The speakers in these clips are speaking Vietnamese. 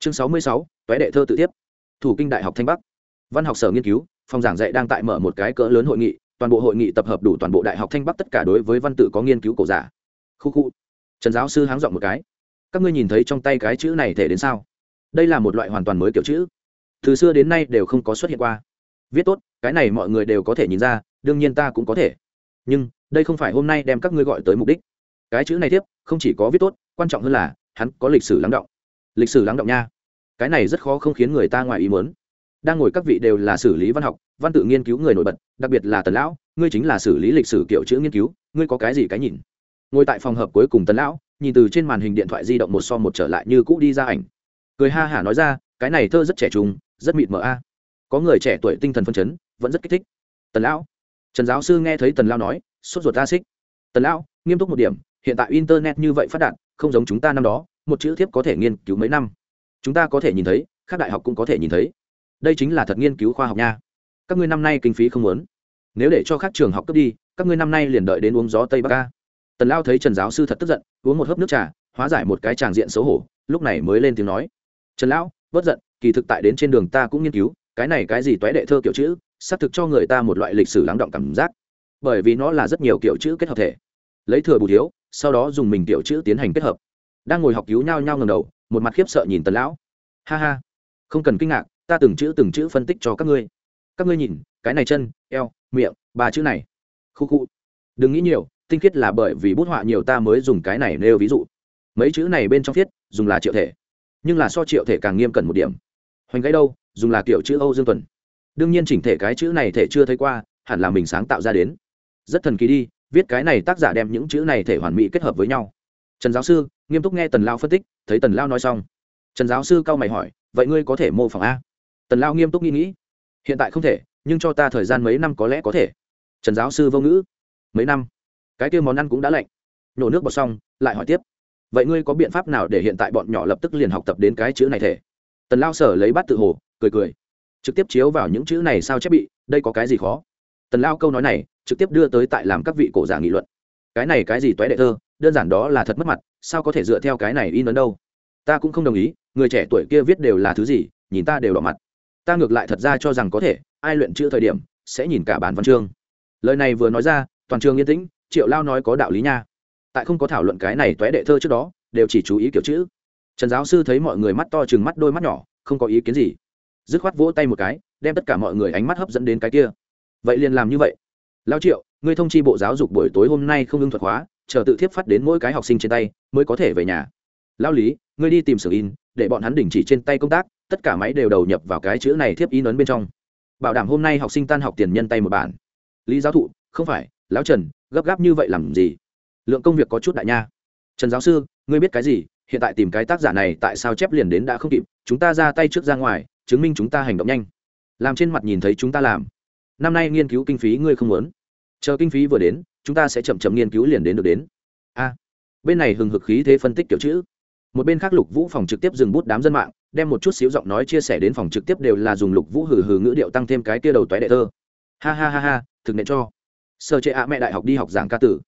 chương sáu mươi sáu toé đệ thơ tự tiếp. Thủ kinh đại học thanh bắc. Văn học sở nghiên cứu, phòng giảng dạy đang tại mở một cái cỡ lớn hội nghị, toàn bộ hội nghị tập hợp đủ toàn bộ đại học thanh bắc tất cả đối với văn tự có nghiên cứu cổ giả. Khu khu. Trần giáo sư háng dọn một cái. Các ngươi nhìn thấy trong tay cái chữ này thể đến sao? Đây là một loại hoàn toàn mới kiểu chữ. Từ xưa đến nay đều không có xuất hiện qua. Viết tốt, cái này mọi người đều có thể nhìn ra, đương nhiên ta cũng có thể. Nhưng, đây không phải hôm nay đem các ngươi gọi tới mục đích. Cái chữ này tiếp, không chỉ có viết tốt, quan trọng hơn là, hắn có lịch sử lắng động lịch sử lắng động nha. Cái này rất khó không khiến người ta ngoài ý muốn. Đang ngồi các vị đều là xử lý văn học, văn tự nghiên cứu người nổi bật, đặc biệt là tần lão, ngươi chính là xử lý lịch sử kiểu chữ nghiên cứu, ngươi có cái gì cái nhìn? Ngồi tại phòng hợp cuối cùng tần lão, nhìn từ trên màn hình điện thoại di động một so một trở lại như cũ đi ra ảnh. Cười ha hả nói ra, cái này thơ rất trẻ trung, rất mịt mờ a. Có người trẻ tuổi tinh thần phân chấn, vẫn rất kích thích. Tần lão. Trần giáo sư nghe thấy tần lão nói, sốt ruột ta xích. Tần lão, nghiêm túc một điểm, hiện tại internet như vậy phát đạt, không giống chúng ta năm đó một chữ thiếp có thể nghiên cứu mấy năm. Chúng ta có thể nhìn thấy các đại học cũng có thể nhìn thấy. Đây chính là thật nghiên cứu khoa học nha. Các ngươi năm nay kinh phí không muốn. Nếu để cho các trường học cấp đi, các ngươi năm nay liền đợi đến uống gió tây bắc ca tần lao thấy trần giáo sư thật tức giận, uống một hớp nước trà, hóa giải một cái tràng diện xấu hổ, lúc này mới lên tiếng nói. Trần lão bất giận, kỳ thực tại đến trên đường ta cũng nghiên cứu, cái này cái gì toé đệ thơ kiểu chữ, xác thực cho người ta một loại lịch sử lắng động cảm giác. Bởi vì nó là rất nhiều kiểu chữ kết hợp thể. Lấy thừa bù thiếu, sau đó dùng mình kiểu chữ tiến hành kết hợp đang ngồi học cứu nhau nhau ngầm đầu, một mặt khiếp sợ nhìn tần lão. Ha ha, không cần kinh ngạc, ta từng chữ từng chữ phân tích cho các ngươi. Các ngươi nhìn, cái này chân, eo, miệng, ba chữ này. Khu khu. Đừng nghĩ nhiều, tinh khiết là bởi vì bút họa nhiều ta mới dùng cái này nêu ví dụ. Mấy chữ này bên trong viết, dùng là triệu thể. Nhưng là so triệu thể càng nghiêm cẩn một điểm. Hoành gãy đâu, dùng là kiểu chữ âu dương tuần. Đương nhiên chỉnh thể cái chữ này thể chưa thấy qua, hẳn là mình sáng tạo ra đến. Rất thần kỳ đi, viết cái này tác giả đem những chữ này thể hoàn mỹ kết hợp với nhau trần giáo sư, nghiêm túc nghe tần lao phân tích, thấy tần lao nói xong. Trần giáo sư cao mày hỏi, vậy ngươi có thể mô phỏng a? Tần lao nghiêm túc nghĩ nghĩ. Hiện tại không thể, nhưng cho ta thời gian mấy năm có lẽ có thể. Trần giáo sư vô ngữ. Mấy năm? Cái kia món ăn cũng đã lạnh. Nhổ nước bọt xong, lại hỏi tiếp. Vậy ngươi có biện pháp nào để hiện tại bọn nhỏ lập tức liền học tập đến cái chữ này thể? Tần lao sở lấy bát tự hồ, cười cười. Trực tiếp chiếu vào những chữ này sao chép bị, đây có cái gì khó? Tần lao câu nói này, trực tiếp đưa tới tại làm các vị cổ giả nghị luận. Cái này cái gì toé đệ thơ? Đơn giản đó là thật mất mặt, sao có thể dựa theo cái này in ấn đâu? Ta cũng không đồng ý, người trẻ tuổi kia viết đều là thứ gì, nhìn ta đều đỏ mặt. Ta ngược lại thật ra cho rằng có thể, ai luyện chữ thời điểm, sẽ nhìn cả bản văn chương. Lời này vừa nói ra, toàn trường yên tĩnh, triệu lao nói có đạo lý nha. Tại không có thảo luận cái này toé đệ thơ trước đó, đều chỉ chú ý kiểu chữ. Trần giáo sư thấy mọi người mắt to chừng mắt đôi mắt nhỏ, không có ý kiến gì. Dứt khoát vỗ tay một cái, đem tất cả mọi người ánh mắt hấp dẫn đến cái kia. Vậy liền làm như vậy. Lao triệu, ngươi thông chi bộ giáo dục buổi tối hôm nay không ưng thuật hóa chờ tự thiếp phát đến mỗi cái học sinh trên tay, mới có thể về nhà. Lao lý, ngươi đi tìm sở in, để bọn hắn đình chỉ trên tay công tác, tất cả máy đều đầu nhập vào cái chữ này thiếp in ấn bên trong. Bảo đảm hôm nay học sinh tan học tiền nhân tay một bản. Lý giáo thụ, không phải, lão trần, gấp gáp như vậy làm gì? Lượng công việc có chút đại nha. Trần giáo sư, ngươi biết cái gì? Hiện tại tìm cái tác giả này tại sao chép liền đến đã không kịp? Chúng ta ra tay trước ra ngoài, chứng minh chúng ta hành động nhanh. Làm trên mặt nhìn thấy chúng ta làm. Năm nay nghiên cứu kinh phí ngươi không muốn. Chờ kinh phí vừa đến chúng ta sẽ chậm chậm nghiên cứu liền đến được đến. A. Bên này hừng hực khí thế phân tích kiểu chữ. Một bên khác lục vũ phòng trực tiếp dừng bút đám dân mạng, đem một chút xíu giọng nói chia sẻ đến phòng trực tiếp đều là dùng lục vũ hừ hừ ngữ điệu tăng thêm cái tia đầu toé đệ thơ. Ha ha ha ha, thực nệ cho. Sở trệ ạ mẹ đại học đi học giảng ca tử.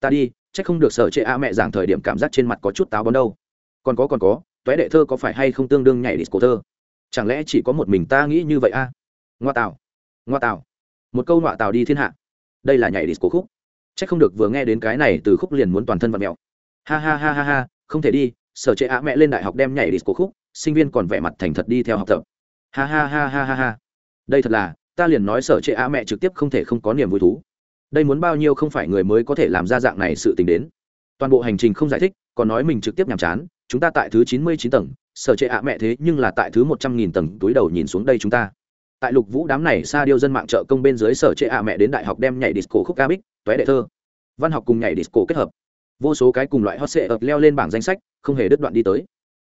Ta đi c h ắ c không được sở trệ ạ mẹ giảng thời điểm cảm giác trên mặt có chút táo bón đâu. Còn có còn có, toé đệ thơ có phải hay không tương đương nhảy disco thơ? Chẳng lẽ chỉ có một mình ta nghĩ như vậy a? À? ngoa tạo ngoa tạo một câu ngoa tạo đi thiên hạ. Đây là nhảy disco khúc c h ắ c không được vừa nghe đến cái này từ khúc liền muốn toàn thân vật mẹo ha ha ha ha ha, không thể đi, sở chế ạ mẹ lên đại học đem nhảy đi cổ khúc, sinh viên còn vẻ mặt thành thật đi theo học tập. Ha ha ha ha ha ha. Đây thật là, ta liền nói sở chế ạ mẹ trực tiếp không thể không có niềm vui thú. Đây muốn bao nhiêu không phải người mới có thể làm ra dạng này sự t ì n h đến. Toàn bộ hành trình không giải thích, còn nói mình trực tiếp nhàm chán, chúng ta tại thứ chín mươi chín tầng, sở trệ ạ mẹ thế nhưng là tại thứ một trăm nghìn tầng túi đầu nhìn xuống đây chúng ta tại lục vũ đám này xa điêu dân mạng trợ công bên dưới sở chế ạ mẹ đến đại học đem nhảy disco khúc ca bích, toé đệ thơ. Văn học cùng nhảy disco kết hợp. Vô số cái cùng loại hot sệ ập leo lên bảng danh sách, không hề đứt đoạn đi tới.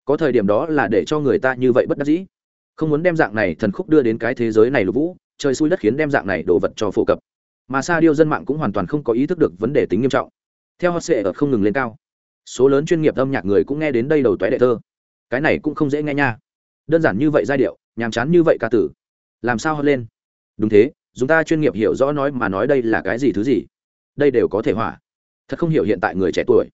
Có thời điểm đó là để cho người ta như vậy bất đắc dĩ. Không muốn đem dạng này thần khúc đưa đến cái thế giới này lục vũ, trời xui đất khiến đem dạng này đồ vật cho phổ cập. Mà sa điêu dân mạng cũng hoàn toàn không có ý thức được vấn đề tính nghiêm trọng. Theo hot sệ ở không ngừng lên cao. Số lớn chuyên nghiệp âm nhạc người cũng nghe đến đây đầu toé đệ thơ. Cái này cũng không dễ nghe nha. Đơn giản như vậy giai điệu, nhàm chán như vậy ca tử làm sao hot lên? Đúng thế chúng ta chuyên nghiệp hiểu rõ nói mà nói đây là cái gì thứ gì? Đây đều có thể hỏa. Thật không hiểu hiện tại người trẻ tuổi.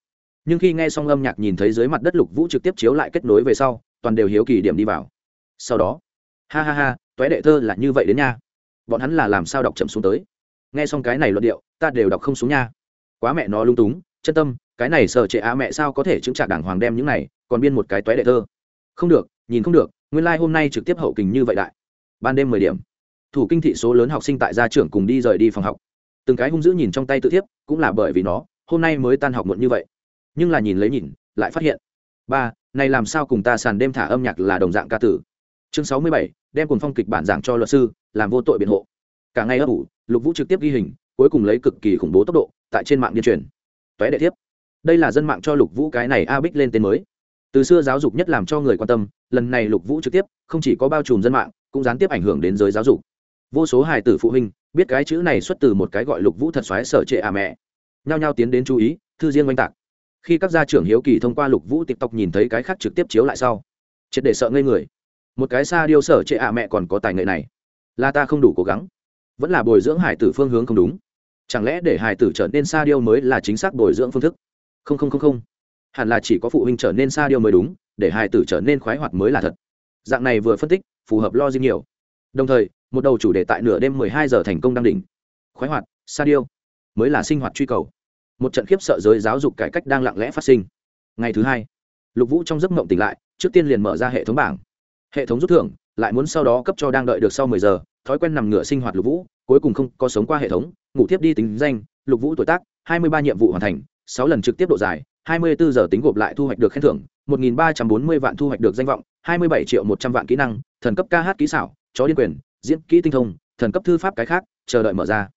Nhưng khi nghe xong âm nhạc nhìn thấy dưới mặt đất lục vũ trực tiếp chiếu lại kết nối về sau, toàn đều hiếu kỳ điểm đi vào. Sau đó, ha ha ha toé đệ thơ là như vậy đến nha. Bọn hắn là làm sao đọc chậm xuống tới? Nghe xong cái này luận điệu, ta đều đọc không xuống nha. Quá mẹ nó lung túng, chân tâm, cái này sợ trệ á mẹ sao có thể chứng trả đảng hoàng đem những này, còn biên một cái toé đệ thơ. Không được, nhìn không được, nguyên lai、like、hôm nay trực tiếp hậu kình như vậy đại ban đêm mười điểm. Thủ kinh thị số lớn học sinh tại gia trưởng cùng đi rời đi phòng học. Từng cái hung dữ nhìn trong tay tự thiếp, cũng là bởi vì nó, hôm nay mới tan học muộn như vậy. Nhưng là nhìn lấy nhìn, lại phát hiện. Ba, này làm sao cùng ta sàn đêm thả âm nhạc là đồng dạng ca tử. Chương sáu mươi bảy, đem cùng phong kịch bản giảng cho luật sư, làm vô tội biện hộ. Cả ngày ấp ủ, lục vũ trực tiếp ghi hình, cuối cùng lấy cực kỳ khủng bố tốc độ, tại trên mạng điên truyền. Tóe đệ thiếp. Đây là dân mạng cho lục vũ cái này a bích lên tên mới. Từ xưa giáo dục nhất làm cho người quan tâm, lần này lục vũ trực tiếp, không chỉ có bao trùm dân mạng cũng gián tiếp ảnh hưởng đến giới giáo dục. Vô số hài tử phụ huynh biết cái chữ này xuất từ một cái gọi lục vũ thật xoáy sở trệ à mẹ. Nhao nhao tiến đến chú ý, thư riêng oanh tạc. Khi các gia trưởng hiếu kỳ thông qua lục vũ tiktok nhìn thấy cái khác trực tiếp chiếu lại sau, triệt để sợ ngây người. Một cái xa điêu sở trệ à mẹ còn có tài nghệ này. Là ta không đủ cố gắng, vẫn là bồi dưỡng hải tử phương hướng không đúng. Chẳng lẽ để hải tử trở nên xa điêu mới là chính xác bồi dưỡng phương thức? Không không không không. Hẳn là chỉ có phụ huynh trở nên xa điêu mới đúng, để hải tử trở nên khoái hoạt mới là thật. Dạng này vừa phân tích phù hợp lo gì nhiều. Đồng thời, một đầu chủ đề tại nửa đêm mười hai giờ thành công đăng đỉnh. Khoái hoạt, sa điêu, mới là sinh hoạt truy cầu. Một trận khiếp sợ giới giáo dục cải cách đang lặng lẽ phát sinh. Ngày thứ hai, lục vũ trong giấc mộng tỉnh lại, trước tiên liền mở ra hệ thống bảng. Hệ thống rút thưởng, lại muốn sau đó cấp cho đang đợi được sau mười giờ, thói quen nằm ngửa sinh hoạt lục vũ, cuối cùng không có sống qua hệ thống, ngủ tiếp đi tính danh, lục vũ tuổi tác, hai mươi ba nhiệm vụ hoàn thành, sáu lần trực tiếp độ dài, hai mươi bốn giờ tính gộp lại thu hoạch được khen thưởng, một nghìn ba trăm bốn mươi vạn thu hoạch được danh vọng, hai mươi bảy triệu một trăm vạn kỹ năng thần cấp ca hát kỹ xảo, chó điên quyền, diễn kỹ tinh thông, thần cấp thư pháp cái khác, chờ đợi mở ra.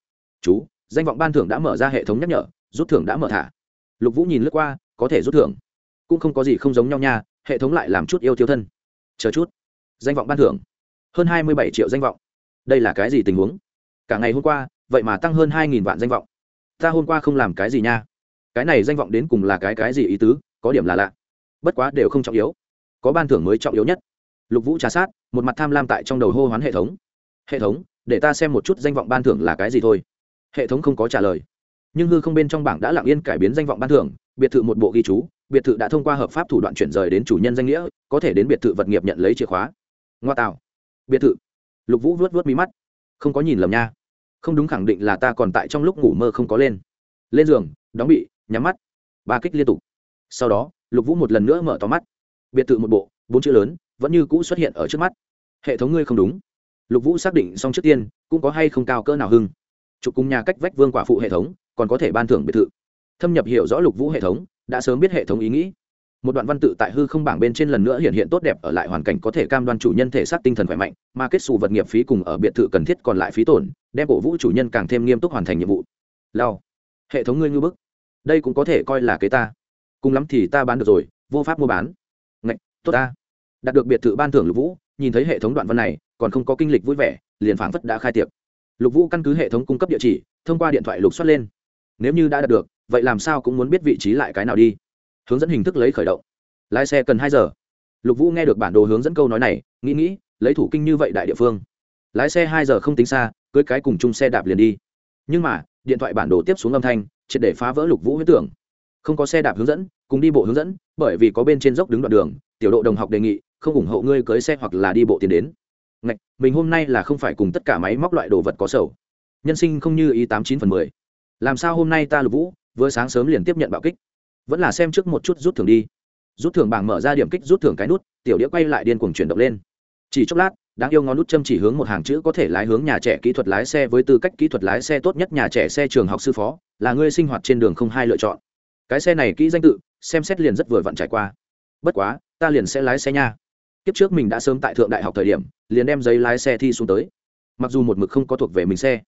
Chú, danh vọng ban thưởng đã mở ra hệ thống nhắc nhở, rút thưởng đã mở thả. Lục vũ nhìn lướt qua, có thể rút thưởng. Cũng không có gì không giống nhau nha, hệ thống lại làm chút yêu tiêu thân. Chờ chút. Danh vọng ban thưởng. Hơn hai mươi bảy triệu danh vọng. Đây là cái gì tình huống? Cả ngày hôm qua, vậy mà tăng hơn hai nghìn vạn danh vọng. Ta hôm qua không làm cái gì nha. Cái này danh vọng đến cùng là cái cái gì ý tứ, có điểm là lạ. Bất quá đều không trọng yếu. Có ban thưởng mới trọng yếu nhất lục vũ trà sát, một mặt tham lam tại trong đầu hô hoán hệ thống. Hệ thống, để ta xem một chút danh vọng ban thưởng là cái gì thôi. Hệ thống không có trả lời. Nhưng hư không bên trong bảng đã lặng yên cải biến danh vọng ban thưởng, biệt thự một bộ ghi chú, biệt thự đã thông qua hợp pháp thủ đoạn chuyển rời đến chủ nhân danh nghĩa, có thể đến biệt thự vật nghiệp nhận lấy chìa khóa. Ngoa tạo. Biệt thự. Lục vũ vuốt vuốt mí mắt. Không có nhìn lầm nha. Không đúng khẳng định là ta còn tại trong lúc ngủ mơ không có lên. Lên giường, đóng bị, nhắm mắt. Ba kích liên tục. Sau đó, lục vũ một lần nữa mở to mắt. Biệt thự một bộ, bốn chữ lớn vẫn như cũ xuất hiện ở trước mắt. Hệ thống ngươi không đúng. Lục vũ xác định xong trước tiên, cũng có hay không cao cỡ nào hưng. Chụp cùng nhà cách vách vương quả phụ hệ thống, còn có thể ban thưởng biệt thự. Thâm nhập hiểu rõ lục vũ hệ thống, đã sớm biết hệ thống ý nghĩ. Một đoạn văn tự tại hư không bảng bên trên lần nữa hiện hiện tốt đẹp ở lại hoàn cảnh có thể cam đoan chủ nhân thể xác tinh thần khỏe mạnh, mà kết xù vật nghiệp phí cùng ở biệt thự cần thiết còn lại phí tổn, đem cổ vũ chủ nhân càng thêm nghiêm túc hoàn thành nhiệm vụ. Lao. Hệ thống ngươi ngư bức. Đây cũng có thể coi là kế ta. Cùng lắm thì ta bán được rồi, vô pháp mua bán. Ngạch, tốt ta đạt được biệt thự ban thưởng lục vũ, nhìn thấy hệ thống đoạn văn này, còn không có kinh lịch vui vẻ, liền phảng phất đã khai tiệc. Lục vũ căn cứ hệ thống cung cấp địa chỉ, thông qua điện thoại lục xuất lên. Nếu như đã đạt được, vậy làm sao cũng muốn biết vị trí lại cái nào đi. Hướng dẫn hình thức lấy khởi động. Lái xe cần hai giờ. Lục vũ nghe được bản đồ hướng dẫn câu nói này, nghĩ nghĩ, lấy thủ kinh như vậy đại địa phương. Lái xe hai giờ không tính xa, cưới cái cùng chung xe đạp liền đi. Nhưng mà, điện thoại bản đồ tiếp xuống âm thanh, triệt để phá vỡ lục vũ huyết tưởng. Không có xe đạp hướng dẫn, cùng đi bộ hướng dẫn, bởi vì có bên trên dốc đứng đoạn đường, tiểu độ đồng học đề nghị không ủng hộ ngươi cưới xe hoặc là đi bộ tiền đến. Ngạch, mình hôm nay là không phải cùng tất cả máy móc loại đồ vật có sầu. Nhân sinh không như ý tám chín phần mười. Làm sao hôm nay ta lục vũ vừa sáng sớm liền tiếp nhận bạo kích. Vẫn là xem trước một chút rút thưởng đi. Rút thưởng bảng mở ra điểm kích rút thưởng cái nút tiểu đĩa quay lại điên cuồng chuyển động lên. Chỉ chốc lát đáng yêu ngón nút châm chỉ hướng một hàng chữ có thể lái hướng nhà trẻ kỹ thuật lái xe với tư cách kỹ thuật lái xe tốt nhất nhà trẻ xe trường học sư phó là ngươi sinh hoạt trên đường không hai lựa chọn. Cái xe này kỹ danh tự xem xét liền rất vừa vặn trải qua. Bất quá ta liền sẽ lái xe nha kiếp trước mình đã sớm tại thượng đại học thời điểm, liền đem giấy lái xe thi xuống tới. Mặc dù một mực không có thuộc về mình xe,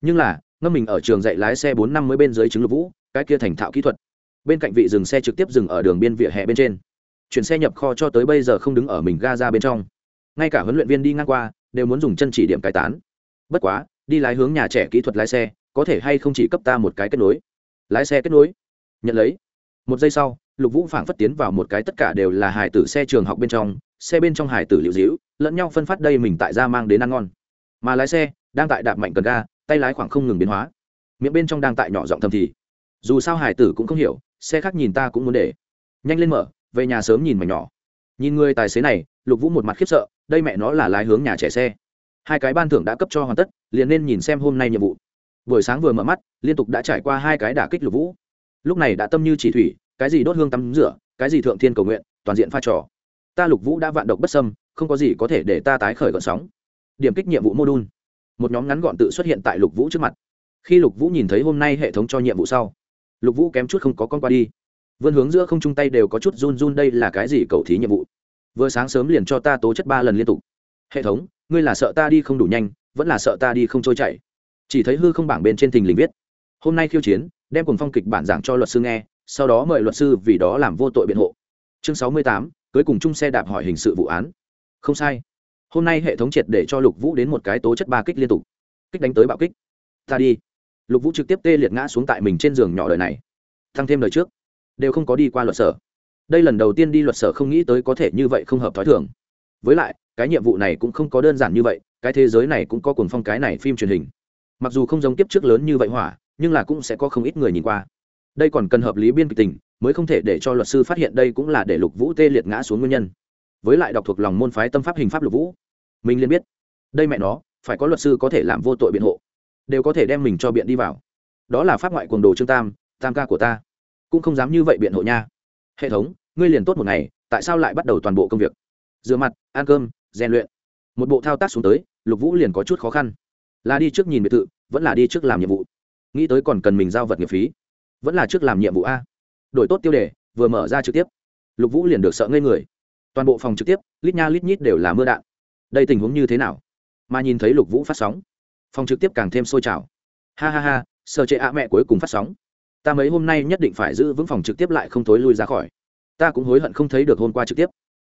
nhưng là, ngâm mình ở trường dạy lái xe bốn năm mới bên dưới chứng lục vũ, cái kia thành thạo kỹ thuật. Bên cạnh vị dừng xe trực tiếp dừng ở đường biên vỉa hè bên trên. Chuyển xe nhập kho cho tới bây giờ không đứng ở mình ga ra bên trong. Ngay cả huấn luyện viên đi ngang qua, đều muốn dùng chân chỉ điểm cải tán. Bất quá, đi lái hướng nhà trẻ kỹ thuật lái xe, có thể hay không chỉ cấp ta một cái kết nối. Lái xe kết nối. Nhận lấy. Một giây sau lục vũ phảng phất tiến vào một cái tất cả đều là hải tử xe trường học bên trong, xe bên trong hải tử liệu dĩu lẫn nhau phân phát đây mình tại ra mang đến ăn ngon. Mà lái xe, đang tại đạp mạnh cần ga, tay lái khoảng không ngừng biến hóa. Miệng bên trong đang tại nhỏ giọng thầm thì. Dù sao hải tử cũng không hiểu, xe khác nhìn ta cũng muốn để. Nhanh lên mở, về nhà sớm nhìn mảnh nhỏ. Nhìn người tài xế này, lục vũ một mặt khiếp sợ, đây mẹ nó là lái hướng nhà trẻ xe. Hai cái ban thưởng đã cấp cho hoàn tất, liền nên nhìn xem hôm nay nhiệm vụ. Buổi sáng vừa mở mắt, liên tục đã trải qua hai cái đả kích lục vũ. Lúc này đã tâm như chỉ thủy cái gì đốt hương tắm rửa, cái gì thượng thiên cầu nguyện, toàn diện pha trò. Ta lục vũ đã vạn độc bất sâm không có gì có thể để ta tái khởi gọn sóng. Điểm kích nhiệm vụ mô đun. Một nhóm ngắn gọn tự xuất hiện tại lục vũ trước mặt. Khi lục vũ nhìn thấy hôm nay hệ thống cho nhiệm vụ sau, lục vũ kém chút không có con qua đi. Vươn hướng giữa không chung tay đều có chút run run, đây là cái gì cầu thí nhiệm vụ? Vừa sáng sớm liền cho ta tố chất ba lần liên tục. Hệ thống, ngươi là sợ ta đi không đủ nhanh, vẫn là sợ ta đi không trôi chảy? Chỉ thấy hư không bảng bên trên thình lình viết. Hôm nay khiêu chiến, đem cùng phong kịch bản giảng cho luật sư nghe sau đó mời luật sư vì đó làm vô tội biện hộ. Chương sáu mươi tám, cưới cùng chung xe đạp hỏi hình sự vụ án. Không sai. Hôm nay hệ thống triệt để cho lục vũ đến một cái tố chất ba kích liên tục. Kích đánh tới bạo kích. Ta đi. Lục vũ trực tiếp tê liệt ngã xuống tại mình trên giường nhỏ đời này. Thăng thêm đời trước. Đều không có đi qua luật sở. Đây lần đầu tiên đi luật sở không nghĩ tới có thể như vậy không hợp t h ó i thường. Với lại, cái nhiệm vụ này cũng không có đơn giản như vậy, cái thế giới này cũng có cuồng phong cái này phim truyền hình. Mặc dù không giống kiếp trước lớn như vậy hỏa, nhưng là cũng sẽ có không ít người nhìn qua đây còn cần hợp lý biên kịch tình, mới không thể để cho luật sư phát hiện đây cũng là để lục vũ tê liệt ngã xuống nguyên nhân. Với lại đọc thuộc lòng môn phái tâm pháp hình pháp lục vũ. Mình liền biết, đây mẹ nó, phải có luật sư có thể làm vô tội biện hộ, đều có thể đem mình cho biện đi vào. Đó là pháp ngoại cuồng đồ trương tam tam ca của ta. Cũng không dám như vậy biện hộ nha. Hệ thống, ngươi liền tốt một ngày, tại sao lại bắt đầu toàn bộ công việc? Rửa mặt, ăn cơm, rèn luyện. Một bộ thao tác xuống tới, lục vũ liền có chút khó khăn. Là đi trước nhìn biệt thự, vẫn là đi trước làm nhiệm vụ. Nghĩ tới còn cần mình giao vật nghiệp phí vẫn là trước làm nhiệm vụ a. Đổi tốt tiêu đề, vừa mở ra trực tiếp. Lục vũ liền được sợ ngây người. Toàn bộ phòng trực tiếp, lít nha lít nhít đều là mưa đạn. Đây tình huống như thế nào? Mà nhìn thấy lục vũ phát sóng, phòng trực tiếp càng thêm sôi trào. Ha ha ha, sợ chệ ạ mẹ cuối cùng phát sóng. Ta mấy hôm nay nhất định phải giữ vững phòng trực tiếp lại không thối lui ra khỏi. Ta cũng hối hận không thấy được hôm qua trực tiếp.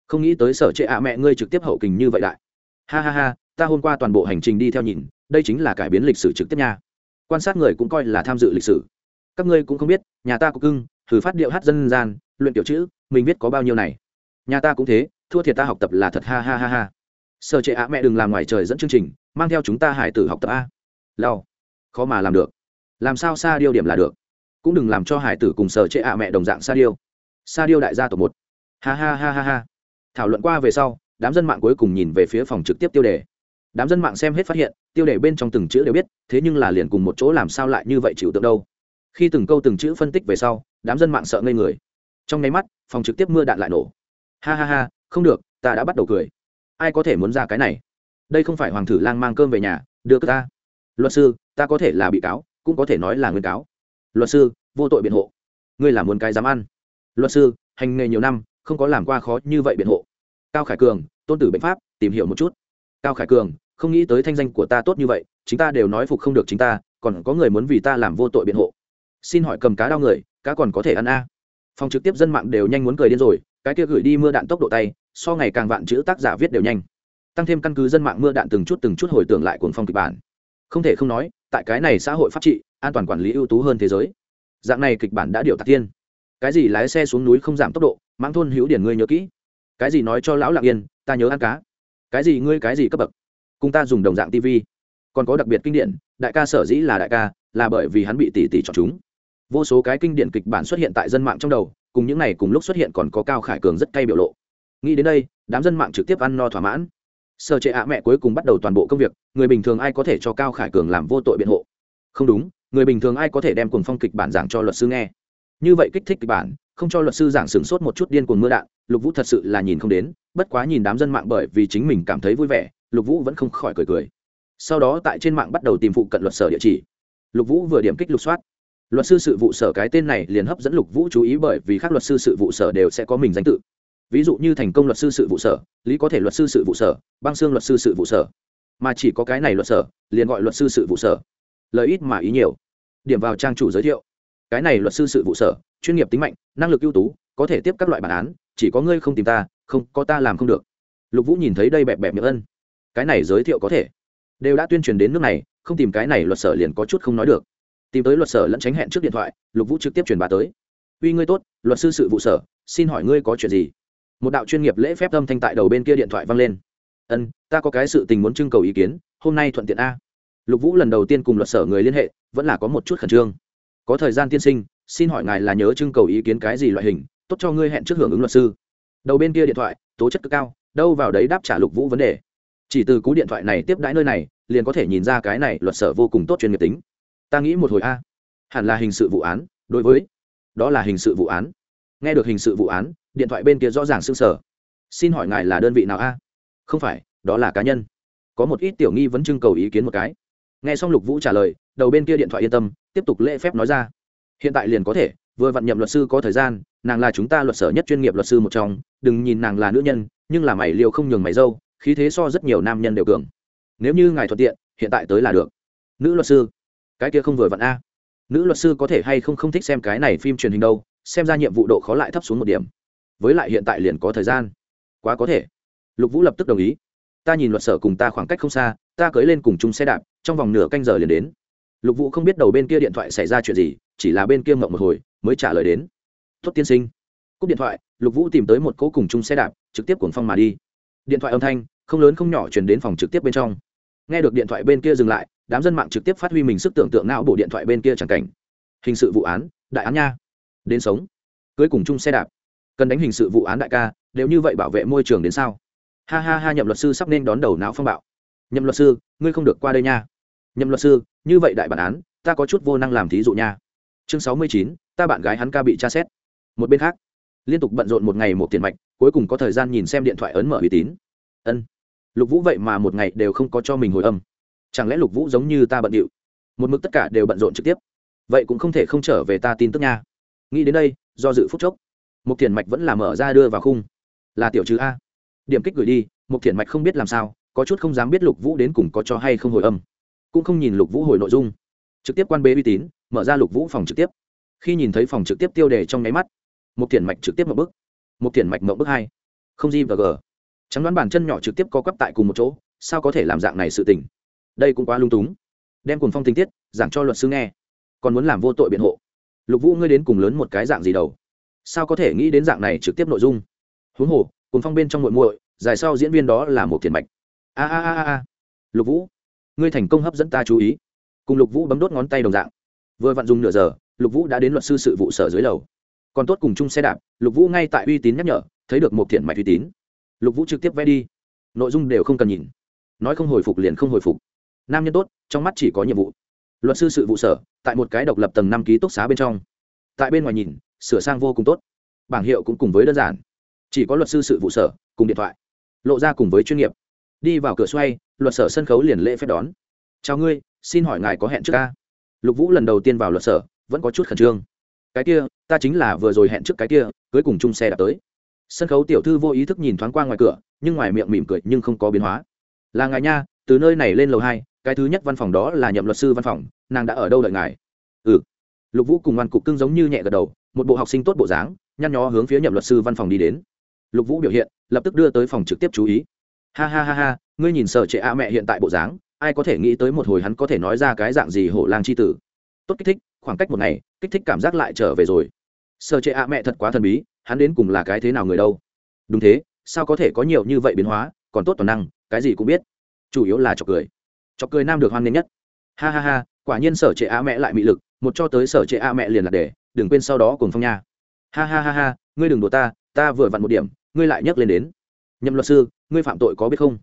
Không nghĩ tới sở trệ ạ mẹ ngươi trực tiếp hậu kình như vậy đại. Ha ha ha, ta hôm qua toàn bộ hành trình đi theo nhìn, đây chính là cải biến lịch sử trực tiếp nha. Quan sát người cũng coi là tham dự lịch sử các ngươi cũng không biết, nhà ta có cưng, thử phát điệu hát dân gian, luyện tiểu chữ, mình biết có bao nhiêu này. Nhà ta cũng thế, thua thiệt ta học tập là thật, ha ha ha ha. Sở trệ ạ, mẹ đừng làm ngoài trời dẫn chương trình, mang theo chúng ta hải tử học tập a. Lao khó mà làm được. Làm sao xa điêu điểm là được? Cũng đừng làm cho hải tử cùng sở trệ ạ, mẹ đồng dạng sa điêu. Sa điêu đại gia tổ một. Ha ha ha ha ha. Thảo luận qua về sau, đám dân mạng cuối cùng nhìn về phía phòng trực tiếp tiêu đề. Đám dân mạng xem hết phát hiện, tiêu đề bên trong từng chữ đều biết, thế nhưng là liền cùng một chỗ làm sao lại như vậy chịu tượng đâu khi từng câu từng chữ phân tích về sau, đám dân mạng sợ ngây người. Trong nháy mắt, phòng trực tiếp mưa đạn lại nổ. Ha ha ha, không được, ta đã bắt đầu cười. Ai có thể muốn ra cái này? Đây không phải hoàng thử lang mang cơm về nhà, đưa cơ ta. Luật sư, ta có thể là bị cáo, cũng có thể nói là nguyên cáo. Luật sư, vô tội biện hộ. Ngươi là muốn cái dám ăn. Luật sư, hành nghề nhiều năm, không có làm qua khó như vậy biện hộ. Cao khải cường, tôn tử bệnh pháp, tìm hiểu một chút. Cao khải cường, không nghĩ tới thanh danh của ta tốt như vậy chúng ta đều nói phục không được chính ta, còn có người muốn vì ta làm vô tội biện hộ xin hỏi cầm cá đau người, cá còn có thể ăn a? Phòng trực tiếp dân mạng đều nhanh muốn cười điên rồi, cái kia gửi đi mưa đạn tốc độ tay, so ngày càng vạn chữ tác giả viết đều nhanh. Tăng thêm căn cứ dân mạng mưa đạn từng chút từng chút hồi tưởng lại cuồng phong kịch bản. Không thể không nói, tại cái này xã hội pháp trị, an toàn quản lý ưu tú hơn thế giới. Dạng này kịch bản đã điều tạc tiên. Cái gì lái xe xuống núi không giảm tốc độ mang thôn hữu điển ngươi nhớ kỹ. Cái gì nói cho lão lạc yên, ta nhớ ăn cá. Cái gì ngươi cái gì cấp bậc. Cùng ta dùng đồng dạng tv còn có đặc biệt kinh điển, đại ca sở dĩ là đại ca, là bởi vì hắn bị tỷ tỷ chọn chúng vô số cái kinh điển kịch bản xuất hiện tại dân mạng trong đầu, cùng những này cùng lúc xuất hiện còn có cao khải cường rất cay biểu lộ. Nghĩ đến đây, đám dân mạng trực tiếp ăn no thỏa mãn. Sở trệ ạ mẹ cuối cùng bắt đầu toàn bộ công việc, người bình thường ai có thể cho cao khải cường làm vô tội biện hộ? Không đúng, người bình thường ai có thể đem cùng phong kịch bản giảng cho luật sư nghe? Như vậy kích thích kịch bản, không cho luật sư giảng sửng sốt một chút điên cuồng mưa đạn, lục vũ thật sự là nhìn không đến, bất quá nhìn đám dân mạng bởi vì chính mình cảm thấy vui vẻ, lục vũ vẫn không khỏi cười cười. Sau đó tại trên mạng bắt đầu tìm phụ cận luật sở địa chỉ. Lục vũ vừa điểm kích lục soát luật sư sự vụ sở cái tên này liền hấp dẫn lục vũ chú ý bởi vì các luật sư sự vụ sở đều sẽ có mình danh tự. Ví dụ như thành công luật sư sự vụ sở, lý có thể luật sư sự vụ sở, băng xương luật sư sự vụ sở. Mà chỉ có cái này luật sở, liền gọi luật sư sự vụ sở. Lời ít mà ý nhiều. Điểm vào trang chủ giới thiệu. Cái này luật sư sự vụ sở, chuyên nghiệp tính mạnh, năng lực ưu tú, có thể tiếp các loại bản án, chỉ có ngươi không tìm ta, không, có ta làm không được. Lục vũ nhìn thấy đây bẹp bẹp miệng ân. Cái này giới thiệu có thể. Đều đã tuyên truyền đến nước này, không tìm cái này luật sở liền có chút không nói được tìm tới luật sở lẫn tránh hẹn trước điện thoại, lục vũ trực tiếp truyền bà tới. Uy ngươi tốt, luật sư sự vụ sở, xin hỏi ngươi có chuyện gì? Một đạo chuyên nghiệp lễ phép âm thanh tại đầu bên kia điện thoại vang lên. Ân, ta có cái sự tình muốn trưng cầu ý kiến, hôm nay thuận tiện a. Lục vũ lần đầu tiên cùng luật sở người liên hệ, vẫn là có một chút khẩn trương. Có thời gian tiên sinh, xin hỏi ngài là nhớ trưng cầu ý kiến cái gì loại hình, tốt cho ngươi hẹn trước hưởng ứng luật sư. Đầu bên kia điện thoại, tố chất cực cao, đâu vào đấy đáp trả lục vũ vấn đề. Chỉ từ cú điện thoại này tiếp đãi nơi này, liền có thể nhìn ra cái này luật sở vô cùng tốt chuyên nghiệp tính ta nghĩ một hồi a. Hẳn là hình sự vụ án, đối với. Đó là hình sự vụ án. Nghe được hình sự vụ án, điện thoại bên kia rõ ràng s sở xin hỏi ngài là đơn vị nào a? Không phải, đó là cá nhân. Có một ít tiểu nghi vẫn trưng cầu ý kiến một cái. Nghe xong lục vũ trả lời, đầu bên kia điện thoại yên tâm, tiếp tục lễ phép nói ra. Hiện tại liền có thể, vừa vặn nhậm luật sư có thời gian, nàng là chúng ta luật sở nhất chuyên nghiệp luật sư một trong, đừng nhìn nàng là nữ nhân, nhưng là mày liều không nhường mày dâu, khí thế so rất nhiều nam nhân đều cường. Nếu như ngài thuận tiện, hiện tại tới là được. Nữ luật sư cái kia không vừa vặn a. Nữ luật sư có thể hay không không thích xem cái này phim truyền hình đâu, xem ra nhiệm vụ độ khó lại thấp xuống một điểm. Với lại hiện tại liền có thời gian. Quá có thể. Lục vũ lập tức đồng ý. Ta nhìn luật sở cùng ta khoảng cách không xa, ta cưới lên cùng chung xe đạp, trong vòng nửa canh giờ liền đến. Lục vũ không biết đầu bên kia điện thoại xảy ra chuyện gì, chỉ là bên kia mộng một hồi, mới trả lời đến. Tuất tiên sinh. Cúp điện thoại, lục vũ tìm tới một cỗ cùng chung xe đạp, trực tiếp cuồng phong mà đi. Điện thoại âm thanh, không lớn không nhỏ chuyển đến phòng trực tiếp bên trong. Nghe được điện thoại bên kia dừng lại đám dân mạng trực tiếp phát huy mình sức tưởng tượng não bộ điện thoại bên kia chẳng cảnh. Hình sự vụ án, đại án nha. Đến sống. Cưới cùng chung xe đạp. Cần đánh hình sự vụ án đại ca, đều như vậy bảo vệ môi trường đến sao? Ha ha ha, nhậm luật sư sắp nên đón đầu não phong bạo. Nhậm luật sư, ngươi không được qua đây nha. Nhậm luật sư, như vậy đại bản án, ta có chút vô năng làm thí dụ nha. Chương sáu mươi chín, ta bạn gái hắn ca bị tra xét. Một bên khác, liên tục bận rộn một ngày một tiền mạch, cuối cùng có thời gian nhìn xem điện thoại ấn mở uy tín. Ân. Lục vũ vậy mà một ngày đều không có cho mình hồi âm chẳng lẽ lục vũ giống như ta bận điệu? Một mực tất cả đều bận rộn trực tiếp. Vậy cũng không thể không trở về ta tin tức nha. Nghĩ đến đây, do dự phúc chốc một thiền mạch vẫn là mở ra đưa vào khung. Là tiểu chứ a. Điểm kích gửi đi một thiền mạch không biết làm sao, có chút không dám biết lục vũ đến cùng có cho hay không hồi âm. Cũng không nhìn lục vũ hồi nội dung. Trực tiếp quan bế uy tín, mở ra lục vũ phòng trực tiếp. Khi nhìn thấy phòng trực tiếp tiêu đề trong nháy mắt một thiền mạch trực tiếp một bức một thiền mạch mộng bức hai. Không gì và g. Trắng đoán bàn chân nhỏ trực tiếp co quắp tại cùng một chỗ, sao có thể làm dạng này sự tình? Đây cũng quá lung túng. Đem cùng phong tình tiết, giảng cho luật sư nghe. Còn muốn làm vô tội biện hộ. Lục vũ, ngươi đến cùng lớn một cái dạng gì đầu? Sao có thể nghĩ đến dạng này trực tiếp nội dung? Huống hồ cùng phong bên trong muội muội, dài sau diễn viên đó là một thiền mạch. A a a a lục vũ, ngươi thành công hấp dẫn ta chú ý. Cùng lục vũ bấm đốt ngón tay đồng dạng. Vừa vặn dùng nửa giờ, lục vũ đã đến luật sư sự vụ sở dưới lầu. Còn tốt cùng chung xe đạp, lục vũ ngay tại uy tín nhắc nhở, thấy được một thiện mạch uy tín. Lục vũ trực tiếp vẽ đi. Nội dung đều không cần nhìn. Nói không hồi phục liền không hồi phục nam nhân tốt, trong mắt chỉ có nhiệm vụ. Luật sư sự vụ sở, tại một cái độc lập tầng năm ký túc xá bên trong. Tại bên ngoài nhìn, sửa sang vô cùng tốt. Bảng hiệu cũng cùng với đơn giản. Chỉ có luật sư sự vụ sở, cùng điện thoại. Lộ ra cùng với chuyên nghiệp. Đi vào cửa xoay, luật sở sân khấu liền lễ phép đón. Chào ngươi, xin hỏi ngài có hẹn trước ca? Lục vũ lần đầu tiên vào luật sở, vẫn có chút khẩn trương. Cái kia, ta chính là vừa rồi hẹn trước cái kia cưới cùng chung xe đã tới. Sân khấu tiểu thư vô ý thức nhìn thoáng qua ngoài cửa, nhưng ngoài miệng mỉm cười nhưng không có biến hóa. Là ngài nha, từ nơi này lên lầu hai cái thứ nhất văn phòng đó là nhậm luật sư văn phòng, nàng đã ở đâu đợi ngài? Ừ. Lục vũ cùng ngoan cục cưng giống như nhẹ gật đầu, một bộ học sinh tốt bộ dáng, nhăn nhó hướng phía nhậm luật sư văn phòng đi đến. Lục vũ biểu hiện, lập tức đưa tới phòng trực tiếp chú ý. Ha ha ha ha, ngươi nhìn sợ trệ a mẹ hiện tại bộ dáng, ai có thể nghĩ tới một hồi hắn có thể nói ra cái dạng gì hổ lang c h i tử. Tốt kích thích, khoảng cách một ngày, kích thích cảm giác lại trở về rồi. Sợ trệ a mẹ thật quá thần bí, hắn đến cùng là cái thế nào người đâu? Đúng thế, sao có thể có nhiều như vậy biến hóa, còn tốt toàn năng, cái gì cũng biết. Chủ yếu là chọc cười chọc cười nam được hoan nghênh nhất. Ha ha ha, quả nhiên sở trệ a mẹ lại mị lực, một cho tới sở trệ a mẹ liền là để, đừng quên sau đó cùng phong nha. Ha ha ha ha, ngươi đừng đùa ta ta vừa vặn một điểm, ngươi lại nhắc lên đến. Nhậm luật sư, ngươi phạm tội có biết không?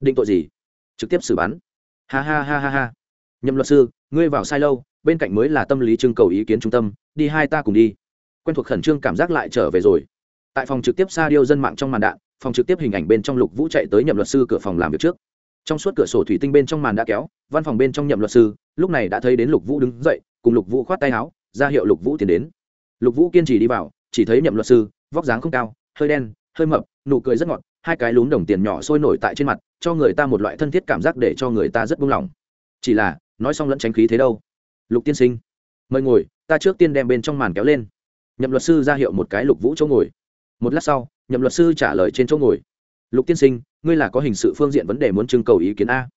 Định tội gì? Trực tiếp xử bắn. Ha ha ha ha ha. Nhậm luật sư, ngươi vào sai lâu, bên cạnh mới là tâm lý trưng cầu ý kiến trung tâm, đi hai ta cùng đi. Quen thuộc khẩn trương cảm giác lại trở về rồi. Tại phòng trực tiếp xa điêu dân mạng trong màn đạn, phòng trực tiếp hình ảnh bên trong lục vũ chạy tới nhậm luật sư cửa phòng làm việc trước trong suốt cửa sổ thủy tinh bên trong màn đã kéo, văn phòng bên trong nhậm luật sư, lúc này đã thấy đến lục vũ đứng dậy, cùng lục vũ khoát tay áo, ra hiệu lục vũ tiến đến. Lục vũ kiên trì đi vào, chỉ thấy nhậm luật sư, vóc dáng không cao, hơi đen, hơi mập, nụ cười rất ngọt, hai cái lún đồng tiền nhỏ sôi nổi tại trên mặt, cho người ta một loại thân thiết cảm giác để cho người ta rất buông lỏng. Chỉ là, nói xong lẫn tránh khí thế đâu. Lục tiên sinh, mời ngồi, ta trước tiên đem bên trong màn kéo lên. Nhậm luật sư ra hiệu một cái lục vũ chỗ ngồi. Một lát sau, nhậm luật sư trả lời trên chỗ ngồi lục tiên sinh, ngươi là có hình sự phương diện vấn đề muốn trưng cầu ý kiến a.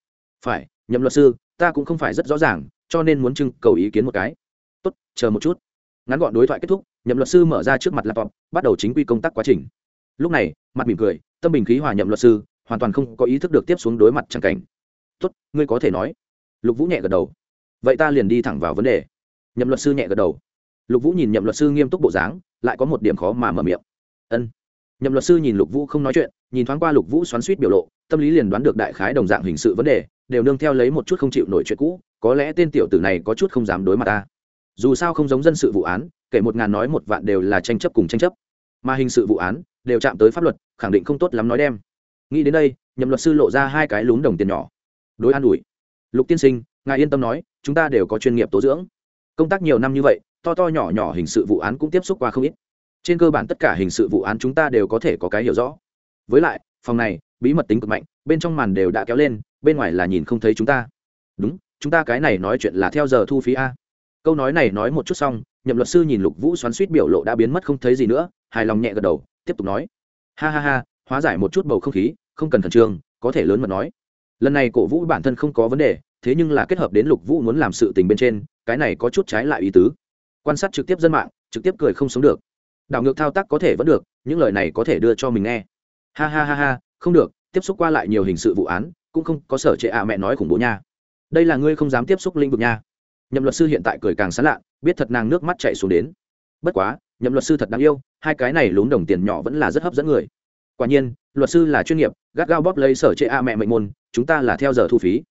Phải, nhậm luật sư, ta cũng không phải rất rõ ràng, cho nên muốn trưng cầu ý kiến một cái. Tốt, chờ một chút. Ngắn gọn đối thoại kết thúc, nhậm luật sư mở ra trước mặt laptop, bắt đầu chính quy công tác quá trình. Lúc này, mặt mỉm cười, tâm bình khí hòa nhậm luật sư, hoàn toàn không có ý thức được tiếp xuống đối mặt c cảnh. Tốt, ngươi có thể nói. Lục vũ nhẹ gật đầu. Vậy ta liền đi thẳng vào vấn đề. Nhậm luật sư nhẹ gật đầu. Lục vũ nhìn nhậm luật sư nghiêm túc bộ dáng, lại có một điểm khó mà mở miệng. Ân nhậm luật sư nhìn lục vũ không nói chuyện, nhìn thoáng qua lục vũ xoắn suýt biểu lộ, tâm lý liền đoán được đại khái đồng dạng hình sự vấn đề, đều nương theo lấy một chút không chịu nổi chuyện cũ, có lẽ tên tiểu tử này có chút không dám đối mặt ta. Dù sao không giống dân sự vụ án, kể một ngàn nói một vạn đều là tranh chấp cùng tranh chấp. Mà hình sự vụ án, đều chạm tới pháp luật, khẳng định không tốt lắm nói đem. Nghĩ đến đây, nhậm luật sư lộ ra hai cái lún đồng tiền nhỏ. Đối an ủi. Lục tiên sinh, ngài yên tâm nói, chúng ta đều có chuyên nghiệp tố dưỡng. Công tác nhiều năm như vậy, to to nhỏ nhỏ hình sự vụ án cũng tiếp xúc qua không ít trên cơ bản tất cả hình sự vụ án chúng ta đều có thể có cái hiểu rõ. Với lại, phòng này, bí mật tính cực mạnh, bên trong màn đều đã kéo lên, bên ngoài là nhìn không thấy chúng ta. Đúng, chúng ta cái này nói chuyện là theo giờ thu phí a. Câu nói này nói một chút xong, nhậm luật sư nhìn lục vũ xoắn suýt biểu lộ đã biến mất không thấy gì nữa, hài lòng nhẹ gật đầu, tiếp tục nói. Ha ha ha, hóa giải một chút bầu không khí, không cần khẩn trương, có thể lớn mật nói. Lần này cổ vũ bản thân không có vấn đề, thế nhưng là kết hợp đến lục vũ muốn làm sự tình bên trên, cái này có chút trái lại ý tứ. Quan sát trực tiếp dân mạng, trực tiếp cười không sống được đảo ngược thao tác có thể vẫn được, những lời này có thể đưa cho mình nghe. Ha ha ha ha, không được, tiếp xúc qua lại nhiều hình sự vụ án, cũng không có sở trệ ạ mẹ nói khủng bố nha. Đây là ngươi không dám tiếp xúc lĩnh vực nha. Nhậm luật sư hiện tại cười càng sán lạ, biết thật nàng nước mắt chạy xuống đến. Bất quá, nhậm luật sư thật đáng yêu, hai cái này lún đồng tiền nhỏ vẫn là rất hấp dẫn người. Quả nhiên, luật sư là chuyên nghiệp, gắt gao bóp lấy sở trệ a mẹ mệnh môn, chúng ta là theo giờ thu phí.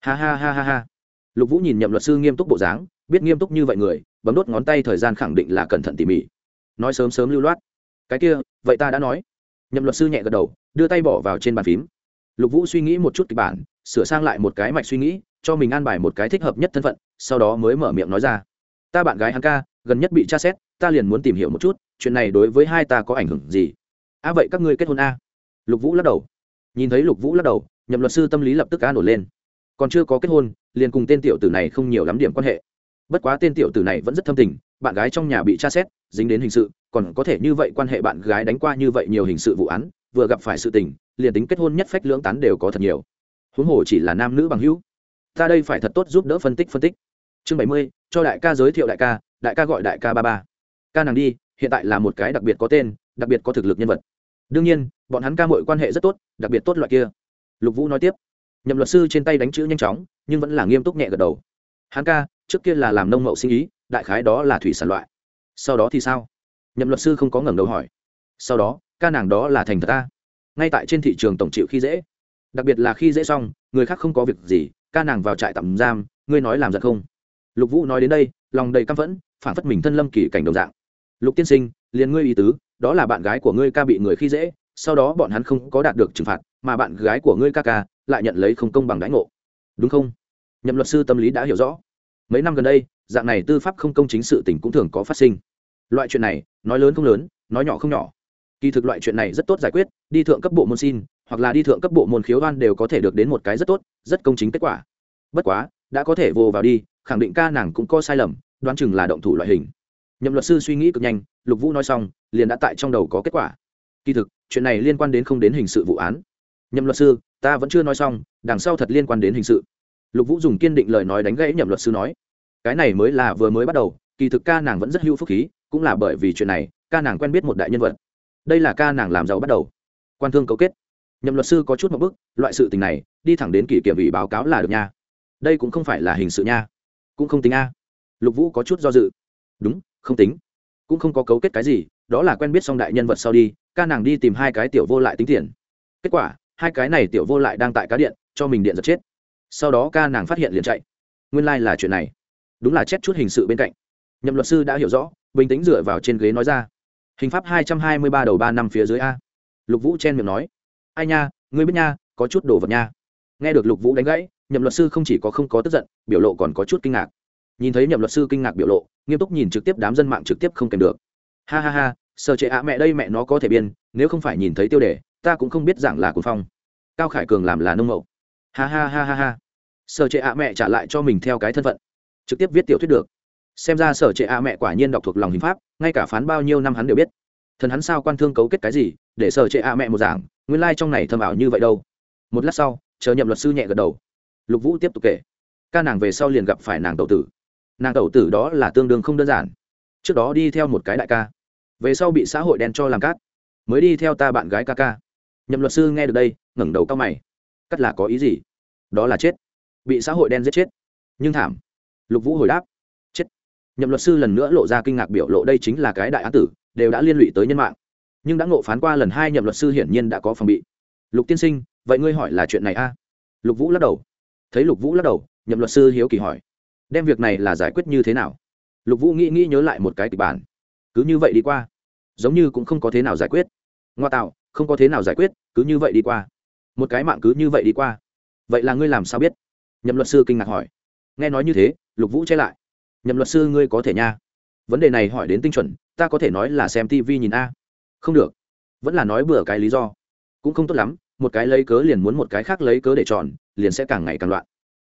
Ha ha ha ha ha. Lục vũ nhìn nhậm luật sư nghiêm túc bộ dáng, biết nghiêm túc như vậy người, bấm đốt ngón tay thời gian khẳng định là cẩn thận tỉ mỉ nói sớm sớm lưu loát. Cái kia, vậy ta đã nói. Nhậm luật sư nhẹ gật đầu, đưa tay bỏ vào trên bàn phím. Lục vũ suy nghĩ một chút kịch bản, sửa sang lại một cái mạch suy nghĩ, cho mình an bài một cái thích hợp nhất thân phận, sau đó mới mở miệng nói ra. Ta bạn gái hắn ca, gần nhất bị tra xét, ta liền muốn tìm hiểu một chút, chuyện này đối với hai ta có ảnh hưởng gì? A à vậy các ngươi kết hôn a? À? lục vũ lắc đầu. Nhìn thấy lục vũ lắc đầu, nhậm luật sư tâm lý lập tức cá nổi lên. Còn chưa có kết hôn, liền cùng tên tiểu tử này không nhiều lắm điểm quan hệ bất quá tên tiểu tử này vẫn rất thâm tình, bạn gái trong nhà bị tra xét, dính đến hình sự, còn có thể như vậy quan hệ bạn gái đánh qua như vậy nhiều hình sự vụ án, vừa gặp phải sự tình, liền tính kết hôn nhất phách lưỡng tán đều có thật nhiều. Huống hồ chỉ là nam nữ bằng hữu. Ta đây phải thật tốt giúp đỡ phân tích phân tích. Chương bảy mươi, cho đại ca giới thiệu đại ca đại ca gọi đại ca ba ba. Ca nàng đi, hiện tại là một cái đặc biệt có tên, đặc biệt có thực lực nhân vật. Đương nhiên, bọn hắn ca mội quan hệ rất tốt, đặc biệt tốt loại kia. Lục vũ nói tiếp. Nhậm luật sư trên tay đánh chữ nhanh chóng, nhưng vẫn là nghiêm túc nhẹ gật đầu hắn ca, trước kia là làm nông mậu sinh ý, đại khái đó là thủy sản loại. Sau đó thì sao? Nhậm luật sư không có ngẩng đầu hỏi. Sau đó, ca nàng đó là thành thật ta. Ngay tại trên thị trường tổng chịu khi dễ. Đặc biệt là khi dễ xong, người khác không có việc gì, ca nàng vào trại tạm giam, ngươi nói làm giận không? Lục vũ nói đến đây, lòng đầy căm phẫn, phản phất mình thân lâm kỳ cảnh đồng dạng. Lục tiên sinh, liền ngươi ý tứ, đó là bạn gái của ngươi ca bị người khi dễ, sau đó bọn hắn không có đạt được trừng phạt, mà bạn gái của ngươi ca ca lại nhận lấy không công bằng đãi ngộ. Đúng không? Nhậm luật sư tâm lý đã hiểu rõ. Mấy năm gần đây, dạng này tư pháp không công chính sự tình cũng thường có phát sinh. Loại chuyện này, nói lớn không lớn, nói nhỏ không nhỏ. Kỳ thực loại chuyện này rất tốt giải quyết, đi thượng cấp bộ môn xin, hoặc là đi thượng cấp bộ môn khiếu oan đều có thể được đến một cái rất tốt, rất công chính kết quả. Bất quá, đã có thể vô vào đi, khẳng định ca nàng cũng có sai lầm, đoán chừng là động thủ loại hình. Nhậm luật sư suy nghĩ cực nhanh, lục vũ nói xong, liền đã tại trong đầu có kết quả. Kỳ thực, chuyện này liên quan đến không đến hình sự vụ án. Nhậm luật sư, ta vẫn chưa nói xong, đằng sau thật liên quan đến hình sự lục vũ dùng kiên định lời nói đánh gãy nhậm luật sư nói, cái này mới là vừa mới bắt đầu, kỳ thực ca nàng vẫn rất hưu phúc khí, cũng là bởi vì chuyện này, ca nàng quen biết một đại nhân vật. Đây là ca nàng làm giàu bắt đầu. Quan thương cấu kết. Nhậm luật sư có chút một bức, loại sự tình này, đi thẳng đến kỷ kiểm ủy báo cáo là được nha. Đây cũng không phải là hình sự nha. Cũng không tính a. Lục vũ có chút do dự. Đúng, không tính. Cũng không có cấu kết cái gì, đó là quen biết xong đại nhân vật sau đi, ca nàng đi tìm hai cái tiểu vô lại tính tiền. Kết quả, hai cái này tiểu vô lại đang tại cá điện, cho mình điện giật chết sau đó ca nàng phát hiện liền chạy. Nguyên lai、like、là chuyện này. Đúng là chết chút hình sự bên cạnh. Nhậm luật sư đã hiểu rõ, bình tĩnh dựa vào trên ghế nói ra. Hình pháp hai trăm hai mươi ba đầu ba năm phía dưới a. Lục vũ chen miệng nói. Ai nha, ngươi biết nha, có chút đồ vật nha. Nghe được lục vũ đánh gãy, nhậm luật sư không chỉ có không có tức giận, biểu lộ còn có chút kinh ngạc. Nhìn thấy nhậm luật sư kinh ngạc biểu lộ, nghiêm túc nhìn trực tiếp đám dân mạng trực tiếp không kèm được. Ha ha ha sợ trệ ạ mẹ đây mẹ nó có thể biên, nếu không phải nhìn thấy tiêu đề, ta cũng không biết rằng là cuồng phong. Cao khải cường làm là nông mậu ha ha ha ha ha. Sở trệ ạ mẹ trả lại cho mình theo cái thân phận. Trực tiếp viết tiểu thuyết được. Xem ra sở trệ ạ mẹ quả nhiên đọc thuộc lòng hình pháp, ngay cả phán bao nhiêu năm hắn đều biết. Thần hắn sao quan thương cấu kết cái gì, để sở trệ ạ mẹ một giảng, nguyên lai、like、trong này thâm ảo như vậy đâu. Một lát sau, chờ nhậm luật sư nhẹ gật đầu. Lục vũ tiếp tục kể. Ca nàng về sau liền gặp phải nàng tẩu tử. Nàng tẩu tử đó là tương đương không đơn giản. Trước đó đi theo một cái đại ca. Về sau bị xã hội đen cho làm cát. Mới đi theo ta bạn gái ca ca. Nhậm luật sư nghe được đây, ngẩng đầu cao mày cắt là có ý gì? Đó là chết. Bị xã hội đen giết chết. Nhưng thảm. Lục vũ hồi đáp. Chết. Nhậm luật sư lần nữa lộ ra kinh ngạc biểu lộ đây chính là cái đại án tử, đều đã liên lụy tới nhân mạng. Nhưng đã ngộ phán qua lần hai nhậm luật sư hiển nhiên đã có phòng bị. Lục tiên sinh, vậy ngươi hỏi là chuyện này a? Lục vũ lắc đầu. Thấy lục vũ lắc đầu, nhậm luật sư hiếu kỳ hỏi. Đem việc này là giải quyết như thế nào? Lục vũ nghĩ nghĩ nhớ lại một cái kịch bản. Cứ như vậy đi qua. Giống như cũng không có thế nào giải quyết. Ngoa tạo, không có thế nào giải quyết, cứ như vậy đi qua một cái mạng cứ như vậy đi qua. Vậy là ngươi làm sao biết? Nhậm luật sư kinh ngạc hỏi. Nghe nói như thế lục vũ che lại. Nhậm luật sư ngươi có thể nha. Vấn đề này hỏi đến tinh chuẩn ta có thể nói là xem tv nhìn a. Không được. Vẫn là nói bừa cái lý do. Cũng không tốt lắm một cái lấy cớ liền muốn một cái khác lấy cớ để tròn, liền sẽ càng ngày càng loạn.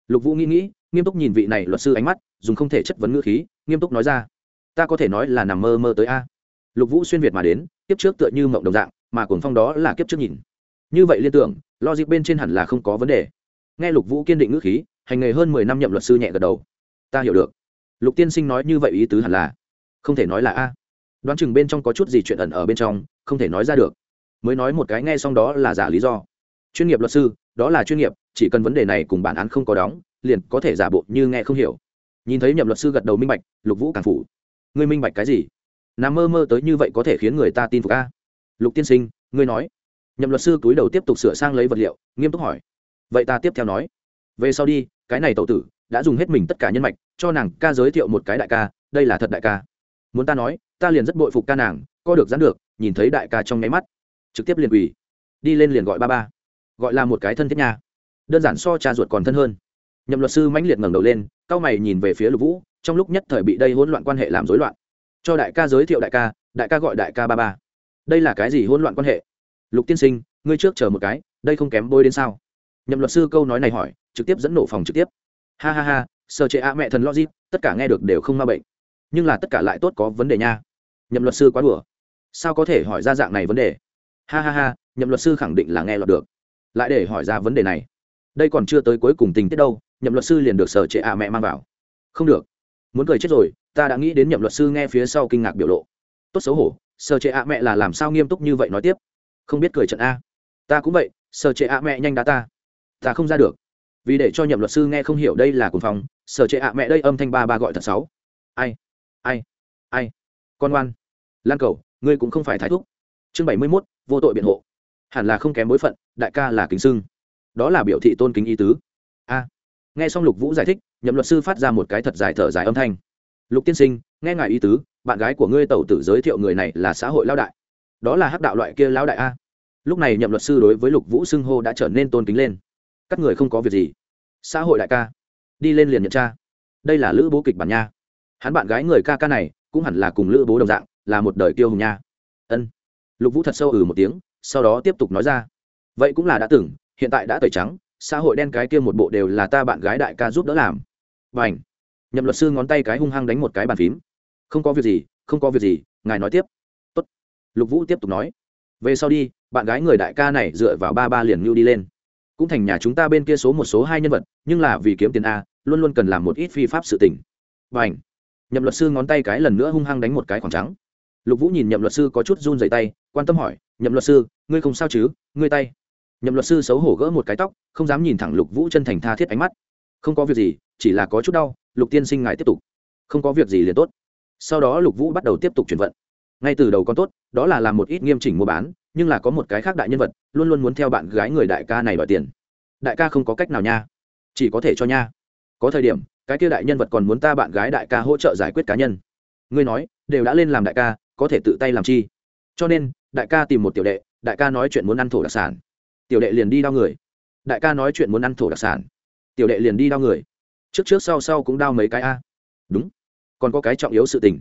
Lục vũ nghĩ nghĩ nghiêm túc nhìn vị này luật sư ánh mắt dùng không thể chất vấn ngữ khí nghiêm túc nói ra. Ta có thể nói là nằm mơ mơ tới a. Lục vũ xuyên việt mà đến kiếp trước tựa như mộng đồng dạng mà cuồng phong đó là kiếp trước nhìn như vậy liên tưởng, logic bên trên hẳn là không có vấn đề. Nghe lục vũ kiên định ngữ khí, hành nghề hơn mười năm nhậm luật sư nhẹ gật đầu. Ta hiểu được. Lục tiên sinh nói như vậy ý tứ hẳn là, không thể nói là a. Đoán chừng bên trong có chút gì chuyện ẩn ở bên trong, không thể nói ra được. Mới nói một cái nghe xong đó là giả lý do. Chuyên nghiệp luật sư, đó là chuyên nghiệp, chỉ cần vấn đề này cùng bản án không có đóng, liền có thể giả bộ như nghe không hiểu. Nhìn thấy nhậm luật sư gật đầu minh bạch, lục vũ càng phủ. Ngươi minh bạch cái gì? Nằm mơ mơ tới như vậy có thể khiến người ta tin phục a. Lục tiên sinh, ngươi nói nhậm luật sư túi đầu tiếp tục sửa sang lấy vật liệu, nghiêm túc hỏi. Vậy ta tiếp theo nói. Về sau đi, cái này tậu tử, đã dùng hết mình tất cả nhân mạch, cho nàng ca giới thiệu một cái đại ca, đây là thật đại ca. Muốn ta nói, ta liền rất bội phục ca nàng, co được, dán được, nhìn thấy đại ca trong nháy mắt. Trực tiếp liền quỳ. Đi lên liền gọi ba ba. Gọi là một cái thân thiết nha. Đơn giản so cha ruột còn thân hơn. Nhậm luật sư mãnh liệt ngẩng đầu lên cao mày nhìn về phía lục vũ, trong lúc nhất thời bị đây hỗn loạn quan hệ làm rối loạn. Cho đại ca giới thiệu đại ca đại ca gọi đại ca ba ba. Đây là cái gì hỗn loạn quan hệ? Lục tiên sinh, ngươi trước chờ một cái, đây không kém bôi đến sao? Nhậm luật sư câu nói này hỏi, trực tiếp dẫn nổ phòng trực tiếp. Ha ha ha sơ chế a mẹ thần logic, tất cả nghe được đều không ma bệnh. Nhưng là tất cả lại tốt có vấn đề nha. Nhậm luật sư quá đùa. Sao có thể hỏi ra dạng này vấn đề? Ha ha ha, nhậm luật sư khẳng định là nghe lọt được. Lại để hỏi ra vấn đề này. Đây còn chưa tới cuối cùng tình tiết đâu, nhậm luật sư liền được sở trệ ạ mẹ mang vào. Không được. Muốn cười chết rồi, ta đã nghĩ đến nhậm luật sư nghe phía sau kinh ngạc biểu lộ. Tốt xấu hổ sở trệ ạ mẹ là làm sao nghiêm túc như vậy nói tiếp? Không biết cười trận a. Ta cũng vậy sở trệ ạ mẹ nhanh đá ta. Ta không ra được. Vì để cho nhậm luật sư nghe không hiểu đây là cuồng phòng sở trệ ạ mẹ đây âm thanh ba ba gọi thật sáu ai ai ai? Con ngoan. Lan cầu, ngươi cũng không phải thái thúc. Chương bảy mươi mốt, vô tội biện hộ. Hẳn là không kém bối phận, đại ca là kính sưng. Đó là biểu thị tôn kính ý tứ. A. Nghe xong lục vũ giải thích, nhậm luật sư phát ra một cái thật dài thở dài âm thanh. Lục tiên sinh, nghe ngài ý tứ, bạn gái của ngươi tẩu tử giới thiệu người này là xã hội lao đại đó là hắc đạo loại kia lão đại a. Lúc này nhậm luật sư đối với lục vũ xưng hô đã trở nên tôn kính lên. Các người không có việc gì. Xã hội đại ca, đi lên liền nhận cha đây là lữ bố kịch bản nha. Hắn bạn gái người ca ca này cũng hẳn là cùng lữ bố đồng dạng, là một đời tiêu hùng nha. Ân. Lục vũ thật sâu ừ một tiếng, sau đó tiếp tục nói ra. Vậy cũng là đã từng, hiện tại đã tẩy trắng, xã hội đen cái kia một bộ đều là ta bạn gái đại ca giúp đỡ làm. Và ảnh nhậm luật sư ngón tay cái hung hăng đánh một cái bàn phím. Không có việc gì, không có việc gì, ngài nói tiếp lục vũ tiếp tục nói, về sau đi, bạn gái người đại ca này dựa vào ba ba liền nhu đi lên. Cũng thành nhà chúng ta bên kia số một, số hai nhân vật, nhưng là vì kiếm tiền a, luôn luôn cần làm một ít phi pháp sự tình. Và ảnh nhậm luật sư ngón tay cái lần nữa hung hăng đánh một cái khoảng trắng. Lục vũ nhìn nhậm luật sư có chút run dày tay, quan tâm hỏi, nhậm luật sư, ngươi không sao chứ? Ngươi tay. Nhậm luật sư xấu hổ gỡ một cái tóc, không dám nhìn thẳng lục vũ chân thành tha thiết ánh mắt. Không có việc gì, chỉ là có chút đau, lục tiên sinh ngài tiếp tục. Không có việc gì liền tốt. Sau đó lục vũ bắt đầu tiếp tục chuyển vận ngay từ đầu con tốt, đó là làm một ít nghiêm chỉnh mua bán, nhưng là có một cái khác đại nhân vật, luôn luôn muốn theo bạn gái người đại ca này đòi tiền. Đại ca không có cách nào nha. Chỉ có thể cho nha. Có thời điểm, cái kia đại nhân vật còn muốn ta bạn gái đại ca hỗ trợ giải quyết cá nhân. Ngươi nói, đều đã lên làm đại ca, có thể tự tay làm chi? Cho nên, đại ca tìm một tiểu đệ, đại ca nói chuyện muốn ăn thổ đặc sản. Tiểu đệ liền đi đau người. Đại ca nói chuyện muốn ăn thổ đặc sản. Tiểu đệ liền đi đau người. Trước trước sau sau cũng đau mấy cái a. Đúng. Còn có cái trọng yếu sự tình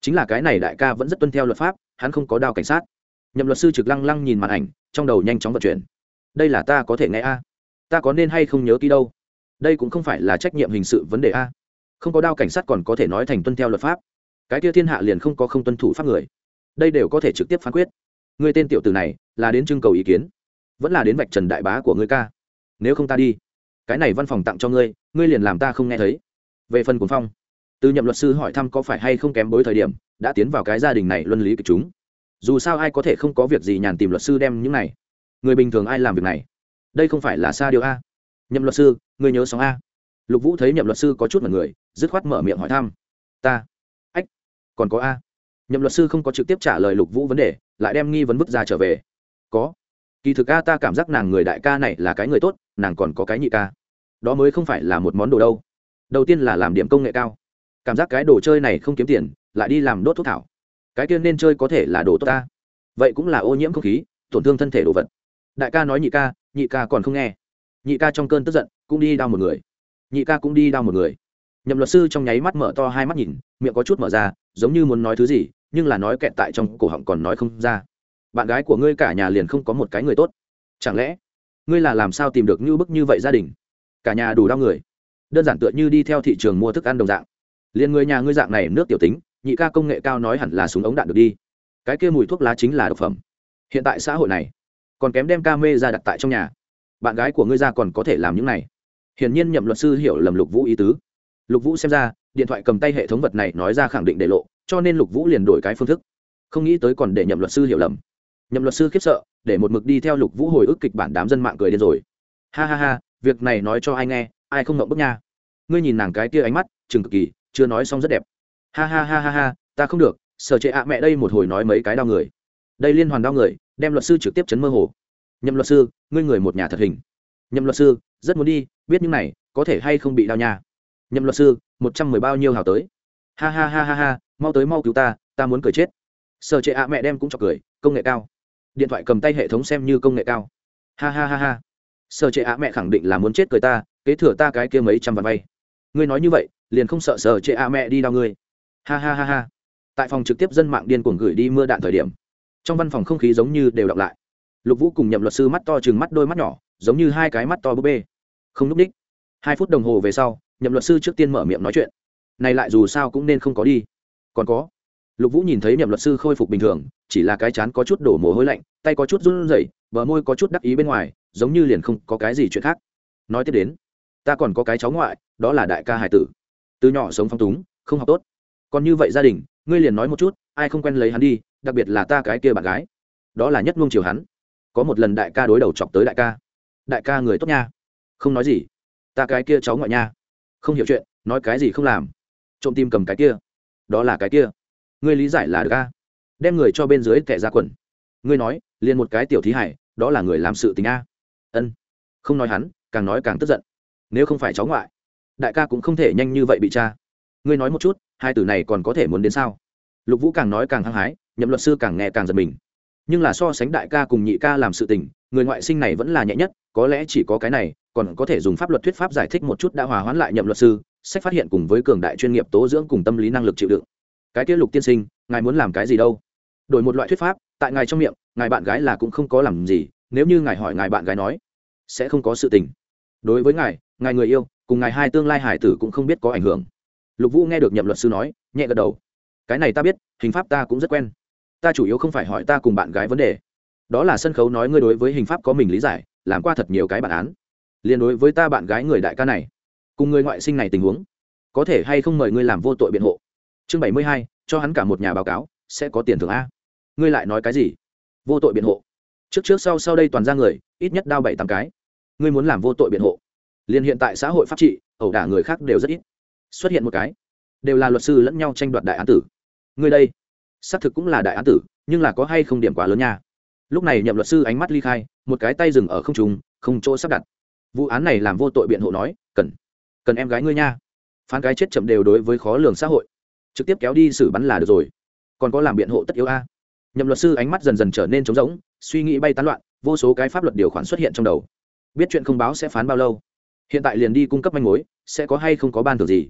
chính là cái này đại ca vẫn rất tuân theo luật pháp, hắn không có đao cảnh sát. Nhậm luật sư trực lăng lăng nhìn màn ảnh, trong đầu nhanh chóng vận chuyển. Đây là ta có thể nghe a? Ta có nên hay không nhớ kỹ đâu? Đây cũng không phải là trách nhiệm hình sự vấn đề a. Không có đao cảnh sát còn có thể nói thành tuân theo luật pháp. Cái kia thiên hạ liền không có không tuân thủ pháp người. Đây đều có thể trực tiếp phán quyết. Người tên tiểu tử này, là đến trưng cầu ý kiến. Vẫn là đến vạch trần đại bá của ngươi ca. Nếu không ta đi, cái này văn phòng tặng cho ngươi ngươi liền làm ta không nghe thấy. Về phần cuốn phong từ nhậm luật sư hỏi thăm có phải hay không kém bối thời điểm, đã tiến vào cái gia đình này luân lý kịch chúng. Dù sao ai có thể không có việc gì nhàn tìm luật sư đem những này. Người bình thường ai làm việc này? Đây không phải là xa điều a. Nhậm luật sư, người nhớ sóng a. Lục vũ thấy nhậm luật sư có chút mật người, dứt khoát mở miệng hỏi thăm. Ta. Ách, còn có a. Nhậm luật sư không có trực tiếp trả lời lục vũ vấn đề, lại đem nghi vấn vứt ra trở về. Có. Kỳ thực a ta cảm giác nàng người đại ca này là cái người tốt, nàng còn có cái nhị ca. Đó mới không phải là một món đồ đâu. Đầu tiên là làm điểm công nghệ cao cảm giác cái đồ chơi này không kiếm tiền, lại đi làm đốt thuốc thảo. Cái kia nên chơi có thể là đồ tốt ta. Vậy cũng là ô nhiễm không khí, tổn thương thân thể đồ vật. Đại ca nói nhị ca nhị ca còn không nghe. Nhị ca trong cơn tức giận, cũng đi đau một người. Nhị ca cũng đi đau một người. Nhậm luật sư trong nháy mắt mở to hai mắt nhìn, miệng có chút mở ra, giống như muốn nói thứ gì, nhưng là nói kẹt tại trong cổ họng còn nói không ra. Bạn gái của ngươi cả nhà liền không có một cái người tốt. Chẳng lẽ, ngươi là làm sao tìm được như bức như vậy gia đình? Cả nhà đủ đau người. Đơn giản tựa như đi theo thị trường mua thức ăn đồng dạng liền người nhà ngươi dạng này nước tiểu tính, nhị ca công nghệ cao nói hẳn là súng ống đạn được đi. Cái kia mùi thuốc lá chính là độc phẩm. Hiện tại xã hội này, còn kém đem ca mê ra đặt tại trong nhà. Bạn gái của ngươi ra còn có thể làm những này. Hiển nhiên nhậm luật sư hiểu lầm lục vũ ý tứ. Lục vũ xem ra, điện thoại cầm tay hệ thống vật này nói ra khẳng định để lộ, cho nên lục vũ liền đổi cái phương thức. Không nghĩ tới còn để nhậm luật sư hiểu lầm. Nhậm luật sư khiếp sợ, để một mực đi theo lục vũ hồi ức kịch bản đám dân mạng cười điên rồi. Ha ha ha, việc này nói cho ai nghe, ai không ngậm bức nha. Ngươi nhìn nàng cái kia ánh mắt, chừng cực kỳ chưa nói xong rất đẹp. Ha ha ha ha ha, ta không được, sở trệ ạ mẹ đây một hồi nói mấy cái đau người. Đây liên hoàn đau người, đem luật sư trực tiếp chấn mơ hồ. Nhậm luật sư, ngươi người một nhà thật hình. Nhậm luật sư, rất muốn đi, biết những này, có thể hay không bị đau nha. Nhậm luật sư, một trăm mười bao nhiêu hào tới. Ha ha ha ha ha, mau tới mau cứu ta ta muốn cười chết. Sở trệ ạ mẹ đem cũng cho cười, công nghệ cao. Điện thoại cầm tay hệ thống xem như công nghệ cao. Ha ha ha ha. Sở trệ ạ mẹ khẳng định là muốn chết cười ta, kế thừa ta cái kia mấy trăm vạn vay. Ngươi nói như vậy liền không sợ sở trệ ạ mẹ đi đau ngươi. Ha ha ha ha. Tại phòng trực tiếp dân mạng điên cuồng gửi đi mưa đạn thời điểm, trong văn phòng không khí giống như đều đọc lại. Lục vũ cùng nhậm luật sư mắt to chừng mắt đôi mắt nhỏ, giống như hai cái mắt to búp bê. Không n ú c ních hai phút đồng hồ về sau, nhậm luật sư trước tiên mở miệng nói chuyện. Này lại dù sao cũng nên không có đi. Còn có. Lục vũ nhìn thấy nhậm luật sư khôi phục bình thường, chỉ là cái chán có chút đổ mồ hôi lạnh, tay có chút run rẩy, bờ môi có chút đắc ý bên ngoài, giống như liền không có cái gì chuyện khác. Nói tiếp đến, ta còn có cái cháu ngoại, đó là đại ca hải tử từ nhỏ sống phong túng, không học tốt. Còn như vậy gia đình, ngươi liền nói một chút, ai không quen lấy hắn đi, đặc biệt là ta cái kia bạn gái. Đó là nhất luông chiều hắn. Có một lần đại ca đối đầu chọc tới đại ca. Đại ca người tốt nha. Không nói gì. Ta cái kia cháu ngoại nha. Không hiểu chuyện, nói cái gì không làm. Trộm tim cầm cái kia. Đó là cái kia. Ngươi lý giải là được ca đem người cho bên dưới tệ ra quần. Ngươi nói, liền một cái tiểu thí hải, đó là người làm sự tình a. Ân. Không nói hắn, càng nói càng tức giận. Nếu không phải cháu ngoại đại ca cũng không thể nhanh như vậy bị cha ngươi nói một chút, hai từ này còn có thể muốn đến sao? Lục vũ càng nói càng hăng hái, nhậm luật sư càng nghe càng giật mình. Nhưng là so sánh đại ca cùng nhị ca làm sự tình, người ngoại sinh này vẫn là nhẹ nhất, có lẽ chỉ có cái này, còn có thể dùng pháp luật thuyết pháp giải thích một chút đã hòa hoãn lại nhậm luật sư, sách phát hiện cùng với cường đại chuyên nghiệp tố dưỡng cùng tâm lý năng lực chịu đựng. Cái tiết lục tiên sinh, ngài muốn làm cái gì đâu? Đổi một loại thuyết pháp, tại ngài trong miệng, ngài bạn gái là cũng không có làm gì, nếu như ngài hỏi ngài bạn gái nói, sẽ không có sự tình. Đối với ngài ngài người yêu cùng ngài hai tương lai hải tử cũng không biết có ảnh hưởng. Lục vũ nghe được nhậm luật sư nói, nhẹ gật đầu. Cái này ta biết, hình pháp ta cũng rất quen. Ta chủ yếu không phải hỏi ta cùng bạn gái vấn đề. Đó là sân khấu nói ngươi đối với hình pháp có mình lý giải, làm qua thật nhiều cái bản án. Liên đối với ta bạn gái người đại ca này, cùng người ngoại sinh này tình huống, có thể hay không mời ngươi làm vô tội biện hộ? Chương bảy mươi hai, cho hắn cả một nhà báo cáo, sẽ có tiền thưởng a. Ngươi lại nói cái gì? Vô tội biện hộ. Trước trước sau sau đây toàn ra người, ít nhất đao bảy tám cái. Ngươi muốn làm vô tội biện hộ liền hiện tại xã hội pháp trị, ẩu đả người khác đều rất ít. Xuất hiện một cái, đều là luật sư lẫn nhau tranh đoạt đại án tử. Người đây, xác thực cũng là đại án tử, nhưng là có hay không điểm quá lớn nha. Lúc này nhậm luật sư ánh mắt ly khai, một cái tay dừng ở không trùng không chỗ sắp đặt. Vụ án này làm vô tội biện hộ nói, cần cần em gái ngươi nha. Phán cái chết chậm đều đối với khó lường xã hội. Trực tiếp kéo đi xử bắn là được rồi. Còn có làm biện hộ tất yếu a. Nhậm luật sư ánh mắt dần dần trở nên trống rỗng, suy nghĩ bay tán loạn, vô số cái pháp luật điều khoản xuất hiện trong đầu. Biết chuyện không báo sẽ phán bao lâu hiện tại liền đi cung cấp manh mối, sẽ có hay không có ban thưởng gì?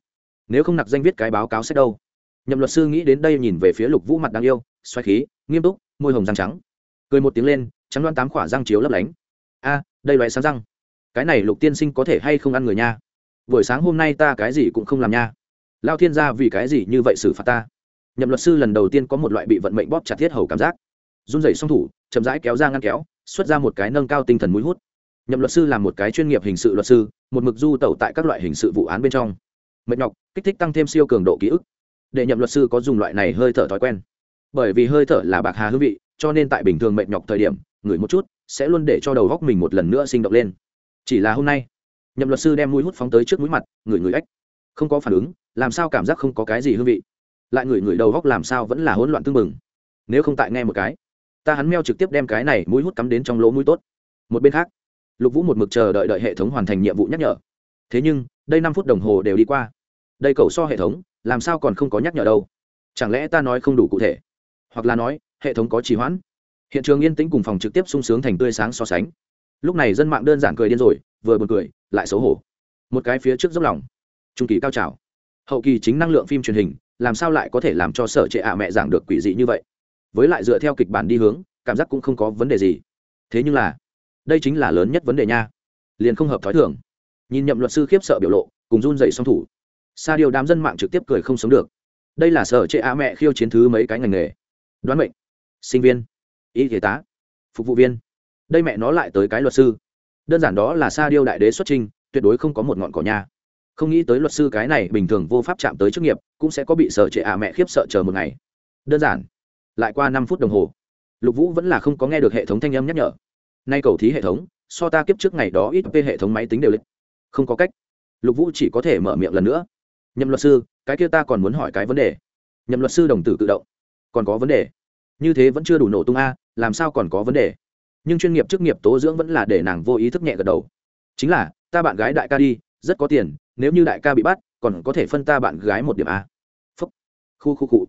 Nếu không nặc danh viết cái báo cáo sẽ đâu? Nhậm luật sư nghĩ đến đây nhìn về phía lục vũ mặt đáng yêu, xoay khí, nghiêm túc, môi hồng răng trắng. Cười một tiếng lên, trắng đoan tám khỏa răng chiếu lấp lánh. A, đây loại sáng răng. Cái này lục tiên sinh có thể hay không ăn người nha? Buổi sáng hôm nay ta cái gì cũng không làm nha. Lao thiên gia vì cái gì như vậy xử phạt ta? Nhậm luật sư lần đầu tiên có một loại bị vận mệnh bóp chặt thiết hầu cảm giác. Run rẩy song thủ, chậm rãi kéo ra ngăn kéo, xuất ra một cái nâng cao tinh thần mũi hút nhậm luật sư là một cái chuyên nghiệp hình sự luật sư, một mực du tẩu tại các loại hình sự vụ án bên trong. Mệt nhọc, kích thích tăng thêm siêu cường độ ký ức. Để nhậm luật sư có dùng loại này hơi thở thói quen. Bởi vì hơi thở là bạc hà hương vị, cho nên tại bình thường mệt nhọc thời điểm, ngửi một chút, sẽ luôn để cho đầu góc mình một lần nữa sinh động lên. Chỉ là hôm nay, nhậm luật sư đem mũi hút phóng tới trước mũi mặt, ngửi ngửi ếch. Không có phản ứng, làm sao cảm giác không có cái gì hương vị? Lại ngửi ngửi đầu góc làm sao vẫn là hỗn loạn tương mừng nếu không tại nghe một cái, ta hắn meo trực tiếp đem cái này mũi hút cắm đến trong lỗ mũi tốt. Một bên khác lục vũ một mực chờ đợi đợi hệ thống hoàn thành nhiệm vụ nhắc nhở. Thế nhưng, đây năm phút đồng hồ đều đi qua. Đây cầu so hệ thống, làm sao còn không có nhắc nhở đâu? Chẳng lẽ ta nói không đủ cụ thể? Hoặc là nói, hệ thống có trì hoãn? Hiện trường yên tĩnh cùng phòng trực tiếp sung sướng thành tươi sáng so sánh. Lúc này dân mạng đơn giản cười điên rồi, vừa buồn cười, lại xấu hổ. Một cái phía trước dốc lòng. Trung kỳ cao trào. Hậu kỳ chính năng lượng phim truyền hình, làm sao lại có thể làm cho sở trệ ạ mẹ giảng được quỷ dị như vậy? Với lại dựa theo kịch bản đi hướng, cảm giác cũng không có vấn đề gì. Thế nhưng là đây chính là lớn nhất vấn đề nha. Liền không hợp thói thường. Nhìn nhậm luật sư khiếp sợ biểu lộ, cùng run dậy song thủ. Sa điều đám dân mạng trực tiếp cười không sống được. Đây là sở trệ á mẹ khiêu chiến thứ mấy cái ngành nghề? Đoán mệnh. Sinh viên. Y tế tá. Phục vụ viên. Đây mẹ nó lại tới cái luật sư. Đơn giản đó là sa điêu đại đế xuất trình, tuyệt đối không có một ngọn cỏ nha. Không nghĩ tới luật sư cái này bình thường vô pháp chạm tới chức nghiệp, cũng sẽ có bị sở trệ ạ mẹ khiếp sợ chờ một ngày. Đơn giản. Lại qua năm phút đồng hồ, lục vũ vẫn là không có nghe được hệ thống thanh âm nhắc nhở nay cầu thí hệ thống, so ta kiếp trước ngày đó ít p hệ thống máy tính đều lịch. Không có cách. Lục vũ chỉ có thể mở miệng lần nữa. Nhậm luật sư, cái kia ta còn muốn hỏi cái vấn đề. Nhậm luật sư đồng tử tự động. Còn có vấn đề. Như thế vẫn chưa đủ nổ tung a, làm sao còn có vấn đề? Nhưng chuyên nghiệp chức nghiệp tố dưỡng vẫn là để nàng vô ý thức nhẹ gật đầu. Chính là, ta bạn gái đại ca đi, rất có tiền, nếu như đại ca bị bắt, còn có thể phân ta bạn gái một điểm a. Phúc. Khu khu cụ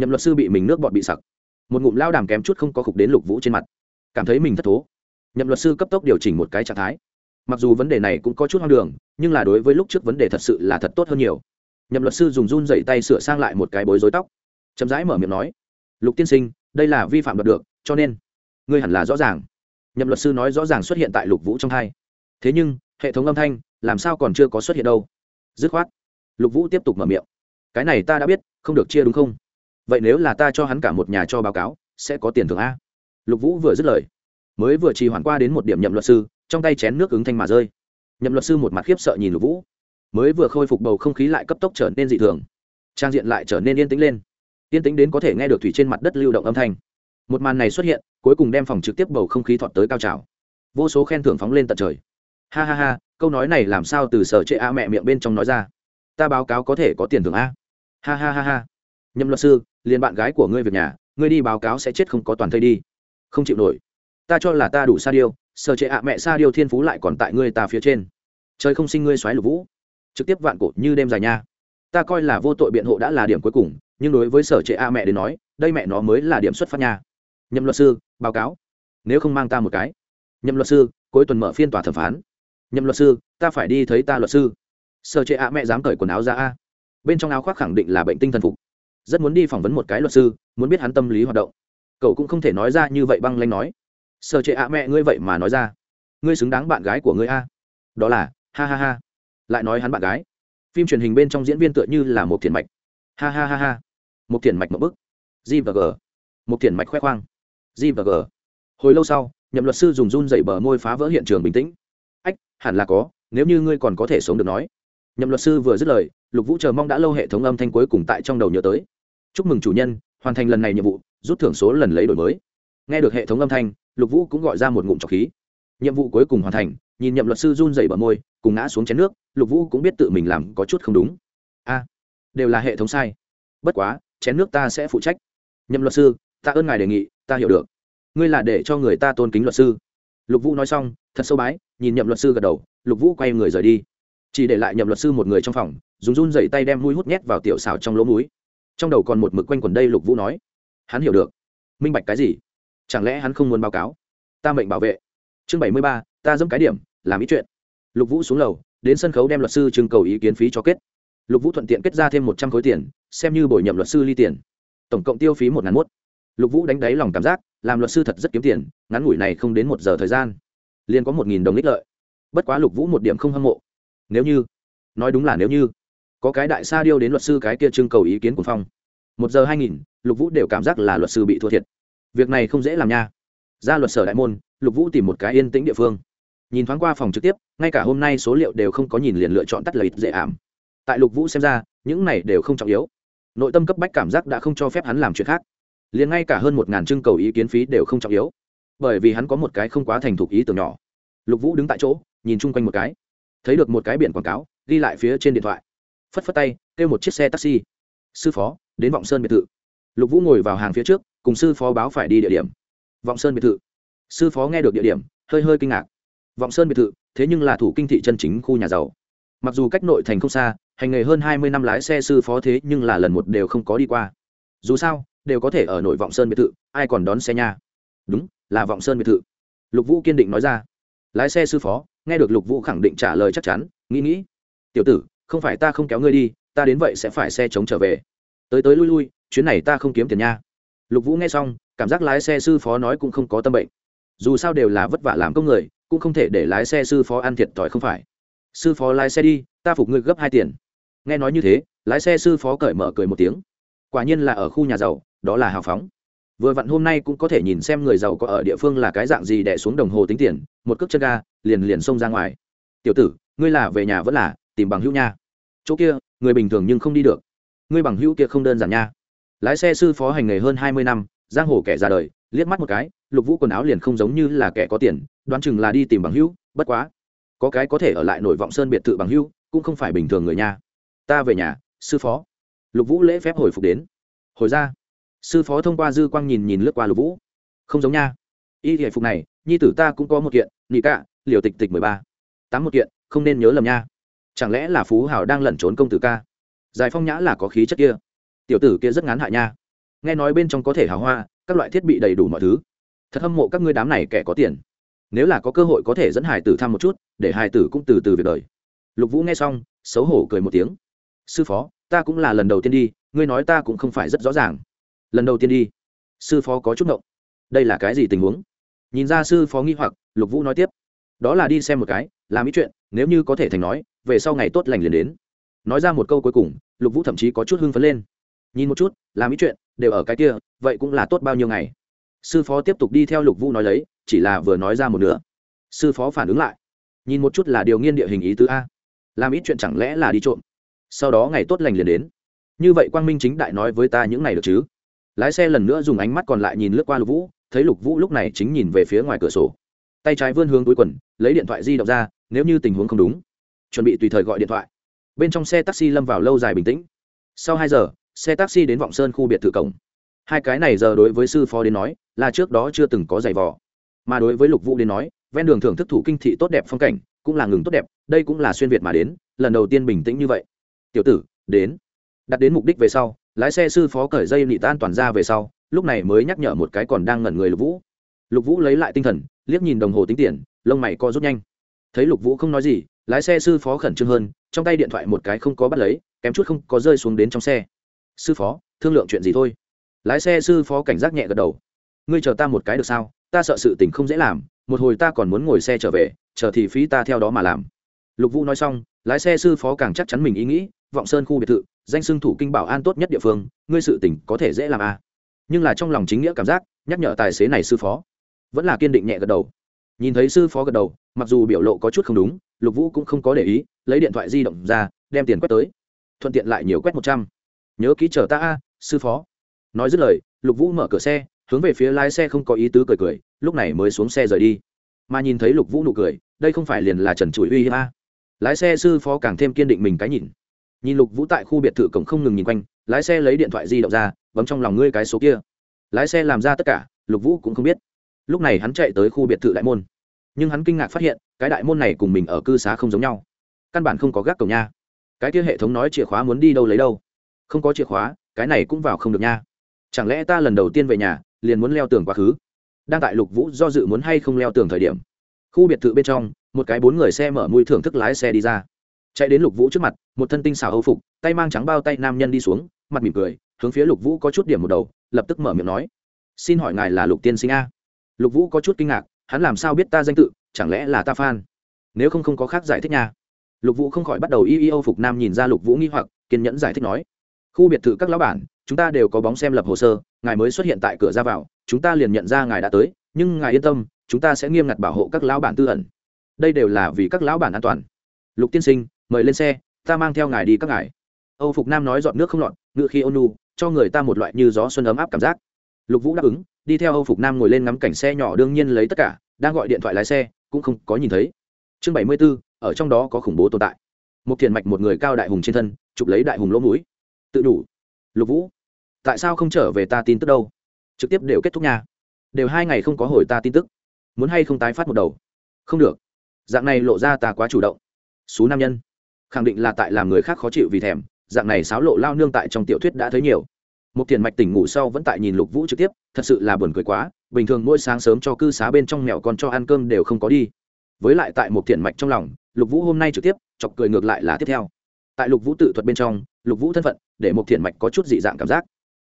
nhậm luật sư bị mình nước bọt bị sặc. Một ngụm lao đàm kém chút không có khục đến lục vũ trên mặt. Cảm thấy mình thất thố nhậm luật sư cấp tốc điều chỉnh một cái trạng thái. Mặc dù vấn đề này cũng có chút hoang đường, nhưng là đối với lúc trước vấn đề thật sự là thật tốt hơn nhiều. Nhậm luật sư dùng run dậy tay sửa sang lại một cái bối rối tóc. Chậm rãi mở miệng nói, lục tiên sinh, đây là vi phạm luật được, cho nên ngươi hẳn là rõ ràng. Nhậm luật sư nói rõ ràng xuất hiện tại lục vũ trong hai thế nhưng, hệ thống âm thanh, làm sao còn chưa có xuất hiện đâu? Dứt khoát, lục vũ tiếp tục mở miệng, cái này ta đã biết, không được chia đúng không? Vậy nếu là ta cho hắn cả một nhà cho báo cáo, sẽ có tiền thưởng a. Lục vũ vừa dứt lời mới vừa trì hoãn qua đến một điểm nhậm luật sư, trong tay chén nước ứng thanh mà rơi. Nhậm luật sư một mặt khiếp sợ nhìn lục vũ. Mới vừa khôi phục bầu không khí lại cấp tốc trở nên dị thường. Trang diện lại trở nên yên tĩnh lên. Yên tĩnh đến có thể nghe được thủy trên mặt đất lưu động âm thanh. Một màn này xuất hiện, cuối cùng đem phòng trực tiếp bầu không khí thọt tới cao trào. Vô số khen thưởng phóng lên tận trời. Ha ha ha, câu nói này làm sao từ sở trệ a mẹ miệng bên trong nói ra? Ta báo cáo có thể có tiền thưởng a. Ha ha ha ha. Nhậm luật sư, liền bạn gái của ngươi việc nhà, ngươi đi báo cáo sẽ chết không có toàn thây đi. Không chịu nổi ta cho là ta đủ sa điêu, sở trệ ạ mẹ sa điêu thiên phú lại còn tại ngươi ta phía trên. Trời không sinh ngươi xoáy lục vũ. Trực tiếp vạn cổ như đêm dài nha. Ta coi là vô tội biện hộ đã là điểm cuối cùng, nhưng đối với sở trệ a mẹ đến nói, đây mẹ nó mới là điểm xuất phát nha. Nhậm luật sư, báo cáo. Nếu không mang ta một cái. Nhậm luật sư, cuối tuần mở phiên tòa thẩm phán. Nhậm luật sư, ta phải đi thấy ta luật sư. Sở trệ a mẹ dám cởi quần áo ra a. Bên trong áo khoác khẳng định là bệnh tinh thần phục. Rất muốn đi phỏng vấn một cái luật sư, muốn biết hắn tâm lý hoạt động. Cậu cũng không thể nói ra như vậy băng lanh nói sở trệ a mẹ ngươi vậy mà nói ra. Ngươi xứng đáng bạn gái của ngươi a. Đó là, ha ha ha. Lại nói hắn bạn gái. Phim truyền hình bên trong diễn viên tựa như là một thiền mạch. Ha ha ha ha. Một thiền mạch một bức. G và g. Một thiền mạch khoe khoang. G và g. Hồi lâu sau, nhậm luật sư dùng run dậy bờ môi phá vỡ hiện trường bình tĩnh. Ách, hẳn là có, nếu như ngươi còn có thể sống được nói. Nhậm luật sư vừa dứt lời, lục vũ chờ mong đã lâu hệ thống âm thanh cuối cùng tại trong đầu nhớ tới. Chúc mừng chủ nhân, hoàn thành lần này nhiệm vụ, rút thưởng số lần lấy đổi mới nghe được hệ thống âm thanh, lục vũ cũng gọi ra một ngụm trọc khí. Nhiệm vụ cuối cùng hoàn thành, nhìn nhậm luật sư run dày bờ môi, cùng ngã xuống chén nước, lục vũ cũng biết tự mình làm có chút không đúng. A, đều là hệ thống sai. Bất quá, chén nước ta sẽ phụ trách. Nhậm luật sư, ta ơn ngài đề nghị, ta hiểu được. Ngươi là để cho người ta tôn kính luật sư. Lục vũ nói xong, thật sâu bái, nhìn nhậm luật sư gật đầu, lục vũ quay người rời đi. Chỉ để lại nhậm luật sư một người trong phòng, dùng run dậy tay đem mũi hút nhét vào tiểu xào trong lỗ mũi. Trong đầu còn một mực quanh quần đây, lục vũ nói. Hắn hiểu được. Minh bạch cái gì? Chẳng lẽ hắn không muốn báo cáo? Ta mệnh bảo vệ. Chương bảy mươi ba, ta dẫm cái điểm, làm ý chuyện. Lục vũ xuống lầu, đến sân khấu đem luật sư trưng cầu ý kiến phí cho kết. Lục vũ thuận tiện kết ra thêm một trăm khối tiền, xem như bổ nhậm luật sư ly tiền. Tổng cộng tiêu phí một ngàn mốt. Lục vũ đánh đáy lòng cảm giác, làm luật sư thật rất kiếm tiền, ngắn ngủi này không đến một giờ thời gian, liền có một nghìn đồng ích lợi. Bất quá lục vũ một điểm không hâm mộ. Nếu như, nói đúng là nếu như, có cái đại sa điêu đến luật sư cái kia trưng cầu ý kiến của phong. Một giờ hai nghìn, lục vũ đều cảm giác là luật sư bị thua thiệt việc này không dễ làm nha. Ra luật sở đại môn, lục vũ tìm một cái yên tĩnh địa phương. Nhìn thoáng qua phòng trực tiếp, ngay cả hôm nay số liệu đều không có nhìn liền lựa chọn tắt lợi dễ ảm. Tại lục vũ xem ra, những này đều không trọng yếu. Nội tâm cấp bách cảm giác đã không cho phép hắn làm chuyện khác. Liền ngay cả hơn một ngàn trưng cầu ý kiến phí đều không trọng yếu. Bởi vì hắn có một cái không quá thành thục ý tưởng nhỏ. Lục vũ đứng tại chỗ, nhìn chung quanh một cái. Thấy được một cái biển quảng cáo, ghi lại phía trên điện thoại. Phất phất tay, kêu một chiếc xe taxi. Sư phó, đến vọng sơn biệt thự. Lục vũ ngồi vào hàng phía trước cùng sư phó báo phải đi địa điểm. Vọng sơn biệt thự. Sư phó nghe được địa điểm, hơi hơi kinh ngạc. Vọng sơn biệt thự, thế nhưng là thủ kinh thị chân chính khu nhà giàu. Mặc dù cách nội thành không xa, hành nghề hơn hai mươi năm lái xe sư phó thế nhưng là lần một đều không có đi qua. Dù sao, đều có thể ở nội vọng sơn biệt thự, ai còn đón xe nha? Đúng, là vọng sơn biệt thự. Lục vũ kiên định nói ra. Lái xe sư phó, nghe được lục vũ khẳng định trả lời chắc chắn, nghĩ nghĩ. Tiểu tử, không phải ta không kéo ngươi đi, ta đến vậy sẽ phải xe chống trở về. Tới tới lui lui, chuyến này ta không kiếm tiền nha lục vũ nghe xong, cảm giác lái xe sư phó nói cũng không có tâm bệnh. Dù sao đều là vất vả làm công người, cũng không thể để lái xe sư phó ăn thiệt thòi không phải. Sư phó lái xe đi, ta phục ngươi gấp hai tiền. Nghe nói như thế, lái xe sư phó cởi mở cười một tiếng. Quả nhiên là ở khu nhà giàu, đó là hào phóng. Vừa vặn hôm nay cũng có thể nhìn xem người giàu có ở địa phương là cái dạng gì đẻ xuống đồng hồ tính tiền, một cước chân ga, liền liền xông ra ngoài. Tiểu tử, ngươi là về nhà vẫn là, tìm bằng hữu nha. Chỗ kia, người bình thường nhưng không đi được. Ngươi bằng hữu kia không đơn giản nha lái xe sư phó hành nghề hơn hai mươi năm, giang hồ kẻ ra đời, liếc mắt một cái, lục vũ quần áo liền không giống như là kẻ có tiền, đoán chừng là đi tìm bằng hữu, bất quá. Có cái có thể ở lại nổi vọng sơn biệt thự bằng hữu, cũng không phải bình thường người nha. Ta về nhà, sư phó. Lục vũ lễ phép hồi phục đến. Hồi ra. Sư phó thông qua dư quang nhìn nhìn lướt qua lục vũ. Không giống nha. Y thể phục này, nhi tử ta cũng có một kiện, nị cạ liều tịch tịch mười ba. Tám một kiện, không nên nhớ lầm nha. Chẳng lẽ là phú hảo đang lẩn trốn công tử ca? Giải phong nhã là có khí chất kia tiểu tử kia rất ngán hại nha. Nghe nói bên trong có thể hào hoa, các loại thiết bị đầy đủ mọi thứ. Thật hâm mộ các ngươi đám này kẻ có tiền. Nếu là có cơ hội có thể dẫn hải tử thăm một chút, để hải tử cũng từ từ việc đời. Lục vũ nghe xong, xấu hổ cười một tiếng. Sư phó, ta cũng là lần đầu tiên đi, ngươi nói ta cũng không phải rất rõ ràng. Lần đầu tiên đi. Sư phó có chút ngộng. Đây là cái gì tình huống? Nhìn ra sư phó nghi hoặc, lục vũ nói tiếp. Đó là đi xem một cái, làm ý chuyện, nếu như có thể thành nói, về sau ngày tốt lành liền đến. Nói ra một câu cuối cùng, lục vũ thậm chí có chút hưng phấn lên nhìn một chút, làm ý chuyện, đều ở cái kia, vậy cũng là tốt bao nhiêu ngày. Sư phó tiếp tục đi theo lục vũ nói lấy, chỉ là vừa nói ra một nửa. Sư phó phản ứng lại. Nhìn một chút là điều nghiên địa hình ý tứ a. Làm ít chuyện chẳng lẽ là đi trộm? Sau đó ngày tốt lành liền đến. Như vậy quang minh chính đại nói với ta những ngày được chứ? Lái xe lần nữa dùng ánh mắt còn lại nhìn lướt qua lục vũ, thấy lục vũ lúc này chính nhìn về phía ngoài cửa sổ. Tay trái vươn hướng túi quần, lấy điện thoại di động ra, nếu như tình huống không đúng, chuẩn bị tùy thời gọi điện thoại. Bên trong xe taxi lâm vào lâu dài bình tĩnh. Sau hai giờ xe taxi đến vọng sơn khu biệt thự cổng. Hai cái này giờ đối với sư phó đến nói, là trước đó chưa từng có giày vò. Mà đối với lục vũ đến nói, ven đường thưởng thức thủ kinh thị tốt đẹp phong cảnh, cũng là ngừng tốt đẹp, đây cũng là xuyên việt mà đến, lần đầu tiên bình tĩnh như vậy. Tiểu tử, đến. Đặt đến mục đích về sau, lái xe sư phó cởi dây nị tan toàn ra về sau, lúc này mới nhắc nhở một cái còn đang ngẩn người lục vũ. Lục vũ lấy lại tinh thần, liếc nhìn đồng hồ tính tiền, lông mày co rút nhanh. Thấy lục vũ không nói gì, lái xe sư phó khẩn trương hơn, trong tay điện thoại một cái không có bắt lấy, kém chút không có rơi xuống đến trong xe sư phó, thương lượng chuyện gì thôi. Lái xe sư phó cảnh giác nhẹ gật đầu. Ngươi chờ ta một cái được sao? Ta sợ sự tình không dễ làm, một hồi ta còn muốn ngồi xe trở về, chờ thì phí ta theo đó mà làm. Lục vũ nói xong, lái xe sư phó càng chắc chắn mình ý nghĩ, vọng sơn khu biệt thự, danh sưng thủ kinh bảo an tốt nhất địa phương, ngươi sự tỉnh có thể dễ làm à. nhưng là trong lòng chính nghĩa cảm giác, nhắc nhở tài xế này sư phó, vẫn là kiên định nhẹ gật đầu. Nhìn thấy sư phó gật đầu, mặc dù biểu lộ có chút không đúng, lục vũ cũng không có để ý, lấy điện thoại di động ra, đem tiền quét tới. Thuận tiện lại nhiều quét một trăm nhớ ký chờ ta a, sư phó. Nói dứt lời, lục vũ mở cửa xe, hướng về phía lái xe không có ý tứ cười cười, lúc này mới xuống xe rời đi. Mà nhìn thấy lục vũ nụ cười, đây không phải liền là trần trụi uy hiếp a? Lái xe sư phó càng thêm kiên định mình cái nhìn. Nhìn lục vũ tại khu biệt thự cổng không ngừng nhìn quanh, lái xe lấy điện thoại di động ra bấm trong lòng ngươi cái số kia. Lái xe làm ra tất cả, lục vũ cũng không biết. Lúc này hắn chạy tới khu biệt thự đại môn. Nhưng hắn kinh ngạc phát hiện, cái đại môn này cùng mình ở cư xá không giống nhau. Căn bản không có gác cổng nha. Cái kia hệ thống nói chìa khóa muốn đi đâu lấy đâu không có chìa khóa, cái này cũng vào không được nha. Chẳng lẽ ta lần đầu tiên về nhà, liền muốn leo tường quá khứ? Đang tại lục vũ do dự muốn hay không leo tường thời điểm, khu biệt thự bên trong, một cái bốn người xe mở mùi thưởng thức lái xe đi ra. Chạy đến lục vũ trước mặt, một thân tinh xảo hâu phục, tay mang trắng bao tay nam nhân đi xuống, mặt mỉm cười, hướng phía lục vũ có chút điểm một đầu, lập tức mở miệng nói, xin hỏi ngài là lục tiên sinh a? Lục vũ có chút kinh ngạc, hắn làm sao biết ta danh tự, chẳng lẽ là ta phan nếu không không có khác giải thích nha. Lục vũ không khỏi bắt đầu y y âu phục nam nhìn ra lục vũ nghi hoặc, kiên nhẫn giải thích nói khu biệt thự các lão bản, chúng ta đều có bóng xem lập hồ sơ, ngài mới xuất hiện tại cửa ra vào, chúng ta liền nhận ra ngài đã tới, nhưng ngài yên tâm, chúng ta sẽ nghiêm ngặt bảo hộ các lão bản tư ẩn. Đây đều là vì các lão bản an toàn. Lục tiên sinh, mời lên xe, ta mang theo ngài đi các ngài. Âu phục nam nói dọn nước không lọt, ngựa khi ôn nu cho người ta một loại như gió xuân ấm áp cảm giác. Lục vũ đáp ứng, đi theo âu phục nam ngồi lên ngắm cảnh xe nhỏ đương nhiên lấy tất cả, đang gọi điện thoại lái xe, cũng không có nhìn thấy. Chương bảy mươi b ố ở trong đó có khủng bố tồn tại. Một thiền mạch một người cao đại hùng trên thân, chụp lấy đại hùng lỗ mũi tự đủ. Lục vũ, tại sao không trở về ta tin tức đâu? Trực tiếp đều kết thúc nha. Đều hai ngày không có hồi ta tin tức. Muốn hay không tái phát một đầu? Không được. Dạng này lộ ra ta quá chủ động. Số nam nhân. Khẳng định là tại làm người khác khó chịu vì thèm. Dạng này xáo lộ lao nương tại trong tiểu thuyết đã thấy nhiều. Một tiền mạch tỉnh ngủ sau vẫn tại nhìn lục vũ trực tiếp, thật sự là buồn cười quá. Bình thường mỗi sáng sớm cho cư xá bên trong mèo con cho ăn cơm đều không có đi. Với lại tại một tiền mạch trong lòng, lục vũ hôm nay trực tiếp, chọc cười ngược lại là tiếp theo. Tại lục vũ tự thuật bên trong, lục vũ thân phận để một thiện mạch có chút dị dạng cảm giác.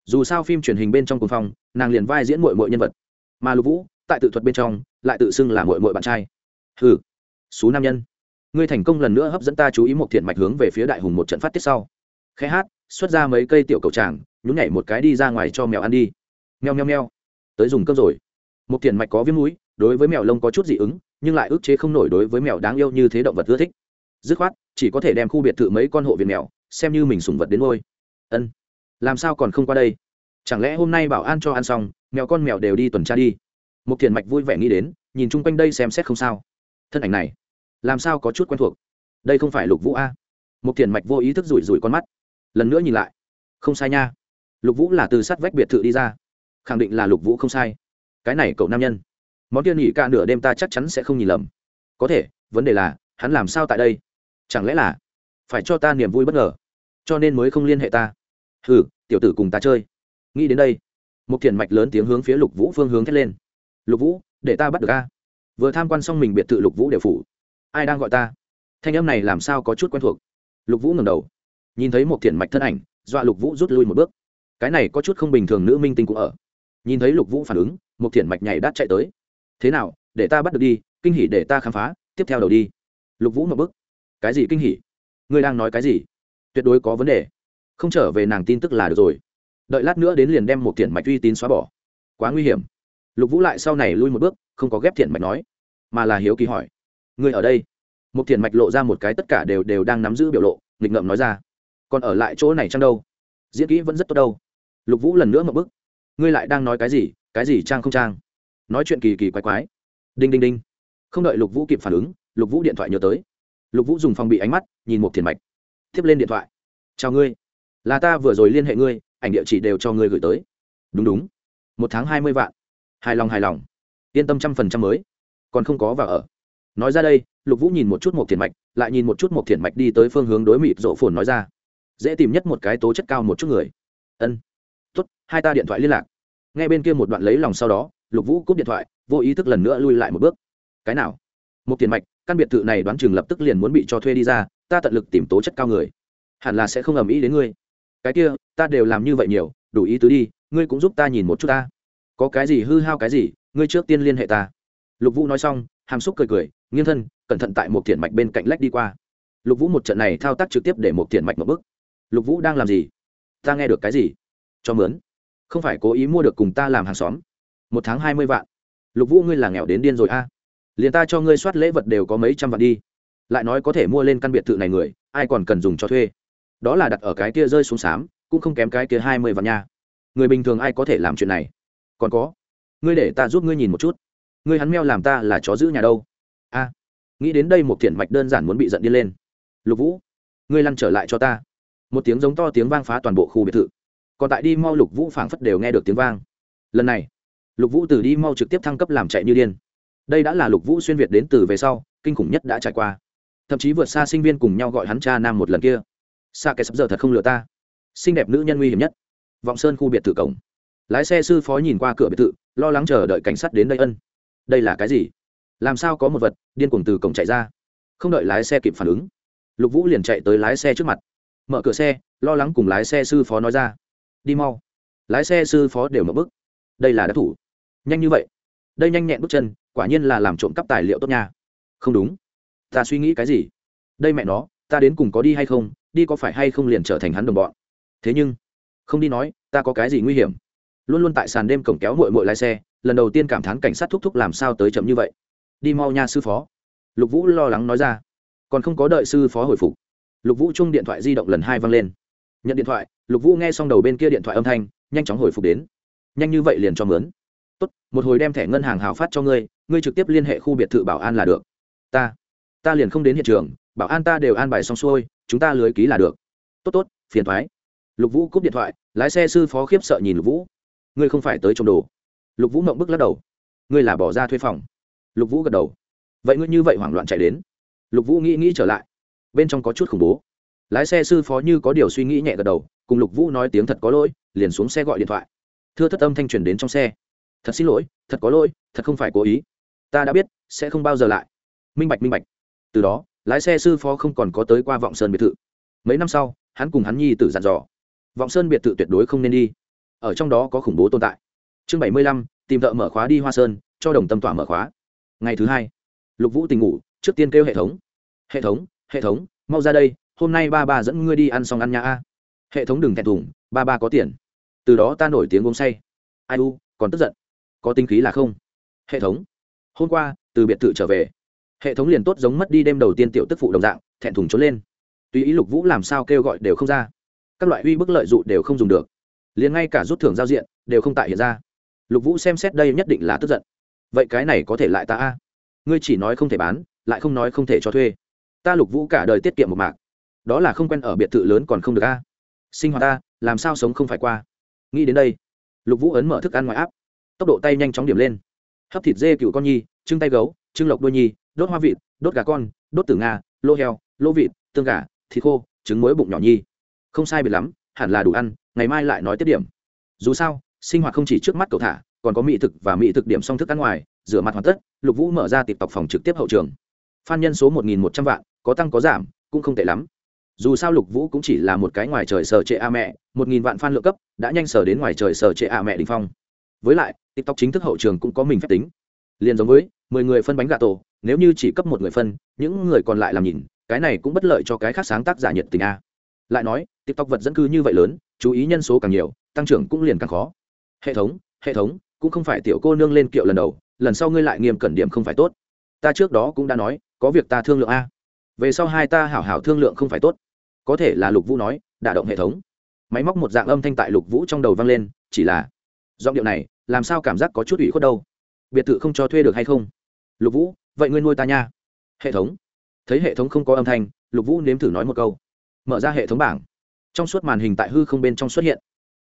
Dù sao phim truyền hình bên trong cùng phong, nàng liền vai diễn mội mội nhân vật. Mà lục vũ, tại tự thuật bên trong, lại tự xưng là mội mội bạn trai. Hừ, xú nam nhân. Ngươi thành công lần nữa hấp dẫn ta chú ý một thiện mạch hướng về phía đại hùng một trận phát tiết sau. Khẽ hát, xuất ra mấy cây tiểu cầu tràng, nhún nhảy một cái đi ra ngoài cho mèo ăn đi. Meo meo meo tới dùng cơm rồi. Một thiện mạch có viêm mũi, đối với mèo lông có chút dị ứng, nhưng lại ức chế không nổi đối với mèo đáng yêu như thế động vật ưa thích. Dứt khoát, chỉ có thể đem khu biệt thự mấy con hộ viện mèo, xem như mình sùng vật đến ngôi ân. Làm sao còn không qua đây? Chẳng lẽ hôm nay bảo an cho ăn xong, mèo con mèo đều đi tuần tra đi? Một thiền mạch vui vẻ nghĩ đến, nhìn chung quanh đây xem xét không sao. Thân ảnh này, làm sao có chút quen thuộc? Đây không phải lục vũ a. Một thiền mạch vô ý thức rủi rủi con mắt. Lần nữa nhìn lại. Không sai nha. Lục vũ là từ sát vách biệt thự đi ra. Khẳng định là lục vũ không sai. Cái này cậu nam nhân. Món tiên nghỉ ca nửa đêm ta chắc chắn sẽ không nhìn lầm. Có thể, vấn đề là, hắn làm sao tại đây? Chẳng lẽ là phải cho ta niềm vui bất ngờ? Cho nên mới không liên hệ ta hừ, tiểu tử cùng ta chơi. Nghĩ đến đây một thiền mạch lớn tiếng hướng phía lục vũ phương hướng thét lên. Lục vũ, để ta bắt được a. Vừa tham quan xong mình biệt thự lục vũ đều phủ. Ai đang gọi ta? Thanh âm này làm sao có chút quen thuộc? Lục vũ ngầm đầu, nhìn thấy một thiền mạch thân ảnh, dọa lục vũ rút lui một bước. Cái này có chút không bình thường nữ minh tinh cũng ở. Nhìn thấy lục vũ phản ứng một thiền mạch nhảy đắt chạy tới. Thế nào, để ta bắt được đi, kinh hỉ để ta khám phá, tiếp theo đầu đi. Lục vũ một bức cái gì kinh hỉ? Ngươi đang nói cái gì? Tuyệt đối có vấn đề không trở về nàng tin tức là được rồi. Đợi lát nữa đến liền đem một thiện mạch uy tín xóa bỏ. Quá nguy hiểm. Lục vũ lại sau này lui một bước, không có ghép thiện mạch nói, mà là hiếu kỳ hỏi, ngươi ở đây? Một thiện mạch lộ ra một cái tất cả đều đều đang nắm giữ biểu lộ, nghịch ngợm nói ra, còn ở lại chỗ này chăng đâu? Diễn kỹ vẫn rất tốt đâu. Lục vũ lần nữa một bước, ngươi lại đang nói cái gì? Cái gì trang không trang? Nói chuyện kỳ kỳ quái quái. Đinh đinh đinh. Không đợi lục vũ kịp phản ứng, lục vũ điện thoại nhớ tới. Lục vũ dùng phòng bị ánh mắt, nhìn một thiền mạch, tiếp lên điện thoại. Chào ngươi là ta vừa rồi liên hệ ngươi, ảnh địa chỉ đều cho ngươi gửi tới. Đúng đúng. Một tháng hai mươi vạn. Hài lòng hài lòng. Yên tâm trăm phần trăm mới. Còn không có vào ở. Nói ra đây, lục vũ nhìn một chút một thiền mạch, lại nhìn một chút một thiền mạch đi tới phương hướng đối mịt rộ phồn nói ra. Dễ tìm nhất một cái tố chất cao một chút người. Ân. Tốt, hai ta điện thoại liên lạc. Ngay bên kia một đoạn lấy lòng sau đó, lục vũ cúp điện thoại, vô ý thức lần nữa lui lại một bước. Cái nào? Một tiền mạch, căn biệt thự này đoán chừng lập tức liền muốn bị cho thuê đi ra, ta tận lực tìm tố chất cao người. Hẳn là sẽ không ầm ĩ đến ngươi cái kia, ta đều làm như vậy nhiều, đủ ý tứ đi, ngươi cũng giúp ta nhìn một chút ta. Có cái gì hư hao cái gì, ngươi trước tiên liên hệ ta. Lục vũ nói xong, hàm xúc cười cười, nghiêng thân, cẩn thận tại một thiện mạch bên cạnh lách đi qua. Lục vũ một trận này thao tác trực tiếp để một thiện mạch một bức lục vũ đang làm gì? Ta nghe được cái gì? Cho mướn. Không phải cố ý mua được cùng ta làm hàng xóm. Một tháng hai mươi vạn. Lục vũ ngươi là nghèo đến điên rồi a. Liền ta cho ngươi soát lễ vật đều có mấy trăm vạn đi. Lại nói có thể mua lên căn biệt thự này người, ai còn cần dùng cho thuê? Đó là đặt ở cái kia rơi xuống sám, cũng không kém cái kia hai mươi vạn nha. Người bình thường ai có thể làm chuyện này? Còn có, ngươi để ta giúp ngươi nhìn một chút. Ngươi hắn meo làm ta là chó giữ nhà đâu? A, nghĩ đến đây một thiện mạch đơn giản muốn bị giận đi lên. Lục vũ, ngươi lăn trở lại cho ta. Một tiếng giống to tiếng vang phá toàn bộ khu biệt thự. Còn tại đi mau lục vũ phảng phất đều nghe được tiếng vang. Lần này, lục vũ từ đi mau trực tiếp thăng cấp làm chạy như điên. Đây đã là lục vũ xuyên việt đến từ về sau, kinh khủng nhất đã trải qua. Thậm chí vượt xa sinh viên cùng nhau gọi hắn cha nam một lần kia xa kẻ sắp giờ thật không lừa ta. Xinh đẹp nữ nhân nguy hiểm nhất. Vọng sơn khu biệt thự cổng. Lái xe sư phó nhìn qua cửa biệt thự, lo lắng chờ đợi cảnh sát đến đây ân. Đây là cái gì? Làm sao có một vật điên cuồng từ cổng chạy ra? Không đợi lái xe kịp phản ứng, lục vũ liền chạy tới lái xe trước mặt. Mở cửa xe, lo lắng cùng lái xe sư phó nói ra. Đi mau. Lái xe sư phó đều mở bức đây là đắc thủ. Nhanh như vậy. Đây nhanh nhẹn bước chân, quả nhiên là làm trộm cắp tài liệu tốt nha. Không đúng. Ta suy nghĩ cái gì? Đây mẹ nó, ta đến cùng có đi hay không? Đi có phải hay không liền trở thành hắn đồng bọn? Thế nhưng, không đi nói, ta có cái gì nguy hiểm? Luôn luôn tại sàn đêm cổng kéo mội mội lái xe, lần đầu tiên cảm thán cảnh sát thúc thúc làm sao tới chậm như vậy. Đi mau nha, sư phó. Lục vũ lo lắng nói ra. Còn không có đợi sư phó hồi phục, lục vũ chung điện thoại di động lần hai văng lên. Nhận điện thoại, lục vũ nghe xong đầu bên kia điện thoại âm thanh, nhanh chóng hồi phục đến. Nhanh như vậy liền cho mướn. Tốt, một hồi đem thẻ ngân hàng hào phát cho ngươi ngươi trực tiếp liên hệ khu biệt thự bảo an là được. Ta ta liền không đến hiện trường, bảo an ta đều an bài xong xuôi chúng ta lưới ký là được. Tốt tốt, phiền thoái. Lục vũ cúp điện thoại, lái xe sư phó khiếp sợ nhìn lục vũ. Ngươi không phải tới trộm đồ. Lục vũ mộng bức lắc đầu. Ngươi là bỏ ra thuê phòng. Lục vũ gật đầu. Vậy ngươi như vậy hoảng loạn chạy đến. Lục vũ nghĩ nghĩ trở lại. Bên trong có chút khủng bố. Lái xe sư phó như có điều suy nghĩ nhẹ gật đầu, cùng lục vũ nói tiếng thật có lỗi, liền xuống xe gọi điện thoại. Thưa thất âm thanh truyền đến trong xe. Thật xin lỗi, thật có lỗi, thật không phải cố ý. Ta đã biết, sẽ không bao giờ lại. Minh bạch minh bạch. Từ đó lái xe sư phó không còn có tới qua vọng sơn biệt thự. Mấy năm sau, hắn cùng hắn nhi tử dặn dò, vọng sơn biệt thự tuyệt đối không nên đi. Ở trong đó có khủng bố tồn tại. Chương bảy mươi lăm, tìm thợ mở khóa đi hoa sơn, cho đồng tâm tỏa mở khóa. Ngày thứ hai, lục vũ tình ngủ, trước tiên kêu hệ thống. Hệ thống hệ thống, mau ra đây, hôm nay ba ba dẫn ngươi đi ăn xong ăn nhà a. Hệ thống đừng thẹn thùng, ba ba có tiền. Từ đó ta nổi tiếng uống say. Ai u, còn tức giận. Có tinh khí là không. Hệ thống, hôm qua, từ biệt thự trở về hệ thống liền tốt giống mất đi đêm đầu tiên tiểu tức phụ đồng dạng, thẹn thùng trốn lên. Tùy ý lục vũ làm sao kêu gọi đều không ra, các loại uy bức lợi dụ đều không dùng được. Liền ngay cả rút thưởng giao diện đều không tại hiện ra. Lục vũ xem xét đây nhất định là tức giận. Vậy cái này có thể lại ta a? Ngươi chỉ nói không thể bán, lại không nói không thể cho thuê. Ta lục vũ cả đời tiết kiệm một mạc. Đó là không quen ở biệt thự lớn còn không được a. Sinh hoạt ta, làm sao sống không phải qua? Nghĩ đến đây, lục vũ ấn mở thức ăn ngoài áp tốc độ tay nhanh chóng điểm lên. Hấp thịt dê cựu con nhi, trưng tay gấu, trưng lộc đôi nhi đốt hoa vịt, đốt gà con, đốt tử nga, lô heo, lô vịt, tương gà, thịt khô, trứng muối bụng nhỏ nhi. Không sai biệt lắm, hẳn là đủ ăn, ngày mai lại nói tiếp điểm. Dù sao, sinh hoạt không chỉ trước mắt cậu thả, còn có mỹ thực và mỹ thực điểm song thức ăn ngoài, rửa mặt hoàn tất, lục vũ mở ra tịp tộc phòng trực tiếp hậu trường. Phan nhân số một nghìn một trăm vạn, có tăng có giảm, cũng không tệ lắm. Dù sao lục vũ cũng chỉ là một cái ngoài trời sở trệ a mẹ, một nghìn vạn fan lượng cấp, đã nhanh sở đến ngoài trời sở trệ a mẹ đình phong. Với lại tiktok chính thức hậu trường cũng có mình phép tính liền giống với mười người phân bánh gà tổ, nếu như chỉ cấp một người phân, những người còn lại làm nhìn, cái này cũng bất lợi cho cái khác sáng tác giả nhiệt tình a. Lại nói, tiktok vật dẫn cư như vậy lớn, chú ý nhân số càng nhiều, tăng trưởng cũng liền càng khó. Hệ thống hệ thống, cũng không phải tiểu cô nương lên kiệu lần đầu, lần sau ngươi lại nghiêm cẩn điểm không phải tốt. Ta trước đó cũng đã nói, có việc ta thương lượng a. Về sau hai ta hảo hảo thương lượng không phải tốt. Có thể là lục vũ nói, đả động hệ thống. Máy móc một dạng âm thanh tại lục vũ trong đầu vang lên, chỉ là, giọng điệu này, làm sao cảm giác có chút ủy khuất đâu biệt thự không cho thuê được hay không? Lục vũ, vậy ngươi nuôi ta nha. Hệ thống. Thấy hệ thống không có âm thanh, lục vũ nếm thử nói một câu. Mở ra hệ thống bảng. Trong suốt màn hình tại hư không bên trong xuất hiện.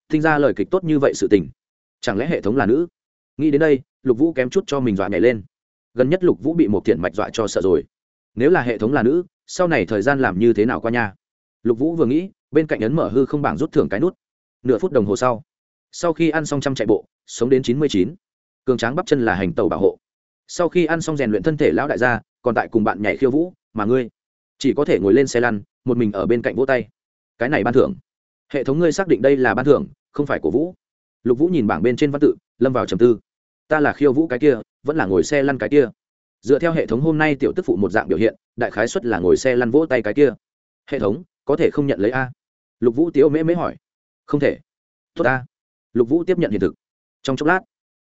Thinh ra lời kịch tốt như vậy sự tình. Chẳng lẽ hệ thống là nữ? Nghĩ đến đây, lục vũ kém chút cho mình dọa nhảy lên. Gần nhất lục vũ bị một thiện mạch dọa cho sợ rồi. Nếu là hệ thống là nữ, sau này thời gian làm như thế nào qua nha? Lục vũ vừa nghĩ, bên cạnh ấn mở hư không bảng rút thưởng cái nút. Nửa phút đồng hồ sau. Sau khi ăn xong trăm chạy bộ, sống đến chín mươi chín cường tráng bắp chân là hành tàu bảo hộ. Sau khi ăn xong rèn luyện thân thể lão đại gia, còn tại cùng bạn nhảy khiêu vũ, mà ngươi chỉ có thể ngồi lên xe lăn, một mình ở bên cạnh vỗ tay. Cái này ban thưởng. Hệ thống ngươi xác định đây là ban thưởng, không phải của vũ. Lục vũ nhìn bảng bên trên văn tự, lâm vào trầm tư. Ta là khiêu vũ cái kia, vẫn là ngồi xe lăn cái kia. Dựa theo hệ thống hôm nay tiểu tức phụ một dạng biểu hiện, đại khái xuất là ngồi xe lăn vỗ tay cái kia. Hệ thống, có thể không nhận lấy a? Lục vũ tiếu mễ mễ hỏi. Không thể. Tốt a. Lục vũ tiếp nhận hiện thực. Trong chốc lát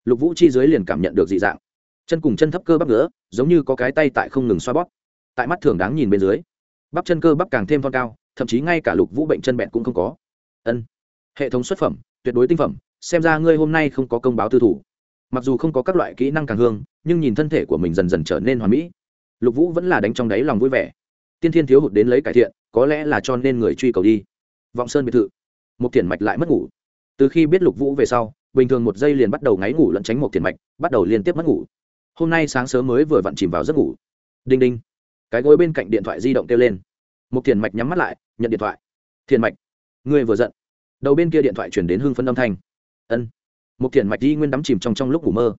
lục vũ chi dưới liền cảm nhận được dị dạng. Chân cùng chân thấp cơ bắp nữa giống như có cái tay tại không ngừng xoa bóp. Tại mắt thường đáng nhìn bên dưới, bắp chân cơ bắp càng thêm phong cao, thậm chí ngay cả lục vũ bệnh chân bẹn cũng không có. Ân, hệ thống xuất phẩm, tuyệt đối tinh phẩm, xem ra ngươi hôm nay không có công báo tư thủ. Mặc dù không có các loại kỹ năng càng hương, nhưng nhìn thân thể của mình dần dần trở nên hoàn mỹ. Lục vũ vẫn là đánh trong đáy lòng vui vẻ. Tiên thiên thiếu hụt đến lấy cải thiện, có lẽ là cho nên người truy cầu đi. Vọng sơn biệt thự. Một thiền mạch lại mất ngủ. Từ khi biết lục vũ về sau bình thường một giây liền bắt đầu ngáy ngủ lẫn tránh một thiền mạch, bắt đầu liên tiếp mất ngủ. Hôm nay sáng sớm mới vừa vặn chìm vào giấc ngủ. Đinh đinh. Cái gối bên cạnh điện thoại di động kêu lên. Một thiền mạch nhắm mắt lại, nhận điện thoại. Thiền mạch. Ngươi vừa giận. Đầu bên kia điện thoại chuyển đến hưng phân âm thanh. Ân. Một thiền mạch di nguyên đắm chìm trong trong lúc ngủ mơ.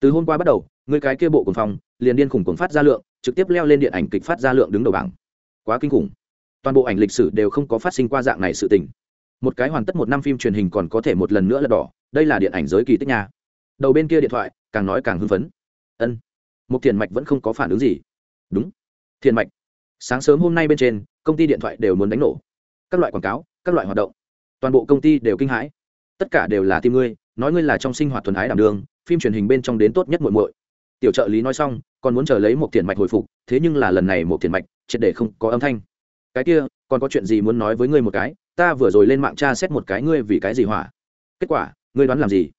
Từ hôm qua bắt đầu người cái kia bộ cùng phòng, liền điên khủng cuồng phát ra lượng, trực tiếp leo lên điện ảnh kịch phát ra lượng đứng đầu bảng. Quá kinh khủng. Toàn bộ ảnh lịch sử đều không có phát sinh qua dạng này sự tình một cái hoàn tất một năm phim truyền hình còn có thể một lần nữa là đỏ, đây là điện ảnh giới kỳ tích nha. Đầu bên kia điện thoại, càng nói càng hưng phấn. Ân một thiền mạch vẫn không có phản ứng gì. Đúng. Thiền mạch, sáng sớm hôm nay bên trên, công ty điện thoại đều muốn đánh nổ. Các loại quảng cáo, các loại hoạt động. Toàn bộ công ty đều kinh hãi. Tất cả đều là tim ngươi, nói ngươi là trong sinh hoạt thuần ái đảm đường phim truyền hình bên trong đến tốt nhất muội muội. Tiểu trợ lý nói xong, còn muốn chờ lấy một tiền mạch hồi phục, thế nhưng là lần này một tiền mạch triệt để không có âm thanh. Cái kia, còn có chuyện gì muốn nói với ngươi một cái? Ta vừa rồi lên mạng tra xét một cái ngươi vì cái gì hỏa? Kết quả, ngươi đoán làm gì?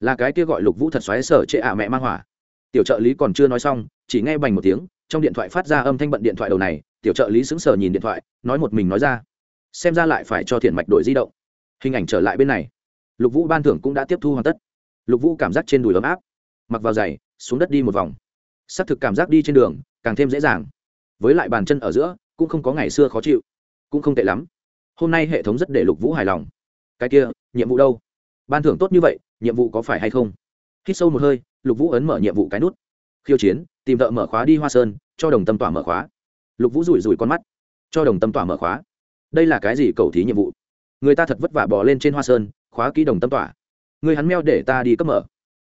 Là cái kia gọi lục vũ thật xoáy sở trệ ạ mẹ mang hỏa. Tiểu trợ lý còn chưa nói xong, chỉ nghe bành một tiếng, trong điện thoại phát ra âm thanh bận điện thoại đầu này, tiểu trợ lý sững sờ nhìn điện thoại, nói một mình nói ra. Xem ra lại phải cho thiện mạch đổi di động. Hình ảnh trở lại bên này. Lục vũ ban thưởng cũng đã tiếp thu hoàn tất. Lục vũ cảm giác trên đùi ấm áp. Mặc vào giày, xuống đất đi một vòng. S ắ c thực cảm giác đi trên đường, càng thêm dễ dàng. Với lại bàn chân ở giữa, cũng không có ngày xưa khó chịu. Cũng không tệ lắm hôm nay hệ thống rất để lục vũ hài lòng. Cái kia, nhiệm vụ đâu? Ban thưởng tốt như vậy, nhiệm vụ có phải hay không? Hít sâu một hơi, lục vũ ấn mở nhiệm vụ cái nút. Khiêu chiến, tìm thợ mở khóa đi hoa sơn, cho đồng tâm tỏa mở khóa. Lục vũ rủi rủi con mắt. Cho đồng tâm tỏa mở khóa. Đây là cái gì cầu thí nhiệm vụ? Người ta thật vất vả bỏ lên trên hoa sơn, khóa kỹ đồng tâm tỏa. Người hắn meo để ta đi cấp mở.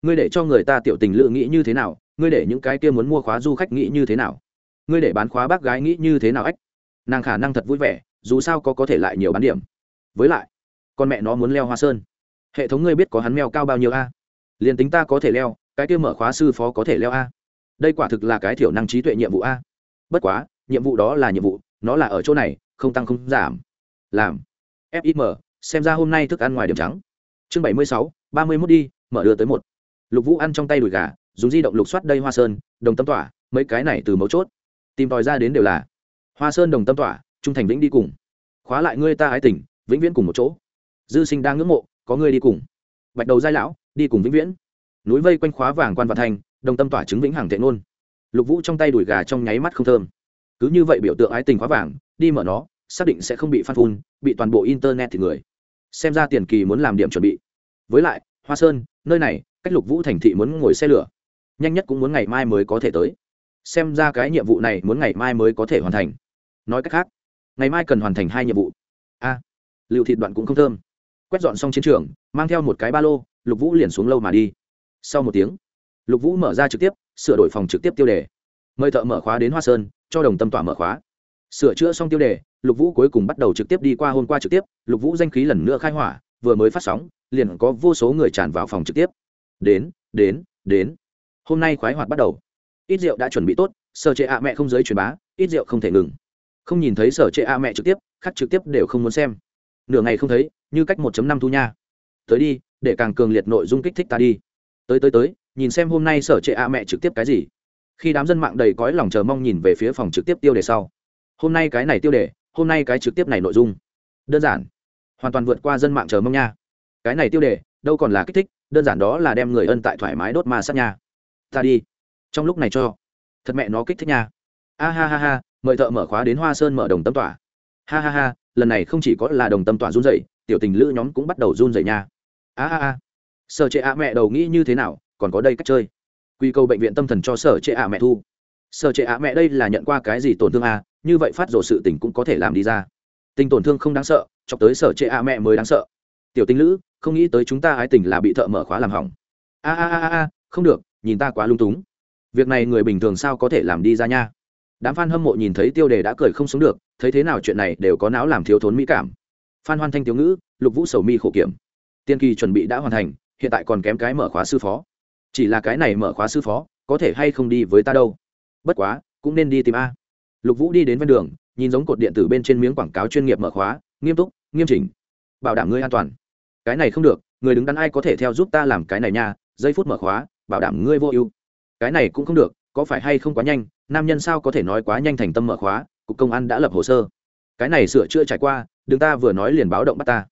Ngươi để cho người ta tiểu tình lựa nghĩ như thế nào ngươi để những cái kia muốn mua khóa du khách nghĩ như thế nào. Ngươi để bán khóa bác gái nghĩ như thế nào ách? Nàng khả năng thật vui vẻ dù sao có có thể lại nhiều bán điểm. Với lại, con mẹ nó muốn leo hoa sơn. Hệ thống ngươi biết có hắn mèo cao bao nhiêu a? Liền tính ta có thể leo, cái kia mở khóa sư phó có thể leo a? Đây quả thực là cái thiểu năng trí tuệ nhiệm vụ a. Bất quá, nhiệm vụ đó là nhiệm vụ, nó là ở chỗ này, không tăng không giảm. Làm. Fim xem ra hôm nay thức ăn ngoài điểm trắng. Chương bảy mươi sáu, ba mươi mốt đi, mở đưa tới một. Lục vũ ăn trong tay đùi gà, dùng di động lục soát đây hoa sơn, đồng tâm tỏa, mấy cái này từ mấu chốt. Tìm tòi ra đến đều là. Hoa sơn đồng tâm tỏa trung thành vĩnh đi cùng. Khóa lại ngươi ta ái tình, vĩnh viễn cùng một chỗ. Dư sinh đang ngưỡng mộ, có ngươi đi cùng. Bạch đầu giai lão, đi cùng vĩnh viễn. Núi vây quanh khóa vàng quan vạn thành, đồng tâm tỏa chứng vĩnh hằng tệ ngôn. Lục vũ trong tay đùi gà trong nháy mắt không thơm. Cứ như vậy biểu tượng ái tình khóa vàng, đi mở nó, xác định sẽ không bị phát phun, bị toàn bộ internet thì người. Xem ra tiền kỳ muốn làm điểm chuẩn bị. Với lại, hoa sơn, nơi này, cách lục vũ thành thị muốn ngồi xe lửa. Nhanh nhất cũng muốn ngày mai mới có thể tới. Xem ra cái nhiệm vụ này muốn ngày mai mới có thể hoàn thành. Nói cách khác ngày mai cần hoàn thành hai nhiệm vụ. A à, liệu thịt đoạn cũng không thơm. Quét dọn xong chiến trường mang theo một cái ba lô lục vũ liền xuống lâu mà đi. Sau một tiếng lục vũ mở ra trực tiếp sửa đổi phòng trực tiếp tiêu đề. Mời thợ mở khóa đến hoa sơn cho đồng tâm tỏa mở khóa. Sửa chữa xong tiêu đề lục vũ cuối cùng bắt đầu trực tiếp đi qua hôm qua trực tiếp. Lục vũ danh khí lần nữa khai hỏa vừa mới phát sóng liền có vô số người tràn vào phòng trực tiếp. Đến đến đến. Hôm nay khoái hoạt bắt đầu. Ít rượu đã chuẩn bị tốt sơ chế ạ mẹ không giới truyền bá ít rượu không thể ngừng không nhìn thấy sở trệ a mẹ trực tiếp, khác trực tiếp đều không muốn xem. Nửa ngày không thấy, như cách một năm thu nha. Tới đi, để càng cường liệt nội dung kích thích ta đi. Tới tới tới, nhìn xem hôm nay sở trệ a mẹ trực tiếp cái gì. Khi đám dân mạng đầy cõi lòng chờ mong nhìn về phía phòng trực tiếp tiêu đề sau. Hôm nay cái này tiêu đề, hôm nay cái trực tiếp này nội dung. Đơn giản. Hoàn toàn vượt qua dân mạng chờ mong nha. Cái này tiêu đề, đâu còn là kích thích, đơn giản đó là đem người ân tại thoải mái đốt ma sát nha. Ta đi. Trong lúc này cho. Thật mẹ nó kích thích nha. A ha ha ha mời thợ mở khóa đến hoa sơn mở đồng tâm tỏa. Ha ha ha, lần này không chỉ có là đồng tâm tỏa run dậy tiểu tình lữ nhóm cũng bắt đầu run dậy nha. A ha ha sở trệ ạ mẹ đầu nghĩ như thế nào, còn có đây cách chơi. Quy cầu bệnh viện tâm thần cho sở trệ ạ mẹ thu. Sở trệ ạ mẹ đây là nhận qua cái gì tổn thương à? như vậy phát rồ sự tình cũng có thể làm đi ra. Tình tổn thương không đáng sợ, chọc tới sở trệ ạ mẹ mới đáng sợ. Tiểu tình lữ, không nghĩ tới chúng ta ái tình là bị thợ mở khóa làm hỏng. A a a a, không được, nhìn ta quá lung túng. Việc này người bình thường sao có thể làm đi ra nha? Đám f a n hâm mộ nhìn thấy tiêu đề đã cười không sống được, thấy thế nào chuyện này đều có não làm thiếu thốn mỹ cảm. Phan hoan thanh thiếu ngữ, lục vũ sầu mi khổ kiểm. Tiên kỳ chuẩn bị đã hoàn thành, hiện tại còn kém cái mở khóa sư phó. Chỉ là cái này mở khóa sư phó, có thể hay không đi với ta đâu? Bất quá, cũng nên đi tìm a. Lục vũ đi đến ven đường, nhìn giống cột điện tử bên trên miếng quảng cáo chuyên nghiệp mở khóa, nghiêm túc, nghiêm chỉnh. Bảo đảm ngươi an toàn. Cái này không được, người đứng đắn ai có thể theo giúp ta làm cái này nha, giây phút mở khóa, bảo đảm ngươi vô ưu. Cái này cũng không được có phải hay không quá nhanh, nam nhân sao có thể nói quá nhanh thành tâm mở khóa, cục công an đã lập hồ sơ. Cái này sửa chữa trải qua, đừng ta vừa nói liền báo động bắt ta.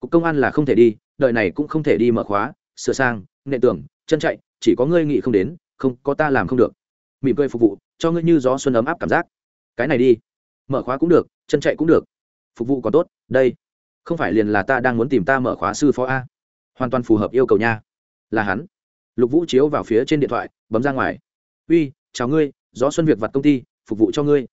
Cục công an là không thể đi, đợi này cũng không thể đi mở khóa, sửa sang nệ tưởng chân chạy, chỉ có ngươi nghĩ không đến, không, có ta làm không được. Mỉm cười phục vụ, cho ngươi như gió xuân ấm áp cảm giác. Cái này đi, mở khóa cũng được, chân chạy cũng được. Phục vụ còn tốt, đây, không phải liền là ta đang muốn tìm ta mở khóa sư phó a. Hoàn toàn phù hợp yêu cầu nha. Là hắn. Lục vũ chiếu vào phía trên điện thoại, bấm ra ngoài uy, chào ngươi, gió xuân việc vặt công ty, phục vụ cho ngươi.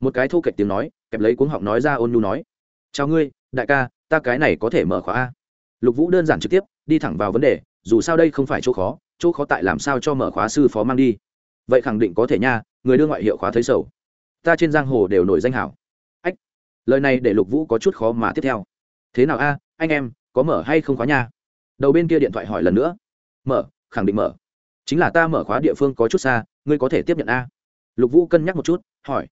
Một cái thô kệch tiếng nói, kẹp lấy cuống họng nói ra ôn nhu nói. Chào ngươi, đại ca, ta cái này có thể mở khóa a. Lục vũ đơn giản trực tiếp, đi thẳng vào vấn đề, dù sao đây không phải chỗ khó chỗ khó tại làm sao cho mở khóa sư phó mang đi. Vậy khẳng định có thể nha, người đưa ngoại hiệu khóa thấy sầu. Ta trên giang hồ đều nổi danh hảo. Ách, lời này để lục vũ có chút khó mà tiếp theo. Thế nào a, anh em, có mở hay không khóa nha? Đầu bên kia điện thoại hỏi lần nữa. Mở, khẳng định mở. Chính là ta mở khóa địa phương có chút xa ngươi có thể tiếp nhận a? Lục vũ cân nhắc một chút, hỏi.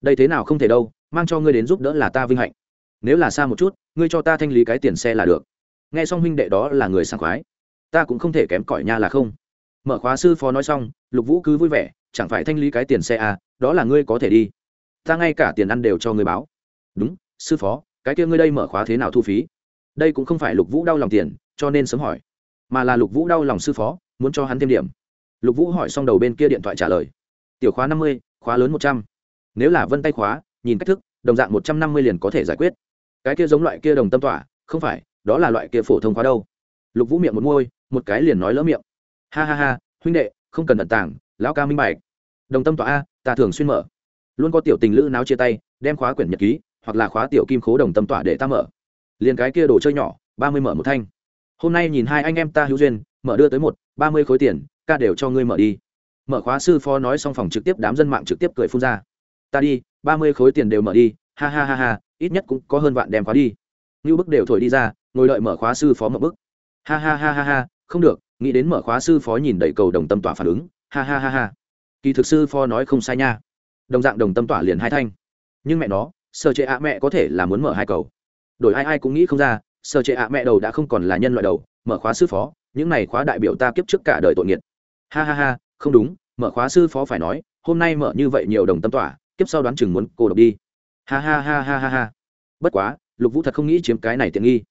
Đây thế nào không thể đâu, mang cho ngươi đến giúp đỡ là ta vinh hạnh. Nếu là xa một chút, ngươi cho ta thanh lý cái tiền xe là được. Nghe xong huynh đệ đó là người sang khoái. Ta cũng không thể kém cỏi nha là không. Mở khóa sư phó nói xong, lục vũ cứ vui vẻ, chẳng phải thanh lý cái tiền xe à đó là ngươi có thể đi. Ta ngay cả tiền ăn đều cho ngươi báo. Đúng, sư phó, cái kia ngươi đây mở khóa thế nào thu phí? Đây cũng không phải lục vũ đau lòng tiền, cho nên sớm hỏi. Mà là lục vũ đau lòng sư phó, muốn cho hắn thêm điểm lục vũ hỏi xong đầu bên kia điện thoại trả lời. Tiểu khóa năm mươi, khóa lớn một trăm. Nếu là vân tay khóa, nhìn cách thức, đồng dạng một trăm năm mươi liền có thể giải quyết. Cái kia giống loại kia đồng tâm tỏa, không phải, đó là loại kia phổ thông khóa đâu. Lục vũ miệng một môi, một cái liền nói lỡ miệng. Ha ha ha, huynh đệ, không cần ẩn tàng, lão ca minh bạch. Đồng tâm tỏa a, ta thường xuyên mở. Luôn có tiểu tình lữ náo chia tay, đem khóa quyển nhật ký, hoặc là khóa tiểu kim khố đồng tâm tỏa để ta mở. Liền cái kia đồ chơi nhỏ, ba mươi mở một thanh. Hôm nay nhìn hai anh em ta hữu duyên, mở đưa tới một, ba mươi khối tiền ca đều cho ngươi mở đi. Mở khóa sư phó nói xong phòng trực tiếp đám dân mạng trực tiếp cười phun ra. Ta đi, ba mươi khối tiền đều mở đi, ha ha ha ha, ít nhất cũng có hơn vạn đem khóa đi. Như bức đều thổi đi ra, ngồi đợi mở khóa sư phó mở bức. Ha ha ha ha ha, không được, nghĩ đến mở khóa sư phó nhìn đầy cầu đồng tâm tỏa phản ứng, ha ha ha ha. Kỳ thực sư phó nói không sai nha. Đồng dạng đồng tâm tỏa liền hai thanh. Nhưng mẹ nó sơ chế ạ mẹ có thể là muốn mở hai cầu. Đổi ai ai cũng nghĩ không ra sơ chế ạ mẹ đầu đã không còn là nhân loại đầu, mở khóa sư phó, những này khóa đại biểu ta kiếp trước cả đời tội nghiệt ha ha ha, không đúng, mở khóa sư phó phải nói, hôm nay mở như vậy nhiều đồng tâm tỏa, kiếp sau đoán chừng muốn cô độc đi. Ha ha ha ha ha ha. Bất quá, lục vũ thật không nghĩ chiếm cái này tiện nghi.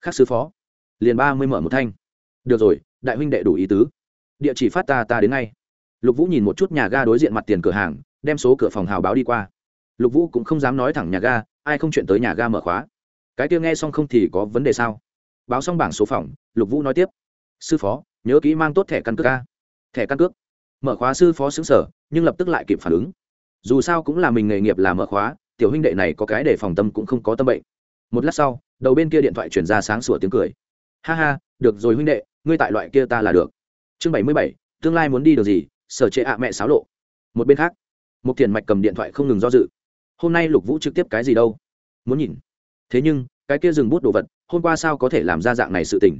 Khác sư phó, liền ba mươi mở một thanh. Được rồi, đại huynh đệ đủ ý tứ. Địa chỉ phát ta ta đến ngay. Lục vũ nhìn một chút nhà ga đối diện mặt tiền cửa hàng, đem số cửa phòng hào báo đi qua. Lục vũ cũng không dám nói thẳng nhà ga, ai không chuyện tới nhà ga mở khóa. Cái kia nghe xong không thì có vấn đề sao? Báo xong bảng số phòng, lục vũ nói tiếp. Sư phó, nhớ kỹ mang tốt thẻ căn cước ca thẻ căn cước. Mở khóa sư phó xứng sở, nhưng lập tức lại kịp phản ứng. Dù sao cũng là mình nghề nghiệp là mở khóa, tiểu huynh đệ này có cái để phòng tâm cũng không có tâm bệnh. Một lát sau, đầu bên kia điện thoại chuyển ra sáng sủa tiếng cười. Ha ha, được rồi huynh đệ, ngươi tại loại kia ta là được. Chương bảy mươi bảy, tương lai muốn đi được gì, sở chế ạ mẹ xáo lộ. Một bên khác một tiền mạch cầm điện thoại không ngừng do dự. Hôm nay lục vũ trực tiếp cái gì đâu? Muốn nhìn. Thế nhưng, cái kia dừng bút đồ vật, hôm qua sao có thể làm ra dạng này sự tình?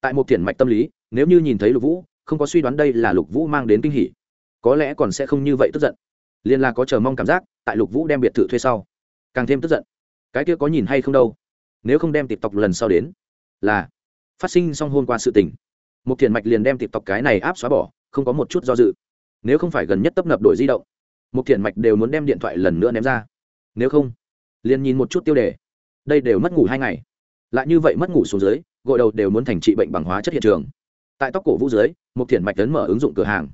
Tại một tiền mạch tâm lý, nếu như nhìn thấy lục vũ không có suy đoán đây là lục vũ mang đến kinh hỉ. Có lẽ còn sẽ không như vậy tức giận. Liên là có chờ mong cảm giác, tại lục vũ đem biệt thự thuê sau, càng thêm tức giận. Cái kia có nhìn hay không đâu? Nếu không đem tịp tộc lần sau đến, là phát sinh xong hôm qua sự tình. Một thiền mạch liền đem tịp tộc cái này áp xóa bỏ, không có một chút do dự. Nếu không phải gần nhất tấp nập đổi di động một thiền mạch đều muốn đem điện thoại lần nữa ném ra. Nếu không, liền nhìn một chút tiêu đề. Đây đều mất ngủ hai ngày. Lại như vậy mất ngủ xuống dưới, gội đầu đều muốn thành trị bệnh bằng hóa chất hiện trường. Tại tóc cổ vũ dưới một thiện mạch tấn mở ứng dụng cửa hàng.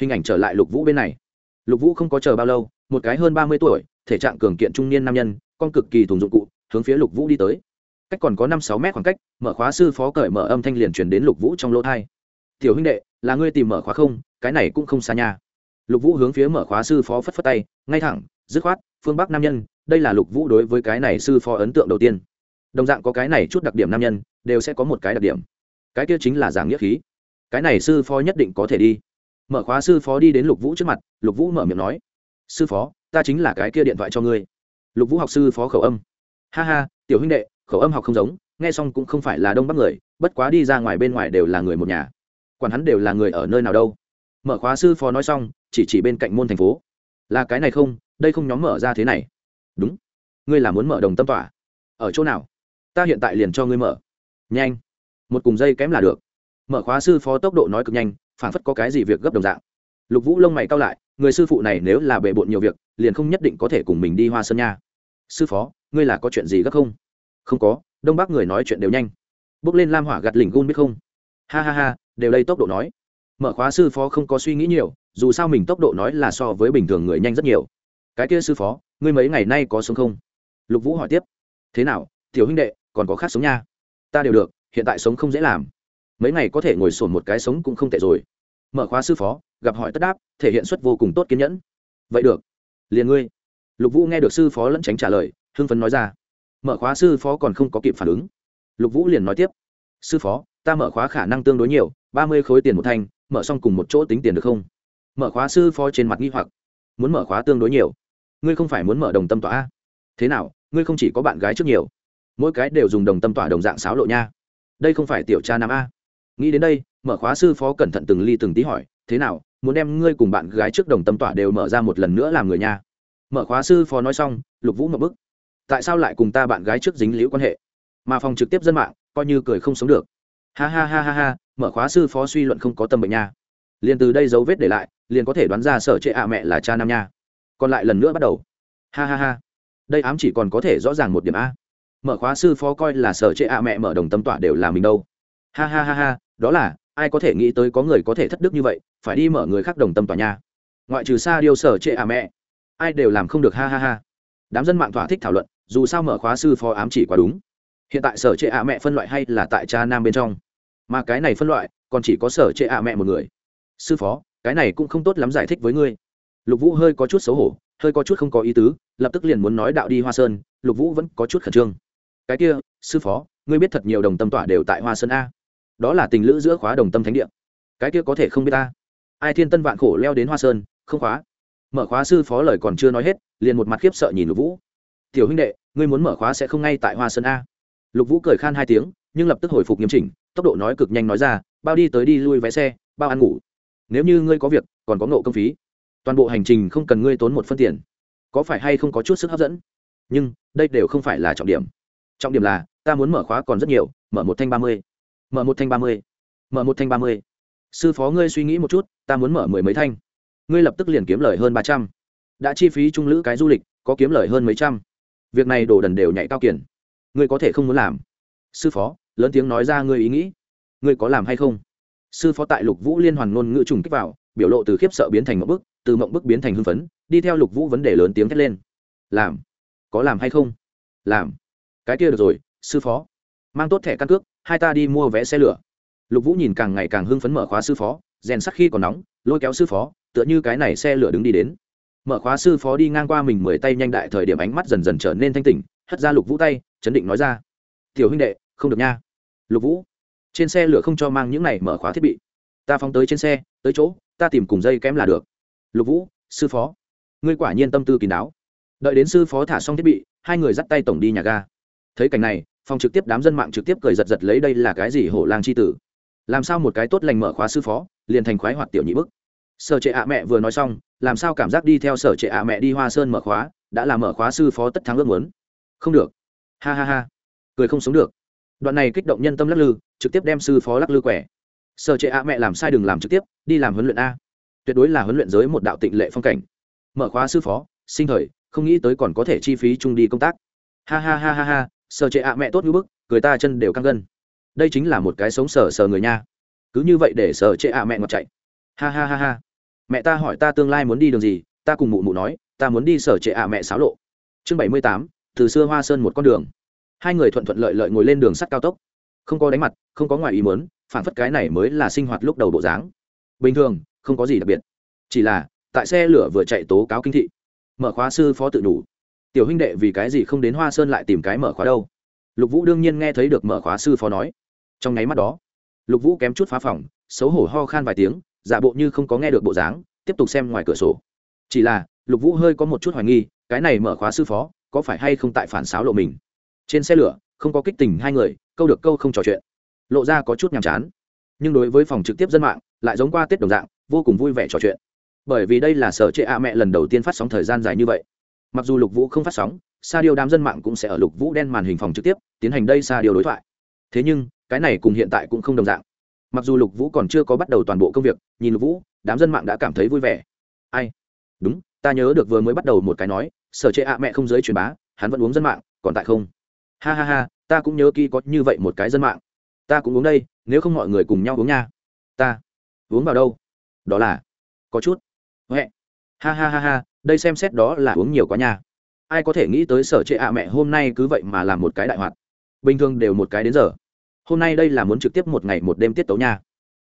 Hình ảnh trở lại lục vũ bên này. Lục vũ không có chờ bao lâu, một cái hơn ba mươi tuổi, thể trạng cường kiện trung niên nam nhân, con cực kỳ thùng dụng cụ, hướng phía lục vũ đi tới. Cách còn có năm sáu mét khoảng cách, mở khóa sư phó cởi mở âm thanh liền truyền đến lục vũ trong lỗ thai tiểu huynh đệ, là ngươi tìm mở khóa không? Cái này cũng không xa nha. Lục vũ hướng phía mở khóa sư phó phất phất tay, ngay thẳng, dứt khoát, phương bắc nam nhân, đây là lục vũ đối với cái này sư phó ấn tượng đầu tiên. Đồng dạng có cái này chút đặc điểm nam nhân, đều sẽ có một cái đặc điểm. Cái kia chính là giảng nghĩa khí cái này sư phó nhất định có thể đi. Mở khóa sư phó đi đến lục vũ trước mặt, lục vũ mở miệng nói, sư phó, ta chính là cái kia điện thoại cho ngươi. Lục vũ học sư phó khẩu âm. Ha ha, tiểu huynh đệ, khẩu âm học không giống, nghe xong cũng không phải là đông bắc người, bất quá đi ra ngoài bên ngoài đều là người một nhà. Quản hắn đều là người ở nơi nào đâu. Mở khóa sư phó nói xong, chỉ chỉ bên cạnh môn thành phố. Là cái này không, đây không nhóm mở ra thế này. Đúng. Ngươi là muốn mở đồng tâm tỏa ở chỗ nào? Ta hiện tại liền cho ngươi mở. Nhanh. Một cùng dây kém là được mở khóa sư phó tốc độ nói cực nhanh phản phất có cái gì việc gấp đồng dạng. Lục vũ lông mày cao lại, người sư phụ này nếu là bề bộn nhiều việc, liền không nhất định có thể cùng mình đi hoa sơn nha. Sư phó, ngươi là có chuyện gì gấp không? Không có, đông bắc người nói chuyện đều nhanh. Bước lên lam hỏa gạt lỉnh gun biết không? Ha ha ha, đều đây tốc độ nói. Mở khóa sư phó không có suy nghĩ nhiều, dù sao mình tốc độ nói là so với bình thường người nhanh rất nhiều. Cái kia sư phó, ngươi mấy ngày nay có sống không? Lục vũ hỏi tiếp. Thế nào, tiểu huynh đệ, còn có khác sống nha? Ta đều được, hiện tại sống không dễ làm mấy ngày có thể ngồi sổn một cái sống cũng không tệ rồi. Mở khóa sư phó, gặp hỏi tất đáp, thể hiện xuất vô cùng tốt kiên nhẫn. Vậy được. Liền ngươi. Lục vũ nghe được sư phó lẫn tránh trả lời, hưng phấn nói ra. Mở khóa sư phó còn không có kịp phản ứng. Lục vũ liền nói tiếp. Sư phó, ta mở khóa khả năng tương đối nhiều, ba mươi khối tiền một thanh, mở xong cùng một chỗ tính tiền được không? Mở khóa sư phó trên mặt nghi hoặc. Muốn mở khóa tương đối nhiều. Ngươi không phải muốn mở đồng tâm tỏa a. Thế nào, ngươi không chỉ có bạn gái trước nhiều. Mỗi cái đều dùng đồng tâm tỏa đồng dạng sáo lộ nha. Đây không phải tiểu cha nam a nghĩ đến đây, mở khóa sư phó cẩn thận từng ly từng tí hỏi, thế nào, muốn đem ngươi cùng bạn gái trước đồng tâm tỏa đều mở ra một lần nữa làm người nha mở khóa sư phó nói xong, lục vũ một bức. Tại sao lại cùng ta bạn gái trước dính liễu quan hệ? Mà phòng trực tiếp dân mạng, coi như cười không sống được. Ha ha ha ha ha, mở khóa sư phó suy luận không có tâm bệnh nha. Liền từ đây dấu vết để lại, liền có thể đoán ra sở trệ ạ mẹ là cha nam nha. Còn lại lần nữa bắt đầu. Ha ha ha. Đây ám chỉ còn có thể rõ ràng một điểm a. Mở khóa sư phó coi là sở trệ ạ mẹ mở đồng tâm tỏa đều là mình đâu. Ha ha ha ha đó là, ai có thể nghĩ tới có người có thể thất đức như vậy, phải đi mở người khác đồng tâm tòa nhà. Ngoại trừ xa điêu sở trệ à mẹ, ai đều làm không được ha ha ha. Đám dân mạng thỏa thích thảo luận, dù sao mở khóa sư phó ám chỉ quá đúng. Hiện tại sở trệ à mẹ phân loại hay là tại cha nam bên trong? Mà cái này phân loại, còn chỉ có sở trệ à mẹ một người. Sư phó, cái này cũng không tốt lắm giải thích với ngươi. Lục vũ hơi có chút xấu hổ, hơi có chút không có ý tứ, lập tức liền muốn nói đạo đi hoa sơn, lục vũ vẫn có chút khẩn trương. Cái kia, sư phó, ngươi biết thật nhiều đồng tâm tỏa đều tại hoa sơn a đó là tình lữ giữa khóa đồng tâm thánh địa. Cái kia có thể không biết ta. Ai thiên tân vạn khổ leo đến hoa sơn, không khóa. Mở khóa sư phó lời còn chưa nói hết, liền một mặt khiếp sợ nhìn lục vũ. Tiểu huynh đệ, ngươi muốn mở khóa sẽ không ngay tại hoa sơn a. Lục vũ cười khan hai tiếng, nhưng lập tức hồi phục nghiêm chỉnh, tốc độ nói cực nhanh nói ra, bao đi tới đi lui vé xe, bao ăn ngủ. Nếu như ngươi có việc, còn có nộ công phí. Toàn bộ hành trình không cần ngươi tốn một phân tiền. Có phải hay không có chút sức hấp dẫn? Nhưng, đây đều không phải là trọng điểm. Trọng điểm là, ta muốn mở khóa còn rất nhiều, mở một thanh ba mươi mở một thanh ba mươi. Mở một thanh ba mươi. Sư phó ngươi suy nghĩ một chút, ta muốn mở mười mấy thanh. Ngươi lập tức liền kiếm lời hơn ba trăm. Đã chi phí trung lữ cái du lịch, có kiếm lời hơn mấy trăm. Việc này đổ đần đều nhảy cao kiển. Ngươi có thể không muốn làm. Sư phó, lớn tiếng nói ra ngươi ý nghĩ. Ngươi có làm hay không? Sư phó tại lục vũ liên hoàn ngôn ngữ trùng kích vào, biểu lộ từ khiếp sợ biến thành mộng bức, từ mộng bức biến thành hưng phấn, đi theo lục vũ vấn đề lớn tiếng thét lên. Làm. Có làm hay không? Làm. Cái kia được rồi, sư phó. Mang tốt thẻ căn cước hai ta đi mua vé xe lửa. Lục vũ nhìn càng ngày càng hưng phấn mở khóa sư phó, rèn sắc khi còn nóng, lôi kéo sư phó, tựa như cái này xe lửa đứng đi đến. Mở khóa sư phó đi ngang qua mình mười tay nhanh đại thời điểm ánh mắt dần dần trở nên thanh tỉnh, hất ra lục vũ tay, chấn định nói ra. Tiểu huynh đệ, không được nha. Lục vũ, trên xe lửa không cho mang những này mở khóa thiết bị. Ta phóng tới trên xe, tới chỗ, ta tìm cùng dây kém là được. Lục vũ, sư phó, ngươi quả nhiên tâm tư kín đáo. Đợi đến sư phó thả xong thiết bị, hai người dắt tay tổng đi nhà ga. Thấy cảnh này phòng trực tiếp đám dân mạng trực tiếp cười giật giật lấy đây là cái gì hổ lang c h i tử. Làm sao một cái tốt lành mở khóa sư phó, liền thành khoái hoạt tiểu nhị bức. Sở trệ ạ mẹ vừa nói xong, làm sao cảm giác đi theo sở trệ ạ mẹ đi hoa sơn mở khóa, đã là mở khóa sư phó tất thắng ước muốn. Không được. Ha ha ha. Cười không sống được. Đoạn này kích động nhân tâm lắc lư, trực tiếp đem sư phó lắc lư quẻ. Sở trệ ạ mẹ làm sai đừng làm trực tiếp, đi làm huấn luyện a. Tuyệt đối là huấn luyện giới một đạo tịnh lệ phong cảnh. Mở khóa sư phó, sinh thời, không nghĩ tới còn có thể chi phí chung đi công tác. Ha ha ha ha ha sở trệ ạ mẹ tốt như bức, cười ta chân đều căng gân. Đây chính là một cái sống sờ sờ người nha. Cứ như vậy để sở trệ ạ mẹ ngọt chạy. Ha ha ha ha. Mẹ ta hỏi ta tương lai muốn đi đường gì, ta cùng mụ mụ nói, ta muốn đi sở trệ ạ mẹ xáo lộ. Chương bảy mươi tám, từ xưa hoa sơn một con đường. Hai người thuận thuận lợi lợi ngồi lên đường sắt cao tốc. Không có đánh mặt, không có ngoài ý mớn phản phất cái này mới là sinh hoạt lúc đầu bộ dáng. Bình thường, không có gì đặc biệt. Chỉ là, tại xe lửa vừa chạy tố cáo kinh thị. Mở khóa sư phó tự đủ tiểu huynh đệ vì cái gì không đến hoa sơn lại tìm cái mở khóa đâu? Lục vũ đương nhiên nghe thấy được mở khóa sư phó nói. Trong nháy mắt đó, lục vũ kém chút phá phòng, xấu hổ ho khan vài tiếng, giả bộ như không có nghe được bộ dáng, tiếp tục xem ngoài cửa sổ. Chỉ là, lục vũ hơi có một chút hoài nghi, cái này mở khóa sư phó có phải hay không tại phản xáo lộ mình? Trên xe lửa, không có kích tình hai người, câu được câu không trò chuyện. Lộ ra có chút nhàm chán. Nhưng đối với phòng trực tiếp dân mạng, lại giống qua tết đồng dạng, vô cùng vui vẻ trò chuyện. Bởi vì đây là sở trệ a mẹ lần đầu tiên phát sóng thời gian dài như vậy mặc dù lục vũ không phát sóng, sa điều đám dân mạng cũng sẽ ở lục vũ đen màn hình phòng trực tiếp tiến hành đây sa điều đối thoại. Thế nhưng, cái này cùng hiện tại cũng không đồng dạng. Mặc dù lục vũ còn chưa có bắt đầu toàn bộ công việc, nhìn lục vũ, đám dân mạng đã cảm thấy vui vẻ. Ai? Đúng, ta nhớ được vừa mới bắt đầu một cái nói, sở chế ạ, mẹ không giới truyền bá, hắn vẫn uống dân mạng, còn tại không? Ha ha ha, ta cũng nhớ kỹ có như vậy một cái dân mạng. Ta cũng uống đây, nếu không mọi người cùng nhau uống nha. Ta. Uống vào đâu? Đó là, có chút. Huệ. Ha ha ha ha đây xem xét đó là uống nhiều quá nha. Ai có thể nghĩ tới sở trệ ạ mẹ hôm nay cứ vậy mà làm một cái đại hoạt. Bình thường đều một cái đến giờ. Hôm nay đây là muốn trực tiếp một ngày một đêm tiết tấu nha.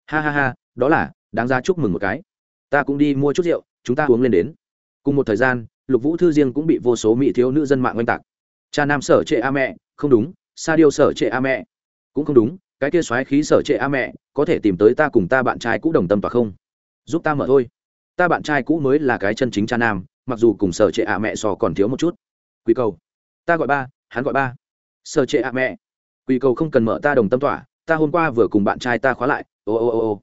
Ha ha ha, đó là, đáng ra chúc mừng một cái. Ta cũng đi mua chút rượu, chúng ta uống lên đến. Cùng một thời gian, lục vũ thư riêng cũng bị vô số mỹ thiếu nữ dân mạng oanh tạc. Cha nam sở trệ a mẹ, không đúng, sa điêu sở trệ a mẹ. Cũng không đúng, cái kia xoáy khí sở trệ a mẹ, có thể tìm tới ta cùng ta bạn trai cũ đồng tâm và không? Giúp ta mở thôi. Ta bạn trai cũ mới là cái chân chính cha nam mặc dù cùng sở trệ ạ mẹ sò còn thiếu một chút. Quy cầu. Ta gọi ba, hắn gọi ba. Sở trệ ạ mẹ. Quy cầu không cần mở ta đồng tâm tỏa, ta hôm qua vừa cùng bạn trai ta khóa lại. Ô ô ô ô.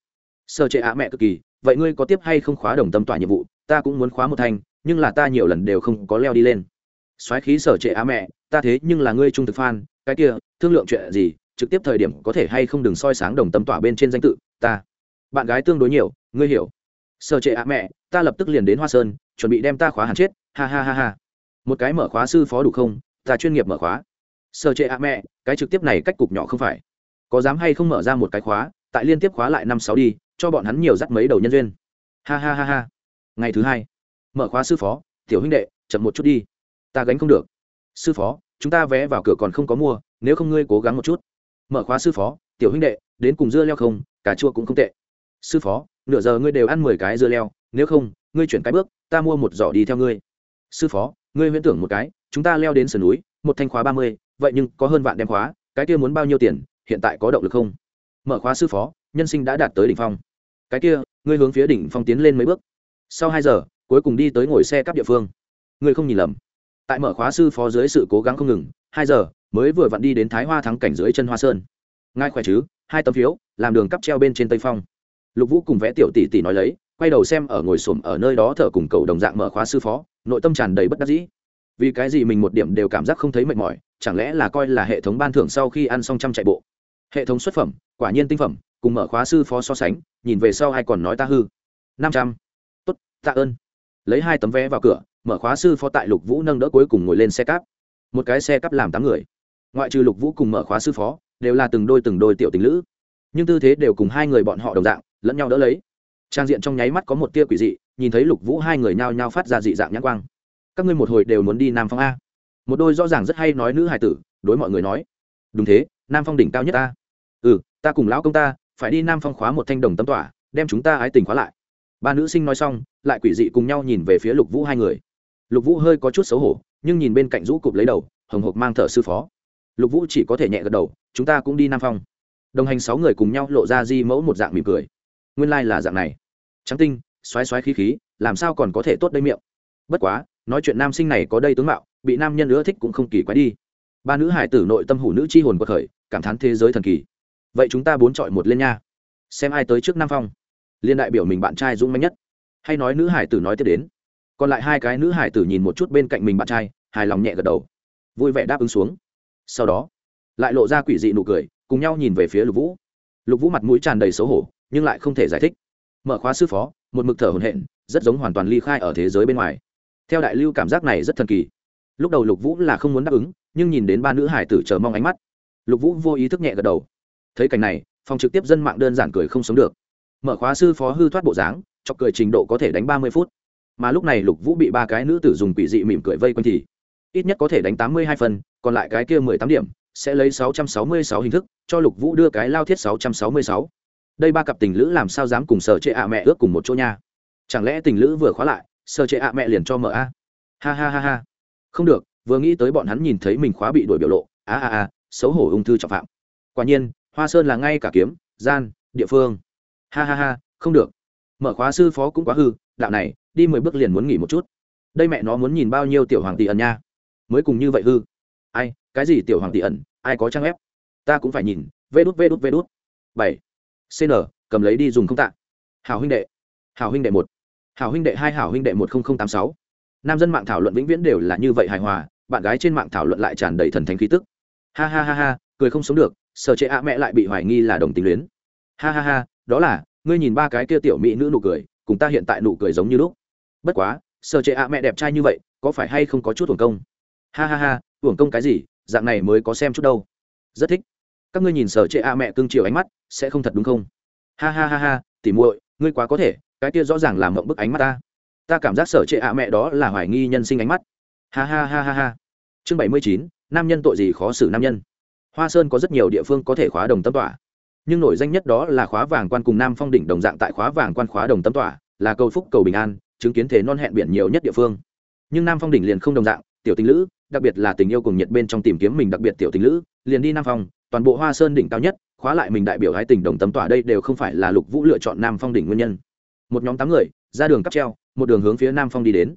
Sở trệ ạ mẹ cực kỳ, vậy ngươi có tiếp hay không khóa đồng tâm tỏa nhiệm vụ? Ta cũng muốn khóa một thành nhưng là ta nhiều lần đều không có leo đi lên. Soái khí sở trệ á mẹ, ta thế nhưng là ngươi trung thực fan, cái kia, thương lượng chuyện gì, trực tiếp thời điểm có thể hay không đừng soi sáng đồng tâm tỏa bên trên danh tự, ta. Bạn gái tương đối nhiều, ngươi hiểu sở trệ ạ mẹ, ta lập tức liền đến hoa sơn, chuẩn bị đem ta khóa hẳn chết, ha ha ha ha. Một cái mở khóa sư phó đủ không? Ta chuyên nghiệp mở khóa. Sở trệ ạ mẹ, cái trực tiếp này cách cục nhỏ không phải. Có dám hay không mở ra một cái khóa, tại liên tiếp khóa lại năm sáu đi, cho bọn hắn nhiều dắt mấy đầu nhân duyên. Ha ha ha ha. Ngày thứ hai, mở khóa sư phó, tiểu huynh đệ, chậm một chút đi. Ta gánh không được. Sư phó, chúng ta vé vào cửa còn không có mua, nếu không ngươi cố gắng một chút. Mở khóa sư phó, tiểu huynh đệ, đến cùng dưa leo không, cà chua cũng không tệ sư phó, nửa giờ ngươi đều ăn mười cái dưa leo, nếu không, ngươi chuyển cái bước, ta mua một giỏ đi theo ngươi. Sư phó, ngươi huyễn tưởng một cái, chúng ta leo đến sườn núi, một thanh khóa ba mươi, vậy nhưng có hơn vạn đem khóa, cái kia muốn bao nhiêu tiền, hiện tại có động lực không? Mở khóa sư phó, nhân sinh đã đạt tới đỉnh phong. Cái kia, ngươi hướng phía đỉnh phong tiến lên mấy bước. Sau hai giờ, cuối cùng đi tới ngồi xe cắp địa phương. Ngươi không nhìn lầm. Tại mở khóa sư phó dưới sự cố gắng không ngừng, hai giờ, mới vừa vặn đi đến thái hoa thắng cảnh dưới chân hoa sơn. Ngay khỏe chứ? Hai tấm phiếu, làm đường cắp treo bên trên tây phong lục vũ cùng vẽ tiểu tỷ tỷ nói lấy, quay đầu xem ở ngồi xổm ở nơi đó thở cùng cầu đồng dạng mở khóa sư phó, nội tâm tràn đầy bất đắc dĩ. Vì cái gì mình một điểm đều cảm giác không thấy mệt mỏi, chẳng lẽ là coi là hệ thống ban thưởng sau khi ăn xong trăm chạy bộ? Hệ thống xuất phẩm, quả nhiên tinh phẩm, cùng mở khóa sư phó so sánh, nhìn về sau ai còn nói ta hư. Năm trăm. Tốt, tạ ơn. Lấy hai tấm vé vào cửa, mở khóa sư phó tại lục vũ nâng đỡ cuối cùng ngồi lên xe cáp. Một cái xe cắp làm tám người. Ngoại trừ lục vũ cùng mở khóa sư phó, đều là từng đôi từng đôi tiểu tình lữ. Nhưng tư thế đều cùng hai người bọn họ đồng dạng lẫn nhau đỡ lấy. Trang diện trong nháy mắt có một tia quỷ dị, nhìn thấy lục vũ hai người nhao nhao phát ra dị dạng nhãn quang. Các ngươi một hồi đều muốn đi nam phong a. Một đôi rõ ràng rất hay nói nữ hài tử, đối mọi người nói. Đúng thế, nam phong đỉnh cao nhất ta. Ừ ta cùng lão công ta, phải đi nam phong khóa một thanh đồng tâm tỏa, đem chúng ta ái tình khóa lại. Ba nữ sinh nói xong, lại quỷ dị cùng nhau nhìn về phía lục vũ hai người. Lục vũ hơi có chút xấu hổ, nhưng nhìn bên cạnh rũ cụp lấy đầu, hồng hộc mang thở sư phó. Lục vũ chỉ có thể nhẹ gật đầu, chúng ta cũng đi nam phong. Đồng hành sáu người cùng nhau lộ ra di mẫu một dạng mỉm cười nguyên lai là dạng này. Trắng tinh xoáy xoáy khí khí, làm sao còn có thể tốt đây miệng? Bất quá, nói chuyện nam sinh này có đây tướng mạo, bị nam nhân ưa thích cũng không kỳ quái đi. Ba nữ hải tử nội tâm hủ nữ chi hồn bậc khởi, cảm thán thế giới thần kỳ. Vậy chúng ta bốn chọi một lên nha. Xem ai tới trước nam phong. Liên đại biểu mình bạn trai dũng mạnh nhất. Hay nói nữ hải tử nói tiếp đến. Còn lại hai cái nữ hải tử nhìn một chút bên cạnh mình bạn trai, hài lòng nhẹ gật đầu. Vui vẻ đáp ứng xuống. Sau đó, lại lộ ra quỷ dị nụ cười, cùng nhau nhìn về phía lục vũ. Lục vũ mặt mũi tràn đầy xấu hổ nhưng lại không thể giải thích. Mở khóa sư phó, một mực thở hồn hện rất giống hoàn toàn ly khai ở thế giới bên ngoài. Theo đại lưu cảm giác này rất thần kỳ. Lúc đầu lục vũ là không muốn đáp ứng, nhưng nhìn đến ba nữ hải tử chờ mong ánh mắt, lục vũ vô ý thức nhẹ gật đầu. Thấy cảnh này, phòng trực tiếp dân mạng đơn giản cười không sống được. Mở khóa sư phó hư thoát bộ dáng, chọc cười trình độ có thể đánh ba mươi phút. Mà lúc này lục vũ bị ba cái nữ tử dùng quỷ dị mỉm cười vây quanh thì, ít nhất có thể đánh tám mươi hai phần, còn lại cái kia mười tám điểm, sẽ lấy sáu trăm sáu mươi sáu hình thức, cho lục vũ đưa cái lao thiết sáu trăm sáu mươi sáu đây ba cặp tình lữ làm sao dám cùng sở trệ ạ mẹ ước cùng một chỗ nha? Chẳng lẽ tình lữ vừa khóa lại, sở trệ ạ mẹ liền cho mở a? Ha ha ha ha. Không được, vừa nghĩ tới bọn hắn nhìn thấy mình khóa bị đuổi biểu lộ, a a a, xấu hổ ung thư trọng phạm. Quả nhiên, hoa sơn là ngay cả kiếm, gian, địa phương. Ha ha ha, không được. Mở khóa sư phó cũng quá hư, đạo này, đi mười bước liền muốn nghỉ một chút. Đây mẹ nó muốn nhìn bao nhiêu tiểu hoàng tỷ ẩn nha? Mới cùng như vậy hư. Ai, cái gì tiểu hoàng tỷ ẩn, ai có trang ép ta cũng phải nhìn. Vê đút vê đút vê đút. Bảy cn cầm lấy đi dùng không tạ. Hảo huynh đệ. Hảo huynh đệ một. Hảo huynh đệ hai, hảo huynh đệ một nghìn tám sáu. Nam dân mạng thảo luận vĩnh viễn đều là như vậy hài hòa, bạn gái trên mạng thảo luận lại tràn đầy thần thánh khí tức. Ha ha ha ha, cười không sống được sở chế ạ mẹ lại bị hoài nghi là đồng tính luyến. Ha ha ha, đó là, ngươi nhìn ba cái kia tiểu mỹ nữ nụ cười, cùng ta hiện tại nụ cười giống như lúc. Bất quá sở chế ạ mẹ đẹp trai như vậy, có phải hay không có chút hưởng công? Ha ha ha hưởng công cái gì, dạng này mới có xem chút đâu. Rất thích các ngươi nhìn sở chế ạ mẹ cưng chiều ánh mắt, sẽ không thật đúng không? Ha ha ha ha, tỉ muội, ngươi quá có thể, cái kia rõ ràng làm mộng bức ánh mắt ta. Ta cảm giác sở trệ ạ mẹ đó là hoài nghi nhân sinh ánh mắt. Ha ha ha ha ha. Chương bảy mươi chín, nam nhân tội gì khó xử nam nhân. Hoa sơn có rất nhiều địa phương có thể khóa đồng tâm tỏa. Nhưng nổi danh nhất đó là khóa vàng quan cùng nam phong đỉnh đồng dạng tại khóa vàng quan khóa đồng tâm tỏa, là cầu phúc, cầu bình an, chứng kiến thế non hẹn biển nhiều nhất địa phương. Nhưng nam phong đỉnh liền không đồng dạng, tiểu tình lữ, đặc biệt là tình yêu cùng nhiệt bên trong tìm kiếm mình đặc biệt tiểu tình lữ, liền đi nam phong toàn bộ hoa sơn đỉnh cao nhất, khóa lại mình đại biểu hai tỉnh đồng tâm tỏa đây đều không phải là lục vũ lựa chọn nam phong đỉnh nguyên nhân. Một nhóm tám người, ra đường cắp treo, một đường hướng phía nam phong đi đến.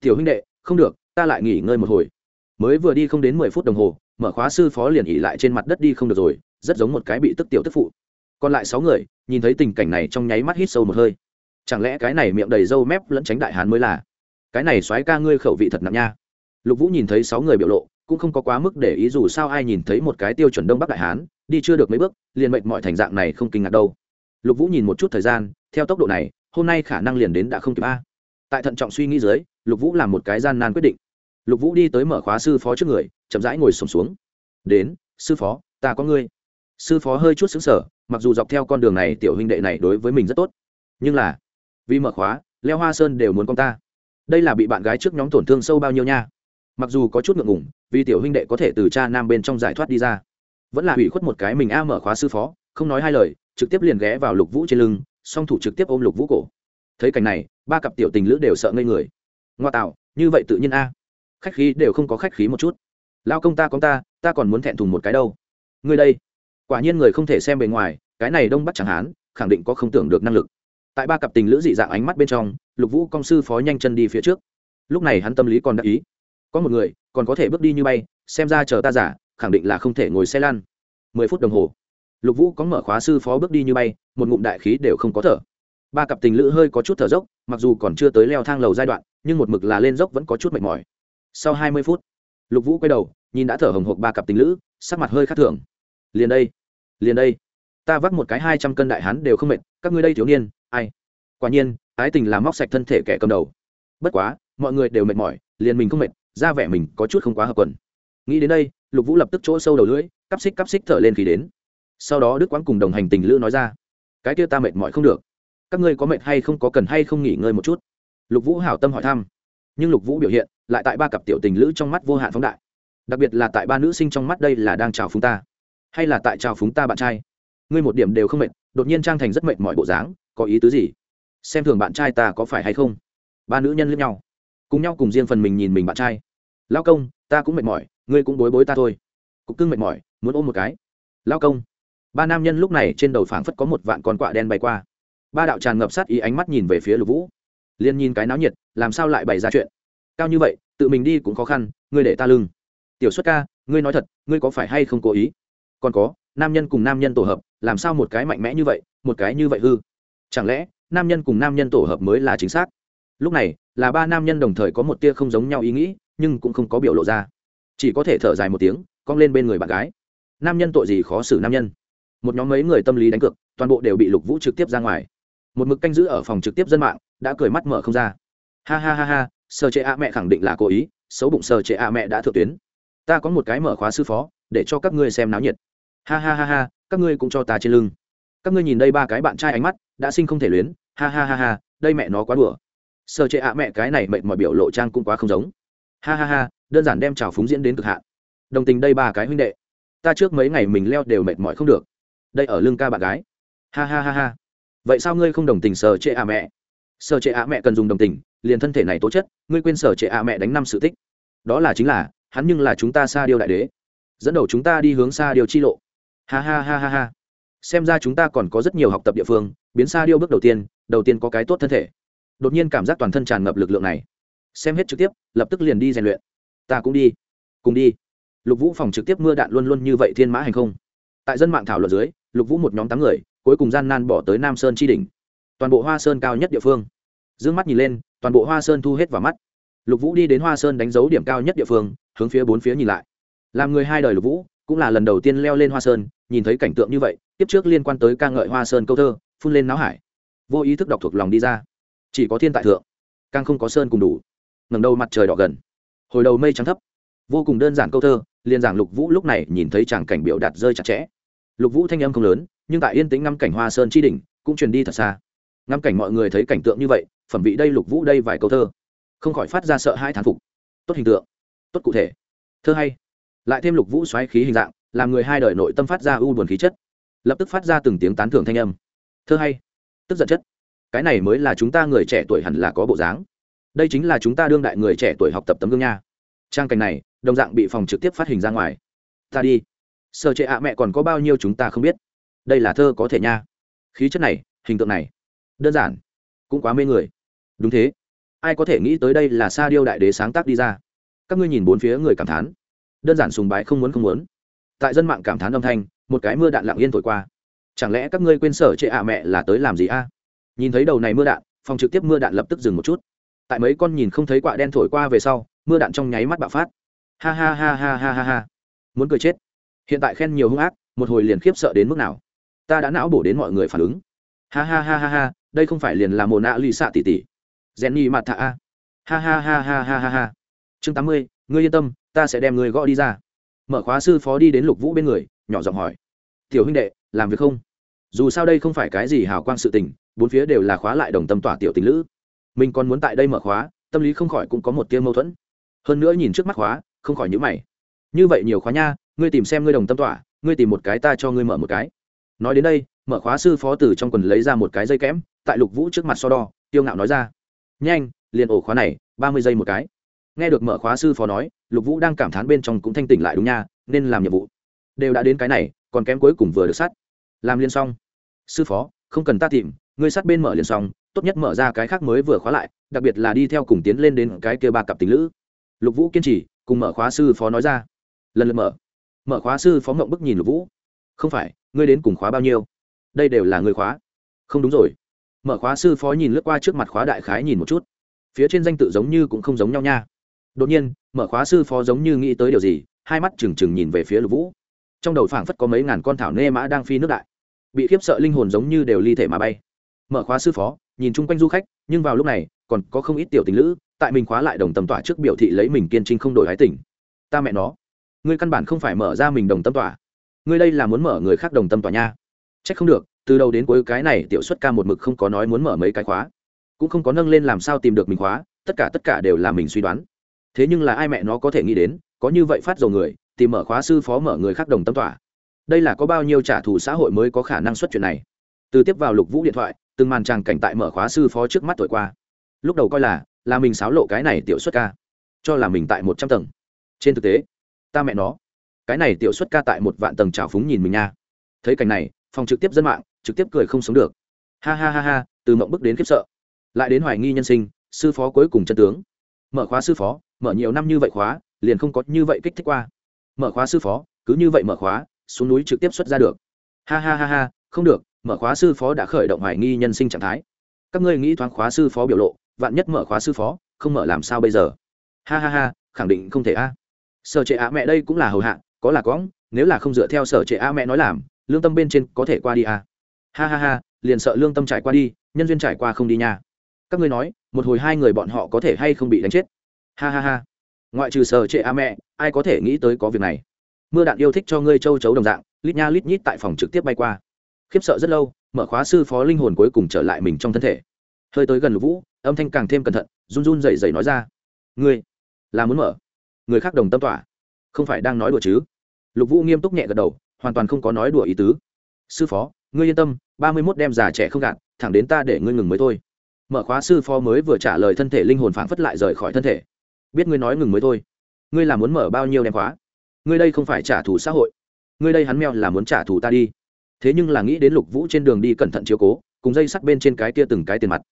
Tiểu huynh đệ, không được, ta lại nghỉ ngơi một hồi. Mới vừa đi không đến mười phút đồng hồ, mở khóa sư phó liền ỉ lại trên mặt đất đi không được rồi, rất giống một cái bị tức tiểu tức phụ. Còn lại sáu người, nhìn thấy tình cảnh này trong nháy mắt hít sâu một hơi. Chẳng lẽ cái này miệng đầy râu mép lẫn tránh đại hán mới là? Cái này xoáy ca ngươi khẩu vị thật nặng nha. Lục vũ nhìn thấy sáu người biểu lộ cũng không có quá mức để ý dù sao ai nhìn thấy một cái tiêu chuẩn đông bắc đại hán đi chưa được mấy bước liền mệnh mọi thành dạng này không kinh ngạc đâu. Lục vũ nhìn một chút thời gian theo tốc độ này hôm nay khả năng liền đến đã không kịp a. Tại thận trọng suy nghĩ dưới lục vũ làm một cái gian nan quyết định. Lục vũ đi tới mở khóa sư phó trước người chậm rãi ngồi sùng xuống, xuống đến sư phó ta có ngươi. Sư phó hơi chút xứng sở mặc dù dọc theo con đường này tiểu huynh đệ này đối với mình rất tốt nhưng là vì mở khóa leo hoa sơn đều muốn con ta. Đây là bị bạn gái trước nhóm tổn thương sâu bao nhiêu nha? Mặc dù có chút ngượng ngùng, vì tiểu huynh đệ có thể từ cha nam bên trong giải thoát đi ra. Vẫn là hủy khuất một cái mình a mở khóa sư phó không nói hai lời trực tiếp liền ghé vào lục vũ trên lưng song thủ trực tiếp ôm lục vũ cổ. Thấy cảnh này ba cặp tiểu tình lữ đều sợ ngây người. Ngoa tạo như vậy tự nhiên a. Khách khí đều không có khách khí một chút. Lao công ta con ta ta còn muốn thẹn thùng một cái đâu. Ngươi đây. Quả nhiên người không thể xem bề ngoài cái này đông bắc chẳng hán khẳng định có không tưởng được năng lực. Tại ba cặp tình lữ dị dạng ánh mắt bên trong lục vũ công sư phó nhanh chân đi phía trước. Lúc này hắn tâm lý còn đắc ý có một người, còn có thể bước đi như bay, xem ra chờ ta giả, khẳng định là không thể ngồi xe lăn. Mười phút đồng hồ. Lục vũ có mở khóa sư phó bước đi như bay, một ngụm đại khí đều không có thở. Ba cặp tình lữ hơi có chút thở dốc, mặc dù còn chưa tới leo thang lầu giai đoạn, nhưng một mực là lên dốc vẫn có chút mệt mỏi. Sau hai mươi phút, lục vũ quay đầu, nhìn đã thở hồng hộc ba cặp tình lữ, sắc mặt hơi khác thường. Liền đây liền đây. Ta vác một cái hai trăm cân đại hán đều không mệt, các ngươi đây thiếu niên, ai? Quả nhiên, ái tình làm móc sạch thân thể kẻ cầm đầu. Bất quá, mọi người đều mệt mỏi, liền mình không mệt ra vẻ mình có chút không quá hợp quần. Nghĩ đến đây, lục vũ lập tức chỗ sâu đầu lưỡi, cắp xích cắp xích thở lên khí đến. Sau đó đức quang cùng đồng hành tình lữ nói ra, cái kia ta mệt mỏi không được. Các ngươi có mệt hay không có cần hay không nghỉ ngơi một chút? Lục vũ hảo tâm hỏi thăm. Nhưng lục vũ biểu hiện lại tại ba cặp tiểu tình lữ trong mắt vô hạn phóng đại. Đặc biệt là tại ba nữ sinh trong mắt đây là đang chào phúng ta. Hay là tại chào phúng ta bạn trai? Ngươi một điểm đều không mệt, đột nhiên trang thành rất mệt mọi bộ dáng, có ý tứ gì? Xem thường bạn trai ta có phải hay không? Ba nữ nhân lẫn nhau, cùng nhau cùng riêng phần mình nhìn mình bạn trai lao công, ta cũng mệt mỏi, ngươi cũng bối bối ta thôi. Cục cưng mệt mỏi, muốn ôm một cái. Lao công. Ba nam nhân lúc này trên đầu phảng phất có một vạn con quạ đen bay qua. Ba đạo tràn ngập sát ý ánh mắt nhìn về phía lục vũ. Liên nhìn cái náo nhiệt, làm sao lại bày ra chuyện? Cao như vậy, tự mình đi cũng khó khăn, ngươi để ta lưng. Tiểu xuất ca, ngươi nói thật, ngươi có phải hay không cố ý? Còn có, nam nhân cùng nam nhân tổ hợp, làm sao một cái mạnh mẽ như vậy, một cái như vậy hư? Chẳng lẽ, nam nhân cùng nam nhân tổ hợp mới là chính xác? Lúc này, là ba nam nhân đồng thời có một tia không giống nhau ý nghĩ nhưng cũng không có biểu lộ ra. Chỉ có thể thở dài một tiếng, cong lên bên người bạn gái. Nam nhân tội gì khó xử nam nhân. Một nhóm mấy người tâm lý đánh cược, toàn bộ đều bị lục vũ trực tiếp ra ngoài. Một mực canh giữ ở phòng trực tiếp dân mạng, đã cười mắt mở không ra. Ha ha ha ha, sơ chế a mẹ khẳng định là cố ý, xấu bụng sơ chế a mẹ đã thượng tuyến. Ta có một cái mở khóa sư phó, để cho các ngươi xem náo nhiệt. Ha ha ha ha, các ngươi cũng cho ta trên lưng. Các ngươi nhìn đây ba cái bạn trai ánh mắt, đã sinh không thể luyến. Ha ha ha ha, đây mẹ nó quá đùa. Sơ chế ạ mẹ cái này mệt mọi biểu lộ trang cũng quá không giống ha ha ha, đơn giản đem trào phúng diễn đến cực hạn. Đồng tình đây ba cái huynh đệ. Ta trước mấy ngày mình leo đều mệt mỏi không được. Đây ở lưng ca bạn gái. Ha ha ha ha. Vậy sao ngươi không đồng tình sở trệ ạ mẹ? Sở trệ ạ mẹ cần dùng đồng tình, liền thân thể này tố chất, ngươi quên sở trệ ạ mẹ đánh năm sự tích. Đó là chính là, hắn nhưng là chúng ta xa điêu đại đế. Dẫn đầu chúng ta đi hướng xa điều chi lộ. Ha ha ha ha ha. Xem ra chúng ta còn có rất nhiều học tập địa phương, biến xa điêu bước đầu tiên đầu tiên có cái tốt thân thể. Đột nhiên cảm giác toàn thân tràn ngập lực lượng này xem hết trực tiếp, lập tức liền đi rèn luyện. Ta cũng đi. Cùng đi. Lục vũ phòng trực tiếp mưa đạn luôn luôn như vậy thiên mã hành không. Tại dân mạng thảo luận dưới, lục vũ một nhóm tám người, cuối cùng gian nan bỏ tới nam sơn tri đỉnh. Toàn bộ hoa sơn cao nhất địa phương. D ư ơ n g mắt nhìn lên, toàn bộ hoa sơn thu hết vào mắt. Lục vũ đi đến hoa sơn đánh dấu điểm cao nhất địa phương, hướng phía bốn phía nhìn lại. Làm người hai đời lục vũ, cũng là lần đầu tiên leo lên hoa sơn, nhìn thấy cảnh tượng như vậy, tiếp trước liên quan tới ca ngợi hoa sơn câu thơ, phun lên náo hải. Vô ý thức đọc thuộc lòng đi ra. Chỉ có thiên tại thượng, càng không có sơn cùng đủ ngầm đầu mặt trời đỏ gần. Hồi đầu mây trắng thấp, vô cùng đơn giản câu thơ, liền giảng lục vũ lúc này nhìn thấy chàng cảnh biểu đạt rơi chặt chẽ. Lục vũ thanh âm không lớn, nhưng tại yên tĩnh ngắm cảnh hoa sơn chi đỉnh, cũng truyền đi thật xa. Ngắm cảnh mọi người thấy cảnh tượng như vậy, phẩm vị đây lục vũ đây vài câu thơ, không khỏi phát ra sợ hai thán phục. Tốt hình tượng, tốt cụ thể. Thơ hay. Lại thêm lục vũ xoáy khí hình dạng, làm người hai đời nội tâm phát ra u buồn khí chất. Lập tức phát ra từng tiếng tán thưởng thanh âm. Thơ hay. Tức giận chất. Cái này mới là chúng ta người trẻ tuổi hẳn là có bộ dáng đây chính là chúng ta đương đại người trẻ tuổi học tập tấm gương nha. Trang cảnh này, đồng dạng bị phòng trực tiếp phát hình ra ngoài. Ta đi. Sơ chế ạ mẹ còn có bao nhiêu chúng ta không biết. Đây là thơ có thể nha. Khí chất này, hình tượng này, đơn giản, cũng quá mê người. Đúng thế. Ai có thể nghĩ tới đây là sa điêu đại đế sáng tác đi ra. Các ngươi nhìn bốn phía người cảm thán. Đơn giản sùng bái không muốn không muốn. Tại dân mạng cảm thán âm thanh, một cái mưa đạn lặng yên thổi qua. Chẳng lẽ các ngươi quên sở trệ ạ mẹ là tới làm gì a? Nhìn thấy đầu này mưa đạn, phòng trực tiếp mưa đạn lập tức dừng một chút tại mấy con nhìn không thấy quạ đen thổi qua về sau mưa đạn trong nháy mắt bạo phát ha ha ha ha ha ha ha muốn cười chết hiện tại khen nhiều hung ác một hồi liền khiếp sợ đến mức nào ta đã não bổ đến mọi người phản ứng ha ha ha ha ha đây không phải liền là mồ nạ lì xạ tỉ tỉ jenny mặt thạ a ha ha ha ha ha ha ha chương tám mươi ngươi yên tâm ta sẽ đem người gõ đi ra mở khóa sư phó đi đến lục vũ bên người nhỏ giọng hỏi tiểu huynh đệ làm việc không dù sao đây không phải cái gì hào quang sự tình bốn phía đều là khóa lại đồng tâm tỏa tiểu tình lữ mình còn muốn tại đây mở khóa, tâm lý không khỏi cũng có một tiêu mâu thuẫn. Hơn nữa nhìn trước mắt khóa, không khỏi nhữ mày. Như vậy nhiều khóa nha, ngươi tìm xem ngươi đồng tâm tỏa ngươi tìm một cái ta cho ngươi mở một cái. Nói đến đây, mở khóa sư phó từ trong quần lấy ra một cái dây kẽm, tại lục vũ trước mặt so đo, tiêu ngạo nói ra. Nhanh, liền ổ khóa này, ba mươi giây một cái. Nghe được mở khóa sư phó nói, lục vũ đang cảm thán bên trong cũng thanh tỉnh lại đúng nha, nên làm nhiệm vụ. Đều đã đến cái này, còn kém cuối cùng vừa được sắt làm liên xong. Sư phó, không cần ta tìm, ngươi sát bên mở liền xong tốt nhất mở ra cái khác mới vừa khóa lại, đặc biệt là đi theo cùng tiến lên đến cái kia ba cặp tình lữ. Lục vũ kiên trì, cùng mở khóa sư phó nói ra. Lần lượt mở. Mở khóa sư phó mộng bức nhìn lục vũ. Không phải, ngươi đến cùng khóa bao nhiêu? Đây đều là người khóa. Không đúng rồi. Mở khóa sư phó nhìn lướt qua trước mặt khóa đại khái nhìn một chút. Phía trên danh tự giống như cũng không giống nhau nha. Đột nhiên, mở khóa sư phó giống như nghĩ tới điều gì, hai mắt trừng trừng nhìn về phía lục vũ. Trong đầu phảng phất có mấy ngàn con thảo nê mã đang phi nước đại. Bị khiếp sợ linh hồn giống như đều ly thể mà bay. Mở khóa sư phó nhìn chung quanh du khách, nhưng vào lúc này, còn có không ít tiểu tình lữ, tại mình khóa lại đồng tâm tỏa trước biểu thị lấy mình kiên trinh không đổi hái tỉnh ta mẹ nó, ngươi căn bản không phải mở ra mình đồng tâm tỏa. Ngươi đây là muốn mở người khác đồng tâm tỏa nha. C h ắ c không được, từ đầu đến cuối cái này tiểu xuất ca một mực không có nói muốn mở mấy cái khóa. Cũng không có nâng lên làm sao tìm được mình khóa, tất cả tất cả đều là mình suy đoán. Thế nhưng là ai mẹ nó có thể nghĩ đến, có như vậy phát dầu người, tìm mở khóa sư phó mở người khác đồng tâm tỏa. Đây là có bao nhiêu trả thù xã hội mới có khả năng xuất chuyện này? Từ tiếp vào lục vũ điện thoại từng màn tràng cảnh tại mở khóa sư phó trước mắt tuổi qua. Lúc đầu coi là là mình xáo lộ cái này tiểu xuất ca, cho là mình tại một trăm tầng. Trên thực tế, ta mẹ nó, cái này tiểu xuất ca tại một vạn tầng trào phúng nhìn mình nha. Thấy cảnh này, phòng trực tiếp dân mạng, trực tiếp cười không sống được. Ha ha ha ha, từ mộng bức đến khiếp sợ. Lại đến hoài nghi nhân sinh, sư phó cuối cùng chân tướng. Mở khóa sư phó, mở nhiều năm như vậy khóa, liền không có như vậy kích thích qua. Mở khóa sư phó, cứ như vậy mở khóa, xuống núi trực tiếp xuất ra được. Ha ha ha ha, không được mở khóa sư phó đã khởi động hoài nghi nhân sinh trạng thái. Các ngươi nghĩ thoáng khóa sư phó biểu lộ, vạn nhất mở khóa sư phó, không mở làm sao bây giờ? Ha ha ha, khẳng định không thể a. Sở trệ a mẹ đây cũng là hầu hạ, có là có nếu là không dựa theo sở trệ a mẹ nói làm, lương tâm bên trên có thể qua đi a ha ha ha, liền sợ lương tâm trải qua đi, nhân duyên trải qua không đi nha. Các ngươi nói, một hồi hai người bọn họ có thể hay không bị đánh chết? Ha ha ha. Ngoại trừ sở trệ a mẹ, ai có thể nghĩ tới có việc này? Mưa đạn yêu thích cho ngươi châu chấu đồng dạng, lít nha lít nhít tại phòng trực tiếp bay qua khiếp sợ rất lâu, mở khóa sư phó linh hồn cuối cùng trở lại mình trong thân thể. Hơi tới gần lục vũ, âm thanh càng thêm cẩn thận, run run dậy dậy nói ra, ngươi, là muốn mở. Người khác đồng tâm tỏa. Không phải đang nói đùa chứ? Lục vũ nghiêm túc nhẹ gật đầu, hoàn toàn không có nói đùa ý tứ. Sư phó, ngươi yên tâm, ba mươi mốt đem già trẻ không gạt, thẳng đến ta để ngươi ngừng mới thôi. Mở khóa sư phó mới vừa trả lời thân thể linh hồn phảng phất lại rời khỏi thân thể. Biết ngươi nói ngừng mới thôi. Ngươi là muốn mở bao nhiêu đem khóa? Ngươi đây không phải trả thù xã hội. Ngươi đây hắn meo là muốn trả thù ta đi thế nhưng là nghĩ đến lục vũ trên đường đi cẩn thận chiếu cố, cùng dây sắt bên trên cái kia từng cái tiền mặt.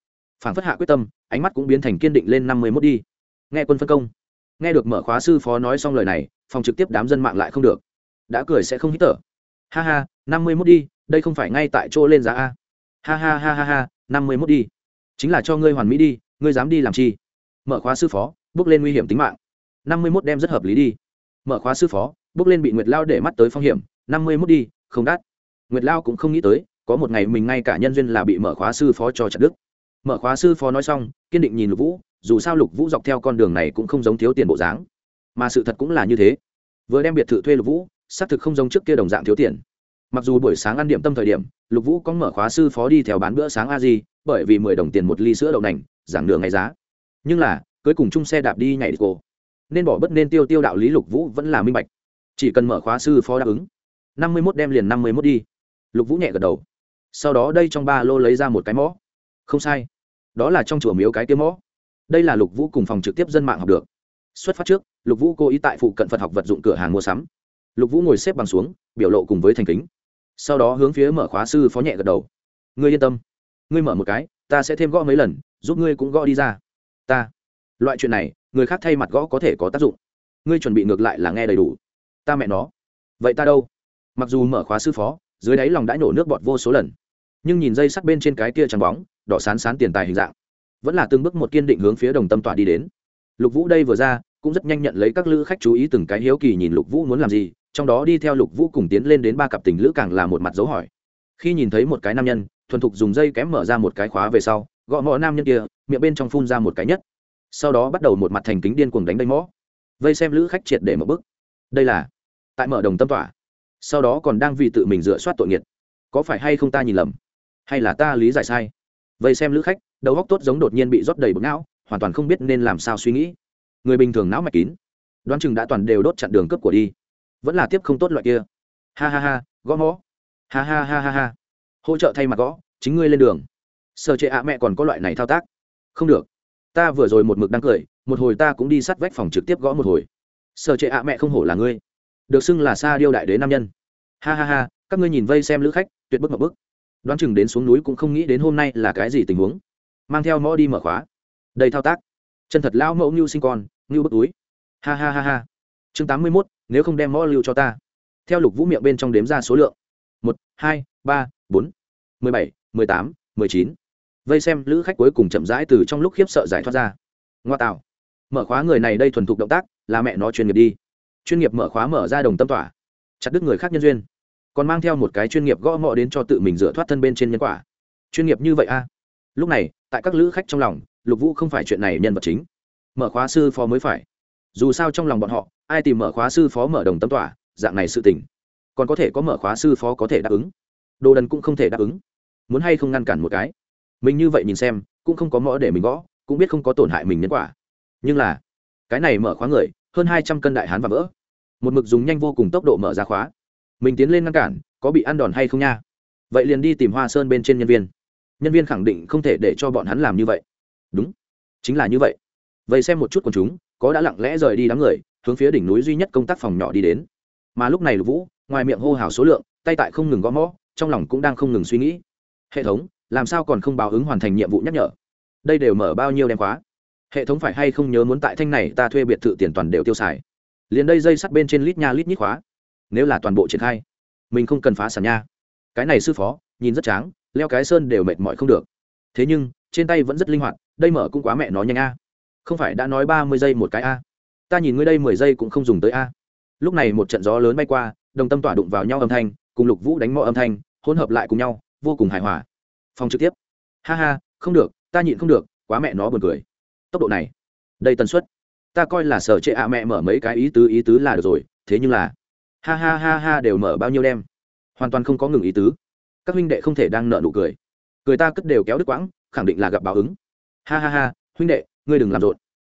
Phản phất hạ quyết tâm, ánh mắt cũng biến thành kiên định lên năm mươi mốt đi. Nghe quân phân công. Nghe được mở khóa sư phó nói xong lời này, phòng trực tiếp đám dân mạng lại không được. Đã cười sẽ không hít tở ha ha, năm mươi mốt đi, đây không phải ngay tại chỗ lên giá a. Ha ha ha ha ha, năm mươi mốt đi. Chính là cho ngươi hoàn mỹ đi, ngươi dám đi làm chi? Mở khóa sư phó, bước lên nguy hiểm tính mạng. năm mươi mốt đem rất hợp lý đi. Mở khóa sư phó, bước lên bị nguyệt lao để mắt tới phong hiểm, năm mươi mốt đi, không đắt nguyệt lao cũng không nghĩ tới, có một ngày mình ngay cả nhân duyên là bị mở khóa sư phó cho chặt đức mở khóa sư phó nói xong, kiên định nhìn lục vũ, dù sao lục vũ dọc theo con đường này cũng không giống thiếu tiền bộ dáng. Mà sự thật cũng là như thế. Vừa đem biệt thự thuê lục vũ, xác thực không giống trước kia đồng dạng thiếu tiền. Mặc dù buổi sáng ăn điểm tâm thời điểm, lục vũ có mở khóa sư phó đi theo bán bữa sáng a di bởi vì mười đồng tiền một ly sữa đậu nành, giảm nửa ngày giá. Nhưng là cưới cùng chung xe đạp đi nhảy đi cô. Nên bỏ bất nên tiêu tiêu đạo lý lục vũ vẫn là minh bạch. Chỉ cần mở khóa sư phó đáp ứng, năm mươi mốt đem liền năm mươi mốt đi lục vũ nhẹ gật đầu. Sau đó đây trong ba lô lấy ra một cái mõ. Không sai. Đó là trong chùa miếu cái tiếng mõ. Đây là lục vũ cùng phòng trực tiếp dân mạng học được. Xuất phát trước, lục vũ cố ý tại phụ cận phật học vật dụng cửa hàng mua sắm. Lục vũ ngồi xếp bằng xuống, biểu lộ cùng với thành kính. Sau đó hướng phía mở khóa sư phó nhẹ gật đầu. Ngươi yên tâm. Ngươi mở một cái, ta sẽ thêm gõ mấy lần, giúp ngươi cũng gõ đi ra. Ta. Loại chuyện này, người khác thay mặt gõ có thể có tác dụng. Ngươi chuẩn bị ngược lại là nghe đầy đủ. Ta mẹ nó. Vậy ta đâu? Mặc dù mở khóa sư phó dưới đáy lòng đã nổ nước bọt vô số lần. Nhưng nhìn dây sắt bên trên cái kia trắng bóng, đỏ sán sán tiền tài hình dạng, vẫn là từng bước một kiên định hướng phía đồng tâm tỏa đi đến. Lục vũ đây vừa ra, cũng rất nhanh nhận lấy các lữ khách chú ý từng cái hiếu kỳ nhìn lục vũ muốn làm gì, trong đó đi theo lục vũ cùng tiến lên đến ba cặp tình lữ càng là một mặt dấu hỏi. Khi nhìn thấy một cái nam nhân, thuần thục dùng dây kém mở ra một cái khóa về sau, gõ mõ nam nhân kia, miệng bên trong phun ra một cái nhất. Sau đó bắt đầu một mặt thành kính điên cuồng đánh đánh mõ. Vây xem lữ khách triệt để mở bức đây là, tại mở đồng tâm tỏa sau đó còn đang vì tự mình dựa soát tội nghiệt. Có phải hay không ta nhìn lầm? Hay là ta lý giải sai? Vậy xem lữ khách, đầu góc tốt giống đột nhiên bị rót đầy bột não, hoàn toàn không biết nên làm sao suy nghĩ. Người bình thường não mạch kín. Đoán chừng đã toàn đều đốt chặn đường cấp của đi. Vẫn là tiếp không tốt loại kia. Ha ha ha, gõ mõ. Ha ha ha ha ha. Hỗ trợ thay mặt gõ, chính ngươi lên đường. Sợ trệ ạ mẹ còn có loại này thao tác. Không được. Ta vừa rồi một mực đang cười, một hồi ta cũng đi sát vách phòng trực tiếp gõ một hồi. Sợ trệ ạ mẹ không hổ là ngươi được xưng là sa điêu đại đế nam nhân. Ha ha ha, các ngươi nhìn vây xem lữ khách, tuyệt bức một bức. Đoán chừng đến xuống núi cũng không nghĩ đến hôm nay là cái gì tình huống. Mang theo mõ đi mở khóa. Đầy thao tác. Chân thật lão mẫu như sinh con như bức túi. Ha ha ha ha. Chương tám mươi mốt, nếu không đem mõ lưu cho ta. Theo lục vũ miệng bên trong đếm ra số lượng. Một, hai, ba, bốn, mười bảy, mười tám, mười chín. Vây xem lữ khách cuối cùng chậm rãi từ trong lúc khiếp sợ giải thoát ra. Ngoa tạo. Mở khóa người này đây thuần thục động tác, là mẹ nó chuyên nghiệp đi chuyên nghiệp mở khóa mở ra đồng tâm tỏa. Chặt đứt người khác nhân duyên. Còn mang theo một cái chuyên nghiệp gõ mọ đến cho tự mình dựa thoát thân bên trên nhân quả. Chuyên nghiệp như vậy a? Lúc này, tại các lữ khách trong lòng, lục vũ không phải chuyện này nhân vật chính. Mở khóa sư phó mới phải. Dù sao trong lòng bọn họ, ai tìm mở khóa sư phó mở đồng tâm tỏa, dạng này sự tình. Còn có thể có mở khóa sư phó có thể đáp ứng. Đồ đần cũng không thể đáp ứng. Muốn hay không ngăn cản một cái. Mình như vậy nhìn xem, cũng không có mõ để mình gõ, cũng biết không có tổn hại mình nhân quả. Nhưng là, cái này mở khóa người, hơn hai trăm cân đại hán và vỡ một mực dùng nhanh vô cùng tốc độ mở ra khóa. Mình tiến lên ngăn cản, có bị ăn đòn hay không nha? Vậy liền đi tìm hoa sơn bên trên nhân viên. Nhân viên khẳng định không thể để cho bọn hắn làm như vậy. Đúng, chính là như vậy. Vậy xem một chút quần chúng, có đã lặng lẽ rời đi đám người, hướng phía đỉnh núi duy nhất công tác phòng nhỏ đi đến. Mà lúc này lục vũ, ngoài miệng hô hào số lượng, tay tại không ngừng gõ mõ, trong lòng cũng đang không ngừng suy nghĩ. Hệ thống, làm sao còn không báo ứng hoàn thành nhiệm vụ nhắc nhở? Đây đều mở bao nhiêu đem khóa? Hệ thống phải hay không nhớ muốn tại thanh này ta thuê biệt thự tiền toàn đều tiêu xài? Liền đây dây sắt bên trên lít nha lít nhít khóa. Nếu là toàn bộ triển khai, mình không cần phá sản nha. Cái này sư phó, nhìn rất tráng, leo cái sơn đều mệt mỏi không được. Thế nhưng, trên tay vẫn rất linh hoạt, đây mở cũng quá mẹ nó nhanh a. Không phải đã nói ba mươi giây một cái a? Ta nhìn ngươi đây mười giây cũng không dùng tới a. Lúc này một trận gió lớn bay qua, đồng tâm tỏa đụng vào nhau âm thanh, cùng lục vũ đánh mõ âm thanh, hỗn hợp lại cùng nhau, vô cùng hài hòa. Phòng trực tiếp. Ha ha, không được, ta nhịn không được, quá mẹ nó buồn cười. Tốc độ này. Đây tần suất ta coi là sở trệ ạ mẹ mở mấy cái ý tứ ý tứ là được rồi, thế nhưng là, ha ha ha ha đều mở bao nhiêu đem? Hoàn toàn không có ngừng ý tứ. Các huynh đệ không thể đang nợ nụ cười. Cười ta cất đều kéo đứt quãng, khẳng định là gặp báo ứng. Ha ha ha, huynh đệ, ngươi đừng làm rộn.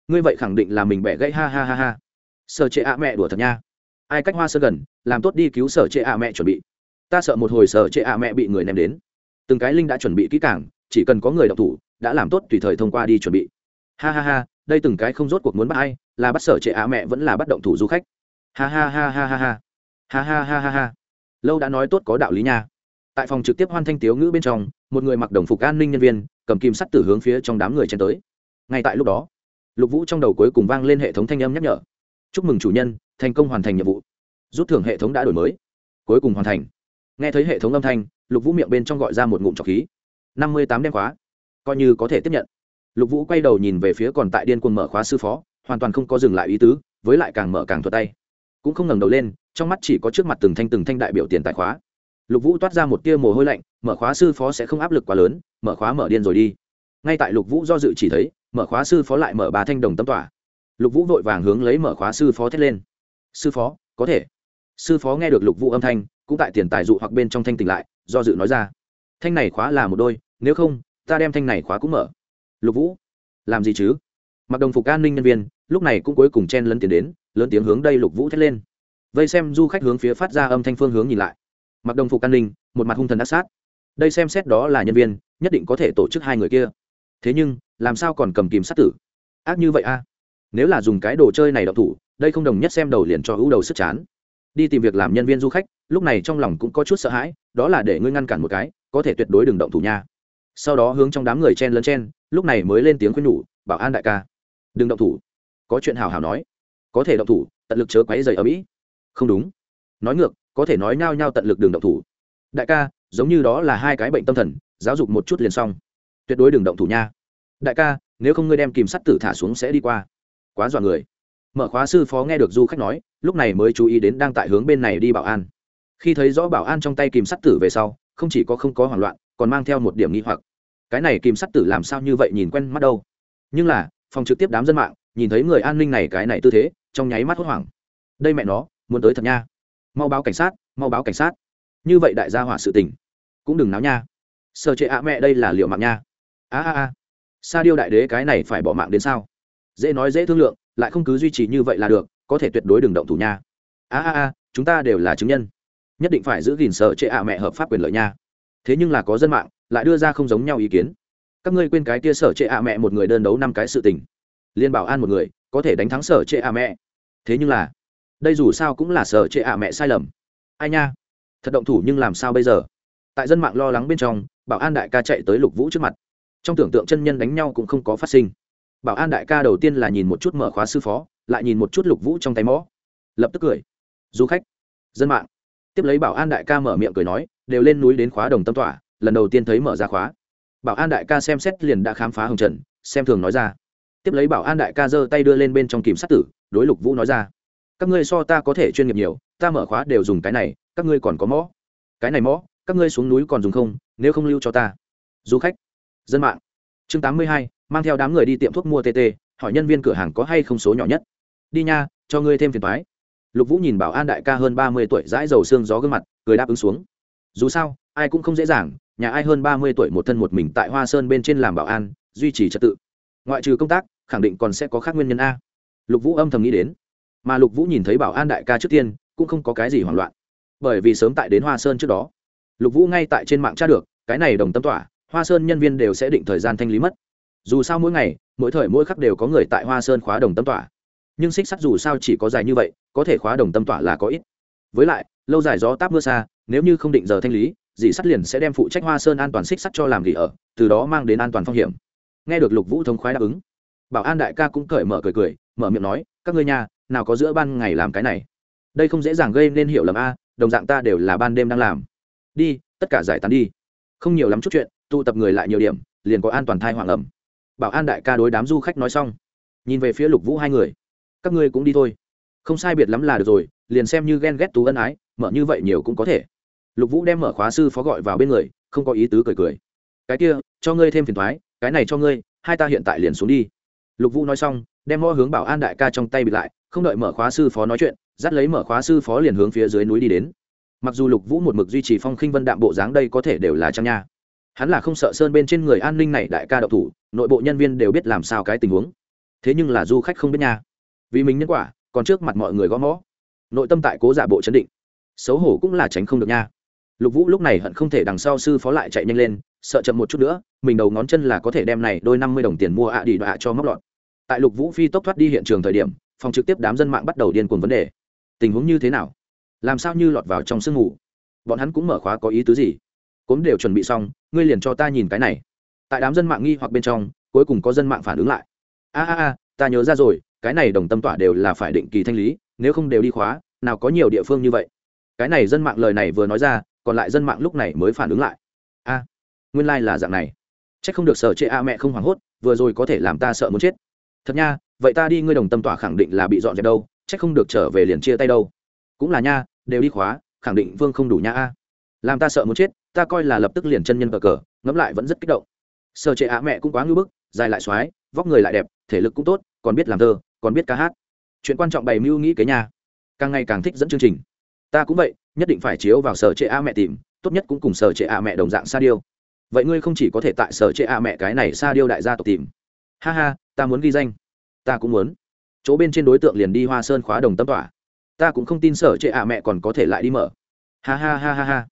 Ngươi vậy khẳng định là mình bẻ gãy, ha ha ha ha. Sở trệ ạ mẹ đùa thật nha. Ai cách hoa sơ gần, làm tốt đi cứu sở trệ ạ mẹ chuẩn bị. Ta sợ một hồi sở trệ ạ mẹ bị người ném đến. Từng cái linh đã chuẩn bị kỹ càng, chỉ cần có người đọc thủ, đã làm tốt tùy thời thông qua đi chuẩn bị. Ha ha ha đây từng cái không rốt cuộc muốn bắt ai, là bắt sở trệ á mẹ vẫn là bắt động thủ du khách. Ha ha ha ha ha ha. Ha ha ha ha ha. Lâu đã nói tốt có đạo lý nha. Tại phòng trực tiếp hoan thanh tiếu ngữ bên trong, một người mặc đồng phục an ninh nhân viên, cầm kim sắt tử hướng phía trong đám người chen tới. Ngay tại lúc đó, lục vũ trong đầu cuối cùng vang lên hệ thống thanh âm nhắc nhở. Chúc mừng chủ nhân, thành công hoàn thành nhiệm vụ. Rút thưởng hệ thống đã đổi mới. Cuối cùng hoàn thành. Nghe thấy hệ thống âm thanh, lục vũ miệng bên trong gọi ra một ngụm trọc khí. Năm mươi tám đem khóa. Coi như có thể tiếp nhận lục vũ quay đầu nhìn về phía còn tại điên cuồng mở khóa sư phó, hoàn toàn không có dừng lại ý tứ, với lại càng mở càng thuật tay. Cũng không ngẩng đầu lên, trong mắt chỉ có trước mặt từng thanh từng thanh đại biểu tiền tài khóa. Lục vũ toát ra một tia mồ hôi lạnh, mở khóa sư phó sẽ không áp lực quá lớn, mở khóa mở điên rồi đi. Ngay tại lục vũ do dự chỉ thấy, mở khóa sư phó lại mở ba thanh đồng tâm tỏa. Lục vũ vội vàng hướng lấy mở khóa sư phó thét lên. Sư phó, có thể. Sư phó nghe được lục vũ âm thanh, cũng tại tiền tài dụ hoặc bên trong thanh tỉnh lại, do dự nói ra. Thanh này khóa là một đôi, nếu không, ta đem thanh này khóa cũng mở lục vũ làm gì chứ mặc đồng phục an ninh nhân viên lúc này cũng cuối cùng chen lấn tiền đến lớn tiếng hướng đây lục vũ thét lên vây xem du khách hướng phía phát ra âm thanh phương hướng nhìn lại mặc đồng phục an ninh một mặt hung thần ác sát đây xem xét đó là nhân viên nhất định có thể tổ chức hai người kia thế nhưng làm sao còn cầm kìm sát tử ác như vậy a à? nếu là dùng cái đồ chơi này đọc thủ đây không đồng nhất xem đầu liền cho hữu đầu sức chán đi tìm việc làm nhân viên du khách lúc này trong lòng cũng có chút sợ hãi đó là để ngươi ngăn cản một cái có thể tuyệt đối đừng động thủ nha sau đó hướng trong đám người chen lấn chen lúc này mới lên tiếng khuyên nhủ, bảo an đại ca. Đừng động thủ. Có chuyện hào hào nói. Có thể động thủ, tận lực chớ quấy dày ở mỹ. Không đúng. Nói ngược, có thể nói nhao nhao tận lực đường động thủ. Đại ca, giống như đó là hai cái bệnh tâm thần, giáo dục một chút liền xong. Tuyệt đối đừng động thủ nha. Đại ca, nếu không ngươi đem kìm sắt tử thả xuống sẽ đi qua. Quá dọa người. Mở khóa sư phó nghe được du khách nói, lúc này mới chú ý đến đang tại hướng bên này đi bảo an. Khi thấy rõ bảo an trong tay kìm sắt tử về sau, không chỉ có không có hoảng loạn, còn mang theo một điểm nghi hoặc cái này kìm sắt tử làm sao như vậy nhìn quen mắt đâu? Nhưng là, phòng trực tiếp đám dân mạng, nhìn thấy người an ninh này cái này tư thế, trong nháy mắt hốt hoảng. Đây mẹ nó, muốn tới thật nha. Mau báo cảnh sát, mau báo cảnh sát. Như vậy đại gia hỏa sự tình, cũng đừng náo nha. Sợ trệ ạ mẹ đây là liệu mạng nha. A a a. Sa điêu đại đế cái này phải bỏ mạng đến sao? Dễ nói dễ thương lượng, lại không cứ duy trì như vậy là được, có thể tuyệt đối đừng động thủ nha. A a a, chúng ta đều là chứng nhân. Nhất định phải giữ gìn sợ trệ ạ mẹ hợp pháp quyền lợi nha. Thế nhưng là có dân mạng lại đưa ra không giống nhau ý kiến. Các ngươi quên cái kia sở trệ ạ mẹ một người đơn đấu năm cái sự tình. Liên bảo an một người, có thể đánh thắng sở trệ ạ mẹ. Thế nhưng là, đây dù sao cũng là sở trệ ạ mẹ sai lầm. Ai nha? Thật động thủ nhưng làm sao bây giờ? Tại dân mạng lo lắng bên trong, bảo an đại ca chạy tới lục vũ trước mặt. Trong tưởng tượng chân nhân đánh nhau cũng không có phát sinh. Bảo an đại ca đầu tiên là nhìn một chút mở khóa sư phó, lại nhìn một chút lục vũ trong tay mõ. Lập tức cười. Du khách, dân mạng. Tiếp lấy bảo an đại ca mở miệng cười nói, đều lên núi đến khóa đồng tâm tỏa lần đầu tiên thấy mở ra khóa. Bảo an đại ca xem xét liền đã khám phá hồng trần, xem thường nói ra. Tiếp lấy bảo an đại ca giơ tay đưa lên bên trong kìm sát tử, đối lục vũ nói ra. Các ngươi so ta có thể chuyên nghiệp nhiều, ta mở khóa đều dùng cái này, các ngươi còn có mõ. Cái này mõ, các ngươi xuống núi còn dùng không, nếu không lưu cho ta. Du khách, dân mạng. Chương tám mươi hai, mang theo đám người đi tiệm thuốc mua tt hỏi nhân viên cửa hàng có hay không số nhỏ nhất. Đi nha, cho ngươi thêm phiền thoái lục vũ nhìn bảo an đại ca hơn ba mươi tuổi dãi dầu xương gió gương mặt, cười đáp ứng xuống. Dù sao, ai cũng không dễ dàng nhà ai hơn ba mươi tuổi một thân một mình tại hoa sơn bên trên làm bảo an, duy trì trật tự. Ngoại trừ công tác, khẳng định còn sẽ có khác nguyên nhân a. Lục vũ âm thầm nghĩ đến. Mà lục vũ nhìn thấy bảo an đại ca trước tiên, cũng không có cái gì hoảng loạn. Bởi vì sớm tại đến hoa sơn trước đó, lục vũ ngay tại trên mạng tra được, cái này đồng tâm tỏa, hoa sơn nhân viên đều sẽ định thời gian thanh lý mất. Dù sao mỗi ngày, mỗi thời mỗi khắc đều có người tại hoa sơn khóa đồng tâm tỏa. Nhưng xích sắt dù sao chỉ có dài như vậy, có thể khóa đồng tâm tỏa là có ít. Với lại, lâu dài gió táp mưa xa, nếu như không định giờ thanh lý dì sắt liền sẽ đem phụ trách hoa sơn an toàn xích sắt cho làm gỉ ở, từ đó mang đến an toàn phong hiểm. Nghe được lục vũ thông khoái đáp ứng, bảo an đại ca cũng cởi mở cười cười, mở miệng nói, các ngươi nhà, nào có giữa ban ngày làm cái này? Đây không dễ dàng gây nên hiểu lầm a, đồng dạng ta đều là ban đêm đang làm. Đi, tất cả giải tán đi. Không nhiều lắm chút chuyện, tụ tập người lại nhiều điểm, liền có an toàn thai hoàng ẩm. Bảo an đại ca đối đám du khách nói xong, nhìn về phía lục vũ hai người, các ngươi cũng đi thôi. Không sai biệt lắm là được rồi, liền xem như ghen ghét tú ân ái, mở như vậy nhiều cũng có thể lục vũ đem mở khóa sư phó gọi vào bên người, không có ý tứ cười cười. Cái kia, cho ngươi thêm phiền thoái, cái này cho ngươi, hai ta hiện tại liền xuống đi. Lục vũ nói xong, đem mõ hướng bảo an đại ca trong tay bịt lại, không đợi mở khóa sư phó nói chuyện, dắt lấy mở khóa sư phó liền hướng phía dưới núi đi đến. Mặc dù lục vũ một mực duy trì phong khinh vân đạm bộ dáng đây có thể đều là trang nha. Hắn là không sợ sơn bên trên người an ninh này đại ca đậu thủ, nội bộ nhân viên đều biết làm sao cái tình huống. Thế nhưng là du khách không biết nha. Vì mình nhân quả, còn trước mặt mọi người gõ mõ. Nội tâm tại cố giả bộ chấn định. Xấu hổ cũng là tránh không được nha lục vũ lúc này hận không thể đằng sau sư phó lại chạy nhanh lên, sợ chậm một chút nữa, mình đầu ngón chân là có thể đem này đôi năm mươi đồng tiền mua ạ đi đọa cho móc lọt. Tại lục vũ phi tốc thoát đi hiện trường thời điểm, phòng trực tiếp đám dân mạng bắt đầu điên cuồng vấn đề. Tình huống như thế nào? Làm sao như lọt vào trong sương mù? Bọn hắn cũng mở khóa có ý tứ gì? Cốm đều chuẩn bị xong, ngươi liền cho ta nhìn cái này. Tại đám dân mạng nghi hoặc bên trong, cuối cùng có dân mạng phản ứng lại. A a a, ta nhớ ra rồi, cái này đồng tâm tỏa đều là phải định kỳ thanh lý, nếu không đều đi khóa, nào có nhiều địa phương như vậy. Cái này dân mạng lời này vừa nói ra còn lại dân mạng lúc này mới phản ứng lại. A, nguyên lai、like、là dạng này. C h ắ c không được sợ chệ a mẹ không hoảng hốt, vừa rồi có thể làm ta sợ muốn chết. Thật nha, vậy ta đi, ngươi đồng tâm tỏa khẳng định là bị dọn dẹp đâu c h ắ c không được trở về liền chia tay đâu. Cũng là nha, đều đi khóa, khẳng định vương không đủ nha a. Làm ta sợ muốn chết, ta coi là lập tức liền chân nhân cờ cờ, ngẫm lại vẫn rất kích động. Sợ chệ a mẹ cũng quá ngưỡng bức, dài lại x vóc người lại đẹp, thể lực cũng tốt, còn biết làm thơ, còn biết ca hát. Chuyện quan trọng bày mưu nghĩ cái nhà càng ngày càng thích dẫn chương trình. Ta cũng vậy nhất định phải chiếu vào sở trệ a mẹ tìm, tốt nhất cũng cùng sở trệ a mẹ đồng dạng sa điêu. Vậy ngươi không chỉ có thể tại sở trệ a mẹ cái này sa điêu đại gia tộc tìm. Ha ha, ta muốn ghi danh. Ta cũng muốn. Chỗ bên trên đối tượng liền đi hoa sơn khóa đồng tâm tỏa. Ta cũng không tin sở trệ a mẹ còn có thể lại đi mở. Ha ha ha ha ha.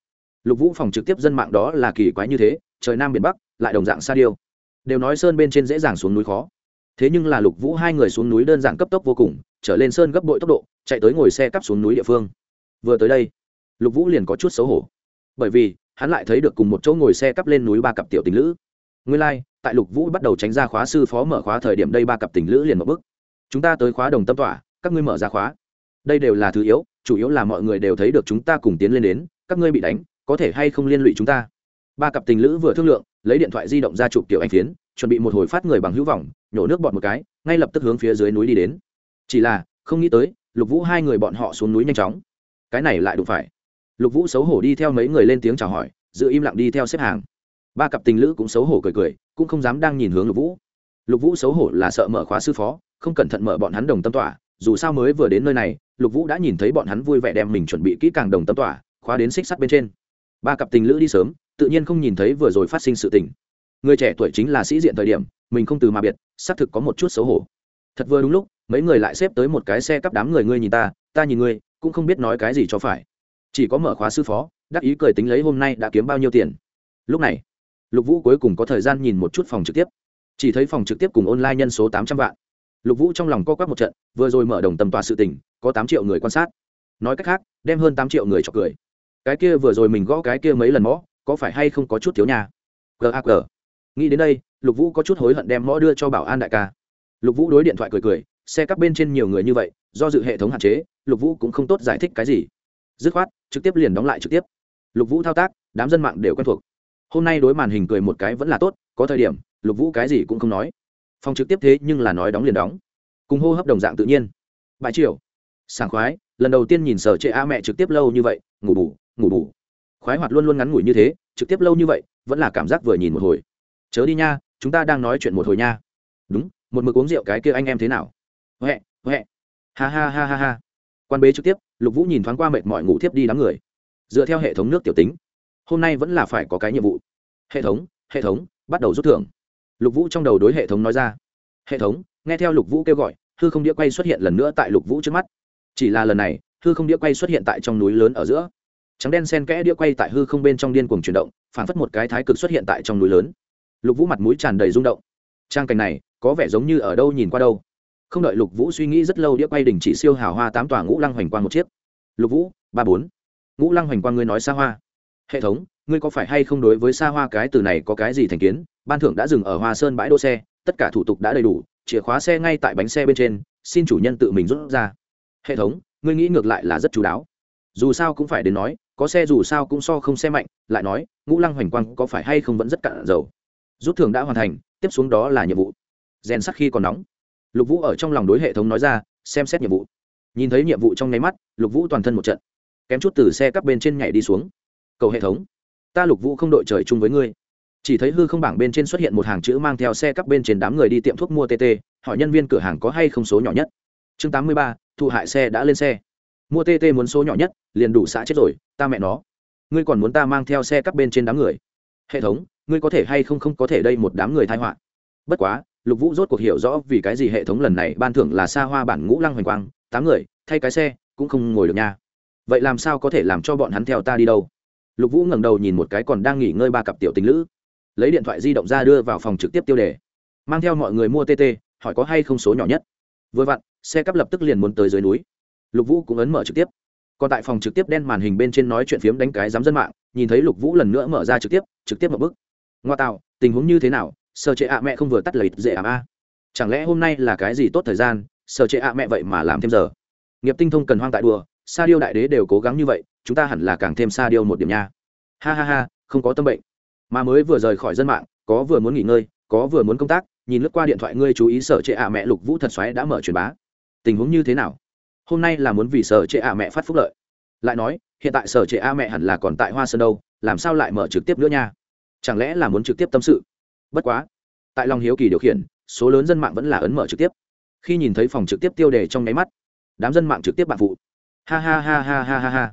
Lục vũ phòng trực tiếp dân mạng đó là kỳ quái như thế, trời nam biển bắc, lại đồng dạng sa điêu. Đều nói sơn bên trên dễ dàng xuống núi khó. Thế nhưng là lục vũ hai người xuống núi đơn giản cấp tốc vô cùng, trở lên sơn gấp bội tốc độ, chạy tới ngồi xe cắp xuống núi địa phương. Vừa tới đây lục vũ liền có chút xấu hổ. Bởi vì hắn lại thấy được cùng một chỗ ngồi xe cắp lên núi ba cặp tiểu tình lữ. Nguyên lai、like, tại lục vũ bắt đầu tránh ra khóa sư phó mở khóa thời điểm đây ba cặp tình lữ liền một bức chúng ta tới khóa đồng tâm tỏa các ngươi mở ra khóa. Đây đều là thứ yếu chủ yếu là mọi người đều thấy được chúng ta cùng tiến lên đến các ngươi bị đánh có thể hay không liên lụy chúng ta? Ba cặp tình lữ vừa thương lượng lấy điện thoại di động ra chụp tiểu anh phiến chuẩn bị một hồi phát người bằng hữu vọng nhổ nước bọt một cái ngay lập tức hướng phía dưới núi đi đến. Chỉ là không nghĩ tới lục vũ hai người bọn họ xuống núi nhanh chóng. Cái này lại đụng phải lục vũ xấu hổ đi theo mấy người lên tiếng chào hỏi, giữ im lặng đi theo xếp hàng. Ba cặp tình lữ cũng xấu hổ cười cười, cũng không dám đang nhìn hướng lục vũ. Lục vũ xấu hổ là sợ mở khóa sư phó, không cẩn thận mở bọn hắn đồng tâm tỏa dù sao mới vừa đến nơi này, lục vũ đã nhìn thấy bọn hắn vui vẻ đem mình chuẩn bị kỹ càng đồng tâm tỏa khóa đến xích sắt bên trên. Ba cặp tình lữ đi sớm, tự nhiên không nhìn thấy vừa rồi phát sinh sự tình. Người trẻ tuổi chính là sĩ diện thời điểm, mình không từ mà biệt, xác thực có một chút xấu hổ. Thật vừa đúng lúc, mấy người lại xếp tới một cái xe cắp đám người, ngươi nhìn ta ta nhìn ngươi, cũng không biết nói cái gì cho phải chỉ có mở khóa sư phó, đắc ý cười tính lấy hôm nay đã kiếm bao nhiêu tiền. Lúc này, lục vũ cuối cùng có thời gian nhìn một chút phòng trực tiếp. Chỉ thấy phòng trực tiếp cùng online nhân số tám trăm vạn. Lục vũ trong lòng co quắp một trận, vừa rồi mở đồng tầm tòa sự tỉnh có tám triệu người quan sát. Nói cách khác, đem hơn tám triệu người cho cười. Cái kia vừa rồi mình gõ cái kia mấy lần mõ, có phải hay không có chút thiếu nhà gag nghĩ đến đây, lục vũ có chút hối hận đem mõ đưa cho bảo an đại ca. Lục vũ đối điện thoại cười cười, xe các bên trên nhiều người như vậy, do dự hệ thống hạn chế, lục vũ cũng không tốt giải thích cái gì dứt khoát, trực tiếp liền đóng lại trực tiếp. Lục vũ thao tác, đám dân mạng đều quen thuộc. Hôm nay đối màn hình cười một cái vẫn là tốt, có thời điểm, lục vũ cái gì cũng không nói. Phòng trực tiếp thế nhưng là nói đóng liền đóng. Cùng hô hấp đồng dạng tự nhiên. Bãi triều, sảng khoái, lần đầu tiên nhìn sở trệ a mẹ trực tiếp lâu như vậy, ngủ bù ngủ bù. Khoái hoạt luôn luôn ngắn ngủi như thế, trực tiếp lâu như vậy, vẫn là cảm giác vừa nhìn một hồi. Chớ đi nha, chúng ta đang nói chuyện một hồi nha. Đúng, một mực uống rượu cái kia anh em thế nào? Huệ huệ. Ha ha ha ha ha. Quan bế trực tiếp lục vũ nhìn thoáng qua mệt mỏi ngủ thiếp đi đám người dựa theo hệ thống nước tiểu tính hôm nay vẫn là phải có cái nhiệm vụ hệ thống hệ thống bắt đầu rút thưởng lục vũ trong đầu đối hệ thống nói ra hệ thống nghe theo lục vũ kêu gọi hư không đĩa quay xuất hiện lần nữa tại lục vũ trước mắt chỉ là lần này hư không đĩa quay xuất hiện tại trong núi lớn ở giữa trắng đen sen kẽ đĩa quay tại hư không bên trong điên cuồng chuyển động phản phất một cái thái cực xuất hiện tại trong núi lớn lục vũ mặt mũi tràn đầy rung động trang cảnh này có vẻ giống như ở đâu nhìn qua đâu không đợi lục vũ suy nghĩ rất lâu đĩa quay đình chỉ siêu hào hoa tám tòa ngũ lăng hoành quang một chiếc. Lục vũ, ba bốn. Ngũ lăng hoành quang ngươi nói xa hoa. Hệ thống, ngươi có phải hay không đối với xa hoa cái từ này có cái gì thành kiến? Ban thưởng đã dừng ở hoa sơn bãi đỗ xe, tất cả thủ tục đã đầy đủ, chìa khóa xe ngay tại bánh xe bên trên, xin chủ nhân tự mình rút ra. Hệ thống, ngươi nghĩ ngược lại là rất chú đáo. Dù sao cũng phải đến nói, có xe dù sao cũng so không xe mạnh, lại nói, ngũ lăng hoành quang có phải hay không vẫn rất cạn dầu. Rút thưởng đã hoàn thành, tiếp xuống đó là nhiệm vụ. Rèn sắt khi còn nóng lục vũ ở trong lòng đối hệ thống nói ra, xem xét nhiệm vụ. Nhìn thấy nhiệm vụ trong nháy mắt, lục vũ toàn thân một trận. Kém chút từ xe các bên trên nhảy đi xuống. Cầu hệ thống, ta lục vũ không đội trời chung với ngươi. Chỉ thấy hư không bảng bên trên xuất hiện một hàng chữ mang theo xe các bên trên đám người đi tiệm thuốc mua tt hỏi nhân viên cửa hàng có hay không số nhỏ nhất. Chương tám mươi ba thụ hại xe đã lên xe. Mua tt muốn số nhỏ nhất, liền đủ xã chết rồi, ta mẹ nó. Ngươi còn muốn ta mang theo xe các bên trên đám người. Hệ thống, ngươi có thể hay không không có thể đây một đám người thai họa. Bất quá lục vũ rốt cuộc hiểu rõ vì cái gì hệ thống lần này ban thưởng là xa hoa bản ngũ lăng hoành quang, tám người, thay cái xe, cũng không ngồi được nha. Vậy làm sao có thể làm cho bọn hắn theo ta đi đâu? Lục vũ ngẩng đầu nhìn một cái còn đang nghỉ ngơi ba cặp tiểu tình lữ. Lấy điện thoại di động ra đưa vào phòng trực tiếp tiêu đề. Mang theo mọi người mua tt hỏi có hay không số nhỏ nhất. Vừa vặn, xe cắp lập tức liền muốn tới dưới núi. Lục vũ cũng ấn mở trực tiếp. Còn tại phòng trực tiếp đen màn hình bên trên nói chuyện phiếm đánh cái dám dân mạng, nhìn thấy lục vũ lần nữa mở ra trực tiếp trực tiếp một bức ngoa tạo, tình huống như thế nào? Sở trệ ạ mẹ không vừa tắt lời, dễ ảm a à. chẳng lẽ hôm nay là cái gì tốt thời gian? Sở trệ ạ mẹ vậy mà làm thêm giờ. Nghiệp tinh thông cần hoang tại đùa, sa điêu đại đế đều cố gắng như vậy, chúng ta hẳn là càng thêm sa điêu một điểm nha. Ha ha ha, không có tâm bệnh. Mà mới vừa rời khỏi dân mạng, có vừa muốn nghỉ ngơi, có vừa muốn công tác, nhìn lướt qua điện thoại ngươi chú ý sở trệ ạ mẹ lục vũ thật xoáy đã mở truyền bá. Tình huống như thế nào? Hôm nay là muốn vì sở trệ ạ mẹ phát phúc lợi. Lại nói, hiện tại sở trệ ạ mẹ hẳn là còn tại hoa sơn đâu, làm sao lại mở trực tiếp nữa nha? Chẳng lẽ là muốn trực tiếp tâm sự? Bất quá, tại lòng hiếu kỳ điều khiển, số lớn dân mạng vẫn là ấn mở trực tiếp. Khi nhìn thấy phòng trực tiếp tiêu đề trong nháy mắt, đám dân mạng trực tiếp bạn phụ ha ha ha ha ha ha ha.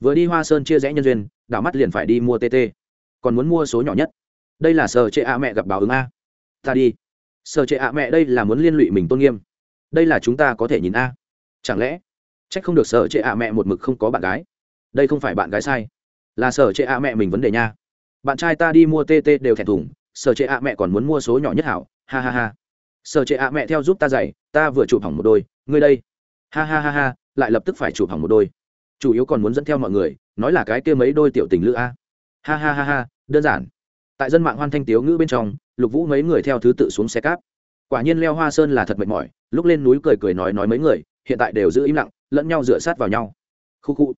Vừa đi hoa sơn chia rẽ nhân duyên, đảo mắt liền phải đi mua tt còn muốn mua số nhỏ nhất. Đây là sở trệ a mẹ gặp báo ứng a. Ta đi. Sở trệ a mẹ đây là muốn liên lụy mình tôn nghiêm. Đây là chúng ta có thể nhìn a. Chẳng lẽ c h ắ c không được sở trệ a mẹ một mực không có bạn gái? Đây không phải bạn gái sai. Là sở trệ ạ mẹ mình vấn đề nha. Bạn trai ta đi mua tt đều thẹn thùng sở trệ a mẹ còn muốn mua số nhỏ nhất hảo, ha ha ha. Sở trệ a mẹ theo giúp ta dạy, ta vừa chụp hỏng một đôi, ngươi đây. Ha ha ha ha, lại lập tức phải chụp hỏng một đôi. Chủ yếu còn muốn dẫn theo mọi người, nói là cái kia mấy đôi tiểu tình lữ a. Ha ha ha ha, đơn giản. Tại dân mạng hoan thanh tiếu ngữ bên trong, lục vũ mấy người theo thứ tự xuống xe cáp. Quả nhiên leo hoa sơn là thật mệt mỏi, lúc lên núi cười cười nói nói mấy người, hiện tại đều giữ im lặng, lẫn nhau dựa sát vào nhau. Khu khu.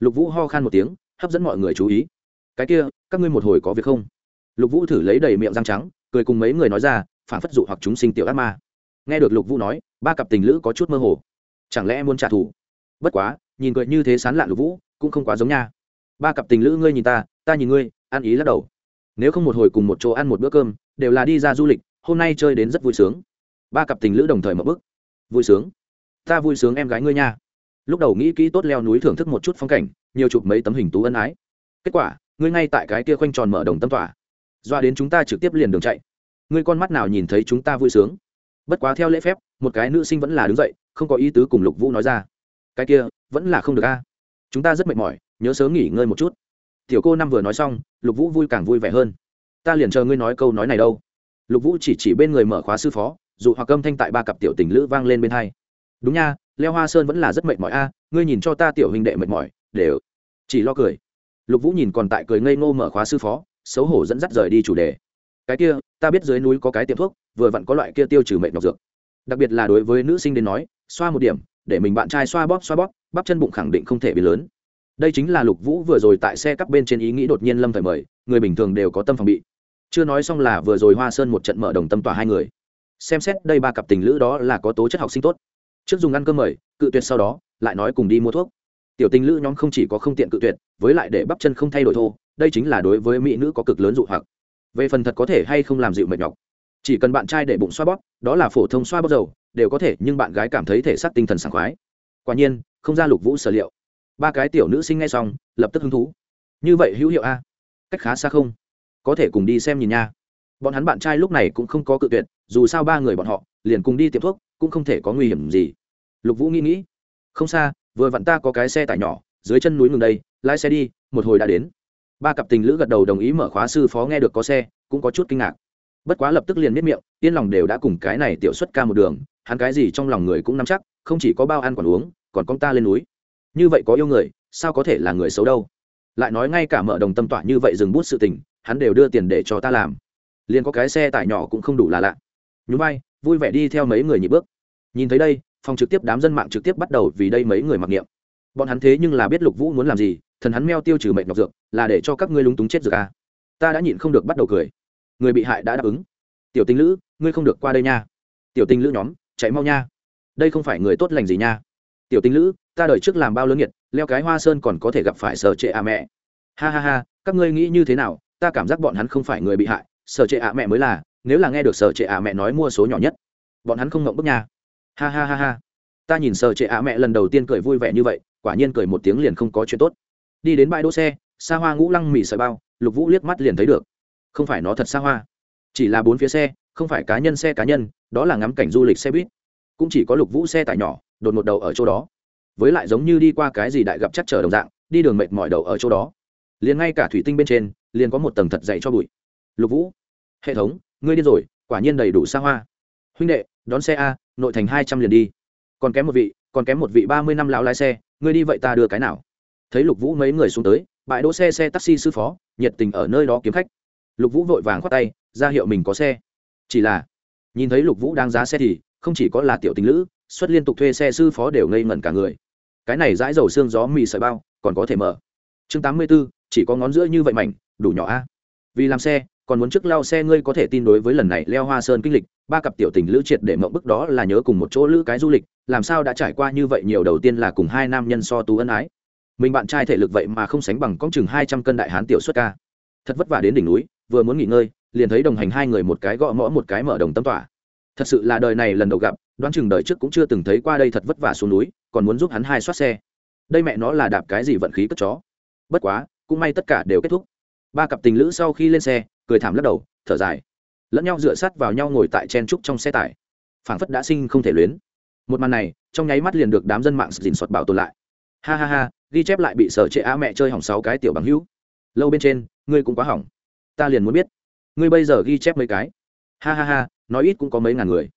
Lục vũ ho khan một tiếng, hấp dẫn mọi người chú ý. Cái kia, các ngươi một hồi có việc không? Lục vũ thử lấy đầy miệng răng trắng, cười cùng mấy người nói ra, phản phất dụ hoặc chúng sinh tiểu ác ma. Nghe được lục vũ nói, ba cặp tình lữ có chút mơ hồ. Chẳng lẽ muốn trả thù? Bất quá, nhìn cười như thế sán lạn lục vũ, cũng không quá giống nha. Ba cặp tình lữ ngươi nhìn ta ta nhìn ngươi, ăn ý lắc đầu. Nếu không một hồi cùng một chỗ ăn một bữa cơm, đều là đi ra du lịch, hôm nay chơi đến rất vui sướng. Ba cặp tình lữ đồng thời mở bức. Vui sướng. Ta vui sướng em gái ngươi nha. Lúc đầu nghĩ kỹ tốt leo núi thưởng thức một chút phong cảnh, nhiều chụp mấy tấm hình tú ân ái. Kết quả, ngươi ngay tại cái kia khoanh tròn mở đồng tâm tỏa doa đến chúng ta trực tiếp liền đường chạy. Ngươi con mắt nào nhìn thấy chúng ta vui sướng? Bất quá theo lễ phép, một cái nữ sinh vẫn là đứng dậy, không có ý tứ cùng lục vũ nói ra. Cái kia, vẫn là không được a. Chúng ta rất mệt mỏi, nhớ sớm nghỉ ngơi một chút. Tiểu cô năm vừa nói xong, lục vũ vui càng vui vẻ hơn. Ta liền chờ ngươi nói câu nói này đâu. Lục vũ chỉ chỉ bên người mở khóa sư phó, dù hoặc âm thanh tại ba cặp tiểu tình lữ vang lên bên hai. Đúng nha, leo hoa sơn vẫn là rất mệt mỏi a, ngươi nhìn cho ta tiểu huynh đệ mệt mỏi để chỉ lo cười. Lục vũ nhìn còn tại cười ngây ngô mở khóa sư phó xấu hổ dẫn dắt rời đi chủ đề. Cái kia, ta biết dưới núi có cái tiệm thuốc, vừa vặn có loại kia tiêu trừ mệt nhọc dược. Đặc biệt là đối với nữ sinh đến nói, xoa một điểm, để mình bạn trai xoa bóp xoa bóp, bắp chân bụng khẳng định không thể bị lớn. Đây chính là lục vũ vừa rồi tại xe các bên trên ý nghĩ đột nhiên lâm thời mời, người bình thường đều có tâm phòng bị. Chưa nói xong là vừa rồi hoa sơn một trận mở đồng tâm tỏa hai người. Xem xét, đây ba cặp tình lữ đó là có tố chất học sinh tốt. Trước dùng ăn cơm mời, cự tuyệt sau đó, lại nói cùng đi mua thuốc tiểu tình lữ nhóm không chỉ có không tiện cự tuyệt, với lại để bắp chân không thay đổi thô, đây chính là đối với mỹ nữ có cực lớn dụ hoặc. Về phần thật có thể hay không làm dịu mệt nhọc, chỉ cần bạn trai để bụng xoa bóp, đó là phổ thông xoa bóp dầu, đều có thể, nhưng bạn gái cảm thấy thể xác tinh thần sảng khoái. Quả nhiên, không ra lục vũ sở liệu. Ba cái tiểu nữ sinh ngay xong, lập tức hứng thú. Như vậy hữu hiệu a? Cách khá xa không? Có thể cùng đi xem nhìn nha. Bọn hắn bạn trai lúc này cũng không có cự tuyệt, dù sao ba người bọn họ, liền cùng đi tiệm thuốc, cũng không thể có nguy hiểm gì. Lục vũ nghĩ nghĩ. Không xa vừa vặn ta có cái xe tải nhỏ, dưới chân núi ngừng đây, lái xe đi, một hồi đã đến. Ba cặp tình lữ gật đầu đồng ý mở khóa sư phó nghe được có xe, cũng có chút kinh ngạc. Bất quá lập tức liền miết miệng, yên lòng đều đã cùng cái này tiểu xuất ca một đường, hắn cái gì trong lòng người cũng nắm chắc, không chỉ có bao ăn còn uống, còn con ta lên núi. Như vậy có yêu người, sao có thể là người xấu đâu? Lại nói ngay cả mở đồng tâm tỏa như vậy dừng bút sự tình, hắn đều đưa tiền để cho ta làm. Liền có cái xe tải nhỏ cũng không đủ là lạ. Nhú bay vui vẻ đi theo mấy người nhị bước. Nhìn thấy đây phòng trực tiếp đám dân mạng trực tiếp bắt đầu vì đây mấy người mặc niệm. Bọn hắn thế nhưng là biết lục vũ muốn làm gì, thần hắn meo tiêu trừ mệnh ngọc dược, là để cho các ngươi lúng túng chết dược à. ta đã nhịn không được bắt đầu cười. Người bị hại đã đáp ứng. Tiểu tình lữ, ngươi không được qua đây nha. Tiểu tình lữ nhóm, chạy mau nha. Đây không phải người tốt lành gì nha. Tiểu tình lữ, ta đợi trước làm bao lớn nhiệt leo cái hoa sơn còn có thể gặp phải sở trệ à mẹ. Ha ha ha, các ngươi nghĩ như thế nào? Ta cảm giác bọn hắn không phải người bị hại, sở trệ ạ mẹ mới là, nếu là nghe được sở trệ ạ mẹ nói mua số nhỏ nhất, bọn hắn không ngộng bức nha ha ha ha ha. Ta nhìn sợ trệ ạ mẹ lần đầu tiên cười vui vẻ như vậy, quả nhiên cười một tiếng liền không có chuyện tốt. Đi đến bãi đỗ xe xa hoa ngũ lăng mì sợi bao, lục vũ liếc mắt liền thấy được. Không phải nó thật xa hoa. Chỉ là bốn phía xe, không phải cá nhân xe cá nhân, đó là ngắm cảnh du lịch xe buýt. Cũng chỉ có lục vũ xe tải nhỏ, đột một đầu ở chỗ đó. Với lại giống như đi qua cái gì đại gặp chắc trở đồng dạng, đi đường mệt mỏi đầu ở chỗ đó. Liền ngay cả thủy tinh bên trên, liền có một tầng thật dày cho bụi. Lục vũ, hệ thống, ngươi điên rồi, quả nhiên đầy đủ xa hoa huynh đệ, đón xe a, nội thành hai trăm liền đi. Còn kém một vị, còn kém một vị ba mươi năm lão lái xe, ngươi đi vậy ta đưa cái nào? Thấy lục vũ mấy người xuống tới, bãi đỗ xe xe taxi sư phó, nhiệt tình ở nơi đó kiếm khách. Lục vũ vội vàng khoát tay, ra hiệu mình có xe. Chỉ là, nhìn thấy lục vũ đang giá xe thì, không chỉ có là tiểu tình lữ xuất liên tục thuê xe sư phó đều ngây ngẩn cả người. Cái này dãi dầu xương gió mì sợi bao, còn có thể mở. Chương tám mươi b ố chỉ có ngón giữa như vậy mảnh, đủ nhỏ a. Vì làm xe còn muốn trước lao xe ngươi có thể tin đối với lần này leo hoa sơn kinh lịch, ba cặp tiểu tình lữ triệt để mộng bức đó là nhớ cùng một chỗ lữ cái du lịch, làm sao đã trải qua như vậy nhiều đầu tiên là cùng hai nam nhân so tú ân ái. Mình bạn trai thể lực vậy mà không sánh bằng con chừng hai trăm cân đại hán tiểu xuất ca. Thật vất vả đến đỉnh núi, vừa muốn nghỉ ngơi, liền thấy đồng hành hai người một cái gõ mõ một cái mở đồng tâm tỏa. Thật sự là đời này lần đầu gặp, đoán chừng đời trước cũng chưa từng thấy qua đây thật vất vả xuống núi, còn muốn giúp hắn hai soát xe. Đây mẹ nó là đạp cái gì vận khí cất chó. Bất quá, cũng may tất cả đều kết thúc. Ba cặp tình lữ sau khi lên xe cười thảm lắc đầu, thở dài. Lẫn nhau dựa sát vào nhau ngồi tại chen trúc trong xe tải. Phảng phất đã sinh không thể luyến. Một màn này, trong nháy mắt liền được đám dân mạng dình soạt bảo tồn lại. Ha ha ha, ghi chép lại bị sở trệ á mẹ chơi hỏng sáu cái tiểu bằng hữu. Lâu bên trên, ngươi cũng quá hỏng. Ta liền muốn biết, ngươi bây giờ ghi chép mấy cái? Ha ha ha, nói ít cũng có mấy ngàn người.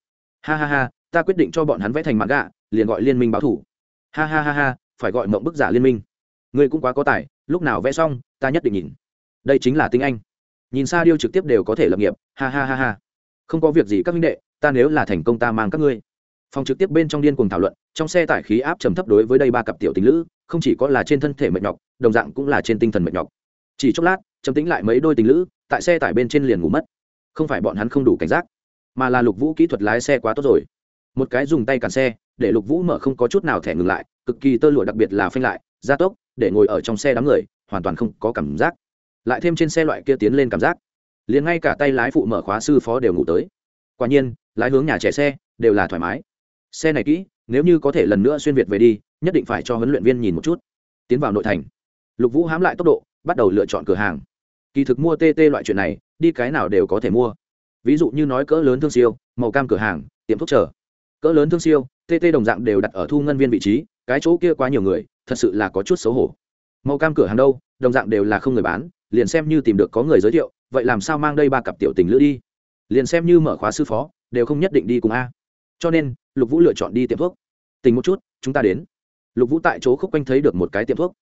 Ha ha ha, ta quyết định cho bọn hắn vẽ thành mặt gạ, liền gọi liên minh báo thủ. Ha ha ha ha, phải gọi mộng bức giả liên minh. Ngươi cũng quá có tài, lúc nào vẽ xong, ta nhất định nhìn. Đây chính là tinh anh nhìn xa điêu trực tiếp đều có thể lập nghiệp, ha ha ha ha. Không có việc gì các minh đệ, ta nếu là thành công ta mang các ngươi. Phòng trực tiếp bên trong điên cùng thảo luận, trong xe tải khí áp trầm thấp đối với đây ba cặp tiểu tình lữ, không chỉ có là trên thân thể mệt nhọc, đồng dạng cũng là trên tinh thần mệt nhọc. Chỉ chốc lát, trầm tính lại mấy đôi tình lữ, tại xe tải bên trên liền ngủ mất. Không phải bọn hắn không đủ cảnh giác, mà là lục vũ kỹ thuật lái xe quá tốt rồi. Một cái dùng tay cản xe, để lục vũ mở không có chút nào thẻ ngừng lại, cực kỳ tơ lụa đặc biệt là phanh lại, gia tốc, để ngồi ở trong xe đám người, hoàn toàn không có cảm giác lại thêm trên xe loại kia tiến lên cảm giác. Liền ngay cả tay lái phụ mở khóa sư phó đều ngủ tới. Quả nhiên, lái hướng nhà trẻ xe, đều là thoải mái. Xe này kỹ, nếu như có thể lần nữa xuyên việt về đi, nhất định phải cho huấn luyện viên nhìn một chút. Tiến vào nội thành, lục vũ hám lại tốc độ, bắt đầu lựa chọn cửa hàng. Kỳ thực mua tt loại chuyện này, đi cái nào đều có thể mua. Ví dụ như nói cỡ lớn thương siêu, màu cam cửa hàng, tiệm thuốc chờ. Cỡ lớn thương siêu tt đồng dạng đều đặt ở thu ngân viên vị trí, cái chỗ kia quá nhiều người, thật sự là có chút xấu hổ màu cam cửa hàng đâu, đồng dạng đều là không người bán, liền xem như tìm được có người giới thiệu, vậy làm sao mang đây ba cặp tiểu tình lữ đi? Liền xem như mở khóa sư phó, đều không nhất định đi cùng a. Cho nên, lục vũ lựa chọn đi tiệm thuốc. Tình một chút, chúng ta đến. Lục vũ tại chỗ khúc quanh thấy được một cái tiệm thuốc.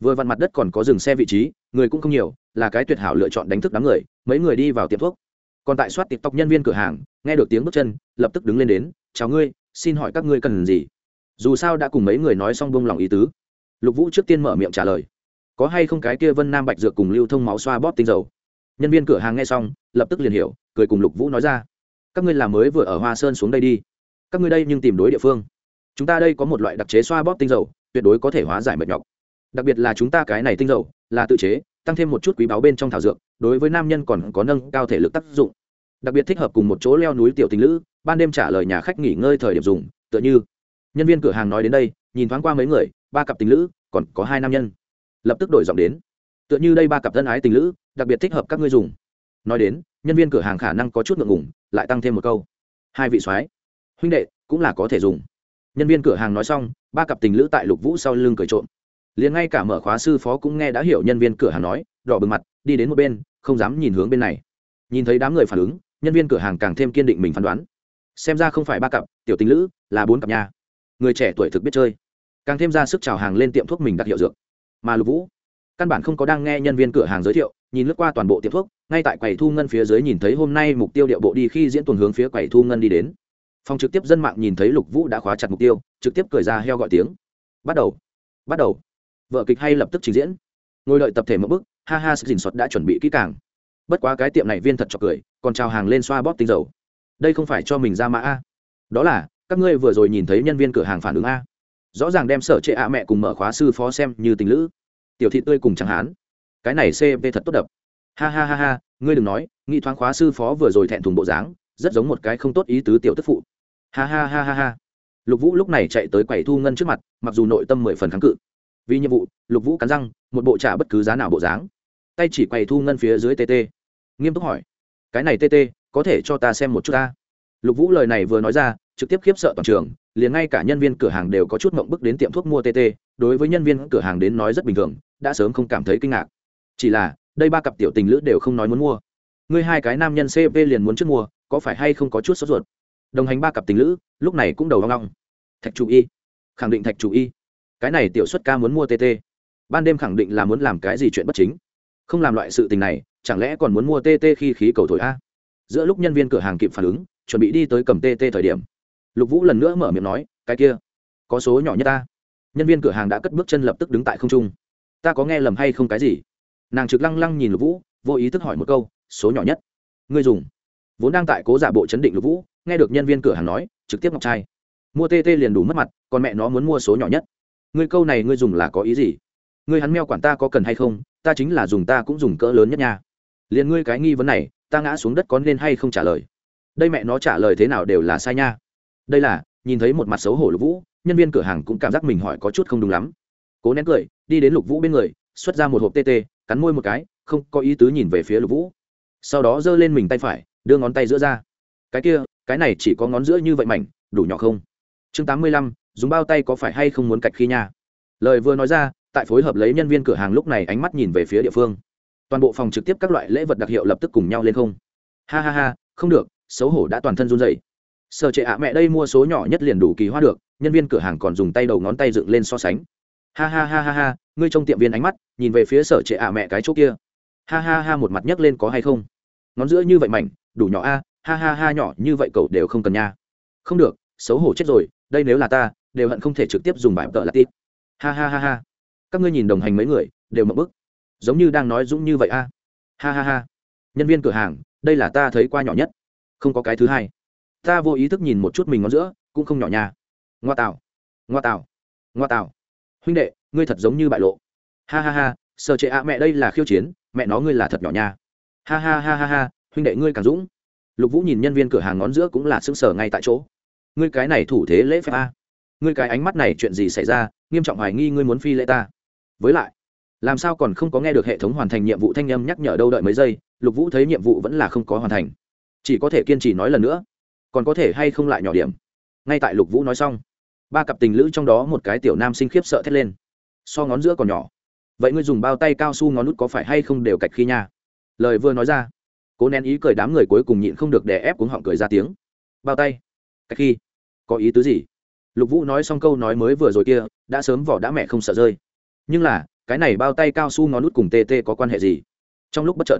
Vừa vặn mặt đất còn có dừng xe vị trí, người cũng không nhiều, là cái tuyệt hảo lựa chọn đánh thức đám người, mấy người đi vào tiệm thuốc. Còn tại soát tộc nhân viên cửa hàng, nghe được tiếng bước chân, lập tức đứng lên đến, chào ngươi, xin hỏi các ngươi cần gì? Dù sao đã cùng mấy người nói xong bông lòng ý tứ lục vũ trước tiên mở miệng trả lời có hay không cái kia vân nam bạch dược cùng lưu thông máu xoa bóp tinh dầu? Nhân viên cửa hàng nghe xong, lập tức liền hiểu, cười cùng lục vũ nói ra, các ngươi làm mới vừa ở hoa sơn xuống đây đi. Các ngươi đây nhưng tìm đối địa phương. Chúng ta đây có một loại đặc chế xoa bóp tinh dầu, tuyệt đối có thể hóa giải mệt nhọc. Đặc biệt là chúng ta cái này tinh dầu, là tự chế, tăng thêm một chút quý báu bên trong thảo dược, đối với nam nhân còn có nâng cao thể lực tác dụng. Đặc biệt thích hợp cùng một chỗ leo núi tiểu tình lữ, ban đêm trả lời nhà khách nghỉ ngơi thời điểm dùng, tựa như. Nhân viên cửa hàng nói đến đây, nhìn thoáng qua mấy người ba cặp tình lữ, còn có hai nam nhân. Lập tức đổi giọng đến, tựa như đây ba cặp thân ái tình lữ, đặc biệt thích hợp các ngươi dùng. Nói đến, nhân viên cửa hàng khả năng có chút ngượng ngùng, lại tăng thêm một câu. Hai vị soái, huynh đệ, cũng là có thể dùng. Nhân viên cửa hàng nói xong, ba cặp tình lữ tại lục vũ sau lưng cười trộm. Liền ngay cả mở khóa sư phó cũng nghe đã hiểu nhân viên cửa hàng nói, đỏ bừng mặt, đi đến một bên, không dám nhìn hướng bên này. Nhìn thấy đám người phản ứng, nhân viên cửa hàng càng thêm kiên định mình phán đoán. Xem ra không phải ba cặp, tiểu tình lữ, là bốn cặp nhà người trẻ tuổi thực biết chơi càng thêm ra sức trào hàng lên tiệm thuốc mình đặt hiệu dược. Mà lục vũ, căn bản không có đang nghe nhân viên cửa hàng giới thiệu, nhìn lướt qua toàn bộ tiệm thuốc, ngay tại quầy thu ngân phía dưới nhìn thấy hôm nay mục tiêu điệu bộ đi khi diễn tuần hướng phía quầy thu ngân đi đến. Phòng trực tiếp dân mạng nhìn thấy lục vũ đã khóa chặt mục tiêu, trực tiếp cười ra heo gọi tiếng. Bắt đầu bắt đầu. Vợ kịch hay lập tức trình diễn. Ngồi đợi tập thể một bức ha ha sức dình xuất đã chuẩn bị kỹ càng. Bất quá cái tiệm này viên thật chọc cười, còn trào hàng lên xoa bóp tinh dầu. Đây không phải cho mình ra mã a. Đó là, các ngươi vừa rồi nhìn thấy nhân viên cửa hàng phản ứng a rõ ràng đem sở trệ ạ mẹ cùng mở khóa sư phó xem như tình lữ. Tiểu thị tươi cùng chẳng hán. Cái này cp thật tốt đập. Ha ha ha ha, ngươi đừng nói nghĩ thoáng khóa sư phó vừa rồi thẹn thùng bộ dáng, rất giống một cái không tốt ý tứ tiểu tức phụ. Ha ha ha ha ha. Lục vũ lúc này chạy tới quầy thu ngân trước mặt, mặc dù nội tâm mười phần kháng cự. Vì nhiệm vụ, lục vũ cắn răng, một bộ trả bất cứ giá nào bộ dáng. Tay chỉ quầy thu ngân phía dưới tt nghiêm túc hỏi, cái này tt có thể cho ta xem một chút ta? Lục vũ lời này vừa nói ra, trực tiếp khiếp sợ toàn trường liền ngay cả nhân viên cửa hàng đều có chút mộng bức đến tiệm thuốc mua tt đối với nhân viên cửa hàng đến nói rất bình thường, đã sớm không cảm thấy kinh ngạc. Chỉ là, đây ba cặp tiểu tình lữ đều không nói muốn mua. Ngươi hai cái nam nhân cp liền muốn trước mua, có phải hay không có chút sốt ruột? Đồng hành ba cặp tình lữ, lúc này cũng đầu hoang long. Thạch chủ y. Khẳng định thạch chủ y. Cái này tiểu xuất ca muốn mua tt ban đêm khẳng định là muốn làm cái gì chuyện bất chính. Không làm loại sự tình này, chẳng lẽ còn muốn mua tt khi khí cầu thổi a? Giữa lúc nhân viên cửa hàng kịp phản ứng, chuẩn bị đi tới cầm tt thời điểm lục vũ lần nữa mở miệng nói, cái kia, có số nhỏ nhất ta. Nhân viên cửa hàng đã cất bước chân lập tức đứng tại không trung. Ta có nghe lầm hay không cái gì? Nàng trực lăng lăng nhìn lục vũ, vô ý thức hỏi một câu, số nhỏ nhất người dùng? Vốn đang tại cố giả bộ chấn định lục vũ, nghe được nhân viên cửa hàng nói, trực tiếp ngọc trai. Mua tt liền đủ mất mặt, còn mẹ nó muốn mua số nhỏ nhất. Ngươi câu này ngươi dùng là có ý gì? Ngươi hắn meo quản ta có cần hay không? Ta chính là dùng ta cũng dùng cỡ lớn nhất nha. Liền ngươi cái nghi vấn này, ta ngã xuống đất có nên hay không trả lời? Đây mẹ nó trả lời thế nào đều là sai nha đây là, nhìn thấy một mặt xấu hổ lục vũ, nhân viên cửa hàng cũng cảm giác mình hỏi có chút không đúng lắm. Cố nén cười, đi đến lục vũ bên người, xuất ra một hộp tt cắn môi một cái, không có ý tứ nhìn về phía lục vũ. Sau đó giơ lên mình tay phải, đưa ngón tay giữa ra. Cái kia, cái này chỉ có ngón giữa như vậy mảnh, đủ nhỏ không? Chương tám mươi lăm, dùng bao tay có phải hay không muốn cạch khi nha? Lời vừa nói ra, tại phối hợp lấy nhân viên cửa hàng lúc này ánh mắt nhìn về phía địa phương. Toàn bộ phòng trực tiếp các loại lễ vật đặc hiệu lập tức cùng nhau lên không. Ha ha ha, không được, xấu hổ đã toàn thân run dậy sở trệ ạ, mẹ đây mua số nhỏ nhất liền đủ kỳ hoa được, nhân viên cửa hàng còn dùng tay đầu ngón tay dựng lên so sánh. Ha ha ha ha ha, ngươi trong tiệm viên ánh mắt, nhìn về phía sở trệ ạ, mẹ cái chỗ kia. Ha ha ha, một mặt nhấc lên có hay không? Ngón giữa như vậy mảnh, đủ nhỏ a, ha ha ha, nhỏ như vậy cậu đều không cần nha. Không được, xấu hổ chết rồi, đây nếu là ta, đều hận không thể trực tiếp dùng bài tợ là tít. Ha ha ha ha. Các ngươi nhìn đồng hành mấy người, đều mập bức. Giống như đang nói dũng như vậy a. Ha ha ha. Nhân viên cửa hàng, đây là ta thấy qua nhỏ nhất. Không có cái thứ hai ta vô ý thức nhìn một chút mình ngón giữa, cũng không nhỏ nha. Ngoa tạo ngoa tạo ngoa tạo huynh đệ, ngươi thật giống như bại lộ. Ha ha ha sợ trệ ạ, mẹ đây là khiêu chiến, mẹ nó ngươi là thật nhỏ nha. Ha ha ha ha ha, huynh đệ ngươi càng dũng. Lục vũ nhìn nhân viên cửa hàng ngón giữa cũng là sững sờ ngay tại chỗ. Ngươi cái này thủ thế lễ phép a. Ngươi cái ánh mắt này chuyện gì xảy ra, nghiêm trọng hoài nghi ngươi muốn phi lễ ta. Với lại, làm sao còn không có nghe được hệ thống hoàn thành nhiệm vụ thanh âm nhắc nhở đâu đợi mấy giây, lục vũ thấy nhiệm vụ vẫn là không có hoàn thành. Chỉ có thể kiên trì nói lần nữa còn có thể hay không lại nhỏ điểm? Ngay tại lục vũ nói xong, ba cặp tình lữ trong đó một cái tiểu nam sinh khiếp sợ thét lên. So ngón giữa còn nhỏ. Vậy ngươi dùng bao tay cao su ngón nút có phải hay không đều cạch khi nha? Lời vừa nói ra, cố nén ý cười đám người cuối cùng nhịn không được đè ép cuống họng cười ra tiếng. Bao tay, cạch khi, có ý tứ gì? Lục vũ nói xong câu nói mới vừa rồi kia, đã sớm vỏ đã mẹ không sợ rơi. Nhưng là, cái này bao tay cao su ngón nút cùng tt có quan hệ gì? Trong lúc bất chợt,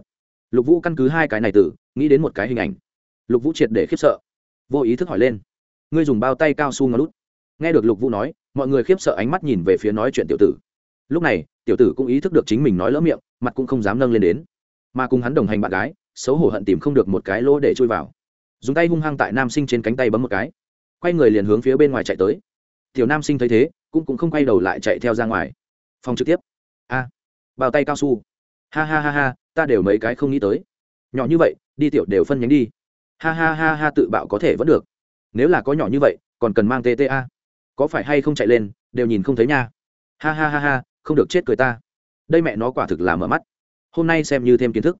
lục vũ căn cứ hai cái này tử nghĩ đến một cái hình ảnh. Lục vũ triệt để khiếp sợ vô ý thức hỏi lên. Ngươi dùng bao tay cao su ngón lút, nghe được lục vũ nói mọi người khiếp sợ ánh mắt nhìn về phía nói chuyện tiểu tử. Lúc này tiểu tử cũng ý thức được chính mình nói lỡ miệng mặt cũng không dám nâng lên đến. Mà cùng hắn đồng hành bạn gái xấu hổ hận tìm không được một cái lỗ để chui vào. Dùng tay hung hăng tại nam sinh trên cánh tay bấm một cái. Quay người liền hướng phía bên ngoài chạy tới. Tiểu nam sinh thấy thế cũng cũng không quay đầu lại chạy theo ra ngoài. Phòng trực tiếp. A. Bao tay cao su. Ha ha ha ha ta đều mấy cái không nghĩ tới. Nhỏ như vậy đi tiểu đều phân nhánh đi ha ha ha ha tự bạo có thể vẫn được. Nếu là có nhỏ như vậy, còn cần mang tta có phải hay không chạy lên, đều nhìn không thấy nha. Ha ha ha ha, không được chết cười ta. Đây mẹ nó quả thực là mở mắt. Hôm nay xem như thêm kiến thức.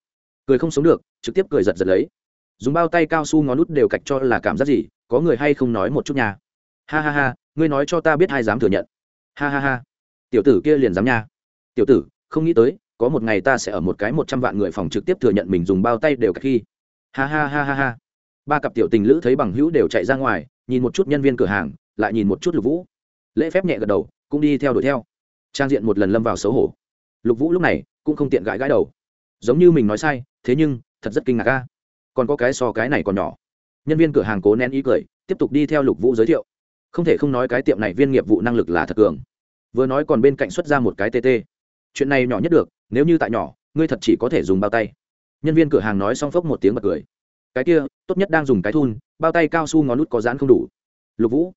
Cười không sống được, trực tiếp cười giật giật lấy. Dùng bao tay cao su ngón nút đều cạch cho là cảm giác gì, có người hay không nói một chút nha. Ha ha ha, ngươi nói cho ta biết ai dám thừa nhận. Ha ha ha. Tiểu tử kia liền dám nha. Tiểu tử, không nghĩ tới, có một ngày ta sẽ ở một cái một trăm vạn người phòng trực tiếp thừa nhận mình dùng bao tay đều cạch khi. Ha ha ha ha ha ba cặp tiểu tình lữ thấy bằng hữu đều chạy ra ngoài, nhìn một chút nhân viên cửa hàng, lại nhìn một chút lục vũ. Lễ phép nhẹ gật đầu, cũng đi theo đuổi theo. Trang diện một lần lâm vào xấu hổ. Lục vũ lúc này cũng không tiện gãi gãi đầu. Giống như mình nói sai, thế nhưng, thật rất kinh ngạc ca còn có cái so cái này còn nhỏ. Nhân viên cửa hàng cố nén ý cười, tiếp tục đi theo lục vũ giới thiệu. Không thể không nói cái tiệm này viên nghiệp vụ năng lực là thật cường. Vừa nói còn bên cạnh xuất ra một cái tt chuyện này nhỏ nhất được, nếu như tại nhỏ, ngươi thật chỉ có thể dùng bao tay. Nhân viên cửa hàng nói xong phốc một tiếng bật cười cái kia, tốt nhất đang dùng cái thun, bao tay cao su ngón nút có dán không đủ. Lục vũ,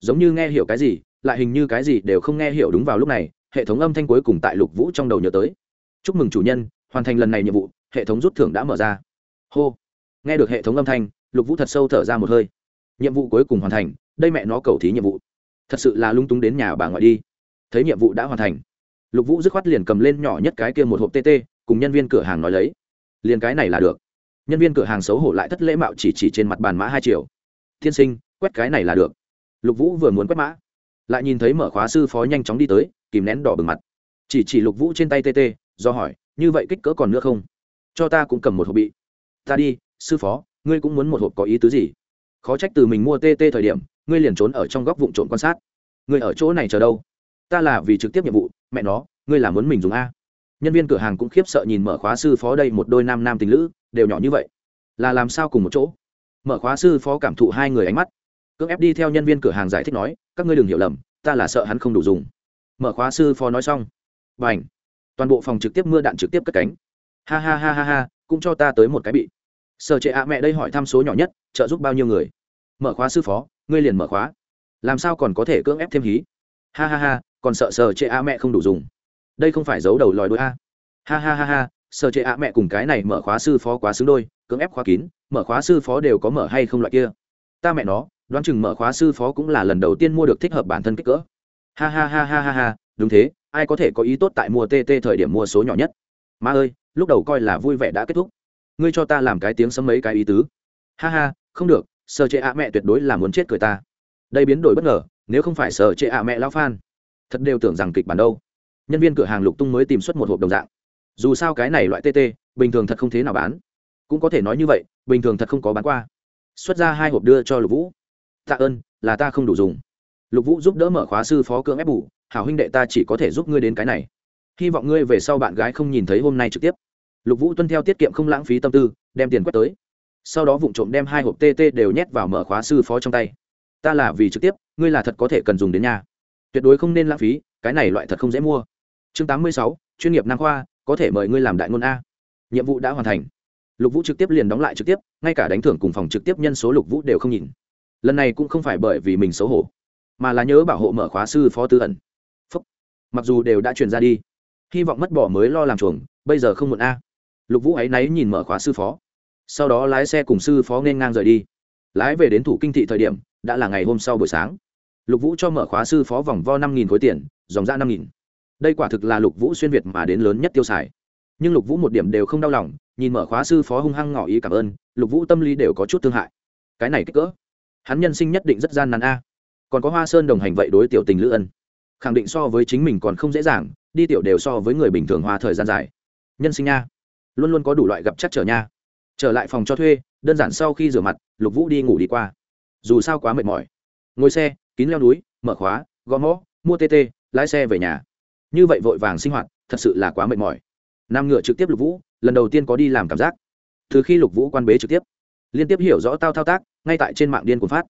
giống như nghe hiểu cái gì, lại hình như cái gì đều không nghe hiểu đúng vào lúc này, hệ thống âm thanh cuối cùng tại lục vũ trong đầu nhớ tới. Chúc mừng chủ nhân, hoàn thành lần này nhiệm vụ, hệ thống rút thưởng đã mở ra. Hô, nghe được hệ thống âm thanh, lục vũ thật sâu thở ra một hơi. Nhiệm vụ cuối cùng hoàn thành, đây mẹ nó cầu thí nhiệm vụ. Thật sự là lung túng đến nhà bà ngoại đi. Thấy nhiệm vụ đã hoàn thành, lục vũ dứt khoát liền cầm lên nhỏ nhất cái kia một hộp tt cùng nhân viên cửa hàng nói lấy. Liền cái này là được nhân viên cửa hàng xấu hổ lại thất lễ mạo chỉ chỉ trên mặt bàn mã hai triệu tiên sinh, quét cái này là được. Lục vũ vừa muốn quét mã, lại nhìn thấy mở khóa sư phó nhanh chóng đi tới, kìm nén đỏ bừng mặt. Chỉ chỉ lục vũ trên tay tt do hỏi, như vậy kích cỡ còn nữa không? Cho ta cũng cầm một hộp bị. Ta đi, sư phó, ngươi cũng muốn một hộp có ý tứ gì? Khó trách từ mình mua tt thời điểm, ngươi liền trốn ở trong góc vụ trộn quan sát. Ngươi ở chỗ này chờ đâu? Ta là vì trực tiếp nhiệm vụ, mẹ nó, ngươi là muốn mình dùng a nhân viên cửa hàng cũng khiếp sợ nhìn mở khóa sư phó đây một đôi nam nam tình lữ, đều nhỏ như vậy. Là làm sao cùng một chỗ? Mở khóa sư phó cảm thụ hai người ánh mắt. Cưỡng ép đi theo nhân viên cửa hàng giải thích nói, các ngươi đừng hiểu lầm, ta là sợ hắn không đủ dùng. Mở khóa sư phó nói xong. B à n h toàn bộ phòng trực tiếp mưa đạn trực tiếp cất cánh. Ha ha ha ha ha, cũng cho ta tới một cái bị. Sợ trệ ạ mẹ đây hỏi thăm số nhỏ nhất, trợ giúp bao nhiêu người? Mở khóa sư phó, ngươi liền mở khóa. Làm sao còn có thể cưỡng ép thêm hí? Ha ha ha, còn sợ sợ trệ ạ mẹ không đủ dùng đây không phải giấu đầu lòi đôi a. Ha ha ha ha sợ trệ ạ mẹ cùng cái này mở khóa sư phó quá xứng đôi, cưỡng ép khóa kín, mở khóa sư phó đều có mở hay không loại kia. Ta mẹ nó, đoán chừng mở khóa sư phó cũng là lần đầu tiên mua được thích hợp bản thân kích cỡ. Ha ha ha ha ha ha, đúng thế, ai có thể có ý tốt tại mua tt thời điểm mua số nhỏ nhất. Ma ơi, lúc đầu coi là vui vẻ đã kết thúc. Ngươi cho ta làm cái tiếng sấm mấy cái ý tứ. Ha ha, không được sợ chệ ạ mẹ tuyệt đối là muốn chết cười ta. Đây biến đổi bất ngờ, nếu không phải sợ chệ ạ mẹ lao phan. Thật đều tưởng rằng kịch bản đâu nhân viên cửa hàng lục tung mới tìm xuất một hộp đồng dạng. Dù sao cái này loại tt bình thường thật không thế nào bán. Cũng có thể nói như vậy, bình thường thật không có bán qua. Xuất ra hai hộp đưa cho lục vũ. Tạ ơn, là ta không đủ dùng. Lục vũ giúp đỡ mở khóa sư phó cưỡng ép bù. Hảo huynh đệ ta chỉ có thể giúp ngươi đến cái này. Hy vọng ngươi về sau bạn gái không nhìn thấy hôm nay trực tiếp. Lục vũ tuân theo tiết kiệm không lãng phí tâm tư, đem tiền quét tới. Sau đó vụ trộm đem hai hộp tt đều nhét vào mở khóa sư phó trong tay. Ta là vì trực tiếp, ngươi là thật có thể cần dùng đến nhà. Tuyệt đối không nên lãng phí, cái này loại thật không dễ mua chương tám mươi sáu, chuyên nghiệp nam khoa, có thể mời ngươi làm đại ngôn a. Nhiệm vụ đã hoàn thành. Lục vũ trực tiếp liền đóng lại trực tiếp, ngay cả đánh thưởng cùng phòng trực tiếp nhân số lục vũ đều không nhìn. Lần này cũng không phải bởi vì mình xấu hổ, mà là nhớ bảo hộ mở khóa sư phó tư ẩn. Phúc. mặc dù đều đã truyền ra đi, hy vọng mất bỏ mới lo làm chuồng, bây giờ không muộn a. Lục vũ ấy náy nhìn mở khóa sư phó. Sau đó lái xe cùng sư phó nên ngang rời đi. Lái về đến thủ kinh thị thời điểm, đã là ngày hôm sau buổi sáng. Lục vũ cho mở khóa sư phó vòng vo năm nghìn khối tiền, dòng ra năm nghìn đây quả thực là lục vũ xuyên việt mà đến lớn nhất tiêu xài. Nhưng lục vũ một điểm đều không đau lòng, nhìn mở khóa sư phó hung hăng ngỏ ý cảm ơn, lục vũ tâm lý đều có chút thương hại. Cái này kích cỡ, hắn nhân sinh nhất định rất gian nan a. Còn có hoa sơn đồng hành vậy đối tiểu tình lữ ân. Khẳng định so với chính mình còn không dễ dàng, đi tiểu đều so với người bình thường hoa thời gian dài. Nhân sinh nha, luôn luôn có đủ loại gặp chắc trở nha. Trở lại phòng cho thuê, đơn giản sau khi rửa mặt, lục vũ đi ngủ đi qua. Dù sao quá mệt mỏi. Ngồi xe, kín leo núi, mở khóa, gõ mõ, mua tt lái xe về nhà như vậy vội vàng sinh hoạt, thật sự là quá mệt mỏi. Nam ngựa trực tiếp lục vũ, lần đầu tiên có đi làm cảm giác. Từ khi lục vũ quan bế trực tiếp, liên tiếp hiểu rõ tao thao tác, ngay tại trên mạng điên cuồng phát.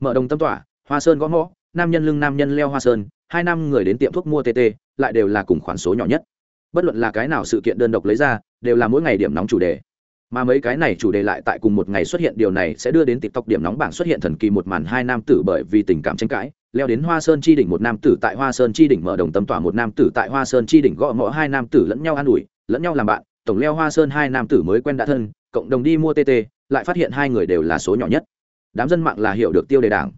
Mở đồng tâm tỏa, hoa sơn gõ mõ, nam nhân lưng nam nhân leo hoa sơn, hai năm người đến tiệm thuốc mua tt lại đều là cùng khoản số nhỏ nhất. Bất luận là cái nào sự kiện đơn độc lấy ra, đều là mỗi ngày điểm nóng chủ đề. Mà mấy cái này chủ đề lại tại cùng một ngày xuất hiện, điều này sẽ đưa đến tiktok điểm nóng bảng xuất hiện thần kỳ một màn hai nam tử bởi vì tình cảm tranh cãi leo đến hoa sơn chi đỉnh một nam tử tại hoa sơn chi đỉnh mở đồng tâm tỏa một nam tử tại hoa sơn chi đỉnh gõ ngõ hai nam tử lẫn nhau an ủi, lẫn nhau làm bạn. Tổng leo hoa sơn hai nam tử mới quen đã thân, cộng đồng đi mua tt lại phát hiện hai người đều là số nhỏ nhất. Đám dân mạng là hiểu được tiêu đề đảng.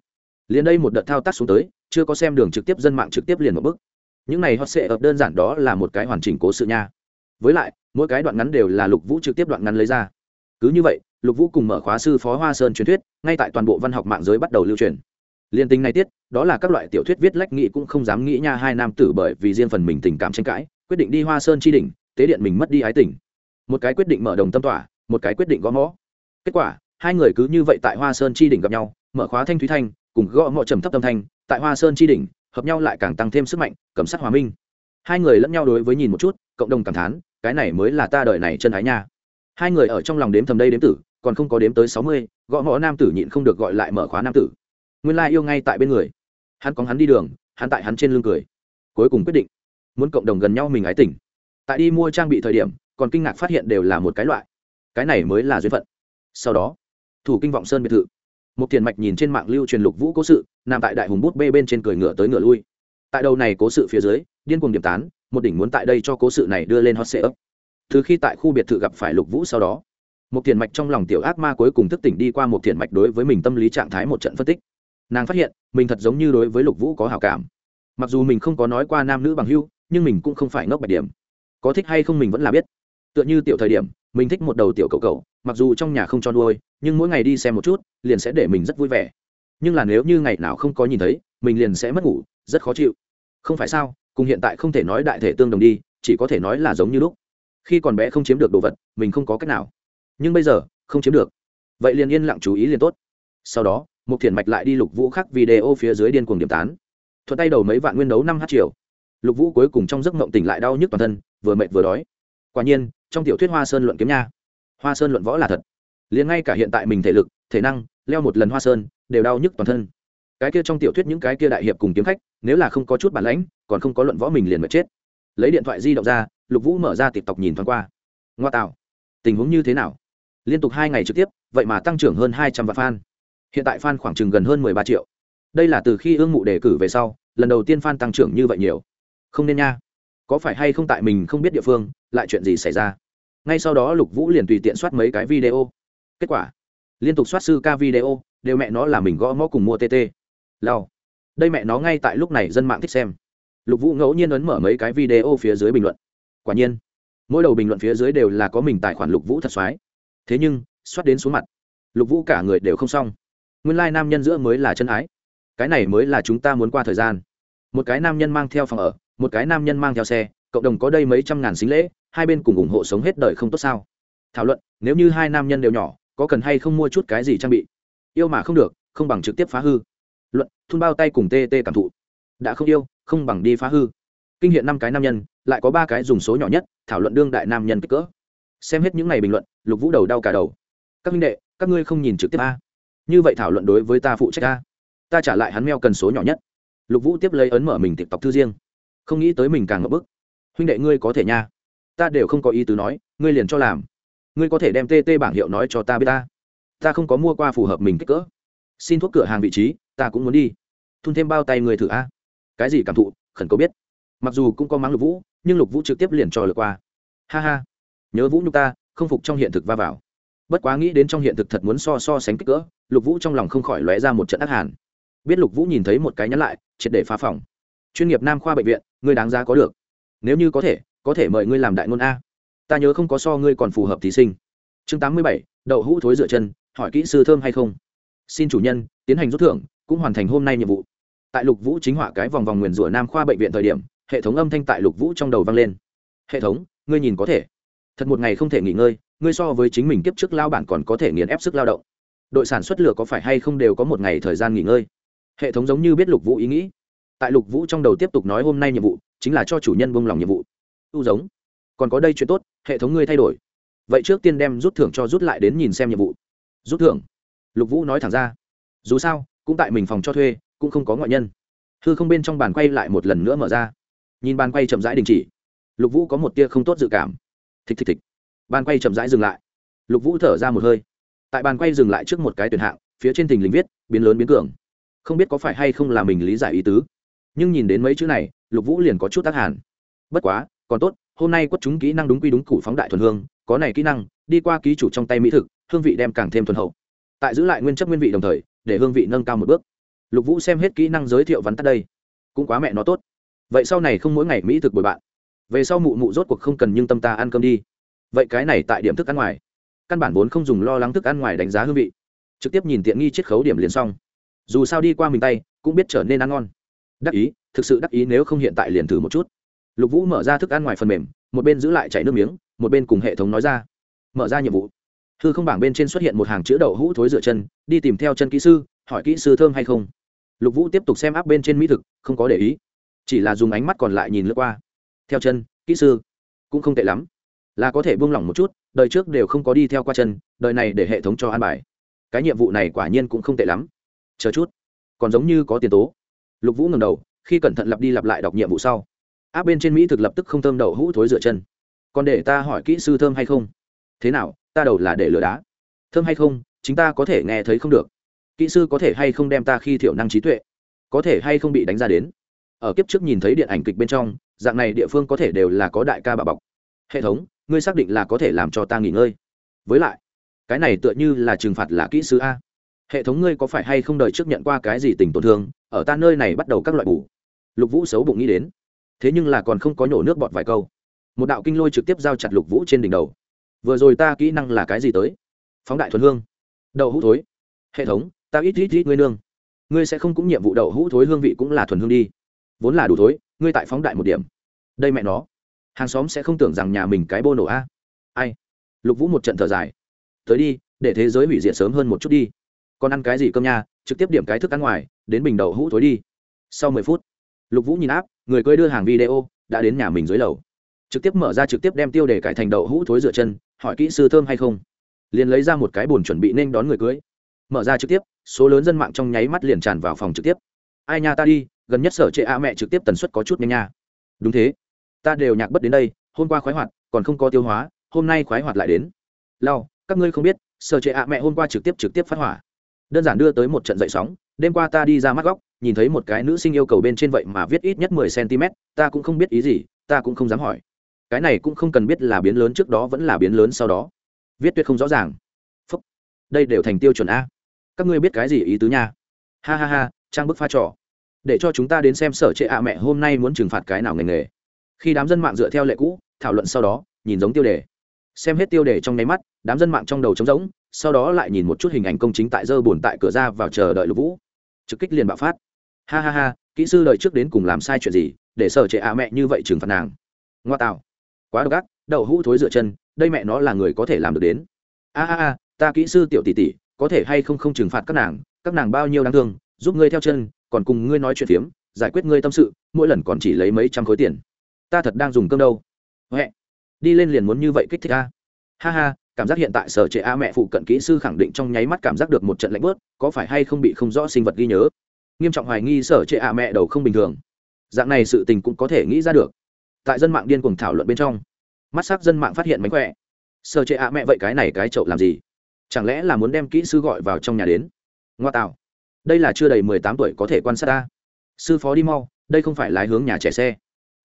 Liền đây một đợt thao tác xuống tới, chưa có xem đường trực tiếp dân mạng trực tiếp liền một bức những này hot sệ ập đơn giản đó là một cái hoàn chỉnh cố sự nha. Với lại, mỗi cái đoạn ngắn đều là lục vũ trực tiếp đoạn ngắn lấy ra. Cứ như vậy, lục vũ cùng mở khóa sư phó hoa sơn truyền thuyết, ngay tại toàn bộ văn học mạng giới bắt đầu lưu truyền liên tình này tiết, đó là các loại tiểu thuyết viết lách nghị cũng không dám nghĩ nha hai nam tử bởi vì riêng phần mình tình cảm tranh cãi, quyết định đi hoa sơn chi đỉnh, tế điện mình mất đi ái tình. Một cái quyết định mở đồng tâm tỏa, một cái quyết định gõ mõ. Kết quả, hai người cứ như vậy tại hoa sơn chi đỉnh gặp nhau, mở khóa thanh thúy thanh, cùng gõ mõ trầm thấp tâm thanh, tại hoa sơn chi đỉnh, hợp nhau lại càng tăng thêm sức mạnh, cầm sát hòa minh. Hai người lẫn nhau đối với nhìn một chút, cộng đồng cảm thán, cái này mới là ta đợi này chân ái nha. Hai người ở trong lòng đếm thầm đây đếm tử, còn không có đếm tới sáu mươi, gõ mõ nam tử nhịn không được gọi lại mở khóa nam tử nguyên lai yêu ngay tại bên người. Hắn có hắn đi đường hắn tại hắn trên lưng cười. Cuối cùng quyết định muốn cộng đồng gần nhau mình ái tình, tại đi mua trang bị thời điểm còn kinh ngạc phát hiện đều là một cái loại. Cái này mới là duyên phận. Sau đó thủ kinh vọng sơn biệt thự. Một tiền mạch nhìn trên mạng lưu truyền lục vũ cố sự nằm tại đại hùng bút bê bên trên cười ngựa tới ngựa lui. Tại đầu này cố sự phía dưới điên cuồng điểm tán một đỉnh muốn tại đây cho cố sự này đưa lên hot sale từ khi tại khu biệt thự gặp phải lục vũ sau đó một tiền mạch trong lòng tiểu ác ma cuối cùng thức tỉnh đi qua một tiền mạch đối với mình tâm lý trạng thái một trận phân tích nàng phát hiện, mình thật giống như đối với lục vũ có hào cảm. Mặc dù mình không có nói qua nam nữ bằng hưu nhưng mình cũng không phải ngốc bạch điểm. Có thích hay không mình vẫn là biết. Tựa như tiểu thời điểm, mình thích một đầu tiểu cầu cầu mặc dù trong nhà không cho nuôi, nhưng mỗi ngày đi xem một chút, liền sẽ để mình rất vui vẻ. Nhưng là nếu như ngày nào không có nhìn thấy, mình liền sẽ mất ngủ, rất khó chịu. Không phải sao, cùng hiện tại không thể nói đại thể tương đồng đi, chỉ có thể nói là giống như lúc. Khi còn bé không chiếm được đồ vật, mình không có cách nào. Nhưng bây giờ, không chiếm được. Vậy liền yên lặng chú ý liền tốt. Sau đó một thiền mạch lại đi lục vũ khắc video phía dưới điên cuồng điểm tán. Thuận tay đầu mấy vạn nguyên đấu năm h chiều lục vũ cuối cùng trong giấc mộng tỉnh lại đau nhức toàn thân, vừa mệt vừa đói. Quả nhiên, trong tiểu thuyết hoa sơn luận kiếm nha. Hoa sơn luận võ là thật. Liền ngay cả hiện tại mình thể lực, thể năng, leo một lần hoa sơn, đều đau nhức toàn thân. Cái kia trong tiểu thuyết những cái kia đại hiệp cùng kiếm khách, nếu là không có chút bản lãnh, còn không có luận võ mình liền mệt chết. Lấy điện thoại di động ra, lục vũ mở ra tiệp tộc nhìn thoáng qua. Ngoa tạo. Tình huống như thế nào? Liên tục hai ngày trực tiếp, vậy mà tăng trưởng hơn hai trăm vạn fan hiện tại fan khoảng chừng gần hơn mười ba triệu. Đây là từ khi ương mụ đề cử về sau, lần đầu tiên fan tăng trưởng như vậy nhiều. Không nên nha. Có phải hay không tại mình không biết địa phương, lại chuyện gì xảy ra? Ngay sau đó lục vũ liền tùy tiện soát mấy cái video. Kết quả, liên tục soát sư ca video, đều mẹ nó là mình gõ mõ cùng mua tt lao đây mẹ nó ngay tại lúc này dân mạng thích xem. Lục vũ ngẫu nhiên ấn mở mấy cái video phía dưới bình luận. Quả nhiên, mỗi đầu bình luận phía dưới đều là có mình tài khoản lục vũ thật soái thế nhưng, soát đến xuống mặt, lục vũ cả người đều không xong nguyên lai nam nhân giữa mới là chân ái. Cái này mới là chúng ta muốn qua thời gian. Một cái nam nhân mang theo phòng ở, một cái nam nhân mang theo xe, cộng đồng có đây mấy trăm ngàn xính lễ, hai bên cùng ủng hộ sống hết đời không tốt sao? Thảo luận, nếu như hai nam nhân đều nhỏ, có cần hay không mua chút cái gì trang bị? Yêu mà không được, không bằng trực tiếp phá hư. Luận, thun bao tay cùng tê tê cảm thụ. Đã không yêu, không bằng đi phá hư. Kinh hiện năm cái nam nhân, lại có ba cái dùng số nhỏ nhất, thảo luận đương đại nam nhân kích cỡ. Xem hết những ngày bình luận, lục vũ đầu đau cả đầu. Các minh đệ, các ngươi không nhìn trực tiếp a như vậy thảo luận đối với ta phụ trách a ta trả lại hắn meo cần số nhỏ nhất. Lục vũ tiếp lấy ấn mở mình tiệp tộc thư riêng. Không nghĩ tới mình càng ngập bức. Huynh đệ ngươi có thể nha. Ta đều không có ý tứ nói, ngươi liền cho làm. Ngươi có thể đem tt bảng hiệu nói cho ta biết ta. Ta không có mua qua phù hợp mình kích cỡ. Xin thuốc cửa hàng vị trí, ta cũng muốn đi. Thun thêm bao tay người thử a. Cái gì cảm thụ, khẩn cầu biết. Mặc dù cũng có mắng lục vũ, nhưng lục vũ trực tiếp liền trò lượt qua. Ha ha. Nhớ vũ nhục ta, không phục trong hiện thực va vào bất quá nghĩ đến trong hiện thực thật muốn so so sánh kích cỡ, lục vũ trong lòng không khỏi lóe ra một trận ác hàn. Biết lục vũ nhìn thấy một cái nhắn lại, triệt để phá phòng. Chuyên nghiệp nam khoa bệnh viện người đáng giá có được. Nếu như có thể có thể mời ngươi làm đại ngôn a. Ta nhớ không có so ngươi còn phù hợp thí sinh. Chương tám mươi bảy, đậu hũ thối dựa chân, hỏi kỹ sư thơm hay không? Xin chủ nhân, tiến hành rút thưởng, cũng hoàn thành hôm nay nhiệm vụ. Tại lục vũ chính họa cái vòng vòng nguyền rủa nam khoa bệnh viện thời điểm, hệ thống âm thanh tại lục vũ trong đầu vang lên. Hệ thống, ngươi nhìn có thể. Thật một ngày không thể nghỉ ngơi ngươi so với chính mình kiếp trước lao bản còn có thể nghiền ép sức lao động. Đội sản xuất lửa có phải hay không đều có một ngày thời gian nghỉ ngơi? Hệ thống giống như biết lục vũ ý nghĩ. Tại lục vũ trong đầu tiếp tục nói hôm nay nhiệm vụ, chính là cho chủ nhân buông lòng nhiệm vụ. Tu giống. Còn có đây chuyện tốt, hệ thống ngươi thay đổi. Vậy trước tiên đem rút thưởng cho rút lại đến nhìn xem nhiệm vụ. Rút thưởng. Lục vũ nói thẳng ra. Dù sao, cũng tại mình phòng cho thuê, cũng không có ngoại nhân. Hư không bên trong bàn quay lại một lần nữa mở ra. Nhìn bàn quay chậm rãi đình chỉ. Lục vũ có một tia không tốt dự cảm. Thịch thịch thịch bàn quay chậm rãi dừng lại. Lục vũ thở ra một hơi. Tại bàn quay dừng lại trước một cái tuyển hạng, phía trên thình lình viết, biến lớn biến cường. Không biết có phải hay không là mình lý giải ý tứ. Nhưng nhìn đến mấy chữ này, lục vũ liền có chút tác hàn. Bất quá, còn tốt, hôm nay quất chúng kỹ năng đúng quy đúng củ phóng đại thuần hương, có này kỹ năng, đi qua ký chủ trong tay mỹ thực, hương vị đem càng thêm thuần hậu. Tại giữ lại nguyên chất nguyên vị đồng thời, để hương vị nâng cao một bước. Lục vũ xem hết kỹ năng giới thiệu vắn tắt đây. Cũng quá mẹ nó tốt. Vậy sau này không mỗi ngày mỹ thực bồi bạn. Về sau mụ mụ rốt cuộc không cần nhưng tâm ta ăn cơm đi vậy cái này tại điểm thức ăn ngoài. Căn bản vốn không dùng lo lắng thức ăn ngoài đánh giá hương vị. Trực tiếp nhìn tiện nghi chiết khấu điểm liền xong. Dù sao đi qua mình tay, cũng biết trở nên ăn ngon. Đắc ý, thực sự đắc ý nếu không hiện tại liền thử một chút. Lục vũ mở ra thức ăn ngoài phần mềm, một bên giữ lại chảy nước miếng, một bên cùng hệ thống nói ra. Mở ra nhiệm vụ. Hư không bảng bên trên xuất hiện một hàng chữ đậu hũ thối dựa chân, đi tìm theo chân kỹ sư, hỏi kỹ sư thơm hay không. Lục vũ tiếp tục xem áp bên trên mỹ thực, không có để ý. Chỉ là dùng ánh mắt còn lại nhìn lướt qua. Theo chân, kỹ sư. Cũng không tệ lắm là có thể buông lỏng một chút, đời trước đều không có đi theo qua chân, đời này để hệ thống cho an bài. Cái nhiệm vụ này quả nhiên cũng không tệ lắm. Chờ chút. Còn giống như có tiền tố. Lục vũ ngầm đầu, khi cẩn thận lặp đi lặp lại đọc nhiệm vụ sau. Áp bên trên mỹ thực lập tức không thơm đậu hũ thối rửa chân. Còn để ta hỏi kỹ sư thơm hay không? Thế nào, ta đầu là để lừa đá. Thơm hay không, chính ta có thể nghe thấy không được. Kỹ sư có thể hay không đem ta khi thiểu năng trí tuệ? Có thể hay không bị đánh ra đến? Ở kiếp trước nhìn thấy điện ảnh kịch bên trong, dạng này địa phương có thể đều là có đại ca bà bọc. Hệ thống ngươi xác định là có thể làm cho ta nghỉ ngơi. Với lại, cái này tựa như là trừng phạt là kỹ sư a. Hệ thống ngươi có phải hay không đợi trước nhận qua cái gì tình tổn thương, ở ta nơi này bắt đầu các loại bù. Lục vũ xấu bụng nghĩ đến. Thế nhưng là còn không có nhổ nước bọt vài câu. Một đạo kinh lôi trực tiếp giao chặt lục vũ trên đỉnh đầu. Vừa rồi ta kỹ năng là cái gì tới? Phóng đại thuần hương. Đậu hũ thối. Hệ thống, ta ít ít ít ngươi nương. Ngươi sẽ không cũng nhiệm vụ đậu hũ thối hương vị cũng là thuần hương đi. Vốn là đủ thối, ngươi tại phóng đại một điểm. Đây mẹ nó hàng xóm sẽ không tưởng rằng nhà mình cái bô nổ a. Ai? Lục vũ một trận thở dài. Tới đi, để thế giới hủy diệt sớm hơn một chút đi. Còn ăn cái gì cơm nha? Trực tiếp điểm cái thức ăn ngoài, đến bình đậu hũ thối đi. Sau mười phút, lục vũ nhìn áp người cưới đưa hàng video, đã đến nhà mình dưới lầu. Trực tiếp mở ra trực tiếp đem tiêu để cải thành đậu hũ thối dựa chân, hỏi kỹ sư thơm hay không. Liền lấy ra một cái bồn chuẩn bị nên đón người cưới. Mở ra trực tiếp, số lớn dân mạng trong nháy mắt liền tràn vào phòng trực tiếp. Ai nha ta đi, gần nhất sở trệ a mẹ trực tiếp tần suất có chút nhanh nha. Đúng thế ta đều nhạc bất đến đây, hôm qua khoái hoạt, còn không có tiêu hóa, hôm nay khoái hoạt lại đến. Lao các ngươi không biết sở trệ a mẹ hôm qua trực tiếp trực tiếp phát hỏa. Đơn giản đưa tới một trận dậy sóng, đêm qua ta đi ra mắt góc, nhìn thấy một cái nữ sinh yêu cầu bên trên vậy mà viết ít nhất mười cm, ta cũng không biết ý gì, ta cũng không dám hỏi. Cái này cũng không cần biết là biến lớn trước đó vẫn là biến lớn sau đó. Viết tuyệt không rõ ràng. Phúc. đây đều thành tiêu chuẩn a. Các ngươi biết cái gì ý tứ nha? Ha ha ha, trang bức pha trò. Để cho chúng ta đến xem sở trệ ạ mẹ hôm nay muốn trừng phạt cái nào ngành nghề khi đám dân mạng dựa theo lệ cũ, thảo luận sau đó, nhìn giống tiêu đề. Xem hết tiêu đề trong nháy mắt, đám dân mạng trong đầu trống rỗng, sau đó lại nhìn một chút hình ảnh công chính tại dơ buồn tại cửa ra vào chờ đợi lục vũ. Trực kích liền bạo phát. Ha ha ha, kỹ sư đợi trước đến cùng làm sai chuyện gì, để sở trệ ạ mẹ như vậy trừng phạt nàng. Ngoa tạo. Quá độc ác, đậu hũ thối dựa chân, đây mẹ nó là người có thể làm được đến. A a a, ta kỹ sư tiểu tỷ tỷ, có thể hay không không trừng phạt các nàng các nàng bao nhiêu đáng thương, giúp ngươi theo chân, còn cùng ngươi nói chuyện phiếm, giải quyết ngươi tâm sự, mỗi lần còn chỉ lấy mấy trăm khối tiền ta thật đang dùng cơm đâu. Huệ, đi lên liền muốn như vậy kích thích a ha ha, cảm giác hiện tại sở trệ a mẹ phụ cận kỹ sư khẳng định trong nháy mắt cảm giác được một trận lạnh bớt có phải hay không bị không rõ sinh vật ghi nhớ? Nghiêm trọng hoài nghi sở trệ a mẹ đầu không bình thường. Dạng này sự tình cũng có thể nghĩ ra được. Tại dân mạng điên cuồng thảo luận bên trong, mắt s dân mạng phát hiện mánh khỏe. Sở trệ a mẹ vậy cái này cái chậu làm gì? Chẳng lẽ là muốn đem kỹ sư gọi vào trong nhà đến? Ngoa tạo, đây là chưa đầy mười tám tuổi có thể quan sát ta. Sư phó đi mau, đây không phải lái hướng nhà trẻ xe.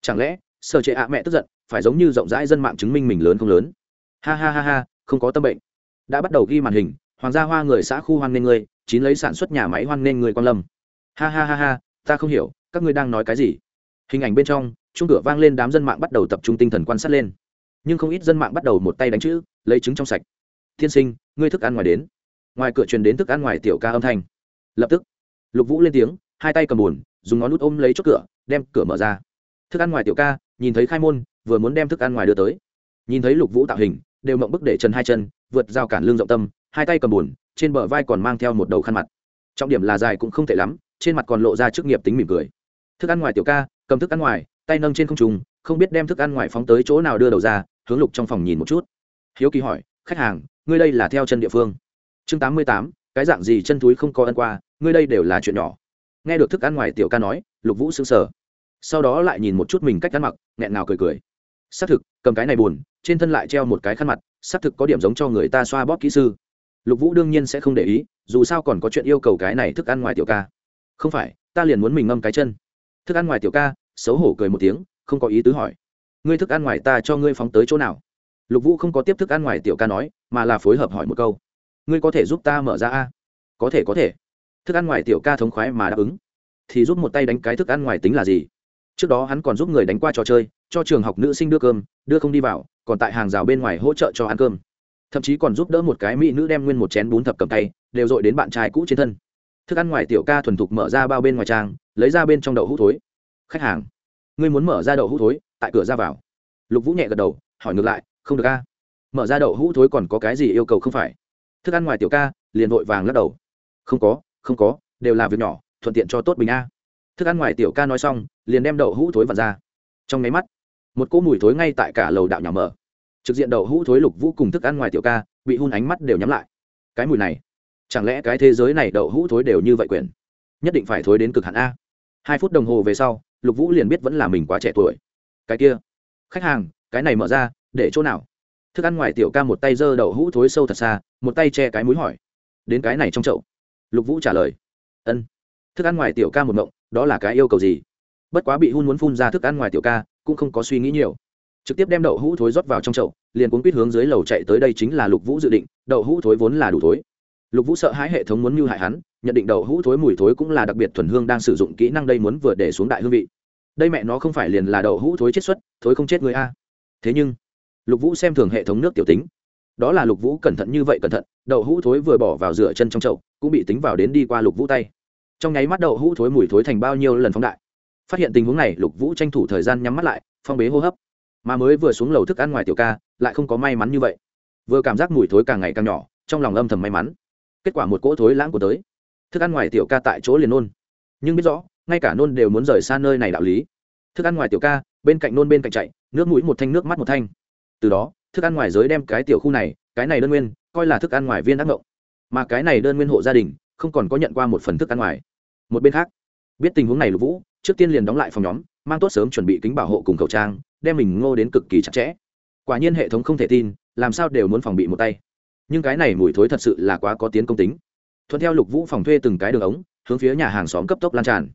Chẳng lẽ sở trệ ạ mẹ tức giận, phải giống như rộng rãi dân mạng chứng minh mình lớn không lớn. Ha ha ha ha, không có tâm bệnh. Đã bắt đầu ghi màn hình, hoàng gia hoa người xã khu hoan nghênh người chín lấy sản xuất nhà máy hoan nghênh người quan lâm. Ha ha ha ha, ta không hiểu, các ngươi đang nói cái gì? Hình ảnh bên trong chung cửa vang lên đám dân mạng bắt đầu tập trung tinh thần quan sát lên. Nhưng không ít dân mạng bắt đầu một tay đánh chữ, lấy trứng trong sạch. Tiên sinh, ngươi thức ăn ngoài đến. Ngoài cửa truyền đến thức ăn ngoài tiểu ca âm thanh. Lập tức, lục vũ lên tiếng, hai tay cầm bùn, dùng ngón nút ôm lấy chốt cửa, đem cửa mở ra. Thức ăn ngoài tiểu ca nhìn thấy khai môn, vừa muốn đem thức ăn ngoài đưa tới. Nhìn thấy lục vũ tạo hình, đều mộng bức để chân hai chân, vượt rào cản lưng rộng tâm, hai tay cầm bùn trên bờ vai còn mang theo một đầu khăn mặt. Trọng điểm là dài cũng không tệ lắm, trên mặt còn lộ ra chức nghiệp tính mỉm cười. Thức ăn ngoài tiểu ca, cầm thức ăn ngoài, tay nâng trên không trùng không biết đem thức ăn ngoài phóng tới chỗ nào đưa đầu ra, hướng lục trong phòng nhìn một chút. Hiếu kỳ hỏi, khách hàng, ngươi đây là theo chân địa phương? Chương tám mươi tám, cái dạng gì chân túi không có ân qua, ngươi đây đều là chuyện nhỏ. Nghe được thức ăn ngoài tiểu ca nói, lục vũ xứng sở sau đó lại nhìn một chút mình cách ăn mặc, nghẹn ngào cười cười. Xác thực, cầm cái này buồn, trên thân lại treo một cái khăn mặt, xác thực có điểm giống cho người ta xoa bóp kỹ sư. Lục vũ đương nhiên sẽ không để ý, dù sao còn có chuyện yêu cầu cái này thức ăn ngoài tiểu ca. Không phải, ta liền muốn mình ngâm cái chân. Thức ăn ngoài tiểu ca, xấu hổ cười một tiếng, không có ý tứ hỏi. Ngươi thức ăn ngoài ta cho ngươi phóng tới chỗ nào? Lục vũ không có tiếp thức ăn ngoài tiểu ca nói, mà là phối hợp hỏi một câu. Ngươi có thể giúp ta mở ra a? Có thể có thể. Thức ăn ngoài tiểu ca thống khoái mà đáp ứng. Thì giúp một tay đánh cái thức ăn ngoài tính là gì? Trước đó hắn còn giúp người đánh qua trò chơi, cho trường học nữ sinh đưa cơm, đưa không đi vào, còn tại hàng rào bên ngoài hỗ trợ cho ăn cơm. Thậm chí còn giúp đỡ một cái mỹ nữ đem nguyên một chén bún thập cầm tay, đều dội đến bạn trai cũ trên thân. Thức ăn ngoài tiểu ca thuần thục mở ra bao bên ngoài trang, lấy ra bên trong đậu hũ thối. Khách hàng, ngươi muốn mở ra đậu hũ thối, tại cửa ra vào. Lục vũ nhẹ gật đầu, hỏi ngược lại, không được ca mở ra đậu hũ thối còn có cái gì yêu cầu không phải? Thức ăn ngoài tiểu ca, liền vội vàng lắc đầu. Không có không có, đều là việc nhỏ, thuận tiện cho tốt bình a thức ăn ngoài tiểu ca nói xong, liền đem đậu hũ thối vặt ra. Trong máy mắt, một cỗ mùi thối ngay tại cả lầu đạo nhỏ mở. Trực diện đậu hũ thối lục vũ cùng thức ăn ngoài tiểu ca, bị hun ánh mắt đều nhắm lại. Cái mùi này, chẳng lẽ cái thế giới này đậu hũ thối đều như vậy quyền nhất định phải thối đến cực hạn a. Hai phút đồng hồ về sau, lục vũ liền biết vẫn là mình quá trẻ tuổi. Cái kia, khách hàng, cái này mở ra, để chỗ nào? Thức ăn ngoài tiểu ca một tay giơ đậu hũ thối sâu thật xa, một tay che cái mũi hỏi. Đến cái này trong chậu. Lục vũ trả lời. Ân. Thức ăn ngoài tiểu ca một mộng đó là cái yêu cầu gì? Bất quá bị hun muốn phun ra thức ăn ngoài tiểu ca, cũng không có suy nghĩ nhiều. Trực tiếp đem đậu hũ thối rót vào trong chậu, liền cuốn quýt hướng dưới lầu chạy tới đây chính là lục vũ dự định, đậu hũ thối vốn là đủ thối. Lục vũ sợ hãi hệ thống muốn mưu hại hắn, nhận định đậu hũ thối mùi thối cũng là đặc biệt thuần hương đang sử dụng kỹ năng đây muốn vừa để xuống đại hương vị. Đây mẹ nó không phải liền là đậu hũ thối chết xuất, thối không chết người a. Thế nhưng, lục vũ xem thường hệ thống nước tiểu tính. Đó là lục vũ cẩn thận như vậy cẩn thận, đậu hũ thối vừa bỏ vào rửa chân trong chậu, cũng bị tính vào đến đi qua lục vũ tay trong nháy mắt đậu hũ thối mùi thối thành bao nhiêu lần phóng đại. Phát hiện tình huống này, lục vũ tranh thủ thời gian nhắm mắt lại, phong bế hô hấp. Mà mới vừa xuống lầu thức ăn ngoài tiểu ca, lại không có may mắn như vậy. Vừa cảm giác mùi thối càng ngày càng nhỏ, trong lòng âm thầm may mắn. Kết quả một cỗ thối lãng của tới. Thức ăn ngoài tiểu ca tại chỗ liền nôn. Nhưng biết rõ, ngay cả nôn đều muốn rời xa nơi này đạo lý. Thức ăn ngoài tiểu ca, bên cạnh nôn bên cạnh chạy, nước mũi một thanh, nước mắt một thanh. Từ đó, thức ăn ngoài giới đem cái tiểu khu này, cái này đơn nguyên, coi là thức ăn ngoài viên đắc ngộng mà cái này đơn nguyên hộ gia đình, không còn có nhận qua một phần thức ăn ngoài một bên khác. Biết tình huống này, lục vũ, trước tiên liền đóng lại phòng nhóm, mang tốt sớm chuẩn bị kính bảo hộ cùng khẩu trang, đem mình ngô đến cực kỳ chặt chẽ. Quả nhiên hệ thống không thể tin, làm sao đều muốn phòng bị một tay. Nhưng cái này mùi thối thật sự là quá có tiến công tính. Thuận theo lục vũ phòng thuê từng cái đường ống, hướng phía nhà hàng xóm cấp tốc lan tràn.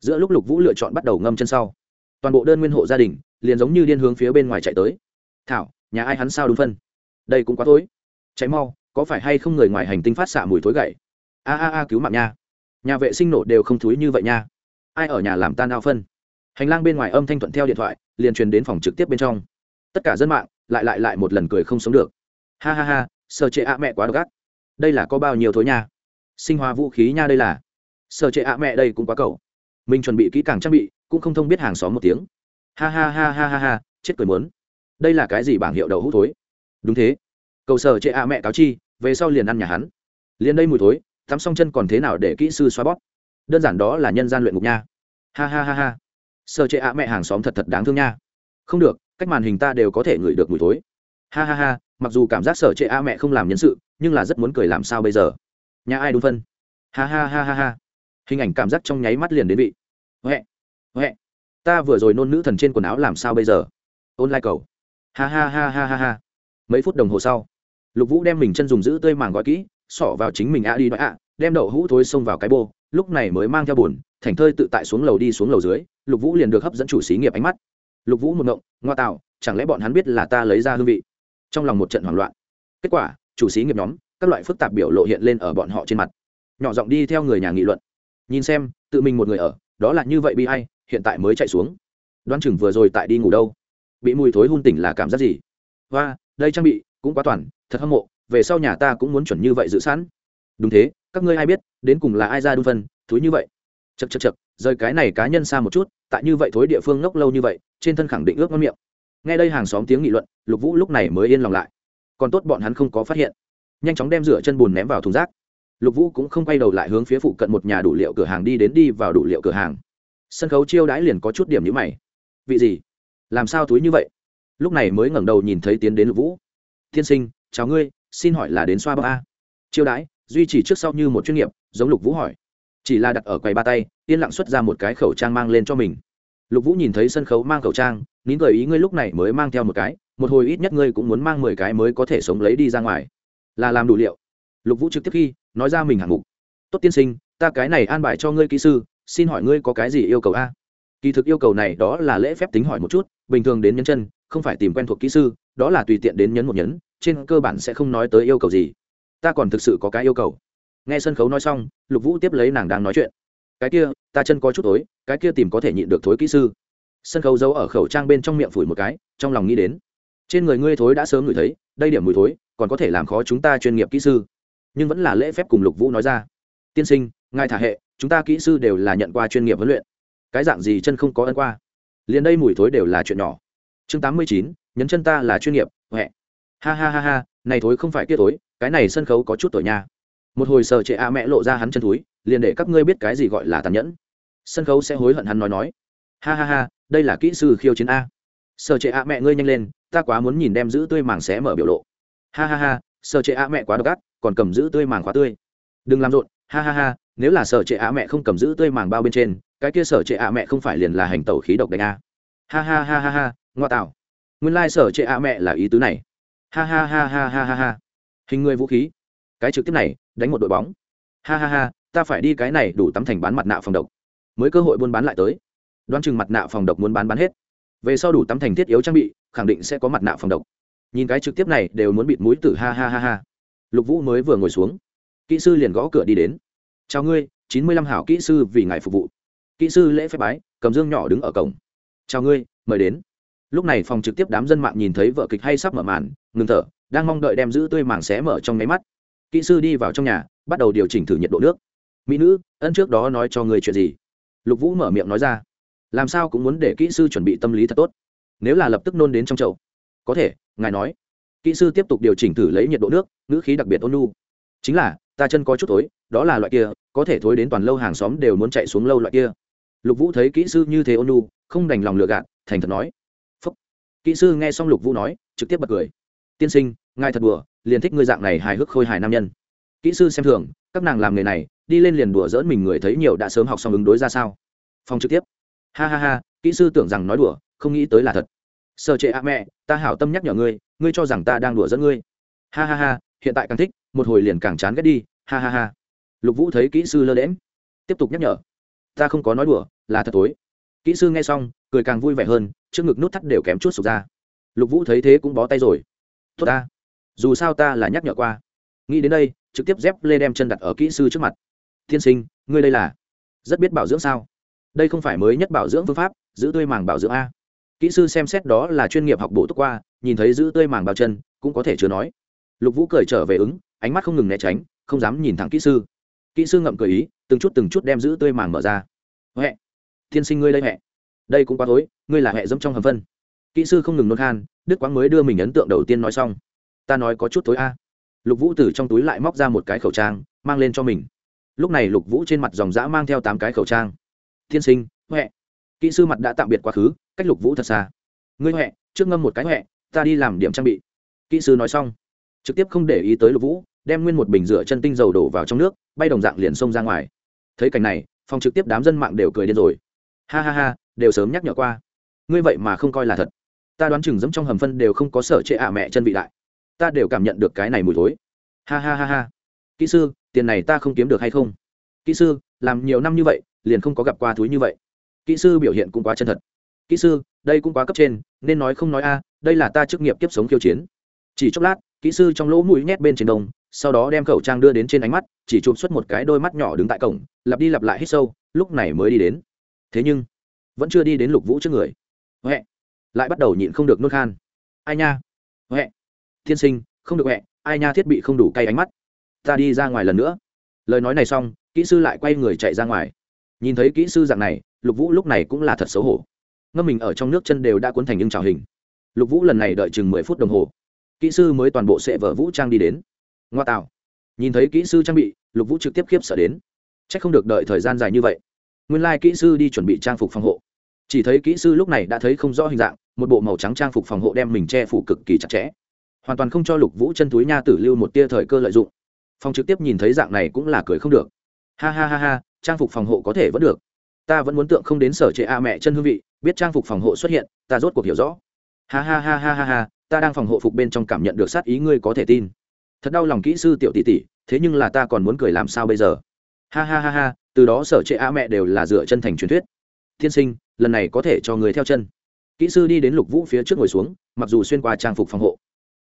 Giữa lúc lục vũ lựa chọn bắt đầu ngâm chân sau, toàn bộ đơn nguyên hộ gia đình liền giống như điên hướng phía bên ngoài chạy tới. Thảo, nhà ai hắn sao đúng phân? Đây cũng quá thối. Cháy mau, có phải hay không người ngoài hành tinh phát xạ mùi thối gậy? A a a, cứu mạng nha nhà vệ sinh nổ đều không thúi như vậy nha. Ai ở nhà làm tan ao phân? Hành lang bên ngoài âm thanh thuận theo điện thoại, liền truyền đến phòng trực tiếp bên trong. Tất cả dân mạng, lại lại lại một lần cười không sống được. Ha ha ha sợ trệ ạ mẹ quá độc ác. Đây là có bao nhiêu thối nha. Sinh hóa vũ khí nha đây là. Sợ trệ ạ mẹ đây cũng quá cầu mình chuẩn bị kỹ càng trang bị, cũng không thông biết hàng xóm một tiếng. Ha ha ha ha ha ha, chết cười muốn. đây là cái gì bảng hiệu đậu hút thối? Đúng thế. Cầu sở trệ ạ mẹ cáo chi, về sau liền ăn nhà hắn. Liền đây mùi thối tắm xong chân còn thế nào để kỹ sư xoa bóp? Đơn giản đó là nhân gian luyện ngục nha. Ha ha ha ha. Sở trệ ạ mẹ hàng xóm thật thật đáng thương nha. Không được, cách màn hình ta đều có thể ngửi được mùi thối. Ha ha ha, mặc dù cảm giác sở trệ a mẹ không làm nhân sự, nhưng là rất muốn cười làm sao bây giờ? Nhà ai đúng phân? Ha ha ha ha ha. Hình ảnh cảm giác trong nháy mắt liền đến vị. Huệ huệ. Ta vừa rồi nôn nữ thần trên quần áo làm sao bây giờ? Ôn lai cầu. Ha ha ha ha ha ha. Mấy phút đồng hồ sau, lục vũ đem mình chân dùng giữ tươi màng gói kỹ xỏ vào chính mình a đi nói ạ đem đậu hũ thối xông vào cái bô, lúc này mới mang theo bùn thành thơi tự tại xuống lầu đi xuống lầu dưới, lục vũ liền được hấp dẫn chủ xí nghiệp ánh mắt. Lục vũ một ngộng, ngoa tạo, chẳng lẽ bọn hắn biết là ta lấy ra hương vị? Trong lòng một trận hoảng loạn. Kết quả, chủ xí nghiệp nhóm, các loại phức tạp biểu lộ hiện lên ở bọn họ trên mặt. Nhỏ giọng đi theo người nhà nghị luận. Nhìn xem, tự mình một người ở, đó là như vậy bi hay, hiện tại mới chạy xuống. Đoán chừng vừa rồi tại đi ngủ đâu. Bị mùi thối hun tỉnh là cảm giác gì? Và đây trang bị cũng quá toàn, thật hâm mộ về sau nhà ta cũng muốn chuẩn như vậy giữ sẵn. Đúng thế, các ngươi ai biết, đến cùng là ai ra đun phân thúi như vậy. Chật chật chật rời cái này cá nhân xa một chút, tại như vậy thối địa phương ngốc lâu như vậy, trên thân khẳng định ước ngon miệng. Nghe đây hàng xóm tiếng nghị luận, lục vũ lúc này mới yên lòng lại. Còn tốt bọn hắn không có phát hiện. Nhanh chóng đem rửa chân bùn ném vào thùng rác. Lục vũ cũng không quay đầu lại hướng phía phụ cận một nhà đủ liệu cửa hàng đi đến đi vào đủ liệu cửa hàng. Sân khấu chiêu đãi liền có chút điểm như mày. Vị gì? Làm sao túi như vậy? Lúc này mới ngẩng đầu nhìn thấy tiến đến lục vũ. Tiên sinh, chào ngươi xin hỏi là đến xoa bóp a? Chiêu đãi, duy trì trước sau như một chuyên nghiệp, giống lục vũ hỏi. Chỉ là đặt ở quầy ba tay, yên lặng xuất ra một cái khẩu trang mang lên cho mình. Lục vũ nhìn thấy sân khấu mang khẩu trang, nín gợi ý ngươi lúc này mới mang theo một cái, một hồi ít nhất ngươi cũng muốn mang mười cái mới có thể sống lấy đi ra ngoài. Là làm đủ liệu. Lục vũ trực tiếp khi, nói ra mình hạng mục. Tốt tiên sinh, ta cái này an bài cho ngươi kỹ sư, xin hỏi ngươi có cái gì yêu cầu a? Kỳ thực yêu cầu này đó là lễ phép tính hỏi một chút, bình thường đến nhấn chân, không phải tìm quen thuộc kỹ sư, đó là tùy tiện đến nhấn một nhấn trên cơ bản sẽ không nói tới yêu cầu gì. Ta còn thực sự có cái yêu cầu. Nghe sân khấu nói xong, lục vũ tiếp lấy nàng đang nói chuyện. Cái kia, ta chân có chút tối, cái kia tìm có thể nhịn được thối kỹ sư. Sân khấu giấu ở khẩu trang bên trong miệng phủi một cái, trong lòng nghĩ đến. Trên người ngươi thối đã sớm ngửi thấy, đây điểm mùi thối, còn có thể làm khó chúng ta chuyên nghiệp kỹ sư. Nhưng vẫn là lễ phép cùng lục vũ nói ra. Tiên sinh, ngài thả hệ, chúng ta kỹ sư đều là nhận qua chuyên nghiệp huấn luyện. Cái dạng gì chân không có ân qua? Liền đây mùi thối đều là chuyện nhỏ. Chương tám mươi chín, nhấn chân ta là chuyên nghiệp, huệ ha ha ha ha, này thối không phải kia thối, cái này sân khấu có chút tuổi nha. Một hồi sợ trệ a mẹ lộ ra hắn chân thúi, liền để các ngươi biết cái gì gọi là tàn nhẫn. Sân khấu sẽ hối hận hắn nói nói. Ha ha ha, đây là kỹ sư khiêu chiến a. Sợ trệ a mẹ ngươi nhanh lên, ta quá muốn nhìn đem giữ tươi màng xé mở biểu lộ. Ha ha ha sợ trệ a mẹ quá độc ác, còn cầm giữ tươi màng khóa tươi. Đừng làm rộn, ha ha ha, nếu là sở trệ a mẹ không cầm giữ tươi màng bao bên trên, cái kia sở trệ a mẹ không phải liền là hành tẩu khí độc đánh a. Ha ha ha ha ha, ngoa tạo. Nguyên lai sở trệ a mẹ là ý tứ này ha ha ha ha ha ha ha. Hình người vũ khí. Cái trực tiếp này, đánh một đội bóng. Ha ha ha, ta phải đi cái này đủ tắm thành bán mặt nạ phòng độc. Mới cơ hội buôn bán lại tới. Đoan chừng mặt nạ phòng độc muốn bán bán hết. Về sau đủ tắm thành thiết yếu trang bị, khẳng định sẽ có mặt nạ phòng độc. Nhìn cái trực tiếp này, đều muốn bịt mũi tử, ha ha ha ha. Lục vũ mới vừa ngồi xuống. Kỹ sư liền gõ cửa đi đến. Chào ngươi, chín mươi lăm hảo kỹ sư vì ngài phục vụ. Kỹ sư lễ phép bái, cầm dương nhỏ đứng ở cổng. Chào ngươi, mời đến lúc này phòng trực tiếp đám dân mạng nhìn thấy vợ kịch hay sắp mở màn, ngừng thở, đang mong đợi đem giữ tươi màng xé mở trong nháy mắt. Kỹ sư đi vào trong nhà, bắt đầu điều chỉnh thử nhiệt độ nước. Mỹ nữ, ân trước đó nói cho người chuyện gì? Lục vũ mở miệng nói ra. Làm sao cũng muốn để kỹ sư chuẩn bị tâm lý thật tốt. Nếu là lập tức nôn đến trong chậu. Có thể, ngài nói. Kỹ sư tiếp tục điều chỉnh thử lấy nhiệt độ nước, ngữ khí đặc biệt ôn nu chính là, ta chân có chút thối, đó là loại kia, có thể thối đến toàn lâu hàng xóm đều muốn chạy xuống lâu loại kia. Lục vũ thấy kỹ sư như thế ôn nu không đành lòng lựa gạt, thành thật nói kỹ sư nghe xong lục vũ nói, trực tiếp bật cười. Tiên sinh, ngài thật đùa, liền thích ngươi dạng này hài hước khôi hài nam nhân. Kỹ sư xem thường, các nàng làm nghề này, đi lên liền đùa dỡn mình người thấy nhiều đã sớm học xong ứng đối ra sao? Phòng trực tiếp. Ha ha ha, kỹ sư tưởng rằng nói đùa, không nghĩ tới là thật. Sợ trệ a mẹ, ta hảo tâm nhắc nhở ngươi ngươi cho rằng ta đang đùa dẫn ngươi. Ha ha ha, hiện tại càng thích, một hồi liền càng chán ghét đi. Ha ha ha. Lục vũ thấy kỹ sư lơ đễm tiếp tục nhắc nhở. Ta không có nói đùa, là thật tối. Kỹ sư nghe xong, cười càng vui vẻ hơn trước ngực nút thắt đều kém chút sụp ra. Lục vũ thấy thế cũng bó tay rồi. Tốt ta, dù sao ta là nhắc nhở qua. Nghĩ đến đây, trực tiếp dép lê đem chân đặt ở kỹ sư trước mặt. Tiên sinh, ngươi đây là rất biết bảo dưỡng sao? Đây không phải mới nhất bảo dưỡng phương pháp, giữ tươi màng bảo dưỡng a. Kỹ sư xem xét đó là chuyên nghiệp học bổ túc qua, nhìn thấy giữ tươi màng bao chân, cũng có thể chưa nói. Lục vũ cười trở về ứng, ánh mắt không ngừng né tránh, không dám nhìn thẳng kỹ sư. Kỹ sư ngậm cười ý, từng chút từng chút đem giữ tươi màng mở ra. Huệ, tiên sinh ngươi đây huệ đây cũng quá tối ngươi là hệ dẫm trong hầm phân. Kỹ sư không ngừng nôn khan, đức quang mới đưa mình ấn tượng đầu tiên nói xong. Ta nói có chút tối a. Lục vũ từ trong túi lại móc ra một cái khẩu trang, mang lên cho mình. Lúc này lục vũ trên mặt dòng dã mang theo tám cái khẩu trang. Tiên sinh, huệ. Kỹ sư mặt đã tạm biệt quá khứ, cách lục vũ thật xa. Ngươi huệ, trước ngâm một cái huệ, ta đi làm điểm trang bị. Kỹ sư nói xong, trực tiếp không để ý tới lục vũ, đem nguyên một bình rửa chân tinh dầu đổ vào trong nước, bay đồng dạng liền xông ra ngoài. Thấy cảnh này, phòng trực tiếp đám dân mạng đều cười điên rồi. Ha ha ha đều sớm nhắc nhở qua. Ngươi vậy mà không coi là thật. Ta đoán chừng dẫm trong hầm phân đều không có sở trệ ạ mẹ chân vị đại. Ta đều cảm nhận được cái này mùi thối. Ha ha ha ha. Kỹ sư tiền này ta không kiếm được hay không? Kỹ sư làm nhiều năm như vậy liền không có gặp qua túi như vậy. Kỹ sư biểu hiện cũng quá chân thật. Kỹ sư đây cũng quá cấp trên nên nói không nói a đây là ta chức nghiệp kiếp sống khiêu chiến. Chỉ chốc lát kỹ sư trong lỗ mũi nhét bên trên đồng, sau đó đem khẩu trang đưa đến trên ánh mắt chỉ chụp xuất một cái đôi mắt nhỏ đứng tại cổng lặp đi lặp lại hít sâu lúc này mới đi đến. Thế nhưng vẫn chưa đi đến lục vũ trước người. Huệ, lại bắt đầu nhịn không được nôn khan. Ai nha? Huệ tiên sinh, không được huệ, ai nha thiết bị không đủ cay ánh mắt. Ta đi ra ngoài lần nữa. Lời nói này xong, kỹ sư lại quay người chạy ra ngoài. Nhìn thấy kỹ sư dạng này, lục vũ lúc này cũng là thật xấu hổ. Ngâm mình ở trong nước chân đều đã cuốn thành những trào hình. Lục vũ lần này đợi chừng mười phút đồng hồ. Kỹ sư mới toàn bộ sệ vở vũ trang đi đến. Ngoa tạo. Nhìn thấy kỹ sư trang bị, lục vũ trực tiếp khiếp sợ đến. C h ắ c không được đợi thời gian dài như vậy. Nguyên lai、like、kỹ sư đi chuẩn bị trang phục phòng hộ chỉ thấy kỹ sư lúc này đã thấy không rõ hình dạng, một bộ màu trắng trang phục phòng hộ đem mình che phủ cực kỳ chặt chẽ. Hoàn toàn không cho lục vũ chân túi nha tử lưu một tia thời cơ lợi dụng. Phòng trực tiếp nhìn thấy dạng này cũng là cười không được. Ha ha ha ha, trang phục phòng hộ có thể vẫn được. Ta vẫn muốn tượng không đến sở trệ a mẹ chân hương vị, biết trang phục phòng hộ xuất hiện, ta rốt cuộc hiểu rõ. Ha ha ha ha ha ha, ta đang phòng hộ phục bên trong cảm nhận được sát ý ngươi có thể tin. Thật đau lòng kỹ sư tiểu tỷ tỷ, thế nhưng là ta còn muốn cười làm sao bây giờ? Ha ha ha ha, từ đó sở trệ a mẹ đều là dựa chân thành truyền thuyết thiên sinh, lần này có thể cho người theo chân. Kỹ sư đi đến lục vũ phía trước ngồi xuống, mặc dù xuyên qua trang phục phòng hộ.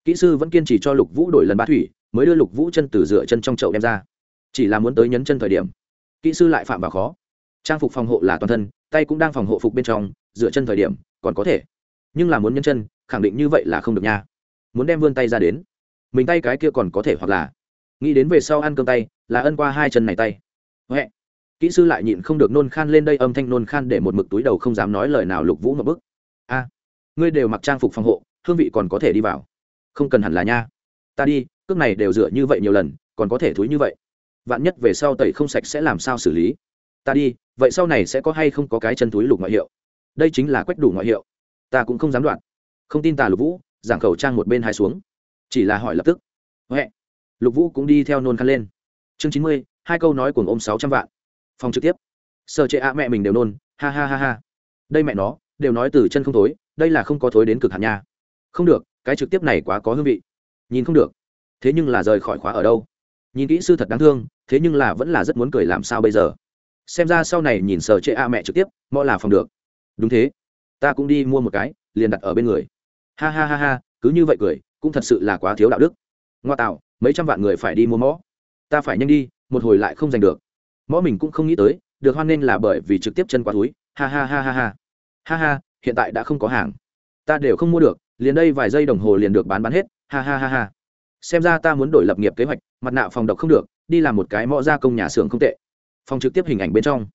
Kỹ sư vẫn kiên trì cho lục vũ đổi lần ba thủy, mới đưa lục vũ chân từ dựa chân trong chậu đem ra. Chỉ là muốn tới nhấn chân thời điểm, kỹ sư lại phạm vào khó. Trang phục phòng hộ là toàn thân, tay cũng đang phòng hộ phục bên trong, dựa chân thời điểm, còn có thể. Nhưng là muốn nhấn chân, khẳng định như vậy là không được nha. Muốn đem vươn tay ra đến. Mình tay cái kia còn có thể hoặc là. Nghĩ đến về sau ăn cơm tay, là ân qua hai chân này tay. Huệ kỹ sư lại nhịn không được nôn khan lên đây âm thanh nôn khan để một mực túi đầu không dám nói lời nào lục vũ một bức a, ngươi đều mặc trang phục phòng hộ, hương vị còn có thể đi vào. Không cần hẳn là nha. Ta đi, cước này đều rửa như vậy nhiều lần, còn có thể thúi như vậy. Vạn nhất về sau tẩy không sạch sẽ làm sao xử lý? Ta đi, vậy sau này sẽ có hay không có cái chân túi lục ngoại hiệu? Đây chính là quách đủ ngoại hiệu. Ta cũng không dám đoạn. Không tin tà lục vũ, giảng khẩu trang một bên hai xuống. Chỉ là hỏi lập tức. Huệ. Lục vũ cũng đi theo nôn khăn lên. Chương chín mươi, hai câu nói cùng ôm sáu trăm vạn phòng trực tiếp. Sợ trệ ạ, mẹ mình đều nôn, ha ha ha ha. Đây mẹ nó, đều nói từ chân không thối, đây là không có thối đến cực hạn nha. Không được, cái trực tiếp này quá có hương vị. Nhìn không được. Thế nhưng là rời khỏi khóa ở đâu? Nhìn kỹ sư thật đáng thương, thế nhưng là vẫn là rất muốn cười làm sao bây giờ? Xem ra sau này nhìn sở chệ a mẹ trực tiếp, mõ là phòng được. Đúng thế. Ta cũng đi mua một cái, liền đặt ở bên người. Ha ha ha ha, cứ như vậy cười, cũng thật sự là quá thiếu đạo đức. Ngoa tạo, mấy trăm vạn người phải đi mua mõ. Ta phải nhanh đi, một hồi lại không giành được mõ mình cũng không nghĩ tới, được hoan nên là bởi vì trực tiếp chân quá túi. Ha ha ha ha ha. Ha ha, hiện tại đã không có hàng. Ta đều không mua được, liền đây vài giây đồng hồ liền được bán bán hết. Ha ha ha ha. Xem ra ta muốn đổi lập nghiệp kế hoạch, mặt nạ phòng độc không được, đi làm một cái mõ gia công nhà xưởng không tệ. Phòng trực tiếp hình ảnh bên trong.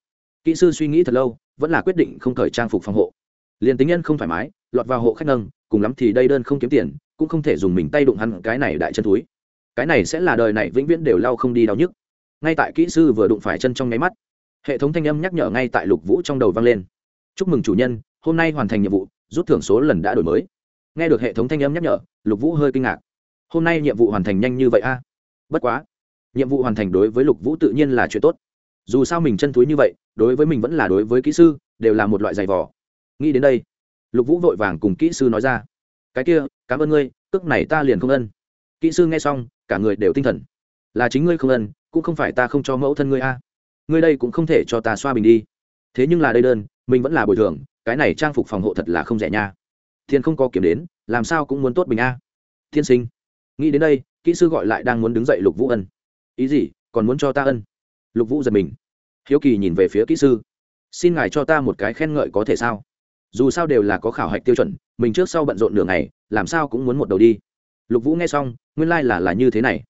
Kỹ sư suy nghĩ thật lâu, vẫn là quyết định không thời trang phục phòng hộ. Liền tính nhân không thoải mái, lọt vào hộ khách nâng, cùng lắm thì đây đơn không kiếm tiền, cũng không thể dùng mình tay đụng hắn cái này đại chân túi. Cái này sẽ là đời này vĩnh viễn đều lau không đi đau nhức ngay tại kỹ sư vừa đụng phải chân trong nháy mắt, hệ thống thanh âm nhắc nhở ngay tại lục vũ trong đầu vang lên. Chúc mừng chủ nhân, hôm nay hoàn thành nhiệm vụ, rút thưởng số lần đã đổi mới. Nghe được hệ thống thanh âm nhắc nhở, lục vũ hơi kinh ngạc. Hôm nay nhiệm vụ hoàn thành nhanh như vậy a? Bất quá, nhiệm vụ hoàn thành đối với lục vũ tự nhiên là chuyện tốt. Dù sao mình chân túi như vậy, đối với mình vẫn là đối với kỹ sư, đều là một loại giày vỏ nghĩ đến đây, lục vũ vội vàng cùng kỹ sư nói ra. Cái kia, cảm ơn ngươi, cước này ta liền không ân. Kỹ sư nghe xong, cả người đều tinh thần. Là chính ngươi không ân cũng không phải ta không cho mẫu thân ngươi a. Ngươi đây cũng không thể cho ta xoa bình đi. Thế nhưng là đây đơn, mình vẫn là bồi thường, cái này trang phục phòng hộ thật là không rẻ nha. Thiên không có kiểm đến, làm sao cũng muốn tốt bình a. Thiên sinh, nghĩ đến đây, kỹ sư gọi lại đang muốn đứng dậy lục vũ ân. Ý gì, còn muốn cho ta ân? Lục vũ giật mình. Hiếu kỳ nhìn về phía kỹ sư. Xin ngài cho ta một cái khen ngợi có thể sao? Dù sao đều là có khảo hạch tiêu chuẩn, mình trước sau bận rộn nửa ngày, làm sao cũng muốn một đầu đi. Lục vũ nghe xong, nguyên lai、like、là là như thế này.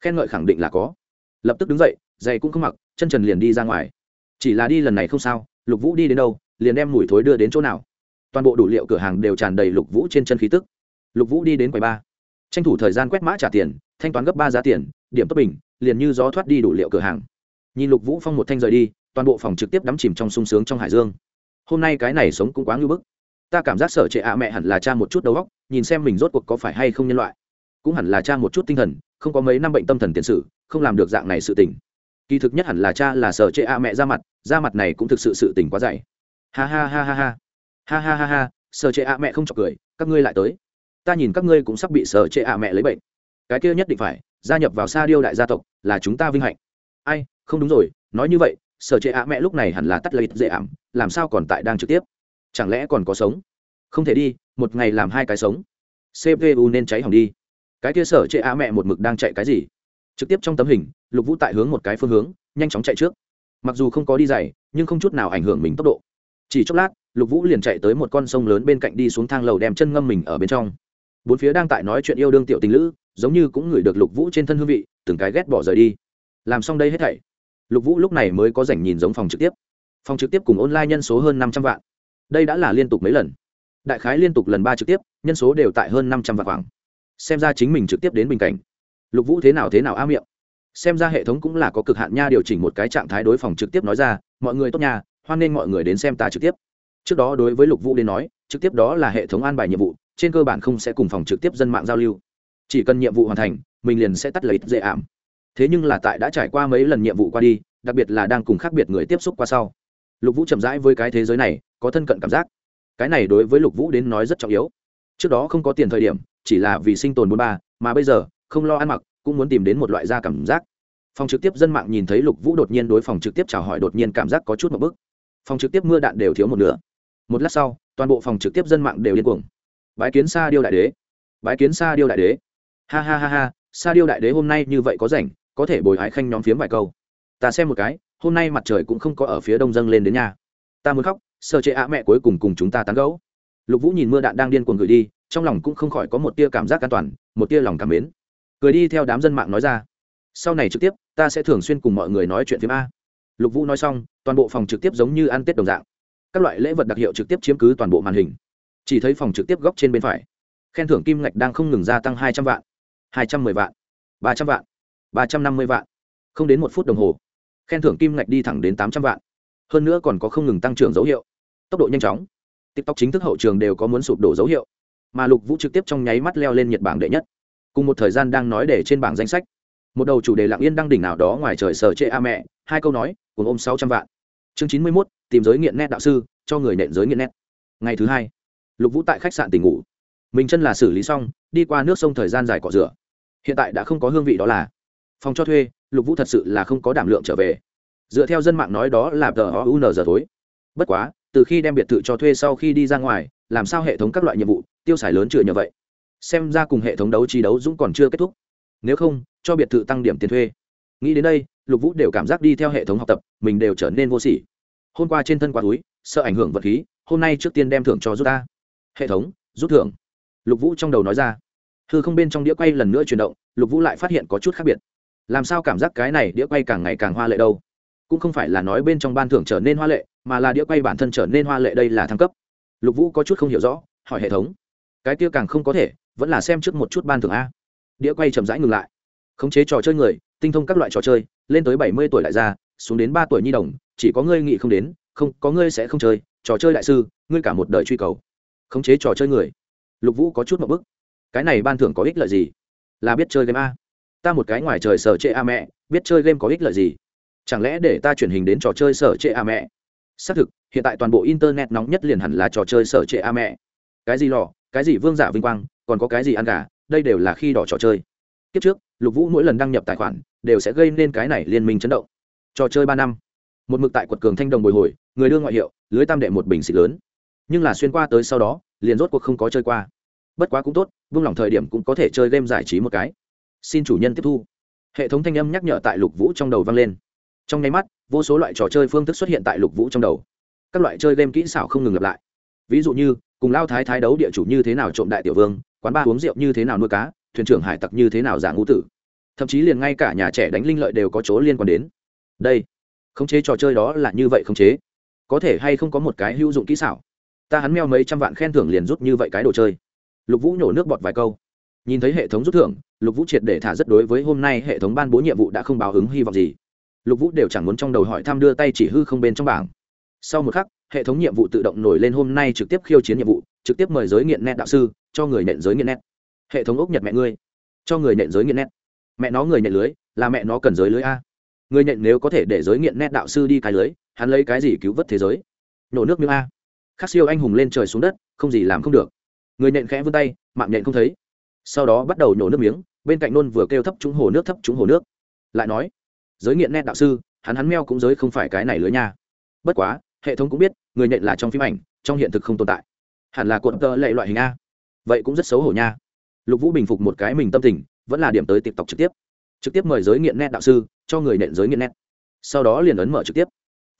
Khen ngợi khẳng định là có lập tức đứng dậy, giày cũng không mặc, chân trần liền đi ra ngoài. Chỉ là đi lần này không sao, lục vũ đi đến đâu, liền đem mùi thối đưa đến chỗ nào. Toàn bộ đủ liệu cửa hàng đều tràn đầy lục vũ trên chân khí tức. Lục vũ đi đến quầy ba. Tranh thủ thời gian quét mã trả tiền, thanh toán gấp ba giá tiền, điểm tốt bình, liền như gió thoát đi đủ liệu cửa hàng. Nhìn lục vũ phong một thanh rời đi, toàn bộ phòng trực tiếp đắm chìm trong sung sướng trong hải dương. Hôm nay cái này sống cũng quá ngưỡng bức. Ta cảm giác sở trệ ạ mẹ hẳn là cha một chút đầu óc, nhìn xem mình rốt cuộc có phải hay không nhân loại. Cũng hẳn là cha một chút tinh thần, không có mấy năm bệnh tâm thần tiền sử không làm được dạng này sự tình. Kỳ thực nhất hẳn là cha là sở trệ a mẹ ra mặt ra mặt này cũng thực sự sự tình quá dày. Ha ha ha ha ha. Ha ha ha ha, sở trệ a mẹ không chọc cười, các ngươi lại tới. Ta nhìn các ngươi cũng sắp bị sở trệ a mẹ lấy bệnh. Cái kia nhất định phải, gia nhập vào sa điêu đại gia tộc, là chúng ta vinh hạnh. Ai, không đúng rồi, nói như vậy, sở trệ a mẹ lúc này hẳn là tắt lấy dễ ảm, làm sao còn tại đang trực tiếp? Chẳng lẽ còn có sống? Không thể đi, một ngày làm hai cái sống. Cpu nên cháy hỏng đi. Cái kia sở trệ a mẹ một mực đang chạy cái gì? Trực tiếp trong tấm hình, lục vũ tại hướng một cái phương hướng, nhanh chóng chạy trước. Mặc dù không có đi dày nhưng không chút nào ảnh hưởng mình tốc độ. Chỉ chốc lát, lục vũ liền chạy tới một con sông lớn bên cạnh đi xuống thang lầu đem chân ngâm mình ở bên trong. Bốn phía đang tại nói chuyện yêu đương tiểu tình lữ, giống như cũng ngửi được lục vũ trên thân hương vị, từng cái ghét bỏ rời đi. Làm xong đây hết thảy, lục vũ lúc này mới có rảnh nhìn giống phòng trực tiếp. Phòng trực tiếp cùng online nhân số hơn năm trăm vạn. Đây đã là liên tục mấy lần. Đại khái liên tục lần ba trực tiếp, nhân số đều tại hơn năm trăm vạn khoảng. Xem ra chính mình trực tiếp đến bình cảnh lục vũ thế nào thế nào a miệng. Xem ra hệ thống cũng là có cực hạn nha điều chỉnh một cái trạng thái đối phòng trực tiếp nói ra, mọi người tốt nha, hoan nghênh mọi người đến xem ta trực tiếp. Trước đó đối với lục vũ đến nói, trực tiếp đó là hệ thống an bài nhiệm vụ, trên cơ bản không sẽ cùng phòng trực tiếp dân mạng giao lưu. Chỉ cần nhiệm vụ hoàn thành, mình liền sẽ tắt lấy dễ ảm. Thế nhưng là tại đã trải qua mấy lần nhiệm vụ qua đi, đặc biệt là đang cùng khác biệt người tiếp xúc qua sau, lục vũ chậm rãi với cái thế giới này, có thân cận cảm giác. Cái này đối với lục vũ đến nói rất trọng yếu. Trước đó không có tiền thời điểm, chỉ là vì sinh tồn bốn ba, mà bây giờ không lo ăn mặc, cũng muốn tìm đến một loại da cảm giác. Phòng trực tiếp dân mạng nhìn thấy lục vũ đột nhiên đối phòng trực tiếp chào hỏi đột nhiên cảm giác có chút một bức. Phòng trực tiếp mưa đạn đều thiếu một nửa. Một lát sau, toàn bộ phòng trực tiếp dân mạng đều điên cuồng. Bái kiến sa điêu đại đế. Bái kiến sa điêu đại đế. Ha ha ha ha, sa điêu đại đế hôm nay như vậy có rảnh, có thể bồi hái khanh nhóm phiếm vài câu. Ta xem một cái, hôm nay mặt trời cũng không có ở phía đông dâng lên đến nhà. Ta muốn khóc, sợ chế ạ mẹ cuối cùng cùng chúng ta tán gẫu. Lục vũ nhìn mưa đạn đang điên cuồng gửi đi, trong lòng cũng không khỏi có một tia cảm giác an toàn, một tia lòng cảm mến cười đi theo đám dân mạng nói ra. Sau này trực tiếp, ta sẽ thường xuyên cùng mọi người nói chuyện phim a. Lục vũ nói xong, toàn bộ phòng trực tiếp giống như ăn tết đồng dạng. Các loại lễ vật đặc hiệu trực tiếp chiếm cứ toàn bộ màn hình. Chỉ thấy phòng trực tiếp góc trên bên phải. Khen thưởng kim ngạch đang không ngừng gia tăng hai trăm vạn, hai trăm mười vạn, ba trăm vạn, ba trăm năm mươi vạn. Không đến một phút đồng hồ, khen thưởng kim ngạch đi thẳng đến tám trăm vạn. Hơn nữa còn có không ngừng tăng trưởng dấu hiệu. Tốc độ nhanh chóng. Tiktok chính thức hậu trường đều có muốn sụp đổ dấu hiệu. Mà lục vũ trực tiếp trong nháy mắt leo lên nhiệt bảng đệ nhất cùng một thời gian đang nói để trên bảng danh sách. Một đầu chủ đề lặng yên đăng đỉnh nào đó ngoài trời sở trệ a mẹ, hai câu nói, cùng ôm sáu trăm vạn. Chương chín mươi mốt, tìm giới nghiện nét đạo sư, cho người nện giới nghiện nét ngày thứ hai, lục vũ tại khách sạn tỉnh ngủ. Mình chân là xử lý xong, đi qua nước sông thời gian dài cọ rửa. Hiện tại đã không có hương vị đó là. Phòng cho thuê, lục vũ thật sự là không có đảm lượng trở về. Dựa theo dân mạng nói đó là tờ o u n giờ tối. Bất quá, từ khi đem biệt thự cho thuê sau khi đi ra ngoài, làm sao hệ thống các loại nhiệm vụ, tiêu xài lớn chừa nhờ vậy xem ra cùng hệ thống đấu trí đấu dũng còn chưa kết thúc. Nếu không, cho biệt thự tăng điểm tiền thuê. Nghĩ đến đây, lục vũ đều cảm giác đi theo hệ thống học tập, mình đều trở nên vô sỉ. Hôm qua trên thân quả túi, sợ ảnh hưởng vật khí, hôm nay trước tiên đem thưởng cho rút ta hệ thống, rút thưởng. Lục vũ trong đầu nói ra. Hư không bên trong đĩa quay lần nữa chuyển động, lục vũ lại phát hiện có chút khác biệt. Làm sao cảm giác cái này đĩa quay càng ngày càng hoa lệ đâu? Cũng không phải là nói bên trong ban thưởng trở nên hoa lệ, mà là đĩa quay bản thân trở nên hoa lệ đây là thăng cấp. Lục vũ có chút không hiểu rõ, hỏi hệ thống. Cái kia càng không có thể vẫn là xem trước một chút ban thưởng a. Đĩa quay chậm rãi ngừng lại. Khống chế trò chơi người, tinh thông các loại trò chơi, lên tới bảy mươi tuổi lại ra xuống đến ba tuổi nhi đồng, chỉ có ngươi nghĩ không đến, không, có ngươi sẽ không chơi, trò chơi đại sư, ngươi cả một đời truy cầu. Khống chế trò chơi người. Lục vũ có chút một bức. Cái này ban thưởng có ích lợi gì? Là biết chơi game a. Ta một cái ngoài trời sở trệ a mẹ, biết chơi game có ích lợi gì? Chẳng lẽ để ta chuyển hình đến trò chơi sở trệ a mẹ? Xác thực, hiện tại toàn bộ internet nóng nhất liền hẳn là trò chơi sở trệ a mẹ. Cái gì lò, cái gì vương giả vinh quang còn có cái gì ăn gà, đây đều là khi đỏ trò chơi. Kiếp trước, lục vũ mỗi lần đăng nhập tài khoản, đều sẽ gây nên cái này liên minh chấn động. Trò chơi ba năm, một mực tại quật cường thanh đồng bồi hồi, người đưa ngoại hiệu, lưới tam đệ một bình xịt lớn. Nhưng là xuyên qua tới sau đó, liền rốt cuộc không có chơi qua. Bất quá cũng tốt, vung lòng thời điểm cũng có thể chơi game giải trí một cái. Xin chủ nhân tiếp thu. Hệ thống thanh âm nhắc nhở tại lục vũ trong đầu vang lên. Trong nháy mắt, vô số loại trò chơi phương thức xuất hiện tại lục vũ trong đầu. Các loại chơi game kỹ xảo không ngừng lặp lại. Ví dụ như cùng lao thái thái đấu địa chủ như thế nào trộm đại tiểu vương, quán ba uống rượu như thế nào nuôi cá, thuyền trưởng hải tặc như thế nào giả ngũ tử. Thậm chí liền ngay cả nhà trẻ đánh linh lợi đều có chỗ liên quan đến. Đây, khống chế trò chơi đó là như vậy khống chế. Có thể hay không có một cái hữu dụng kỹ xảo? Ta hắn meo mấy trăm vạn khen thưởng liền rút như vậy cái đồ chơi. Lục vũ nhổ nước bọt vài câu. Nhìn thấy hệ thống rút thưởng, lục vũ triệt để thả rất đối với hôm nay hệ thống ban bố nhiệm vụ đã không báo ứng hy vọng gì. Lục vũ đều chẳng muốn trong đầu hỏi thăm đưa tay chỉ hư không bên trong bảng sau một khắc, hệ thống nhiệm vụ tự động nổi lên hôm nay trực tiếp khiêu chiến nhiệm vụ, trực tiếp mời giới nghiện nét đạo sư, cho người nện giới nghiện nét hệ thống ốc nhật mẹ ngươi, cho người nện giới nghiện nét mẹ nó người nện lưới, là mẹ nó cần giới lưới a. Người nện nếu có thể để giới nghiện nét đạo sư đi cái lưới, hắn lấy cái gì cứu vớt thế giới? Nổ nước miếng a. Khắc siêu anh hùng lên trời xuống đất, không gì làm không được. Người nện khẽ vươn tay, mạng nện không thấy. Sau đó bắt đầu nhổ nước miếng, bên cạnh nôn vừa kêu thấp trúng hồ nước thấp trúng hồ nước. Lại nói, giới nghiện nét đạo sư, hắn hắn meo cũng giới không phải cái này lưới nha. Bất quá hệ thống cũng biết, người nện là trong phim ảnh, trong hiện thực không tồn tại. Hẳn là cuộn tơ lệ loại hình a. Vậy cũng rất xấu hổ nha. Lục vũ bình phục một cái mình tâm tình, vẫn là điểm tới tộc trực tiếp. Trực tiếp mời giới nghiện nét đạo sư, cho người nện giới nghiện nét sau đó liền ấn mở trực tiếp.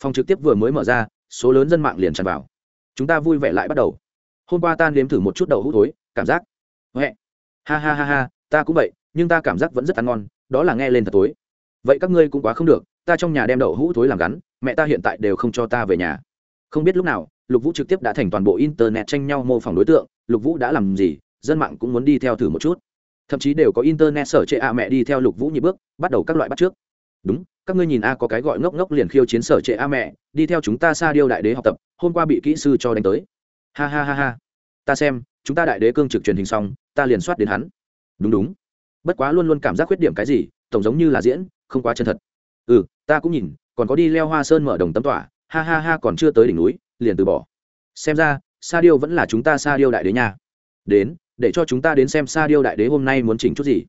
Phòng trực tiếp vừa mới mở ra, số lớn dân mạng liền tràn vào. Chúng ta vui vẻ lại bắt đầu. Hôm qua ta nếm thử một chút đậu hũ thối, cảm giác. Huệ ha ha ha ha, ta cũng vậy, nhưng ta cảm giác vẫn rất ăn ngon, đó là nghe lên thật tối. Vậy các ngươi cũng quá không được, ta trong nhà đem đậu hũ thối làm gắn mẹ ta hiện tại đều không cho ta về nhà. Không biết lúc nào, lục vũ trực tiếp đã thành toàn bộ internet tranh nhau mô phỏng đối tượng, lục vũ đã làm gì, dân mạng cũng muốn đi theo thử một chút. Thậm chí đều có internet sở trệ a mẹ đi theo lục vũ nhị bước, bắt đầu các loại bắt trước. Đúng, các ngươi nhìn a có cái gọi ngốc ngốc liền khiêu chiến sở trệ a mẹ, đi theo chúng ta xa điêu đại đế học tập, hôm qua bị kỹ sư cho đánh tới. Ha ha ha ha. Ta xem, chúng ta đại đế cương trực truyền hình xong, ta liền soát đến hắn. Đúng đúng. Bất quá luôn luôn cảm giác khuyết điểm cái gì, tổng giống như là diễn, không quá chân thật. Ừ ta cũng nhìn còn có đi leo hoa sơn mở đồng tấm tỏa, ha ha ha còn chưa tới đỉnh núi, liền từ bỏ. Xem ra, sa điêu vẫn là chúng ta sa điêu đại đế nha. Đến, để cho chúng ta đến xem sa điêu đại đế hôm nay muốn chỉnh chút gì.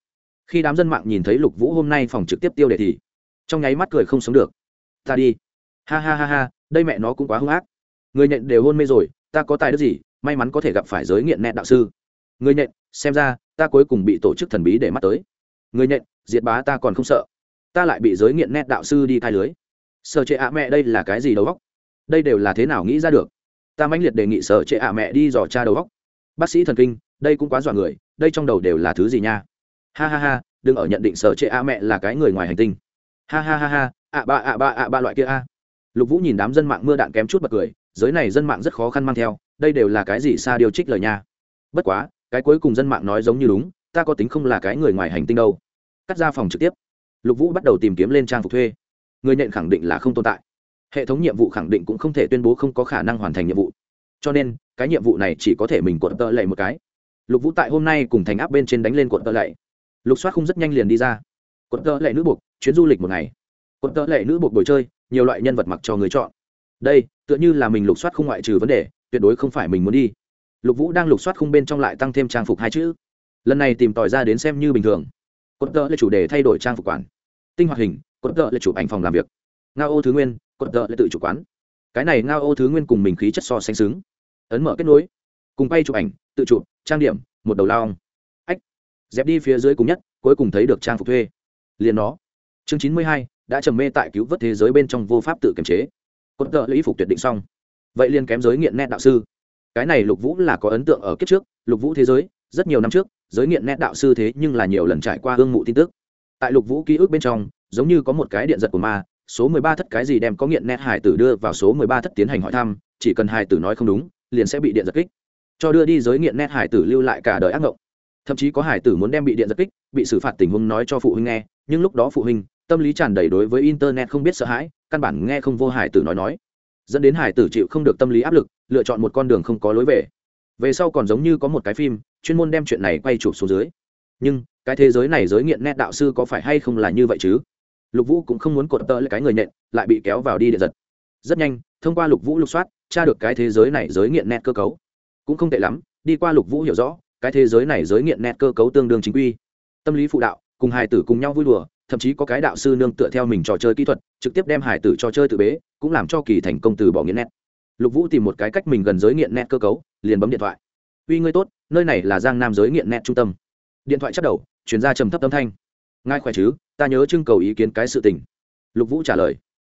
Khi đám dân mạng nhìn thấy lục vũ hôm nay phòng trực tiếp tiêu đề thì, trong nháy mắt cười không sống được. Ta đi. Ha ha ha ha, đây mẹ nó cũng quá hung ác. Người nhện đều hôn mê rồi, ta có tài đức gì, may mắn có thể gặp phải giới nghiện nẹt đạo sư. Người nhện, xem ra, ta cuối cùng bị tổ chức thần bí để mắt tới. Người nhện, diệt bá ta còn không sợ. Ta lại bị giới nghiện nét đạo sư đi thai lưới sở trệ ạ mẹ đây là cái gì đầu góc đây đều là thế nào nghĩ ra được? Ta mãnh liệt đề nghị sở trệ ạ mẹ đi dò cha đầu góc bác sĩ thần kinh, đây cũng quá dọa người, đây trong đầu đều là thứ gì nha? Ha ha ha, đừng ở nhận định sở trệ ạ mẹ là cái người ngoài hành tinh. Ha ha ha ha, ạ ba ạ ba ạ ba loại kia a. Lục vũ nhìn đám dân mạng mưa đạn kém chút bật cười, giới này dân mạng rất khó khăn mang theo, đây đều là cái gì xa điều trích lời nha? Bất quá, cái cuối cùng dân mạng nói giống như đúng, ta có tính không là cái người ngoài hành tinh đâu. Cắt ra phòng trực tiếp. Lục vũ bắt đầu tìm kiếm lên trang phục thuê người nhận khẳng định là không tồn tại. Hệ thống nhiệm vụ khẳng định cũng không thể tuyên bố không có khả năng hoàn thành nhiệm vụ. Cho nên, cái nhiệm vụ này chỉ có thể mình cuộn tợ lệ một cái. Lục vũ tại hôm nay cùng thành áp bên trên đánh lên cuộn tợ lệ. Lục soát không rất nhanh liền đi ra. Cuộn tợ lệ nữ buộc, chuyến du lịch một ngày. Cuộn tợ lệ nữ buộc buổi chơi, nhiều loại nhân vật mặc cho người chọn. Đây, tựa như là mình lục soát không ngoại trừ vấn đề, tuyệt đối không phải mình muốn đi. Lục vũ đang lục soát không bên trong lại tăng thêm trang phục hai chữ. Lần này tìm tòi ra đến xem như bình thường. Cuộn tợ lệ chủ đề thay đổi trang phục quản. Tinh hoạt hình quận tợ là chụp ảnh phòng làm việc. Nga ô thứ nguyên quận tợ là tự chủ quán. Cái này nga ô thứ nguyên cùng mình khí chất so sánh xứng. Ấn mở kết nối. Cùng bay chụp ảnh, tự chụp, trang điểm, một đầu lao ách. Dẹp đi phía dưới cùng nhất, cuối cùng thấy được trang phục thuê. Liền nó. Chương chín mươi hai, đã trầm mê tại cứu vớt thế giới bên trong vô pháp tự kiềm chế. Quận tợ lý phục tuyệt định xong. Vậy liền kém giới nghiện nét đạo sư. Cái này lục vũ là có ấn tượng ở kiếp trước, lục vũ thế giới, rất nhiều năm trước, giới nghiện nét đạo sư thế nhưng là nhiều lần trải qua hương mụ tin tức. Tại lục vũ ký ức bên trong giống như có một cái điện giật của ma, số mười ba thất cái gì đem có nghiện nét hải tử đưa vào số mười ba thất tiến hành hỏi thăm, chỉ cần hải tử nói không đúng, liền sẽ bị điện giật kích. Cho đưa đi giới nghiện nét hải tử lưu lại cả đời ác ngộng. Thậm chí có hải tử muốn đem bị điện giật kích, bị xử phạt tình huống nói cho phụ huynh nghe, nhưng lúc đó phụ huynh, tâm lý tràn đầy đối với internet không biết sợ hãi, căn bản nghe không vô hải tử nói nói. Dẫn đến hải tử chịu không được tâm lý áp lực, lựa chọn một con đường không có lối về. Về sau còn giống như có một cái phim, chuyên môn đem chuyện này quay chụp xuống dưới. Nhưng, cái thế giới này giới nghiện nét đạo sư có phải hay không là như vậy chứ? Lục vũ cũng không muốn cột tơ lấy cái người nện, lại bị kéo vào đi điện giật. Rất nhanh thông qua lục vũ lục soát tra được cái thế giới này giới nghiện nét cơ cấu. Cũng không tệ lắm đi qua lục vũ hiểu rõ cái thế giới này giới nghiện nét cơ cấu tương đương chính quy. Tâm lý phụ đạo cùng hài tử cùng nhau vui đùa thậm chí có cái đạo sư nương tựa theo mình trò chơi kỹ thuật trực tiếp đem hải tử cho chơi tự bế cũng làm cho kỳ thành công từ bỏ nghiện nét lục vũ tìm một cái cách mình gần giới nghiện nét cơ cấu liền bấm điện thoại. Uy ngươi tốt nơi này là giang nam giới nghiện nét trung tâm. Điện thoại chắc đầu chuyển ra trầm thấp âm thanh ngài khỏe chứ? Ta nhớ trưng cầu ý kiến cái sự tình. Lục vũ trả lời,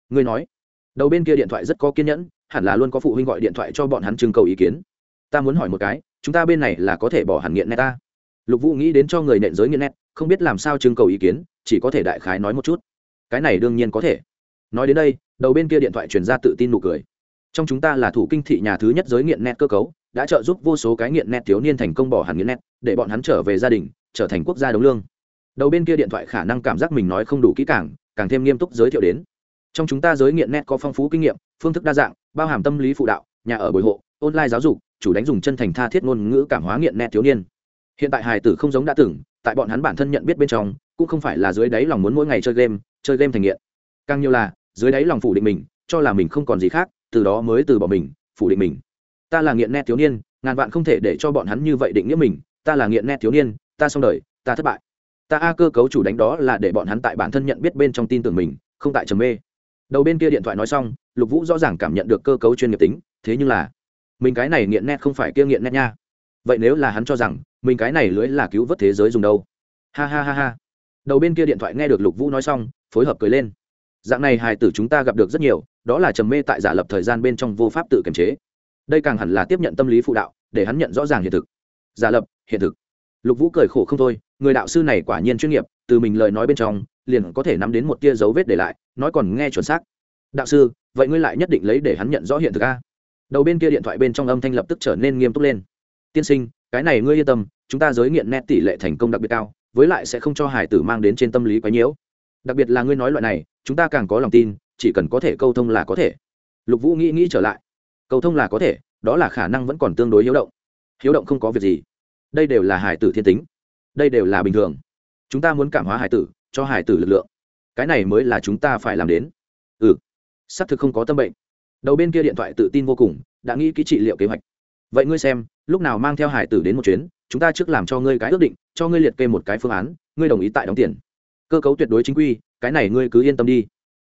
ngươi nói. Đầu bên kia điện thoại rất có kiên nhẫn, hẳn là luôn có phụ huynh gọi điện thoại cho bọn hắn trưng cầu ý kiến. Ta muốn hỏi một cái, chúng ta bên này là có thể bỏ hẳn nghiện nét ta? Lục vũ nghĩ đến cho người nện giới nghiện nét không biết làm sao trưng cầu ý kiến, chỉ có thể đại khái nói một chút. Cái này đương nhiên có thể. Nói đến đây, đầu bên kia điện thoại truyền ra tự tin nụ cười. Trong chúng ta là thủ kinh thị nhà thứ nhất giới nghiện net cơ cấu, đã trợ giúp vô số cái nghiện net thiếu niên thành công bỏ hẳn nghiện net, để bọn hắn trở về gia đình, trở thành quốc gia đồng lương đầu bên kia điện thoại khả năng cảm giác mình nói không đủ kỹ càng càng thêm nghiêm túc giới thiệu đến. Trong chúng ta giới nghiện net có phong phú kinh nghiệm, phương thức đa dạng, bao hàm tâm lý phụ đạo, nhà ở bồi hộ, online giáo dục, chủ đánh dùng chân thành tha thiết ngôn ngữ cảm hóa nghiện net thiếu niên. Hiện tại hài tử không giống đã từng, tại bọn hắn bản thân nhận biết bên trong, cũng không phải là dưới đáy lòng muốn mỗi ngày chơi game chơi game thành nghiện. Càng nhiều là, dưới đáy lòng phủ định mình, cho là mình không còn gì khác, từ đó mới từ bỏ mình, phủ định mình. Ta là nghiện net thiếu niên, ngàn vạn không thể để cho bọn hắn như vậy định nghĩa mình, ta là nghiện net thiếu niên, ta xong đời, ta thất bại ta a cơ cấu chủ đánh đó là để bọn hắn tại bản thân nhận biết bên trong tin tưởng mình, không tại trầm mê. Đầu bên kia điện thoại nói xong, lục vũ rõ ràng cảm nhận được cơ cấu chuyên nghiệp tính, thế nhưng là, mình cái này nghiện net không phải kia nghiện net nha. Vậy nếu là hắn cho rằng, mình cái này lưới là cứu vớt thế giới dùng đâu? Ha ha ha ha. Đầu bên kia điện thoại nghe được lục vũ nói xong, phối hợp cười lên. Dạng này hài tử chúng ta gặp được rất nhiều, đó là trầm mê tại giả lập thời gian bên trong vô pháp tự kiềm chế. Đây càng hẳn là tiếp nhận tâm lý phụ đạo, để hắn nhận rõ ràng hiện thực. Giả lập, hiện thực. Lục vũ cười khổ không thôi người đạo sư này quả nhiên chuyên nghiệp, từ mình lời nói bên trong, liền có thể nắm đến một tia dấu vết để lại, nói còn nghe chuẩn xác. Đạo sư, vậy ngươi lại nhất định lấy để hắn nhận rõ hiện thực a? Đầu bên kia điện thoại bên trong âm thanh lập tức trở nên nghiêm túc lên. Tiên sinh, cái này ngươi yên tâm, chúng ta giới nghiện nét tỷ lệ thành công đặc biệt cao, với lại sẽ không cho hải tử mang đến trên tâm lý quái nhiễu đặc biệt là ngươi nói loại này, chúng ta càng có lòng tin, chỉ cần có thể câu thông là có thể. Lục vũ nghĩ nghĩ trở lại. Câu thông là có thể, đó là khả năng vẫn còn tương đối hiếu động. Hiếu động không có việc gì. Đây đều là hải tử thiên tính đây đều là bình thường. Chúng ta muốn cảm hóa hải tử, cho hải tử lực lượng. Cái này mới là chúng ta phải làm đến. Ừ. Xác thực không có tâm bệnh. Đầu bên kia điện thoại tự tin vô cùng, đã nghĩ kỹ trị liệu kế hoạch. Vậy ngươi xem, lúc nào mang theo hải tử đến một chuyến, chúng ta trước làm cho ngươi cái ước định, cho ngươi liệt kê một cái phương án, ngươi đồng ý tại đóng tiền. Cơ cấu tuyệt đối chính quy, cái này ngươi cứ yên tâm đi.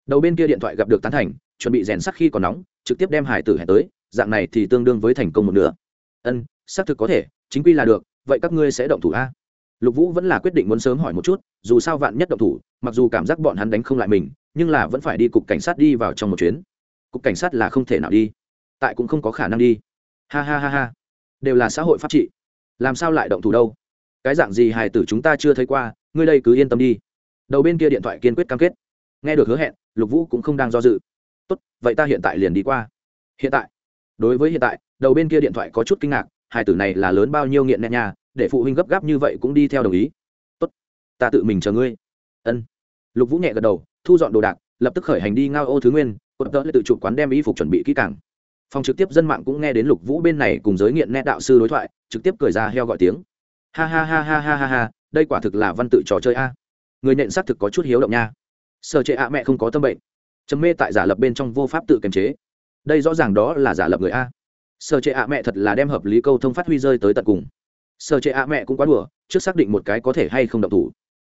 Đầu bên kia điện thoại gặp được tán thành, chuẩn bị rèn sắc khi còn nóng, trực tiếp đem hải tử hẹn tới, dạng này thì tương đương với thành công một nửa. Ân, xác thực có thể, chính quy là được, vậy các ngươi sẽ động thủ a? Lục vũ vẫn là quyết định muốn sớm hỏi một chút, dù sao vạn nhất động thủ, mặc dù cảm giác bọn hắn đánh không lại mình, nhưng là vẫn phải đi cục cảnh sát đi vào trong một chuyến. Cục cảnh sát là không thể nào đi. Tại cũng không có khả năng đi. Ha ha ha ha. Đều là xã hội pháp trị. Làm sao lại động thủ đâu? Cái dạng gì hài tử chúng ta chưa thấy qua, ngươi đây cứ yên tâm đi. Đầu bên kia điện thoại kiên quyết cam kết. Nghe được hứa hẹn, lục vũ cũng không đang do dự. Tốt, vậy ta hiện tại liền đi qua. Hiện tại. Đối với hiện tại, đầu bên kia điện thoại có chút kinh ngạc, hài tử này là lớn bao nhiêu nghiện nẹt nhà để phụ huynh gấp gáp như vậy cũng đi theo đồng ý. Tốt, ta tự mình chờ ngươi. Ân. Lục vũ nhẹ gật đầu, thu dọn đồ đạc, lập tức khởi hành đi ngao ô thứ nguyên cột tớ lại tự chụp quán đem y phục chuẩn bị kỹ càng. Phòng trực tiếp dân mạng cũng nghe đến lục vũ bên này cùng giới nghiện nét đạo sư đối thoại, trực tiếp cười ra heo gọi tiếng. Ha ha ha ha ha ha ha, đây quả thực là văn tự trò chơi a. Người nện xác thực có chút hiếu động nha. Sợ trệ ạ mẹ không có tâm bệnh. Chấm mê tại giả lập bên trong vô pháp tự kiềm chế. Đây rõ ràng đó là giả lập người a. Sợ trệ ạ mẹ thật là đem hợp lý câu thông phát huy rơi tới tận cùng sợ trệ ạ mẹ cũng quá đùa, trước xác định một cái có thể hay không động thủ.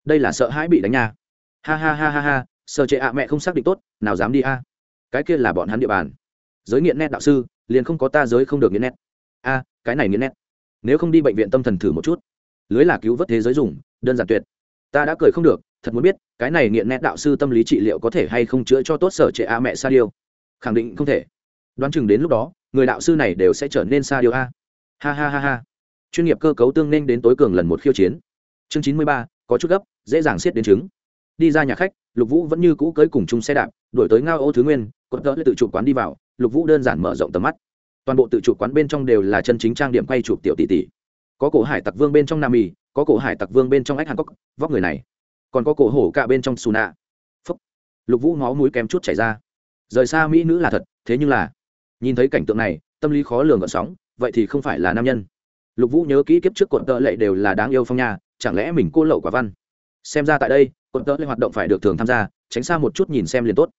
Đây là sợ hãi bị đánh nha. Ha ha ha ha ha sợ trệ ạ mẹ không xác định tốt, nào dám đi a. Cái kia là bọn hắn địa bàn. Giới nghiện nét đạo sư, liền không có ta giới không được nghiện nét a, cái này nghiện nét nếu không đi bệnh viện tâm thần thử một chút. Lưới là cứu vớt thế giới dùng, đơn giản tuyệt. Ta đã cười không được, thật muốn biết, cái này nghiện nét đạo sư tâm lý trị liệu có thể hay không chữa cho tốt sở trệ a mẹ sa điêu? Khẳng định không thể. Đoán chừng đến lúc đó, người đạo sư này đều sẽ trở nên sa điêu a. Ha ha ha ha chuyên nghiệp cơ cấu tương nên đến tối cường lần một khiêu chiến. Chương chín mươi ba, có chút gấp, dễ dàng siết đến chứng đi ra nhà khách, lục vũ vẫn như cũ cưới cùng chung xe đạp đổi tới ngao ô thứ nguyên cột tớ tự chủ quán đi vào, lục vũ đơn giản mở rộng tầm mắt. Toàn bộ tự chủ quán bên trong đều là chân chính trang điểm quay chụp tiểu tỷ tỷ. Có cổ hải tặc vương bên trong nam mì có cổ hải tặc vương bên trong ách hàn cốc, vóc người này. Còn có cổ hổ cả bên trong xù nạ phúc. Lục vũ ngó mũi kém chút chảy ra. Rời xa mỹ nữ là thật, thế nhưng là, nhìn thấy cảnh tượng này, tâm lý khó lường gợn sóng, vậy thì không phải là nam nhân lục vũ nhớ kỹ kiếp trước cột tợ lệ đều là đáng yêu phong nha, chẳng lẽ mình cô lậu quả văn? Xem ra tại đây cột tợ lệ hoạt động phải được thường tham gia, tránh xa một chút nhìn xem liền tốt.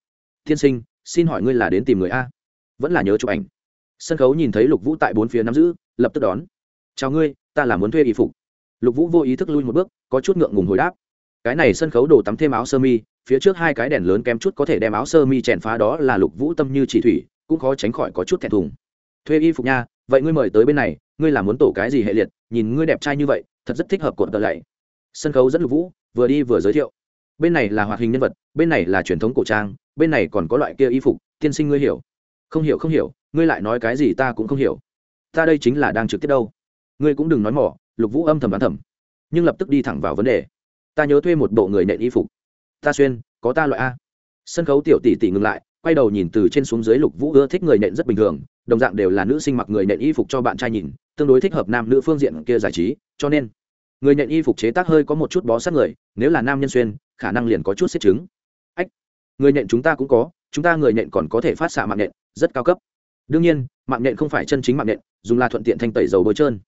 Tiên sinh, xin hỏi ngươi là đến tìm người a? Vẫn là nhớ chụp ảnh. Sân khấu nhìn thấy lục vũ tại bốn phía nắm giữ, lập tức đón. Chào ngươi, ta là muốn thuê y phục. Lục vũ vô ý thức lui một bước, có chút ngượng ngùng hồi đáp. Cái này sân khấu đồ tắm thêm áo sơ mi, phía trước hai cái đèn lớn kém chút có thể đem áo sơ mi chèn phá đó là lục vũ tâm như chỉ thủy, cũng khó tránh khỏi có chút thẹn thùng. Thuê y phục nha, vậy ngươi mời tới bên này ngươi là muốn tổ cái gì hệ liệt, nhìn ngươi đẹp trai như vậy, thật rất thích hợp cột tờ lạy. Sân khấu dẫn lục vũ, vừa đi vừa giới thiệu. Bên này là hoạt hình nhân vật, bên này là truyền thống cổ trang, bên này còn có loại kia y phục, tiên sinh ngươi hiểu. Không hiểu không hiểu, ngươi lại nói cái gì ta cũng không hiểu. Ta đây chính là đang trực tiếp đâu. Ngươi cũng đừng nói mỏ, lục vũ âm thầm đoán thầm. Nhưng lập tức đi thẳng vào vấn đề. Ta nhớ thuê một bộ người nện y phục. Ta xuyên, có ta loại a. Sân khấu tiểu tỷ tỷ ngừng lại, quay đầu nhìn từ trên xuống dưới lục vũ ưa thích người nện rất bình thường, đồng dạng đều là nữ sinh mặc người nện y phục cho bạn trai nhìn tương đối thích hợp nam nữ phương diện kia giải trí, cho nên người nhận y phục chế tác hơi có một chút bó sát người, nếu là nam nhân xuyên, khả năng liền có chút xích chứng ách, người nhận chúng ta cũng có, chúng ta người nhận còn có thể phát xạ mạng nhện, rất cao cấp. Đương nhiên, mạng nhện không phải chân chính mạng nhện, dùng là thuận tiện thanh tẩy dầu bôi trơn.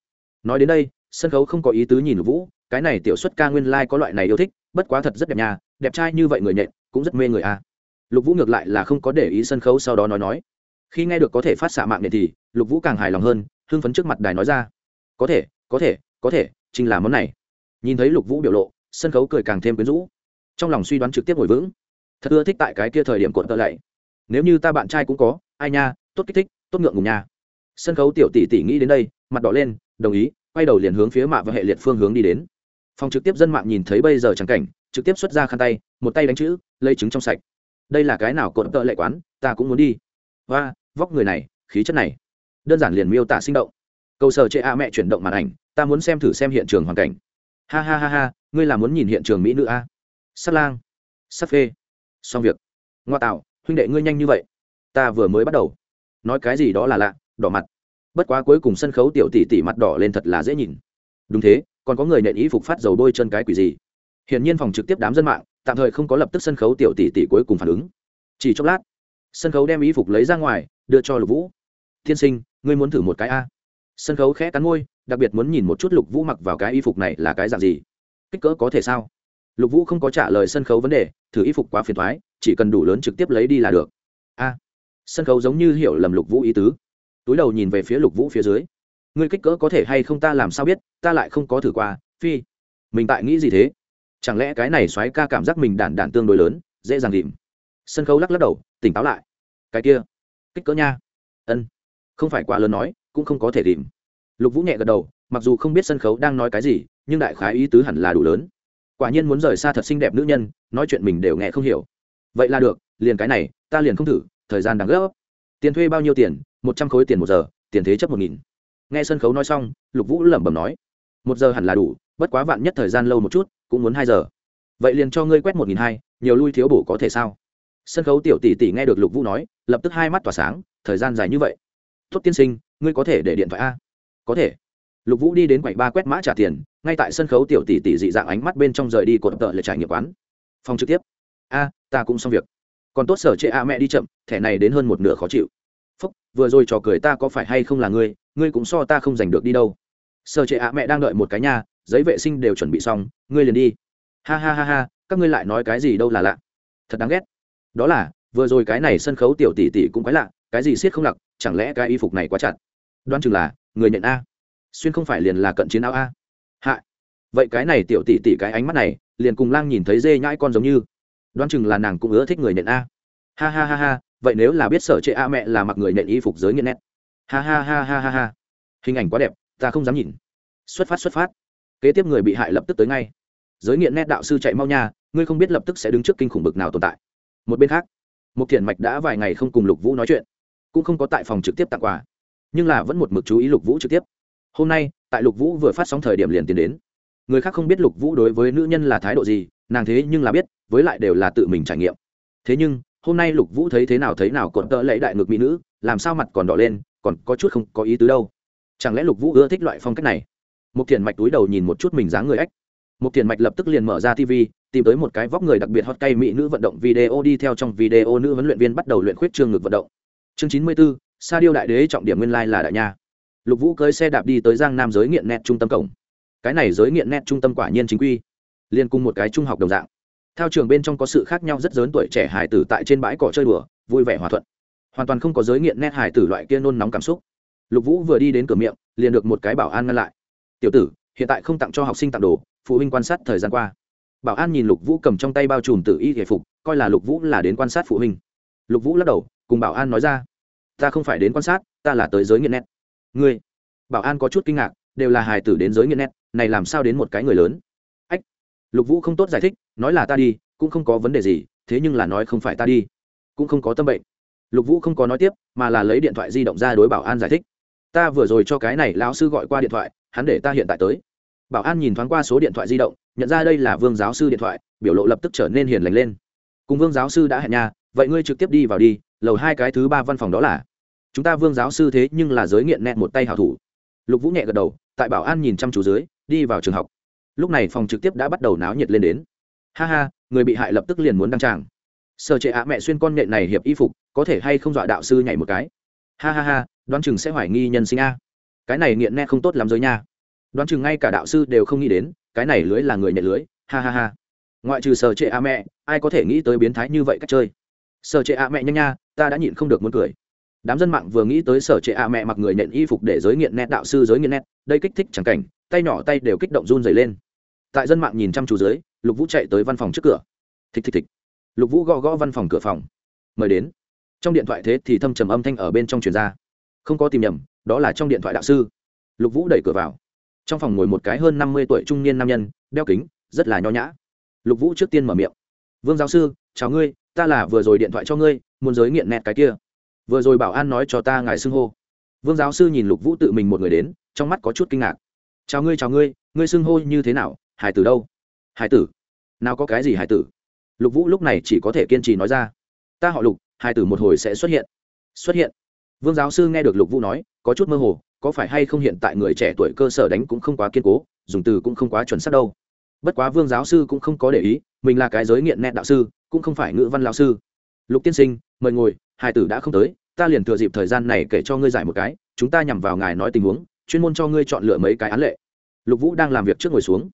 Nói đến đây, sân khấu không có ý tứ nhìn vũ, cái này tiểu xuất ca nguyên lai、like、có loại này yêu thích, bất quá thật rất đẹp nhà đẹp trai như vậy người nhện, cũng rất mê người a lục vũ ngược lại là không có để ý sân khấu sau đó nói nói. Khi nghe được có thể phát xạ mạng nhện thì, lục vũ càng hài lòng hơn hưng phấn trước mặt đài nói ra. Có thể có thể có thể, chính là món này. Nhìn thấy lục vũ biểu lộ, sân khấu cười càng thêm quyến rũ. Trong lòng suy đoán trực tiếp ngồi vững. Thật ưa thích tại cái kia thời điểm cuộn tợ lạy. Nếu như ta bạn trai cũng có, ai nha, tốt kích thích, tốt ngượng ngùng nha. Sân khấu tiểu tỷ tỷ nghĩ đến đây, mặt đỏ lên, đồng ý, quay đầu liền hướng phía mạ và hệ liệt phương hướng đi đến. Phòng trực tiếp dân mạng nhìn thấy bây giờ trắng cảnh, trực tiếp xuất ra khăn tay, một tay đánh chữ, lấy trứng trong sạch. Đây là cái nào cuộn tợ lệ quán, ta cũng muốn đi. Và vóc người này, khí chất này đơn giản liền miêu tả sinh động. Cầu sở chệ a mẹ chuyển động màn ảnh, ta muốn xem thử xem hiện trường hoàn cảnh. Ha ha ha ha, ngươi là muốn nhìn hiện trường mỹ nữ a? Sắt lang sắt phê. Xong việc. Ngoa tạo, huynh đệ ngươi nhanh như vậy. Ta vừa mới bắt đầu. Nói cái gì đó là lạ, đỏ mặt. Bất quá cuối cùng sân khấu tiểu tỷ tỷ mặt đỏ lên thật là dễ nhìn. Đúng thế, còn có người nện ý phục phát dầu đôi chân cái quỷ gì? Hiển nhiên phòng trực tiếp đám dân mạng, tạm thời không có lập tức sân khấu tiểu tỷ tỷ cuối cùng phản ứng. Chỉ chốc lát, sân khấu đem ý phục lấy ra ngoài, đưa cho lục vũ tiên sinh, ngươi muốn thử một cái a? Sân khấu khẽ cắn môi, đặc biệt muốn nhìn một chút lục vũ mặc vào cái y phục này là cái dạng gì? Kích cỡ có thể sao? Lục vũ không có trả lời sân khấu vấn đề, thử y phục quá phiền thoái chỉ cần đủ lớn trực tiếp lấy đi là được. A, sân khấu giống như hiểu lầm lục vũ ý tứ. Túi đầu nhìn về phía lục vũ phía dưới. Ngươi kích cỡ có thể hay không ta làm sao biết, ta lại không có thử qua, phi. Mình tại nghĩ gì thế? Chẳng lẽ cái này xoáy ca cảm giác mình đản đản tương đối lớn, dễ dàng tìm. Sân khấu lắc lắc đầu, tỉnh táo lại. Cái kia, kích cỡ nha. Ân không phải quá lớn nói, cũng không có thể tìm. Lục vũ nhẹ gật đầu, mặc dù không biết sân khấu đang nói cái gì, nhưng đại khái ý tứ hẳn là đủ lớn. Quả nhiên muốn rời xa thật xinh đẹp nữ nhân, nói chuyện mình đều nghe không hiểu. Vậy là được, liền cái này, ta liền không thử, thời gian đáng gấp. Tiền thuê bao nhiêu tiền? Một trăm khối tiền một giờ, tiền thế chấp một nghìn. Nghe sân khấu nói xong, lục vũ lẩm bẩm nói, một giờ hẳn là đủ, bất quá vạn nhất thời gian lâu một chút, cũng muốn hai giờ. Vậy liền cho ngươi quét một nghìn hai, nhiều lui thiếu bổ có thể sao? Sân khấu tiểu tỷ tỷ nghe được lục vũ nói, lập tức hai mắt tỏa sáng, thời gian dài như vậy tốt tiên sinh, ngươi có thể để điện thoại a? Có thể. Lục vũ đi đến quầy ba quét mã trả tiền, ngay tại sân khấu tiểu tỷ tỷ dị dạng ánh mắt bên trong rời đi cột tợ lệ trải nghiệm quán. Phòng trực tiếp. A, ta cũng xong việc. Còn tốt sở chệ a mẹ đi chậm, thẻ này đến hơn một nửa khó chịu. Phúc, vừa rồi trò cười ta có phải hay không là ngươi ngươi cũng so ta không giành được đi đâu. Sở chệ a mẹ đang đợi một cái nhà, giấy vệ sinh đều chuẩn bị xong, ngươi liền đi. Ha ha ha ha, các ngươi lại nói cái gì đâu là lạ. Thật đáng ghét. Đó là, vừa rồi cái này sân khấu tiểu tỷ tỷ cũng quái lạ cái gì siết không lặc chẳng lẽ cái y phục này quá chặt? Đoan chừng là, người nhận a. Xuyên không phải liền là cận chiến áo a. Hạ. Vậy cái này tiểu tỷ tỷ cái ánh mắt này, liền cùng lang nhìn thấy dê nhãi con giống như. Đoan chừng là nàng cũng ưa thích người nhận a. Ha ha ha ha, vậy nếu là biết sở trệ a mẹ là mặc người nhận y phục giới nghiện nét. Ha ha ha ha ha ha. Hình ảnh quá đẹp, ta không dám nhìn. Xuất phát xuất phát. Kế tiếp người bị hại lập tức tới ngay. Giới nghiện nét đạo sư chạy mau nha, ngươi không biết lập tức sẽ đứng trước kinh khủng bực nào tồn tại. Một bên khác một thiện mạch đã vài ngày không cùng lục vũ nói chuyện cũng không có tại phòng trực tiếp tặng quà, nhưng là vẫn một mực chú ý lục vũ trực tiếp. Hôm nay, tại lục vũ vừa phát sóng thời điểm liền tiến đến. Người khác không biết lục vũ đối với nữ nhân là thái độ gì, nàng thế nhưng là biết, với lại đều là tự mình trải nghiệm. Thế nhưng, hôm nay lục vũ thấy thế nào thấy nào còn tợ lẫy đại ngực mỹ nữ, làm sao mặt còn đỏ lên, còn có chút không có ý tứ đâu. Chẳng lẽ lục vũ ưa thích loại phong cách này? Một thiền mạch túi đầu nhìn một chút mình dáng người ếch. Một thiền mạch lập tức liền mở ra tv tìm tới một cái vóc người đặc biệt hot cay mỹ nữ vận động video đi theo trong video nữ huấn luyện viên bắt đầu luyện khuyết trương ngực vận động chương chín mươi bốn sa điêu đại đế trọng điểm nguyên lai là đại nha. Lục vũ cưới xe đạp đi tới giang nam giới nghiện nét trung tâm cổng. Cái này giới nghiện nét trung tâm quả nhiên chính quy liên cùng một cái trung học đồng dạng. Theo trường bên trong có sự khác nhau, rất lớn tuổi trẻ hải tử tại trên bãi cỏ chơi đùa, vui vẻ hòa thuận. Hoàn toàn không có giới nghiện nét hải tử loại kia nôn nóng cảm xúc. Lục vũ vừa đi đến cửa miệng, liền được một cái bảo an ngăn lại. Tiểu tử, hiện tại không tặng cho học sinh tặng đồ, phụ huynh quan sát thời gian qua. Bảo an nhìn lục vũ cầm trong tay bao trùm tự y thể phục, coi là lục vũ là đến quan sát phụ huynh. Lục vũ lắc đầu cùng bảo an nói ra. Ta không phải đến quan sát, ta là tới giới nghiện nét ngươi, bảo an có chút kinh ngạc, đều là hài tử đến giới nghiện nét này làm sao đến một cái người lớn? Ách, lục vũ không tốt giải thích, nói là ta đi, cũng không có vấn đề gì, thế nhưng là nói không phải ta đi, cũng không có tâm bệnh. Lục vũ không có nói tiếp, mà là lấy điện thoại di động ra đối bảo an giải thích. Ta vừa rồi cho cái này lão sư gọi qua điện thoại, hắn để ta hiện tại tới. Bảo an nhìn thoáng qua số điện thoại di động, nhận ra đây là vương giáo sư điện thoại, biểu lộ lập tức trở nên hiền lành lên. Cùng vương giáo sư đã hẹn nhà, vậy ngươi trực tiếp đi vào đi lầu hai cái thứ ba văn phòng đó là. Chúng ta vương giáo sư thế nhưng là giới nghiện nẹt một tay hảo thủ. Lục vũ nhẹ gật đầu, tại bảo an nhìn chăm chú dưới, đi vào trường học. Lúc này phòng trực tiếp đã bắt đầu náo nhiệt lên đến. Ha ha, người bị hại lập tức liền muốn đăng tràng. Sở trệ ạ mẹ xuyên con nhện này hiệp y phục, có thể hay không dọa đạo sư nhảy một cái? Ha ha ha, đoán chừng sẽ hoài nghi nhân sinh a. Cái này nghiện nét không tốt lắm giới nha. Đoán chừng ngay cả đạo sư đều không nghĩ đến, cái này lưới là người nhẹ lưới. Ha ha ha. Ngoại trừ sở trệ a mẹ, ai có thể nghĩ tới biến thái như vậy cách chơi? Sở trệ a mẹ nhanh nha, ta đã nhịn không được muốn cười. Đám dân mạng vừa nghĩ tới sở trệ a mẹ mặc người nện y phục để giới nghiện nét, đạo sư giới nghiện nét, đây kích thích chẳng cảnh, tay nhỏ tay đều kích động run dày lên. Tại dân mạng nhìn chăm chú dưới, lục vũ chạy tới văn phòng trước cửa. Thịch thịch thịch lục vũ gõ gõ văn phòng cửa phòng. Mời đến. Trong điện thoại thế thì thâm trầm âm thanh ở bên trong truyền ra. Không có tìm nhầm, đó là trong điện thoại đạo sư. Lục vũ đẩy cửa vào. Trong phòng ngồi một cái hơn năm mươi tuổi trung niên nam nhân, đeo kính, rất là nho nhã. Lục vũ trước tiên mở miệng. Vương giáo sư, chào ngươi ta là vừa rồi điện thoại cho ngươi, muốn giới nghiện nẹt cái kia. Vừa rồi bảo an nói cho ta ngài xưng hô. Vương giáo sư nhìn lục vũ tự mình một người đến, trong mắt có chút kinh ngạc. Chào ngươi chào ngươi ngươi xưng hô như thế nào, hải tử đâu? Hải tử? Nào có cái gì hải tử? Lục vũ lúc này chỉ có thể kiên trì nói ra. Ta họ lục, hải tử một hồi sẽ xuất hiện. Xuất hiện. Vương giáo sư nghe được lục vũ nói, có chút mơ hồ, có phải hay không hiện tại người trẻ tuổi cơ sở đánh cũng không quá kiên cố, dùng từ cũng không quá chuẩn xác đâu. Bất quá vương giáo sư cũng không có để ý, mình là cái giới nghiện nét đạo sư cũng không phải ngữ văn lão sư. Lục tiên sinh, mời ngồi hải tử đã không tới, ta liền thừa dịp thời gian này kể cho ngươi giải một cái, chúng ta nhằm vào ngài nói tình huống, chuyên môn cho ngươi chọn lựa mấy cái án lệ. Lục vũ đang làm việc trước ngồi xuống.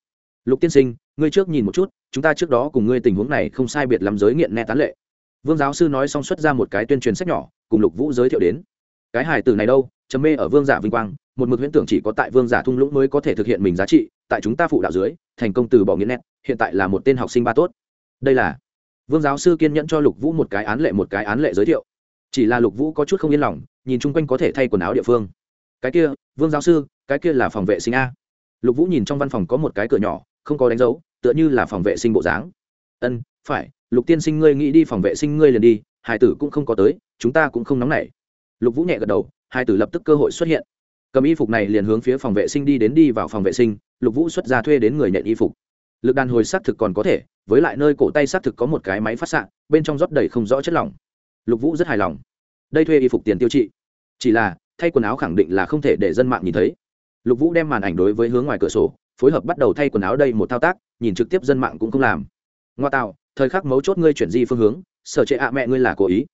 Lục tiên sinh, ngươi trước nhìn một chút, chúng ta trước đó cùng ngươi tình huống này không sai biệt lắm giới nghiện nét tán lệ. Vương giáo sư nói xong xuất ra một cái tuyên truyền sách nhỏ, cùng lục vũ giới thiệu đến. Cái hài tử này đâu chấm mê ở vương giả vinh quang, một mực huyễn tưởng chỉ có tại vương giả thung lũng mới có thể thực hiện mình giá trị, tại chúng ta phụ đạo dưới, thành công từ bỏ nghiện nét hiện tại là một tên học sinh ba tốt. Đây là vương giáo sư kiên nhẫn cho lục vũ một cái án lệ, một cái án lệ giới thiệu. Chỉ là lục vũ có chút không yên lòng, nhìn chung quanh có thể thay quần áo địa phương. Cái kia, vương giáo sư, cái kia là phòng vệ sinh a. Lục vũ nhìn trong văn phòng có một cái cửa nhỏ, không có đánh dấu, tựa như là phòng vệ sinh bộ dáng. Ân, phải, lục tiên sinh ngươi nghĩ đi phòng vệ sinh ngươi liền đi, hải tử cũng không có tới, chúng ta cũng không nóng nảy. Lục vũ nhẹ gật đầu hải tử lập tức cơ hội xuất hiện. Cầm y phục này liền hướng phía phòng vệ sinh đi đến đi vào phòng vệ sinh, lục vũ xuất ra thuê đến người nhận y phục lực đàn hồi xác thực còn có thể, với lại nơi cổ tay xác thực có một cái máy phát xạ, bên trong rót đầy không rõ chất lỏng. Lục vũ rất hài lòng. Đây thuê y phục tiền tiêu trị. Chỉ là, thay quần áo khẳng định là không thể để dân mạng nhìn thấy. Lục vũ đem màn ảnh đối với hướng ngoài cửa sổ, phối hợp bắt đầu thay quần áo đây một thao tác, nhìn trực tiếp dân mạng cũng không làm. Ngoa tạo, thời khắc mấu chốt ngươi chuyển di phương hướng, sở trệ ạ mẹ ngươi là cố ý.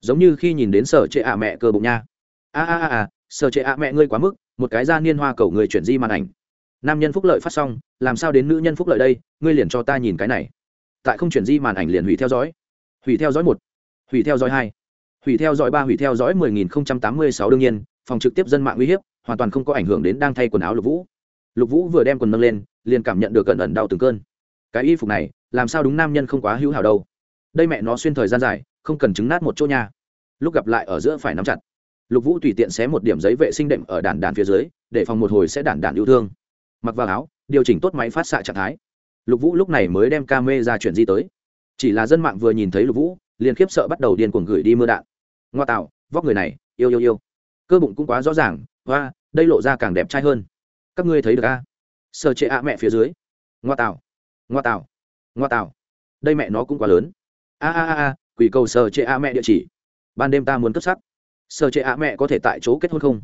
Giống như khi nhìn đến sở trệ ạ mẹ cơ bụng nha. A a a sở trệ ạ mẹ ngươi quá mức, một cái da niên hoa cầu người chuyển di màn ảnh nam nhân phúc lợi phát xong, làm sao đến nữ nhân phúc lợi đây? Ngươi liền cho ta nhìn cái này. Tại không chuyển di màn ảnh liền hủy theo dõi. Hủy theo dõi một, hủy theo dõi hai, hủy theo dõi ba, hủy theo dõi mười nghìn không trăm tám mươi sáu đương nhiên, phòng trực tiếp dân mạng uy hiếp, hoàn toàn không có ảnh hưởng đến đang thay quần áo lục vũ. Lục vũ vừa đem quần nâng lên, liền cảm nhận được cẩn ẩn đau từng cơn. Cái y phục này, làm sao đúng nam nhân không quá hữu hảo đâu? Đây mẹ nó xuyên thời gian dài, không cần chứng nát một chỗ nha. Lúc gặp lại ở giữa phải nắm chặt. Lục vũ tùy tiện xé một điểm giấy vệ sinh đệm ở đàn đàn phía dưới, để phòng một hồi sẽ đàn đàn yêu thương mặc vào áo, điều chỉnh tốt máy phát xạ trạng thái. Lục vũ lúc này mới đem ca mê ra chuyển di tới. Chỉ là dân mạng vừa nhìn thấy lục vũ, liền khiếp sợ bắt đầu điên cuồng gửi đi mưa đạn. Ngoa tạo, vóc người này, yêu yêu yêu. Cơ bụng cũng quá rõ ràng và đây lộ ra càng đẹp trai hơn. Các ngươi thấy được a à? sơ chế ạ mẹ phía dưới. Ngoa tạo ngoa tạo ngoa tạo. Đây mẹ nó cũng quá lớn. A a a a, quỷ cầu sơ chế ạ mẹ địa chỉ. Ban đêm ta muốn cấp sắc sơ chế ạ mẹ có thể tại chỗ kết hôn không?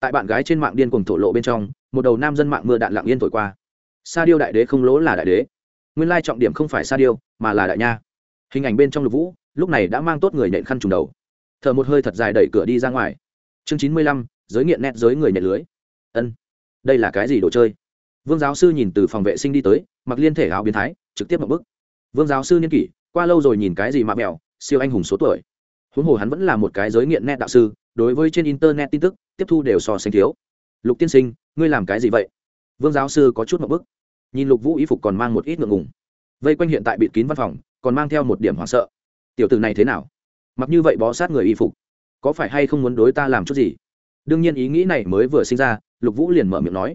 Tại bạn gái trên mạng điên cuồng thổ lộ bên trong, một đầu nam dân mạng mưa đạn lặng yên thổi qua. Sa điêu đại đế không lỗ là đại đế. Nguyên lai trọng điểm không phải sa điêu, mà là đại nha. Hình ảnh bên trong lục vũ, lúc này đã mang tốt người nhện khăn trùng đầu. Thở một hơi thật dài đẩy cửa đi ra ngoài. Chương chín mươi lăm, giới nghiện nét giới người nhện lưới. Ân, đây là cái gì đồ chơi? Vương giáo sư nhìn từ phòng vệ sinh đi tới, mặc liên thể áo biến thái, trực tiếp một bức vương giáo sư niên kỷ, qua lâu rồi nhìn cái gì mà mèo siêu anh hùng số tuổi. Huống hồ hắn vẫn là một cái giới nghiện nét đạo sư đối với trên internet tin tức, tiếp thu đều so sánh thiếu. Lục tiên sinh, ngươi làm cái gì vậy? Vương giáo sư có chút một bức. Nhìn lục vũ y phục còn mang một ít ngượng ngùng. Vây quanh hiện tại bịt kín văn phòng, còn mang theo một điểm hoảng sợ. Tiểu tử này thế nào? Mặc như vậy bó sát người y phục, có phải hay không muốn đối ta làm chút gì? Đương nhiên ý nghĩ này mới vừa sinh ra, lục vũ liền mở miệng nói.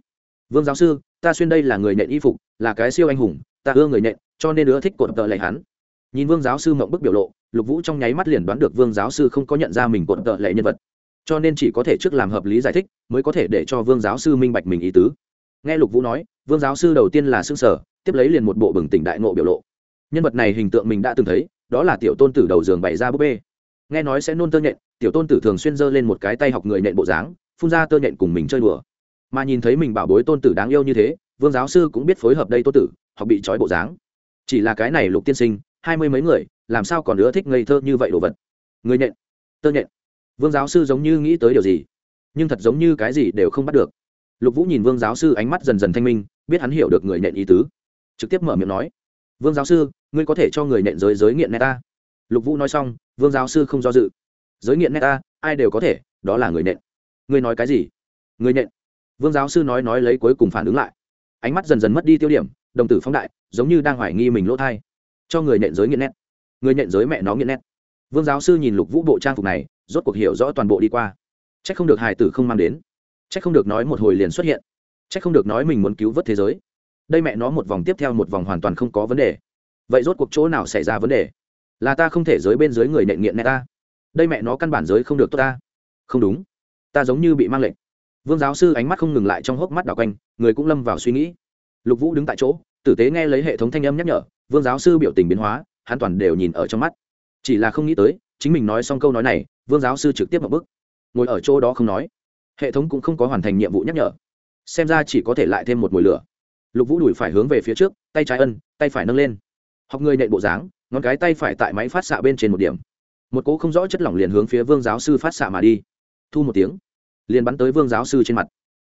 Vương giáo sư, ta xuyên đây là người nện y phục, là cái siêu anh hùng, ta ưa người nện, cho nên ưa thích cột tợ lệ hắn. Nhìn vương giáo sư mộng bức biểu lộ, lục vũ trong nháy mắt liền đoán được vương giáo sư không có nhận ra mình cột tợ lệ nhân vật cho nên chỉ có thể trước làm hợp lý giải thích, mới có thể để cho vương giáo sư minh bạch mình ý tứ. Nghe lục vũ nói, vương giáo sư đầu tiên là s ư n g sở tiếp lấy liền một bộ bừng tỉnh đại ngộ biểu lộ. Nhân vật này hình tượng mình đã từng thấy, đó là tiểu tôn tử đầu giường bày ra búp bê. Nghe nói sẽ nôn tơ nhện, tiểu tôn tử thường xuyên giơ lên một cái tay học người nhện bộ dáng, phun ra tơ nhện cùng mình chơi đùa. Mà nhìn thấy mình bảo bối tôn tử đáng yêu như thế, vương giáo sư cũng biết phối hợp đây tôn tử, học bị trói bộ dáng. Chỉ là cái này lục tiên sinh, hai mươi mấy người, làm sao còn nữa thích ngây thơ như vậy đồ vật? Người nhện, tơ nhện vương giáo sư giống như nghĩ tới điều gì, nhưng thật giống như cái gì đều không bắt được. Lục vũ nhìn vương giáo sư ánh mắt dần dần thanh minh, biết hắn hiểu được người nện ý tứ. Trực tiếp mở miệng nói, vương giáo sư, ngươi có thể cho người nện giới giới nghiện neta lục vũ nói xong, vương giáo sư không do dự. Giới nghiện neta ai đều có thể, đó là người nện. Ngươi nói cái gì? Người nện. Vương giáo sư nói nói lấy cuối cùng phản ứng lại. Ánh mắt dần dần mất đi tiêu điểm, đồng tử phóng đại, giống như đang hoài nghi mình lỗ thai. Cho người nện giới nghiện nét. Người nện giới mẹ nó nghiện nét vương giáo sư nhìn lục vũ bộ trang phục này, rốt cuộc hiểu rõ toàn bộ đi qua. C h ắ c không được hài tử không mang đến. C h ắ c không được nói một hồi liền xuất hiện. C h ắ c không được nói mình muốn cứu vớt thế giới. Đây mẹ nó một vòng tiếp theo một vòng hoàn toàn không có vấn đề. Vậy rốt cuộc chỗ nào xảy ra vấn đề? Là ta không thể giới bên dưới người nện nghiện nét ta. Đây mẹ nó căn bản giới không được tốt ta. Không đúng. Ta giống như bị mang lệnh. Vương giáo sư ánh mắt không ngừng lại trong hốc mắt đảo quanh, người cũng lâm vào suy nghĩ. Lục vũ đứng tại chỗ, tử tế nghe lấy hệ thống thanh âm nhắc nhở, vương giáo sư biểu tình biến hóa, hắn toàn đều nhìn ở trong mắt chỉ là không nghĩ tới, chính mình nói xong câu nói này, vương giáo sư trực tiếp một bức ngồi ở chỗ đó không nói. Hệ thống cũng không có hoàn thành nhiệm vụ nhắc nhở. Xem ra chỉ có thể lại thêm một mùi lửa. Lục vũ đùi phải hướng về phía trước, tay trái ân, tay phải nâng lên. Học người nện bộ dáng, ngón cái tay phải tại máy phát xạ bên trên một điểm. Một cỗ không rõ chất lỏng liền hướng phía vương giáo sư phát xạ mà đi. Thu một tiếng, liền bắn tới vương giáo sư trên mặt.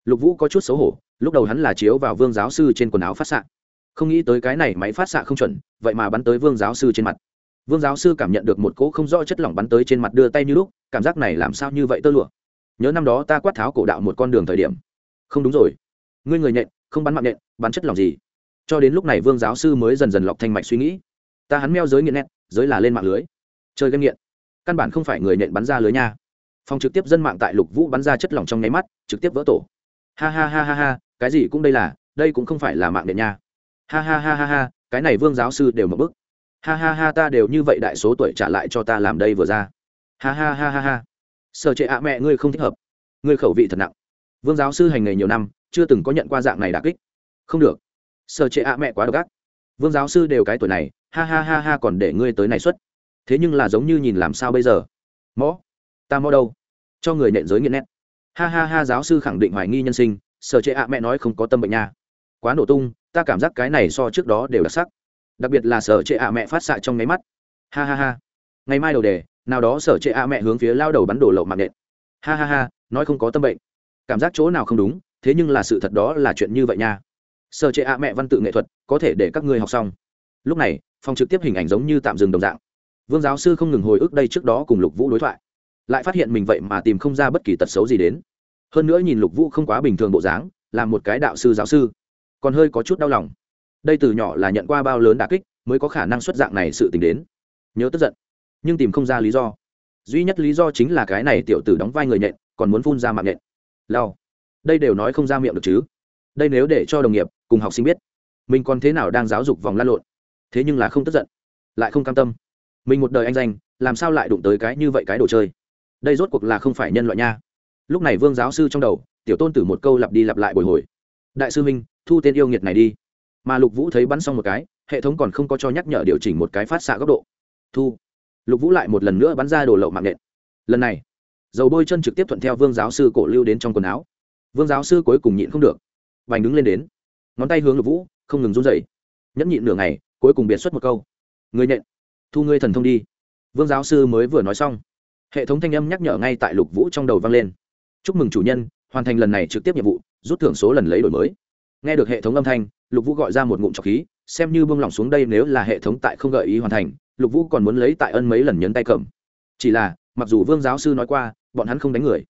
Lục vũ có chút xấu hổ, lúc đầu hắn là chiếu vào vương giáo sư trên quần áo phát xạ. Không nghĩ tới cái này máy phát xạ không chuẩn, vậy mà bắn tới vương giáo sư trên mặt vương giáo sư cảm nhận được một cỗ không rõ chất lỏng bắn tới trên mặt đưa tay như lúc, cảm giác này làm sao như vậy tơ lụa? Nhớ năm đó ta quát tháo cổ đạo một con đường thời điểm. Không đúng rồi. Ngươi người nhện, không bắn mạng nhện, bắn chất lỏng gì? Cho đến lúc này vương giáo sư mới dần dần lọc thanh mạch suy nghĩ. Ta hắn meo giới nghiện nét, giới là lên mạng lưới. Chơi game nghiện. Căn bản không phải người nhện bắn ra lưới nha. Phòng trực tiếp dân mạng tại lục vũ bắn ra chất lỏng trong nháy mắt, trực tiếp vỡ tổ. Ha ha ha ha ha, cái gì cũng đây là, đây cũng không phải là mạng nhện nha. Ha ha ha ha ha, cái này vương giáo sư đều mở bức ha ha ha, ta đều như vậy đại số tuổi trả lại cho ta làm đây vừa ra. Ha ha ha ha ha. Sợ trệ ạ, mẹ ngươi không thích hợp. Ngươi khẩu vị thật nặng. Vương giáo sư hành nghề nhiều năm, chưa từng có nhận qua dạng này đà kích. Không được. Sợ trệ ạ, mẹ quá độc ác. Vương giáo sư đều cái tuổi này, ha ha ha ha, còn để ngươi tới này xuất. Thế nhưng là giống như nhìn làm sao bây giờ? Mõ. Ta mõ đâu? Cho người nện giới nghiện nét. Ha ha ha, giáo sư khẳng định hoài nghi nhân sinh. Sợ trệ ạ, mẹ nói không có tâm bệnh nha. Quá nổ tung, ta cảm giác cái này so trước đó đều đặc sắc đặc biệt là sở trệ ạ mẹ phát xạ trong nháy mắt. Ha ha ha. Ngày mai đầu đề, nào đó sở trệ ạ mẹ hướng phía lao đầu bắn đổ lậu mạng nện. Ha ha ha, nói không có tâm bệnh. Cảm giác chỗ nào không đúng, thế nhưng là sự thật đó là chuyện như vậy nha. Sở trệ ạ mẹ văn tự nghệ thuật, có thể để các ngươi học xong. Lúc này, phòng trực tiếp hình ảnh giống như tạm dừng đồng dạng. Vương giáo sư không ngừng hồi ức đây trước đó cùng lục vũ đối thoại. Lại phát hiện mình vậy mà tìm không ra bất kỳ tật xấu gì đến. Hơn nữa nhìn lục vũ không quá bình thường bộ dáng, là một cái đạo sư giáo sư. Còn hơi có chút đau lòng đây từ nhỏ là nhận qua bao lớn đà kích, mới có khả năng xuất dạng này sự t ì n h đến. Nhớ tức giận, nhưng tìm không ra lý do. Duy nhất lý do chính là cái này tiểu tử đóng vai người nhện, còn muốn phun ra mạng nhện. Lao đây đều nói không ra miệng được chứ. Đây nếu để cho đồng nghiệp cùng học sinh biết, mình còn thế nào đang giáo dục vòng lan lộn. Thế nhưng là không tức giận, lại không cam tâm. Mình một đời anh danh, làm sao lại đụng tới cái như vậy cái đồ chơi? Đây rốt cuộc là không phải nhân loại nha. Lúc này vương giáo sư trong đầu, tiểu tôn tử một câu lặp đi lặp lại bồi hồi. Đại sư minh, thu tên yêu nghiệt này đi mà lục vũ thấy bắn xong một cái, hệ thống còn không có cho nhắc nhở điều chỉnh một cái phát xạ góc độ. Thu. Lục vũ lại một lần nữa bắn ra đồ lậu mạng nện. Lần này, dầu bôi chân trực tiếp thuận theo vương giáo sư cổ lưu đến trong quần áo. Vương giáo sư cuối cùng nhịn không được. Vành đứng lên đến. Ngón tay hướng lục vũ, không ngừng run dậy nhẫn nhịn nửa ngày, cuối cùng biệt xuất một câu. Người nhện thu ngươi thần thông đi. Vương giáo sư mới vừa nói xong, hệ thống thanh âm nhắc nhở ngay tại lục vũ trong đầu vang lên. Chúc mừng chủ nhân, hoàn thành lần này trực tiếp nhiệm vụ, rút thưởng số lần lấy đổi mới nghe được hệ thống âm thanh, lục vũ gọi ra một ngụm trọc khí, xem như bông lỏng xuống đây nếu là hệ thống tại không gợi ý hoàn thành, lục vũ còn muốn lấy tại ân mấy lần nhấn tay cầm. Chỉ là, mặc dù vương giáo sư nói qua, bọn hắn không đánh người.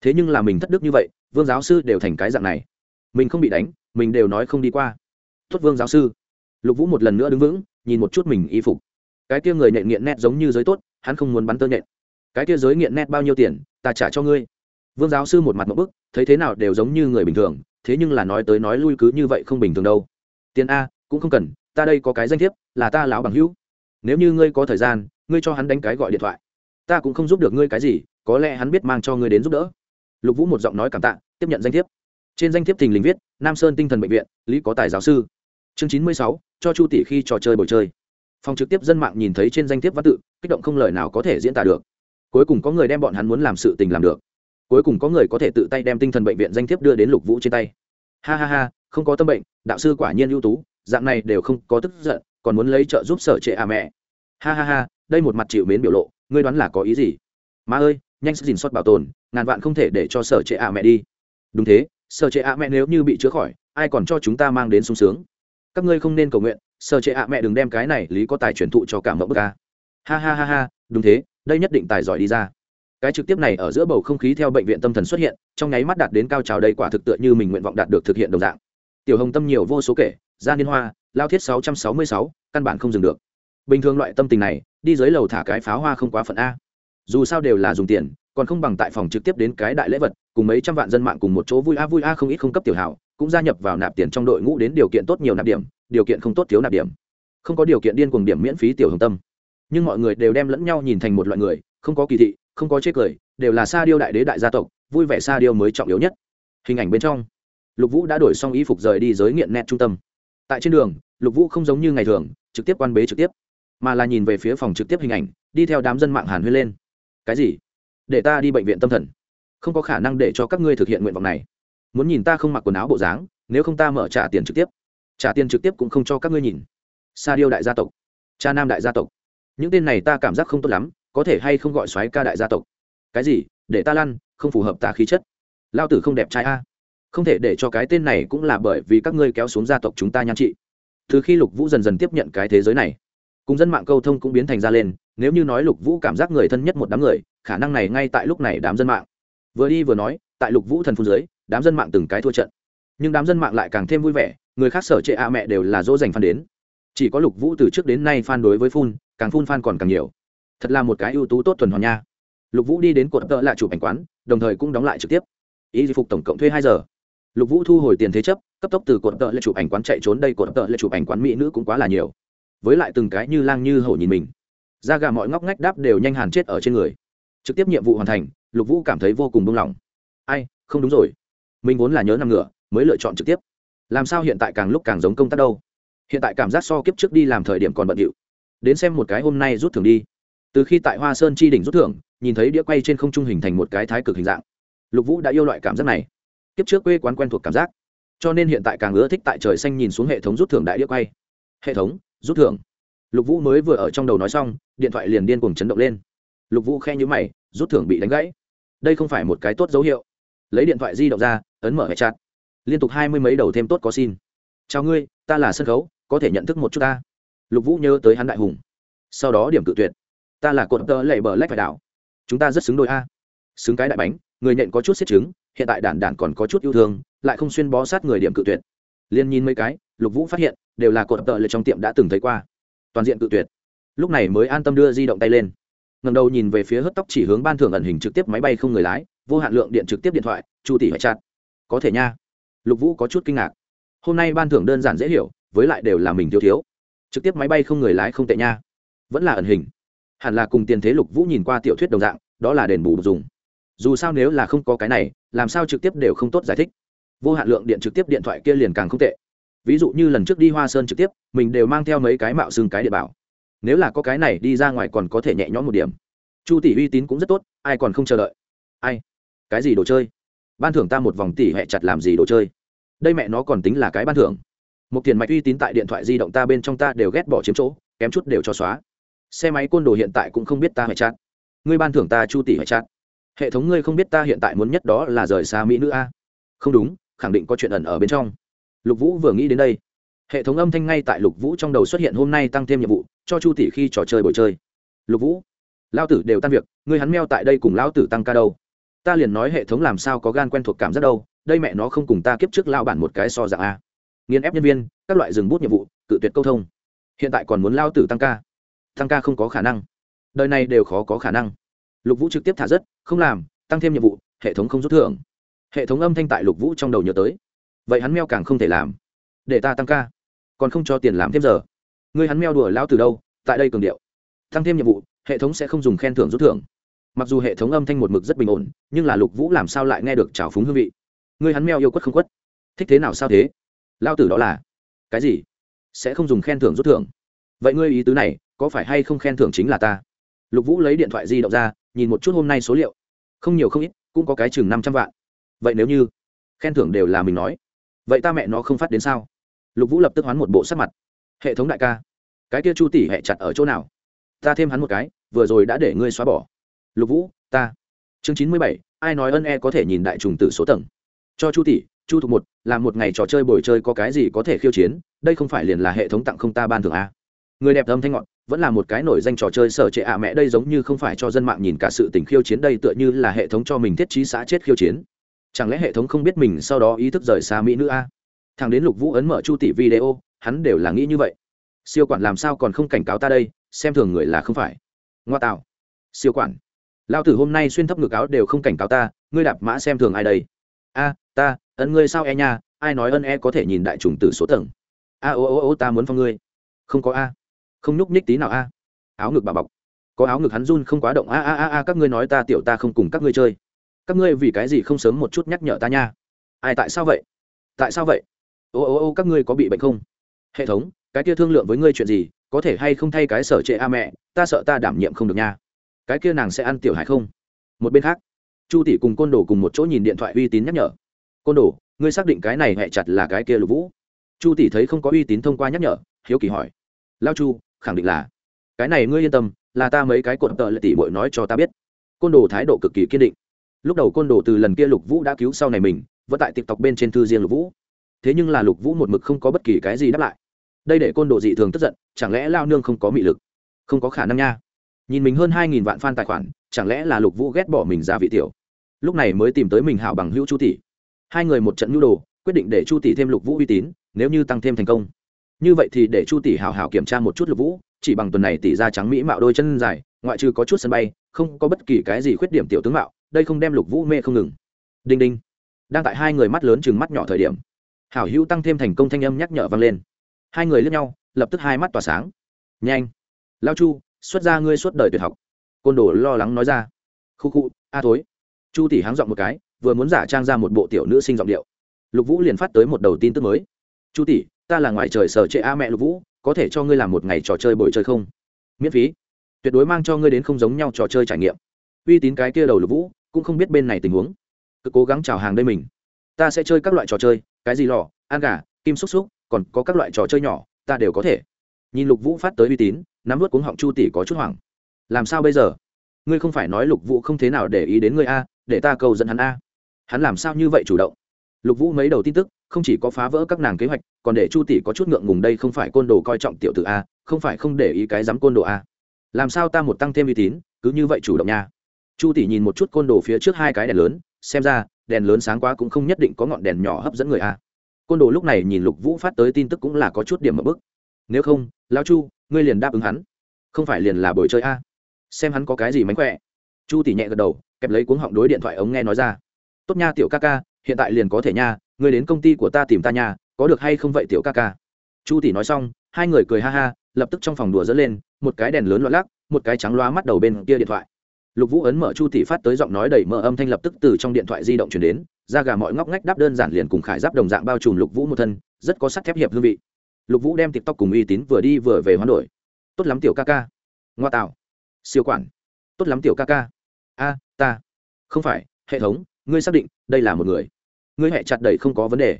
Thế nhưng là mình thất đức như vậy, vương giáo sư đều thành cái dạng này. Mình không bị đánh, mình đều nói không đi qua. Tuất vương giáo sư. Lục vũ một lần nữa đứng vững, nhìn một chút mình y phục. Cái kia người nhện nghiện nét giống như giới tốt, hắn không muốn bắn tơ nhện. Cái kia giới nghiện nét bao nhiêu tiền, ta trả cho ngươi. Vương giáo sư một mặt một bức, thấy thế nào đều giống như người bình thường thế nhưng là nói tới nói lui cứ như vậy không bình thường đâu. Tiền a, cũng không cần, ta đây có cái danh thiếp, là ta lão bằng hữu. Nếu như ngươi có thời gian, ngươi cho hắn đánh cái gọi điện thoại. Ta cũng không giúp được ngươi cái gì, có lẽ hắn biết mang cho ngươi đến giúp đỡ. Lục vũ một giọng nói cảm tạ, tiếp nhận danh thiếp. Trên danh thiếp thình lình viết, nam sơn tinh thần bệnh viện, lý có tài giáo sư. Chương chín mươi sáu, cho chu tỷ khi trò chơi bồi chơi. Phòng trực tiếp dân mạng nhìn thấy trên danh thiếp văn tự, kích động không lời nào có thể diễn tả được. Cuối cùng có người đem bọn hắn muốn làm sự tình làm được cuối cùng có người có thể tự tay đem tinh thần bệnh viện danh thiếp đưa đến lục vũ trên tay. Ha ha ha, không có tâm bệnh, đạo sư quả nhiên ưu tú, dạng này đều không có tức giận, còn muốn lấy trợ giúp sở trệ à mẹ. Ha ha ha, đây một mặt chịu mến biểu lộ, ngươi đoán là có ý gì? Má ơi, nhanh sức dình xót bảo tồn, ngàn vạn không thể để cho sở trệ à mẹ đi. Đúng thế, sở trệ à mẹ nếu như bị chữa khỏi, ai còn cho chúng ta mang đến sung sướng? Các ngươi không nên cầu nguyện, sở trệ à mẹ đừng đem cái này lý có tài truyền thụ cho cả mẫu bức ca ha ha ha ha, đúng thế, đây nhất định tài giỏi đi ra cái trực tiếp này ở giữa bầu không khí theo bệnh viện tâm thần xuất hiện, trong nháy mắt đạt đến cao trào đây quả thực tựa như mình nguyện vọng đạt được thực hiện đồng dạng. Tiểu hồng tâm nhiều vô số kể, gia niên hoa, lao thiết sáu trăm sáu mươi sáu, căn bản không dừng được. Bình thường loại tâm tình này, đi dưới lầu thả cái pháo hoa không quá phận a. Dù sao đều là dùng tiền, còn không bằng tại phòng trực tiếp đến cái đại lễ vật, cùng mấy trăm vạn dân mạng cùng một chỗ vui a vui a không ít không cấp tiểu hảo, cũng gia nhập vào nạp tiền trong đội ngũ đến điều kiện tốt nhiều nạp điểm, điều kiện không tốt thiếu nạp điểm. Không có điều kiện điên cuồng điểm miễn phí tiểu hồng tâm. Nhưng mọi người đều đem lẫn nhau nhìn thành một loại người, không có kỳ thị không có chế cười, đều là sa điêu đại đế đại gia tộc, vui vẻ Sa Diêu mới trọng yếu nhất. Hình ảnh bên trong, lục vũ đã đổi xong y phục rời đi giới nghiện nét trung tâm. Tại trên đường, lục vũ không giống như ngày thường, trực tiếp quan bế trực tiếp, mà là nhìn về phía phòng trực tiếp hình ảnh, đi theo đám dân mạng hàn huyên lên. Cái gì? Để ta đi bệnh viện tâm thần. Không có khả năng để cho các ngươi thực hiện nguyện vọng này. Muốn nhìn ta không mặc quần áo bộ dáng, nếu không ta mở trả tiền trực tiếp. Trả tiền trực tiếp cũng không cho các ngươi nhìn. Sa điêu đại gia tộc. Cha nam đại gia tộc. Những tên này ta cảm giác không tốt lắm có thể hay không gọi xoáy ca đại gia tộc? Cái gì? Để ta lăn, không phù hợp ta khí chất. Lao tử không đẹp trai a. Không thể để cho cái tên này cũng là bởi vì các ngươi kéo xuống gia tộc chúng ta nhan trị. Từ khi lục vũ dần dần tiếp nhận cái thế giới này, cùng dân mạng câu thông cũng biến thành ra lên, nếu như nói lục vũ cảm giác người thân nhất một đám người, khả năng này ngay tại lúc này đám dân mạng. Vừa đi vừa nói, tại lục vũ thần phun dưới, đám dân mạng từng cái thua trận. Nhưng đám dân mạng lại càng thêm vui vẻ, người khác sở trệ a mẹ đều là dỗ dành fan đến. Chỉ có lục vũ từ trước đến nay fan đối với phun, càng phun fan còn càng nhiều thật là một cái ưu tú tốt thuần hoàn nha. Lục vũ đi đến cột tợ lại chụp ảnh quán, đồng thời cũng đóng lại trực tiếp. Ý phục tổng cộng thuê hai giờ. Lục vũ thu hồi tiền thế chấp, cấp tốc từ cột tợ lại chụp ảnh quán chạy trốn đây, cột tợ lại chụp ảnh quán mỹ nữ cũng quá là nhiều. Với lại từng cái như lang như hổ nhìn mình. Da gà mọi ngóc ngách đáp đều nhanh hàn chết ở trên người. Trực tiếp nhiệm vụ hoàn thành, lục vũ cảm thấy vô cùng buông lỏng. Ai, không đúng rồi. Mình vốn là nhớ nằm ngựa mới lựa chọn trực tiếp. Làm sao hiện tại càng lúc càng giống công tác đâu? Hiện tại cảm giác so kiếp trước đi làm thời điểm còn bận điệu. Đến xem một cái hôm nay rút thường đi từ khi tại hoa sơn chi đỉnh rút thưởng, nhìn thấy đĩa quay trên không trung hình thành một cái thái cực hình dạng. Lục vũ đã yêu loại cảm giác này. Kiếp trước quê quán quen thuộc cảm giác. Cho nên hiện tại càng ưa thích tại trời xanh nhìn xuống hệ thống rút thưởng đại đĩa quay. Hệ thống, rút thưởng. Lục vũ mới vừa ở trong đầu nói xong, điện thoại liền điên cuồng chấn động lên. Lục vũ khe nhữ mày, rút thưởng bị đánh gãy. Đây không phải một cái tốt dấu hiệu. Lấy điện thoại di động ra, ấn mở hệ chặt liên tục hai mươi mấy đầu thêm tốt có xin. Chào ngươi, ta là sân khấu, có thể nhận thức một chút ta. Lục vũ nhớ tới hắn đại hùng. Sau đó điểm cự tuyệt ta là cột tơ lệ bờ lách phải đảo. Chúng ta rất xứng đôi a. Xứng cái đại bánh, người nhện có chút xếp trứng, hiện tại đản đản còn có chút yêu thương, lại không xuyên bó sát người điểm cự tuyệt. Liên nhìn mấy cái, lục vũ phát hiện, đều là cột tợ lệ trong tiệm đã từng thấy qua. Toàn diện cự tuyệt. Lúc này mới an tâm đưa di động tay lên. Ngầm đầu nhìn về phía hớt tóc chỉ hướng ban thưởng ẩn hình trực tiếp máy bay không người lái, vô hạn lượng điện trực tiếp điện thoại, chu tỷ phải chặt có thể nha. Lục vũ có chút kinh ngạc. Hôm nay ban thưởng đơn giản dễ hiểu, với lại đều là mình thiếu thiếu. Trực tiếp máy bay không người lái không tệ nha. Vẫn là ẩn hình hẳn là cùng tiền thế lục vũ nhìn qua tiểu thuyết đồng dạng, đó là đền bù dùng. Dù sao nếu là không có cái này, làm sao trực tiếp đều không tốt giải thích. Vô hạn lượng điện trực tiếp điện thoại kia liền càng không tệ. Ví dụ như lần trước đi hoa sơn trực tiếp, mình đều mang theo mấy cái mạo xương cái địa bảo. Nếu là có cái này đi ra ngoài còn có thể nhẹ nhõm một điểm. Chu tỷ uy tín cũng rất tốt, ai còn không chờ đợi? Ai? Cái gì đồ chơi? Ban thưởng ta một vòng tỷ hẹ chặt làm gì đồ chơi? Đây mẹ nó còn tính là cái ban thưởng. Một tiền mạch uy tín tại điện thoại di động ta bên trong ta đều ghét bỏ chiếm chỗ, kém chút đều cho xóa xe máy côn đồ hiện tại cũng không biết ta hệ chát. Ngươi ban thưởng ta chu tỷ hệ chát. Hệ thống ngươi không biết ta hiện tại muốn nhất đó là rời xa mỹ nữ a. Không đúng, khẳng định có chuyện ẩn ở bên trong. Lục vũ vừa nghĩ đến đây. Hệ thống âm thanh ngay tại lục vũ trong đầu xuất hiện hôm nay tăng thêm nhiệm vụ, cho chu tỷ khi trò chơi buổi chơi. Lục vũ lao tử đều tan việc, ngươi hắn meo tại đây cùng Lão tử tăng ca đâu? Ta liền nói hệ thống làm sao có gan quen thuộc cảm giác đâu, đây mẹ nó không cùng ta kiếp trước lao bản một cái so dạng a. Nghiên ép nhân viên, các loại dừng bút nhiệm vụ tự tuyệt câu thông. Hiện tại còn muốn lao tử tăng ca tăng ca không có khả năng. Đời này đều khó có khả năng. Lục vũ trực tiếp thả rất, không làm, tăng thêm nhiệm vụ, hệ thống không rút thưởng. Hệ thống âm thanh tại lục vũ trong đầu nhớ tới. Vậy hắn meo càng không thể làm. Để ta tăng ca. Còn không cho tiền làm thêm giờ. Ngươi hắn meo đùa lao từ đâu, tại đây cường điệu. Tăng thêm nhiệm vụ, hệ thống sẽ không dùng khen thưởng rút thưởng. Mặc dù hệ thống âm thanh một mực rất bình ổn, nhưng là lục vũ làm sao lại nghe được trào phúng hương vị? Ngươi hắn meo yêu quất không quất. Thích thế nào sao thế? Lao tử đó là cái gì? Sẽ không dùng khen thưởng rút thưởng. Vậy ngươi ý tứ này có phải hay không khen thưởng chính là ta? Lục vũ lấy điện thoại di động ra, nhìn một chút hôm nay số liệu. Không nhiều không ít, cũng có cái chừng năm trăm vạn. Vậy nếu như khen thưởng đều là mình nói, vậy ta mẹ nó không phát đến sao? Lục vũ lập tức hoán một bộ sắc mặt. Hệ thống đại ca, cái kia chu tỷ hẹ chặt ở chỗ nào? Ta thêm hắn một cái, vừa rồi đã để ngươi xóa bỏ. Lục vũ, ta. Chương chín mươi bảy, ai nói ân e có thể nhìn đại trùng tử số tầng? Cho chu tỷ, chu thục một làm một ngày trò chơi bồi chơi có cái gì có thể khiêu chiến, đây không phải liền là hệ thống tặng không ta ban thưởng a người đẹp âm thanh ngọn vẫn là một cái nổi danh trò chơi sở trệ ạ à mẹ đây giống như không phải cho dân mạng nhìn cả sự tình khiêu chiến đây tựa như là hệ thống cho mình thiết trí xã chết khiêu chiến. Chẳng lẽ hệ thống không biết mình sau đó ý thức rời xa mỹ nữ a? Thằng đến lục vũ ấn mở chu tỷ video, hắn đều là nghĩ như vậy. Siêu quản làm sao còn không cảnh cáo ta đây, xem thường người là không phải. Ngoa tạo. Siêu quản. Lao tử hôm nay xuyên thấp ngược áo đều không cảnh cáo ta, ngươi đạp mã xem thường ai đây? A, ta ấn ngươi sao e nha, ai nói ân e có thể nhìn đại trùng từ số tầng? A, ô ô ô, ta muốn phong ngươi. Không có a không nhúc nhích tí nào a. Áo ngực bà bọc. Có áo ngực hắn run không quá động, a a a a, các ngươi nói ta tiểu ta không cùng các ngươi chơi. Các ngươi vì cái gì không sớm một chút nhắc nhở ta nha? Ai, tại sao vậy? Tại sao vậy? Ô ô ô, các ngươi có bị bệnh không? Hệ thống, cái kia thương lượng với ngươi chuyện gì? Có thể hay không thay cái sở trệ a mẹ? Ta sợ ta đảm nhiệm không được nha. Cái kia nàng sẽ ăn tiểu hải không? Một bên khác, chu tỷ cùng côn đồ cùng một chỗ nhìn điện thoại uy tín nhắc nhở. Côn đồ, ngươi xác định cái này hẹ chặt là cái kia lục vũ? Chu tỷ thấy không có uy tín thông qua nhắc nhở, hiếu kỳ hỏi. Lao chu khẳng định là, cái này ngươi yên tâm, là ta mấy cái cột tợ lệ tỷ bội nói cho ta biết. Côn đồ thái độ cực kỳ kiên định. Lúc đầu côn đồ từ lần kia lục vũ đã cứu sau này mình, vẫn tại tiktok bên trên thư riêng lục vũ. Thế nhưng là lục vũ một mực không có bất kỳ cái gì đáp lại. Đây để côn đồ dị thường tức giận, chẳng lẽ lao nương không có mị lực? Không có khả năng nha. Nhìn mình hơn hai nghìn vạn fan tài khoản, chẳng lẽ là lục vũ ghét bỏ mình ra vị tiểu? Lúc này mới tìm tới mình hảo bằng hữu chu tỷ. Hai người một trận nhu đồ, quyết định để chu tỷ thêm lục vũ uy tín, nếu như tăng thêm thành công như vậy thì để chu tỷ hảo hảo kiểm tra một chút lục vũ, chỉ bằng tuần này tỷ ra trắng mỹ mạo đôi chân dài, ngoại trừ có chút sân bay, không có bất kỳ cái gì khuyết điểm tiểu tướng mạo, đây không đem lục vũ mê không ngừng. Đinh đinh. Đang tại hai người mắt lớn chừng mắt nhỏ thời điểm, hảo hữu tăng thêm thành công thanh âm nhắc nhở vang lên. Hai người lướt nhau, lập tức hai mắt tỏa sáng. Nhanh. Lao chu, xuất ra ngươi suốt đời tuyệt học. Côn đồ lo lắng nói ra. Khu khu, a thối. Chu tỷ háng dọn một cái, vừa muốn giả trang ra một bộ tiểu nữ sinh giọng điệu. Lục vũ liền phát tới một đầu tin tức mới. Chu tỷ ta là ngoài trời sở trệ a mẹ lục vũ, có thể cho ngươi làm một ngày trò chơi bồi chơi không? Miễn phí. Tuyệt đối mang cho ngươi đến không giống nhau trò chơi trải nghiệm. Uy tín cái kia đầu lục vũ, cũng không biết bên này tình huống. Cứ cố gắng chào hàng đây mình. Ta sẽ chơi các loại trò chơi, cái gì lò, ăn gà, kim xúc xúc, còn có các loại trò chơi nhỏ, ta đều có thể. Nhìn lục vũ phát tới uy tín, nắm vớt cuống họng chu tỷ có chút hoảng. Làm sao bây giờ? Ngươi không phải nói lục vũ không thế nào để ý đến ngươi a, để ta cầu dẫn hắn a. Hắn làm sao như vậy chủ động? Lục vũ mấy đầu tin tức, không chỉ có phá vỡ các nàng kế hoạch, còn để chu tỷ có chút ngượng ngùng đây không phải côn đồ coi trọng tiểu t a, không phải không để ý cái dám côn đồ a. Làm sao ta một tăng thêm uy tín, cứ như vậy chủ động nha. Chu tỷ nhìn một chút côn đồ phía trước hai cái đèn lớn, xem ra, đèn lớn sáng quá cũng không nhất định có ngọn đèn nhỏ hấp dẫn người a. Côn đồ lúc này nhìn lục vũ phát tới tin tức cũng là có chút điểm ở bức nếu không lao chu, ngươi liền đáp ứng hắn. Không phải liền là buổi chơi a. Xem hắn có cái gì mánh khỏe. Chu tỷ nhẹ gật đầu, kẹp lấy cuống họng đối điện thoại ống nghe nói ra. Tốt nha, tiểu ca ca hiện tại liền có thể nha, ngươi đến công ty của ta tìm ta nha, có được hay không vậy tiểu ca ca? Chu tỷ nói xong, hai người cười ha ha, lập tức trong phòng đùa dỡ lên, một cái đèn lớn loạn lắc, một cái trắng loa mắt đầu bên kia điện thoại. Lục vũ ấn mở chu tỷ phát tới giọng nói đầy mở âm thanh lập tức từ trong điện thoại di động chuyển đến ra gà mọi ngóc ngách đáp đơn giản liền cùng khải giáp đồng dạng bao trùm lục vũ một thân, rất có sắt thép hiệp hương vị. Lục vũ đem tiktok cùng uy tín vừa đi vừa về hoán đổi. Tốt lắm tiểu ca ca. Ngoa tạo. Siêu quản. Tốt lắm tiểu ca ca. A, ta. Không phải, hệ thống, ngươi xác định, đây là một người ngươi hẹ chặt đầy không có vấn đề.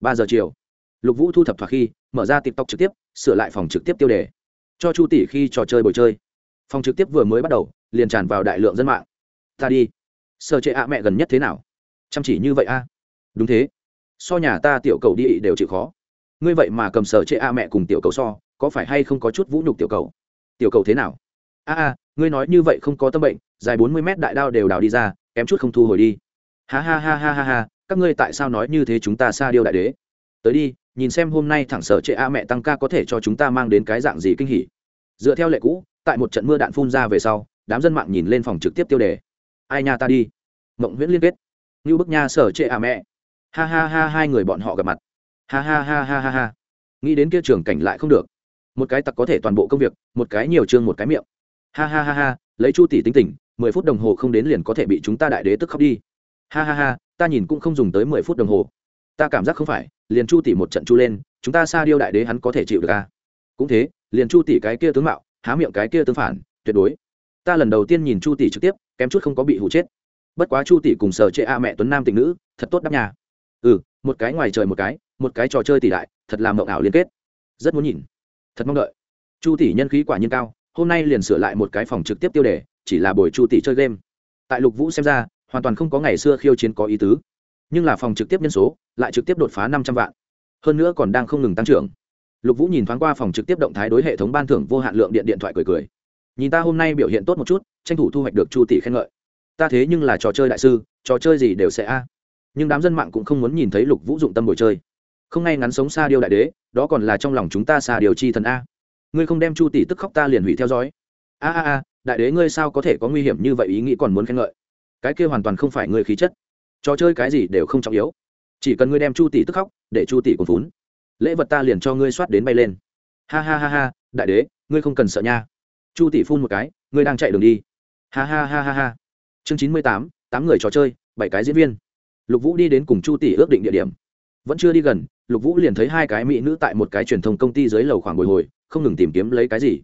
Ba giờ chiều, lục vũ thu thập thoạt khi, mở ra tiktok trực tiếp, sửa lại phòng trực tiếp tiêu đề. Cho chu tỷ khi trò chơi bồi chơi. Phòng trực tiếp vừa mới bắt đầu, liền tràn vào đại lượng dân mạng. Ta đi. Sợ chệ ạ mẹ gần nhất thế nào? Chăm chỉ như vậy a? Đúng thế. So nhà ta tiểu cầu đi đều chịu khó. Ngươi vậy mà cầm sở chệ a mẹ cùng tiểu cầu so, có phải hay không có chút vũ nhục tiểu cầu? Tiểu cầu thế nào? A a, ngươi nói như vậy không có tâm bệnh, dài bốn mươi mét đại đao đều đào đi ra, kém chút không thu hồi đi. Ha ha ha ha ha ha các ngươi tại sao nói như thế chúng ta xa điêu đại đế? Tới đi, nhìn xem hôm nay thẳng sở trệ a mẹ tăng ca có thể cho chúng ta mang đến cái dạng gì kinh hỉ. Dựa theo lệ cũ, tại một trận mưa đạn phun ra về sau, đám dân mạng nhìn lên phòng trực tiếp tiêu đề. Ai nha ta đi. Mộng nguyễn liên kết. Như bức nha sở trệ a mẹ. Ha ha ha, hai người bọn họ gặp mặt. Ha ha ha ha ha ha. Nghĩ đến kia trường cảnh lại không được. Một cái tặc có thể toàn bộ công việc, một cái nhiều chương một cái miệng. Ha ha ha ha, lấy chu tỷ tính tình, mười phút đồng hồ không đến liền có thể bị chúng ta đại đế tức khóc đi. Ha ha ha ta nhìn cũng không dùng tới mười phút đồng hồ. Ta cảm giác không phải, liền chu tỷ một trận chu lên, chúng ta xa điêu đại đế hắn có thể chịu được à? cũng thế, liền chu tỷ cái kia tướng mạo, há miệng cái kia tướng phản, tuyệt đối. Ta lần đầu tiên nhìn chu tỷ trực tiếp, kém chút không có bị hụ chết. Bất quá chu tỷ cùng sở chệ a mẹ tuấn nam tình nữ, thật tốt đắp nhà. Ừ một cái ngoài trời một cái một cái trò chơi tỷ đại, thật là mộng ảo liên kết. Rất muốn nhìn. Thật mong đợi. Chu tỷ nhân khí quả nhiên cao, hôm nay liền sửa lại một cái phòng trực tiếp tiêu đề, chỉ là buổi chu tỷ chơi game. Tại lục vũ xem ra hoàn toàn không có ngày xưa khiêu chiến có ý tứ. Nhưng là phòng trực tiếp nhân số lại trực tiếp đột phá năm trăm vạn. Hơn nữa còn đang không ngừng tăng trưởng. Lục vũ nhìn thoáng qua phòng trực tiếp động thái đối hệ thống ban thưởng vô hạn lượng điện điện thoại cười cười. Nhìn ta hôm nay biểu hiện tốt một chút, tranh thủ thu hoạch được chu tỷ khen ngợi. Ta thế nhưng là trò chơi đại sư, trò chơi gì đều sẽ a. Nhưng đám dân mạng cũng không muốn nhìn thấy lục vũ dụng tâm buổi chơi. Không ngay ngắn sống xa điều đại đế, đó còn là trong lòng chúng ta xa điều chi thần a. Ngươi không đem chu tỷ tức khóc ta liền hủy theo dõi. A a a, đại đế ngươi sao có thể có nguy hiểm như vậy ý nghĩ còn muốn khen ngợi? Cái kia hoàn toàn không phải ngươi khí chất. Trò chơi cái gì đều không trọng yếu. Chỉ cần ngươi đem chu tỷ tức khóc, để chu tỷ còn vốn lễ vật ta liền cho ngươi soát đến bay lên. Ha ha ha ha, đại đế, ngươi không cần sợ nha. Chu tỷ phun một cái, ngươi đang chạy đường đi. Ha ha ha ha ha. Chương chín mươi tám tám người trò chơi, bảy cái diễn viên. Lục vũ đi đến cùng chu tỷ ước định địa điểm. Vẫn chưa đi gần, lục vũ liền thấy hai cái mỹ nữ tại một cái truyền thông công ty dưới lầu khoảng bồi hồi, không ngừng tìm kiếm lấy cái gì.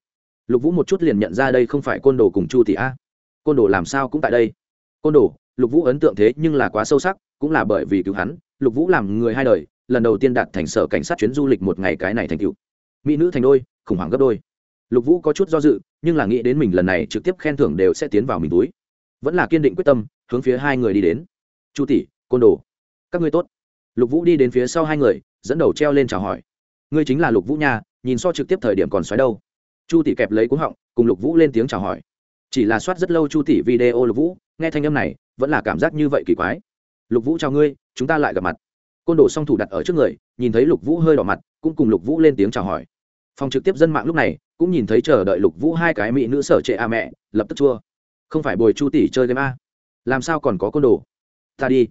Lục vũ một chút liền nhận ra đây không phải côn đồ cùng chu tỷ a. Côn đồ làm sao cũng tại đây côn đồ, lục vũ ấn tượng thế nhưng là quá sâu sắc, cũng là bởi vì cứu hắn, lục vũ làm người hai đời, lần đầu tiên đạt thành sở cảnh sát chuyến du lịch một ngày cái này thành cựu mỹ nữ thành đôi, khủng hoảng gấp đôi. Lục vũ có chút do dự, nhưng là nghĩ đến mình lần này trực tiếp khen thưởng đều sẽ tiến vào mình túi. Vẫn là kiên định quyết tâm, hướng phía hai người đi đến. Chu tỷ, côn đồ, các ngươi tốt. Lục vũ đi đến phía sau hai người, dẫn đầu treo lên chào hỏi. Ngươi chính là lục vũ nha, nhìn so trực tiếp thời điểm còn xoáy đâu. Chu tỷ kẹp lấy cuống họng, cùng lục vũ lên tiếng chào hỏi chỉ là soát rất lâu chu tỷ video lục vũ, nghe thanh âm này, vẫn là cảm giác như vậy kỳ quái. Lục vũ chào ngươi, chúng ta lại gặp mặt. Côn đồ song thủ đặt ở trước người, nhìn thấy lục vũ hơi đỏ mặt, cũng cùng lục vũ lên tiếng chào hỏi. Phòng trực tiếp dân mạng lúc này, cũng nhìn thấy chờ đợi lục vũ hai cái mỹ nữ sở trệ a mẹ, lập tức chua. Không phải bồi chu tỷ chơi game a. Làm sao còn có côn đồ? Ta đi.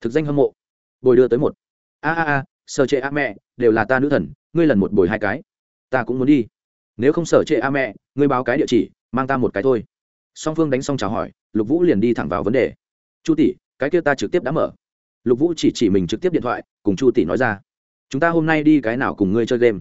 Thực danh hâm mộ. Bồi đưa tới một. A a a, sở trệ a mẹ, đều là ta nữ thần, ngươi lần một bồi hai cái. Ta cũng muốn đi. Nếu không sở trệ a mẹ, ngươi báo cái địa chỉ, mang ta một cái thôi song phương đánh xong chào hỏi, lục vũ liền đi thẳng vào vấn đề. Chu tỷ, cái kia ta trực tiếp đã mở. Lục vũ chỉ chỉ mình trực tiếp điện thoại, cùng chu tỷ nói ra. Chúng ta hôm nay đi cái nào cùng ngươi chơi game?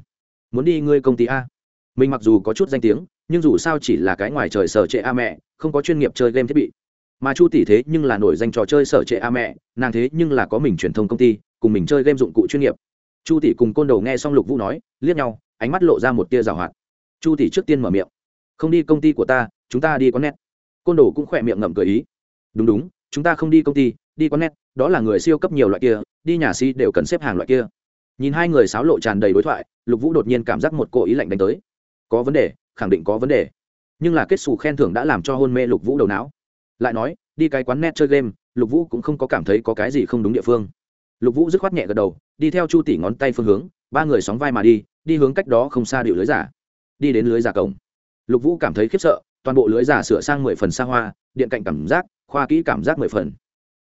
Muốn đi ngươi công ty a? Mình mặc dù có chút danh tiếng, nhưng dù sao chỉ là cái ngoài trời sở trệ a mẹ, không có chuyên nghiệp chơi game thiết bị. Mà chu tỷ thế nhưng là nổi danh trò chơi sở trệ a mẹ, nàng thế nhưng là có mình truyền thông công ty, cùng mình chơi game dụng cụ chuyên nghiệp. Chu tỷ cùng côn đầu nghe xong lục vũ nói, liếc nhau, ánh mắt lộ ra một tia rào hoạt. Chu tỷ trước tiên mở miệng, không đi công ty của ta, chúng ta đi có nét côn đồ cũng khỏe miệng ngậm cười ý. Đúng đúng, chúng ta không đi công ty, đi con nét đó là người siêu cấp nhiều loại kia, đi nhà si đều cần xếp hàng loại kia. Nhìn hai người sáo lộ tràn đầy đối thoại, lục vũ đột nhiên cảm giác một cỗ ý lạnh đánh tới. Có vấn đề, khẳng định có vấn đề. Nhưng là kết xù khen thưởng đã làm cho hôn mê lục vũ đầu não. Lại nói, đi cái quán net chơi game, lục vũ cũng không có cảm thấy có cái gì không đúng địa phương. Lục vũ dứt khoát nhẹ gật đầu, đi theo chu tỷ ngón tay phương hướng, ba người sóng vai mà đi đi hướng cách đó không xa điệu lưới giả. Đi đến lưới giả cổng. Lục vũ cảm thấy khiếp sợ toàn bộ lưới giả sửa sang mười phần xa hoa, điện cạnh cảm giác, khoa kỹ cảm giác mười phần.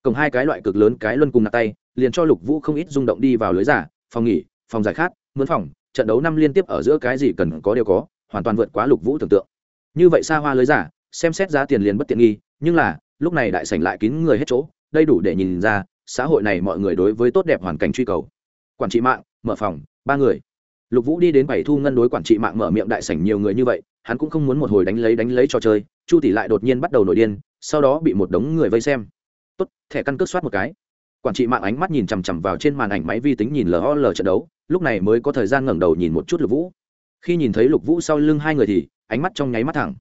Cùng hai cái loại cực lớn cái luân cùng nạt tay, liền cho lục vũ không ít rung động đi vào lưới giả, phòng nghỉ, phòng giải khát, mướn phòng, trận đấu năm liên tiếp ở giữa cái gì cần có đều có, hoàn toàn vượt quá lục vũ tưởng tượng. Như vậy xa hoa lưới giả, xem xét giá tiền liền bất tiện nghi, nhưng là, lúc này đại sảnh lại kín người hết chỗ đây đủ để nhìn ra, xã hội này mọi người đối với tốt đẹp hoàn cảnh truy cầu. Quản trị mạng, mở phòng, ba người. Lục vũ đi đến bảy thu ngân đối quản trị mạng mở miệng đại sảnh nhiều người như vậy hắn cũng không muốn một hồi đánh lấy đánh lấy trò chơi, chu tỷ lại đột nhiên bắt đầu nổi điên, sau đó bị một đống người vây xem. Tốt, thẻ căn cước soát một cái. Quản trị mạng ánh mắt nhìn chằm chằm vào trên màn ảnh máy vi tính nhìn lol trận đấu, lúc này mới có thời gian ngẩng đầu nhìn một chút lục vũ. Khi nhìn thấy lục vũ sau lưng hai người thì, ánh mắt trong nháy mắt thẳng.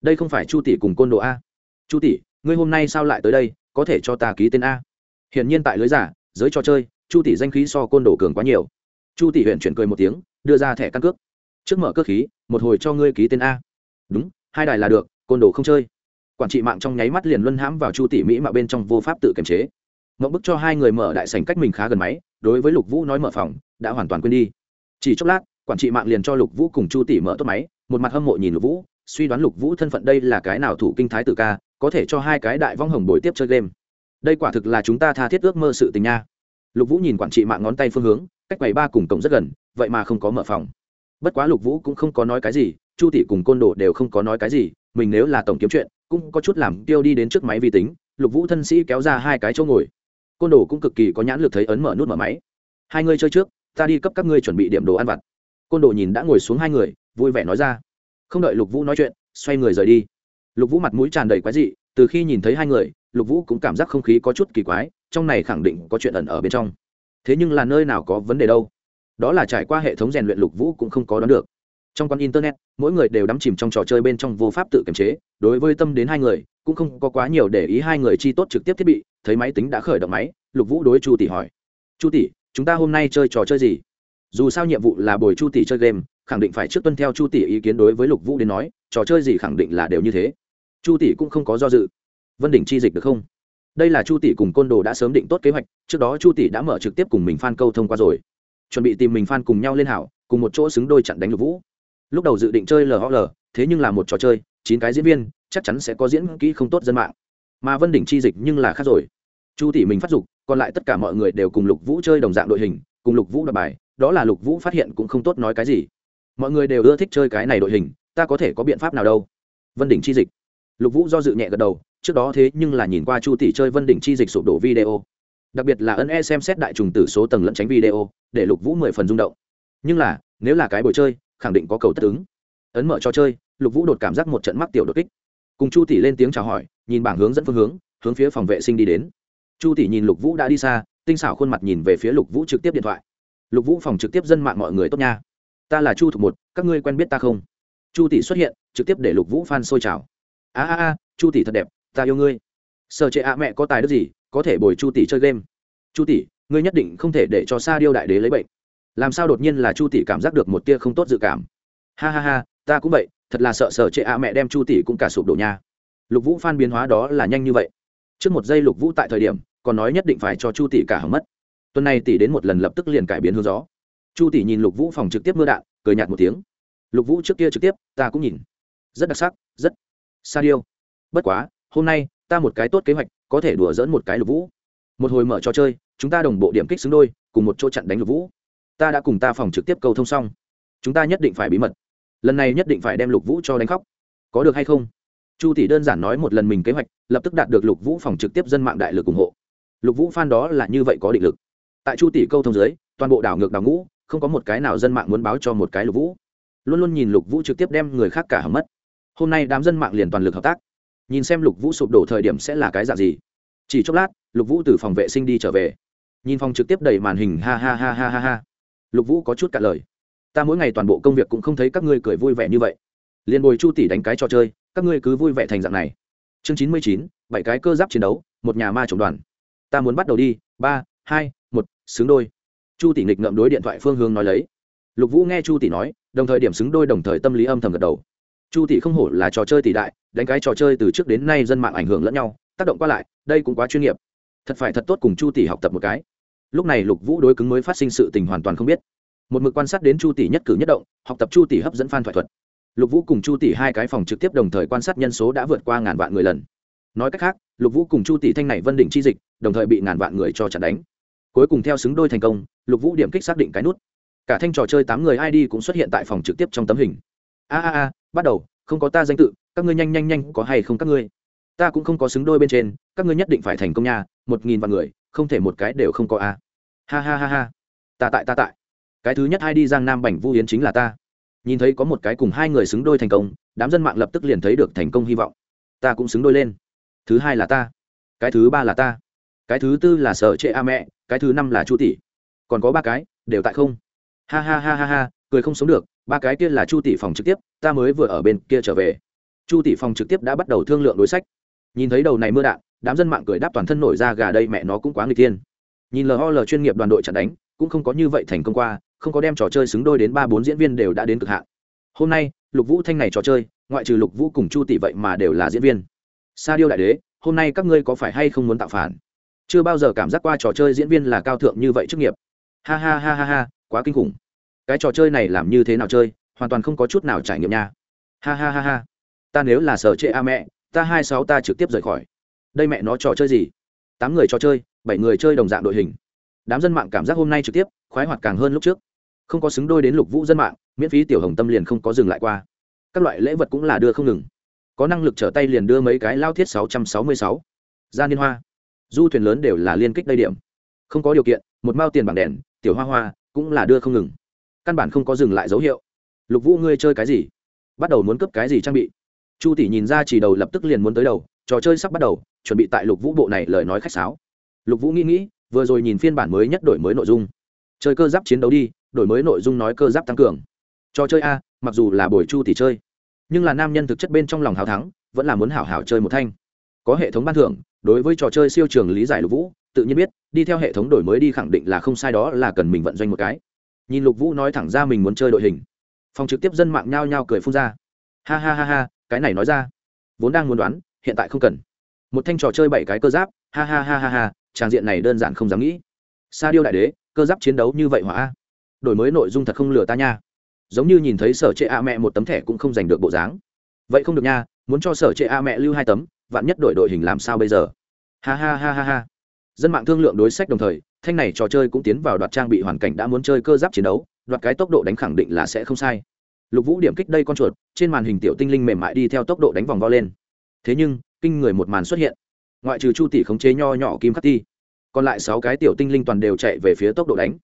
Đây không phải chu tỷ cùng côn đồ a. Chu tỷ, ngươi hôm nay sao lại tới đây, có thể cho ta ký tên a? Hiển nhiên tại lưới giả, giới trò chơi, chu tỷ danh khí so côn đồ cường quá nhiều. Chu tỷ huyện chuyển cười một tiếng, đưa ra thẻ căn cước trước mở cơ khí, một hồi cho ngươi ký tên a. Đúng, hai đài là được, côn đồ không chơi. Quản trị mạng trong nháy mắt liền luân hãm vào chu tỷ mỹ mà bên trong vô pháp tự kiềm chế. Mậu bức cho hai người mở đại sành cách mình khá gần máy, đối với lục vũ nói mở phòng, đã hoàn toàn quên đi. Chỉ chốc lát, quản trị mạng liền cho lục vũ cùng chu tỷ mở tốt máy, một mặt hâm mộ nhìn lục vũ, suy đoán lục vũ thân phận đây là cái nào thủ kinh thái tử ca, có thể cho hai cái đại vong hồng bồi tiếp chơi game. Đây quả thực là chúng ta tha thiết ước mơ sự tình nha. Lục vũ nhìn quản trị mạng ngón tay phương hướng, cách quầy ba cùng cổng rất gần, vậy mà không có mở phòng bất quá lục vũ cũng không có nói cái gì, chu tỷ cùng côn đồ đều không có nói cái gì, mình nếu là tổng kiếm chuyện, cũng có chút làm tiêu đi đến trước máy vi tính, lục vũ thân sĩ kéo ra hai cái chỗ ngồi. Côn đồ cũng cực kỳ có nhãn lực thấy ấn mở nút mở máy. Hai ngươi chơi trước, ta đi cấp các ngươi chuẩn bị điểm đồ ăn vặt. Côn đồ nhìn đã ngồi xuống hai người, vui vẻ nói ra. Không đợi lục vũ nói chuyện, xoay người rời đi. Lục vũ mặt mũi tràn đầy quái dị, từ khi nhìn thấy hai người, lục vũ cũng cảm giác không khí có chút kỳ quái, trong này khẳng định có chuyện ẩn ở bên trong. Thế nhưng là nơi nào có vấn đề đâu? Đó là trải qua hệ thống rèn luyện lục vũ cũng không có đoán được. Trong quán internet, mỗi người đều đắm chìm trong trò chơi bên trong vô pháp tự kiềm chế, đối với tâm đến hai người, cũng không có quá nhiều để ý hai người chi tốt trực tiếp thiết bị, thấy máy tính đã khởi động máy, lục vũ đối chu tỷ hỏi. Chu tỷ, chúng ta hôm nay chơi trò chơi gì? Dù sao nhiệm vụ là bồi chu tỷ chơi game, khẳng định phải trước tuân theo chu tỷ ý kiến đối với lục vũ đến nói, trò chơi gì khẳng định là đều như thế. Chu tỷ cũng không có do dự. Vân đỉnh chi dịch được không? Đây là chu tỷ cùng côn đồ đã sớm định tốt kế hoạch, trước đó chu tỷ đã mở trực tiếp cùng mình f câu thông qua rồi chuẩn bị tìm mình f a n cùng nhau lên hảo, cùng một chỗ xứng đôi chặn đánh lục vũ. Lúc đầu dự định chơi lhl thế nhưng là một trò chơi, chín cái diễn viên, chắc chắn sẽ có diễn kỹ không tốt dân mạng. Mà vân đỉnh chi dịch nhưng là khác rồi. Chu tỷ mình phát dục, còn lại tất cả mọi người đều cùng lục vũ chơi đồng dạng đội hình, cùng lục vũ đ bài, đó là lục vũ phát hiện cũng không tốt nói cái gì. Mọi người đều ưa thích chơi cái này đội hình, ta có thể có biện pháp nào đâu? Vân đỉnh chi dịch. Lục vũ do dự nhẹ gật đầu, trước đó thế nhưng là nhìn qua chu tỷ chơi vân đỉnh chi dịch sụp đổ video đặc biệt là ân e xem xét đại trùng tử số tầng lẫn tránh video, để lục vũ mười phần rung động. Nhưng là, nếu là cái buổi chơi, khẳng định có cầu tất ứng. Ấn mở cho chơi, lục vũ đột cảm giác một trận mắc tiểu đột kích. Cùng chu tỷ lên tiếng chào hỏi, nhìn bảng hướng dẫn phương hướng hướng phía phòng vệ sinh đi đến. Chu tỷ nhìn lục vũ đã đi xa, tinh xảo khuôn mặt nhìn về phía lục vũ trực tiếp điện thoại. Lục vũ phòng trực tiếp dân mạng mọi người tốt nha. Ta là chu thục một, các ngươi quen biết ta không? Chu tỷ xuất hiện, trực tiếp để lục vũ f sôi trào. A a a, chu tỷ thật đẹp, ta yêu ngươi. Sợ chệ ạ mẹ có tài đức gì có thể bồi chu tỷ chơi game. Chu tỷ, ngươi nhất định không thể để cho sa điêu đại đế lấy bệnh. Làm sao đột nhiên là chu tỷ cảm giác được một tia không tốt dự cảm? Ha ha ha, ta cũng vậy, thật là sợ sợ trệ ạ mẹ đem chu tỷ cũng cả sụp đổ nha. Lục vũ phan biến hóa đó là nhanh như vậy. Trước một giây lục vũ tại thời điểm, còn nói nhất định phải cho chu tỷ cả hầm mất. Tuần này tỷ đến một lần lập tức liền cải biến hướng gió. Chu tỷ nhìn lục vũ phòng trực tiếp mưa đạn, cười nhạt một tiếng. Lục vũ trước kia trực tiếp, ta cũng nhìn. Rất đặc sắc, rất sa điêu. Bất quá, hôm nay ta một cái tốt kế hoạch có thể đùa dỡn một cái lục vũ. Một hồi mở trò chơi chúng ta đồng bộ điểm kích xứng đôi cùng một chỗ chặn đánh lục vũ. Ta đã cùng ta phòng trực tiếp cầu thông xong. Chúng ta nhất định phải bí mật. Lần này nhất định phải đem lục vũ cho đánh khóc. Có được hay không? Chu tỷ đơn giản nói một lần mình kế hoạch lập tức đạt được lục vũ phòng trực tiếp dân mạng đại lực ủng hộ. Lục vũ phan đó là như vậy có định lực. Tại chu tỷ câu thông dưới, toàn bộ đảo ngược đảo ngũ không có một cái nào dân mạng muốn báo cho một cái lục vũ. Luôn luôn nhìn lục vũ trực tiếp đem người khác cả hầm mất. Hôm nay đám dân mạng liền toàn lực hợp tác nhìn xem lục vũ sụp đổ thời điểm sẽ là cái dạng gì. Chỉ chốc lát, lục vũ từ phòng vệ sinh đi trở về. Nhìn phòng trực tiếp đầy màn hình, ha ha ha ha ha ha. Lục vũ có chút cả lời. Ta mỗi ngày toàn bộ công việc cũng không thấy các ngươi cười vui vẻ như vậy. Liền bồi chu tỷ đánh cái trò chơi, các ngươi cứ vui vẻ thành dạng này. Chương chín mươi chín, bảy cái cơ giáp chiến đấu, một nhà ma chủng đoàn. Ta muốn bắt đầu đi, ba, hai, một, xứng đôi. Chu tỷ nghịch ngậm đối điện thoại phương hướng nói lấy. Lục vũ nghe chu tỷ nói, đồng thời điểm xứng đôi đồng thời tâm lý âm thầm gật đầu chu tỷ không hổ là trò chơi tỷ đại, đánh cái trò chơi từ trước đến nay dân mạng ảnh hưởng lẫn nhau, tác động qua lại, đây cũng quá chuyên nghiệp. Thật phải thật tốt cùng chu tỷ học tập một cái. Lúc này lục vũ đối cứng mới phát sinh sự tình hoàn toàn không biết. Một mực quan sát đến chu tỷ nhất cử nhất động, học tập chu tỷ hấp dẫn phan thoại thuật. Lục vũ cùng chu tỷ hai cái phòng trực tiếp đồng thời quan sát nhân số đã vượt qua ngàn vạn người lần. Nói cách khác, lục vũ cùng chu tỷ thanh này vân đỉnh chi dịch, đồng thời bị ngàn vạn người cho chặn đánh. Cuối cùng theo xứng đôi thành công, lục vũ điểm kích xác định cái nút. Cả thanh trò chơi tám người id cũng xuất hiện tại phòng trực tiếp trong tấm hình. A a a bắt đầu, không có ta danh tự, các ngươi nhanh nhanh nhanh có hay không các ngươi? Ta cũng không có xứng đôi bên trên, các ngươi nhất định phải thành công nha, một nghìn vạn người, không thể một cái đều không có a. Ha ha ha ha. Ta tại ta tại. Cái thứ nhất hai đi giang nam bảnh vu yến chính là ta. Nhìn thấy có một cái cùng hai người xứng đôi thành công, đám dân mạng lập tức liền thấy được thành công hy vọng. Ta cũng xứng đôi lên. Thứ hai là ta. Cái thứ ba là ta. Cái thứ tư là sợ trệ a mẹ, cái thứ năm là chu tỷ. Còn có ba cái, đều tại không. Ha ha ha ha ha cười không sống được, ba cái kia là chu tỷ phòng trực tiếp, ta mới vừa ở bên kia trở về. Chu tỷ phòng trực tiếp đã bắt đầu thương lượng đối sách. Nhìn thấy đầu này mưa đạn, đám dân mạng cười đáp toàn thân nổi ra gà đây mẹ nó cũng quá người tiên nhìn lol chuyên nghiệp đoàn đội chặn đánh, cũng không có như vậy thành công qua, không có đem trò chơi xứng đôi đến ba bốn diễn viên đều đã đến cực hạn. Hôm nay, lục vũ thanh này trò chơi, ngoại trừ lục vũ cùng chu tỷ vậy mà đều là diễn viên. Sa điêu đại đế, hôm nay các ngươi có phải hay không muốn tạo phản? Chưa bao giờ cảm giác qua trò chơi diễn viên là cao thượng như vậy chức nghiệp. Ha ha ha ha ha, quá kinh khủng cái trò chơi này làm như thế nào chơi, hoàn toàn không có chút nào trải nghiệm nha. Ha ha ha ha. Ta nếu là sở trệ a mẹ, ta hai sáu ta trực tiếp rời khỏi. Đây mẹ nó trò chơi gì? Tám người trò chơi, bảy người chơi đồng dạng đội hình. Đám dân mạng cảm giác hôm nay trực tiếp, khoái hoạt càng hơn lúc trước. Không có xứng đôi đến lục vũ dân mạng, miễn phí tiểu hồng tâm liền không có dừng lại qua. Các loại lễ vật cũng là đưa không ngừng. Có năng lực trở tay liền đưa mấy cái lao thiết sáu trăm sáu mươi sáu. Gia niên hoa. Du thuyền lớn đều là liên kích đây điểm. Không có điều kiện, một mao tiền bảng đèn, tiểu hoa hoa cũng là đưa không ngừng căn bản không có dừng lại dấu hiệu. Lục vũ, ngươi chơi cái gì? Bắt đầu muốn cấp cái gì trang bị? Chu tỷ nhìn ra chỉ đầu lập tức liền muốn tới đầu, trò chơi sắp bắt đầu, chuẩn bị tại lục vũ bộ này lời nói khách sáo. Lục vũ nghĩ nghĩ, vừa rồi nhìn phiên bản mới nhất đổi mới nội dung. Chơi cơ giáp chiến đấu đi, đổi mới nội dung nói cơ giáp tăng cường. Trò chơi a, mặc dù là buổi chu tỷ chơi, nhưng là nam nhân thực chất bên trong lòng hào thắng, vẫn là muốn hảo hảo chơi một thanh. Có hệ thống ban thưởng, đối với trò chơi siêu trường lý giải lục vũ, tự nhiên biết, đi theo hệ thống đổi mới đi khẳng định là không sai đó là cần mình vận doanh một cái nhìn lục vũ nói thẳng ra mình muốn chơi đội hình. Phòng trực tiếp dân mạng nhao nhao cười phun ra. Ha ha ha ha, cái này nói ra. Vốn đang muốn đoán, hiện tại không cần. Một thanh trò chơi bảy cái cơ giáp, ha ha ha ha ha tràng diện này đơn giản không dám nghĩ. Sa điêu đại đế, cơ giáp chiến đấu như vậy hỏa. Đổi mới nội dung thật không lừa ta nha. Giống như nhìn thấy sở trệ a mẹ một tấm thẻ cũng không giành được bộ dáng. Vậy không được nha, muốn cho sở trệ a mẹ lưu hai tấm, vạn nhất đổi đội hình làm sao bây giờ? Ha ha ha ha ha. Dân mạng thương lượng đối sách đồng thời thanh này trò chơi cũng tiến vào đoạt trang bị hoàn cảnh đã muốn chơi cơ giáp chiến đấu, đoạt cái tốc độ đánh khẳng định là sẽ không sai. Lục vũ điểm kích đây con chuột, trên màn hình tiểu tinh linh mềm mại đi theo tốc độ đánh vòng vo lên. Thế nhưng, kinh người một màn xuất hiện. Ngoại trừ chu tỷ khống chế nho nhỏ kim khắc ti, còn lại sáu cái tiểu tinh linh toàn đều chạy về phía tốc độ đánh.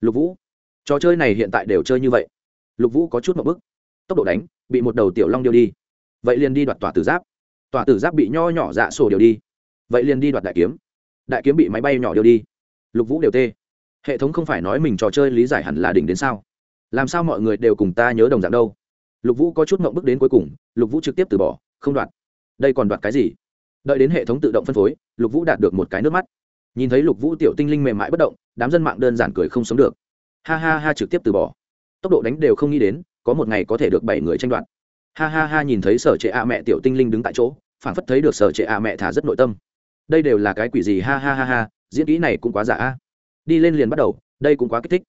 Lục vũ, trò chơi này hiện tại đều chơi như vậy. Lục vũ có chút một bức. Tốc độ đánh, bị một đầu tiểu long điêu đi. Vậy liền đi đoạt tỏa tử giáp. Tỏa tử giáp bị nho nhỏ dạ sổ điều đi. Vậy liền đi đoạt đại kiếm. Đại kiếm bị máy bay nhỏ điều đi lục vũ đều tê. Hệ thống không phải nói mình trò chơi lý giải hẳn là đỉnh đến sao? Làm sao mọi người đều cùng ta nhớ đồng dạng đâu? Lục vũ có chút mộng bức đến cuối cùng, lục vũ trực tiếp từ bỏ, không đoạt. Đây còn đoạt cái gì? Đợi đến hệ thống tự động phân phối, lục vũ đạt được một cái nước mắt. Nhìn thấy lục vũ tiểu tinh linh mềm mại bất động, đám dân mạng đơn giản cười không sống được. Ha ha ha trực tiếp từ bỏ. Tốc độ đánh đều không nghĩ đến, có một ngày có thể được bảy người tranh đoạt. Ha ha ha nhìn thấy sở trệ a mẹ tiểu tinh linh đứng tại chỗ phản phất thấy được sở trệ a mẹ thả rất nội tâm. Đây đều là cái quỷ gì? Ha ha ha ha diễn kỹ này cũng quá giả a. Đi lên liền bắt đầu, đây cũng quá kích thích.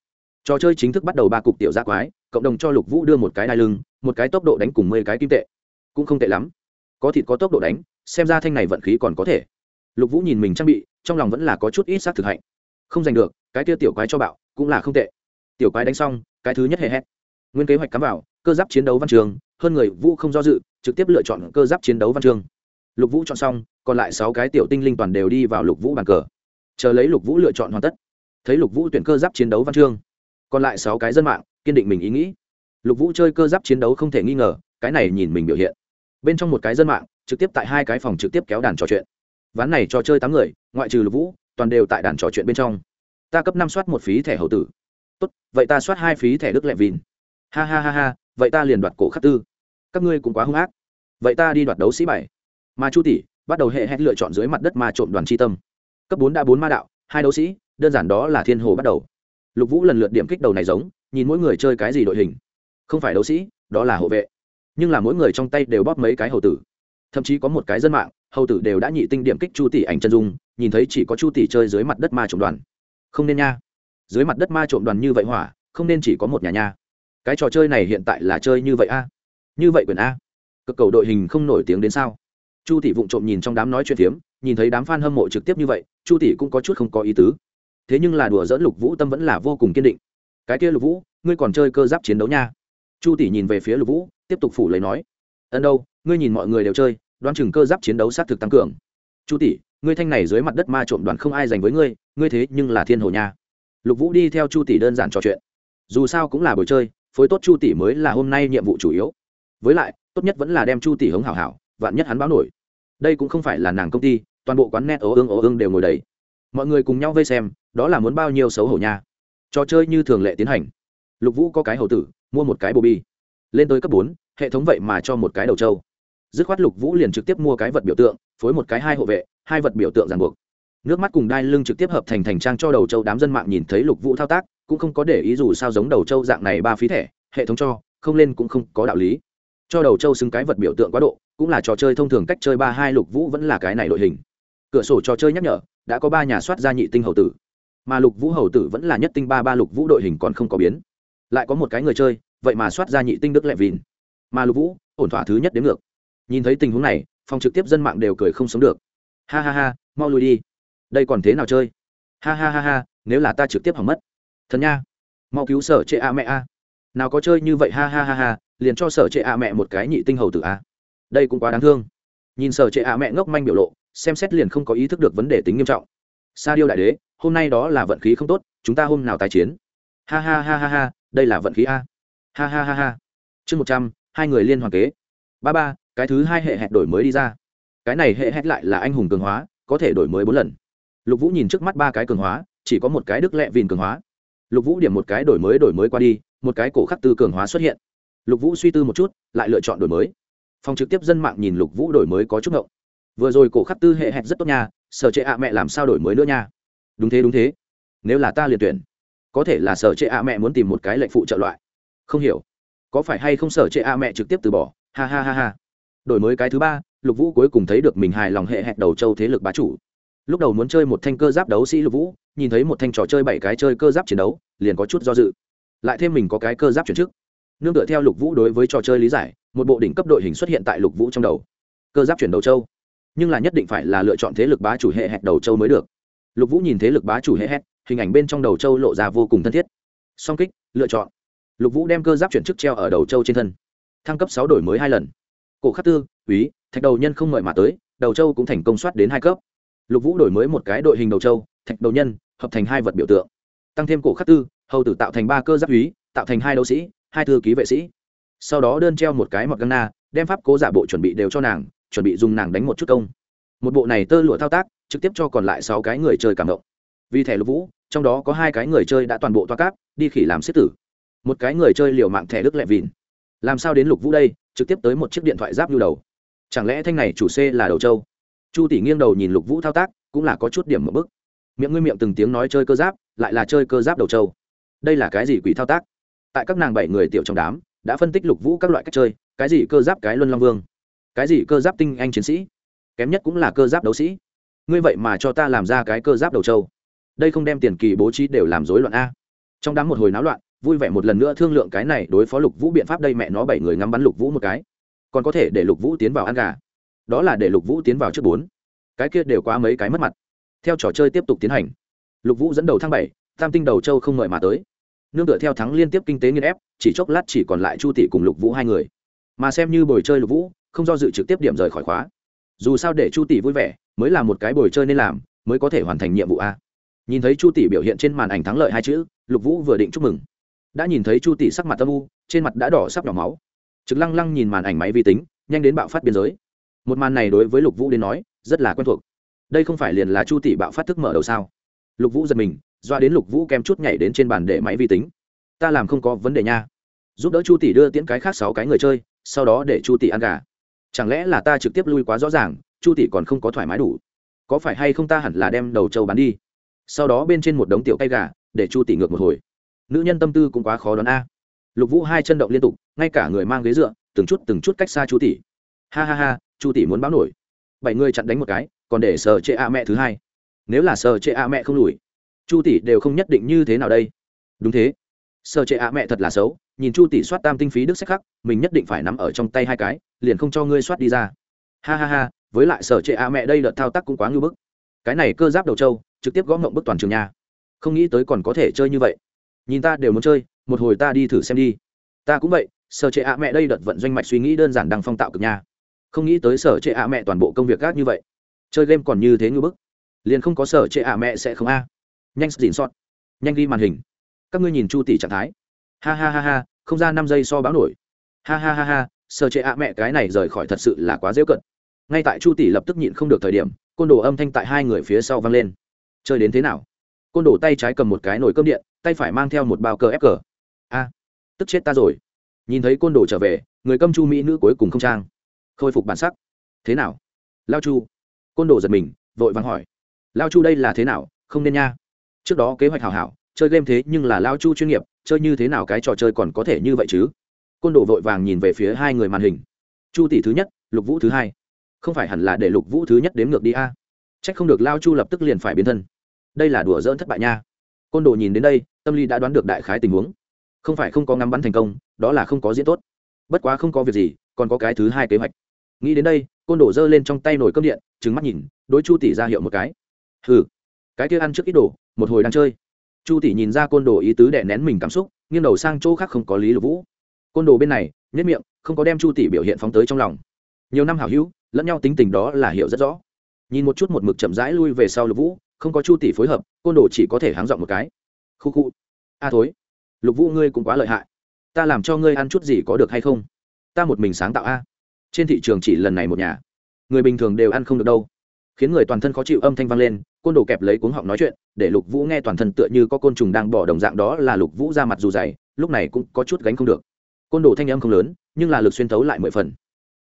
Trò chơi chính thức bắt đầu ba cục tiểu gia quái, cộng đồng cho lục vũ đưa một cái đai lưng, một cái tốc độ đánh cùng mười cái kim tệ. Cũng không tệ lắm. Có thịt có tốc độ đánh, xem ra thanh này vận khí còn có thể. Lục vũ nhìn mình trang bị, trong lòng vẫn là có chút ít xác thực hạnh. Không giành được, cái kia tiểu quái cho bạo, cũng là không tệ. Tiểu quái đánh xong, cái thứ nhất hề hét. Nguyên kế hoạch cắm vào, cơ giáp chiến đấu văn trường, hơn người vũ không do dự, trực tiếp lựa chọn cơ giáp chiến đấu văn trường. Lục vũ chọn xong, còn lại sáu cái tiểu tinh linh toàn đều đi vào lục vũ bàn cờ chờ lấy lục vũ lựa chọn hoàn tất. Thấy lục vũ tuyển cơ giáp chiến đấu văn chương, còn lại sáu cái dân mạng kiên định mình ý nghĩ. Lục vũ chơi cơ giáp chiến đấu không thể nghi ngờ, cái này nhìn mình biểu hiện. Bên trong một cái dân mạng, trực tiếp tại hai cái phòng trực tiếp kéo đàn trò chuyện. Ván này trò chơi tám người, ngoại trừ lục vũ, toàn đều tại đàn trò chuyện bên trong. Ta cấp năm soát một phí thẻ hậu tử. Tốt, vậy ta soát hai phí thẻ đức lệ vìn ha ha ha ha, vậy ta liền đoạt cổ khắc tư. Các ngươi cũng quá hung ác. Vậy ta đi đoạt đấu sĩ bảy. Mà chu tỷ, bắt đầu hệ hét lựa chọn dưới mặt đất ma trộm đoàn tri tâm cấp bốn đã bốn ma đạo, hai đấu sĩ, đơn giản đó là thiên hồ bắt đầu. Lục vũ lần lượt điểm kích đầu này giống, nhìn mỗi người chơi cái gì đội hình. Không phải đấu sĩ, đó là hộ vệ. Nhưng là mỗi người trong tay đều bóp mấy cái hầu tử. Thậm chí có một cái dân mạng, hầu tử đều đã nhị tinh điểm kích chu tỷ ảnh chân dung, nhìn thấy chỉ có chu tỷ chơi dưới mặt đất ma trộm đoàn. Không nên nha. Dưới mặt đất ma trộm đoàn như vậy hỏa, không nên chỉ có một nhà nha. Cái trò chơi này hiện tại là chơi như vậy a. Như vậy quyền a. Cực cầu đội hình không nổi tiếng đến sao? Chu tỷ vụng trộm nhìn trong đám nói chuyện phiếm, nhìn thấy đám f a n hâm mộ trực tiếp như vậy, chu tỷ cũng có chút không có ý tứ. Thế nhưng là đùa dỡn lục vũ tâm vẫn là vô cùng kiên định. Cái kia lục vũ, ngươi còn chơi cơ giáp chiến đấu nha. Chu tỷ nhìn về phía lục vũ, tiếp tục phủ lấy nói ân đâu, ngươi nhìn mọi người đều chơi, đoán chừng cơ giáp chiến đấu xác thực tăng cường. Chu tỷ, ngươi thanh này dưới mặt đất ma trộm đoàn không ai dành với ngươi ngươi thế nhưng là thiên hồ nha. Lục vũ đi theo chu tỷ đơn giản trò chuyện. Dù sao cũng là buổi chơi, phối tốt chu tỷ mới là hôm nay nhiệm vụ chủ yếu. Với lại, tốt nhất vẫn là đem chu tỷ hống hảo hảo, vạn nhất hắn báo nổi đây cũng không phải là nàng công ty, toàn bộ quán net ố ương ố ương đều ngồi đầy. Mọi người cùng nhau vây xem, đó là muốn bao nhiêu xấu hổ nha. Trò chơi như thường lệ tiến hành. Lục vũ có cái hầu tử, mua một cái bồ bi. Lên tới cấp bốn, hệ thống vậy mà cho một cái đầu trâu. Dứt khoát lục vũ liền trực tiếp mua cái vật biểu tượng, phối một cái hai hộ vệ, hai vật biểu tượng ràng buộc. Nước mắt cùng đai lưng trực tiếp hợp thành thành trang cho đầu trâu đám dân mạng nhìn thấy lục vũ thao tác, cũng không có để ý dù sao giống đầu trâu dạng này ba phí thẻ, hệ thống cho, không lên cũng không có đạo lý. Cho đầu trâu xứng cái vật biểu tượng quá độ cũng là trò chơi thông thường cách chơi ba hai lục vũ vẫn là cái này đội hình. Cửa sổ trò chơi nhắc nhở, đã có ba nhà soát ra nhị tinh hầu tử. Mà lục vũ hầu tử vẫn là nhất tinh ba ba lục vũ đội hình còn không có biến. Lại có một cái người chơi, vậy mà soát ra nhị tinh đức lệ vìn mà lục vũ, ổn thỏa thứ nhất đến ngược. Nhìn thấy tình huống này, phòng trực tiếp dân mạng đều cười không sống được. Ha ha ha, mau lui đi. Đây còn thế nào chơi? Ha ha ha ha, nếu là ta trực tiếp hỏng mất. Thần nha, mau cứu sở trệ a mẹ a. Nào có chơi như vậy ha ha ha ha, liền cho sở trệ a mẹ một cái nhị tinh hầu tử a đây cũng quá đáng thương. Nhìn sở trệ a mẹ ngốc manh biểu lộ, xem xét liền không có ý thức được vấn đề tính nghiêm trọng. Sa điêu đại đế, hôm nay đó là vận khí không tốt, chúng ta hôm nào tái chiến? Ha ha ha ha ha, đây là vận khí a. Ha ha ha ha. Chương một trăm, hai người liên hoàn kế. Ba ba, cái thứ hai hệ hẹn đổi mới đi ra. Cái này hệ hẹn lại là anh hùng cường hóa, có thể đổi mới bốn lần. Lục vũ nhìn trước mắt ba cái cường hóa, chỉ có một cái đức lẹ vìn cường hóa. Lục vũ điểm một cái đổi mới đổi mới qua đi, một cái cổ khắc tư cường hóa xuất hiện. Lục vũ suy tư một chút, lại lựa chọn đổi mới phòng trực tiếp dân mạng nhìn lục vũ đổi mới có chút ngộng. Vừa rồi cổ khắc tư hệ hẹn rất tốt nha, sở trệ ạ mẹ làm sao đổi mới nữa nha? Đúng thế đúng thế. Nếu là ta liền tuyển, có thể là sở trệ ạ mẹ muốn tìm một cái lệnh phụ trợ loại. Không hiểu, có phải hay không sở trệ ạ mẹ trực tiếp từ bỏ? Ha ha ha ha. Đổi mới cái thứ ba, lục vũ cuối cùng thấy được mình hài lòng hệ hẹn đầu châu thế lực bá chủ. Lúc đầu muốn chơi một thanh cơ giáp đấu sĩ lục vũ, nhìn thấy một thanh trò chơi bảy cái chơi cơ giáp chiến đấu, liền có chút do dự. Lại thêm mình có cái cơ giáp chuyển chức nương tựa theo lục vũ đối với trò chơi lý giải một bộ đỉnh cấp đội hình xuất hiện tại lục vũ trong đầu. Cơ giáp chuyển đầu châu. Nhưng là nhất định phải là lựa chọn thế lực bá chủ hệ hẹn đầu châu mới được. Lục vũ nhìn thế lực bá chủ hệ hẹn, hình ảnh bên trong đầu châu lộ ra vô cùng thân thiết. Song kích, lựa chọn. Lục vũ đem cơ giáp chuyển chức treo ở đầu châu trên thân. Thăng cấp sáu đổi mới hai lần. Cổ khắc tư, úy, thạch đầu nhân không mời mà tới, đầu châu cũng thành công soát đến hai cấp. Lục vũ đổi mới một cái đội hình đầu châu, thạch đầu nhân hợp thành hai vật biểu tượng. Tăng thêm cổ khắc tư, hầu tử tạo thành ba cơ giáp úy, tạo thành hai đấu sĩ, hai thư ký vệ sĩ sau đó đơn treo một cái mọt găng na, đem pháp cố giả bộ chuẩn bị đều cho nàng, chuẩn bị dùng nàng đánh một chút công. Một bộ này tơ lụa thao tác, trực tiếp cho còn lại sáu cái người chơi cảm động. Vì thẻ lục vũ, trong đó có hai cái người chơi đã toàn bộ toa cáp, đi khỉ làm xếp tử. Một cái người chơi liều mạng thẻ đức lẹ vìn làm sao đến lục vũ đây, trực tiếp tới một chiếc điện thoại giáp nhu đầu. Chẳng lẽ thanh này chủ c là đầu châu chu tỷ nghiêng đầu nhìn lục vũ thao tác, cũng là có chút điểm một bức. Miệng ngươi miệng từng tiếng nói chơi cơ giáp, lại là chơi cơ giáp đầu châu đây là cái gì quỷ thao tác? Tại các nàng bảy người tiểu trong đám đã phân tích lục vũ các loại cách chơi, cái gì cơ giáp cái luân long vương, cái gì cơ giáp tinh anh chiến sĩ, kém nhất cũng là cơ giáp đấu sĩ. Ngươi vậy mà cho ta làm ra cái cơ giáp đầu châu đây không đem tiền kỳ bố trí đều làm rối loạn a. Trong đám một hồi náo loạn, vui vẻ một lần nữa thương lượng cái này đối phó lục vũ biện pháp đây mẹ nó bảy người ngắm bắn lục vũ một cái. Còn có thể để lục vũ tiến vào ăn gà. Đó là để lục vũ tiến vào trước bốn. Cái kia đều quá mấy cái mất mặt. Theo trò chơi tiếp tục tiến hành. Lục vũ dẫn đầu tháng bảy, tam tinh đầu châu không mời mà tới nương tựa theo thắng liên tiếp kinh tế nghiên ép, chỉ chốc lát chỉ còn lại chu tỷ cùng lục vũ hai người. Mà xem như bồi chơi lục vũ, không do dự trực tiếp điểm rời khỏi khóa. Dù sao để chu tỷ vui vẻ, mới là một cái bồi chơi nên làm, mới có thể hoàn thành nhiệm vụ a. Nhìn thấy chu tỷ biểu hiện trên màn ảnh thắng lợi hai chữ, lục vũ vừa định chúc mừng. Đã nhìn thấy chu tỷ sắc mặt tâm u, trên mặt đã đỏ sắp nhỏ máu. Trực lăng lăng nhìn màn ảnh máy vi tính, nhanh đến bạo phát biên giới. Một màn này đối với lục vũ đến nói, rất là quen thuộc. Đây không phải liền là chu tỷ bạo phát thức mở đầu sao? Lục vũ giật mình doa đến lục vũ kem chút nhảy đến trên bàn để máy vi tính. Ta làm không có vấn đề nha. Giúp đỡ chu tỷ đưa tiễn cái khác sáu cái người chơi, sau đó để chu tỷ ăn gà. Chẳng lẽ là ta trực tiếp lui quá rõ ràng, chu tỷ còn không có thoải mái đủ? Có phải hay không ta hẳn là đem đầu trâu bán đi? Sau đó bên trên một đống tiểu cây gà, để chu tỷ ngược một hồi. Nữ nhân tâm tư cũng quá khó đoán a. Lục vũ hai chân động liên tục, ngay cả người mang ghế dựa, từng chút từng chút cách xa chu tỷ. Ha ha ha, chu tỷ muốn báo nổi. Bảy người chặn đánh một cái, còn để sờ chệ a mẹ thứ hai. Nếu là sờ chệ a mẹ không lùi chu tỷ đều không nhất định như thế nào đây. Đúng thế. Sờ trệ a mẹ thật là xấu, nhìn chu tỷ soát tam tinh phí đức sách khắc, mình nhất định phải nắm ở trong tay hai cái, liền không cho ngươi soát đi ra. Ha ha ha, với lại sở trệ a mẹ đây đợt thao tác cũng quá ngưu bức. Cái này cơ giáp đầu trâu, trực tiếp gõ ngộng bức toàn trường nhà không nghĩ tới còn có thể chơi như vậy. Nhìn ta đều muốn chơi, một hồi ta đi thử xem đi. Ta cũng vậy, sở trệ a mẹ đây đợt vận doanh mạch suy nghĩ đơn giản đang phong tạo cực nhà không nghĩ tới sở trệ a mẹ toàn bộ công việc gác như vậy. Chơi game còn như thế ngưu bức. Liền không có sở trệ ạ mẹ sẽ không a nhanh dịn sót nhanh ghi màn hình. Các ngươi nhìn chu tỷ trạng thái. Ha ha ha ha, không ra năm giây so báo nổi. Ha ha ha ha sơ chế ạ mẹ, cái này rời khỏi thật sự là quá dễ cận. Ngay tại chu tỷ lập tức nhịn không được thời điểm, côn đồ âm thanh tại hai người phía sau vang lên. Chơi đến thế nào? Côn đồ tay trái cầm một cái nồi cơm điện, tay phải mang theo một bao cờ ép cờ. A, tức chết ta rồi. Nhìn thấy côn đồ trở về, người câm chu mỹ nữ cuối cùng không trang. Khôi phục bản sắc. Thế nào? Lao chu. Côn đồ giật mình, vội vàng hỏi. Lao chu đây là thế nào? Không nên nha trước đó kế hoạch hảo hảo, chơi game thế nhưng là lao chu chuyên nghiệp, chơi như thế nào cái trò chơi còn có thể như vậy chứ? Côn đồ vội vàng nhìn về phía hai người màn hình. Chu tỷ thứ nhất, lục vũ thứ hai. Không phải hẳn là để lục vũ thứ nhất đếm ngược đi a? À. c h ắ c không được lao chu lập tức liền phải biến thân. Đây là đùa dỡn thất bại nha. Côn đồ nhìn đến đây, tâm lý đã đoán được đại khái tình huống. Không phải không có ngắm bắn thành công, đó là không có diễn tốt. Bất quá không có việc gì, còn có cái thứ hai kế hoạch. Nghĩ đến đây, côn đồ giơ lên trong tay nồi cơm điện trứng mắt nhìn, đối chu tỷ ra hiệu một cái. Hừ cái kia ăn trước ít đồ, một hồi đang chơi. Chu tỷ nhìn ra côn đồ ý tứ đè nén mình cảm xúc, nghiêng đầu sang chỗ khác không có lý lục vũ. Côn đồ bên này, nhất miệng, không có đem chu tỷ biểu hiện phóng tới trong lòng. Nhiều năm hảo hữu, lẫn nhau tính tình đó là hiểu rất rõ. Nhìn một chút một mực chậm rãi lui về sau lục vũ, không có chu tỷ phối hợp, côn đồ chỉ có thể háng dọn một cái. Khu khu. À a thối lục vũ ngươi cũng quá lợi hại. Ta làm cho ngươi ăn chút gì có được hay không? Ta một mình sáng tạo a. Trên thị trường chỉ lần này một nhà. Người bình thường đều ăn không được đâu. Khiến người toàn thân khó chịu âm thanh vang lên côn đồ kẹp lấy cuống họng nói chuyện, để lục vũ nghe toàn thân tựa như có côn trùng đang bỏ đồng dạng đó là lục vũ ra mặt dù dày, lúc này cũng có chút gánh không được. Côn đồ thanh âm không lớn, nhưng là lực xuyên thấu lại mười phần.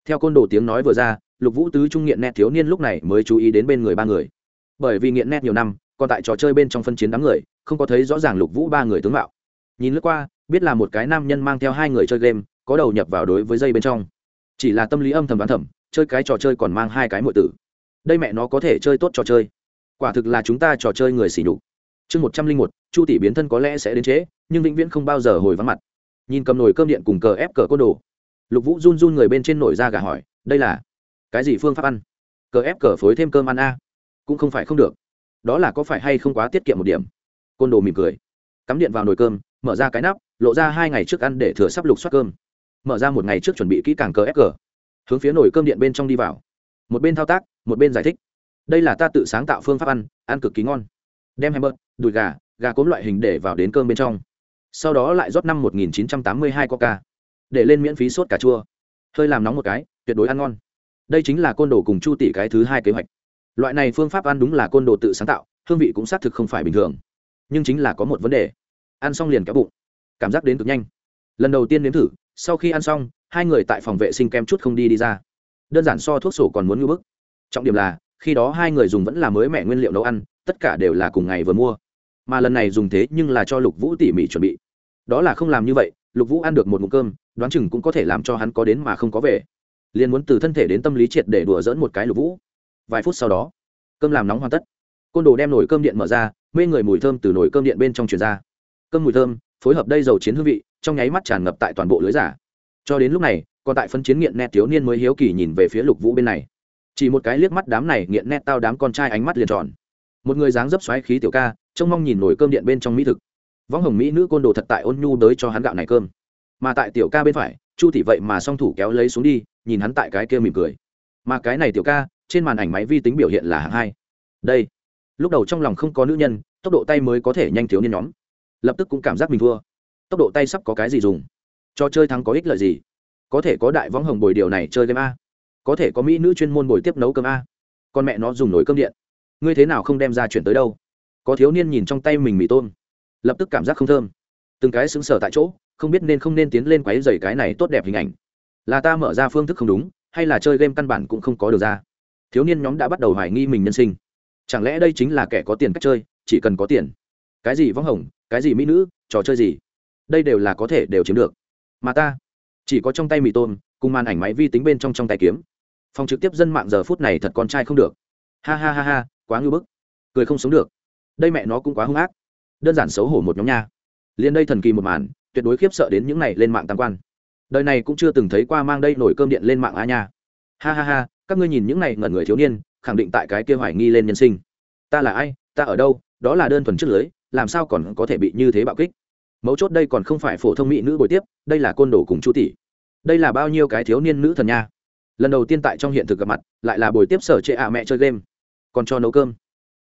Theo côn đồ tiếng nói vừa ra, lục vũ tứ trung nghiện nét thiếu niên lúc này mới chú ý đến bên người ba người. Bởi vì nghiện nét nhiều năm, còn tại trò chơi bên trong phân chiến đám người, không có thấy rõ ràng lục vũ ba người tướng mạo. Nhìn lướt qua, biết là một cái nam nhân mang theo hai người chơi game, có đầu nhập vào đối với dây bên trong. Chỉ là tâm lý âm thầm đoán thầm, chơi cái trò chơi còn mang hai cái mọi tử. Đây mẹ nó có thể chơi tốt trò chơi quả thực là chúng ta trò chơi người xỉ đục chương một trăm linh một, chu tỷ biến thân có lẽ sẽ đến trễ, nhưng vĩnh viễn không bao giờ hồi vắng mặt. Nhìn cầm nồi cơm điện cùng cờ ép cờ côn đồ, lục vũ run run người bên trên nổi ra gà hỏi, đây là cái gì phương pháp ăn? Cờ ép cờ phối thêm cơm ăn a. Cũng không phải không được. Đó là có phải hay không quá tiết kiệm một điểm? Côn đồ mỉm cười. Cắm điện vào nồi cơm, mở ra cái nắp, lộ ra hai ngày trước ăn để thừa sắp lục xoát cơm. Mở ra một ngày trước chuẩn bị kỹ càng cờ ép cờ. Hướng phía nồi cơm điện bên trong đi vào. Một bên thao tác, một bên giải thích đây là ta tự sáng tạo phương pháp ăn ăn cực kỳ ngon. Đem hamburg đùi gà gà cốm loại hình để vào đến cơm bên trong. Sau đó lại rót năm 1982 coca, để lên miễn phí sốt cà chua. Hơi làm nóng một cái, tuyệt đối ăn ngon. Đây chính là côn đồ cùng chu tỷ cái thứ hai kế hoạch. Loại này phương pháp ăn đúng là côn đồ tự sáng tạo, hương vị cũng xác thực không phải bình thường. Nhưng chính là có một vấn đề. Ăn xong liền kéo bụng. Cảm giác đến cực nhanh. Lần đầu tiên nếm thử, sau khi ăn xong, hai người tại phòng vệ sinh kem chút không đi đi ra. Đơn giản so thuốc sổ còn muốn ngưỡng bức. Trọng điểm là khi đó hai người dùng vẫn là mới mẹ nguyên liệu nấu ăn, tất cả đều là cùng ngày vừa mua. Mà lần này dùng thế nhưng là cho lục vũ tỉ mỉ chuẩn bị. Đó là không làm như vậy, lục vũ ăn được một mụn cơm, đoán chừng cũng có thể làm cho hắn có đến mà không có về. Liền muốn từ thân thể đến tâm lý triệt để đùa dỡn một cái lục vũ. Vài phút sau đó, cơm làm nóng hoàn tất. Côn đồ đem nồi cơm điện mở ra, mê người mùi thơm từ nồi cơm điện bên trong truyền ra. Cơm mùi thơm, phối hợp đây dầu chiến hương vị, trong nháy mắt tràn ngập tại toàn bộ lưới giả. Cho đến lúc này, còn tại phân chiến nghiện nét thiếu niên mới hiếu kỳ nhìn về phía lục vũ bên này chỉ một cái liếc mắt đám này nghiện nét tao đám con trai ánh mắt liền tròn. Một người dáng dấp xoáy khí tiểu ca, trông mong nhìn nổi cơm điện bên trong mỹ thực. Võng hồng mỹ nữ côn đồ thật tại ôn nhu đới cho hắn gạo này cơm. Mà tại tiểu ca bên phải, chu thị vậy mà song thủ kéo lấy xuống đi, nhìn hắn tại cái kia mỉm cười. Mà cái này tiểu ca, trên màn ảnh máy vi tính biểu hiện là hạng hai. Đây, lúc đầu trong lòng không có nữ nhân, tốc độ tay mới có thể nhanh thiếu niên nhóm. Lập tức cũng cảm giác mình thua. Tốc độ tay sắp có cái gì dùng? Cho chơi thắng có ích lợi gì? Có thể có đại võng hồng bồi điều này chơi game a có thể có mỹ nữ chuyên môn bồi tiếp nấu cơm a. Con mẹ nó dùng nồi cơm điện. Ngươi thế nào không đem ra chuyển tới đâu? Có thiếu niên nhìn trong tay mình mì tôm. Lập tức cảm giác không thơm. Từng cái xứng sở tại chỗ, không biết nên không nên tiến lên quáy dày cái này tốt đẹp hình ảnh. Là ta mở ra phương thức không đúng, hay là chơi game căn bản cũng không có được ra. Thiếu niên nhóm đã bắt đầu hoài nghi mình nhân sinh. Chẳng lẽ đây chính là kẻ có tiền cách chơi, chỉ cần có tiền. Cái gì võng hồng, cái gì mỹ nữ, trò chơi gì. Đây đều là có thể đều chiếm được. Mà ta, chỉ có trong tay mì tôm, cùng màn ảnh máy vi tính bên trong trong tay kiếm phòng trực tiếp dân mạng giờ phút này thật con trai không được. Ha ha ha ha, quá ngưu bức. Cười không sống được. Đây mẹ nó cũng quá hung ác. Đơn giản xấu hổ một nhóm nha. Liền đây thần kỳ một màn, tuyệt đối khiếp sợ đến những này lên mạng tam quan. Đời này cũng chưa từng thấy qua mang đây nổi cơm điện lên mạng a nha. Ha ha ha, các ngươi nhìn những này ngẩn người thiếu niên, khẳng định tại cái kia hoài nghi lên nhân sinh. Ta là ai? Ta ở đâu? Đó là đơn thuần trước lưới, làm sao còn có thể bị như thế bạo kích? Mấu chốt đây còn không phải phổ thông mỹ nữ bồi tiếp, đây là côn đồ cùng chu tỷ. Đây là bao nhiêu cái thiếu niên nữ thần nha? Lần đầu tiên tại trong hiện thực gặp mặt, lại là buổi tiếp sở trệ ạ mẹ chơi game. Còn cho nấu cơm.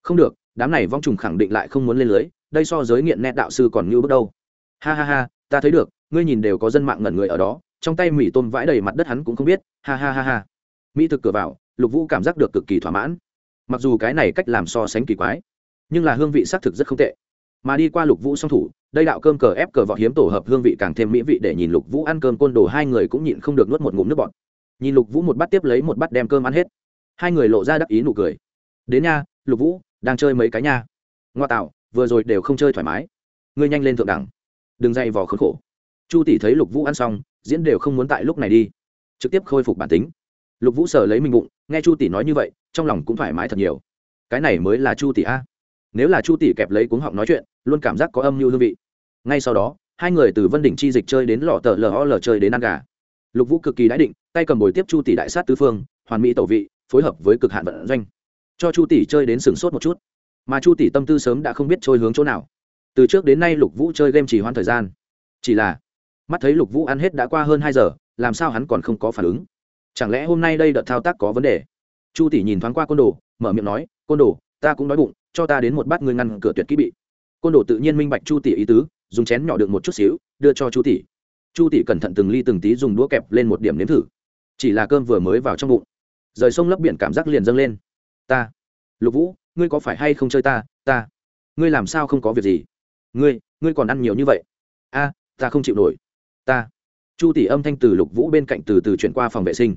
Không được, đám này vong trùng khẳng định lại không muốn lên lưới, đây so giới nghiện nét đạo sư còn như bước đâu ha ha ha, ta thấy được, ngươi nhìn đều có dân mạng ngẩn người ở đó, trong tay mì tôm vãi đầy mặt đất hắn cũng không biết, ha ha ha ha. Mỹ thực cửa vào, lục vũ cảm giác được cực kỳ thỏa mãn. Mặc dù cái này cách làm so sánh kỳ quái, nhưng là hương vị xác thực rất không tệ. Mà đi qua lục vũ song thủ, đây đạo cơm cờ ép cờ vọ hiếm tổ hợp hương vị càng thêm mỹ vị để nhìn lục vũ ăn cơm côn đồ hai người cũng nhịn không được nuốt một ngụm nước bọt nhìn lục vũ một bát tiếp lấy một bát đem cơm ăn hết. Hai người lộ ra đắc ý nụ cười. Đến nha, lục vũ, đang chơi mấy cái nha? Ngoa tạo, vừa rồi đều không chơi thoải mái. Ngươi nhanh lên thượng đẳng. Đừng dày vò khốn khổ. Chu tỷ thấy lục vũ ăn xong, diễn đều không muốn tại lúc này đi. Trực tiếp khôi phục bản tính. Lục vũ sờ lấy mình bụng, nghe chu tỷ nói như vậy, trong lòng cũng thoải mái thật nhiều. Cái này mới là chu tỷ a. Nếu là chu tỷ kẹp lấy cuống họng nói chuyện, luôn cảm giác có âm mưu hương vị. Ngay sau đó, hai người từ vân đỉnh chi dịch chơi đến lò tờ lol chơi đến ăn gà lục vũ cực kỳ đãi định, tay cầm bồi tiếp chu tỷ đại sát tứ phương, hoàn mỹ tẩu vị, phối hợp với cực hạn vận doanh. Cho chu tỷ chơi đến sừng sốt một chút. Mà chu tỷ tâm tư sớm đã không biết trôi hướng chỗ nào. Từ trước đến nay lục vũ chơi game chỉ hoãn thời gian. Chỉ là, mắt thấy lục vũ ăn hết đã qua hơn hai giờ, làm sao hắn còn không có phản ứng? Chẳng lẽ hôm nay đây đợt thao tác có vấn đề? Chu tỷ nhìn thoáng qua côn đồ, mở miệng nói, côn đồ, ta cũng đói bụng, cho ta đến một bát ngươi ngăn cửa tuyệt kỹ bị. Côn đồ tự nhiên minh bạch chu tỷ ý tứ, dùng chén nhỏ được một chút xíu, đưa cho chu tỷ chu tỷ cẩn thận từng ly từng tí dùng đũa kẹp lên một điểm nếm thử. Chỉ là cơm vừa mới vào trong bụng, rời sông lấp biển cảm giác liền dâng lên. Ta, lục vũ, ngươi có phải hay không chơi ta? Ta, ngươi làm sao không có việc gì? Ngươi ngươi còn ăn nhiều như vậy? A, ta không chịu nổi. Ta. Chu tỷ âm thanh từ lục vũ bên cạnh từ từ chuyển qua phòng vệ sinh.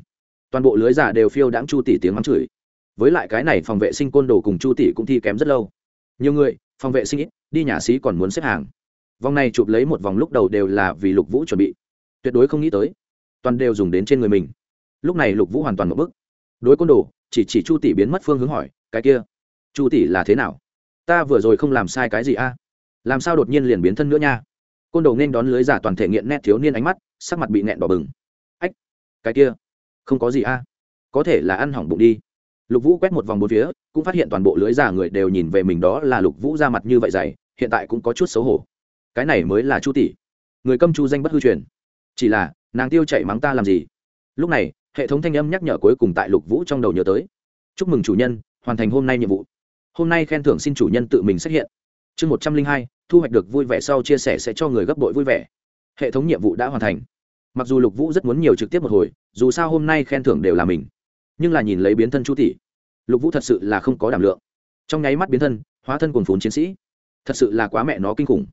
Toàn bộ lưới giả đều phiêu đãng chu tỷ tiếng mắng chửi. Với lại cái này phòng vệ sinh côn đồ cùng chu tỷ cũng thi kém rất lâu. Nhiều người, phòng vệ sinh ít, đi nhà xí còn muốn xếp hàng vòng này chụp lấy một vòng lúc đầu đều là vì lục vũ chuẩn bị. Tuyệt đối không nghĩ tới, toàn đều dùng đến trên người mình. Lúc này lục vũ hoàn toàn một bức đối côn đồ, chỉ chỉ chu tỷ biến mất phương hướng hỏi, cái kia, chu tỷ là thế nào? Ta vừa rồi không làm sai cái gì a? Làm sao đột nhiên liền biến thân nữa nha? Côn đồ nên đón lưới giả toàn thể nghiện nét thiếu niên ánh mắt, sắc mặt bị nẹn đỏ bừng. Ách, cái kia, không có gì a? Có thể là ăn hỏng bụng đi. Lục vũ quét một vòng bốn phía, cũng phát hiện toàn bộ lưới giả người đều nhìn về mình đó là lục vũ ra mặt như vậy dày, hiện tại cũng có chút xấu hổ cái này mới là chu tỷ. Người câm chu danh bất hư truyền. Chỉ là, nàng tiêu chạy mắng ta làm gì? Lúc này, hệ thống thanh âm nhắc nhở cuối cùng tại lục vũ trong đầu nhớ tới. Chúc mừng chủ nhân, hoàn thành hôm nay nhiệm vụ. Hôm nay khen thưởng xin chủ nhân tự mình xuất hiện. Chương một trăm linh hai, thu hoạch được vui vẻ sau chia sẻ sẽ cho người gấp đội vui vẻ. Hệ thống nhiệm vụ đã hoàn thành. Mặc dù lục vũ rất muốn nhiều trực tiếp một hồi, dù sao hôm nay khen thưởng đều là mình. Nhưng là nhìn lấy biến thân chu tỷ, lục vũ thật sự là không có đảm lượng. Trong nháy mắt biến thân, hóa thân quần phốn chiến sĩ. Thật sự là quá mẹ nó kinh khủng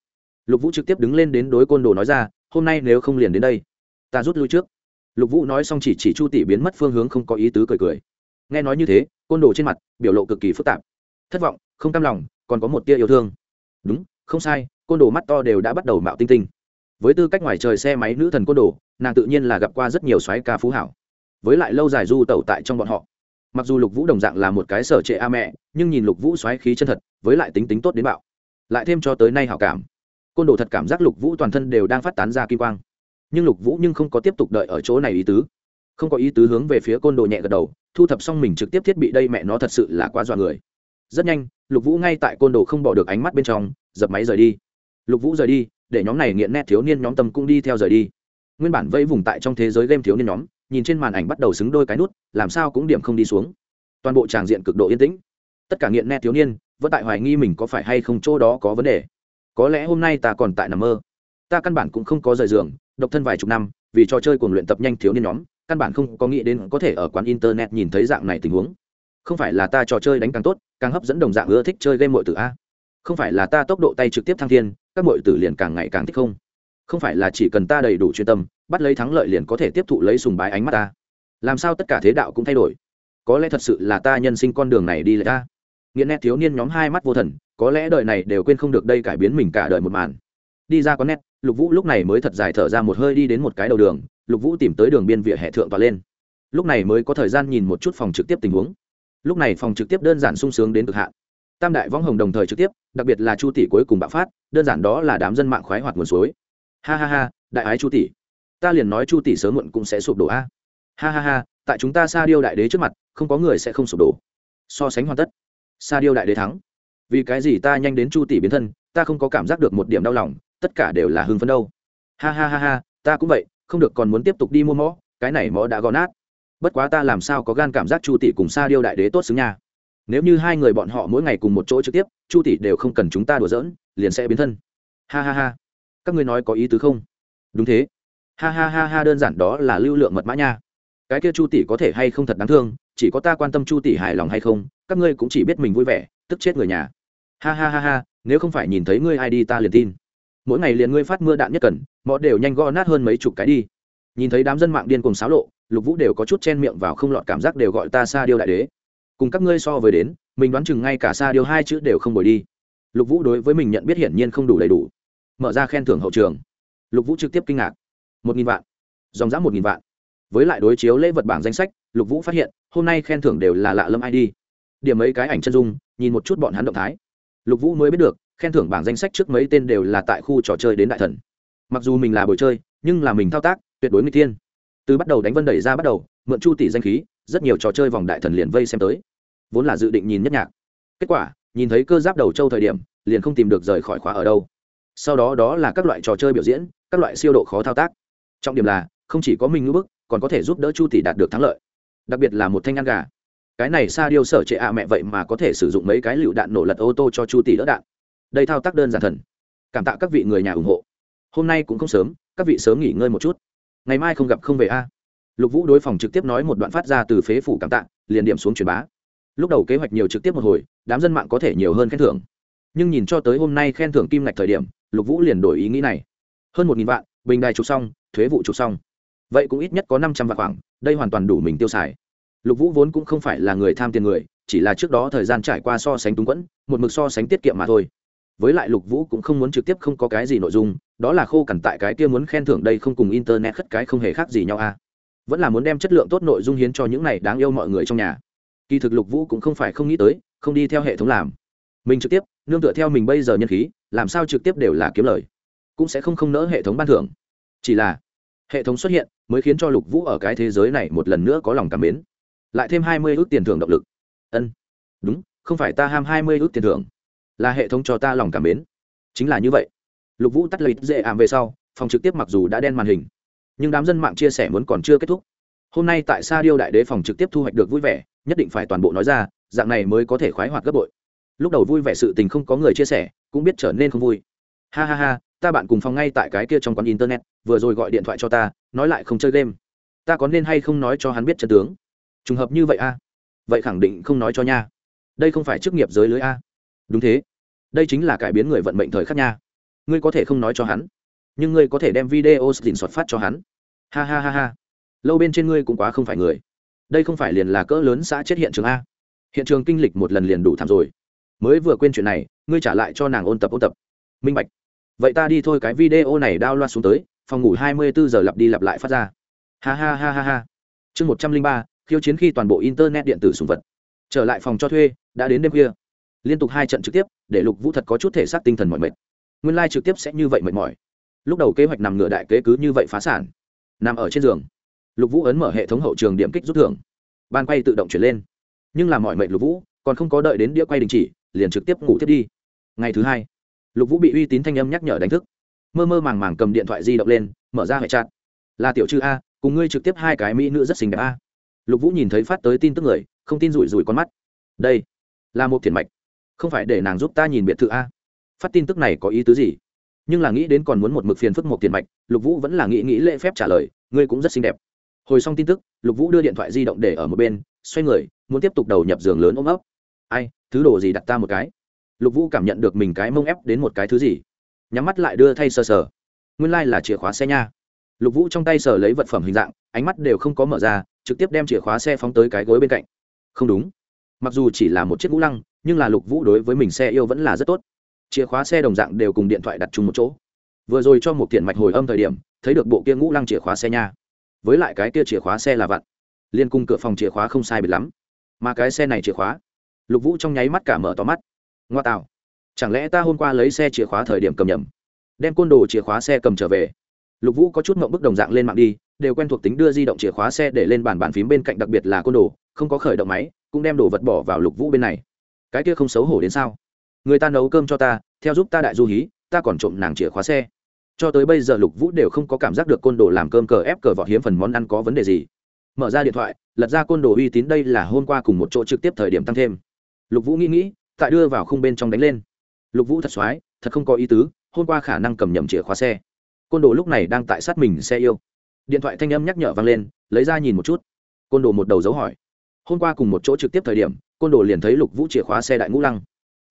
lục vũ trực tiếp đứng lên đến đối côn đồ nói ra, hôm nay nếu không liền đến đây, ta rút lui trước. Lục vũ nói xong chỉ chỉ chu tỷ biến mất phương hướng không có ý tứ cười cười. Nghe nói như thế, côn đồ trên mặt biểu lộ cực kỳ phức tạp. Thất vọng, không cam lòng, còn có một tia yêu thương. Đúng, không sai, côn đồ mắt to đều đã bắt đầu mạo tinh tinh. Với tư cách ngoài trời xe máy nữ thần côn đồ, nàng tự nhiên là gặp qua rất nhiều soái ca phú hảo. Với lại lâu dài du tẩu tại trong bọn họ. Mặc dù lục vũ đồng dạng là một cái sở trệ a mẹ, nhưng nhìn lục vũ xoáy khí chân thật, với lại tính tính tốt đến bạo. Lại thêm cho tới nay hảo cảm côn đồ thật cảm giác lục vũ toàn thân đều đang phát tán ra kim quang. Nhưng lục vũ nhưng không có tiếp tục đợi ở chỗ này ý tứ. Không có ý tứ hướng về phía côn đồ nhẹ gật đầu, thu thập xong mình trực tiếp thiết bị đây mẹ nó thật sự là quá dọa người. Rất nhanh, lục vũ ngay tại côn đồ không bỏ được ánh mắt bên trong, dập máy rời đi. Lục vũ rời đi, để nhóm này nghiện nét thiếu niên nhóm tâm cũng đi theo rời đi. Nguyên bản vẫy vùng tại trong thế giới game thiếu niên nhóm, nhìn trên màn ảnh bắt đầu xứng đôi cái nút, làm sao cũng điểm không đi xuống. Toàn bộ tràng diện cực độ yên tĩnh. Tất cả nghiện nét thiếu niên, vẫn tại hoài nghi mình có phải hay không chỗ đó có vấn đề có lẽ hôm nay ta còn tại nằm mơ. Ta căn bản cũng không có rời giường, độc thân vài chục năm, vì trò chơi cuồng luyện tập nhanh thiếu niên nhóm, căn bản không có nghĩ đến có thể ở quán internet nhìn thấy dạng này tình huống. Không phải là ta trò chơi đánh càng tốt, càng hấp dẫn đồng dạng ưa thích chơi game mọi tử a. Không phải là ta tốc độ tay trực tiếp thăng thiên, các mọi tử liền càng ngày càng thích không. Không phải là chỉ cần ta đầy đủ chuyên tâm, bắt lấy thắng lợi liền có thể tiếp thụ lấy sùng bái ánh mắt ta. Làm sao tất cả thế đạo cũng thay đổi? Có lẽ thật sự là ta nhân sinh con đường này đi lại ta. Nghiện nét thiếu niên nhóm hai mắt vô thần có lẽ đời này đều quên không được đây cải biến mình cả đời một màn. Đi ra con nét lục vũ lúc này mới thật dài thở ra một hơi đi đến một cái đầu đường, lục vũ tìm tới đường biên vỉa hệ thượng tòa lên. Lúc này mới có thời gian nhìn một chút phòng trực tiếp tình huống. Lúc này phòng trực tiếp đơn giản sung sướng đến cực hạn. Tam đại võng hồng đồng thời trực tiếp, đặc biệt là chu tỷ cuối cùng bạo phát, đơn giản đó là đám dân mạng khoái hoạt nguồn suối. Ha ha ha, đại ái chu tỷ. Ta liền nói chu tỷ sớm muộn cũng sẽ sụp đổ a. Ha ha ha, tại chúng ta sa điêu đại đế trước mặt, không có người sẽ không sụp đổ. So sánh hoàn tất. Sa điêu đại đế thắng vì cái gì ta nhanh đến chu tỷ biến thân, ta không có cảm giác được một điểm đau lòng, tất cả đều là hưng phấn đâu. Ha ha ha ha, ta cũng vậy, không được còn muốn tiếp tục đi mua mõ cái này mõ đã gò nát. Bất quá ta làm sao có gan cảm giác chu tỷ cùng sa điêu đại đế tốt xứng nha. Nếu như hai người bọn họ mỗi ngày cùng một chỗ trực tiếp, chu tỷ đều không cần chúng ta đùa giỡn, liền sẽ biến thân. Ha ha ha. Các ngươi nói có ý tứ không? Đúng thế. Ha ha ha ha, đơn giản đó là lưu lượng mật mã nha. Cái kia chu tỷ có thể hay không thật đáng thương, chỉ có ta quan tâm chu tỷ hài lòng hay không, các ngươi cũng chỉ biết mình vui vẻ, tức chết người nhà ha ha ha ha, nếu không phải nhìn thấy ngươi ai đi ta liền tin. Mỗi ngày liền ngươi phát mưa đạn nhất cần, mọ đều nhanh gõ nát hơn mấy chục cái đi. Nhìn thấy đám dân mạng điên cùng xáo lộ, lục vũ đều có chút chen miệng vào không lọt cảm giác đều gọi ta xa điêu đại đế. Cùng các ngươi so với đến, mình đoán chừng ngay cả xa điêu hai chữ đều không bồi đi. Lục vũ đối với mình nhận biết hiển nhiên không đủ đầy đủ. Mở ra khen thưởng hậu trường. Lục vũ trực tiếp kinh ngạc. Một nghìn vạn. Dòng dã một nghìn vạn. Với lại đối chiếu lễ vật bảng danh sách, lục vũ phát hiện, hôm nay khen thưởng đều là lạ lâm id điểm mấy cái ảnh chân dung, nhìn một chút bọn hắn động thái lục vũ mới biết được, khen thưởng bảng danh sách trước mấy tên đều là tại khu trò chơi đến đại thần. Mặc dù mình là bồi chơi, nhưng là mình thao tác, tuyệt đối người tiên từ bắt đầu đánh vân đẩy ra bắt đầu, mượn chu tỷ danh khí, rất nhiều trò chơi vòng đại thần liền vây xem tới. Vốn là dự định nhìn nhất nhạc. Kết quả, nhìn thấy cơ giáp đầu châu thời điểm, liền không tìm được rời khỏi khóa ở đâu. Sau đó đó là các loại trò chơi biểu diễn, các loại siêu độ khó thao tác. Trọng điểm là, không chỉ có mình ngữ bức, còn có thể giúp đỡ chu tỷ đạt được thắng lợi. Đặc biệt là một thanh ăn gà cái này sa điêu sở trệ ạ mẹ vậy mà có thể sử dụng mấy cái lựu đạn nổ lật ô tô cho chu tỷ đỡ đạn. Đây thao tác đơn giản thần. Cảm tạ các vị người nhà ủng hộ. Hôm nay cũng không sớm, các vị sớm nghỉ ngơi một chút. Ngày mai không gặp không về a. Lục vũ đối phòng trực tiếp nói một đoạn phát ra từ phế phủ cảm tạ, liền điểm xuống truyền bá. Lúc đầu kế hoạch nhiều trực tiếp một hồi, đám dân mạng có thể nhiều hơn khen thưởng. Nhưng nhìn cho tới hôm nay khen thưởng kim ngạch thời điểm, lục vũ liền đổi ý nghĩ này. Hơn một nghìn vạn, bình đài trục xong, thuế vụ trục xong. Vậy cũng ít nhất có năm trăm vạn khoảng, đây hoàn toàn đủ mình tiêu xài lục vũ vốn cũng không phải là người tham tiền người, chỉ là trước đó thời gian trải qua so sánh túng quẫn, một mực so sánh tiết kiệm mà thôi. Với lại lục vũ cũng không muốn trực tiếp không có cái gì nội dung, đó là khô cằn tại cái kia muốn khen thưởng đây không cùng internet khất cái không hề khác gì nhau a à. vẫn là muốn đem chất lượng tốt nội dung hiến cho những này đáng yêu mọi người trong nhà. Kỳ thực lục vũ cũng không phải không nghĩ tới, không đi theo hệ thống làm. Mình trực tiếp, nương tựa theo mình bây giờ nhân khí, làm sao trực tiếp đều là kiếm lời. Cũng sẽ không không nỡ hệ thống ban thưởng. Chỉ là, hệ thống xuất hiện, mới khiến cho lục vũ ở cái thế giới này một lần nữa có lòng cảm mến lại thêm hai mươi ước tiền thưởng động lực. Ân, đúng, không phải ta ham hai mươi ước tiền thưởng, là hệ thống cho ta lòng cảm mến. Chính là như vậy. Lục vũ tắt lấy dễ ảm về sau, phòng trực tiếp mặc dù đã đen màn hình, nhưng đám dân mạng chia sẻ muốn còn chưa kết thúc. Hôm nay tại sa điêu đại đế phòng trực tiếp thu hoạch được vui vẻ, nhất định phải toàn bộ nói ra, dạng này mới có thể khoái hoạt gấp bội. Lúc đầu vui vẻ sự tình không có người chia sẻ, cũng biết trở nên không vui. Ha ha ha, ta bạn cùng phòng ngay tại cái kia trong quán internet, vừa rồi gọi điện thoại cho ta, nói lại không chơi game. Ta có nên hay không nói cho hắn biết chân tướng? Trùng hợp như vậy a. Vậy khẳng định không nói cho nha. Đây không phải chức nghiệp giới lưới a. Đúng thế. Đây chính là cải biến người vận mệnh thời khắc nha. Ngươi có thể không nói cho hắn, nhưng ngươi có thể đem video xin soạt phát cho hắn. Ha ha ha ha. Lâu bên trên ngươi cũng quá không phải người. Đây không phải liền là cỡ lớn xã chết hiện trường a. Hiện trường kinh lịch một lần liền đủ thảm rồi. Mới vừa quên chuyện này, ngươi trả lại cho nàng ôn tập ôn tập. Minh bạch. Vậy ta đi thôi, cái video này đao loa xuống tới, phòng ngủ hai mươi bốn giờ lặp đi lặp lại phát ra. Ha ha ha ha ha. Chương một trăm linh ba khiêu chiến khi toàn bộ internet điện tử sùng vật. Trở lại phòng cho thuê, đã đến đêm khuya. Liên tục hai trận trực tiếp, để lục vũ thật có chút thể xác tinh thần mọi mệt. Nguyên lai trực tiếp sẽ như vậy mệt mỏi. Lúc đầu kế hoạch nằm ngựa đại kế cứ như vậy phá sản. Nằm ở trên giường, lục vũ ấn mở hệ thống hậu trường điểm kích rút thưởng. Ban quay tự động chuyển lên. Nhưng làm mọi mệnh lục vũ, còn không có đợi đến đĩa quay đình chỉ, liền trực tiếp ngủ tiếp đi. Ngày thứ hai, lục vũ bị uy tín thanh âm nhắc nhở đánh thức. Mơ mơ màng màng cầm điện thoại di động lên, mở ra hệ chặt là tiểu chư a, cùng ngươi trực tiếp hai cái mỹ nữ rất xinh đẹp a lục vũ nhìn thấy phát tới tin tức người, không tin rủi rủi con mắt. Đây là một thiền mạch. Không phải để nàng giúp ta nhìn biệt thự a? Phát tin tức này có ý tứ gì? Nhưng là nghĩ đến còn muốn một mực phiền phức một tiền mạch, lục vũ vẫn là nghĩ nghĩ lễ phép trả lời, ngươi cũng rất xinh đẹp. Hồi xong tin tức, lục vũ đưa điện thoại di động để ở một bên, xoay người, muốn tiếp tục đầu nhập giường lớn ôm ấp. Ai, thứ đồ gì đặt ta một cái? Lục vũ cảm nhận được mình cái mông ép đến một cái thứ gì. Nhắm mắt lại đưa thay sờ sờ. Nguyên lai、like、là chìa khóa xe nha. Lục vũ trong tay sờ lấy vật phẩm hình dạng, ánh mắt đều không có mở ra trực tiếp đem chìa khóa xe phóng tới cái gối bên cạnh. Không đúng. Mặc dù chỉ là một chiếc ngũ lăng, nhưng là lục vũ đối với mình xe yêu vẫn là rất tốt. Chìa khóa xe đồng dạng đều cùng điện thoại đặt chung một chỗ. Vừa rồi cho một tiền mạch hồi âm thời điểm, thấy được bộ kia ngũ lăng chìa khóa xe nha. Với lại cái kia chìa khóa xe là vặn. Liên cung cửa phòng chìa khóa không sai biệt lắm. Mà cái xe này chìa khóa, lục vũ trong nháy mắt cả mở tò mắt. Ngoa tạo. Chẳng lẽ ta hôm qua lấy xe chìa khóa thời điểm cầm nhầm? Đem côn đồ chìa khóa xe cầm trở về. Lục vũ có chút mộng bức đồng dạng lên mạng đi đều quen thuộc tính đưa di động chìa khóa xe để lên bàn bàn phím bên cạnh đặc biệt là côn đồ, không có khởi động máy, cũng đem đồ vật bỏ vào lục vũ bên này. Cái kia không xấu hổ đến sao? Người ta nấu cơm cho ta, theo giúp ta đại du hí, ta còn trộm nàng chìa khóa xe. Cho tới bây giờ lục vũ đều không có cảm giác được côn đồ làm cơm cờ ép cờ vọt hiếm phần món ăn có vấn đề gì. Mở ra điện thoại, lật ra côn đồ uy tín đây là hôm qua cùng một chỗ trực tiếp thời điểm tăng thêm. Lục vũ nghĩ nghĩ, tại đưa vào khung bên trong đánh lên. Lục vũ thật x thật không có ý tứ, hôm qua khả năng cầm nhầm chìa khóa xe. Côn đồ lúc này đang tại sát mình xe yêu điện thoại thanh âm nhắc nhở vang lên, lấy ra nhìn một chút. Côn đồ một đầu dấu hỏi. Hôm qua cùng một chỗ trực tiếp thời điểm, côn đồ liền thấy lục vũ chìa khóa xe đại ngũ lăng.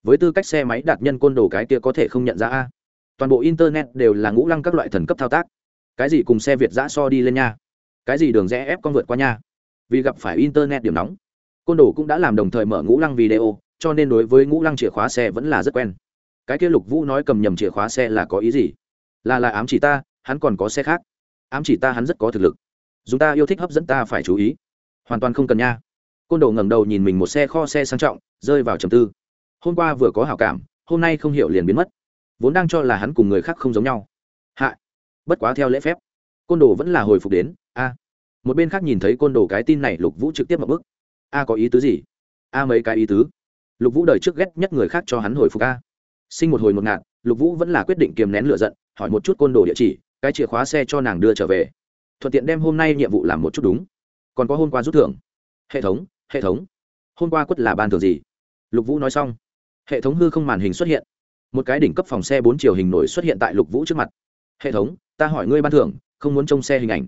Với tư cách xe máy đạt nhân côn đồ cái kia có thể không nhận ra a. Toàn bộ internet đều là ngũ lăng các loại thần cấp thao tác. Cái gì cùng xe việt giã so đi lên nha? Cái gì đường rẽ ép con vượt qua nha? Vì gặp phải internet điểm nóng, côn đồ cũng đã làm đồng thời mở ngũ lăng video, cho nên đối với ngũ lăng chìa khóa xe vẫn là rất quen. Cái kia lục vũ nói cầm nhầm chìa khóa xe là có ý gì? Là là ám chỉ ta, hắn còn có xe khác ám chỉ ta hắn rất có thực lực. Dùng ta yêu thích hấp dẫn ta phải chú ý. Hoàn toàn không cần nha. Côn đồ ngẩng đầu nhìn mình một xe kho xe sang trọng, rơi vào trầm tư. Hôm qua vừa có hảo cảm, hôm nay không hiểu liền biến mất. Vốn đang cho là hắn cùng người khác không giống nhau. Hạ. Bất quá theo lễ phép, côn đồ vẫn là hồi phục đến, a. Một bên khác nhìn thấy côn đồ cái tin này, lục vũ trực tiếp một bức. A có ý tứ gì? A mấy cái ý tứ? Lục vũ đời trước ghét nhất người khác cho hắn hồi phục a. Sinh một hồi một ngạt lục vũ vẫn là quyết định kiềm nén lựa giận, hỏi một chút côn đồ địa chỉ cái chìa khóa xe cho nàng đưa trở về. Thuận tiện đem hôm nay nhiệm vụ làm một chút đúng. Còn có hôm qua rút thưởng. Hệ thống hệ thống. Hôm qua quất là ban thưởng gì? Lục vũ nói xong. Hệ thống hư không màn hình xuất hiện. Một cái đỉnh cấp phòng xe bốn chiều hình nổi xuất hiện tại lục vũ trước mặt. Hệ thống, ta hỏi ngươi ban thưởng, không muốn trông xe hình ảnh.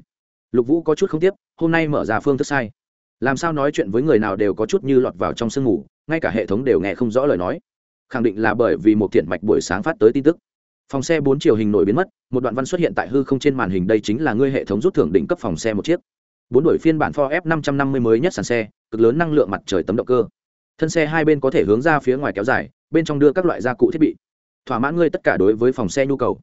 Lục vũ có chút không tiếp, hôm nay mở ra phương thức sai. Làm sao nói chuyện với người nào đều có chút như lọt vào trong sương mù ngay cả hệ thống đều nghe không rõ lời nói. Khẳng định là bởi vì một thiện mạch buổi sáng phát tới tin tức phòng xe bốn chiều hình nổi biến mất, một đoạn văn xuất hiện tại hư không trên màn hình, đây chính là ngươi hệ thống rút thưởng đỉnh cấp phòng xe một chiếc. Bốn đổi phiên bản Ford f năm trăm năm mươi mới nhất sàn xe, cực lớn năng lượng mặt trời tấm động cơ. Thân xe hai bên có thể hướng ra phía ngoài kéo dài, bên trong đưa các loại gia cụ thiết bị. Thỏa mãn ngươi tất cả đối với phòng xe nhu cầu.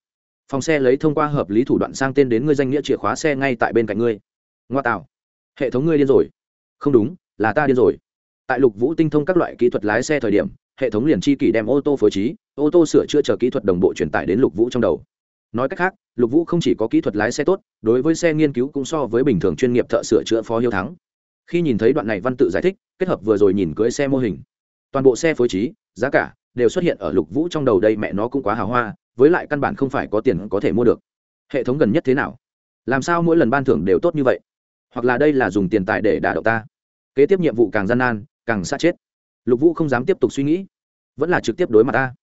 Phòng xe lấy thông qua hợp lý thủ đoạn sang tên đến ngươi danh nghĩa chìa khóa xe ngay tại bên cạnh ngươi. Ngoa tạo. Hệ thống ngươi điên rồi. Không đúng, là ta điên rồi. Tại lục vũ tinh thông các loại kỹ thuật lái xe thời điểm hệ thống liền chi kỷ đem ô tô phối trí, ô tô sửa chữa chờ kỹ thuật đồng bộ truyền tải đến lục vũ trong đầu. Nói cách khác, lục vũ không chỉ có kỹ thuật lái xe tốt, đối với xe nghiên cứu cũng so với bình thường chuyên nghiệp thợ sửa chữa phó hiếu thắng. Khi nhìn thấy đoạn này văn tự giải thích, kết hợp vừa rồi nhìn cưới xe mô hình, toàn bộ xe phối trí, giá cả đều xuất hiện ở lục vũ trong đầu đây mẹ nó cũng quá hào hoa, với lại căn bản không phải có tiền có thể mua được. Hệ thống gần nhất thế nào? Làm sao mỗi lần ban thưởng đều tốt như vậy? Hoặc là đây là dùng tiền tài để đả động ta? Kế tiếp nhiệm vụ càng gian nan, càng xa chết lục vũ không dám tiếp tục suy nghĩ, vẫn là trực tiếp đối mặt ta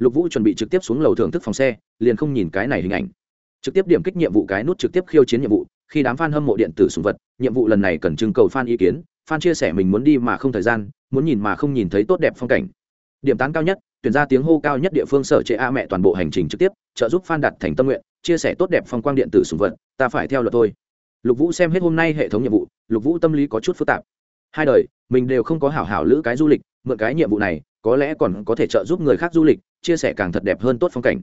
lục vũ chuẩn bị trực tiếp xuống lầu thưởng thức phòng xe, liền không nhìn cái này hình ảnh. Trực tiếp điểm kích nhiệm vụ cái nút trực tiếp khiêu chiến nhiệm vụ, khi đám f a n hâm mộ điện tử sùng vật, nhiệm vụ lần này cần trưng cầu f a n ý kiến f a n chia sẻ mình muốn đi mà không thời gian, muốn nhìn mà không nhìn thấy tốt đẹp phong cảnh. Điểm tán cao nhất, tuyển ra tiếng hô cao nhất địa phương sở chế a mẹ toàn bộ hành trình trực tiếp, trợ giúp f a n đặt thành tâm nguyện, chia sẻ tốt đẹp phong quang điện tử sùng vật, ta phải theo luật thôi. lục vũ xem hết hôm nay hệ thống nhiệm vụ, lục vũ tâm lý có chút phức tạp. Hai đời, mình đều không có hảo hảo lữ cái du lịch mượn cái nhiệm vụ này, có lẽ còn có thể trợ giúp người khác du lịch, chia sẻ càng thật đẹp hơn tốt phong cảnh.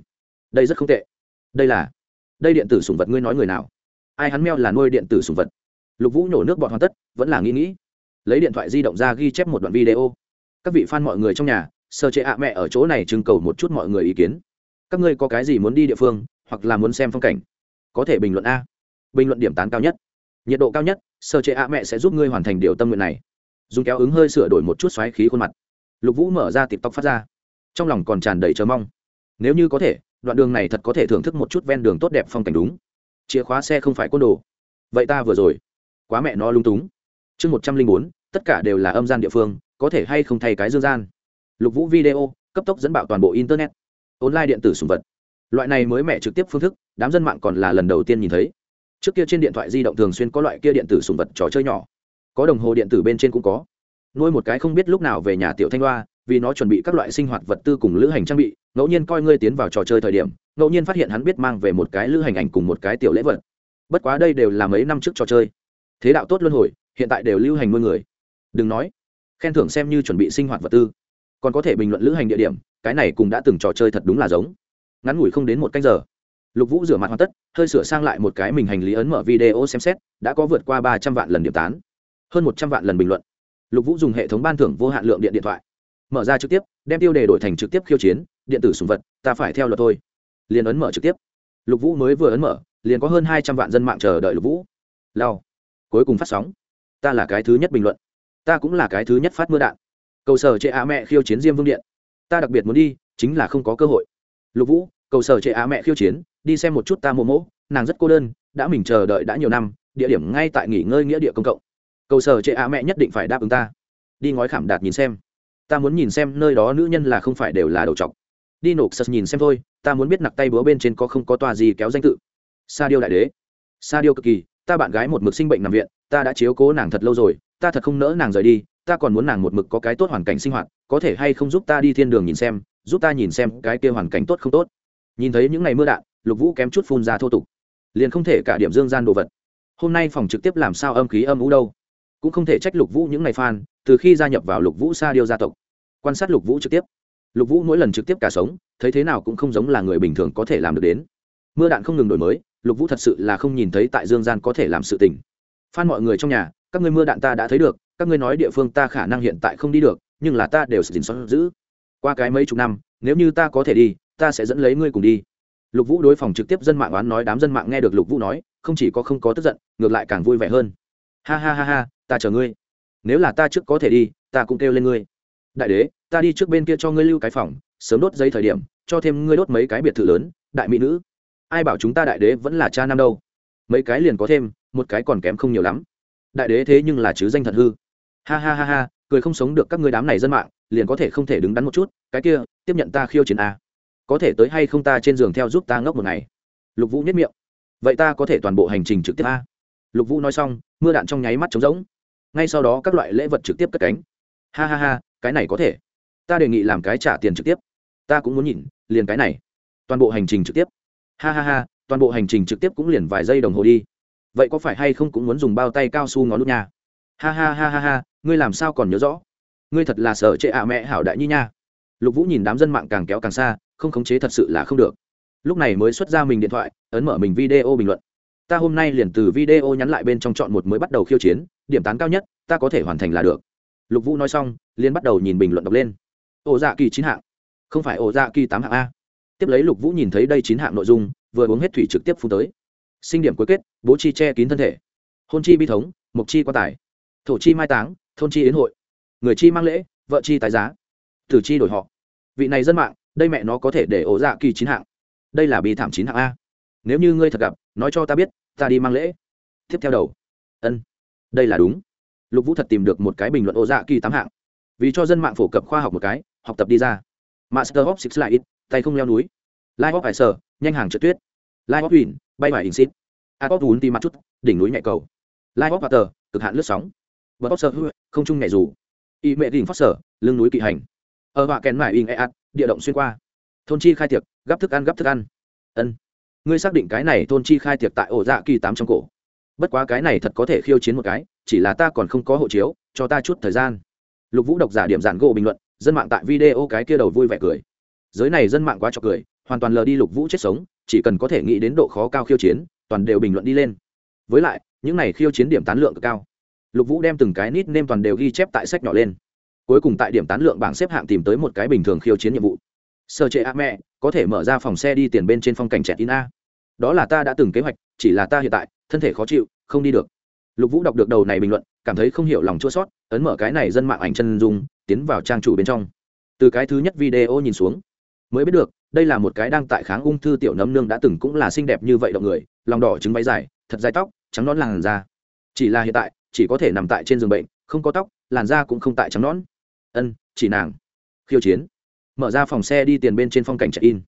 Đây rất không tệ. Đây là, đây điện tử sùng vật ngươi nói người nào? Ai hắn meo là nuôi điện tử sùng vật? Lục vũ nhổ nước bọt hoàn tất, vẫn là nghĩ nghĩ. Lấy điện thoại di động ra ghi chép một đoạn video. Các vị f a n mọi người trong nhà, sơ chế ạ mẹ ở chỗ này trưng cầu một chút mọi người ý kiến. Các ngươi có cái gì muốn đi địa phương, hoặc là muốn xem phong cảnh? Có thể bình luận a. Bình luận điểm tán cao nhất. Nhiệt độ cao nhất, sơ chế ạ mẹ sẽ giúp ngươi hoàn thành điều tâm nguyện này dùng kéo ứng hơi sửa đổi một chút xoáy khí khuôn mặt. Lục vũ mở ra tịp tóc phát ra. Trong lòng còn tràn đầy chờ mong. Nếu như có thể, đoạn đường này thật có thể thưởng thức một chút ven đường tốt đẹp phong cảnh đúng. Chìa khóa xe không phải côn đồ. Vậy ta vừa rồi, quá mẹ nó lung túng. Chương một trăm linh bốn, tất cả đều là âm gian địa phương, có thể hay không thay cái dương gian. Lục vũ video, cấp tốc dẫn bạo toàn bộ internet. Online điện tử sùng vật. Loại này mới mẹ trực tiếp phương thức, đám dân mạng còn là lần đầu tiên nhìn thấy. Trước kia trên điện thoại di động thường xuyên có loại kia điện tử sùng vật trò chơi nhỏ có đồng hồ điện tử bên trên cũng có. Nuôi một cái không biết lúc nào về nhà tiểu thanh hoa, vì nó chuẩn bị các loại sinh hoạt vật tư cùng lữ hành trang bị, ngẫu nhiên coi ngươi tiến vào trò chơi thời điểm, ngẫu nhiên phát hiện hắn biết mang về một cái lữ hành ảnh cùng một cái tiểu lễ vật. Bất quá đây đều là mấy năm trước trò chơi. Thế đạo tốt luân hồi, hiện tại đều lưu hành nuôi người. Đừng nói, khen thưởng xem như chuẩn bị sinh hoạt vật tư. Còn có thể bình luận lữ hành địa điểm, cái này cũng đã từng trò chơi thật đúng là giống. Ngắn ngủi không đến một canh giờ, lục vũ rửa mặt hoàn tất, hơi sửa sang lại một cái mình hành lý ấn mở video xem xét, đã có vượt qua ba trăm vạn lần điểm tán hơn một trăm vạn lần bình luận. Lục vũ dùng hệ thống ban thưởng vô hạn lượng điện điện thoại. Mở ra trực tiếp, đem tiêu đề đổi thành trực tiếp khiêu chiến, điện tử sùng vật, ta phải theo luật thôi. Liền ấn mở trực tiếp. Lục vũ mới vừa ấn mở, liền có hơn hai trăm vạn dân mạng chờ đợi lục vũ. Lao. Cuối cùng phát sóng. Ta là cái thứ nhất bình luận. Ta cũng là cái thứ nhất phát mưa đạn. Cầu sở chệ á mẹ khiêu chiến diêm vương điện. Ta đặc biệt muốn đi, chính là không có cơ hội. Lục vũ, cầu sở chệ á mẹ khiêu chiến, đi xem một chút ta mộ mỗ nàng rất cô đơn, đã mình chờ đợi đã nhiều năm, địa điểm ngay tại nghỉ ngơi nghĩa địa công cộng cầu sở chệ á mẹ nhất định phải đáp ứng ta. Đi ngói khảm đạt nhìn xem. Ta muốn nhìn xem nơi đó nữ nhân là không phải đều là đầu trọc đi nộp sật nhìn xem thôi, ta muốn biết nặc tay búa bên trên có không có tòa gì kéo danh tự. Sa điêu đại đế. Sa điêu cực kỳ, ta bạn gái một mực sinh bệnh nằm viện, ta đã chiếu cố nàng thật lâu rồi, ta thật không nỡ nàng rời đi, ta còn muốn nàng một mực có cái tốt hoàn cảnh sinh hoạt, có thể hay không giúp ta đi thiên đường nhìn xem, giúp ta nhìn xem cái kia hoàn cảnh tốt không tốt. Nhìn thấy những ngày mưa đạn, lục vũ kém chút phun ra thô tục. Liền không thể cả điểm dương gian đồ vật. Hôm nay phòng trực tiếp làm sao âm khí âm ú đâu? Cũng không thể trách lục vũ những ngày fan, từ khi gia nhập vào lục vũ sa điêu gia tộc. Quan sát lục vũ trực tiếp. Lục vũ mỗi lần trực tiếp cả sống, thấy thế nào cũng không giống là người bình thường có thể làm được đến. Mưa đạn không ngừng đổi mới, lục vũ thật sự là không nhìn thấy tại dương gian có thể làm sự tình. Phan mọi người trong nhà, các ngươi mưa đạn ta đã thấy được, các ngươi nói địa phương ta khả năng hiện tại không đi được, nhưng là ta đều sẽ xót giữ. Qua cái mấy chục năm, nếu như ta có thể đi, ta sẽ dẫn lấy ngươi cùng đi. Lục vũ đối phòng trực tiếp dân mạng oán nói đám dân mạng nghe được lục vũ nói, không chỉ có không có tức giận, ngược lại càng vui vẻ hơn. Ha ha ha ha ta chờ ngươi. Nếu là ta trước có thể đi, ta cũng kêu lên ngươi. Đại đế, ta đi trước bên kia cho ngươi lưu cái phòng, sớm đốt giấy thời điểm, cho thêm ngươi đốt mấy cái biệt thự lớn, đại mỹ nữ. Ai bảo chúng ta đại đế vẫn là cha nam đâu? Mấy cái liền có thêm, một cái còn kém không nhiều lắm. Đại đế thế nhưng là chứ danh thật hư. Ha ha ha ha, cười không sống được các ngươi đám này dân mạng, liền có thể không thể đứng đắn một chút, cái kia, tiếp nhận ta khiêu chiến a có thể tới hay không ta trên giường theo giúp ta ngốc một ngày. Lục vũ nhất miệng. Vậy ta có thể toàn bộ hành trình trực tiếp a lục vũ nói xong, mưa đạn trong nháy mắt trống rỗng ngay sau đó các loại lễ vật trực tiếp cất cánh. Ha ha ha, cái này có thể. Ta đề nghị làm cái trả tiền trực tiếp. Ta cũng muốn nhìn, liền cái này. Toàn bộ hành trình trực tiếp. Ha ha ha, toàn bộ hành trình trực tiếp cũng liền vài giây đồng hồ đi. Vậy có phải hay không cũng muốn dùng bao tay cao su ngón nút nha? Ha ha ha ha ha, ngươi làm sao còn nhớ rõ? Ngươi thật là sợ trệ ạ mẹ hảo đại nhi nha. Lục vũ nhìn đám dân mạng càng kéo càng xa, không khống chế thật sự là không được. Lúc này mới xuất ra mình điện thoại, ấn mở mình video bình luận. Ta hôm nay liền từ video nhắn lại bên trong chọn một mới bắt đầu khiêu chiến điểm tán cao nhất, ta có thể hoàn thành là được. Lục vũ nói xong, liền bắt đầu nhìn bình luận đọc lên. Ổ dạ kỳ chín hạng. Không phải ổ dạ kỳ tám hạng a. Tiếp lấy lục vũ nhìn thấy đây chín hạng nội dung, vừa uống hết thủy trực tiếp phun tới. Sinh điểm cuối kết, bố chi che kín thân thể. Hôn chi bi thống mục chi quan tài. Thổ chi mai táng, thôn chi yến hội. Người chi mang lễ, vợ chi tái giá. Tử chi đổi họ. Vị này dân mạng, đây mẹ nó có thể để ổ dạ kỳ chín hạng. Đây là bi thảm chín hạng a. Nếu như ngươi thật gặp, nói cho ta biết, ta đi mang lễ. Tiếp theo đầu. Ân đây là đúng. Lục vũ thật tìm được một cái bình luận ô dạ kỳ tám hạng. Vì cho dân mạng phổ cập khoa học một cái, học tập đi ra. Master of six lại ít tay không leo núi. Live of hải sở nhanh hàng trượt tuyết. Live of huỳnh bay ngoài in xít a top vốn tim mặt chút đỉnh núi nhạy cầu. Live of water, cực hạn lướt sóng. Bờ tóc sơ không trung nhảy dù. Y mẹ đình phát sở lưng núi kỵ hành. Ở họa kèn mải in e địa động xuyên qua. Thôn chi khai tiệc gắp thức ăn gắp thức ăn. Ân. Ngươi xác định cái này thôn chi khai tiệc tại ổ dạ kỳ tám trong cổ bất quá cái này thật có thể khiêu chiến một cái, chỉ là ta còn không có hộ chiếu, cho ta chút thời gian. Lục vũ độc giả điểm giản gỗ bình luận, dân mạng tại video cái kia đầu vui vẻ cười. Giới này dân mạng quá cho cười, hoàn toàn lờ đi lục vũ chết sống, chỉ cần có thể nghĩ đến độ khó cao khiêu chiến, toàn đều bình luận đi lên. Với lại, những này khiêu chiến điểm tán lượng cực cao. Lục vũ đem từng cái nít nêm toàn đều ghi chép tại sách nhỏ lên. Cuối cùng tại điểm tán lượng bảng xếp hạng tìm tới một cái bình thường khiêu chiến nhiệm vụ. Sơ chế a mẹ, có thể mở ra phòng xe đi tiền bên trên phong cảnh trẻ in a đó là ta đã từng kế hoạch, chỉ là ta hiện tại, thân thể khó chịu, không đi được. Lục vũ đọc được đầu này bình luận, cảm thấy không hiểu lòng chua sót ấn mở cái này dân mạng ảnh chân dung, tiến vào trang chủ bên trong. Từ cái thứ nhất video nhìn xuống, mới biết được, đây là một cái đang tại kháng ung thư tiểu nấm nương đã từng cũng là xinh đẹp như vậy động người, lòng đỏ trứng váy dài, thật dài tóc, trắng nón làn da. Chỉ là hiện tại, chỉ có thể nằm tại trên giường bệnh, không có tóc, làn da cũng không tại trắng nón ân, chỉ nàng. Khiêu chiến. Mở ra phòng xe đi tiền bên trên phong cảnh chạy in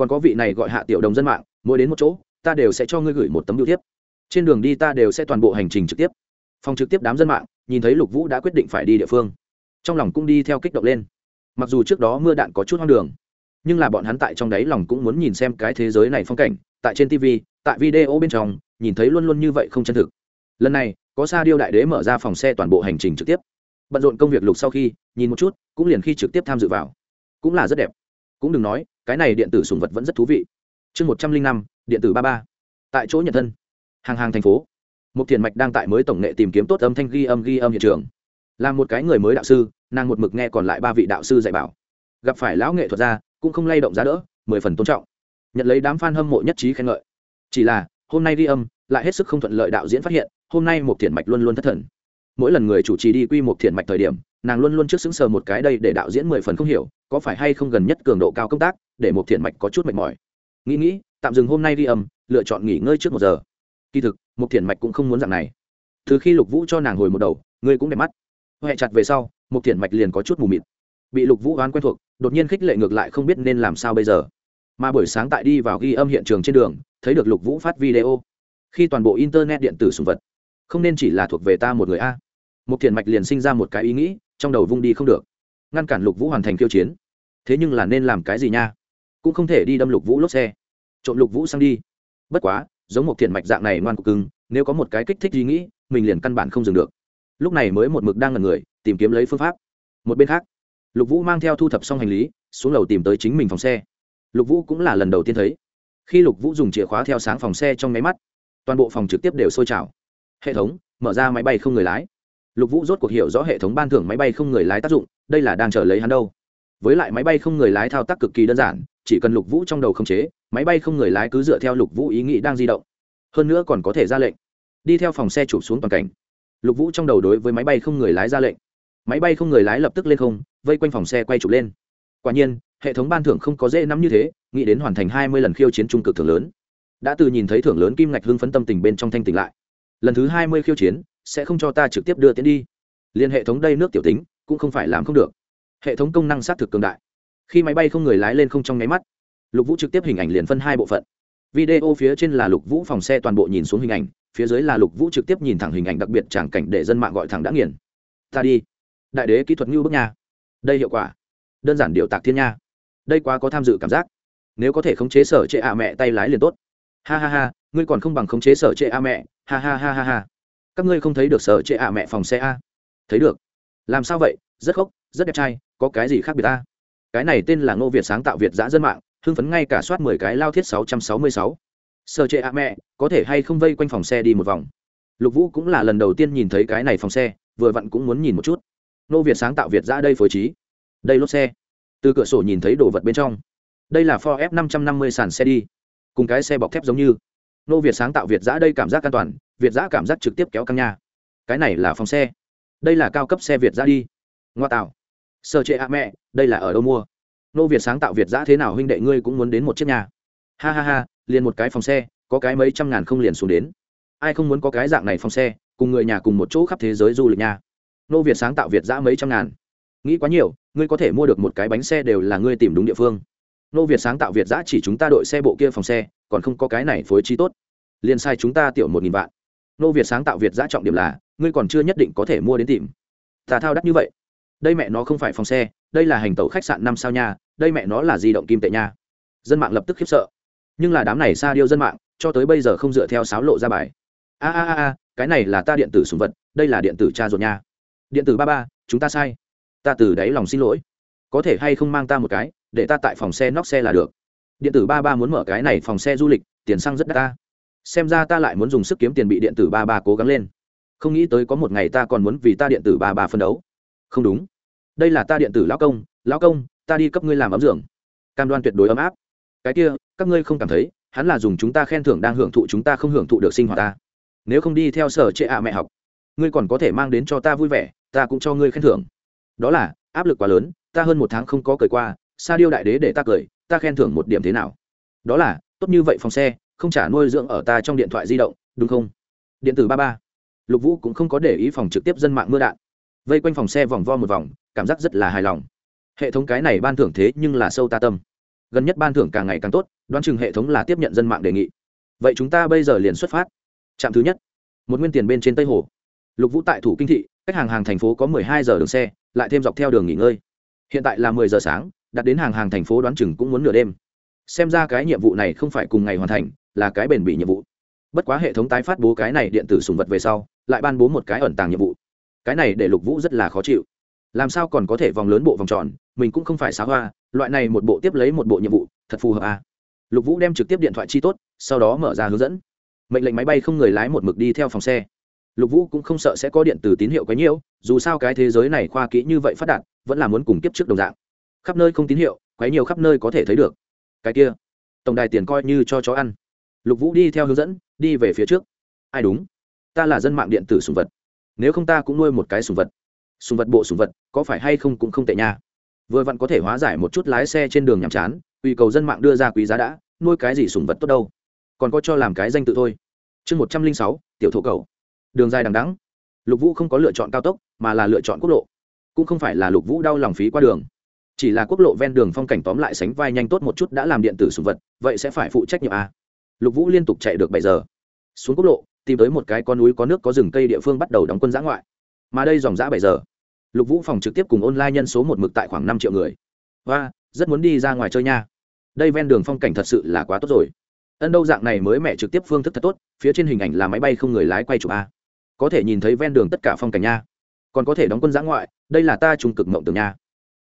còn có vị này gọi hạ tiểu đồng dân mạng mỗi đến một chỗ, ta đều sẽ cho ngươi gửi một tấm biểu tiếp trên đường đi ta đều sẽ toàn bộ hành trình trực tiếp. Phòng trực tiếp đám dân mạng, nhìn thấy lục vũ đã quyết định phải đi địa phương. Trong lòng cũng đi theo kích động lên. Mặc dù trước đó mưa đạn có chút hoang đường, nhưng là bọn hắn tại trong đáy lòng cũng muốn nhìn xem cái thế giới này phong cảnh, tại trên tv tại video bên trong, nhìn thấy luôn luôn như vậy không chân thực. Lần này, có sa điêu đại đế mở ra phòng xe toàn bộ hành trình trực tiếp. Bận rộn công việc lục sau khi, nhìn một chút, cũng liền khi trực tiếp tham dự vào. Cũng là rất đẹp. Cũng đừng nói, cái này điện tử sùng vật vẫn rất thú vị chương một trăm linh năm, điện tử ba ba. Tại chỗ nhận thân. Hàng hàng thành phố. Một thiền mạch đang tại mới tổng nghệ tìm kiếm tốt âm thanh ghi âm ghi âm hiện trường. Là một cái người mới đạo sư, nàng một mực nghe còn lại ba vị đạo sư dạy bảo. Gặp phải lão nghệ thuật gia, cũng không lay động giá đỡ, mười phần tôn trọng. Nhận lấy đám f a n hâm mộ nhất trí khen ngợi. Chỉ là, hôm nay ghi âm, lại hết sức không thuận lợi đạo diễn phát hiện, hôm nay một thiền mạch luôn luôn thất thần. Mỗi lần người chủ trì đi quy một thiền mạch thời điểm, nàng luôn luôn trước xứng sờ một cái đây để đạo diễn mười phần không hiểu, có phải hay không gần nhất cường độ cao công tác, để một thiền mạch có chút mệt mỏi nghĩ nghĩ, tạm dừng hôm nay ghi âm, lựa chọn nghỉ ngơi trước một giờ. Kỳ thực một thiền mạch cũng không muốn dạng này. Từ khi lục vũ cho nàng hồi một đầu, ngươi cũng đẹp mắt. Huệ chặt về sau một thiền mạch liền có chút mù mịt. Bị lục vũ oán quen thuộc, đột nhiên khích lệ ngược lại không biết nên làm sao bây giờ. Mà buổi sáng tại đi vào ghi âm hiện trường trên đường, thấy được lục vũ phát video. Khi toàn bộ internet điện tử sùng vật, không nên chỉ là thuộc về ta một người a. Một thiền mạch liền sinh ra một cái ý nghĩ, trong đầu vung đi không được. Ngăn cản lục vũ hoàn thành tiêu chiến. Thế nhưng là nên làm cái gì nha? Cũng không thể đi đâm lục vũ lốp xe. Trộm lục vũ sang đi. Bất quá, giống một thiền mạch dạng này ngoan cục cưng, nếu có một cái kích thích ý nghĩ, mình liền căn bản không dừng được. Lúc này mới một mực đang ngần người, tìm kiếm lấy phương pháp. Một bên khác, lục vũ mang theo thu thập xong hành lý, xuống lầu tìm tới chính mình phòng xe. Lục vũ cũng là lần đầu tiên thấy. Khi lục vũ dùng chìa khóa theo sáng phòng xe trong máy mắt, toàn bộ phòng trực tiếp đều sôi trào. Hệ thống, mở ra máy bay không người lái. Lục vũ rốt cuộc hiểu rõ hệ thống ban thưởng máy bay không người lái tác dụng, đây là đang chờ lấy hắn đâu với lại máy bay không người lái thao tác cực kỳ đơn giản, chỉ cần lục vũ trong đầu khống chế, máy bay không người lái cứ dựa theo lục vũ ý nghĩ đang di động. Hơn nữa còn có thể ra lệnh. Đi theo phòng xe chụp xuống toàn cảnh. Lục vũ trong đầu đối với máy bay không người lái ra lệnh. Máy bay không người lái lập tức lên không, vây quanh phòng xe quay chụp lên. Quả nhiên, hệ thống ban thưởng không có dễ nắm như thế, nghĩ đến hoàn thành hai mươi lần khiêu chiến trung cực thưởng lớn. Đã từ nhìn thấy thưởng lớn kim ngạch hưng phấn tâm tình bên trong thanh tỉnh lại. Lần thứ hai mươi khiêu chiến, sẽ không cho ta trực tiếp đưa tiến đi. Liên hệ thống đây nước tiểu tính, cũng không phải làm không được hệ thống công năng xác thực cường đại. Khi máy bay không người lái lên không trong nháy mắt, lục vũ trực tiếp hình ảnh liền phân hai bộ phận. Video phía trên là lục vũ phòng xe toàn bộ nhìn xuống hình ảnh, phía dưới là lục vũ trực tiếp nhìn thẳng hình ảnh đặc biệt tràng cảnh để dân mạng gọi thẳng đã nghiền. Ta đi. Đại đế kỹ thuật như bước nha. Đây hiệu quả. Đơn giản điều tạc thiên nha. Đây quá có tham dự cảm giác. Nếu có thể khống chế sở trệ ạ mẹ tay lái liền tốt. Ha ha ha, ngươi còn không bằng khống chế sở trệ a mẹ. Ha ha ha ha ha. Các ngươi không thấy được sở trệ a mẹ phòng xe a? Thấy được. Làm sao vậy? Rất khốc rất đẹp trai, có cái gì khác biệt ta? cái này tên là ngô việt sáng tạo việt giã dân mạng, hưng phấn ngay cả soát mười cái lao thiết sáu trăm sáu mươi sáu. Sở trệ a mẹ, có thể hay không vây quanh phòng xe đi một vòng? Lục vũ cũng là lần đầu tiên nhìn thấy cái này phòng xe, vừa vặn cũng muốn nhìn một chút. Ngô việt sáng tạo việt giã đây phối trí. Đây lốp xe. Từ cửa sổ nhìn thấy đồ vật bên trong. Đây là Ford F 550 sàn xe đi. Cùng cái xe bọc thép giống như. Nô việt sáng tạo việt giã đây cảm giác an toàn, việt giã cảm giác trực tiếp kéo căng nhà. cái này là phòng xe. Đây là cao cấp xe việt giã đi ngoa tạo sơ chế a mẹ, đây là ở đâu mua? Nô việt sáng tạo việt giã thế nào huynh đệ ngươi cũng muốn đến một chiếc nhà. Ha ha ha, liền một cái phòng xe, có cái mấy trăm ngàn không liền xuống đến. Ai không muốn có cái dạng này phòng xe, cùng người nhà cùng một chỗ khắp thế giới du lịch nha. Nô việt sáng tạo việt giã mấy trăm ngàn. Nghĩ quá nhiều, ngươi có thể mua được một cái bánh xe đều là ngươi tìm đúng địa phương. Nô việt sáng tạo việt giã chỉ chúng ta đội xe bộ kia phòng xe, còn không có cái này phối trí tốt. Liền sai chúng ta tiểu một nghìn vạn. Nô việt sáng tạo việt giã trọng điểm là, ngươi còn chưa nhất định có thể mua đến tìm. Tà thao đắt như vậy đây mẹ nó không phải phòng xe, đây là hành tàu khách sạn năm sao nha, đây mẹ nó là di động kim tệ nha. Dân mạng lập tức khiếp sợ. Nhưng là đám này xa điêu dân mạng, cho tới bây giờ không dựa theo sáo lộ ra bài. A a a cái này là ta điện tử sùng vật, đây là điện tử cha ruột nha. Điện tử ba ba, chúng ta sai. Ta từ đáy lòng xin lỗi. Có thể hay không mang ta một cái, để ta tại phòng xe nóc xe là được. Điện tử ba ba muốn mở cái này phòng xe du lịch, tiền xăng rất đắt ta. Xem ra ta lại muốn dùng sức kiếm tiền bị điện tử ba ba cố gắng lên. Không nghĩ tới có một ngày ta còn muốn vì ta điện tử ba ba phân đấu không đúng. Đây là ta điện tử lão công lão công, ta đi cấp ngươi làm ấm dưỡng cam đoan tuyệt đối ấm áp. Cái kia, các ngươi không cảm thấy, hắn là dùng chúng ta khen thưởng đang hưởng thụ chúng ta không hưởng thụ được sinh hoạt ta. Nếu không đi theo sở trệ ạ mẹ học, ngươi còn có thể mang đến cho ta vui vẻ, ta cũng cho ngươi khen thưởng. Đó là, áp lực quá lớn, ta hơn một tháng không có cười qua, sa điêu đại đế để ta cười, ta khen thưởng một điểm thế nào? Đó là, tốt như vậy phòng xe, không trả nuôi dưỡng ở ta trong điện thoại di động, đúng không? Điện tử ba ba. Lục vũ cũng không có để ý phòng trực tiếp dân mạng mưa đạn vây quanh phòng xe vòng vo một vòng, cảm giác rất là hài lòng. Hệ thống cái này ban thưởng thế nhưng là sâu ta tâm. Gần nhất ban thưởng càng ngày càng tốt, đoán chừng hệ thống là tiếp nhận dân mạng đề nghị. Vậy chúng ta bây giờ liền xuất phát. Trạm thứ nhất, một nguyên tiền bên trên tây hồ. Lục vũ tại thủ kinh thị, cách hàng hàng thành phố có mười hai giờ đường xe, lại thêm dọc theo đường nghỉ ngơi. Hiện tại là mười giờ sáng, đặt đến hàng hàng thành phố đoán chừng cũng muốn nửa đêm. Xem ra cái nhiệm vụ này không phải cùng ngày hoàn thành, là cái bền bỉ nhiệm vụ. Bất quá hệ thống tái phát bố cái này điện tử sùng vật về sau, lại ban bố một cái ẩn tàng nhiệm vụ cái này để lục vũ rất là khó chịu. Làm sao còn có thể vòng lớn bộ vòng tròn, mình cũng không phải xá hoa, loại này một bộ tiếp lấy một bộ nhiệm vụ, thật phù hợp à. lục vũ đem trực tiếp điện thoại chi tốt, sau đó mở ra hướng dẫn. Mệnh lệnh máy bay không người lái một mực đi theo phòng xe. Lục vũ cũng không sợ sẽ có điện từ tín hiệu quấy nhiễu dù sao cái thế giới này khoa kỹ như vậy phát đạt, vẫn là muốn cùng kiếp trước đồng dạng. Khắp nơi không tín hiệu quấy nhiều khắp nơi có thể thấy được. Cái kia, tổng đài tiền coi như cho chó ăn. Lục vũ đi theo hướng dẫn, đi về phía trước. Ai đúng? Ta là dân mạng điện tử sùng vật nếu không ta cũng nuôi một cái sùng vật. Sùng vật bộ sùng vật, có phải hay không cũng không tệ nha. Vừa vặn có thể hóa giải một chút lái xe trên đường nhàm chán Ủy cầu dân mạng đưa ra quý giá đã, nuôi cái gì sùng vật tốt đâu. Còn có cho làm cái danh tự thôi. Chương một trăm linh sáu, tiểu thổ cầu. Đường dài đằng đắng lục vũ không có lựa chọn cao tốc, mà là lựa chọn quốc lộ. Cũng không phải là lục vũ đau lòng phí qua đường. Chỉ là quốc lộ ven đường phong cảnh tóm lại sánh vai nhanh tốt một chút đã làm điện tử sùng vật, vậy sẽ phải phụ trách nhiệm a lục vũ liên tục chạy được bảy giờ xuống quốc lộ, tìm tới một cái con núi có nước có rừng cây địa phương bắt đầu đóng quân giã ngoại. Mà đây dòng giã bảy giờ. Lục vũ phòng trực tiếp cùng online nhân số một mực tại khoảng năm triệu người. Và rất muốn đi ra ngoài chơi nha. Đây ven đường phong cảnh thật sự là quá tốt rồi. Ân đâu dạng này mới mẹ trực tiếp phương thức thật tốt, phía trên hình ảnh là máy bay không người lái quay chụp a. Có thể nhìn thấy ven đường tất cả phong cảnh nha. Còn có thể đóng quân giã ngoại, đây là ta trung cực mộng tưởng nha.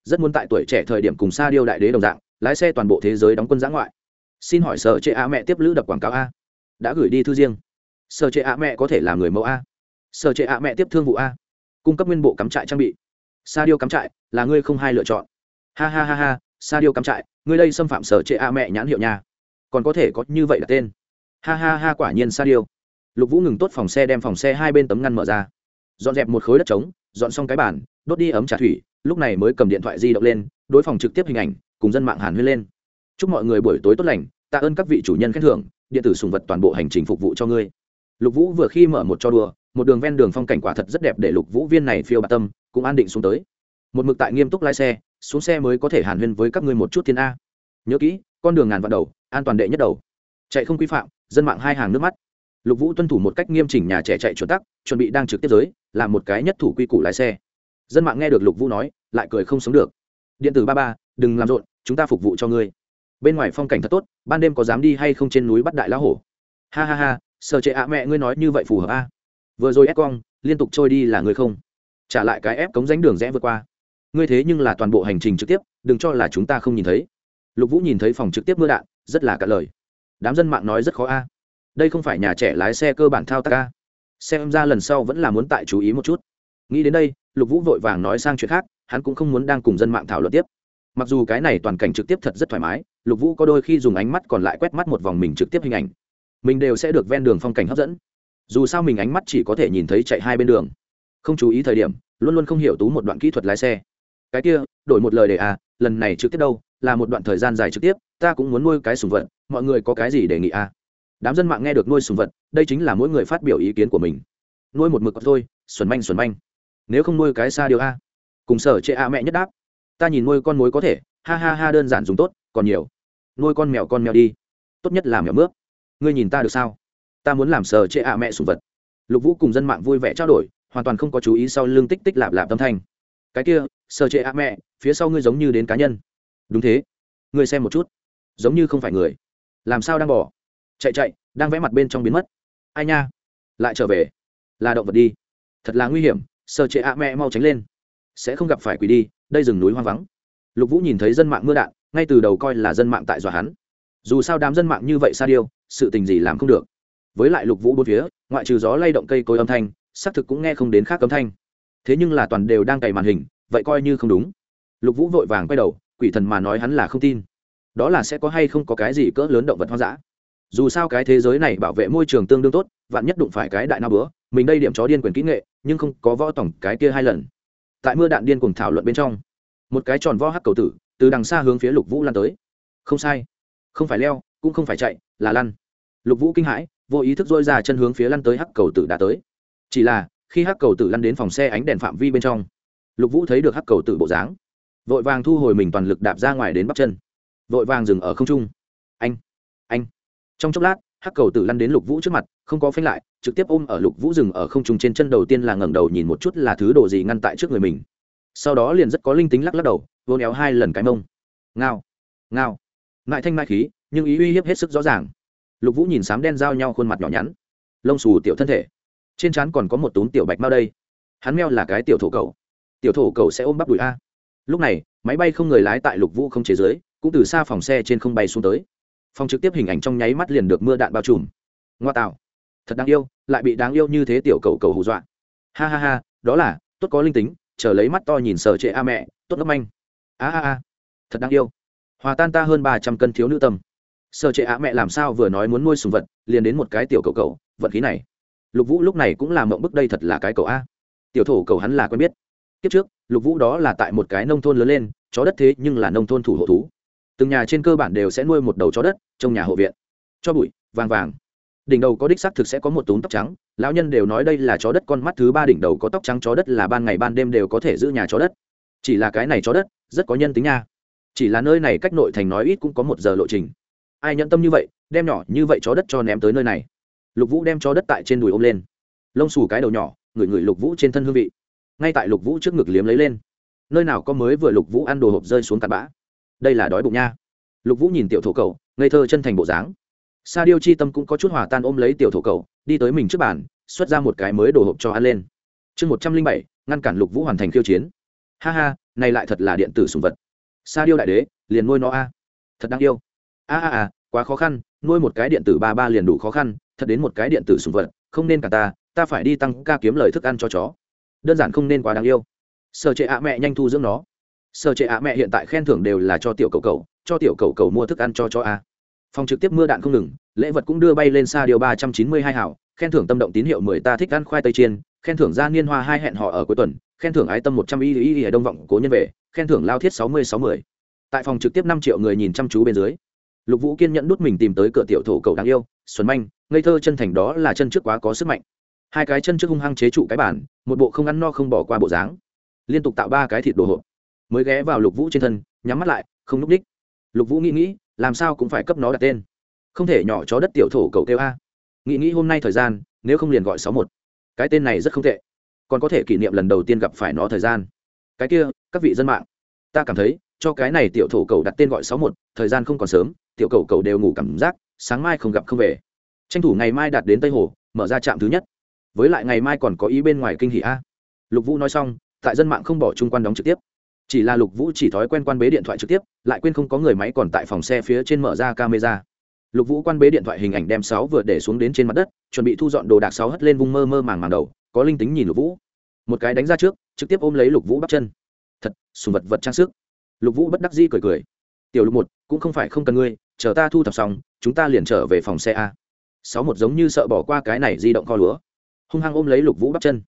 Rất muốn tại tuổi trẻ thời điểm cùng xa điêu đại đế đồng dạng, lái xe toàn bộ thế giới đóng quân giã ngoại. Xin hỏi sở chệ a mẹ tiếp lữ đập quảng cáo a. Đã gửi đi thư riêng sở chệ a mẹ có thể là người mẫu a. Sở chệ a mẹ tiếp thương vụ a. Cung cấp nguyên bộ cắm trại trang bị. Sa điêu cắm trại là ngươi không hai lựa chọn. Ha ha ha ha sa điêu cắm trại ngươi đây xâm phạm sở trệ a mẹ nhãn hiệu nhà, còn có thể có như vậy là tên. Ha ha ha quả nhiên sa điêu. Lục vũ ngừng tốt phòng xe đem phòng xe hai bên tấm ngăn mở ra. Dọn dẹp một khối đất trống dọn xong cái bàn đốt đi ấm trà thủy lúc này mới cầm điện thoại di động lên đối phòng trực tiếp hình ảnh cùng dân mạng hàn huyên lên. Chúc mọi người buổi tối tốt lành tạ ơn các vị chủ nhân khen thưởng điện tử sùng vật toàn bộ hành trình phục vụ cho ngươi lục vũ vừa khi mở một cho đùa, một đường ven đường phong cảnh quả thật rất đẹp để lục vũ viên này phiêu bạc tâm, cũng an định xuống tới. Một mực tại nghiêm túc lái xe, xuống xe mới có thể hàn huyên với các ngươi một chút thiên a. Nhớ kỹ, con đường ngàn vạn đầu, an toàn đệ nhất đầu. Chạy không quy phạm, dân mạng hai hàng nước mắt. Lục vũ tuân thủ một cách nghiêm chỉnh nhà trẻ chạy chuẩn tắc, chuẩn bị đang trực tiếp giới, làm một cái nhất thủ quy củ lái xe. Dân mạng nghe được lục vũ nói, lại cười không sống được. Điện tử ba ba, đừng làm rộn, chúng ta phục vụ cho ngươi. Bên ngoài phong cảnh thật tốt, ban đêm có dám đi hay không trên núi bắt đại lá hổ. Ha ha ha sở trệ ạ, mẹ ngươi nói như vậy phù hợp a? Vừa rồi ép cong, liên tục trôi đi là ngươi không? Trả lại cái ép cống ránh đường rẽ vượt qua. Ngươi thế nhưng là toàn bộ hành trình trực tiếp, đừng cho là chúng ta không nhìn thấy. Lục vũ nhìn thấy phòng trực tiếp mưa đạn, rất là cả lời. Đám dân mạng nói rất khó a. Đây không phải nhà trẻ lái xe cơ bản thao tác a. Xem ra lần sau vẫn là muốn tại chú ý một chút. Nghĩ đến đây, lục vũ vội vàng nói sang chuyện khác, hắn cũng không muốn đang cùng dân mạng thảo luận tiếp. Mặc dù cái này toàn cảnh trực tiếp thật rất thoải mái, lục vũ có đôi khi dùng ánh mắt còn lại quét mắt một vòng mình trực tiếp hình ảnh mình đều sẽ được ven đường phong cảnh hấp dẫn. Dù sao mình ánh mắt chỉ có thể nhìn thấy chạy hai bên đường. Không chú ý thời điểm, luôn luôn không hiểu tú một đoạn kỹ thuật lái xe. Cái kia, đổi một lời để à lần này trực tiếp đâu, là một đoạn thời gian dài trực tiếp, ta cũng muốn nuôi cái sùng vật, mọi người có cái gì đề nghị à? Đám dân mạng nghe được nuôi sùng vật, đây chính là mỗi người phát biểu ý kiến của mình. Nuôi một mực thôi, xuẩn manh xuẩn manh. Nếu không nuôi cái xa điều a cùng sở chệ a à mẹ nhất đáp. Ta nhìn nuôi con mối có thể, ha ha ha đơn giản dùng tốt, còn nhiều. Nuôi con mèo con mèo đi. Tốt nhất là mèo mướp ngươi nhìn ta được sao? Ta muốn làm sờ chệ a mẹ sùng vật. Lục vũ cùng dân mạng vui vẻ trao đổi, hoàn toàn không có chú ý sau lưng tích tích lạp lạp tâm thanh. Cái kia, sờ chệ a mẹ, phía sau ngươi giống như đến cá nhân. Đúng thế. Ngươi xem một chút. Giống như không phải người. Làm sao đang bỏ? Chạy chạy, đang vẽ mặt bên trong biến mất. Ai nha? Lại trở về. Là động vật đi. Thật là nguy hiểm, sờ chệ ạ mẹ mau tránh lên. Sẽ không gặp phải quỷ đi, đây rừng núi hoang vắng. Lục vũ nhìn thấy dân mạng mưa đạn, ngay từ đầu coi là dân mạng tại dọa hắn. Dù sao đám dân mạng như vậy xa điêu sự tình gì làm không được. Với lại lục vũ bốn phía, ngoại trừ gió lay động cây cối âm thanh, xác thực cũng nghe không đến khác âm thanh. Thế nhưng là toàn đều đang cày màn hình, vậy coi như không đúng. Lục vũ vội vàng quay đầu, quỷ thần mà nói hắn là không tin. Đó là sẽ có hay không có cái gì cỡ lớn động vật hoang dã. Dù sao cái thế giới này bảo vệ môi trường tương đương tốt, vạn nhất đụng phải cái đại na bữa, mình đây điểm chó điên quyền kỹ nghệ, nhưng không có võ tổng cái kia hai lần. Tại mưa đạn điên cùng thảo luận bên trong, một cái tròn vo hắc cầu tử, từ đằng xa hướng phía lục vũ lan tới. Không sai, không phải leo cũng không phải chạy, là lăn. Lục vũ kinh hãi, vô ý thức dôi ra chân hướng phía lăn tới hắc cầu tử đã tới. Chỉ là, khi hắc cầu tử lăn đến phòng xe ánh đèn phạm vi bên trong, lục vũ thấy được hắc cầu tử bộ dáng. Vội vàng thu hồi mình toàn lực đạp ra ngoài đến bắp chân. Vội vàng dừng ở không trung. Anh anh. Trong chốc lát, hắc cầu tử lăn đến lục vũ trước mặt, không có phanh lại, trực tiếp ôm ở lục vũ rừng ở không trung trên chân đầu tiên là ngẩng đầu nhìn một chút là thứ đồ gì ngăn tại trước người mình. Sau đó liền rất có linh tính lắc lắc đầu, vô néo hai lần cái mông. Ngao ngao. Mại thanh mai khí nhưng ý uy hiếp hết sức rõ ràng. Lục vũ nhìn sám đen giao nhau khuôn mặt nhỏ nhắn. Lông xù tiểu thân thể. Trên trán còn có một túm tiểu bạch mao đây. Hắn meo là cái tiểu thổ cầu tiểu thổ cầu sẽ ôm bắp đùi a. Lúc này, máy bay không người lái tại lục vũ không chế giới cũng từ xa phòng xe trên không bay xuống tới. Phòng trực tiếp hình ảnh trong nháy mắt liền được mưa đạn bao trùm. Ngoa tạo. Thật đáng yêu, lại bị đáng yêu như thế tiểu cầu cầu hù dọa. Ha ha ha, đó là, tốt có linh tính, chờ lấy mắt to nhìn sờ trệ a mẹ, tốt ngốc anh. a a a. Thật đáng yêu. Hòa tan ta hơn ba trăm cân thiếu nữ tâm sờ trệ ạ mẹ làm sao vừa nói muốn nuôi sùng vật, liền đến một cái tiểu cầu cầu vận khí này, lục vũ lúc này cũng làm mộng bức đây thật là cái cầu a. Tiểu thổ cầu hắn là quen biết. Kiếp trước, lục vũ đó là tại một cái nông thôn lớn lên, chó đất thế nhưng là nông thôn thủ hộ thú. Từng nhà trên cơ bản đều sẽ nuôi một đầu chó đất, trong nhà hộ viện. Cho bụi, vàng vàng. Đỉnh đầu có đích xác thực sẽ có một túm tóc trắng, lão nhân đều nói đây là chó đất, con mắt thứ ba đỉnh đầu có tóc trắng chó đất là ban ngày ban đêm đều có thể giữ nhà chó đất. Chỉ là cái này chó đất, rất có nhân tính nha. Chỉ là nơi này cách nội thành nói ít cũng có một giờ lộ trình ai nhận tâm như vậy, đem nhỏ như vậy chó đất cho ném tới nơi này. Lục vũ đem chó đất tại trên đùi ôm lên. Lông xù cái đầu nhỏ, ngửi ngửi lục vũ trên thân hương vị. Ngay tại lục vũ trước ngực liếm lấy lên. Nơi nào có mới vừa lục vũ ăn đồ hộp rơi xuống tạt bã. Đây là đói bụng nha. Lục vũ nhìn tiểu thổ cầu ngây thơ chân thành bộ dáng. Sa điêu chi tâm cũng có chút hòa tan ôm lấy tiểu thổ cầu đi tới mình trước bàn, xuất ra một cái mới đồ hộp cho ăn lên. Chương một trăm linh bảy, ngăn cản lục vũ hoàn thành khiêu chiến. Ha ha, này lại thật là điện tử sùng vật. Sa điêu đại đế, liền nuôi nó a. Thật đáng yêu a a a, quá khó khăn, nuôi một cái điện tử ba ba liền đủ khó khăn, thật đến một cái điện tử sùng vật, không nên cả ta ta phải đi tăng ca kiếm lời thức ăn cho chó. Đơn giản không nên quá đáng yêu. Sở trệ ạ mẹ nhanh thu dưỡng nó. Sở trệ ạ mẹ hiện tại khen thưởng đều là cho tiểu cầu cầu, cho tiểu cầu cầu mua thức ăn cho cho a. Phòng trực tiếp mưa đạn không ngừng, lễ vật cũng đưa bay lên xa điều ba trăm chín mươi hai hảo, khen thưởng tâm động tín hiệu mười ta thích ăn khoai tây chiên, khen thưởng gia niên hoa hai hẹn họ ở cuối tuần, khen thưởng ái tâm một trăm y y y đông vọng cố nhân về, khen thưởng lao thiết sáu mươi sáu mươi tại phòng trực tiếp năm triệu người nhìn chăm chú bên dưới lục vũ kiên nhẫn đút mình tìm tới cửa tiểu thổ cầu đáng yêu, xuân manh, ngây thơ chân thành đó là chân trước quá có sức mạnh. Hai cái chân trước hung hăng chế trụ cái bản một bộ không ăn no không bỏ qua bộ dáng. Liên tục tạo ba cái thịt đồ hộp. Mới ghé vào lục vũ trên thân, nhắm mắt lại, không núp đích. Lục vũ nghĩ nghĩ, làm sao cũng phải cấp nó đặt tên. Không thể nhỏ chó đất tiểu thổ cầu kêu a. Nghĩ nghĩ hôm nay thời gian, nếu không liền gọi sáu một. Cái tên này rất không tệ. Còn có thể kỷ niệm lần đầu tiên gặp phải nó thời gian. Cái kia, các vị dân mạng, ta cảm thấy, cho cái này tiểu thổ cầu đặt tên gọi sáu một, thời gian không còn sớm tiểu cầu cầu đều ngủ cảm giác, sáng mai không gặp không về. Tranh thủ ngày mai đạt đến tây hồ, mở ra trạm thứ nhất. Với lại ngày mai còn có ý bên ngoài kinh hỷ a. Lục vũ nói xong, tại dân mạng không bỏ trung quan đóng trực tiếp. Chỉ là lục vũ chỉ thói quen quan bế điện thoại trực tiếp, lại quên không có người máy còn tại phòng xe phía trên mở ra camera. Lục vũ quan bế điện thoại hình ảnh đem sáu vừa để xuống đến trên mặt đất, chuẩn bị thu dọn đồ đạc sáu hất lên vung mơ mơ màng màng đầu, có linh tính nhìn lục vũ. Một cái đánh ra trước, trực tiếp ôm lấy lục vũ bắt chân. Thật, sùng vật vật trang sức. Lục vũ bất đắc dĩ cười cười. Tiểu lục một, cũng không phải không cần ngươi chờ ta thu thập xong, chúng ta liền trở về phòng xe a. Sáu một giống như sợ bỏ qua cái này di động kho lúa. Hung hăng ôm lấy lục vũ bắp chân.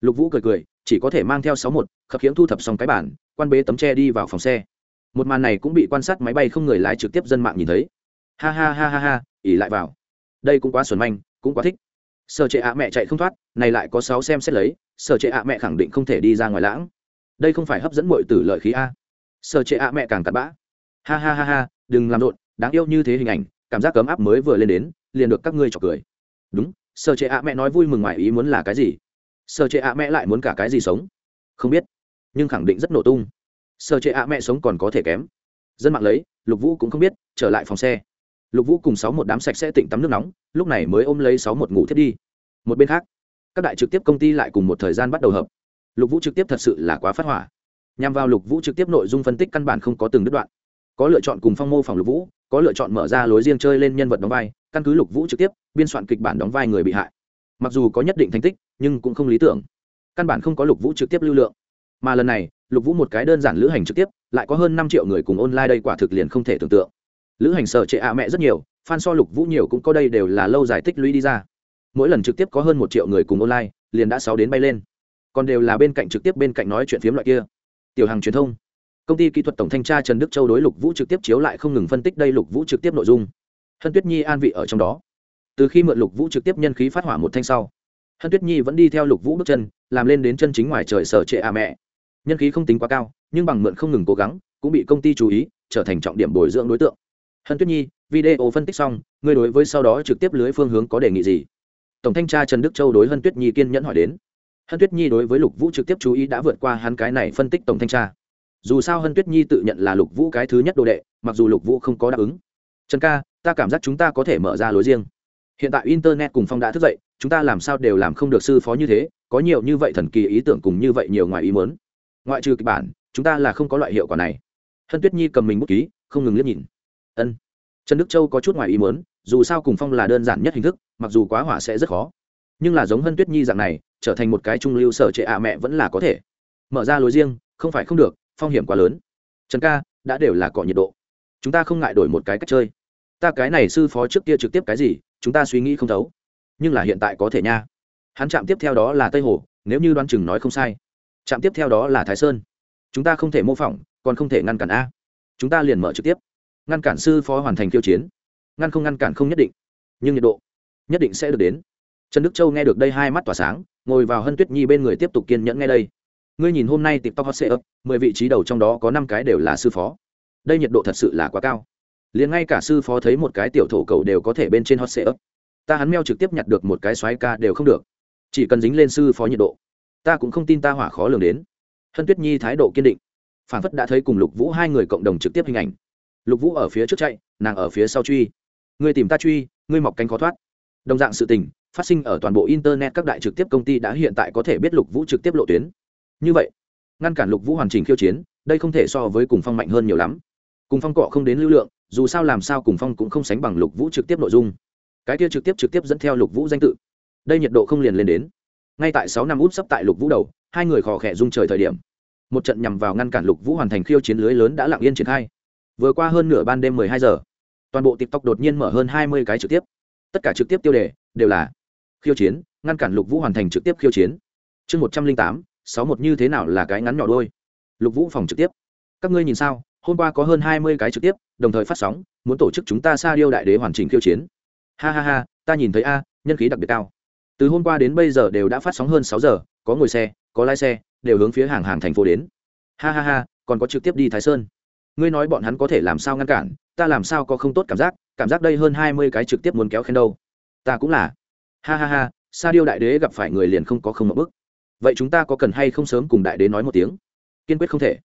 Lục vũ cười cười, chỉ có thể mang theo sáu một, khập khiễng thu thập xong cái bản, quan bế tấm tre đi vào phòng xe. Một màn này cũng bị quan sát máy bay không người lái trực tiếp dân mạng nhìn thấy. Ha ha ha ha ha, ỉ lại vào. Đây cũng quá xuẩn manh, cũng quá thích. Sợ trệ ạ mẹ chạy không thoát, này lại có sáu xem xét lấy, sở trệ ạ mẹ khẳng định không thể đi ra ngoài lãng. Đây không phải hấp dẫn mọi tử lợi khí a. Sở trệ ạ mẹ càng cặn bã. Ha ha ha ha, đừng làm rộn đáng yêu như thế hình ảnh, cảm giác cấm áp mới vừa lên đến, liền được các ngươi chọc cười. Đúng sơ chế ạ mẹ nói vui mừng ngoài ý muốn là cái gì? Sơ chế ạ mẹ lại muốn cả cái gì sống? Không biết, nhưng khẳng định rất nổ tung. Sơ chế ạ mẹ sống còn có thể kém. Dân mạng lấy, lục vũ cũng không biết, trở lại phòng xe. Lục vũ cùng sáu một đám sạch sẽ tịnh tắm nước nóng, lúc này mới ôm lấy sáu một ngủ thiết đi. Một bên khác, các đại trực tiếp công ty lại cùng một thời gian bắt đầu hợp. Lục vũ trực tiếp thật sự là quá phát hỏa. Nhằm vào lục vũ trực tiếp nội dung phân tích căn bản không có từng đứt đoạn. Có lựa chọn cùng phong mô phòng lục vũ có lựa chọn mở ra lối riêng chơi lên nhân vật đóng vai, căn cứ lục vũ trực tiếp, biên soạn kịch bản đóng vai người bị hại. Mặc dù có nhất định thành tích, nhưng cũng không lý tưởng. Căn bản không có lục vũ trực tiếp lưu lượng. Mà lần này, lục vũ một cái đơn giản lữ hành trực tiếp, lại có hơn năm triệu người cùng online đây quả thực liền không thể tưởng tượng. Lữ hành sở trệ ạ mẹ rất nhiều, fan so lục vũ nhiều cũng có đây đều là lâu dài tích lũy đi ra. Mỗi lần trực tiếp có hơn một triệu người cùng online, liền đã sáu đến bay lên. Còn đều là bên cạnh trực tiếp bên cạnh nói chuyện phiếm loại kia. Tiểu hàng truyền thông công ty kỹ thuật tổng thanh tra trần đức châu đối lục vũ trực tiếp chiếu lại không ngừng phân tích đây lục vũ trực tiếp nội dung. Hân tuyết nhi an vị ở trong đó. Từ khi mượn lục vũ trực tiếp nhân khí phát hỏa một thanh sau, hân tuyết nhi vẫn đi theo lục vũ bước chân, làm lên đến chân chính ngoài trời sở trệ à mẹ. Nhân khí không tính quá cao, nhưng bằng mượn không ngừng cố gắng, cũng bị công ty chú ý, trở thành trọng điểm bồi dưỡng đối tượng. Hân tuyết nhi, video phân tích xong, ngươi đối với sau đó trực tiếp lưới phương hướng có đề nghị gì? Tổng thanh tra trần đức châu đối hân tuyết nhi kiên nhẫn hỏi đến. Hân tuyết nhi đối với lục vũ trực tiếp chú ý đã vượt qua hắn cái này phân tích tổng thanh tra dù sao hân tuyết nhi tự nhận là lục vũ cái thứ nhất đồ đệ, mặc dù lục vũ không có đáp ứng. Trần ca, ta cảm giác chúng ta có thể mở ra lối riêng. Hiện tại internet cùng phong đã thức dậy, chúng ta làm sao đều làm không được sư phó như thế, có nhiều như vậy thần kỳ ý tưởng cùng như vậy nhiều ngoài ý muốn. Ngoại trừ kịch bản, chúng ta là không có loại hiệu quả này. Hân tuyết nhi cầm mình bút ký, không ngừng liếc nhìn. Ân. Trần đức châu có chút ngoài ý muốn, dù sao cùng phong là đơn giản nhất hình thức, mặc dù quá hỏa sẽ rất khó. Nhưng là giống hân tuyết nhi dạng này, trở thành một cái trung lưu sở trệ ạ mẹ vẫn là có thể. Mở ra lối riêng, không phải không được phong hiểm quá lớn. Trần ca, đã đều là cọ nhiệt độ. Chúng ta không ngại đổi một cái cách chơi. Ta cái này sư phó trước kia trực tiếp cái gì, chúng ta suy nghĩ không thấu. Nhưng là hiện tại có thể nha. Hắn chạm tiếp theo đó là tây hồ, nếu như đoan chừng nói không sai. Chạm tiếp theo đó là thái sơn. Chúng ta không thể mô phỏng, còn không thể ngăn cản a. Chúng ta liền mở trực tiếp. Ngăn cản sư phó hoàn thành khiêu chiến. Ngăn không ngăn cản không nhất định. Nhưng nhiệt độ nhất định sẽ được đến. Trần đức châu nghe được đây hai mắt tỏa sáng, ngồi vào hân tuyết nhi bên người tiếp tục kiên nhẫn nghe đây ngươi nhìn hôm nay tiktok hot sale up mười vị trí đầu trong đó có năm cái đều là sư phó. Đây nhiệt độ thật sự là quá cao. Liền ngay cả sư phó thấy một cái tiểu thổ cầu đều có thể bên trên hot sale up ta hắn meo trực tiếp nhặt được một cái xoáy ca đều không được. Chỉ cần dính lên sư phó nhiệt độ, ta cũng không tin ta hỏa khó lường đến. Hân tuyết nhi thái độ kiên định. Phản phất đã thấy cùng lục vũ hai người cộng đồng trực tiếp hình ảnh. Lục vũ ở phía trước chạy, nàng ở phía sau truy. Người tìm ta truy, ngươi mọc cánh khó thoát. Đồng dạng sự tình, phát sinh ở toàn bộ internet các đại trực tiếp công ty đã hiện tại có thể biết lục vũ trực tiếp lộ tuyến như vậy, ngăn cản lục vũ hoàn chỉnh khiêu chiến, đây không thể so với cùng phong mạnh hơn nhiều lắm. Cùng phong cọ không đến lưu lượng, dù sao làm sao cùng phong cũng không sánh bằng lục vũ trực tiếp nội dung. Cái kia trực tiếp trực tiếp dẫn theo lục vũ danh tự. Đây nhiệt độ không liền lên đến. Ngay tại sáu năm út sắp tại lục vũ đầu, hai người khò khẽ dung trời thời điểm. Một trận nhằm vào ngăn cản lục vũ hoàn thành khiêu chiến lưới lớn đã lặng yên triển khai. Vừa qua hơn nửa ban đêm mười hai giờ, toàn bộ tiktok đột nhiên mở hơn hai mươi cái trực tiếp. Tất cả trực tiếp tiêu đề đều là khiêu chiến, ngăn cản lục vũ hoàn thành trực tiếp khiêu chiến. Chương một trăm linh tám sáu một như thế nào là cái ngắn nhỏ đôi? Lục vũ phòng trực tiếp. Các ngươi nhìn sao, hôm qua có hơn hai mươi cái trực tiếp, đồng thời phát sóng, muốn tổ chức chúng ta sa điêu đại đế hoàn chỉnh khiêu chiến. Ha ha ha, ta nhìn thấy a, nhân khí đặc biệt cao. Từ hôm qua đến bây giờ đều đã phát sóng hơn sáu giờ, có ngồi xe, có lái xe, đều hướng phía hàng hàng thành phố đến. Ha ha ha, còn có trực tiếp đi thái sơn. Ngươi nói bọn hắn có thể làm sao ngăn cản, ta làm sao có không tốt cảm giác cảm giác đây hơn hai mươi cái trực tiếp muốn kéo khen đâu. Ta cũng là. Ha ha ha, sa điêu đại đế gặp phải người liền không có không một bức vậy chúng ta có cần hay không sớm cùng đại đế nói một tiếng? Kiên quyết không thể.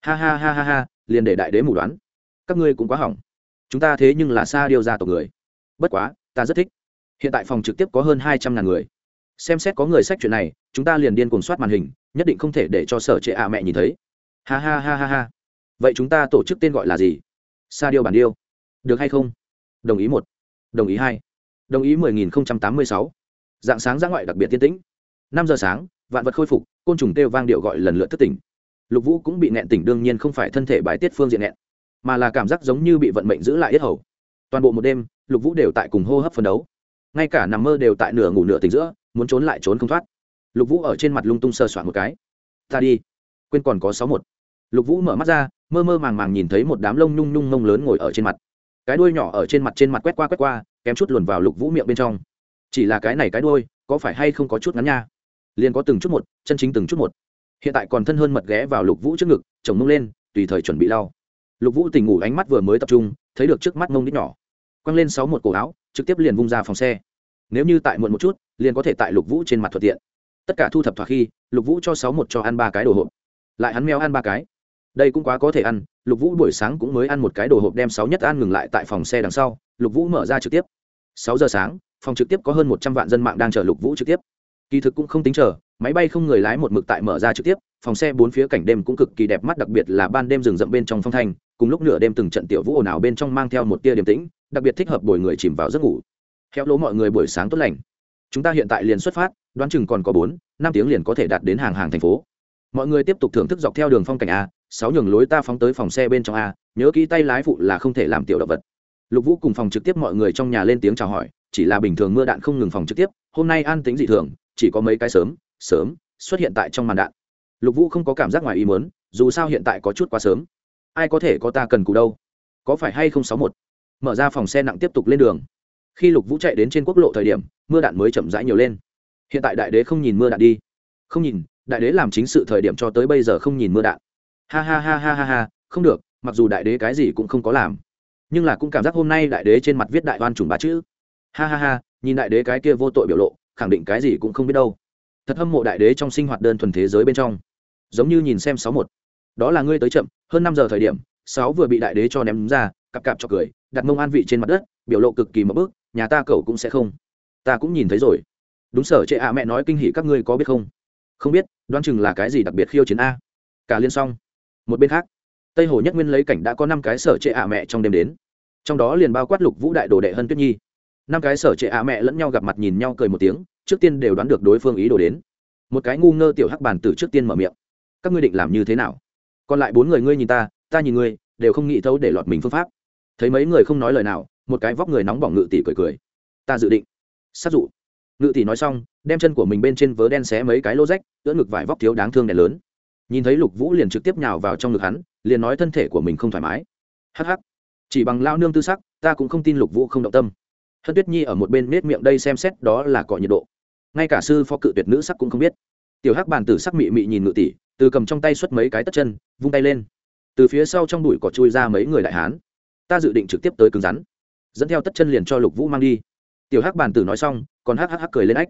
Ha ha ha ha ha, liền để đại đế mù đoán. Các ngươi cũng quá hỏng. Chúng ta thế nhưng là sa điều gia tộc người. Bất quá, ta rất thích. Hiện tại phòng trực tiếp có hơn hai trăm ngàn người. Xem xét có người sách chuyện này, chúng ta liền điên cuồng soát màn hình, nhất định không thể để cho sở trệ ạ mẹ nhìn thấy. Ha ha ha ha ha. Vậy chúng ta tổ chức tên gọi là gì? Sa điêu bản điêu. Được hay không? Đồng ý một. Đồng ý hai. Đồng ý mười nghìn tám mươi sáu. Dạng sáng ra ngoại đặc biệt tiên tĩnh. Năm giờ sáng vạn vật khôi phục, côn trùng kêu vang điệu gọi lần lượt thất tỉnh. Lục vũ cũng bị nẹn tỉnh đương nhiên không phải thân thể bài tiết phương diện nẹn mà là cảm giác giống như bị vận mệnh giữ lại yết hầu. Toàn bộ một đêm, lục vũ đều tại cùng hô hấp phấn đấu. Ngay cả nằm mơ đều tại nửa ngủ nửa tỉnh giữa, muốn trốn lại trốn không thoát. Lục vũ ở trên mặt lung tung sơ soạn một cái. Ta đi, quên còn có sáu một. Lục vũ mở mắt ra, mơ mơ màng màng nhìn thấy một đám lông nhung nhung mông lớn ngồi ở trên mặt. Cái đuôi nhỏ ở trên mặt trên mặt quét qua quét qua, kém chút luồn vào lục vũ miệng bên trong. Chỉ là cái này cái đuôi, có phải hay không có chút ngắn nha? Liền có từng chút một, chân chính từng chút một. Hiện tại còn thân hơn mật ghé vào lục vũ trước ngực, chồng mông lên, tùy thời chuẩn bị lau. Lục vũ tỉnh ngủ ánh mắt vừa mới tập trung, thấy được trước mắt mông đít nhỏ. Quăng lên sáu một cổ áo, trực tiếp liền vung ra phòng xe. Nếu như tại muộn một chút, liền có thể tại lục vũ trên mặt thuận tiện. Tất cả thu thập thỏa khi, lục vũ cho sáu một cho ăn ba cái đồ hộp. Lại hắn mèo ăn ba cái. Đây cũng quá có thể ăn, lục vũ buổi sáng cũng mới ăn một cái đồ hộp đem sáu nhất ăn ngừng lại tại phòng xe đằng sau, lục vũ mở ra trực tiếp. Sáu giờ sáng, phòng trực tiếp có hơn một trăm vạn dân mạng đang chờ lục vũ trực tiếp kỳ thực cũng không tính chờ, máy bay không người lái một mực tại mở ra trực tiếp, phòng xe bốn phía cảnh đêm cũng cực kỳ đẹp mắt, đặc biệt là ban đêm rừng rậm bên trong phong thanh, cùng lúc nửa đêm từng trận tiểu vũ ồn ào bên trong mang theo một tia điềm tĩnh, đặc biệt thích hợp bồi người chìm vào giấc ngủ. Theo lỗ mọi người buổi sáng tốt lành. Chúng ta hiện tại liền xuất phát, đoán chừng còn có bốn, năm tiếng liền có thể đạt đến hàng hàng thành phố. Mọi người tiếp tục thưởng thức dọc theo đường phong cảnh a, sáu nhường lối ta phóng tới phòng xe bên trong a, nhớ kỹ tay lái phụ là không thể làm tiểu động vật. Lục vũ cùng phòng trực tiếp mọi người trong nhà lên tiếng chào hỏi, chỉ là bình thường mưa đạn không ngừng phòng trực tiếp, hôm nay an tính dị thường chỉ có mấy cái sớm sớm xuất hiện tại trong màn đạn. Lục vũ không có cảm giác ngoài ý mớn dù sao hiện tại có chút quá sớm. Ai có thể có ta cần cù đâu? Có phải hay không sáu một? Mở ra phòng xe nặng tiếp tục lên đường. Khi lục vũ chạy đến trên quốc lộ thời điểm, mưa đạn mới chậm rãi nhiều lên. Hiện tại đại đế không nhìn mưa đạn đi. Không nhìn, đại đế làm chính sự thời điểm cho tới bây giờ không nhìn mưa đạn. Ha ha ha ha ha ha, không được, mặc dù đại đế cái gì cũng không có làm. Nhưng là cũng cảm giác hôm nay đại đế trên mặt viết đại oan trùng bá chữ. Ha ha ha, nhìn đại đế cái kia vô tội biểu lộ khẳng định cái gì cũng không biết đâu. Thật hâm mộ đại đế trong sinh hoạt đơn thuần thế giới bên trong. Giống như nhìn xem sáu một. Đó là ngươi tới chậm, hơn năm giờ thời điểm, sáu vừa bị đại đế cho ném ra, cặp cặp cho cười, đặt mông an vị trên mặt đất, biểu lộ cực kỳ mập bước nhà ta cậu cũng sẽ không. Ta cũng nhìn thấy rồi. Đúng sở trệ ạ, mẹ nói kinh hỉ các ngươi có biết không? Không biết, đoán chừng là cái gì đặc biệt khiêu chiến a. Cả liên xong một bên khác, tây hồ nhất nguyên lấy cảnh đã có năm cái sở trệ ạ mẹ trong đêm đến. Trong đó liền bao quát lục vũ đại đồ đệ hân tuyết nhi năm cái sở trệ ạ mẹ lẫn nhau gặp mặt nhìn nhau cười một tiếng, trước tiên đều đoán được đối phương ý đồ đến. Một cái ngu ngơ tiểu hắc bàn từ trước tiên mở miệng. Các ngươi định làm như thế nào? Còn lại bốn người ngươi nhìn ta ta nhìn ngươi, đều không nghĩ thấu để lọt mình phương pháp. Thấy mấy người không nói lời nào, một cái vóc người nóng bỏng ngự tỷ cười cười. Ta dự định. Sát dụ. Ngự tỷ nói xong, đem chân của mình bên trên vớ đen xé mấy cái lô rách, ưỡn ngực vải vóc thiếu đáng thương đèn lớn. Nhìn thấy lục vũ liền trực tiếp nhào vào trong ngực hắn, liền nói thân thể của mình không thoải mái. Hắc hắc. Chỉ bằng lao nương tư sắc, ta cũng không tin lục vũ không động tâm hân tuyết nhi ở một bên nết miệng đây xem xét đó là cọ nhiệt độ. Ngay cả sư phó cự tuyệt nữ sắc cũng không biết. Tiểu hắc bàn tử sắc mị mị nhìn ngự tỷ, từ cầm trong tay xuất mấy cái tất chân, vung tay lên. Từ phía sau trong bụi cỏ chui ra mấy người đại hán. Ta dự định trực tiếp tới cứng rắn. Dẫn theo tất chân liền cho lục vũ mang đi. Tiểu hắc bàn tử nói xong, còn hắc hắc hắc cười lên ách.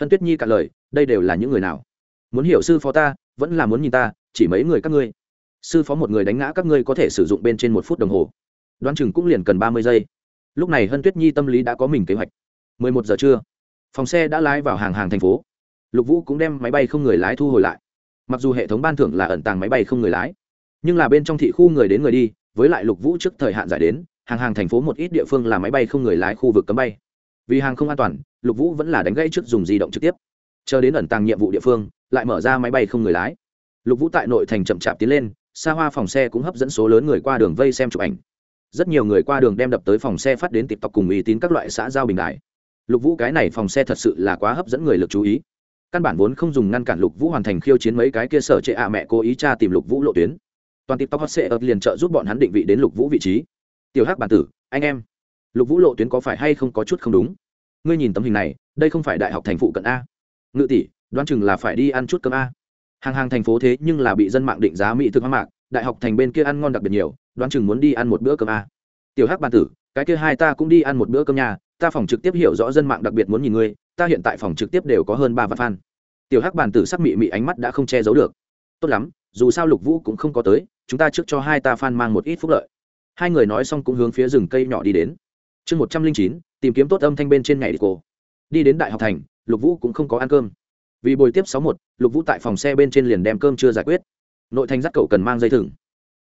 Hân tuyết nhi cả lời, đây đều là những người nào? Muốn hiểu sư phó ta, vẫn là muốn nhìn ta, chỉ mấy người các ngươi. Sư phó một người đánh ngã các ngươi có thể sử dụng bên trên một phút đồng hồ. Đoán chừng cũng liền cần ba mươi giây lúc này hân tuyết nhi tâm lý đã có mình kế hoạch. Mười một giờ trưa, phòng xe đã lái vào hàng hàng thành phố. Lục vũ cũng đem máy bay không người lái thu hồi lại. Mặc dù hệ thống ban thưởng là ẩn tàng máy bay không người lái, nhưng là bên trong thị khu người đến người đi, với lại lục vũ trước thời hạn giải đến, hàng hàng thành phố một ít địa phương là máy bay không người lái khu vực cấm bay. Vì hàng không an toàn, lục vũ vẫn là đánh gãy trước dùng di động trực tiếp. Chờ đến ẩn tàng nhiệm vụ địa phương, lại mở ra máy bay không người lái. Lục vũ tại nội thành chậm chạp tiến lên, xa hoa phòng xe cũng hấp dẫn số lớn người qua đường vây xem chụp ảnh rất nhiều người qua đường đem đập tới phòng xe phát đến tịp tộc cùng uy tín các loại xã giao bình đại. Lục vũ cái này phòng xe thật sự là quá hấp dẫn người lực chú ý. Căn bản vốn không dùng ngăn cản lục vũ hoàn thành khiêu chiến mấy cái kia sở trệ ạ mẹ cố ý cha tìm lục vũ lộ tuyến. Toàn tịp tộc hot ập liền trợ giúp bọn hắn định vị đến lục vũ vị trí. Tiểu hắc bản tử, anh em. Lục vũ lộ tuyến có phải hay không có chút không đúng? Ngươi nhìn tấm hình này, đây không phải đại học thành phụ cận a. Ngự tỷ, đoán chừng là phải đi ăn chút cơm a. Hàng hàng thành phố thế nhưng là bị dân mạng định giá mỹ thực hoang mạc, đại học thành bên kia ăn ngon đặc biệt nhiều đoán chừng muốn đi ăn một bữa cơm a tiểu hắc bản tử, cái kia hai ta cũng đi ăn một bữa cơm nhà ta phòng trực tiếp hiểu rõ dân mạng đặc biệt muốn nhìn ngươi, ta hiện tại phòng trực tiếp đều có hơn ba vạn fan. Tiểu hắc bản tử sắc mị mị ánh mắt đã không che giấu được. Tốt lắm, dù sao lục vũ cũng không có tới, chúng ta trước cho hai ta fan mang một ít phúc lợi. Hai người nói xong cũng hướng phía rừng cây nhỏ đi đến. Chương một trăm linh chín, tìm kiếm tốt âm thanh bên trên ngày đi cô. Đi đến đại học thành, lục vũ cũng không có ăn cơm. Vì buổi tiếp sáu một, lục vũ tại phòng xe bên trên liền đem cơm chưa giải quyết. Nội thành dắt cậu cần mang dây thừng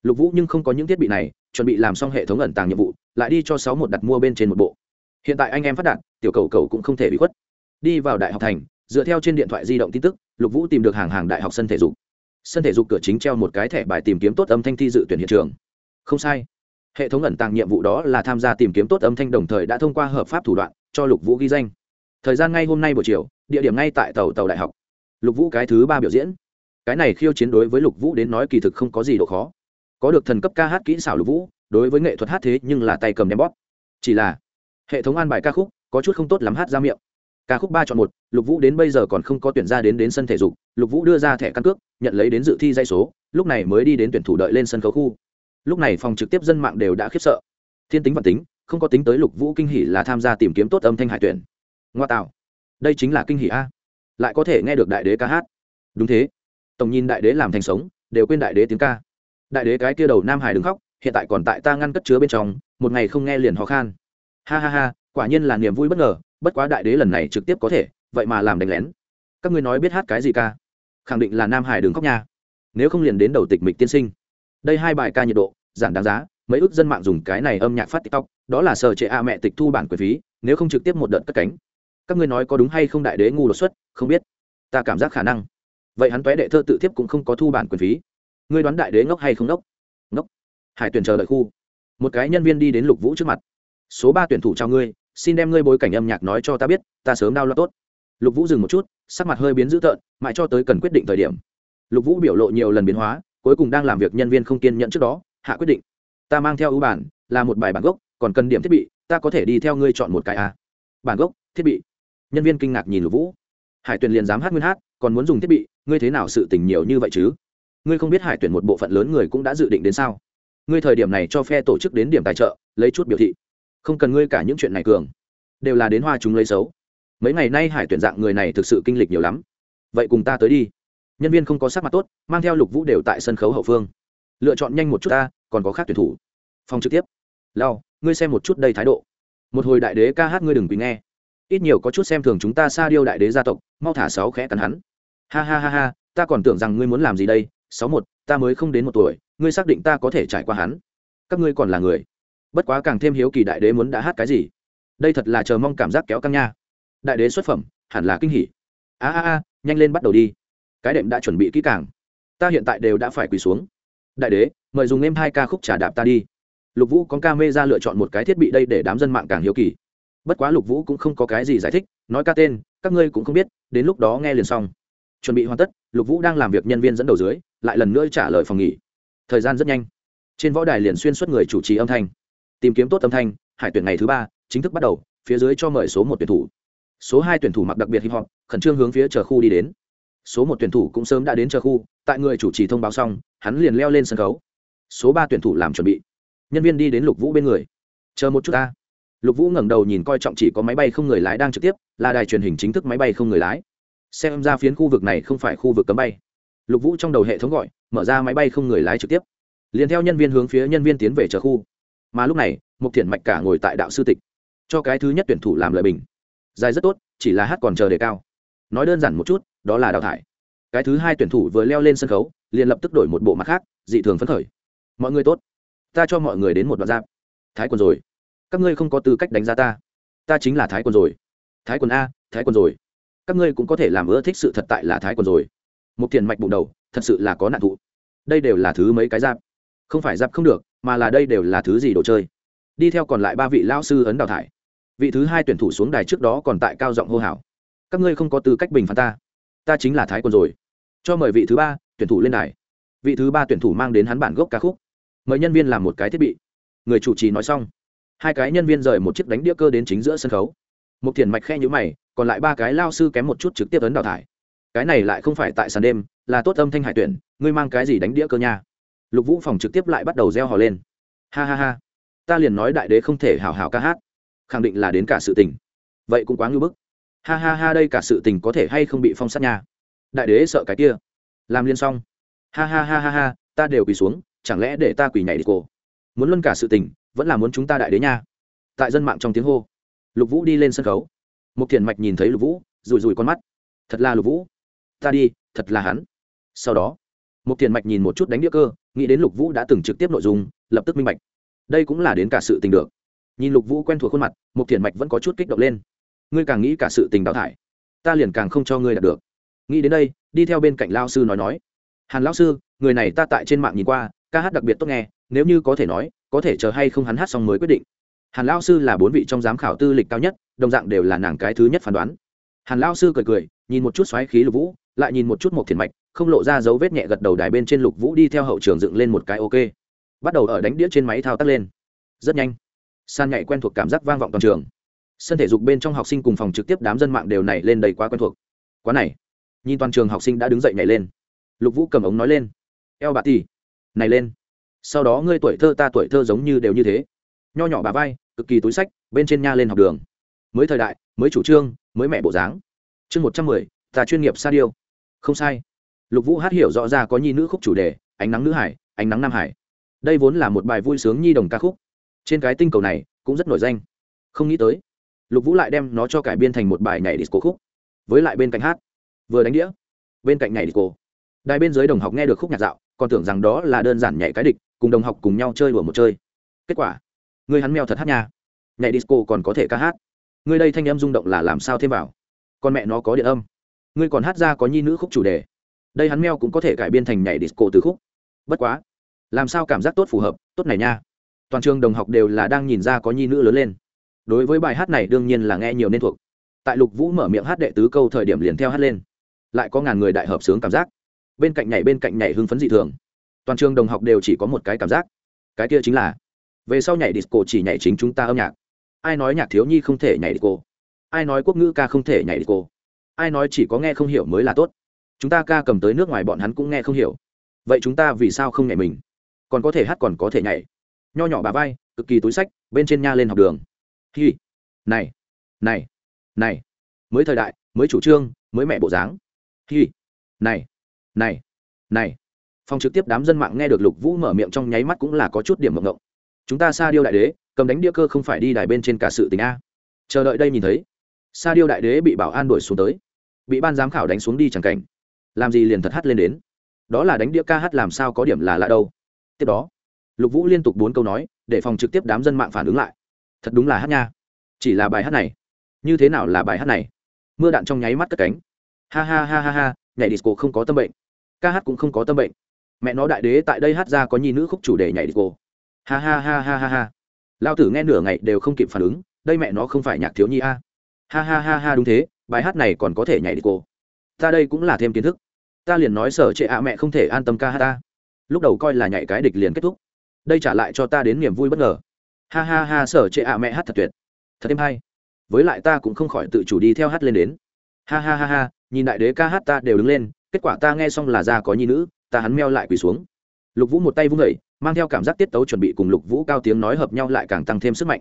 lục vũ nhưng không có những thiết bị này, chuẩn bị làm xong hệ thống ẩn tàng nhiệm vụ, lại đi cho sáu một đặt mua bên trên một bộ. Hiện tại anh em phát đạt, tiểu cầu cầu cũng không thể bị khuất. Đi vào đại học thành, dựa theo trên điện thoại di động tin tức, lục vũ tìm được hàng hàng đại học sân thể dục. Sân thể dục cửa chính treo một cái thẻ bài tìm kiếm tốt âm thanh thi dự tuyển hiện trường. Không sai. Hệ thống ẩn tàng nhiệm vụ đó là tham gia tìm kiếm tốt âm thanh đồng thời đã thông qua hợp pháp thủ đoạn cho lục vũ ghi danh. Thời gian ngay hôm nay buổi chiều, địa điểm ngay tại tàu tàu đại học. Lục vũ cái thứ ba biểu diễn. Cái này khiêu chiến đối với lục vũ đến nói kỳ thực không có gì độ khó có được thần cấp ca hát kỹ xảo lục vũ, đối với nghệ thuật hát thế nhưng là tay cầm đem bóp. Chỉ là, hệ thống an bài ca khúc, có chút không tốt lắm hát ra miệng. Ca khúc ba chọn một, lục vũ đến bây giờ còn không có tuyển ra đến đến sân thể dục, lục vũ đưa ra thẻ căn cước, nhận lấy đến dự thi dây số, lúc này mới đi đến tuyển thủ đợi lên sân khấu khu. Lúc này phòng trực tiếp dân mạng đều đã khiếp sợ. Thiên tính và tính, không có tính tới lục vũ kinh hỷ là tham gia tìm kiếm tốt âm thanh hải tuyển. Ngoa tạo. Đây chính là kinh hỷ a. Lại có thể nghe được đại đế ca hát. Đúng thế. Tổng nhìn đại đế làm thành sống, đều quên đại đế tiếng ca đại đế cái kia đầu nam hải đứng khóc, hiện tại còn tại ta ngăn cất chứa bên trong, một ngày không nghe liền ho khan. Ha ha ha, quả nhiên là niềm vui bất ngờ, bất quá đại đế lần này trực tiếp có thể, vậy mà làm đánh lén. Các ngươi nói biết hát cái gì ca? Khẳng định là nam hải đứng khóc nha. Nếu không liền đến đầu tịch mịch tiên sinh. Đây hai bài ca nhiệt độ, giản đáng giá, mấy ước dân mạng dùng cái này âm nhạc phát tiktok, đó là sở trệ a mẹ tịch thu bản quyền phí, nếu không trực tiếp một đợt cất cánh. Các ngươi nói có đúng hay không đại đế ngu đột xuất, không biết. Ta cảm giác khả năng. Vậy hắn tóe đệ thơ tự tiếp cũng không có thu bản quyền phí ngươi đoán đại đế ngốc hay không ngốc? Ngốc. Hải tuyển chờ đợi khu. Một cái nhân viên đi đến lục vũ trước mặt. Số ba tuyển thủ chào ngươi, xin đem ngươi bối cảnh âm nhạc nói cho ta biết, ta sớm đau lo tốt. Lục vũ dừng một chút, sắc mặt hơi biến dữ tợn, mãi cho tới cần quyết định thời điểm. Lục vũ biểu lộ nhiều lần biến hóa, cuối cùng đang làm việc nhân viên không kiên nhẫn trước đó, hạ quyết định. Ta mang theo ưu bản, là một bài bản gốc, còn cần điểm thiết bị, ta có thể đi theo ngươi chọn một cái a. Bản gốc, thiết bị. Nhân viên kinh ngạc nhìn lục vũ. Hải Tuyền liền dám hát nguyên hát, còn muốn dùng thiết bị, ngươi thế nào sự tình nhiều như vậy chứ? Ngươi không biết hải tuyển một bộ phận lớn người cũng đã dự định đến sao? Ngươi thời điểm này cho phe tổ chức đến điểm tài trợ, lấy chút biểu thị. Không cần ngươi cả những chuyện này cường. Đều là đến hoa chúng lấy xấu. Mấy ngày nay hải tuyển dạng người này thực sự kinh lịch nhiều lắm. Vậy cùng ta tới đi. Nhân viên không có sắc mặt tốt, mang theo lục vũ đều tại sân khấu hậu phương. Lựa chọn nhanh một chút ta, còn có khác tuyển thủ. Phòng trực tiếp. Lao ngươi xem một chút đây thái độ. Một hồi đại đế ca hát ngươi đừng quỳ nghe. Ít nhiều có chút xem thường chúng ta xa điêu đại đế gia tộc, mau thả sáu khẽ cắn hắn. Ha ha ha ha, ta còn tưởng rằng ngươi muốn làm gì đây sáu một, ta mới không đến một tuổi, ngươi xác định ta có thể trải qua hắn. Các ngươi còn là người. Bất quá càng thêm hiếu kỳ đại đế muốn đã hát cái gì. Đây thật là chờ mong cảm giác kéo căng nha. Đại đế xuất phẩm, hẳn là kinh hỉ. A a a, nhanh lên bắt đầu đi. Cái đệm đã chuẩn bị kỹ càng. Ta hiện tại đều đã phải quỳ xuống. Đại đế, mời dùng em hai ca khúc trả đạp ta đi. Lục vũ có ca mê ra lựa chọn một cái thiết bị đây để đám dân mạng càng hiếu kỳ. Bất quá lục vũ cũng không có cái gì giải thích, nói ca tên, các ngươi cũng không biết, đến lúc đó nghe liền xong chuẩn bị hoàn tất, lục vũ đang làm việc nhân viên dẫn đầu dưới, lại lần nữa trả lời phòng nghỉ. Thời gian rất nhanh. Trên võ đài liền xuyên suốt người chủ trì âm thanh. Tìm kiếm tốt âm thanh, hải tuyển ngày thứ ba, chính thức bắt đầu, phía dưới cho mời số một tuyển thủ. Số hai tuyển thủ mặc đặc biệt hip hop, khẩn trương hướng phía chờ khu đi đến. Số một tuyển thủ cũng sớm đã đến chờ khu, tại người chủ trì thông báo xong, hắn liền leo lên sân khấu. Số ba tuyển thủ làm chuẩn bị. Nhân viên đi đến lục vũ bên người. Chờ một chút ta. Lục vũ ngẩng đầu nhìn coi trọng chỉ có máy bay không người lái đang trực tiếp, là đài truyền hình chính thức máy bay không người lái xem ra phiến khu vực này không phải khu vực cấm bay. Lục vũ trong đầu hệ thống gọi, mở ra máy bay không người lái trực tiếp. Liền theo nhân viên hướng phía nhân viên tiến về chờ khu. Mà lúc này, mục thiện mạch cả ngồi tại đạo sư tịch, cho cái thứ nhất tuyển thủ làm lời bình. Dài rất tốt, chỉ là hát còn chờ đề cao. Nói đơn giản một chút, đó là đào thải. Cái thứ hai tuyển thủ vừa leo lên sân khấu, liền lập tức đổi một bộ mặt khác, dị thường phấn khởi. Mọi người tốt, ta cho mọi người đến một đoạn giáp. Thái quần rồi. Các ngươi không có tư cách đánh giá ta. Ta chính là thái quần rồi. Thái quần a, thái quần rồi các ngươi cũng có thể làm ưa thích sự thật tại là thái còn rồi. Một tiền mạch bụng đầu, thật sự là có nạn thụ. Đây đều là thứ mấy cái giáp? Không phải giáp không được, mà là đây đều là thứ gì đồ chơi? Đi theo còn lại ba vị lao sư ấn đào thải. Vị thứ hai tuyển thủ xuống đài trước đó còn tại cao giọng hô hào. Các ngươi không có tư cách bình phán ta. Ta chính là thái quân rồi. Cho mời vị thứ ba tuyển thủ lên đài. Vị thứ ba tuyển thủ mang đến hắn bản gốc ca khúc. Mời nhân viên làm một cái thiết bị. Người chủ trì nói xong. Hai cái nhân viên rời một chiếc đánh đĩa cơ đến chính giữa sân khấu. Một thiền mạch khe nhữ mày còn lại ba cái lao sư kém một chút trực tiếp ấn đào thải. Cái này lại không phải tại sàn đêm, là tốt âm thanh hải tuyển, ngươi mang cái gì đánh đĩa cơ nha. Lục vũ phòng trực tiếp lại bắt đầu reo hò lên. Ha ha ha. Ta liền nói đại đế không thể hào hào ca hát. Khẳng định là đến cả sự tình. Vậy cũng quá ngưỡng bức. Ha ha ha, đây cả sự tình có thể hay không bị phong sát nha. Đại đế sợ cái kia. Làm liên xong. Ha ha ha ha ha, ta đều quỳ xuống, chẳng lẽ để ta quỳ nhảy đi cổ? Muốn luân cả sự tình, vẫn là muốn chúng ta đại đế nha. Tại dân mạng trong tiếng hô, lục vũ đi lên sân khấu một thiền mạch nhìn thấy lục vũ rùi rùi con mắt. Thật là lục vũ. Ta đi, thật là hắn. Sau đó một thiền mạch nhìn một chút đánh đĩa cơ, nghĩ đến lục vũ đã từng trực tiếp nội dung, lập tức minh bạch. Đây cũng là đến cả sự tình được. Nhìn lục vũ quen thuộc khuôn mặt một thiền mạch vẫn có chút kích động lên. Ngươi càng nghĩ cả sự tình đào thải, ta liền càng không cho ngươi đạt được. Nghĩ đến đây, đi theo bên cạnh lao sư nói nói. Hàn lao sư, người này ta tại trên mạng nhìn qua, ca hát đặc biệt tốt nghe, nếu như có thể nói, có thể chờ hay không hắn hát xong mới quyết định. Hàn lao sư là bốn vị trong giám khảo tư lịch cao nhất đồng dạng đều là nàng cái thứ nhất phán đoán. Hàn lao sư cười cười, nhìn một chút xoáy khí lục vũ, lại nhìn một chút một thiền mạch, không lộ ra dấu vết nhẹ gật đầu đài bên trên lục vũ đi theo hậu trường dựng lên một cái ok. Bắt đầu ở đánh đĩa trên máy thao tác lên. Rất nhanh. San nhạy quen thuộc cảm giác vang vọng toàn trường. Sân thể dục bên trong học sinh cùng phòng trực tiếp đám dân mạng đều nảy lên đầy quá quen thuộc. Quá này. Nhìn toàn trường học sinh đã đứng dậy nhảy lên. Lục vũ cầm ống nói lên. Eo bà tì. Này lên. Sau đó ngươi tuổi thơ ta tuổi thơ giống như đều như thế. Nho nhỏ bà vai, cực kỳ túi sách, bên trên nha lên học đường mới thời đại, mới chủ trương, mới mẹ bộ dáng. Chương một trăm mười, ta chuyên nghiệp sa điêu. Không sai. Lục vũ hát hiểu rõ ra có nhi nữ khúc chủ đề, ánh nắng nữ hải, ánh nắng nam hải. Đây vốn là một bài vui sướng nhi đồng ca khúc. Trên cái tinh cầu này, cũng rất nổi danh. Không nghĩ tới, lục vũ lại đem nó cho cải biên thành một bài nhảy disco khúc. Với lại bên cạnh hát, vừa đánh đĩa, bên cạnh nhảy disco. Đài bên dưới đồng học nghe được khúc nhạc dạo, còn tưởng rằng đó là đơn giản nhảy cái địch, cùng đồng học cùng nhau chơi đùa một chơi. Kết quả, người hắn mèo thật hát nha. Nhảy disco còn có thể ca hát người đây thanh âm rung động là làm sao thêm vào? Con mẹ nó có điện âm. Ngươi còn hát ra có nhi nữ khúc chủ đề. Đây hắn meo cũng có thể cải biên thành nhảy disco từ khúc. Bất quá, làm sao cảm giác tốt phù hợp, tốt này nha. Toàn trường đồng học đều là đang nhìn ra có nhi nữ lớn lên. Đối với bài hát này đương nhiên là nghe nhiều nên thuộc. Tại lục vũ mở miệng hát đệ tứ câu thời điểm liền theo hát lên. Lại có ngàn người đại hợp sướng cảm giác. Bên cạnh nhảy bên cạnh nhảy hưng phấn dị thường. Toàn trường đồng học đều chỉ có một cái cảm giác. Cái kia chính là, về sau nhảy disco chỉ nhảy chính chúng ta âm nhạc ai nói nhạc thiếu nhi không thể nhảy đi cô? ai nói quốc ngữ ca không thể nhảy đi cô? ai nói chỉ có nghe không hiểu mới là tốt? Chúng ta ca cầm tới nước ngoài bọn hắn cũng nghe không hiểu. Vậy chúng ta vì sao không nhảy mình? Còn có thể hát còn có thể nhảy. Nho nhỏ bà vai, cực kỳ túi sách, bên trên nha lên học đường. Hi. Này. Này. Này. Mới thời đại, mới chủ trương, mới mẹ bộ dáng. Hi. Này. Này. Này. Phòng trực tiếp đám dân mạng nghe được lục vũ mở miệng trong nháy mắt cũng là có chút điểm mộng ngộng chúng ta Sa điêu đại đế, cầm đánh đĩa cơ không phải đi đài bên trên cả sự tình a. Chờ đợi đây nhìn thấy, sa điêu đại đế bị bảo an đuổi xuống tới. Bị ban giám khảo đánh xuống đi chẳng cảnh. Làm gì liền thật hát lên đến. Đó là đánh đĩa ca hát làm sao có điểm là lạ đâu. Tiếp đó, lục vũ liên tục bốn câu nói, để phòng trực tiếp đám dân mạng phản ứng lại. Thật đúng là hát nha. Chỉ là bài hát này. Như thế nào là bài hát này? Mưa đạn trong nháy mắt cất cánh. Ha ha ha ha ha, nhảy disco không có tâm bệnh. Ca hát cũng không có tâm bệnh. Mẹ nó đại đế tại đây hát ra có nhi nữ khúc chủ đề nhảy disco ha ha ha ha ha ha. Lao tử nghe nửa ngày đều không kịp phản ứng, đây mẹ nó không phải nhạc thiếu nhi a. Ha ha ha ha đúng thế, bài hát này còn có thể nhảy đi cô. Ta đây cũng là thêm kiến thức. Ta liền nói sở trệ ạ mẹ không thể an tâm ca hát ta. Lúc đầu coi là nhảy cái địch liền kết thúc. Đây trả lại cho ta đến niềm vui bất ngờ. Ha ha ha, sở trệ ạ mẹ hát thật tuyệt. Thật thêm hay. Với lại ta cũng không khỏi tự chủ đi theo hát lên đến. Ha ha ha ha, nhìn đại đế ca hát ta đều đứng lên, kết quả ta nghe xong là ra có nhi nữ, ta hắn meo lại quỳ xuống. Lục vũ một tay vung vẩy mang theo cảm giác tiết tấu chuẩn bị cùng lục vũ cao tiếng nói hợp nhau lại càng tăng thêm sức mạnh.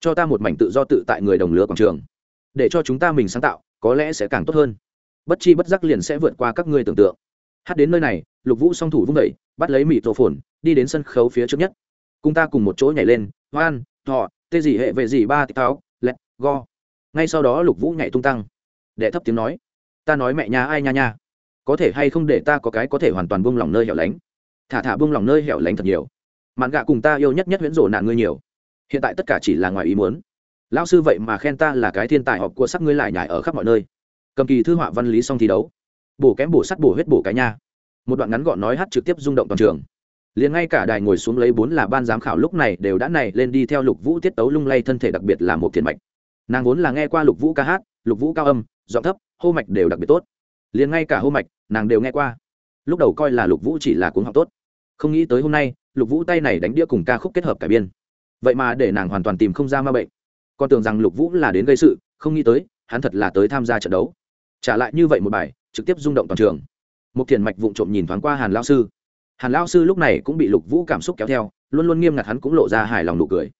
Cho ta một mảnh tự do tự tại người đồng lứa quảng trường. Để cho chúng ta mình sáng tạo, có lẽ sẽ càng tốt hơn. Bất chi bất giác liền sẽ vượt qua các ngươi tưởng tượng. Hát đến nơi này, lục vũ song thủ vung vẩy bắt lấy mịt rổ phồn, đi đến sân khấu phía trước nhất. Cùng ta cùng một chỗ nhảy lên, hoan, thọ, tê gì hệ vệ gì ba tịch táo, lẹt, go. Ngay sau đó lục vũ nhảy tung tăng. Đệ thấp tiếng nói. Ta nói mẹ nhà ai nha nha. Có thể hay không để ta có cái có thể hoàn toàn buông lỏng nơi hẻo lánh thả thả buông lòng nơi hẻo lánh thật nhiều. Mạn gạ cùng ta yêu nhất nhất huyễn rộ nạn ngươi nhiều. Hiện tại tất cả chỉ là ngoài ý muốn. Lao sư vậy mà khen ta là cái thiên tài họp của sắc ngươi lại nhải ở khắp mọi nơi. Cầm kỳ thư họa văn lý xong thi đấu. Bổ kém bổ sắt bổ huyết bổ cái nha. Một đoạn ngắn gọn nói hát trực tiếp rung động toàn trường. Liền ngay cả đài ngồi xuống lấy bốn là ban giám khảo lúc này đều đã này lên đi theo lục vũ tiết tấu lung lay thân thể đặc biệt là một thiền mạch. Nàng vốn là nghe qua lục vũ ca hát, lục vũ cao âm, giọng thấp, hô mạch đều đặc biệt tốt. Liền ngay cả hô mạch, nàng đều nghe qua lúc đầu coi là lục vũ chỉ là cuốn học tốt, không nghĩ tới hôm nay, lục vũ tay này đánh đĩa cùng ca khúc kết hợp cải biên. Vậy mà để nàng hoàn toàn tìm không ra ma bệnh. Con tưởng rằng lục vũ là đến gây sự, không nghĩ tới, hắn thật là tới tham gia trận đấu. Trả lại như vậy một bài, trực tiếp rung động toàn trường. Một thiền mạch vụng trộm nhìn thoáng qua hàn lao sư. Hàn lao sư lúc này cũng bị lục vũ cảm xúc kéo theo, luôn luôn nghiêm ngặt hắn cũng lộ ra hài lòng nụ cười.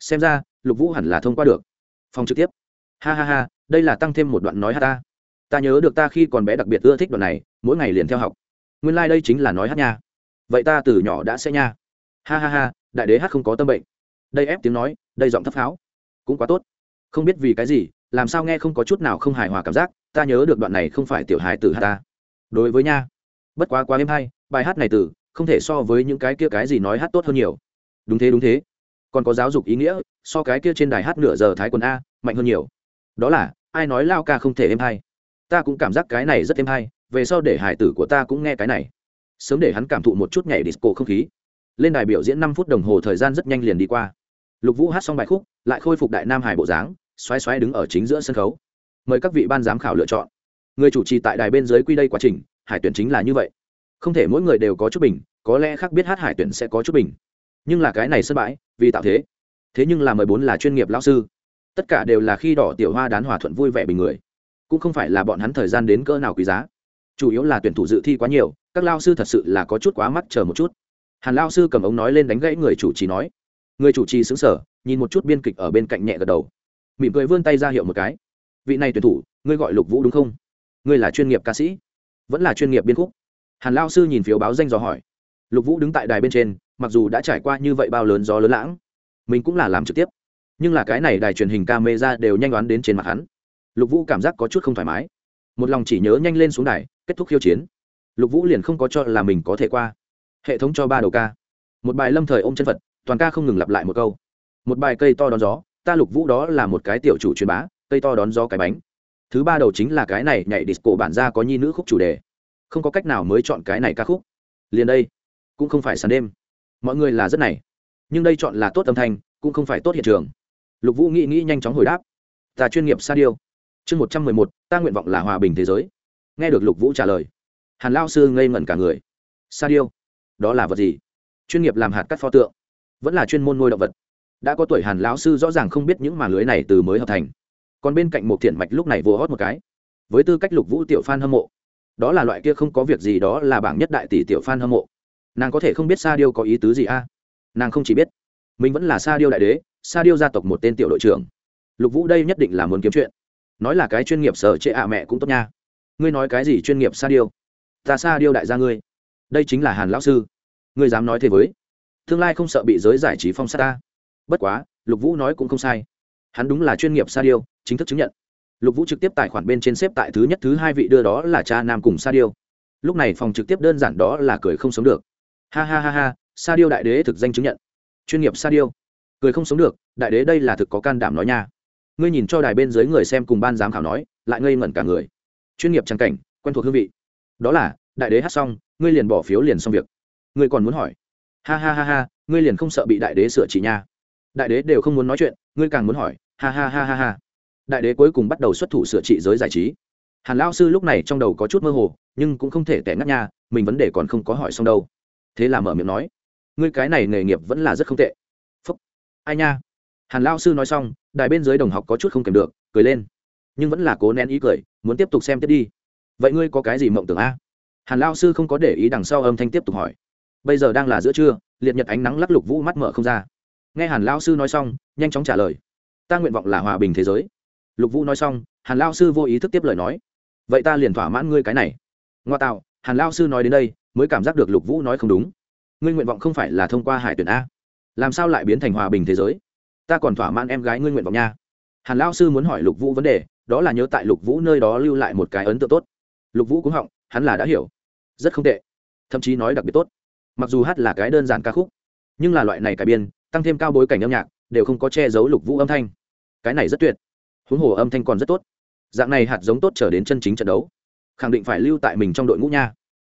Xem ra, lục vũ hẳn là thông qua được. Phòng trực tiếp. Ha ha ha, đây là tăng thêm một đoạn nói hát ta. Ta nhớ được ta khi còn bé đặc biệt ưa thích đoạn này, mỗi ngày liền theo học nguyên lai、like、đây chính là nói hát nha. Vậy ta từ nhỏ đã sẽ nha. Ha ha ha, đại đế hát không có tâm bệnh. Đây ép tiếng nói, đây giọng thấp pháo. Cũng quá tốt. Không biết vì cái gì, làm sao nghe không có chút nào không hài hòa cảm giác, ta nhớ được đoạn này không phải tiểu hài tử hát ta. Đối với nha, bất quá quá êm hay, bài hát này từ, không thể so với những cái kia cái gì nói hát tốt hơn nhiều. Đúng thế đúng thế. Còn có giáo dục ý nghĩa, so cái kia trên đài hát nửa giờ thái quần a, mạnh hơn nhiều. Đó là, ai nói lao ca không thể êm hay? Ta cũng cảm giác cái này rất êm hay về sau để hải tử của ta cũng nghe cái này. Sớm để hắn cảm thụ một chút nhảy disco không khí. Lên đài biểu diễn năm phút đồng hồ thời gian rất nhanh liền đi qua. Lục vũ hát xong bài khúc, lại khôi phục đại nam hải bộ dáng xoáy xoáy đứng ở chính giữa sân khấu. Mời các vị ban giám khảo lựa chọn. Người chủ trì tại đài bên dưới quy đây quá trình, hải tuyển chính là như vậy. Không thể mỗi người đều có chút bình, có lẽ khác biết hát hải tuyển sẽ có chút bình. Nhưng là cái này sân bãi, vì tạo thế. Thế nhưng là mười bốn là chuyên nghiệp lao sư. Tất cả đều là khi đỏ tiểu hoa đán hòa thuận vui vẻ bình người. Cũng không phải là bọn hắn thời gian đến cỡ nào quý giá chủ yếu là tuyển thủ dự thi quá nhiều, các lao sư thật sự là có chút quá mắt chờ một chút. Hàn lao sư cầm ống nói lên đánh gãy người chủ trì nói. Người chủ trì xứng sở nhìn một chút biên kịch ở bên cạnh nhẹ gật đầu. Mỉm cười vươn tay ra hiệu một cái. Vị này tuyển thủ, ngươi gọi lục vũ đúng không? Ngươi là chuyên nghiệp ca sĩ? Vẫn là chuyên nghiệp biên khúc? Hàn lao sư nhìn phiếu báo danh dò hỏi. Lục vũ đứng tại đài bên trên, mặc dù đã trải qua như vậy bao lớn gió lớn lãng, mình cũng là làm trực tiếp. Nhưng là cái này đài truyền hình ca mê ra đều nhanh đoán đến trên mặt hắn. Lục vũ cảm giác có chút không thoải mái một lòng chỉ nhớ nhanh lên xuống đài, kết thúc khiêu chiến. Lục vũ liền không có cho là mình có thể qua. Hệ thống cho ba đầu ca. Một bài lâm thời ôm chân phật, toàn ca không ngừng lặp lại một câu. Một bài cây to đón gió, ta lục vũ đó là một cái tiểu chủ truyền bá, cây to đón gió cái bánh. Thứ ba đầu chính là cái này, nhảy disco bản ra có nhi nữ khúc chủ đề. Không có cách nào mới chọn cái này ca khúc. Liền đây, cũng không phải sàn đêm. Mọi người là rất này. Nhưng đây chọn là tốt âm thanh, cũng không phải tốt hiện trường. Lục vũ nghĩ nghĩ nhanh chóng hồi đáp. Ta chuyên nghiệp sa điêu chương một trăm mười một, ta nguyện vọng là hòa bình thế giới. Nghe được lục vũ trả lời, hàn lao sư ngây ngẩn cả người. Sa điêu, đó là vật gì? Chuyên nghiệp làm hạt cắt pho tượng, vẫn là chuyên môn nuôi động vật. Đã có tuổi hàn lão sư rõ ràng không biết những màng lưới này từ mới hợp thành. Còn bên cạnh một thiện mạch lúc này vô hót một cái. Với tư cách lục vũ tiểu phan hâm mộ, đó là loại kia không có việc gì, đó là bảng nhất đại tỷ tiểu phan hâm mộ. Nàng có thể không biết sa điêu có ý tứ gì a? Nàng không chỉ biết, mình vẫn là sa điêu đại đế, sa điêu gia tộc một tên tiểu đội trưởng. Lục vũ đây nhất định là muốn kiếm chuyện nói là cái chuyên nghiệp sở trệ ạ mẹ cũng tốt nha. Ngươi nói cái gì chuyên nghiệp sa điêu? Ta sa điêu đại gia ngươi. Đây chính là hàn lão sư. Ngươi dám nói thế với. Tương lai không sợ bị giới giải trí phong sát ta. Bất quá, lục vũ nói cũng không sai. Hắn đúng là chuyên nghiệp sa điêu, chính thức chứng nhận. Lục vũ trực tiếp tài khoản bên trên xếp tại thứ nhất, thứ hai vị đưa đó là cha nam cùng sa điêu. Lúc này phòng trực tiếp đơn giản đó là cười không sống được. Ha ha ha ha sa điêu đại đế thực danh chứng nhận. Chuyên nghiệp sa điêu. Cười không sống được, đại đế đây là thực có can đảm nói nha ngươi nhìn cho đài bên dưới người xem cùng ban giám khảo nói, lại ngây ngẩn cả người. Chuyên nghiệp trang cảnh, quen thuộc hương vị. Đó là, đại đế hát xong, ngươi liền bỏ phiếu liền xong việc. Ngươi còn muốn hỏi. Ha ha ha ha, ngươi liền không sợ bị đại đế sửa chỉ nha. Đại đế đều không muốn nói chuyện, ngươi càng muốn hỏi, ha ha ha ha ha. Đại đế cuối cùng bắt đầu xuất thủ sửa trị giới giải trí. Hàn lao sư lúc này trong đầu có chút mơ hồ, nhưng cũng không thể tẻ ngắt nha, mình vấn đề còn không có hỏi xong đâu. Thế là mở miệng nói, ngươi cái này nghề nghiệp vẫn là rất không tệ. Phúc. Ai nha? Hàn lao sư nói xong, đài bên dưới đồng học có chút không kèm được, cười lên. Nhưng vẫn là cố nén ý cười, muốn tiếp tục xem tiếp đi. Vậy ngươi có cái gì mộng tưởng a? Hàn lao sư không có để ý đằng sau âm thanh tiếp tục hỏi. Bây giờ đang là giữa trưa, liệt nhật ánh nắng lắc lục vũ mắt mở không ra. Nghe hàn lao sư nói xong, nhanh chóng trả lời. Ta nguyện vọng là hòa bình thế giới. Lục vũ nói xong, hàn lao sư vô ý thức tiếp lời nói. Vậy ta liền thỏa mãn ngươi cái này. Ngoa tạo, hàn lao sư nói đến đây, mới cảm giác được lục vũ nói không đúng. Ngươi nguyện vọng không phải là thông qua hải tuyển a. Làm sao lại biến thành hòa bình thế giới? Ta còn thỏa mãn em gái ngươi nguyện vọng nha. Hàn lao sư muốn hỏi lục vũ vấn đề, đó là nhớ tại lục vũ nơi đó lưu lại một cái ấn tượng tốt. Lục vũ cũng họng, hắn là đã hiểu. Rất không tệ. Thậm chí nói đặc biệt tốt. Mặc dù hát là cái đơn giản ca khúc, nhưng là loại này cải biên, tăng thêm cao bối cảnh âm nhạc, đều không có che giấu lục vũ âm thanh. Cái này rất tuyệt. Huống hồ âm thanh còn rất tốt. Dạng này hạt giống tốt trở đến chân chính trận đấu. Khẳng định phải lưu tại mình trong đội ngũ nha.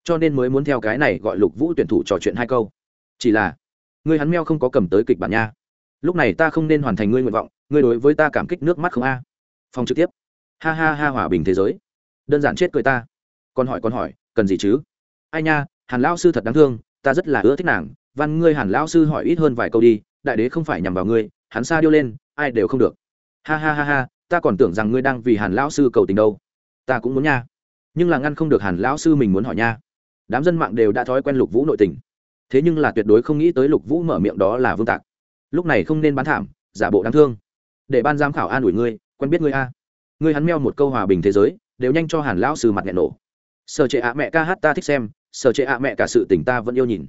Cho nên mới muốn theo cái này gọi lục vũ tuyển thủ trò chuyện hai câu. Chỉ là, người hắn meo không có cầm tới kịch bản nha lúc này ta không nên hoàn thành ngươi nguyện vọng, ngươi đối với ta cảm kích nước mắt không a. À. phòng trực tiếp. Ha ha ha hòa bình thế giới. Đơn giản chết cười ta. Còn hỏi còn hỏi, cần gì chứ? Ai nha, hàn lão sư thật đáng thương, ta rất là ưa thích nàng. Văn ngươi hàn lão sư hỏi ít hơn vài câu đi, đại đế không phải nhằm vào ngươi, hắn xa điêu lên, ai đều không được. Ha ha ha ha, ta còn tưởng rằng ngươi đang vì hàn lão sư cầu tình đâu. Ta cũng muốn nha. Nhưng là ngăn không được hàn lão sư mình muốn hỏi nha. Đám dân mạng đều đã thói quen lục vũ nội tình. Thế nhưng là tuyệt đối không nghĩ tới lục vũ mở miệng đó là vương tạc lúc này không nên bán thảm, giả bộ đáng thương. Để ban giám khảo an ủi ngươi, quen biết ngươi a. Ngươi hắn meo một câu hòa bình thế giới, đều nhanh cho hàn lão sư mặt nghẹn nổ. Sở trệ ạ mẹ ca hát ta thích xem, sở trệ ạ mẹ cả sự tình ta vẫn yêu nhìn.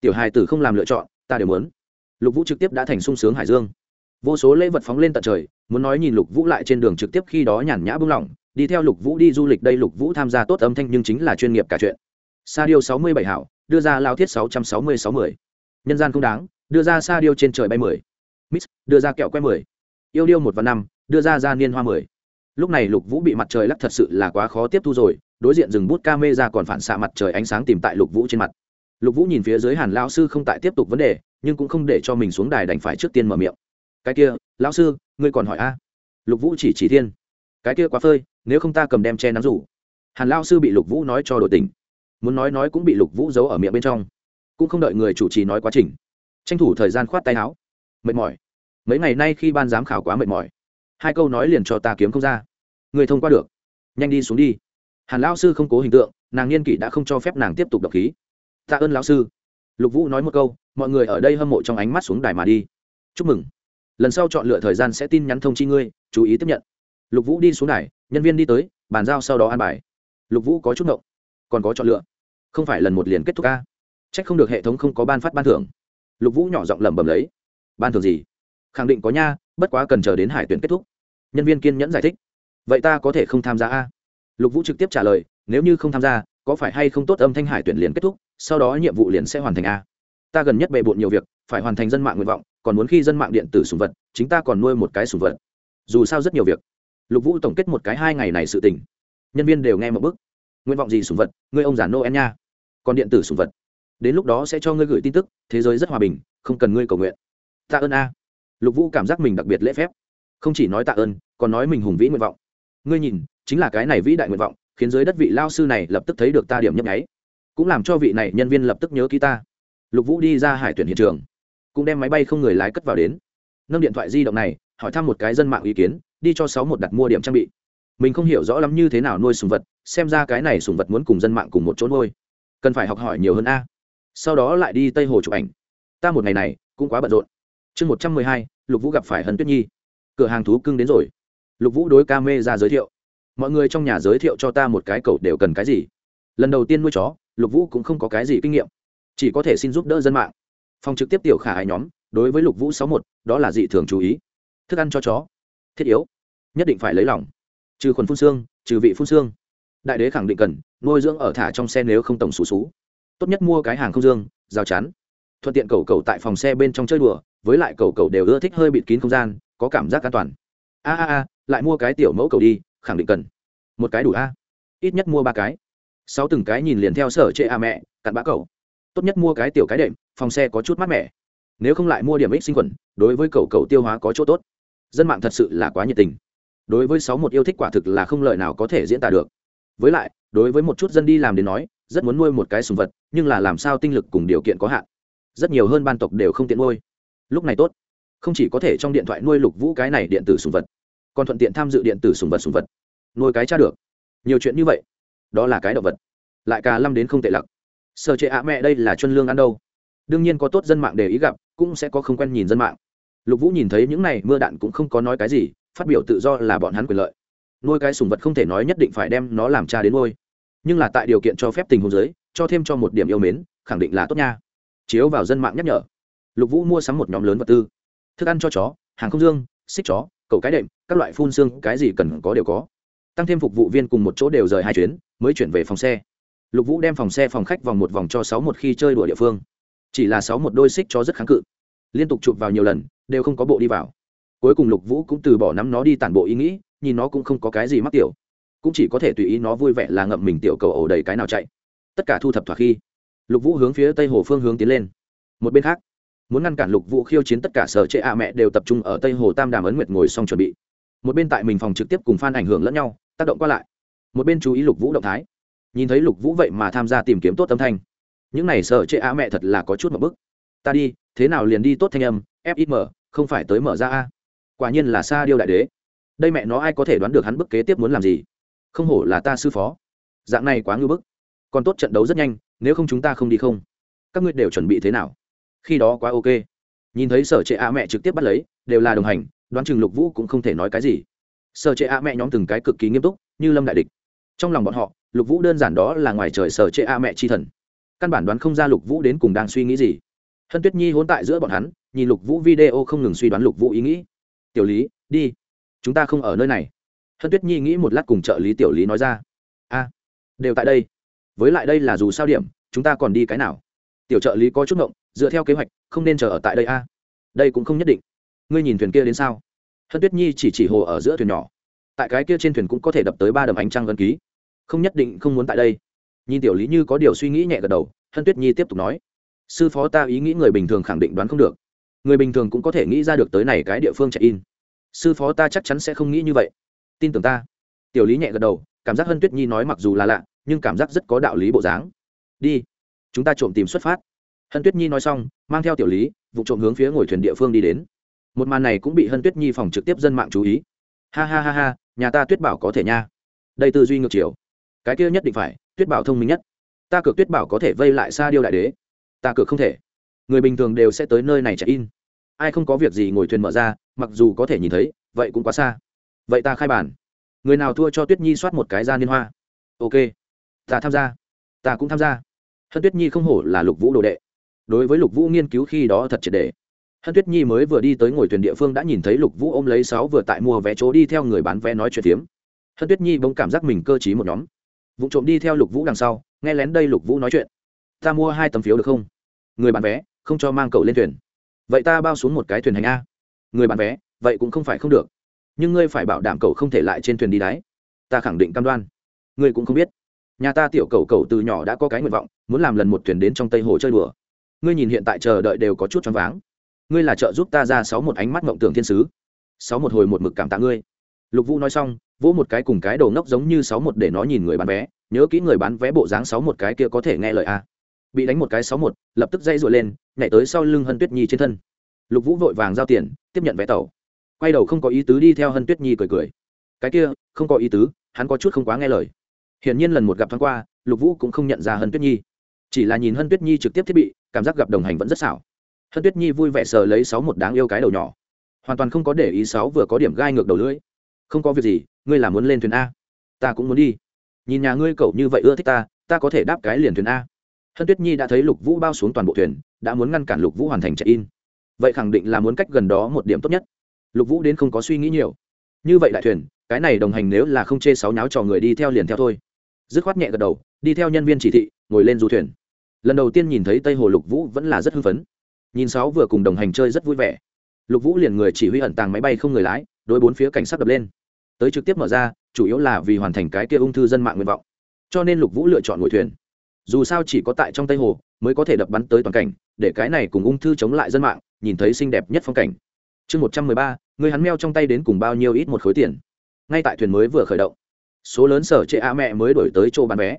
Tiểu hài tử không làm lựa chọn, ta đều muốn. Lục vũ trực tiếp đã thành sung sướng hải dương. Vô số lễ vật phóng lên tận trời, muốn nói nhìn lục vũ lại trên đường trực tiếp khi đó nhàn nhã bưng lỏng đi theo lục vũ đi du lịch đây lục vũ tham gia tốt âm thanh nhưng chính là chuyên nghiệp cả chuyện. Sa điêu sáu mươi bảy hảo, đưa ra lao thiết sáu trăm sáu mươi sáu mươi. Nhân gian không đáng đưa ra sa điêu trên trời bay mười. Mít đưa ra kẹo que mười. Yêu điêu một và năm, đưa ra gia niên hoa mười. Lúc này lục vũ bị mặt trời lắc thật sự là quá khó tiếp thu rồi, đối diện rừng bút ca mê ra còn phản xạ mặt trời ánh sáng tìm tại lục vũ trên mặt. Lục vũ nhìn phía dưới hàn lao sư không tại tiếp tục vấn đề, nhưng cũng không để cho mình xuống đài đành phải trước tiên mở miệng. Cái kia, lão sư, ngươi còn hỏi a? Lục vũ chỉ chỉ thiên. Cái kia quá phơi, nếu không ta cầm đem che nắng rủ. Hàn lao sư bị lục vũ nói cho đổi tình muốn nói nói cũng bị lục vũ giấu ở miệng bên trong. Cũng không đợi người chủ trì nói quá trình tranh thủ thời gian khoát tay áo. Mệt mỏi. Mấy ngày nay khi ban giám khảo quá mệt mỏi, hai câu nói liền cho ta kiếm không ra. Người thông qua được. Nhanh đi xuống đi. Hàn lão sư không cố hình tượng, nàng niên kỷ đã không cho phép nàng tiếp tục đọc khí. Tạ ơn lão sư. Lục vũ nói một câu, mọi người ở đây hâm mộ trong ánh mắt xuống đài mà đi. Chúc mừng. Lần sau chọn lựa thời gian sẽ tin nhắn thông chi ngươi, chú ý tiếp nhận. Lục vũ đi xuống đài, nhân viên đi tới, bàn giao sau đó an bài. Lục vũ có chút ngộng. Còn có chọn lựa. Không phải lần một liền kết thúc ca trách không được hệ thống không có ban phát ban thưởng lục vũ nhỏ giọng lẩm bẩm lấy. Ban thường gì? Khẳng định có nha, bất quá cần chờ đến hải tuyển kết thúc. Nhân viên kiên nhẫn giải thích. Vậy ta có thể không tham gia a? Lục vũ trực tiếp trả lời, nếu như không tham gia, có phải hay không tốt âm thanh hải tuyển liền kết thúc, sau đó nhiệm vụ liền sẽ hoàn thành a? Ta gần nhất bề bộn nhiều việc, phải hoàn thành dân mạng nguyện vọng, còn muốn khi dân mạng điện tử sùng vật, chính ta còn nuôi một cái sùng vật. Dù sao rất nhiều việc. Lục vũ tổng kết một cái hai ngày này sự tình. Nhân viên đều nghe một bức. Nguyện vọng gì sùng vật? Ngươi ông già noel nha. Còn điện tử sùng vật đến lúc đó sẽ cho ngươi gửi tin tức, thế giới rất hòa bình, không cần ngươi cầu nguyện. Tạ ơn a. Lục vũ cảm giác mình đặc biệt lễ phép. Không chỉ nói tạ ơn, còn nói mình hùng vĩ nguyện vọng. Ngươi nhìn, chính là cái này vĩ đại nguyện vọng, khiến giới đất vị lao sư này lập tức thấy được ta điểm nhấp nháy. Cũng làm cho vị này nhân viên lập tức nhớ ký ta. Lục vũ đi ra hải tuyển hiện trường, cũng đem máy bay không người lái cất vào đến. Nâng điện thoại di động này, hỏi thăm một cái dân mạng ý kiến, đi cho sáu một đặt mua điểm trang bị. Mình không hiểu rõ lắm như thế nào nuôi sùng vật, xem ra cái này sùng vật muốn cùng dân mạng cùng một chỗ nuôi. Cần phải học hỏi nhiều hơn a sau đó lại đi tây hồ chụp ảnh. Ta một ngày này cũng quá bận rộn. Chương một trăm mười hai, lục vũ gặp phải hân tuyết nhi. Cửa hàng thú cưng đến rồi. Lục vũ đối ca mê ra giới thiệu. Mọi người trong nhà giới thiệu cho ta một cái cậu đều cần cái gì. Lần đầu tiên nuôi chó, lục vũ cũng không có cái gì kinh nghiệm. Chỉ có thể xin giúp đỡ dân mạng. Phòng trực tiếp tiểu khả hai nhóm, đối với lục vũ sáu một, đó là dị thường chú ý. Thức ăn cho chó. Thiết yếu. Nhất định phải lấy lòng. Trừ khuẩn phun xương, trừ vị phun xương. Đại đế khẳng định cần, nuôi dưỡng ở thả trong xe nếu không tổng xú xú tốt nhất mua cái hàng không dương, rào chắn. Thuận tiện cầu cầu tại phòng xe bên trong chơi đùa, với lại cầu cầu đều ưa thích hơi bịt kín không gian, có cảm giác an toàn. A a a, lại mua cái tiểu mẫu cầu đi, khẳng định cần. Một cái đủ a. Ít nhất mua ba cái. Sáu từng cái nhìn liền theo sở chệ a à mẹ, cặn bã cầu. Tốt nhất mua cái tiểu cái đệm, phòng xe có chút mát mẻ. Nếu không lại mua điểm ích sinh khuẩn, đối với cầu cầu tiêu hóa có chỗ tốt. Dân mạng thật sự là quá nhiệt tình. Đối với sáu một yêu thích quả thực là không lời nào có thể diễn tả được. Với lại, đối với một chút dân đi làm đến nói rất muốn nuôi một cái sùng vật, nhưng là làm sao tinh lực cùng điều kiện có hạn? Rất nhiều hơn ban tộc đều không tiện nuôi. Lúc này tốt. Không chỉ có thể trong điện thoại nuôi lục vũ cái này điện tử sùng vật, còn thuận tiện tham dự điện tử sùng vật sùng vật. Nuôi cái cha được. Nhiều chuyện như vậy. Đó là cái động vật. Lại cả lâm đến không tệ lặc. Sợ trệ ạ mẹ đây là chân lương ăn đâu? Đương nhiên có tốt dân mạng để ý gặp, cũng sẽ có không quen nhìn dân mạng. Lục vũ nhìn thấy những này, mưa đạn cũng không có nói cái gì, phát biểu tự do là bọn hắn quyền lợi. Nuôi cái sùng vật không thể nói nhất định phải đem nó làm cha đến nuôi nhưng là tại điều kiện cho phép tình huống giới, cho thêm cho một điểm yêu mến, khẳng định là tốt nha. Chiếu vào dân mạng nhắc nhở. Lục vũ mua sắm một nhóm lớn vật tư. Thức ăn cho chó, hàng không dương, xích chó, cầu cái đệm, các loại phun xương, cái gì cần có đều có. Tăng thêm phục vụ viên cùng một chỗ đều rời hai chuyến, mới chuyển về phòng xe. Lục vũ đem phòng xe phòng khách vòng một vòng cho sáu một khi chơi đùa địa phương. Chỉ là sáu một đôi xích chó rất kháng cự. Liên tục chụp vào nhiều lần, đều không có bộ đi vào. Cuối cùng lục vũ cũng từ bỏ nắm nó đi tản bộ ý nghĩ, nhìn nó cũng không có cái gì mắc tiểu cũng chỉ có thể tùy ý nó vui vẻ là ngậm mình tiểu cầu ổ đầy cái nào chạy. Tất cả thu thập thỏa khi, lục vũ hướng phía tây hồ phương hướng tiến lên. Một bên khác, muốn ngăn cản lục vũ khiêu chiến tất cả sở trệ ạ mẹ đều tập trung ở tây hồ tam đàm ấn nguyệt ngồi xong chuẩn bị. Một bên tại mình phòng trực tiếp cùng f ảnh hưởng lẫn nhau, tác động qua lại. Một bên chú ý lục vũ động thái. Nhìn thấy lục vũ vậy mà tham gia tìm kiếm tốt âm thanh. Những này sở trệ ạ mẹ thật là có chút một bức. Ta đi, thế nào liền đi tốt thanh âm fim không phải tới mở ra a. Quả nhiên là xa điêu đại đế. Đây mẹ nó ai có thể đoán được hắn bức kế tiếp muốn làm gì? Không hổ là ta sư phó. Dạng này quá ngưỡng bức. Còn tốt trận đấu rất nhanh, nếu không chúng ta không đi không, các ngươi đều chuẩn bị thế nào? Khi đó quá ok. Nhìn thấy sở trệ a mẹ trực tiếp bắt lấy, đều là đồng hành, đoán chừng lục vũ cũng không thể nói cái gì. Sở trệ a mẹ nhóm từng cái cực kỳ nghiêm túc, như lâm đại địch. Trong lòng bọn họ, lục vũ đơn giản đó là ngoài trời sở trệ a mẹ chi thần. Căn bản đoán không ra lục vũ đến cùng đang suy nghĩ gì. Hân tuyết nhi hỗn tại giữa bọn hắn, nhìn lục vũ video không ngừng suy đoán lục vũ ý nghĩ. Tiểu lý, đi. Chúng ta không ở nơi này hân tuyết nhi nghĩ một lát cùng trợ lý tiểu lý nói ra. A, đều tại đây. Với lại đây là dù sao điểm, chúng ta còn đi cái nào? Tiểu trợ lý có chút ngộng, dựa theo kế hoạch, không nên chờ ở tại đây a. Đây cũng không nhất định. Ngươi nhìn thuyền kia đến sao? Hân tuyết nhi chỉ chỉ hồ ở giữa thuyền nhỏ. Tại cái kia trên thuyền cũng có thể đập tới ba đầm ánh trăng gần ký. Không nhất định không muốn tại đây. Nhìn tiểu lý như có điều suy nghĩ nhẹ gật đầu, hân tuyết nhi tiếp tục nói, sư phó ta ý nghĩ người bình thường khẳng định đoán không được. Người bình thường cũng có thể nghĩ ra được tới này cái địa phương chạy in. Sư phó ta chắc chắn sẽ không nghĩ như vậy tin tưởng ta. Tiểu lý nhẹ gật đầu, cảm giác hân tuyết nhi nói mặc dù là lạ, nhưng cảm giác rất có đạo lý bộ dáng. Đi, chúng ta trộm tìm xuất phát. Hân tuyết nhi nói xong, mang theo tiểu lý, vụ trộm hướng phía ngồi thuyền địa phương đi đến. Một màn này cũng bị hân tuyết nhi phòng trực tiếp dân mạng chú ý. Ha ha ha ha, nhà ta tuyết bảo có thể nha. Đây tư duy ngược chiều. Cái kia nhất định phải, tuyết bảo thông minh nhất. Ta cược tuyết bảo có thể vây lại xa điêu đại đế. Ta cược không thể. Người bình thường đều sẽ tới nơi này check in. Ai không có việc gì ngồi thuyền mở ra, mặc dù có thể nhìn thấy, vậy cũng quá xa vậy ta khai bản. Người nào thua cho tuyết nhi soát một cái ra liên hoa. Ok. Ta tham gia. Ta cũng tham gia. Hân tuyết nhi không hổ là lục vũ đồ đệ. Đối với lục vũ nghiên cứu khi đó thật triệt đề hân tuyết nhi mới vừa đi tới ngồi thuyền địa phương đã nhìn thấy lục vũ ôm lấy sáu vừa tại mua vé chỗ đi theo người bán vé nói chuyện tiếm hân tuyết nhi bỗng cảm giác mình cơ t một nhóm. Vụ trộm đi theo lục vũ đằng sau, nghe lén đây lục vũ nói chuyện. Ta mua hai tấm phiếu được không? Người bán vé, không cho mang cậu lên thuyền. Vậy ta bao xuống một cái thuyền hành a. Người bán vé, vậy cũng không phải không được nhưng ngươi phải bảo đảm cậu không thể lại trên thuyền đi đáy ta khẳng định cam đoan. Ngươi cũng không biết. Nhà ta tiểu cầu cầu từ nhỏ đã có cái nguyện vọng, muốn làm lần một thuyền đến trong tây hồ chơi đùa. Ngươi nhìn hiện tại chờ đợi đều có chút choáng váng. Ngươi là trợ giúp ta ra sáu một ánh mắt mộng tưởng thiên sứ. Sáu một hồi một mực cảm tạ ngươi. Lục vũ nói xong, vỗ một cái cùng cái đồ ngốc giống như sáu một để nó nhìn người bán vé. Nhớ kỹ người bán vé bộ dáng sáu một cái kia có thể nghe lời a bị đánh một cái sáu một, lập tức dây rụi lên, nhảy tới sau lưng hân tuyết nhi trên thân. Lục vũ vội vàng giao tiền, tiếp nhận vé tàu quay đầu không có ý tứ đi theo hân tuyết nhi cười cười. Cái kia, không có ý tứ, hắn có chút không quá nghe lời. Hiển nhiên lần một gặp thoáng qua, lục vũ cũng không nhận ra hân tuyết nhi. Chỉ là nhìn hân tuyết nhi trực tiếp thiết bị, cảm giác gặp đồng hành vẫn rất xảo. Hân tuyết nhi vui vẻ sờ lấy sáu một đáng yêu cái đầu nhỏ. Hoàn toàn không có để ý sáu vừa có điểm gai ngược đầu lưỡi. Không có việc gì, ngươi là muốn lên thuyền a. Ta cũng muốn đi. Nhìn nhà ngươi cậu như vậy ưa thích ta ta có thể đáp cái liền thuyền a. Hân tuyết nhi đã thấy lục vũ bao xuống toàn bộ thuyền, đã muốn ngăn cản lục vũ hoàn thành check in vậy khẳng định là muốn cách gần đó một điểm tốt nhất lục vũ đến không có suy nghĩ nhiều như vậy đại thuyền cái này đồng hành nếu là không chê sáu nháo trò người đi theo liền theo thôi dứt khoát nhẹ gật đầu đi theo nhân viên chỉ thị ngồi lên du thuyền lần đầu tiên nhìn thấy tây hồ lục vũ vẫn là rất hưng phấn nhìn sáu vừa cùng đồng hành chơi rất vui vẻ lục vũ liền người chỉ huy ẩn tàng máy bay không người lái đối bốn phía cảnh sát đập lên tới trực tiếp mở ra chủ yếu là vì hoàn thành cái kia ung thư dân mạng nguyện vọng cho nên lục vũ lựa chọn ngồi thuyền dù sao chỉ có tại trong tây hồ mới có thể đập bắn tới toàn cảnh để cái này cùng ung thư chống lại dân mạng nhìn thấy xinh đẹp nhất phong cảnh chương một trăm mười ba người hắn meo trong tay đến cùng bao nhiêu ít một khối tiền. Ngay tại thuyền mới vừa khởi động, số lớn sở trệ a mẹ mới đổi tới chỗ bán vé.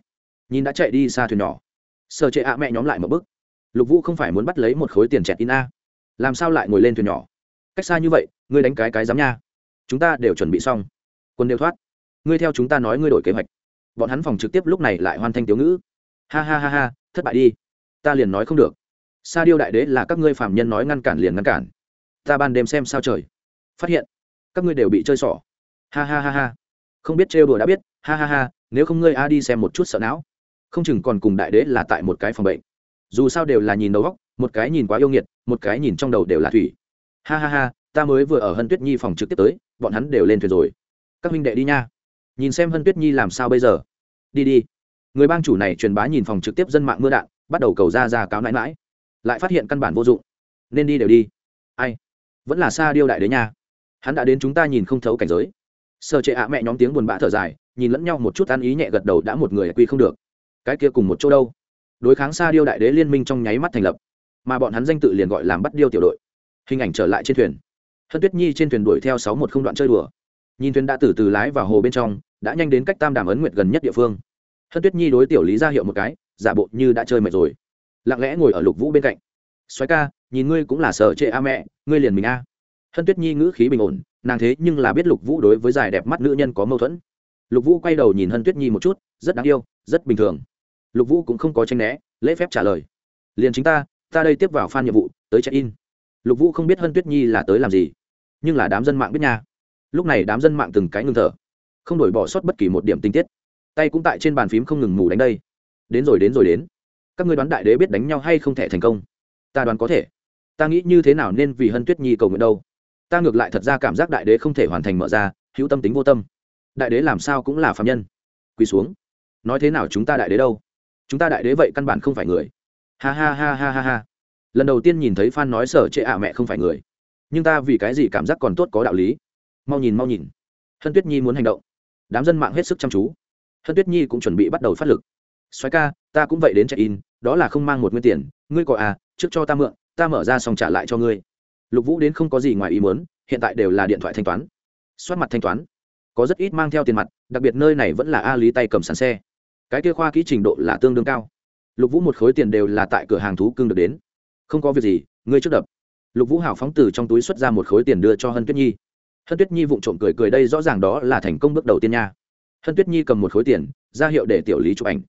Nhìn đã chạy đi xa thuyền nhỏ. Sở trệ a mẹ nhóm lại một bước. Lục vũ không phải muốn bắt lấy một khối tiền chẹt in a. Làm sao lại ngồi lên thuyền nhỏ? Cách xa như vậy, ngươi đánh cái cái dám nha. Chúng ta đều chuẩn bị xong. Quân đều thoát. Ngươi theo chúng ta nói ngươi đổi kế hoạch. Bọn hắn phòng trực tiếp lúc này lại hoàn thành tiểu ngữ. Ha ha ha ha, thất bại đi. Ta liền nói không được. Sa điêu đại đế là các ngươi phạm nhân nói ngăn cản liền ngăn cản. Ta ban đêm xem sao trời phát hiện, các ngươi đều bị chơi xỏ. Ha ha ha ha. Không biết trêu đùa đã biết, ha ha ha, nếu không ngươi a đi xem một chút sợ não. Không chừng còn cùng đại đế là tại một cái phòng bệnh. Dù sao đều là nhìn đầu góc một cái nhìn quá yêu nghiệt, một cái nhìn trong đầu đều là thủy. Ha ha ha, ta mới vừa ở hân tuyết nhi phòng trực tiếp tới, bọn hắn đều lên thuyền rồi. Các huynh đệ đi nha. Nhìn xem hân tuyết nhi làm sao bây giờ. Đi đi. Người bang chủ này truyền bá nhìn phòng trực tiếp dân mạng mưa đạn, bắt đầu cầu ra ra cáo nãi mãi lại phát hiện căn bản vô dụng. Nên đi đều đi. Ai? Vẫn là xa điêu đại đế nha hắn đã đến chúng ta nhìn không thấu cảnh giới. Sợ trệ ạ mẹ nhóm tiếng buồn bã thở dài, nhìn lẫn nhau một chút ăn ý nhẹ gật đầu đã một người quy không được. Cái kia cùng một chỗ đâu? Đối kháng xa điêu đại đế liên minh trong nháy mắt thành lập, mà bọn hắn danh tự liền gọi làm bắt điêu tiểu đội. Hình ảnh trở lại trên thuyền. Hân tuyết nhi trên thuyền đuổi theo sáu một không đoạn chơi đùa. Nhìn thuyền đã từ từ lái vào hồ bên trong, đã nhanh đến cách tam đàm ấn nguyệt gần nhất địa phương. Hân tuyết nhi đối tiểu lý ra hiệu một cái, giả bộ như đã chơi mệt rồi. Lặng lẽ ngồi ở lục vũ bên cạnh. Xoáy ca, nhìn ngươi cũng là sợ trệ a mẹ, ngươi liền mình a hân tuyết nhi ngữ khí bình ổn, nàng thế nhưng là biết lục vũ đối với dài đẹp mắt nữ nhân có mâu thuẫn. Lục vũ quay đầu nhìn hân tuyết nhi một chút, rất đáng yêu, rất bình thường. Lục vũ cũng không có tranh né, lễ phép trả lời. Liền chính ta ta đây tiếp vào phan nhiệm vụ, tới check in. Lục vũ không biết hân tuyết nhi là tới làm gì, nhưng là đám dân mạng biết nha. Lúc này đám dân mạng từng cái ngưng thở, không đổi bỏ sót bất kỳ một điểm tinh tiết. Tay cũng tại trên bàn phím không ngừng mù đánh đây. Đến rồi đến rồi, đến. Các ngươi đoán đại đế biết đánh nhau hay không thể thành công? Ta đoán có thể. Ta nghĩ như thế nào nên vì hân tuyết nhi cầu nguyện đâu? Ta ngược lại thật ra cảm giác đại đế không thể hoàn thành mở ra, hữu tâm tính vô tâm. Đại đế làm sao cũng là phạm nhân. Quỳ xuống. Nói thế nào chúng ta đại đế đâu? Chúng ta đại đế vậy căn bản không phải người. Ha ha ha ha ha ha. Lần đầu tiên nhìn thấy phan nói sở trệ ạ mẹ không phải người. Nhưng ta vì cái gì cảm giác còn tốt có đạo lý? Mau nhìn mau nhìn. Hân tuyết nhi muốn hành động. Đám dân mạng hết sức chăm chú. Hân tuyết nhi cũng chuẩn bị bắt đầu phát lực. Xoáy ca, ta cũng vậy đến check in đó là không mang một nguyên tiền. Ngươi có à trước cho ta mượn, ta mở ra xong trả lại cho ngươi lục vũ đến không có gì ngoài ý muốn, hiện tại đều là điện thoại thanh toán. Soát mặt thanh toán. Có rất ít mang theo tiền mặt, đặc biệt nơi này vẫn là a lý tay cầm sàn xe. Cái kia khoa kỹ trình độ là tương đương cao. Lục vũ một khối tiền đều là tại cửa hàng thú cưng được đến. Không có việc gì, ngươi trước đập. Lục vũ hào phóng từ trong túi xuất ra một khối tiền đưa cho hân tuyết nhi. Hân tuyết nhi vụng trộm cười cười đây rõ ràng đó là thành công bước đầu tiên nha. Hân tuyết nhi cầm một khối tiền, ra hiệu để tiểu lý chụp ảnh.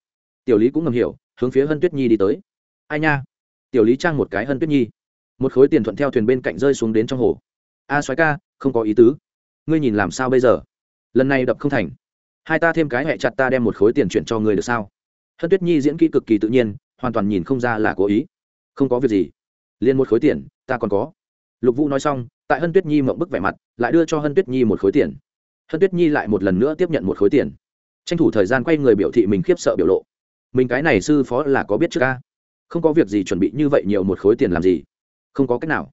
Tiểu lý cũng ngầm hiểu, hướng phía hân tuyết nhi đi tới. Ai nha? Tiểu lý trang một cái hân tuyết nhi một khối tiền thuận theo thuyền bên cạnh rơi xuống đến trong hồ. A à, xoáy ca, không có ý tứ. Ngươi nhìn làm sao bây giờ? Lần này đập không thành. Hai ta thêm cái hẹ chặt ta đem một khối tiền chuyển cho ngươi được sao? Hân tuyết nhi diễn kỹ cực kỳ tự nhiên, hoàn toàn nhìn không ra là cố ý. Không có việc gì. Liền một khối tiền, ta còn có. Lục vũ nói xong, tại hân tuyết nhi mộng bức vẻ mặt, lại đưa cho hân tuyết nhi một khối tiền. Hân tuyết nhi lại một lần nữa tiếp nhận một khối tiền. Tranh thủ thời gian quay người biểu thị mình khiếp sợ biểu lộ. Mình cái này sư phó là có biết trước ca? Không có việc gì chuẩn bị như vậy nhiều một khối tiền làm gì? Không có cách nào.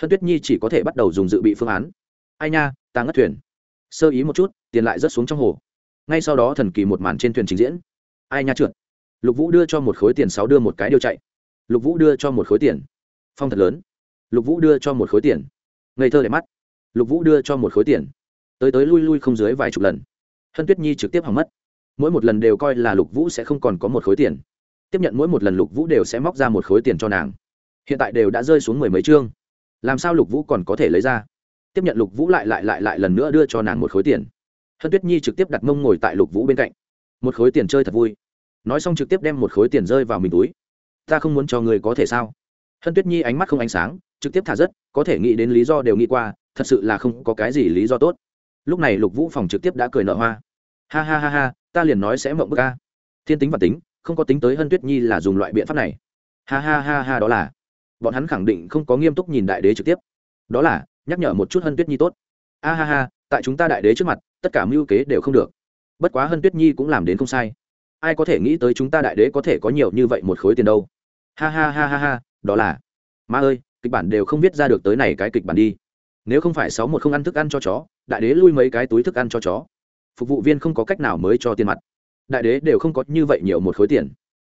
Hân tuyết nhi chỉ có thể bắt đầu dùng dự bị phương án. Ai nha, ta ngất thuyền. Sơ ý một chút, tiền lại rớt xuống trong hồ. Ngay sau đó thần kỳ một màn trên thuyền trình diễn. Ai nha trượt. Lục vũ đưa cho một khối tiền sáu đưa một cái điêu chạy. Lục vũ đưa cho một khối tiền. Phong thật lớn. Lục vũ đưa cho một khối tiền. Ngây thơ để mắt. Lục vũ đưa cho một khối tiền. Tới tới lui lui không dưới vài chục lần. Hân tuyết nhi trực tiếp hỏng mất. Mỗi một lần đều coi là lục vũ sẽ không còn có một khối tiền. Tiếp nhận mỗi một lần lục vũ đều sẽ móc ra một khối tiền cho nàng hiện tại đều đã rơi xuống mười mấy chương. Làm sao lục vũ còn có thể lấy ra? Tiếp nhận lục vũ lại lại lại lại lần nữa đưa cho nàng một khối tiền. Hân tuyết nhi trực tiếp đặt mông ngồi tại lục vũ bên cạnh. Một khối tiền chơi thật vui. Nói xong trực tiếp đem một khối tiền rơi vào mình túi. Ta không muốn cho người có thể sao? Hân tuyết nhi ánh mắt không ánh sáng, trực tiếp thả rất, có thể nghĩ đến lý do đều nghĩ qua, thật sự là không có cái gì lý do tốt. Lúc này lục vũ phòng trực tiếp đã cười nợ hoa. Ha ha ha ha, ta liền nói sẽ mộng bức ca thiên tính và tính, không có tính tới hân tuyết nhi là dùng loại biện pháp này. Ha ha ha ha, đó là bọn hắn khẳng định không có nghiêm túc nhìn đại đế trực tiếp. Đó là, nhắc nhở một chút hân tuyết nhi tốt. A ha ha, tại chúng ta đại đế trước mặt, tất cả mưu kế đều không được. Bất quá hân tuyết nhi cũng làm đến không sai. Ai có thể nghĩ tới chúng ta đại đế có thể có nhiều như vậy một khối tiền đâu. Ha ha ha ha ha, đó là. Ma ơi, kịch bản đều không viết ra được tới này cái kịch bản đi. Nếu không phải sáu một không ăn thức ăn cho chó, đại đế lui mấy cái túi thức ăn cho chó. Phục vụ viên không có cách nào mới cho tiền mặt. Đại đế đều không có như vậy nhiều một khối tiền.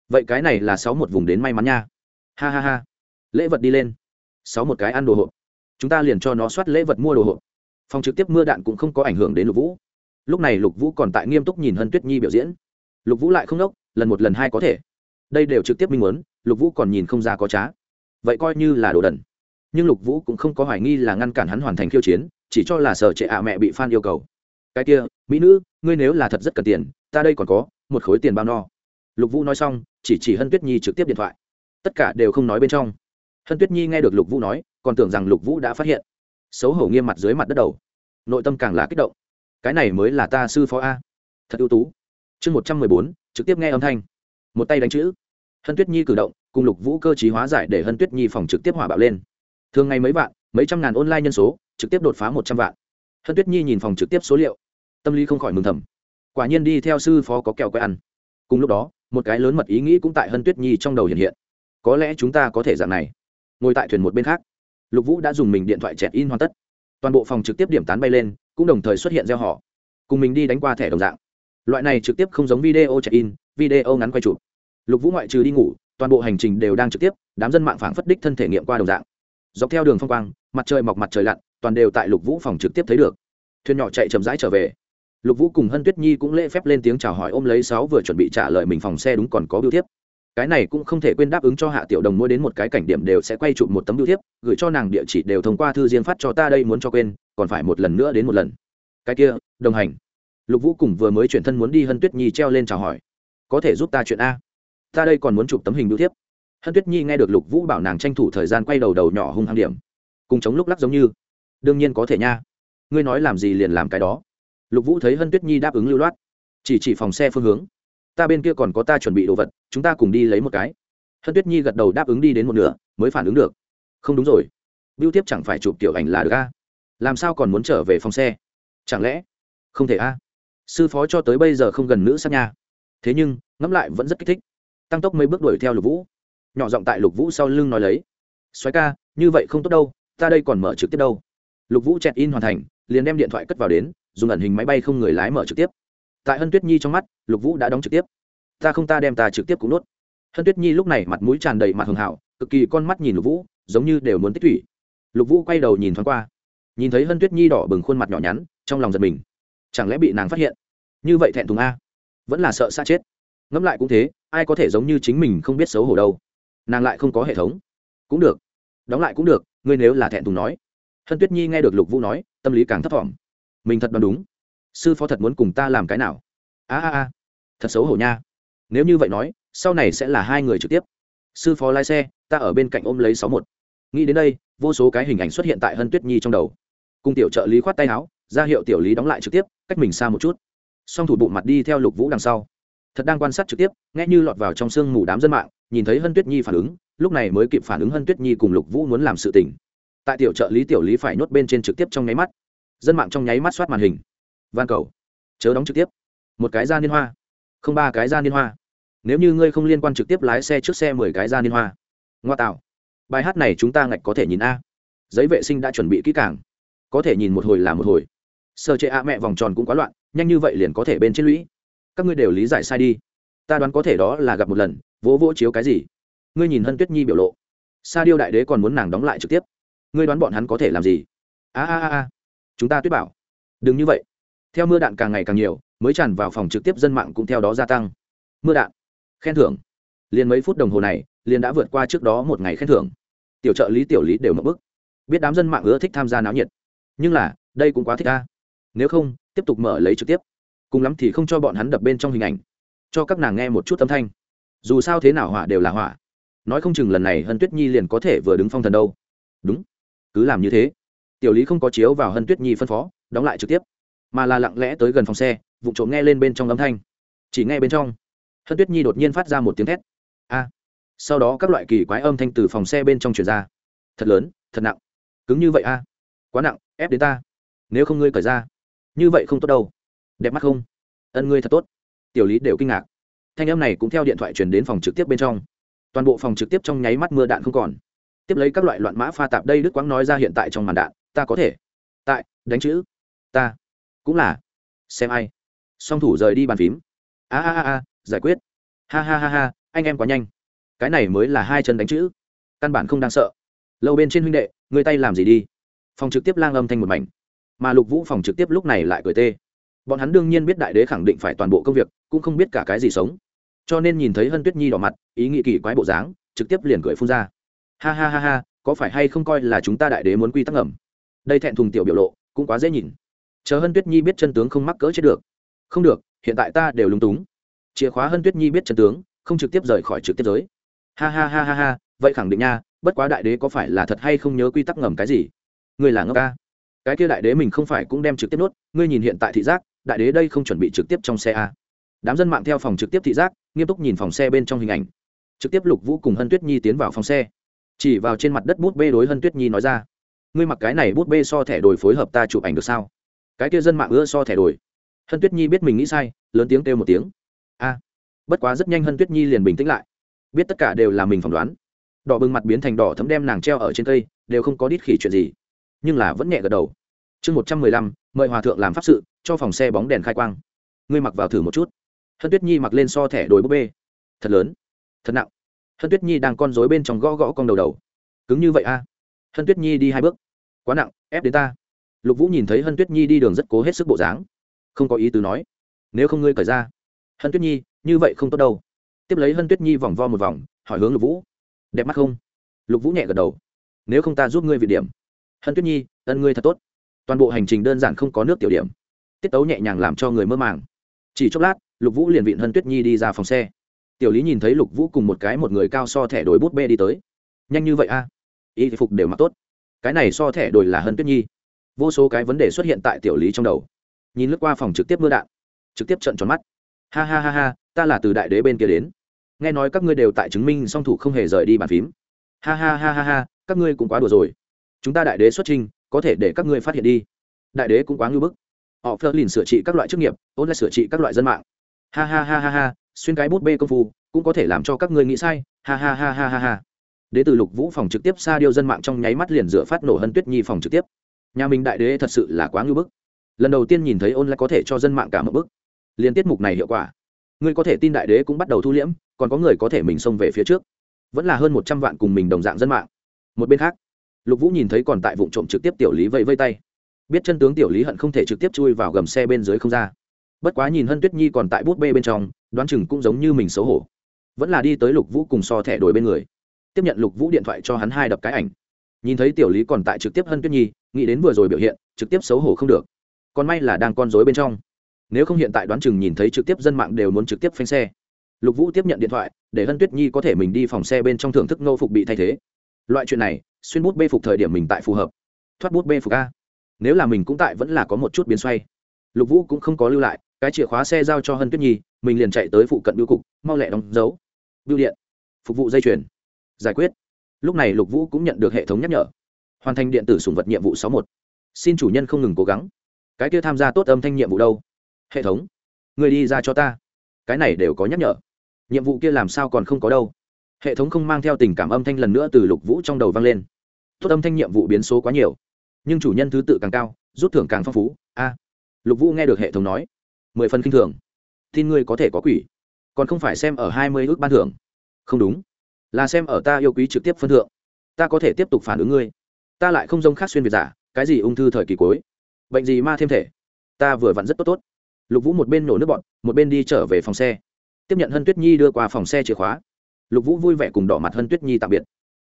Vậy cái này là sáu một vùng đến may mắn nha. Ha ha ha lễ vật đi lên. Sáu một cái ăn đồ hộp. Chúng ta liền cho nó soát lễ vật mua đồ hộp. Phòng trực tiếp mưa đạn cũng không có ảnh hưởng đến lục vũ. Lúc này lục vũ còn tại nghiêm túc nhìn hân tuyết nhi biểu diễn. Lục vũ lại không đốc, lần một lần hai có thể. Đây đều trực tiếp minh muốn, lục vũ còn nhìn không ra có trá. Vậy coi như là đồ đần. Nhưng lục vũ cũng không có hoài nghi là ngăn cản hắn hoàn thành khiêu chiến, chỉ cho là sở trệ ạ mẹ bị f a n yêu cầu. Cái kia, mỹ nữ, ngươi nếu là thật rất cần tiền, ta đây còn có một khối tiền bao no. Lục vũ nói xong, chỉ chỉ hân tuyết nhi trực tiếp điện thoại. Tất cả đều không nói bên trong hân tuyết nhi nghe được lục vũ nói, còn tưởng rằng lục vũ đã phát hiện. Xấu hổ nghiêm mặt dưới mặt đất đầu. Nội tâm càng là kích động. Cái này mới là ta sư phó a. Thật ưu tú. Chương một trăm mười bốn, trực tiếp nghe âm thanh. Một tay đánh chữ. Hân tuyết nhi cử động, cùng lục vũ cơ trí hóa giải để hân tuyết nhi phòng trực tiếp hỏa bạo lên. Thường ngày mấy vạn, mấy trăm ngàn online nhân số, trực tiếp đột phá một trăm vạn. Hân tuyết nhi nhìn phòng trực tiếp số liệu, tâm lý không khỏi mừng thầm. Quả nhiên đi theo sư phó có kẹo quay ăn. Cùng lúc đó, một cái lớn mật ý nghĩ cũng tại hân tuyết nhi trong đầu hiện hiện. Có lẽ chúng ta có thể dạng này ngồi tại thuyền một bên khác. Lục vũ đã dùng mình điện thoại chẹt in hoàn tất. Toàn bộ phòng trực tiếp điểm tán bay lên, cũng đồng thời xuất hiện gieo họ. Cùng mình đi đánh qua thẻ đồng dạng. Loại này trực tiếp không giống video chẹt in, video ngắn quay chụp. Lục vũ ngoại trừ đi ngủ, toàn bộ hành trình đều đang trực tiếp, đám dân mạng phảng phất đích thân thể nghiệm qua đồng dạng. Dọc theo đường phong quang, mặt trời mọc mặt trời lặn, toàn đều tại lục vũ phòng trực tiếp thấy được. Thuyền nhỏ chạy chậm rãi trở về. Lục vũ cùng hân tuyết nhi cũng lễ phép lên tiếng chào hỏi ôm lấy sáu vừa chuẩn bị trả lời mình phòng xe đúng còn có biêu thiếp cái này cũng không thể quên đáp ứng cho hạ tiểu đồng mỗi đến một cái cảnh điểm đều sẽ quay chụp một tấm bưu thiếp, gửi cho nàng địa chỉ đều thông qua thư riêng phát cho ta đây muốn cho quên, còn phải một lần nữa đến một lần. Cái kia, đồng hành. Lục vũ cùng vừa mới chuyển thân muốn đi hân tuyết nhi treo lên chào hỏi. Có thể giúp ta chuyện a. Ta đây còn muốn chụp tấm hình bưu thiếp. Hân tuyết nhi nghe được lục vũ bảo nàng tranh thủ thời gian quay đầu đầu nhỏ hung hăng điểm. Cùng chống lúc lắc giống như. Đương nhiên có thể nha. Ngươi nói làm gì liền làm cái đó. Lục vũ thấy hân tuyết nhi đáp ứng lưu loát. Chỉ chỉ phòng xe phương hướng ta bên kia còn có ta chuẩn bị đồ vật, chúng ta cùng đi lấy một cái. Hân tuyết nhi gật đầu đáp ứng đi đến một nửa, mới phản ứng được. Không đúng rồi. Biêu tiếp chẳng phải chụp tiểu ảnh là được a? Làm sao còn muốn trở về phòng xe? Chẳng lẽ? Không thể a? Sư phó cho tới bây giờ không gần nữ sát nha. Thế nhưng, ngẫm lại vẫn rất kích thích. Tăng tốc mấy bước đuổi theo lục vũ. Nhỏ giọng tại lục vũ sau lưng nói lấy. Xoáy ca, như vậy không tốt đâu, ta đây còn mở trực tiếp đâu. Lục vũ chẹt in hoàn thành, liền đem điện thoại cất vào đến, dùng ẩn hình máy bay không người lái mở trực tiếp tại hân tuyết nhi trong mắt, lục vũ đã đóng trực tiếp. Ta không ta đem ta trực tiếp cũng nuốt. Hân tuyết nhi lúc này mặt mũi tràn đầy mặt hường hảo, cực kỳ con mắt nhìn lục vũ, giống như đều muốn tích thủy. Lục vũ quay đầu nhìn thoáng qua. Nhìn thấy hân tuyết nhi đỏ bừng khuôn mặt nhỏ nhắn, trong lòng giật mình. Chẳng lẽ bị nàng phát hiện? Như vậy thẹn thùng a. Vẫn là sợ xa chết. Ngẫm lại cũng thế, ai có thể giống như chính mình không biết xấu hổ đâu. Nàng lại không có hệ thống. Cũng được. Đóng lại cũng được, ngươi nếu là thẹn thùng nói. Hân tuyết nhi nghe được lục vũ nói, tâm lý càng thấp t mình thật đoán đúng sư phó thật muốn cùng ta làm cái nào? A a a, thật xấu hổ nha. Nếu như vậy nói, sau này sẽ là hai người trực tiếp. Sư phó lái xe, ta ở bên cạnh ôm lấy sáu một. Nghĩ đến đây, vô số cái hình ảnh xuất hiện tại hân tuyết nhi trong đầu. Cùng tiểu trợ lý khoát tay áo, ra hiệu tiểu lý đóng lại trực tiếp, cách mình xa một chút. Song thủ bụng mặt đi theo lục vũ đằng sau. Thật đang quan sát trực tiếp, nghe như lọt vào trong sương mù đám dân mạng, nhìn thấy hân tuyết nhi phản ứng, lúc này mới kịp phản ứng hân tuyết nhi cùng lục vũ muốn làm sự tình. Tại tiểu trợ lý tiểu lý phải nhốt bên trên trực tiếp trong nháy mắt. Dân mạng trong nháy mắt soát màn hình van cầu. Chớ đóng trực tiếp. Một cái ra liên hoa. Không ba cái ra liên hoa. Nếu như ngươi không liên quan trực tiếp lái xe trước xe mười cái ra liên hoa. Ngoa tạo. Bài hát này chúng ta ngạch có thể nhìn a. Giấy vệ sinh đã chuẩn bị kỹ càng. Có thể nhìn một hồi là một hồi. Sơ chế a mẹ vòng tròn cũng quá loạn, nhanh như vậy liền có thể bên trên lũy. Các ngươi đều lý giải sai đi. Ta đoán có thể đó là gặp một lần, vỗ vỗ chiếu cái gì. Ngươi nhìn hân tuyết nhi biểu lộ. Sa điêu đại đế còn muốn nàng đóng lại trực tiếp. Ngươi đoán bọn hắn có thể làm gì? A a a a. Chúng ta tuyết bảo. Đừng như vậy theo mưa đạn càng ngày càng nhiều, mới tràn vào phòng trực tiếp dân mạng cũng theo đó gia tăng. Mưa đạn. Khen thưởng. Liền mấy phút đồng hồ này, liền đã vượt qua trước đó một ngày khen thưởng. Tiểu trợ lý, tiểu lý đều mất bức. Biết đám dân mạng ưa thích tham gia náo nhiệt. Nhưng là, đây cũng quá thích ta nếu không, tiếp tục mở lấy trực tiếp. Cùng lắm thì không cho bọn hắn đập bên trong hình ảnh. Cho các nàng nghe một chút âm thanh. Dù sao thế nào hỏa đều là hỏa. Nói không chừng lần này hân tuyết nhi liền có thể vừa đứng phong thần đâu. Đúng. Cứ làm như thế. Tiểu lý không có chiếu vào hân tuyết nhi phân phó, đóng lại trực tiếp mà là lặng lẽ tới gần phòng xe, vụ trộm nghe lên bên trong âm thanh. Chỉ nghe bên trong, hân tuyết nhi đột nhiên phát ra một tiếng thét. A! Sau đó các loại kỳ quái âm thanh từ phòng xe bên trong truyền ra. Thật lớn, thật nặng. Cứng như vậy a? Quá nặng, ép đến ta. Nếu không ngươi cởi ra, như vậy không tốt đâu. Đẹp mắt không? Ân ngươi thật tốt. Tiểu lý đều kinh ngạc. Thanh âm này cũng theo điện thoại truyền đến phòng trực tiếp bên trong. Toàn bộ phòng trực tiếp trong nháy mắt mưa đạn không còn. Tiếp lấy các loại loạn mã pha tạp đây đức quang nói ra hiện tại trong màn đạn. Ta có thể. Tại, đánh chữ. Ta cũng là. Xem ai. Song thủ rời đi bàn phím. A a a a, giải quyết. Ha ha ha ha, anh em quá nhanh. Cái này mới là hai chân đánh chữ. Căn bản không đáng sợ. Lâu bên trên huynh đệ, người tay làm gì đi? Phòng trực tiếp lang âm thanh một mảnh. Mà lục vũ phòng trực tiếp lúc này lại cười tê. Bọn hắn đương nhiên biết đại đế khẳng định phải toàn bộ công việc, cũng không biết cả cái gì sống. Cho nên nhìn thấy hân tuyết nhi đỏ mặt, ý nghĩ kỳ quái bộ dáng, trực tiếp liền cười phun ra. Ha ha ha ha, có phải hay không coi là chúng ta đại đế muốn quy tắc ngầm? Đây thẹn thùng tiểu biểu lộ, cũng quá dễ nhìn chờ hân tuyết nhi biết chân tướng không mắc cỡ chết được. Không được, hiện tại ta đều lúng túng. Chìa khóa hân tuyết nhi biết chân tướng, không trực tiếp rời khỏi trực tiếp giới. Ha ha ha ha ha, vậy khẳng định nha, bất quá đại đế có phải là thật hay không nhớ quy tắc ngầm cái gì? Người là ngốc ca. Cái kia đại đế mình không phải cũng đem trực tiếp nốt, ngươi nhìn hiện tại thị giác, đại đế đây không chuẩn bị trực tiếp trong xe a. Đám dân mạng theo phòng trực tiếp thị giác, nghiêm túc nhìn phòng xe bên trong hình ảnh. Trực tiếp lục vũ cùng hân tuyết nhi tiến vào phòng xe. Chỉ vào trên mặt đất bút bê đối hân tuyết nhi nói ra. Ngươi mặc cái này bút bê so thẻ đổi phối hợp ta chụp ảnh được sao? Cái kia dân mạng ưa so thẻ đổi. hân tuyết nhi biết mình nghĩ sai, lớn tiếng kêu một tiếng. A, bất quá rất nhanh hân tuyết nhi liền bình tĩnh lại. Biết tất cả đều là mình phỏng đoán. Đỏ bừng mặt biến thành đỏ thấm đem nàng treo ở trên cây, đều không có đít khỉ chuyện gì. Nhưng là vẫn nhẹ gật đầu. Chương một trăm mười lăm, mời hòa thượng làm pháp sự, cho phòng xe bóng đèn khai quang. Ngươi mặc vào thử một chút. Hân tuyết nhi mặc lên so thẻ đồi búp bê. Thật lớn. Thật nặng. Hân tuyết nhi đang con dối bên trong gõ gõ con đầu đầu. Cứng như vậy a. Hân tuyết nhi đi hai bước. Quá nặng, ép đến ta lục vũ nhìn thấy hân tuyết nhi đi đường rất cố hết sức bộ dáng. Không có ý tứ nói. Nếu không ngươi cởi ra. Hân tuyết nhi, như vậy không tốt đâu. Tiếp lấy hân tuyết nhi vòng vo một vòng, hỏi hướng lục vũ. Đẹp mắt không? Lục vũ nhẹ gật đầu. Nếu không ta giúp ngươi vị điểm. Hân tuyết nhi, ân ngươi thật tốt. Toàn bộ hành trình đơn giản không có nước tiểu điểm. Tiết tấu nhẹ nhàng làm cho người mơ màng. Chỉ chốc lát, lục vũ liền vịn hân tuyết nhi đi ra phòng xe. Tiểu lý nhìn thấy lục vũ cùng một cái một người cao so thẻ đổi bút bê đi tới. Nhanh như vậy a. À? y phục đều mặc tốt. Cái này so thẻ đổi là hân tuyết nhi vô số cái vấn đề xuất hiện tại tiểu lý trong đầu. Nhìn lướt qua phòng trực tiếp mưa đạn, trực tiếp trận tròn mắt. Ha ha ha ha, ta là từ đại đế bên kia đến. Nghe nói các ngươi đều tại chứng minh song thủ không hề rời đi bàn phím. Ha ha ha ha ha, các ngươi cũng quá đùa rồi. Chúng ta đại đế xuất trình có thể để các ngươi phát hiện đi. Đại đế cũng quá ngưỡng bức. Họ phơ lìn sửa trị các loại chức nghiệp, ôn lại sửa trị các loại dân mạng. Ha ha ha ha ha, xuyên cái bút bê công phu, cũng có thể làm cho các ngươi nghĩ sai. Ha ha ha ha ha ha. Đế từ lục vũ phòng trực tiếp xa điêu dân mạng trong nháy mắt liền dựa phát nổ hân tuyết nhi phòng trực tiếp nhà mình đại đế thật sự là quá ngưỡng bức. Lần đầu tiên nhìn thấy ôn lại có thể cho dân mạng cả một bức. Liên tiết mục này hiệu quả. Ngươi có thể tin đại đế cũng bắt đầu thu liễm, còn có người có thể mình xông về phía trước. Vẫn là hơn một trăm vạn cùng mình đồng dạng dân mạng. Một bên khác, lục vũ nhìn thấy còn tại vụ trộm trực tiếp tiểu lý vây vây tay. Biết chân tướng tiểu lý hận không thể trực tiếp chui vào gầm xe bên dưới không ra. Bất quá nhìn hân tuyết nhi còn tại bút bê bên trong, đoán chừng cũng giống như mình xấu hổ. Vẫn là đi tới lục vũ cùng so thẻ đổi bên người. Tiếp nhận lục vũ điện thoại cho hắn hai đập cái ảnh. Nhìn thấy tiểu lý còn tại trực tiếp hân tuyết nhi nghĩ đến vừa rồi biểu hiện, trực tiếp xấu hổ không được. Còn may là đang con rối bên trong. Nếu không hiện tại đoán chừng nhìn thấy trực tiếp dân mạng đều muốn trực tiếp phanh xe. Lục vũ tiếp nhận điện thoại, để hân tuyết nhi có thể mình đi phòng xe bên trong thưởng thức nô phục bị thay thế. Loại chuyện này, xuyên bút bê phục thời điểm mình tại phù hợp. Thoát bút bê phục a. Nếu là mình cũng tại vẫn là có một chút biến xoay. Lục vũ cũng không có lưu lại, cái chìa khóa xe giao cho hân tuyết nhi, mình liền chạy tới phụ cận biêu cục, mau lẹ đóng dấu. Biêu điện. Phục vụ dây chuyền. Giải quyết. Lúc này lục vũ cũng nhận được hệ thống nhắc nhở hoàn thành điện tử sùng vật nhiệm vụ sáu một. Xin chủ nhân không ngừng cố gắng. Cái kia tham gia tốt âm thanh nhiệm vụ đâu? Hệ thống. Người đi ra cho ta. Cái này đều có nhắc nhở. Nhiệm vụ kia làm sao còn không có đâu? Hệ thống không mang theo tình cảm âm thanh lần nữa từ lục vũ trong đầu vang lên. Tốt âm thanh nhiệm vụ biến số quá nhiều. Nhưng chủ nhân thứ tự càng cao, rút thưởng càng phong phú. A. Lục vũ nghe được hệ thống nói. Mười phần k i n h thường. Tin ngươi có thể có quỷ. Còn không phải xem ở hai mươi ước ban thưởng. Không đúng. Là xem ở ta yêu quý trực tiếp phân thượng. Ta có thể tiếp tục phản ứng ngươi ta lại không dông khác xuyên việt giả, cái gì ung thư thời kỳ cuối. Bệnh gì ma thêm thể? Ta vừa vặn rất tốt tốt. Lục vũ một bên nổ nước bọn, một bên đi trở về phòng xe. Tiếp nhận hân tuyết nhi đưa qua phòng xe chìa khóa. Lục vũ vui vẻ cùng đỏ mặt hân tuyết nhi tạm biệt.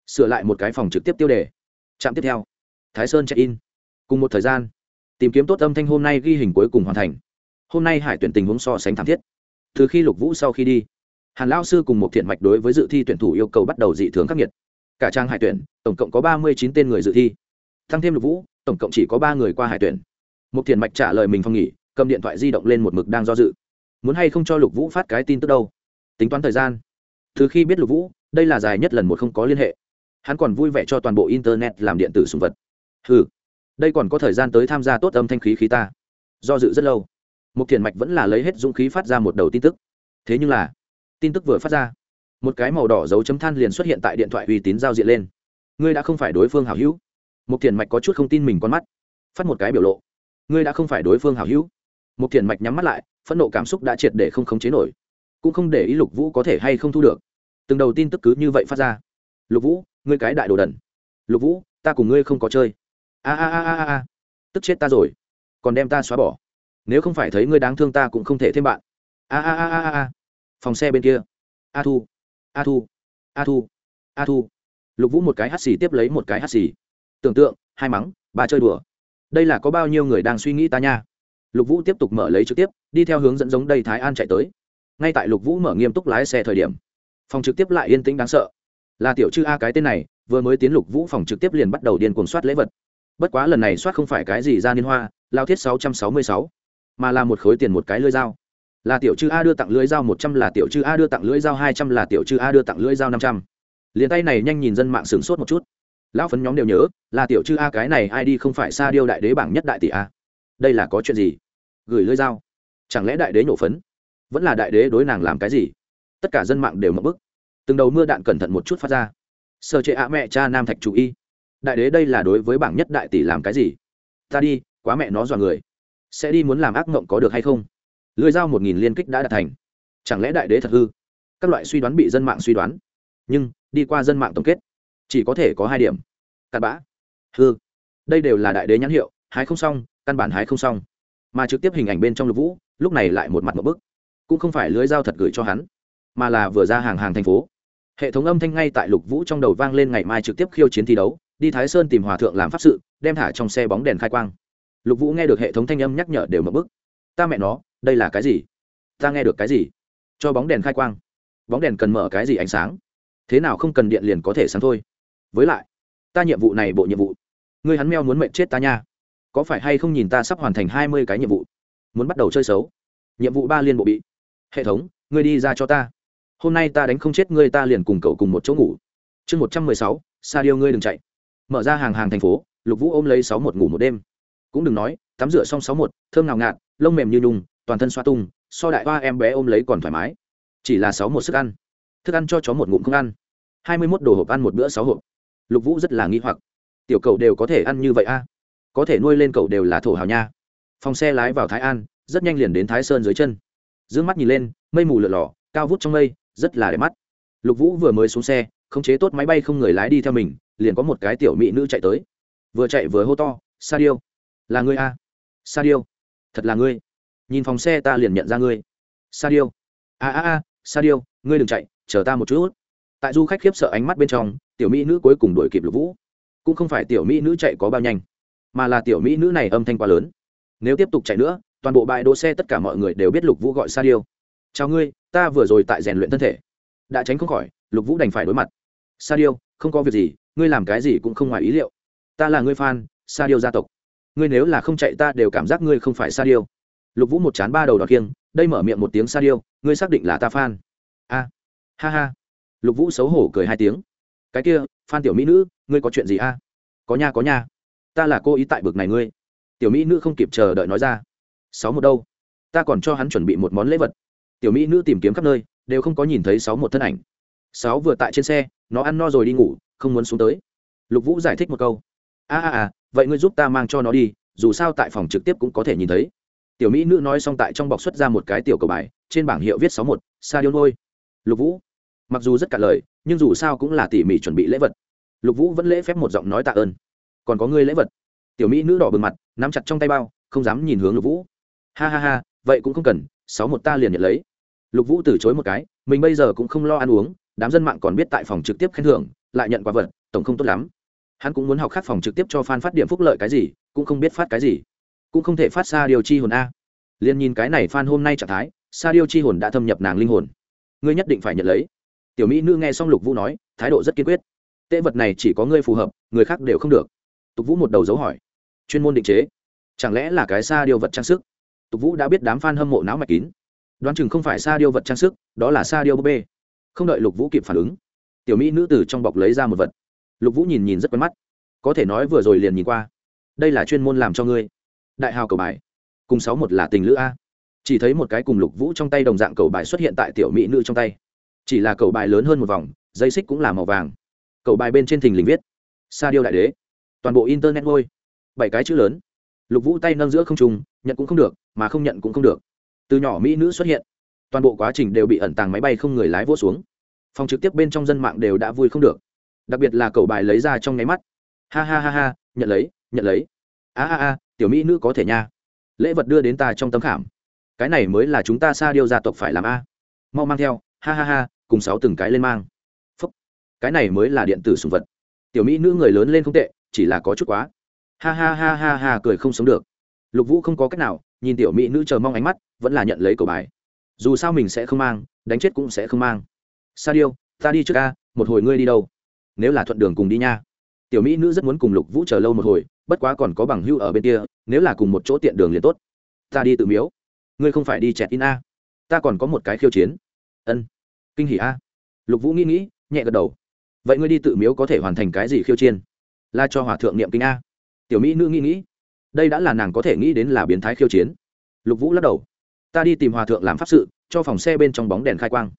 Sửa lại một cái phòng trực tiếp tiêu đề. Trạm tiếp theo. Thái sơn check in cùng một thời gian, tìm kiếm tốt âm thanh hôm nay ghi hình cuối cùng hoàn thành. Hôm nay hải tuyển tình huống so sánh thảm thiết. Từ khi lục vũ sau khi đi, hàn lao sư cùng một thiện mạch đối với dự thi tuyển thủ yêu cầu bắt đầu dị thường khắc nghiệt cả trang hải tuyển, tổng cộng có ba mươi chín tên người dự thi. Thăng thêm lục vũ, tổng cộng chỉ có ba người qua hải tuyển. Một thiền mạch trả lời mình phong nghỉ, cầm điện thoại di động lên một mực đang do dự. Muốn hay không cho lục vũ phát cái tin tức đâu? Tính toán thời gian. Từ khi biết lục vũ, đây là dài nhất lần một không có liên hệ. Hắn còn vui vẻ cho toàn bộ internet làm điện tử sùng vật. Ừ đây còn có thời gian tới tham gia tốt âm thanh khí khí ta. Do dự rất lâu. Một thiền mạch vẫn là lấy hết dũng khí phát ra một đầu tin tức. Thế nhưng là, tin tức vừa phát ra một cái màu đỏ dấu chấm than liền xuất hiện tại điện thoại uy tín giao diện lên. Ngươi đã không phải đối phương hảo hữu. Một thiền mạch có chút không tin mình con mắt. Phát một cái biểu lộ. Ngươi đã không phải đối phương hảo hữu. Một thiền mạch nhắm mắt lại, phẫn nộ cảm xúc đã triệt để không khống chế nổi. Cũng không để ý lục vũ có thể hay không thu được. Từng đầu tin tức cứ như vậy phát ra. Lục vũ, ngươi cái đại đồ đần. Lục vũ, ta cùng ngươi không có chơi. A a a a a tức chết ta rồi. Còn đem ta xóa bỏ. Nếu không phải thấy ngươi đáng thương ta cũng không thể thêm bạn. A a a a a. Phòng xe bên kia. A thu a thu. A thu. A thu. Lục vũ một cái hắt xì tiếp lấy một cái hắt xì. Tưởng tượng, hai mắng, ba chơi đùa. Đây là có bao nhiêu người đang suy nghĩ ta nha? Lục vũ tiếp tục mở lấy trực tiếp, đi theo hướng dẫn giống đây thái an chạy tới. Ngay tại lục vũ mở nghiêm túc lái xe thời điểm, phòng trực tiếp lại yên tĩnh đáng sợ. Là tiểu chư a cái tên này, vừa mới tiến lục vũ phòng trực tiếp liền bắt đầu điên cuồng soát lễ vật. Bất quá lần này soát không phải cái gì ra liên hoa, lao thiết sáu trăm sáu mươi sáu, mà là một khối tiền một cái lưỡi dao là tiểu chư a đưa tặng lưỡi dao một trăm, là tiểu chư a đưa tặng lưỡi dao hai trăm, là tiểu chư a đưa tặng lưỡi dao năm trăm. Liền tay này nhanh nhìn dân mạng sửng sốt một chút. Lão phấn nhóm đều nhớ, là tiểu chư a cái này ai đi không phải xa điêu đại đế bảng nhất đại tỷ a. Đây là có chuyện gì? Gửi lưỡi dao. Chẳng lẽ đại đế nhổ phấn? Vẫn là đại đế đối nàng làm cái gì? Tất cả dân mạng đều mập bức. Từng đầu mưa đạn cẩn thận một chút phát ra. Sơ chế ạ mẹ cha nam thạch chủ y. Đại đế đây là đối với bảng nhất đại tỷ làm cái gì? Ta đi, quá mẹ nó dọa người. Sẽ đi muốn làm ác mộng có được hay không? Lưới dao một nghìn liên kích đã đạt thành. Chẳng lẽ đại đế thật hư? Các loại suy đoán bị dân mạng suy đoán. Nhưng, đi qua dân mạng tổng kết, chỉ có thể có hai điểm. Cặn bã. Hư. Đây đều là đại đế nhãn hiệu, hái không xong, căn bản hái không xong. Mà trực tiếp hình ảnh bên trong lục vũ, lúc này lại một mặt một bức. Cũng không phải lưới dao thật gửi cho hắn, mà là vừa ra hàng hàng thành phố. Hệ thống âm thanh ngay tại lục vũ trong đầu vang lên ngày mai trực tiếp khiêu chiến thi đấu, đi thái sơn tìm hòa thượng làm pháp sự, đem thả trong xe bóng đèn khai quang. Lục vũ nghe được hệ thống thanh âm nhắc nhở đều mập bức. Ta mẹ nó đây là cái gì? Ta nghe được cái gì? Cho bóng đèn khai quang. Bóng đèn cần mở cái gì ánh sáng? Thế nào không cần điện liền có thể sáng thôi? Với lại, ta nhiệm vụ này bộ nhiệm vụ. Ngươi hắn meo muốn mệnh chết ta nha. Có phải hay không nhìn ta sắp hoàn thành hai mươi cái nhiệm vụ? Muốn bắt đầu chơi xấu. Nhiệm vụ ba liên bộ bị. Hệ thống, ngươi đi ra cho ta. Hôm nay ta đánh không chết ngươi ta liền cùng cậu cùng một chỗ ngủ. Chương một trăm mười sáu, sa điêu ngươi đừng chạy. Mở ra hàng hàng thành phố, lục vũ ôm lấy sáu một ngủ một đêm. Cũng đừng nói, tắm rửa xong sáu một, thơm nào ngạt, lông mềm như nhung toàn thân xoa tung, so đại hoa em bé ôm lấy còn thoải mái. Chỉ là sáu một sức ăn. Thức ăn cho chó một ngụm không ăn. Hai mươi mốt đồ hộp ăn một bữa sáu hộp. Lục vũ rất là nghi hoặc. Tiểu cầu đều có thể ăn như vậy a có thể nuôi lên cậu đều là thổ hào nha. Phòng xe lái vào thái an, rất nhanh liền đến thái sơn dưới chân. D ư ơ n g mắt nhìn lên, mây mù lửa lò, cao vút trong mây, rất là đẹp mắt. Lục vũ vừa mới xuống xe, khống chế tốt máy bay không người lái đi theo mình, liền có một cái tiểu mỹ nữ chạy tới. Vừa chạy vừa hô to, sa điêu. Là ngươi a sa điêu, thật là ngươi nhìn phòng xe ta liền nhận ra ngươi. Sa điêu a a a sa điêu ngươi đừng chạy, chờ ta một chút. Tại du khách khiếp sợ ánh mắt bên trong, tiểu mỹ nữ cuối cùng đuổi kịp lục vũ. Cũng không phải tiểu mỹ nữ chạy có bao nhanh, mà là tiểu mỹ nữ này âm thanh quá lớn. Nếu tiếp tục chạy nữa, toàn bộ bãi đỗ xe tất cả mọi người đều biết lục vũ gọi sa điêu chào ngươi, ta vừa rồi tại rèn luyện thân thể. Đã tránh không khỏi, lục vũ đành phải đối mặt. Sa điêu không có việc gì, ngươi làm cái gì cũng không ngoài ý liệu. Ta là ngươi fan sa điêu gia tộc. Ngươi nếu là không chạy ta đều cảm giác ngươi không phải sa điêu lục vũ một chán ba đầu đỏ kiêng, đây mở miệng một tiếng sa điêu, ngươi xác định là ta fan. A, ha ha. Lục vũ xấu hổ cười hai tiếng. Cái kia, fan tiểu mỹ nữ, ngươi có chuyện gì a? Có nha có nha. Ta là cô ý tại bực này ngươi. Tiểu mỹ nữ không kịp chờ đợi nói ra. Sáu một đâu? Ta còn cho hắn chuẩn bị một món lễ vật. Tiểu mỹ nữ tìm kiếm khắp nơi, đều không có nhìn thấy sáu một thân ảnh. Sáu vừa tại trên xe, nó ăn no rồi đi ngủ, không muốn xuống tới. Lục vũ giải thích một câu. A a a, vậy ngươi giúp ta mang cho nó đi, dù sao tại phòng trực tiếp cũng có thể nhìn thấy tiểu mỹ nữ nói xong tại trong bọc xuất ra một cái tiểu cầu bài, trên bảng hiệu viết sáu một, sa điêu ngôi lục vũ. Mặc dù rất cả lời, nhưng dù sao cũng là tỉ mỉ chuẩn bị lễ vật. Lục vũ vẫn lễ phép một giọng nói tạ ơn. Còn có ngươi lễ vật. Tiểu mỹ nữ đỏ bừng mặt, nắm chặt trong tay bao, không dám nhìn hướng lục vũ. Ha ha ha, vậy cũng không cần, sáu một ta liền nhận lấy. Lục vũ từ chối một cái, mình bây giờ cũng không lo ăn uống, đám dân mạng còn biết tại phòng trực tiếp khen thưởng, lại nhận quà vật, tổng không tốt lắm. Hắn cũng muốn học khác phòng trực tiếp cho fan phát điểm phúc lợi cái gì, cũng không biết phát cái gì cũng không thể phát xa điều chi hồn a. Liền nhìn cái này fan hôm nay trạng thái sa điêu chi hồn đã thâm nhập nàng linh hồn. Ngươi nhất định phải nhận lấy. Tiểu mỹ nữ nghe xong lục vũ nói, thái độ rất kiên quyết. Tệ vật này chỉ có ngươi phù hợp, người khác đều không được. Tục vũ một đầu dấu hỏi. Chuyên môn định chế. Chẳng lẽ là cái sa điêu vật trang sức? Tục vũ đã biết đám f a n hâm mộ não mạch kín. Đoán chừng không phải sa điêu vật trang sức, đó là sa điêu búp bê. Không đợi lục vũ kịp phản ứng, tiểu mỹ nữ từ trong bọc lấy ra một vật. Lục vũ nhìn nhìn rất quen mắt. Có thể nói vừa rồi liền nhìn qua. Đây là chuyên môn làm cho ngươi đại hào cầu bài. Cùng sáu một là tình lữ a. Chỉ thấy một cái cùng lục vũ trong tay đồng dạng cầu bài xuất hiện tại tiểu mỹ nữ trong tay. Chỉ là cầu bài lớn hơn một vòng, dây xích cũng là màu vàng. Cầu bài bên trên thình lình viết, sa điêu đại đế. Toàn bộ internet ngôi. Bảy cái chữ lớn. Lục vũ tay nâng giữa không trùng nhận cũng không được, mà không nhận cũng không được. Từ nhỏ mỹ nữ xuất hiện, toàn bộ quá trình đều bị ẩn tàng máy bay không người lái vỗ xuống. Phòng trực tiếp bên trong dân mạng đều đã vui không được. Đặc biệt là cầu bài lấy ra trong nháy mắt. Ha ha ha ha, nhận lấy nhận lấy. A a a tiểu mỹ nữ có thể nha. Lễ vật đưa đến ta trong tấm khảm. Cái này mới là chúng ta xa điêu gia tộc phải làm a. Mau mang theo, ha ha ha, cùng sáu từng cái lên mang. Phúc. Cái này mới là điện tử sùng vật. Tiểu mỹ nữ người lớn lên không tệ, chỉ là có chút quá. Ha ha ha ha ha, cười không sống được. Lục vũ không có cách nào, nhìn tiểu mỹ nữ chờ mong ánh mắt, vẫn là nhận lấy cầu bài. Dù sao mình sẽ không mang, đánh chết cũng sẽ không mang. Sa điêu, ta đi trước ca một hồi ngươi đi đâu? Nếu là thuận đường cùng đi nha tiểu mỹ nữ rất muốn cùng lục vũ chờ lâu một hồi, bất quá còn có bằng hưu ở bên kia, nếu là cùng một chỗ tiện đường liền tốt. Ta đi tự miếu. Ngươi không phải đi chẹt in a? Ta còn có một cái khiêu chiến. Ân. Kinh hỉ a. Lục vũ nghĩ nghĩ, nhẹ gật đầu. Vậy ngươi đi tự miếu có thể hoàn thành cái gì khiêu chiên la cho hòa thượng niệm kinh a. Tiểu mỹ nữ nghĩ nghĩ. Đây đã là nàng có thể nghĩ đến là biến thái khiêu chiến. Lục vũ lắc đầu. Ta đi tìm hòa thượng làm pháp sự, cho phòng xe bên trong bóng đèn khai quang.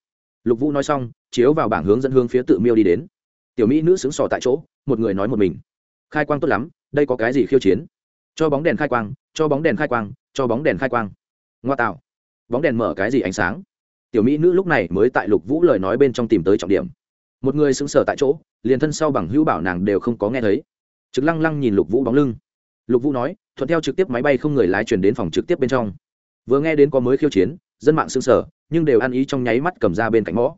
Lục vũ nói xong, chiếu vào bảng hướng dẫn hướng phía tự miêu đi đến tiểu mỹ nữ xứng sò tại chỗ, một người nói một mình. Khai quang tốt lắm, đây có cái gì khiêu chiến? Cho bóng đèn khai quang, cho bóng đèn khai quang, cho bóng đèn khai quang. Ngoa tạo. Bóng đèn mở cái gì ánh sáng? Tiểu mỹ nữ lúc này mới tại lục vũ lời nói bên trong tìm tới trọng điểm. Một người sững sờ tại chỗ, liền thân sau bằng hữu bảo nàng đều không có nghe thấy. Trực lăng lăng nhìn lục vũ bóng lưng. Lục vũ nói, thuận theo trực tiếp máy bay không người lái chuyển đến phòng trực tiếp bên trong. Vừa nghe đến có mới khiêu chiến, dân mạng sững sờ, nhưng đều ăn ý trong nháy mắt cầm ra bên cạnh mõ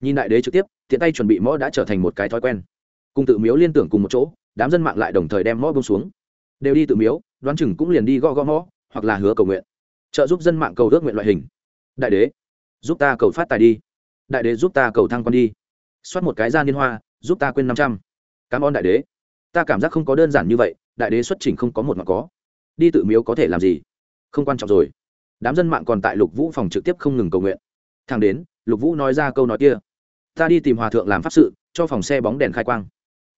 nhìn đại đế trực tiếp, tiện tay chuẩn bị mõ đã trở thành một cái thói quen. Cùng tự miếu liên tưởng cùng một chỗ, đám dân mạng lại đồng thời đem mõ bông xuống. Đều đi tự miếu, đoán chừng cũng liền đi gõ gõ mõ, hoặc là hứa cầu nguyện. Trợ giúp dân mạng cầu ước nguyện loại hình. Đại đế, giúp ta cầu phát tài đi. Đại đế giúp ta cầu thăng con đi. Xoát một cái ra liên hoa, giúp ta quên năm trăm. Cảm ơn đại đế. Ta cảm giác không có đơn giản như vậy, đại đế xuất trình không có một mà có. Đi tự miếu có thể làm gì? Không quan trọng rồi. Đám dân mạng còn tại lục vũ phòng trực tiếp không ngừng cầu nguyện. Thằng đến, lục vũ nói ra câu nói kia ta đi tìm hòa thượng làm pháp sự, cho phòng xe bóng đèn khai quang.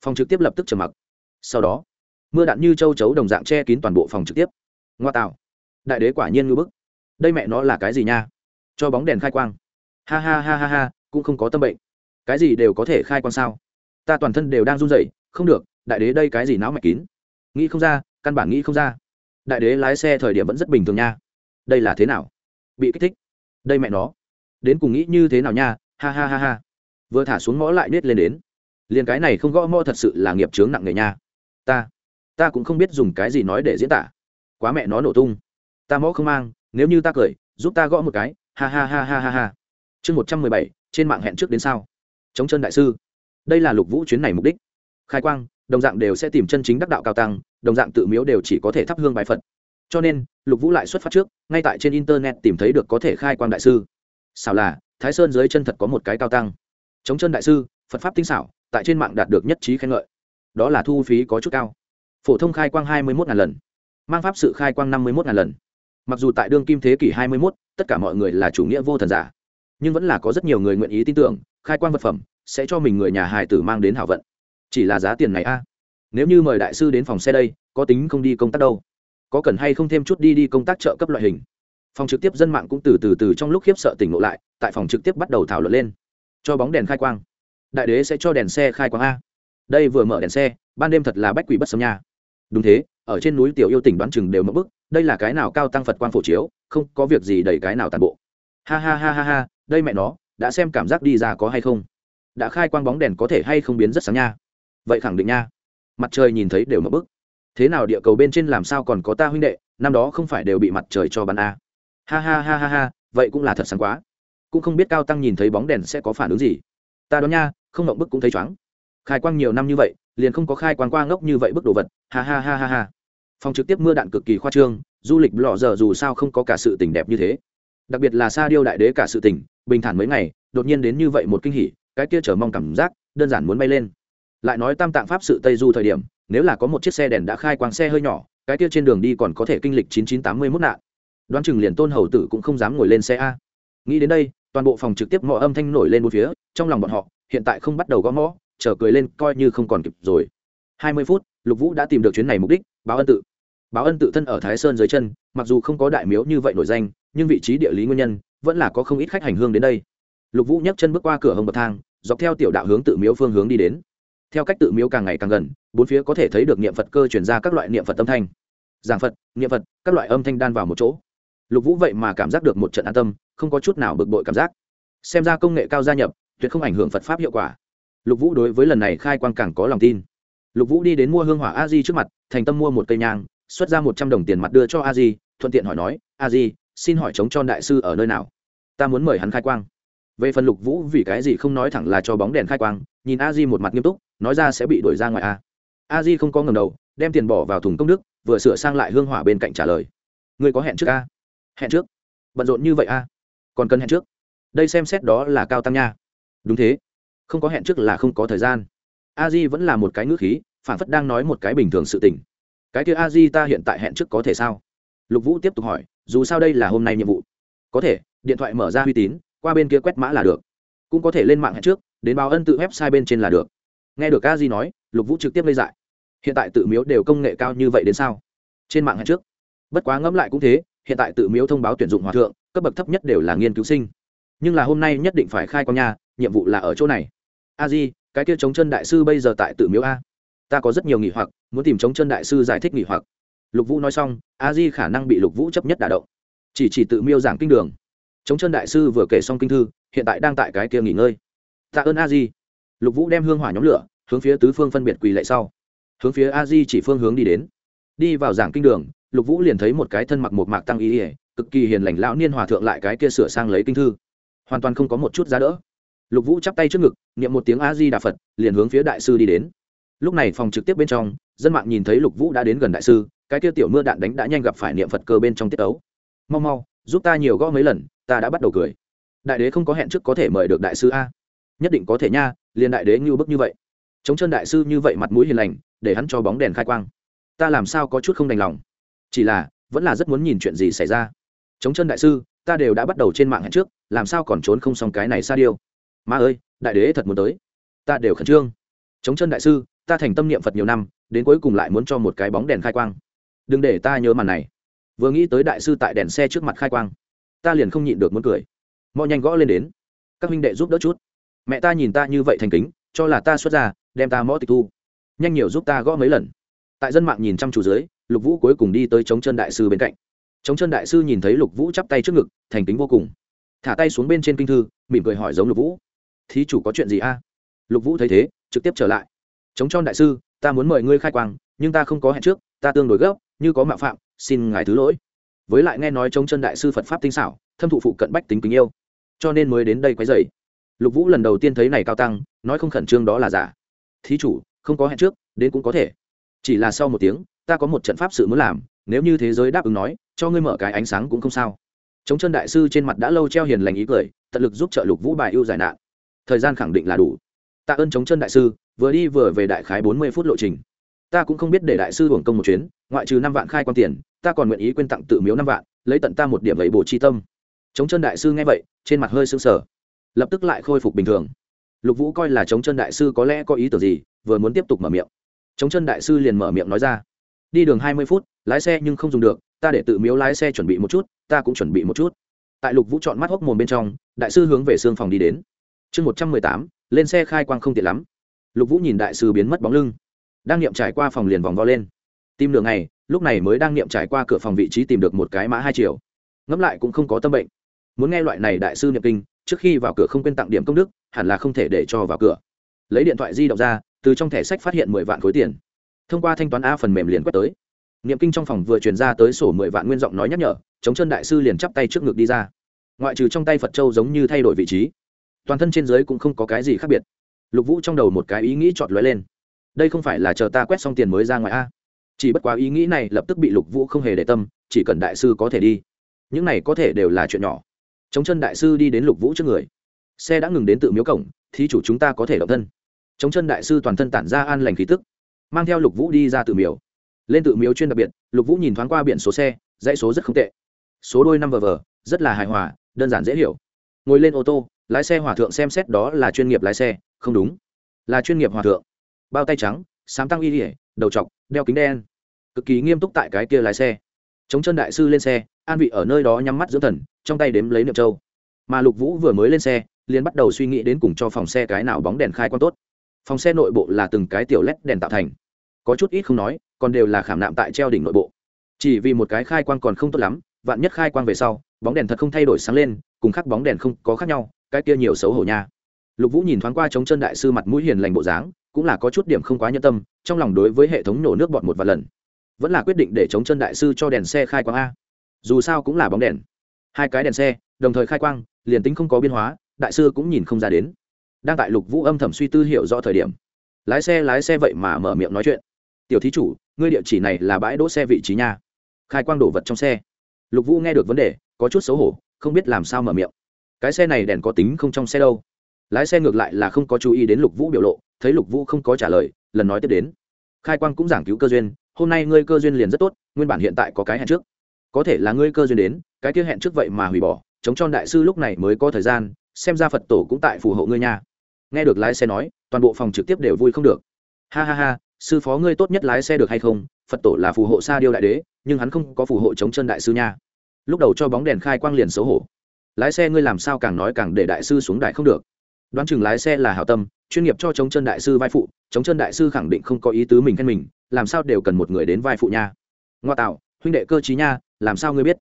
Phòng trực tiếp lập tức trầm mặc. Sau đó, mưa đạn như châu chấu đồng dạng che kín toàn bộ phòng trực tiếp. Ngoa tạo. Đại đế quả nhiên ngư bức. Đây mẹ nó là cái gì nha? Cho bóng đèn khai quang. Ha ha ha ha ha, cũng không có tâm bệnh. Cái gì đều có thể khai quang sao? Ta toàn thân đều đang run rẩy, không được, đại đế đây cái gì não mạch kín? Nghĩ không ra, căn bản nghĩ không ra. Đại đế lái xe thời điểm vẫn rất bình thường nha. Đây là thế nào? Bị kích thích. Đây mẹ nó. Đến cùng nghĩ như thế nào nha? Ha ha ha ha vừa thả xuống ngõ lại nết lên đến. Liền cái này không gõ mõ thật sự là nghiệp chướng nặng người nha. Ta ta cũng không biết dùng cái gì nói để diễn tả. Quá mẹ nó nổ tung. Ta mõ không mang, nếu như ta cười, giúp ta gõ một cái, ha ha ha ha ha ha. Chương một trăm mười bảy, trên mạng hẹn trước đến sao chống chân đại sư. Đây là lục vũ chuyến này mục đích. Khai quang, đồng dạng đều sẽ tìm chân chính đắc đạo cao tăng, đồng dạng tự miếu đều chỉ có thể thắp hương bài phật. Cho nên, lục vũ lại xuất phát trước, ngay tại trên internet tìm thấy được có thể khai quang đại sư. Xảo là, thái sơn dưới chân thật có một cái cao tăng chống chân đại sư, phật pháp tinh xảo, tại trên mạng đạt được nhất trí khen ngợi. Đó là thu phí có chút cao. Phổ thông khai quang hai mươi một lần. Mang pháp sự khai quang năm mươi một lần. Mặc dù tại đương kim thế kỷ hai mươi một tất cả mọi người là chủ nghĩa vô thần giả. Nhưng vẫn là có rất nhiều người nguyện ý tin tưởng, khai quang vật phẩm sẽ cho mình người nhà hài tử mang đến hảo vận. Chỉ là giá tiền này a. Nếu như mời đại sư đến phòng xe đây, có tính không đi công tác đâu? Có cần hay không thêm chút đi đi công tác trợ cấp loại hình? Phòng trực tiếp dân mạng cũng từ từ từ trong lúc khiếp sợ tỉnh ngộ lại, tại phòng trực tiếp bắt đầu thảo luận lên cho bóng đèn khai quang. Đại đế sẽ cho đèn xe khai quang a. Đây vừa mở đèn xe, ban đêm thật là bách quỷ bất sấm nha. Đúng thế, ở trên núi tiểu yêu tỉnh đoán chừng đều mất bức, đây là cái nào cao tăng phật quang phổ chiếu, không có việc gì đẩy cái nào tàn bộ. Ha ha ha ha ha, đây mẹ nó, đã xem cảm giác đi ra có hay không? Đã khai quang bóng đèn có thể hay không biến rất sáng nha. Vậy khẳng định nha. Mặt trời nhìn thấy đều mất bức. Thế nào địa cầu bên trên làm sao còn có ta huynh đệ, năm đó không phải đều bị mặt trời cho bắn a. Ha ha ha ha ha, vậy cũng là thật sáng quá cũng không biết cao tăng nhìn thấy bóng đèn sẽ có phản ứng gì. Ta đoán nha, không động bức cũng thấy chóng khai quang nhiều năm như vậy, liền không có khai quang qua ngốc như vậy bức đồ vật. Ha ha ha ha ha. Phòng trực tiếp mưa đạn cực kỳ khoa trương, du lịch lọ giờ dù sao không có cả sự tình đẹp như thế. Đặc biệt là sa điêu đại đế cả sự tình, bình thản mấy ngày, đột nhiên đến như vậy một kinh hỉ, cái kia chờ mong cảm giác, đơn giản muốn bay lên. Lại nói tam tạng pháp sự tây du thời điểm, nếu là có một chiếc xe đèn đã khai quang xe hơi nhỏ, cái kia trên đường đi còn có thể kinh lịch chín chín tám mươi mốt nạn. Đoán chừng liền tôn hầu tử cũng không dám ngồi lên xe a. Nghĩ đến đây toàn bộ phòng trực tiếp mọi âm thanh nổi lên một phía, trong lòng bọn họ, hiện tại không bắt đầu gõ mõ, chờ cười lên coi như không còn kịp rồi. Hai mươi phút, lục vũ đã tìm được chuyến này mục đích, báo ân tự. Báo ân tự thân ở thái sơn dưới chân, mặc dù không có đại miếu như vậy nổi danh, nhưng vị trí địa lý nguyên nhân, vẫn là có không ít khách hành hương đến đây. Lục vũ nhấc chân bước qua cửa hồng bậc thang, dọc theo tiểu đạo hướng tự miếu phương hướng đi đến. Theo cách tự miếu càng ngày càng gần, bốn phía có thể thấy được niệm phật cơ chuyển ra các loại niệm phật âm thanh. Giảng phật, niệm phật, các loại âm thanh đan vào một chỗ lục vũ vậy mà cảm giác được một trận an tâm, không có chút nào bực bội cảm giác. Xem ra công nghệ cao gia nhập, tuyệt không ảnh hưởng phật pháp hiệu quả. Lục vũ đối với lần này khai quang càng có lòng tin. Lục vũ đi đến mua hương hỏa a di trước mặt, thành tâm mua một cây nhang, xuất ra một trăm đồng tiền mặt đưa cho a di, thuận tiện hỏi nói, a di, xin hỏi chống cho đại sư ở nơi nào? Ta muốn mời hắn khai quang. Về phần lục vũ vì cái gì không nói thẳng là cho bóng đèn khai quang, nhìn a di một mặt nghiêm túc, nói ra sẽ bị đuổi ra ngoài a. A di không có ngầm đầu, đem tiền bỏ vào thùng công đức, vừa sửa sang lại hương hỏa bên cạnh trả lời. Người có hẹn trước a? Hẹn trước. Bận rộn như vậy a còn cần hẹn trước? Đây xem xét đó là cao tăng nha. Đúng thế. Không có hẹn trước là không có thời gian. A di vẫn là một cái ngữ khí phản phất đang nói một cái bình thường sự tình. Cái kia a di ta hiện tại hẹn trước có thể sao? Lục vũ tiếp tục hỏi, dù sao đây là hôm nay nhiệm vụ. Có thể, điện thoại mở ra uy tín, qua bên kia quét mã là được. Cũng có thể lên mạng hẹn trước, đến báo ân tự website bên trên là được. Nghe được a di nói, lục vũ trực tiếp lây dại. Hiện tại tự miếu đều công nghệ cao như vậy đến sao? Trên mạng hẹn trước. Bất quá ngẫm lại cũng thế hiện tại tự miếu thông báo tuyển dụng hòa thượng, cấp bậc thấp nhất đều là nghiên cứu sinh. Nhưng là hôm nay nhất định phải khai con nhà nhiệm vụ là ở chỗ này. A di, cái kia chống chân đại sư bây giờ tại tự miếu a. Ta có rất nhiều nghỉ hoặc, muốn tìm chống chân đại sư giải thích nghỉ hoặc. Lục vũ nói xong, a di khả năng bị lục vũ chấp nhất đả động. Chỉ chỉ tự miêu giảng kinh đường. Chống chân đại sư vừa kể xong kinh thư, hiện tại đang tại cái kia nghỉ ngơi. Tạ ơn a di. Lục vũ đem hương hỏa nhóm lửa, hướng phía tứ phương phân biệt quỳ lệ sau. Hướng phía a di chỉ phương hướng đi đến. Đi vào giảng kinh đường lục vũ liền thấy một cái thân mặc một mạc tăng y, ỉa cực kỳ hiền lành lão niên hòa thượng lại cái kia sửa sang lấy kinh thư. Hoàn toàn không có một chút giá đỡ. Lục vũ chắp tay trước ngực niệm một tiếng a di đà phật liền hướng phía đại sư đi đến. Lúc này phòng trực tiếp bên trong dân mạng nhìn thấy lục vũ đã đến gần đại sư cái kia tiểu mưa đạn đánh đã nhanh gặp phải niệm phật cơ bên trong tiết ấu. Mau mau giúp ta nhiều gõ mấy lần ta đã bắt đầu cười. Đại đế không có hẹn trước có thể mời được đại sư a. Nhất định có thể nha liền đại đế như bức như vậy. Chống chân đại sư như vậy mặt mũi hiền lành để hắn cho bóng đèn khai quang. Ta làm sao có chút không đành lòng? Chỉ là, vẫn là rất muốn nhìn chuyện gì xảy ra. Chống chân đại sư, ta đều đã bắt đầu trên mạng hẹn trước, làm sao còn trốn không xong cái này xa điêu. Ma ơi, đại đế thật muốn tới. Ta đều khẩn trương. Chống chân đại sư, ta thành tâm niệm phật nhiều năm, đến cuối cùng lại muốn cho một cái bóng đèn khai quang. Đừng để ta nhớ màn này. Vừa nghĩ tới đại sư tại đèn xe trước mặt khai quang, ta liền không nhịn được muốn cười. Mọi nhanh gõ lên đến. Các huynh đệ giúp đỡ chút. Mẹ ta nhìn ta như vậy thành kính, cho là ta xuất ra đem ta mõ tịch thu. Nhanh nhiều giúp ta gõ mấy lần. Tại dân mạng nhìn chăm chú dưới lục vũ cuối cùng đi tới chống chân đại sư bên cạnh chống chân đại sư nhìn thấy lục vũ chắp tay trước ngực thành kính vô cùng thả tay xuống bên trên kinh thư mỉm cười hỏi giống lục vũ thí chủ có chuyện gì a lục vũ thấy thế trực tiếp trở lại chống chân đại sư ta muốn mời ngươi khai quang nhưng ta không có hẹn trước ta tương đối gấp như có mạo phạm xin ngài thứ lỗi với lại nghe nói chống chân đại sư phật pháp tinh xảo thâm thụ phụ cận bách tính kính yêu cho nên mới đến đây quấy dày lục vũ lần đầu tiên thấy này cao tăng nói không khẩn trương đó là giả thí chủ không có hẹn trước đến cũng có thể chỉ là sau một tiếng ta có một trận pháp sự muốn làm, nếu như thế giới đáp ứng nói, cho ngươi mở cái ánh sáng cũng không sao. Chống chân đại sư trên mặt đã lâu treo hiền lành ý cười, tận lực giúp trợ lục vũ bài ưu giải nạn. Thời gian khẳng định là đủ. Tạ ơn chống chân đại sư, vừa đi vừa về đại khái bốn mươi phút lộ trình. Ta cũng không biết để đại sư hưởng công một chuyến, ngoại trừ năm vạn khai quan tiền, ta còn nguyện ý quên tặng tự miếu năm vạn, lấy tận ta một điểm lấy bổ chi tâm. Chống chân đại sư nghe vậy, trên mặt hơi sưng sờ. Lập tức lại khôi phục bình thường. Lục vũ coi là chống chân đại sư có lẽ có ý tưởng gì, vừa muốn tiếp tục mở miệng. Chống chân đại sư liền mở miệng nói ra đi đường hai mươi phút, lái xe nhưng không dùng được, ta để tự miếu lái xe chuẩn bị một chút, ta cũng chuẩn bị một chút. Tại lục vũ chọn mắt hốc mồm bên trong, đại sư hướng về xương phòng đi đến. Chương một trăm mười tám, lên xe khai quang không tiện lắm. Lục vũ nhìn đại sư biến mất bóng lưng. Đang niệm trải qua phòng liền vòng vo lên. Tìm đường này, lúc này mới đang niệm trải qua cửa phòng vị trí tìm được một cái mã hai triệu ngẫm lại cũng không có tâm bệnh. Muốn nghe loại này đại sư niệm kinh, trước khi vào cửa không quên tặng điểm công đức, hẳn là không thể để cho vào cửa. Lấy điện thoại di động ra, từ trong thẻ sách phát hiện mười vạn khối tiền thông qua thanh toán a phần mềm liền quét tới. Niệm kinh trong phòng vừa truyền ra tới sổ mười vạn nguyên giọng nói nhắc nhở chống chân đại sư liền chắp tay trước ngực đi ra. Ngoại trừ trong tay phật châu giống như thay đổi vị trí, toàn thân trên dưới cũng không có cái gì khác biệt. Lục vũ trong đầu một cái ý nghĩ chọn lóe lên. Đây không phải là chờ ta quét xong tiền mới ra ngoài a. Chỉ bất quá ý nghĩ này lập tức bị lục vũ không hề để tâm, chỉ cần đại sư có thể đi. Những này có thể đều là chuyện nhỏ. Chống chân đại sư đi đến lục vũ trước người. Xe đã ngừng đến tự miếu cổng thì chủ chúng ta có thể động thân. Chống chân đại sư toàn thân tản ra an lành khí tức mang theo lục vũ đi ra tự miếu. Lên tự miếu chuyên đặc biệt, lục vũ nhìn thoáng qua biển số xe, dãy số rất không tệ. Số đôi năm vờ vờ, rất là hài hòa, đơn giản dễ hiểu. Ngồi lên ô tô, lái xe hòa thượng xem xét đó là chuyên nghiệp lái xe, không đúng. Là chuyên nghiệp hòa thượng. Bao tay trắng, sám tăng y ỉa đầu chọc đeo kính đen. Cực kỳ nghiêm túc tại cái kia lái xe. Chống chân đại sư lên xe, an vị ở nơi đó nhắm mắt dưỡng thần, trong tay đếm lấy niệm châu. Mà lục vũ vừa mới lên xe, liền bắt đầu suy nghĩ đến cùng cho phòng xe cái nào bóng đèn khai quan tốt phòng xe nội bộ là từng cái tiểu led đèn tạo thành. Có chút ít không nói, còn đều là khảm nạm tại treo đỉnh nội bộ. Chỉ vì một cái khai quang còn không tốt lắm, vạn nhất khai quang về sau, bóng đèn thật không thay đổi sáng lên, cùng khác bóng đèn không có khác nhau, cái kia nhiều xấu hổ nha. Lục vũ nhìn thoáng qua chống chân đại sư mặt mũi hiền lành bộ dáng, cũng là có chút điểm không quá nhân tâm, trong lòng đối với hệ thống nổ nước bọt một vài lần. Vẫn là quyết định để chống chân đại sư cho đèn xe khai quang a. Dù sao cũng là bóng đèn. Hai cái đèn xe, đồng thời khai quang, liền tính không có biên hóa, đại sư cũng nhìn không ra đến đang tại lục vũ âm thầm suy tư hiểu rõ thời điểm. Lái xe lái xe vậy mà mở miệng nói chuyện. Tiểu thí chủ, ngươi địa chỉ này là bãi đỗ xe vị trí nha. Khai quang đổ vật trong xe. Lục vũ nghe được vấn đề, có chút xấu hổ, không biết làm sao mở miệng. Cái xe này đèn có tính không trong xe đâu. Lái xe ngược lại là không có chú ý đến lục vũ biểu lộ, thấy lục vũ không có trả lời, lần nói tiếp đến. Khai quang cũng giảng cứu cơ duyên, hôm nay ngươi cơ duyên liền rất tốt, nguyên bản hiện tại có cái hẹn trước. Có thể là ngươi cơ duyên đến, cái kia hẹn trước vậy mà hủy bỏ, chống cho đại sư lúc này mới có thời gian, xem ra phật tổ cũng tại phù hộ ngươi nha nghe được lái xe nói, toàn bộ phòng trực tiếp đều vui không được. Ha ha ha, sư phó ngươi tốt nhất lái xe được hay không? Phật tổ là phù hộ sa điêu đại đế, nhưng hắn không có phù hộ chống chân đại sư nha. Lúc đầu cho bóng đèn khai quang liền xấu hổ. Lái xe ngươi làm sao càng nói càng để đại sư xuống đại không được? Đoán chừng lái xe là hảo tâm, chuyên nghiệp cho chống chân đại sư vai phụ, chống chân đại sư khẳng định không có ý tứ mình khen mình, làm sao đều cần một người đến vai phụ nha. Ngoa tạo, huynh đệ cơ chí nha, làm sao ngươi biết?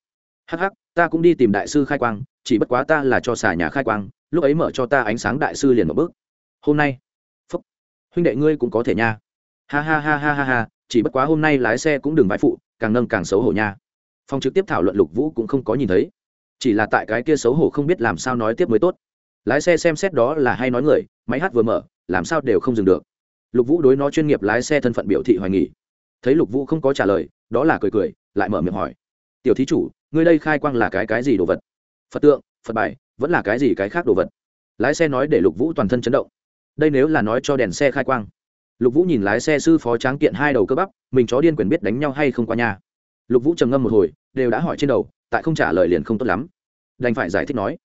Hắc hắc, ta cũng đi tìm đại sư khai quang, chỉ bất quá ta là cho xả nhà khai quang, lúc ấy mở cho ta ánh sáng đại sư liền một bước hôm nay. Phúc. Huynh đệ ngươi cũng có thể nha. Ha ha ha ha ha ha, chỉ bất quá hôm nay lái xe cũng đừng vãi phụ, càng nâng càng xấu hổ nha. Phòng trực tiếp thảo luận lục vũ cũng không có nhìn thấy. Chỉ là tại cái kia xấu hổ không biết làm sao nói tiếp mới tốt. Lái xe xem xét đó là hay nói người, máy hát vừa mở, làm sao đều không dừng được. Lục vũ đối nó chuyên nghiệp lái xe thân phận biểu thị hoài nghỉ thấy lục vũ không có trả lời, đó là cười cười, lại mở miệng hỏi. Tiểu thí chủ, ngươi đây khai quang là cái cái gì đồ vật? Phật tượng, phật bài, vẫn là cái gì cái khác đồ vật? Lái xe nói để lục vũ toàn thân chấn động đây nếu là nói cho đèn xe khai quang. Lục vũ nhìn lái xe sư phó tráng kiện hai đầu cơ bắp, mình chó điên quyền biết đánh nhau hay không qua nhà. Lục vũ trầm ngâm một hồi, đều đã hỏi trên đầu, tại không trả lời liền không tốt lắm. Đành phải giải thích nói,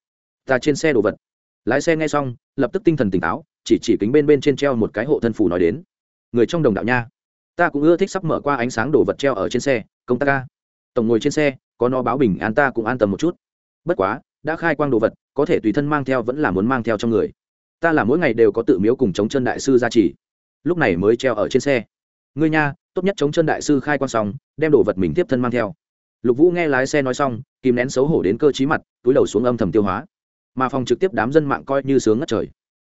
ta trên xe đồ vật. Lái xe nghe xong, lập tức tinh thần tỉnh táo, chỉ chỉ kính bên bên trên treo một cái hộ thân phủ nói đến, người trong đồng đạo nha, ta cũng ưa thích sắp mở qua ánh sáng đồ vật treo ở trên xe, công tác ca. Tổng ngồi trên xe, có nó báo bình an ta cũng an tâm một chút. Bất quá, đã khai quang đồ vật, có thể tùy thân mang theo vẫn là muốn mang theo trong người ta là mỗi ngày đều có tự miếu cùng chống chân đại sư gia trì. Lúc này mới treo ở trên xe. Ngươi nha, tốt nhất chống chân đại sư khai quang xong, đem đồ vật mình tiếp thân mang theo. Lục vũ nghe lái xe nói xong, kìm nén xấu hổ đến cơ chí mặt, túi đầu xuống âm thầm tiêu hóa. Mà phòng trực tiếp đám dân mạng coi như sướng ngất trời.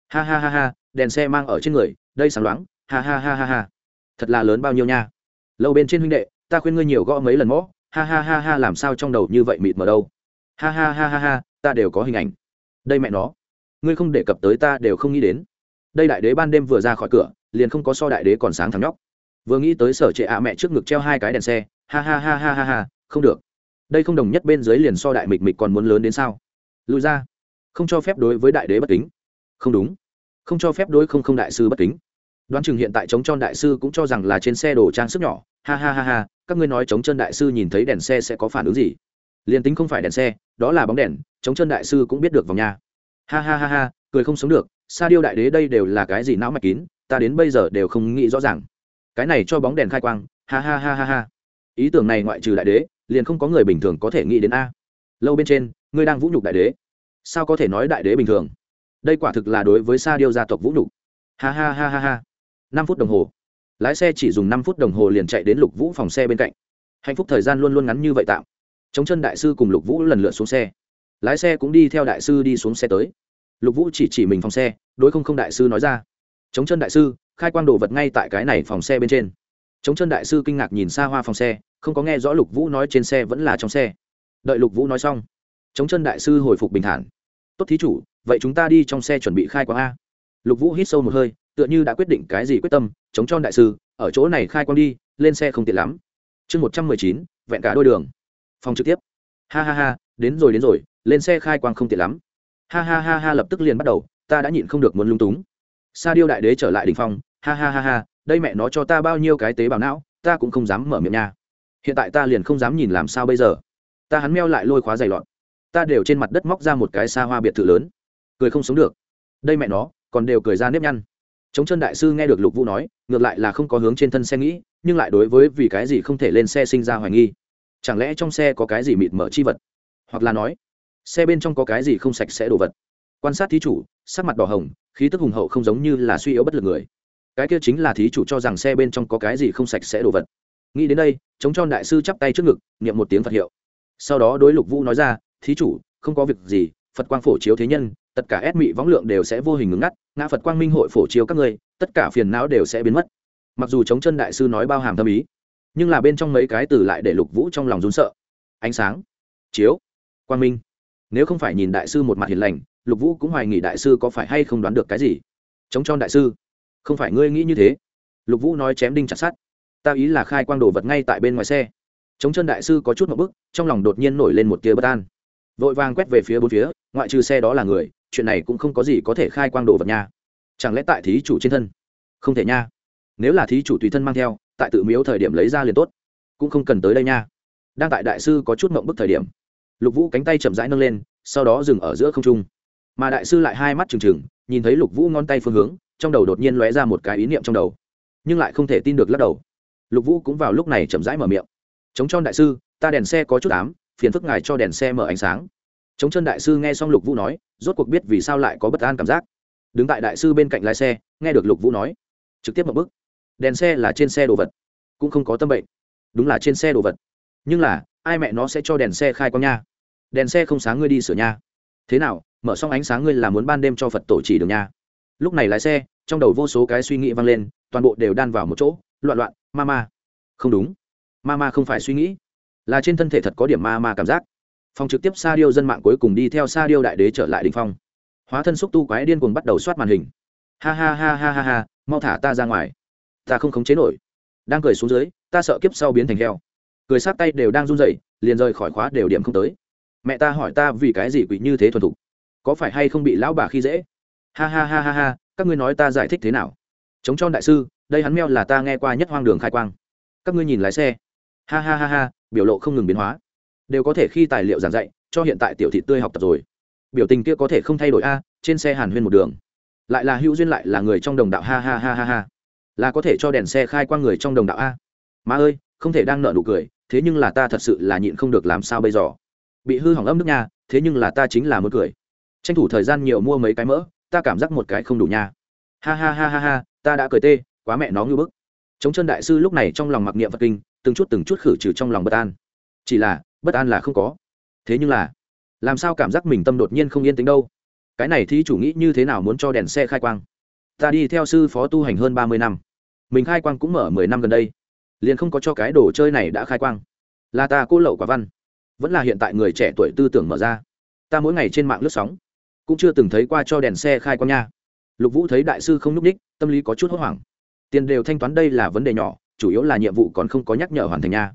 Ha ha ha ha, đèn xe mang ở trên người, đây sáng loáng. Ha ha ha ha ha. Thật là lớn bao nhiêu nha. Lâu bên trên huynh đệ, ta khuyên ngươi nhiều gõ mấy lần mõ. Ha ha ha ha, làm sao trong đầu như vậy mịt mờ đâu. Ha ha ha ha ha, ta đều có hình ảnh. Đây mẹ nó ngươi không đề cập tới ta đều không nghĩ đến. Đây đại đế ban đêm vừa ra khỏi cửa, liền không có so đại đế còn sáng thằng nhóc. Vừa nghĩ tới sở trệ ạ mẹ trước ngực treo hai cái đèn xe, ha ha ha ha ha ha, không được. Đây không đồng nhất bên dưới liền so đại mịch mịch còn muốn lớn đến sao? Lùi ra. Không cho phép đối với đại đế bất kính. Không đúng. Không cho phép đối không không đại sư bất kính. Đoán chừng hiện tại chống tròn đại sư cũng cho rằng là trên xe đồ trang sức nhỏ. Ha ha ha ha, các ngươi nói chống chân đại sư nhìn thấy đèn xe sẽ có phản ứng gì? Liền tính không phải đèn xe, đó là bóng đèn chống chân đại sư cũng biết được vòng nhà ha ha ha ha, cười không sống được, sa điêu đại đế đây đều là cái gì não mạch kín, ta đến bây giờ đều không nghĩ rõ ràng. Cái này cho bóng đèn khai quang, ha ha ha ha ha. Ý tưởng này ngoại trừ đại đế, liền không có người bình thường có thể nghĩ đến a. Lâu bên trên, ngươi đang vũ nhục đại đế. Sao có thể nói đại đế bình thường? Đây quả thực là đối với sa điêu gia tộc vũ nhục. Ha ha ha ha ha. Năm phút đồng hồ. Lái xe chỉ dùng năm phút đồng hồ liền chạy đến lục vũ phòng xe bên cạnh. Hạnh phúc thời gian luôn luôn ngắn như vậy tạm. Chống chân đại sư cùng lục vũ lần lượt xuống xe. Lái xe cũng đi theo đại sư đi xuống xe tới lục vũ chỉ chỉ mình phòng xe, đối không không đại sư nói ra. Chống chân đại sư, khai quang đồ vật ngay tại cái này phòng xe bên trên. Chống chân đại sư kinh ngạc nhìn xa hoa phòng xe, không có nghe rõ lục vũ nói trên xe vẫn là trong xe. Đợi lục vũ nói xong chống chân đại sư hồi phục bình thản. Tốt thí chủ, vậy chúng ta đi trong xe chuẩn bị khai quang a. Lục vũ hít sâu một hơi, tựa như đã quyết định cái gì quyết tâm chống chân đại sư, ở chỗ này khai quang đi, lên xe không tiện lắm. Chương một trăm mười chín, vẹn cả đôi đường. Phòng trực tiếp. Ha ha ha, đến rồi đến rồi, lên xe khai quang không tiện lắm ha ha ha ha lập tức liền bắt đầu, ta đã nhịn không được muốn lung túng. Sa điêu đại đế trở lại đình phong, ha ha ha ha, đây mẹ nó cho ta bao nhiêu cái tế bào não, ta cũng không dám mở miệng nha. Hiện tại ta liền không dám nhìn làm sao bây giờ. Ta hắn meo lại lôi khóa dày lọn. Ta đều trên mặt đất móc ra một cái xa hoa biệt thự lớn. Cười không sống được. Đây mẹ nó, còn đều cười ra nếp nhăn. Chống chân đại sư nghe được lục vũ nói, ngược lại là không có hướng trên thân xe nghĩ, nhưng lại đối với vì cái gì không thể lên xe sinh ra hoài nghi. Chẳng lẽ trong xe có cái gì mịt mở chi vật? Hoặc là nói xe bên trong có cái gì không sạch sẽ đồ vật? Quan sát thí chủ, sắc mặt đỏ hồng, khí tức hùng hậu không giống như là suy yếu bất lực người. Cái kia chính là thí chủ cho rằng xe bên trong có cái gì không sạch sẽ đồ vật. Nghĩ đến đây, chống cho đại sư chắp tay trước ngực, niệm một tiếng phật hiệu. Sau đó đối lục vũ nói ra, thí chủ, không có việc gì, phật quang phổ chiếu thế nhân, tất cả ép mị võng lượng đều sẽ vô hình ngừng ngắt, ngã phật quang minh hội phổ chiếu các ngươi, tất cả phiền não đều sẽ biến mất. Mặc dù chống chân đại sư nói bao hàm tâm ý, nhưng là bên trong mấy cái từ lại để lục vũ trong lòng rún sợ. Ánh sáng, chiếu, quang minh nếu không phải nhìn đại sư một mặt hiền lành, lục vũ cũng hoài nghị đại sư có phải hay không đoán được cái gì. Chống cho đại sư, không phải ngươi nghĩ như thế. Lục vũ nói chém đinh chặt sát ta ý là khai quang đồ vật ngay tại bên ngoài xe. Chống chân đại sư có chút một bức, trong lòng đột nhiên nổi lên một tia bất an. Vội vàng quét về phía bốn phía, ngoại trừ xe đó là người, chuyện này cũng không có gì có thể khai quang đồ vật nha. Chẳng lẽ tại thí chủ trên thân? Không thể nha. Nếu là thí chủ tùy thân mang theo, tại tự miếu thời điểm lấy ra liền tốt. Cũng không cần tới đây nha. Đang tại đại sư có chút mộng bức thời điểm lục vũ cánh tay chậm rãi nâng lên, sau đó dừng ở giữa không trung. Mà đại sư lại hai mắt trừng trừng, nhìn thấy lục vũ ngón tay phương hướng, trong đầu đột nhiên lóe ra một cái ý niệm trong đầu, nhưng lại không thể tin được lắc đầu. Lục vũ cũng vào lúc này chậm rãi mở miệng. Chống cho đại sư, ta đèn xe có chút ám, phiền phức ngài cho đèn xe mở ánh sáng. Chống chân đại sư nghe xong lục vũ nói, rốt cuộc biết vì sao lại có bất an cảm giác. Đứng tại đại sư bên cạnh lái xe, nghe được lục vũ nói, trực tiếp một bức đèn xe là trên xe đồ vật, cũng không có tâm bệnh. Đúng là trên xe đồ vật. Nhưng là, ai mẹ nó sẽ cho đèn xe khai quang nha? Đèn xe không sáng ngươi đi sửa nha. Thế nào, mở xong ánh sáng ngươi là muốn ban đêm cho phật tổ chỉ đường nha. Lúc này lái xe, trong đầu vô số cái suy nghĩ vang lên, toàn bộ đều đan vào một chỗ, loạn loạn, ma ma. Không đúng. Ma ma không phải suy nghĩ, là trên thân thể thật có điểm ma ma cảm giác. Phòng trực tiếp sa điêu dân mạng cuối cùng đi theo sa điêu đại đế trở lại đình phong. Hóa thân xúc tu quái điên cuồng bắt đầu soát màn hình. Ha ha ha ha ha ha, mau thả ta ra ngoài. Ta không khống chế nổi. Đang cười xuống dưới, ta sợ kiếp sau biến thành heo. Cười sát tay đều đang run rẩy, liền rời khỏi khóa đều điểm không tới mẹ ta hỏi ta vì cái gì quỷ như thế thuần thục? Có phải hay không bị lão bà khi dễ? Ha ha ha ha ha, các ngươi nói ta giải thích thế nào? Chống cho đại sư, đây hắn meo là ta nghe qua nhất hoang đường khai quang. Các ngươi nhìn lái xe. Ha ha ha ha, biểu lộ không ngừng biến hóa. Đều có thể khi tài liệu giảng dạy, cho hiện tại tiểu thị tươi học tập rồi. Biểu tình kia có thể không thay đổi a, trên xe hàn huyên một đường. Lại là hữu duyên lại là người trong đồng đạo, ha ha ha ha ha. Là có thể cho đèn xe khai qua người trong đồng đạo a. Má ơi, không thể đang nợ nụ cười, thế nhưng là ta thật sự là nhịn không được làm sao bây giờ? Bị hư hỏng âm nước nha, thế nhưng là ta chính là muốn cười. Tranh thủ thời gian nhiều mua mấy cái mỡ, ta cảm giác một cái không đủ nha. Ha ha ha ha ha, ta đã cười tê, quá mẹ nó ngưu bức. Chống chân đại sư lúc này trong lòng mặc niệm vật kinh, từng chút từng chút khử trừ trong lòng bất an. Chỉ là, bất an là không có. Thế nhưng là, làm sao cảm giác mình tâm đột nhiên không yên tĩnh đâu? Cái này thì chủ nghĩ như thế nào muốn cho đèn xe khai quang? Ta đi theo sư phó tu hành hơn ba mươi năm. Mình khai quang cũng mở mười năm gần đây. Liền không có cho cái đồ chơi này đã khai quang. Là ta cô lậu quả văn vẫn là hiện tại người trẻ tuổi tư tưởng mở ra. Ta mỗi ngày trên mạng lướt sóng, cũng chưa từng thấy qua cho đèn xe khai quang nha. Lục vũ thấy đại sư không nhúc ních tâm lý có chút hốt hoảng. Tiền đều thanh toán đây là vấn đề nhỏ, chủ yếu là nhiệm vụ còn không có nhắc nhở hoàn thành nha.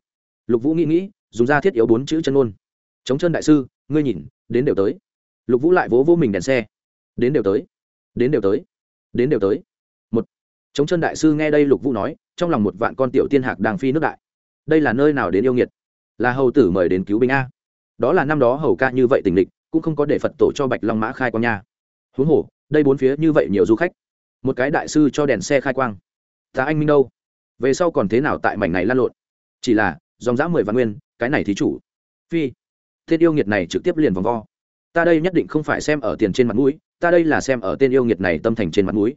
Lục vũ nghĩ nghĩ, dùng ra thiết yếu bốn chữ chân ngôn. Chống chân đại sư, ngươi nhìn, đến đều tới. Lục vũ lại vỗ vỗ mình đèn xe. Đến đều tới. Đến đều tới. Đến đều tới. Một, chống chân đại sư nghe đây lục vũ nói, trong lòng một vạn con tiểu tiên hạc đang phi nước đại. Đây là nơi nào đến yêu nghiệt? Là hầu tử mời đến cứu binh a. Đó là năm đó hầu ca như vậy tình địch cũng không có để phật tổ cho bạch long mã khai quang nha. Huống hồ, đây bốn phía như vậy nhiều du khách. Một cái đại sư cho đèn xe khai quang. Ta anh minh đâu? Về sau còn thế nào tại mảnh này lan lộn? Chỉ là, dòng dã mười văn nguyên, cái này thí chủ. Phi, tên yêu nghiệt này trực tiếp liền vòng vo. Ta đây nhất định không phải xem ở tiền trên mặt mũi, ta đây là xem ở tên yêu nghiệt này tâm thành trên mặt mũi.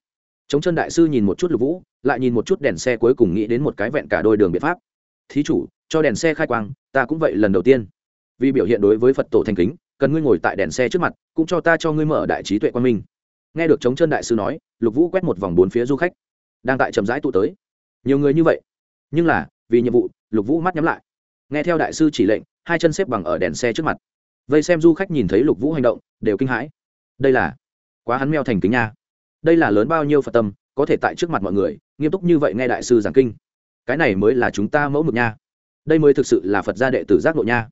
Chống chân đại sư nhìn một chút lục vũ, lại nhìn một chút đèn xe cuối cùng nghĩ đến một cái vẹn cả đôi đường biện pháp thí chủ, cho đèn xe khai quang, ta cũng vậy lần đầu tiên. Vì biểu hiện đối với phật tổ thành kính, cần ngươi ngồi tại đèn xe trước mặt, cũng cho ta cho ngươi mở đại trí tuệ quan minh. Nghe được chống chân đại sư nói, lục vũ quét một vòng bốn phía du khách. Đang tại chậm rãi tụ tới. Nhiều người như vậy. Nhưng là, vì nhiệm vụ, lục vũ mắt nhắm lại. Nghe theo đại sư chỉ lệnh, hai chân xếp bằng ở đèn xe trước mặt. Vây xem du khách nhìn thấy lục vũ hành động, đều kinh hãi. Đây là quá hắn meo thành kính nha. Đây là lớn bao nhiêu phật tâm, có thể tại trước mặt mọi người, nghiêm túc như vậy nghe đại sư giảng kinh cái này mới là chúng ta mẫu mực nha. Đây mới thực sự là phật gia đệ tử giác lộ nha.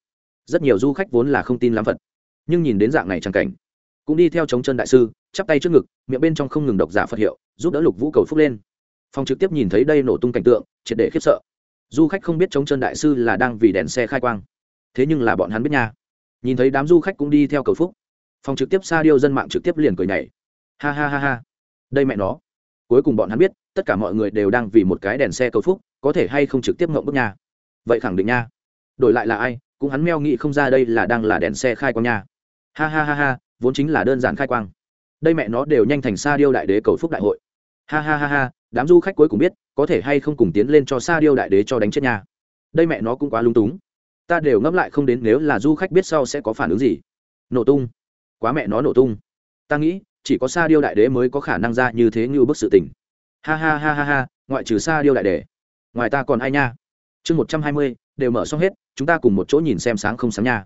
Rất nhiều du khách vốn là không tin lắm phật, nhưng nhìn đến dạng này trang cảnh, cũng đi theo chống chân đại sư, chắp tay trước ngực, miệng bên trong không ngừng độc giả phật hiệu, giúp đỡ lục vũ cầu phúc lên. Phòng trực tiếp nhìn thấy đây nổ tung cảnh tượng, triệt để khiếp sợ. Du khách không biết chống chân đại sư là đang vì đèn xe khai quang. Thế nhưng là bọn hắn biết nha. Nhìn thấy đám du khách cũng đi theo cầu phúc. Phòng trực tiếp xa điêu dân mạng trực tiếp liền cười nhảy. Ha ha ha ha. Đây mẹ nó cuối cùng bọn hắn biết, tất cả mọi người đều đang vì một cái đèn xe cầu phúc, có thể hay không trực tiếp ngộng bức nha. Vậy khẳng định nha. Đổi lại là ai, cũng hắn meo nghĩ không ra đây là đang là đèn xe khai quang nha. Ha ha ha ha, vốn chính là đơn giản khai quang. Đây mẹ nó đều nhanh thành sa điêu đại đế cầu phúc đại hội. Ha ha ha ha, đám du khách cuối cùng biết, có thể hay không cùng tiến lên cho sa điêu đại đế cho đánh chết nha. Đây mẹ nó cũng quá lung túng. Ta đều ngẫm lại không đến nếu là du khách biết sau sẽ có phản ứng gì. Nổ tung. Quá mẹ nó nổ tung. Ta nghĩ chỉ có sa điêu đại đế mới có khả năng ra như thế như bức sự tình. Ha ha ha ha ha, ngoại trừ sa điêu đại đế, ngoài ta còn ai nha? Chương một trăm hai mươi, đều mở xong hết, chúng ta cùng một chỗ nhìn xem sáng không sáng nha.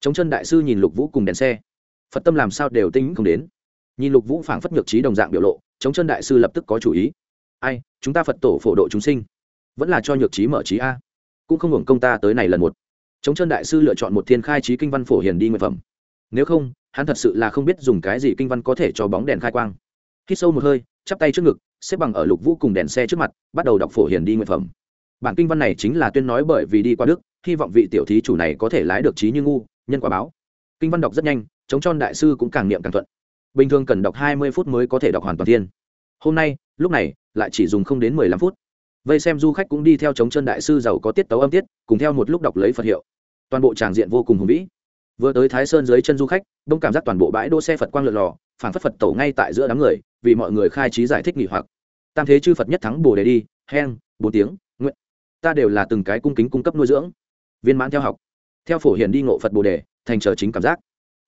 Chống chân đại sư nhìn lục vũ cùng đèn xe. Phật tâm làm sao đều tính không đến. Nhìn lục vũ phảng phất nhược trí đồng dạng biểu lộ, chống chân đại sư lập tức có chủ ý. Ai, chúng ta phật tổ phổ độ chúng sinh, vẫn là cho nhược trí mở trí a. Cũng không hưởng công ta tới này lần một. Chống chân đại sư lựa chọn một thiên khai trí kinh văn phổ hiền đi nguyện phẩm. Nếu không hắn thật sự là không biết dùng cái gì kinh văn có thể cho bóng đèn khai quang. Khi sâu một hơi, chắp tay trước ngực, xếp bằng ở lục vũ cùng đèn xe trước mặt, bắt đầu đọc phổ hiền đi nguyện phẩm. Bản kinh văn này chính là tuyên nói bởi vì đi qua đức, hy vọng vị tiểu thí chủ này có thể lái được trí như ngu, nhân quả báo. Kinh văn đọc rất nhanh, chống tròn đại sư cũng càng niệm càng thuận. Bình thường cần đọc hai mươi phút mới có thể đọc hoàn toàn thiên. Hôm nay, lúc này, lại chỉ dùng không đến mười lăm phút. Vây xem du khách cũng đi theo chống chân đại sư giàu có tiết tấu âm tiết, cùng theo một lúc đọc lấy phật hiệu. Toàn bộ tràng diện vô cùng hùng vĩ vừa tới thái sơn dưới chân du khách, đông cảm giác toàn bộ bãi đỗ xe phật quang lượn lò phản phất phật tổ ngay tại giữa đám người, vì mọi người khai trí giải thích nghỉ hoặc. Tam thế chư phật nhất thắng bồ đề đi, heng, bốn tiếng, nguyện. Ta đều là từng cái cung kính cung cấp nuôi dưỡng. Viên mãn theo học. Theo phổ hiển đi ngộ phật bồ đề, thành chờ chính cảm giác.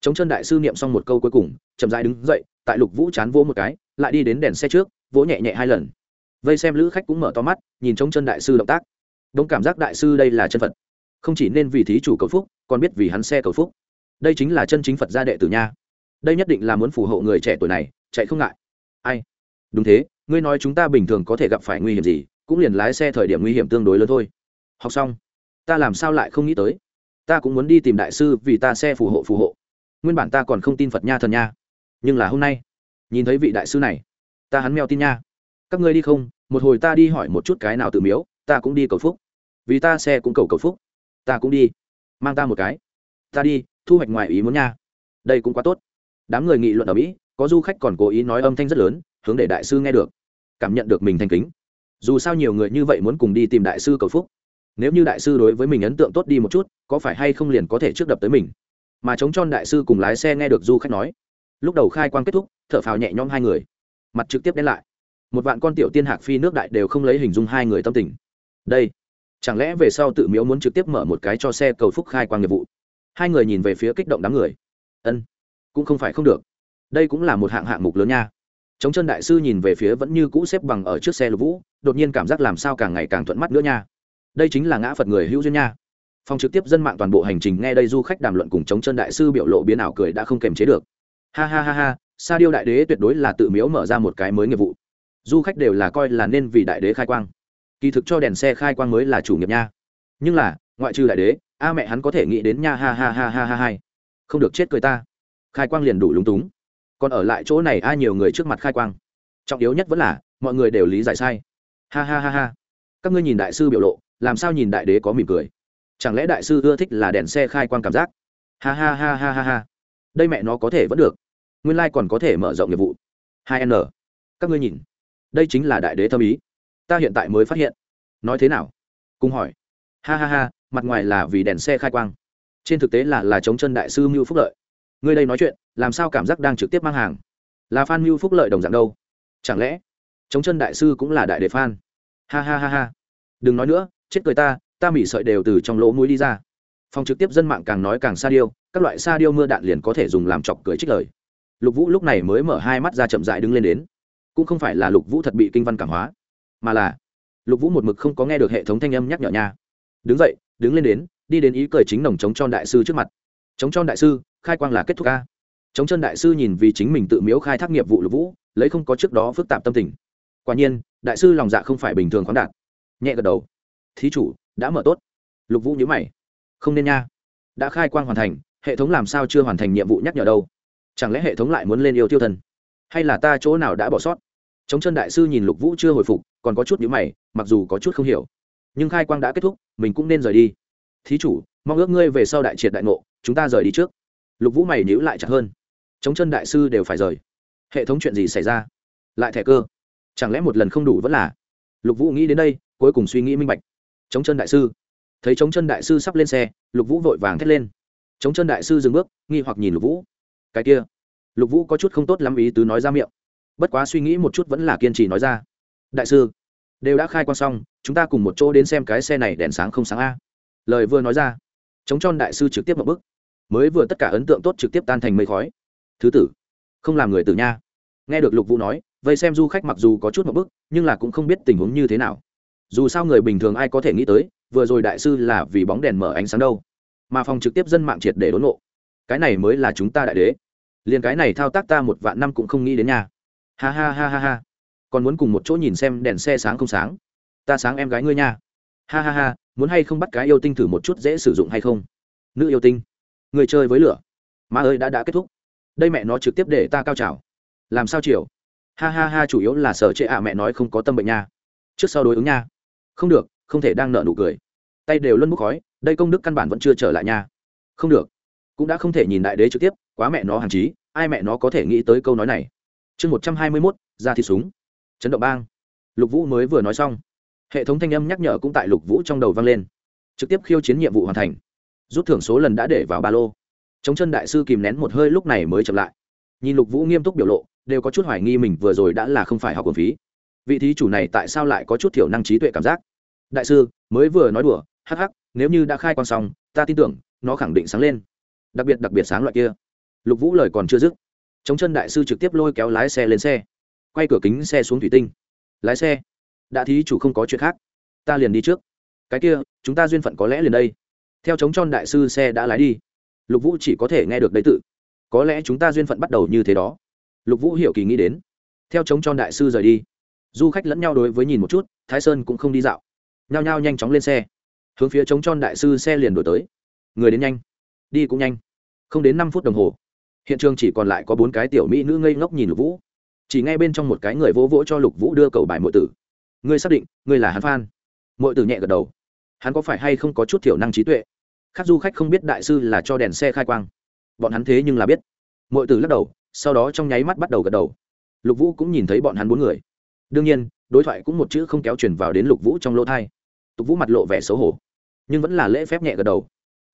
Chống chân đại sư niệm xong một câu cuối cùng, chậm dãi đứng dậy, tại lục vũ chán vỗ một cái, lại đi đến đèn xe trước, vỗ nhẹ nhẹ hai lần. Vây xem lữ khách cũng mở to mắt, nhìn chống chân đại sư động tác. Đông cảm giác đại sư đây là chân phật không chỉ nên vì thí chủ cầu phúc, còn biết vì hắn xe cầu phúc. Đây chính là chân chính phật gia đệ tử nha. Đây nhất định là muốn phù hộ người trẻ tuổi này, chạy không ngại. Ai? Đúng thế, ngươi nói chúng ta bình thường có thể gặp phải nguy hiểm gì, cũng liền lái xe thời điểm nguy hiểm tương đối lớn thôi. Học xong. Ta làm sao lại không nghĩ tới? Ta cũng muốn đi tìm đại sư vì ta xe phù hộ phù hộ. Nguyên bản ta còn không tin phật nha thần nha. Nhưng là hôm nay, nhìn thấy vị đại sư này, ta hắn mèo tin nha. Các ngươi đi không? Một hồi ta đi hỏi một chút cái nào tự miếu, ta cũng đi cầu phúc. Vì ta xe cũng cầu cầu phúc ta cũng đi. Mang ta một cái. Ta đi, thu hoạch ngoài ý muốn nha. Đây cũng quá tốt. Đám người nghị luận ở mỹ, có du khách còn cố ý nói âm thanh rất lớn, hướng để đại sư nghe được. Cảm nhận được mình thành kính. Dù sao nhiều người như vậy muốn cùng đi tìm đại sư cầu phúc. Nếu như đại sư đối với mình ấn tượng tốt đi một chút, có phải hay không liền có thể trước đập tới mình? Mà chống tròn đại sư cùng lái xe nghe được du khách nói. Lúc đầu khai quang kết thúc, thở phào nhẹ nhõm hai người. Mặt trực tiếp đen lại. Một vạn con tiểu tiên hạc phi nước đại đều không lấy hình dung hai người tâm tình. Đây chẳng lẽ về sau tự miếu muốn trực tiếp mở một cái cho xe cầu phúc khai quang nghiệp vụ? Hai người nhìn về phía kích động đám người. Ân, cũng không phải không được. Đây cũng là một hạng hạng mục lớn nha. Chống chân đại sư nhìn về phía vẫn như cũ xếp bằng ở trước xe lục vũ, đột nhiên cảm giác làm sao càng ngày càng thuận mắt nữa nha. Đây chính là ngã phật người hữu duyên nha. Phòng trực tiếp dân mạng toàn bộ hành trình nghe đây du khách đàm luận cùng chống chân đại sư biểu lộ biến ảo cười đã không kềm chế được. Ha ha ha ha, sa điêu đại đế tuyệt đối là tự miếu mở ra một cái mới nghiệp vụ. Du khách đều là coi là nên vì đại đế khai quang kỳ thực cho đèn xe khai quang mới là chủ nghiệp nha. Nhưng là, ngoại trừ đại đế, a mẹ hắn có thể nghĩ đến nha ha ha ha ha ha hai. Không được chết cười ta. Khai quang liền đủ lúng túng. Còn ở lại chỗ này ai nhiều người trước mặt khai quang. Trọng yếu nhất vẫn là, mọi người đều lý giải sai. Ha ha ha ha. Các ngươi nhìn đại sư biểu lộ, làm sao nhìn đại đế có mỉm cười? Chẳng lẽ đại sư ưa thích là đèn xe khai quang cảm giác? Ha ha ha ha ha ha. Đây mẹ nó có thể vẫn được. Nguyên lai、like、còn có thể mở rộng nghiệp vụ. Hai n. Các ngươi nhìn. Đây chính là đại đế thâm ý ta hiện tại mới phát hiện. Nói thế nào? Cùng hỏi. Ha ha ha, mặt ngoài là vì đèn xe khai quang. Trên thực tế là là chống chân đại sư mưu phúc lợi. Ngươi đây nói chuyện, làm sao cảm giác đang trực tiếp mang hàng? Là f a n mưu phúc lợi đồng dạng đâu? Chẳng lẽ, chống chân đại sư cũng là đại đệ f a n ha ha ha ha. Đừng nói nữa, chết cười ta ta mỉ sợi đều từ trong lỗ mũi đi ra. Phòng trực tiếp dân mạng càng nói càng xa điêu, các loại xa điêu mưa đạn liền có thể dùng làm chọc cười trích lời. Lục vũ lúc này mới mở hai mắt ra chậm dại đứng lên đến. Cũng không phải là lục vũ thật bị kinh văn cảm hóa mà là lục vũ một mực không có nghe được hệ thống thanh âm nhắc nhở nha. Đứng dậy, đứng lên đến, đi đến ý cười chính nồng chống cho đại sư trước mặt. Chống cho đại sư, khai quang là kết thúc ca chống chân đại sư nhìn vì chính mình tự miếu khai thác nghiệp vụ lục vũ, lấy không có trước đó phức tạp tâm tình. Quả nhiên, đại sư lòng dạ không phải bình thường khoáng đạt. Nhẹ gật đầu. Thí chủ, đã mở tốt. Lục vũ nhớ mày. Không nên nha. Đã khai quang hoàn thành, hệ thống làm sao chưa hoàn thành nhiệm vụ nhắc nhở đâu? Chẳng lẽ hệ thống lại muốn lên yêu tiêu thần? Hay là ta chỗ nào đã bỏ sót? Chống chân đại sư nhìn lục vũ chưa hồi phục còn có chút nhữ mày, mặc dù có chút không hiểu. Nhưng khai quang đã kết thúc, mình cũng nên rời đi. Thí chủ, mong ước ngươi về sau đại triệt đại ngộ, chúng ta rời đi trước. Lục vũ mày nhữ lại chặt hơn. Chống chân đại sư đều phải rời. Hệ thống chuyện gì xảy ra? Lại thẻ cơ. Chẳng lẽ một lần không đủ vẫn là? Lục vũ nghĩ đến đây, cuối cùng suy nghĩ minh bạch. Chống chân đại sư. Thấy chống chân đại sư sắp lên xe, lục vũ vội vàng thét lên. Chống chân đại sư dừng bước, nghi hoặc nhìn lục vũ. Cái kia. Lục vũ có chút không tốt lắm ý tứ nói ra miệng. Bất quá suy nghĩ một chút vẫn là kiên trì nói ra đại sư, đều đã khai quan xong, chúng ta cùng một chỗ đến xem cái xe này đèn sáng không sáng a. Lời vừa nói ra, chống tròn đại sư trực tiếp một bức mới vừa tất cả ấn tượng tốt trực tiếp tan thành mây khói. Thứ tử, không làm người tử nha. Nghe được lục vũ nói vậy xem du khách mặc dù có chút một bức nhưng là cũng không biết tình huống như thế nào. Dù sao người bình thường ai có thể nghĩ tới, vừa rồi đại sư là vì bóng đèn mở ánh sáng đâu. Mà phòng trực tiếp dân mạng triệt để đốn nộ cái này mới là chúng ta đại đế. Liền cái này thao tác ta một vạn năm cũng không nghĩ đến nhà ha ha ha ha ha còn muốn cùng một chỗ nhìn xem đèn xe sáng không sáng. Ta sáng em gái ngươi nha. Ha ha ha, muốn hay không bắt cái yêu tinh thử một chút dễ sử dụng hay không? Nữ yêu tinh, người chơi với lửa. Má ơi, đã đã kết thúc. Đây mẹ nó trực tiếp để ta cao trào. Làm sao chiều ha ha ha, chủ yếu là sở trệ ạ, mẹ nói không có tâm bệnh nha. Trước sau đối ứng nha. Không được, không thể đang nợ nụ cười. Tay đều luân bốc khói, đây công đức căn bản vẫn chưa trở lại nha. Không được. Cũng đã không thể nhìn đại đế trực tiếp, quá mẹ nó hàn chí, ai mẹ nó có thể nghĩ tới câu nói này. Chương một trăm hai mươi mốt, ra thì súng chấn động bang. Lục vũ mới vừa nói xong, hệ thống thanh âm nhắc nhở cũng tại lục vũ trong đầu vang lên. Trực tiếp khiêu chiến nhiệm vụ hoàn thành. Rút thưởng số lần đã để vào ba lô. Chống chân đại sư kìm nén một hơi lúc này mới chậm lại. Nhìn lục vũ nghiêm túc biểu lộ, đều có chút hoài nghi mình vừa rồi đã là không phải học quần phí. Vị thí chủ này tại sao lại có chút thiểu năng trí tuệ cảm giác? Đại sư, mới vừa nói đùa, hắc hắc, nếu như đã khai quan xong, ta tin tưởng, nó khẳng định sáng lên. Đặc biệt đặc biệt sáng loại kia. Lục vũ lời còn chưa dứt, chống chân đại sư trực tiếp lôi kéo lái xe lên xe quay cửa kính xe xuống thủy tinh. Lái xe. Đã thí chủ không có chuyện khác. Ta liền đi trước. Cái kia, chúng ta duyên phận có lẽ liền đây. Theo chống tròn đại sư xe đã lái đi. Lục vũ chỉ có thể nghe được đấy tự. Có lẽ chúng ta duyên phận bắt đầu như thế đó. Lục vũ hiểu kỳ nghĩ đến. Theo chống tròn đại sư rời đi, du khách lẫn nhau đối với nhìn một chút, thái sơn cũng không đi dạo. Nhao nhao nhanh chóng lên xe. Hướng phía chống tròn đại sư xe liền đổi tới. Người đến nhanh. Đi cũng nhanh. Không đến năm phút đồng hồ, hiện trường chỉ còn lại có bốn cái tiểu mỹ nữ ngây ngốc nhìn lục vũ chỉ ngay bên trong một cái người vỗ vỗ cho lục vũ đưa cầu bài mọi tử. Ngươi xác định ngươi là hắn phan mọi tử nhẹ gật đầu. Hắn có phải hay không có chút thiểu năng trí tuệ? Khác du khách không biết đại sư là cho đèn xe khai quang. Bọn hắn thế nhưng là biết. Mọi tử lắc đầu sau đó trong nháy mắt bắt đầu gật đầu. Lục vũ cũng nhìn thấy bọn hắn bốn người. Đương nhiên đối thoại cũng một chữ không kéo chuyển vào đến lục vũ trong lỗ thai tục vũ mặt lộ vẻ xấu hổ nhưng vẫn là lễ phép nhẹ gật đầu.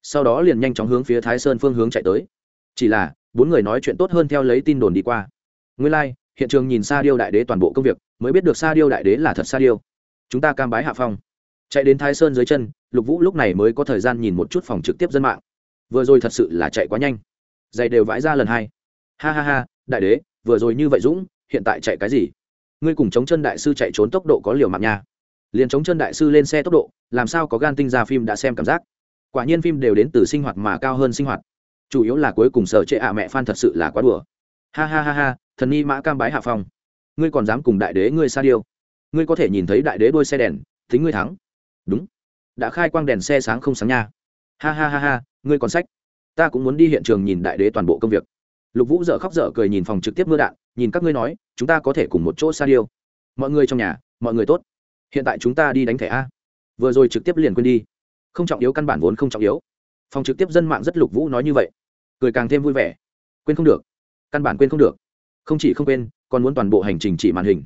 Sau đó liền nhanh chóng hướng phía thái sơn phương hướng chạy tới. Chỉ là bốn người nói chuyện tốt hơn theo lấy tin đồn đi qua. Nguyên lai、like, hiện trường nhìn sa điêu đại đế toàn bộ công việc, mới biết được sa điêu đại đế là thật sa điêu. Chúng ta cam bái hạ phong. Chạy đến thái sơn dưới chân, lục vũ lúc này mới có thời gian nhìn một chút phòng trực tiếp dân mạng. Vừa rồi thật sự là chạy quá nhanh. Giày đều vãi ra lần hai. Ha ha ha, đại đế, vừa rồi như vậy dũng, hiện tại chạy cái gì? Ngươi cùng chống chân đại sư chạy trốn tốc độ có liều mạng nha. Liền chống chân đại sư lên xe tốc độ, làm sao có gan tinh ra phim đã xem cảm giác. Quả nhiên phim đều đến từ sinh hoạt mà cao hơn sinh hoạt. Chủ yếu là cuối cùng sở trệ ạ mẹ fan thật sự là quá đùa ha ha ha ha, thần ni mã cam bái hạ phong. Ngươi còn dám cùng đại đế ngươi sa điêu. Ngươi có thể nhìn thấy đại đế đôi xe đèn tính ngươi thắng. Đúng. Đã khai quang đèn xe sáng không sáng nha. Ha ha ha ha, ngươi còn sách. Ta cũng muốn đi hiện trường nhìn đại đế toàn bộ công việc. Lục vũ dợ khóc dở cười nhìn phòng trực tiếp mưa đạn, nhìn các ngươi nói, chúng ta có thể cùng một chỗ sa điêu. Mọi người trong nhà, mọi người tốt. Hiện tại chúng ta đi đánh thẻ a. Vừa rồi trực tiếp liền quên đi. Không trọng yếu căn bản vốn không trọng yếu. Phòng trực tiếp dân mạng rất lục vũ nói như vậy. Cười càng thêm vui vẻ. Quên không được căn bản quên không được. Không chỉ không quên, còn muốn toàn bộ hành trình chỉ màn hình.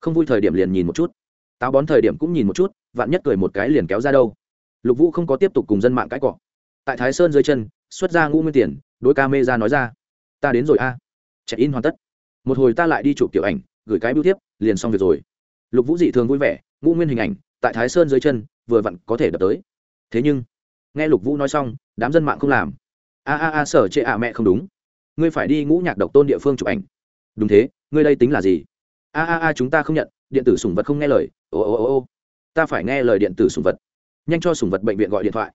Không vui thời điểm liền nhìn một chút. Táo bón thời điểm cũng nhìn một chút, vạn nhất cười một cái liền kéo ra đâu. Lục vũ không có tiếp tục cùng dân mạng cãi cọ. Tại thái sơn dưới chân, xuất ra ngũ nguyên tiền đôi ca mê ra nói ra, ta đến rồi a. À. check in hoàn tất. Một hồi ta lại đi chụp kiểu ảnh, gửi cái bưu tiếp, liền xong việc rồi. Lục vũ dị thường vui vẻ, ngũ nguyên hình ảnh, tại thái sơn dưới chân, vừa vặn có thể đập tới. Thế nhưng, nghe lục vũ nói xong, đám dân mạng không làm. A a a, sở chệ ạ mẹ không đúng ngươi phải đi ngũ nhạc độc tôn địa phương chụp ảnh. Đúng thế, ngươi đây tính là gì? A a a, chúng ta không nhận, điện tử sùng vật không nghe lời. Ô ô ô ô. Ta phải nghe lời điện tử sùng vật. Nhanh cho sùng vật bệnh viện gọi điện thoại.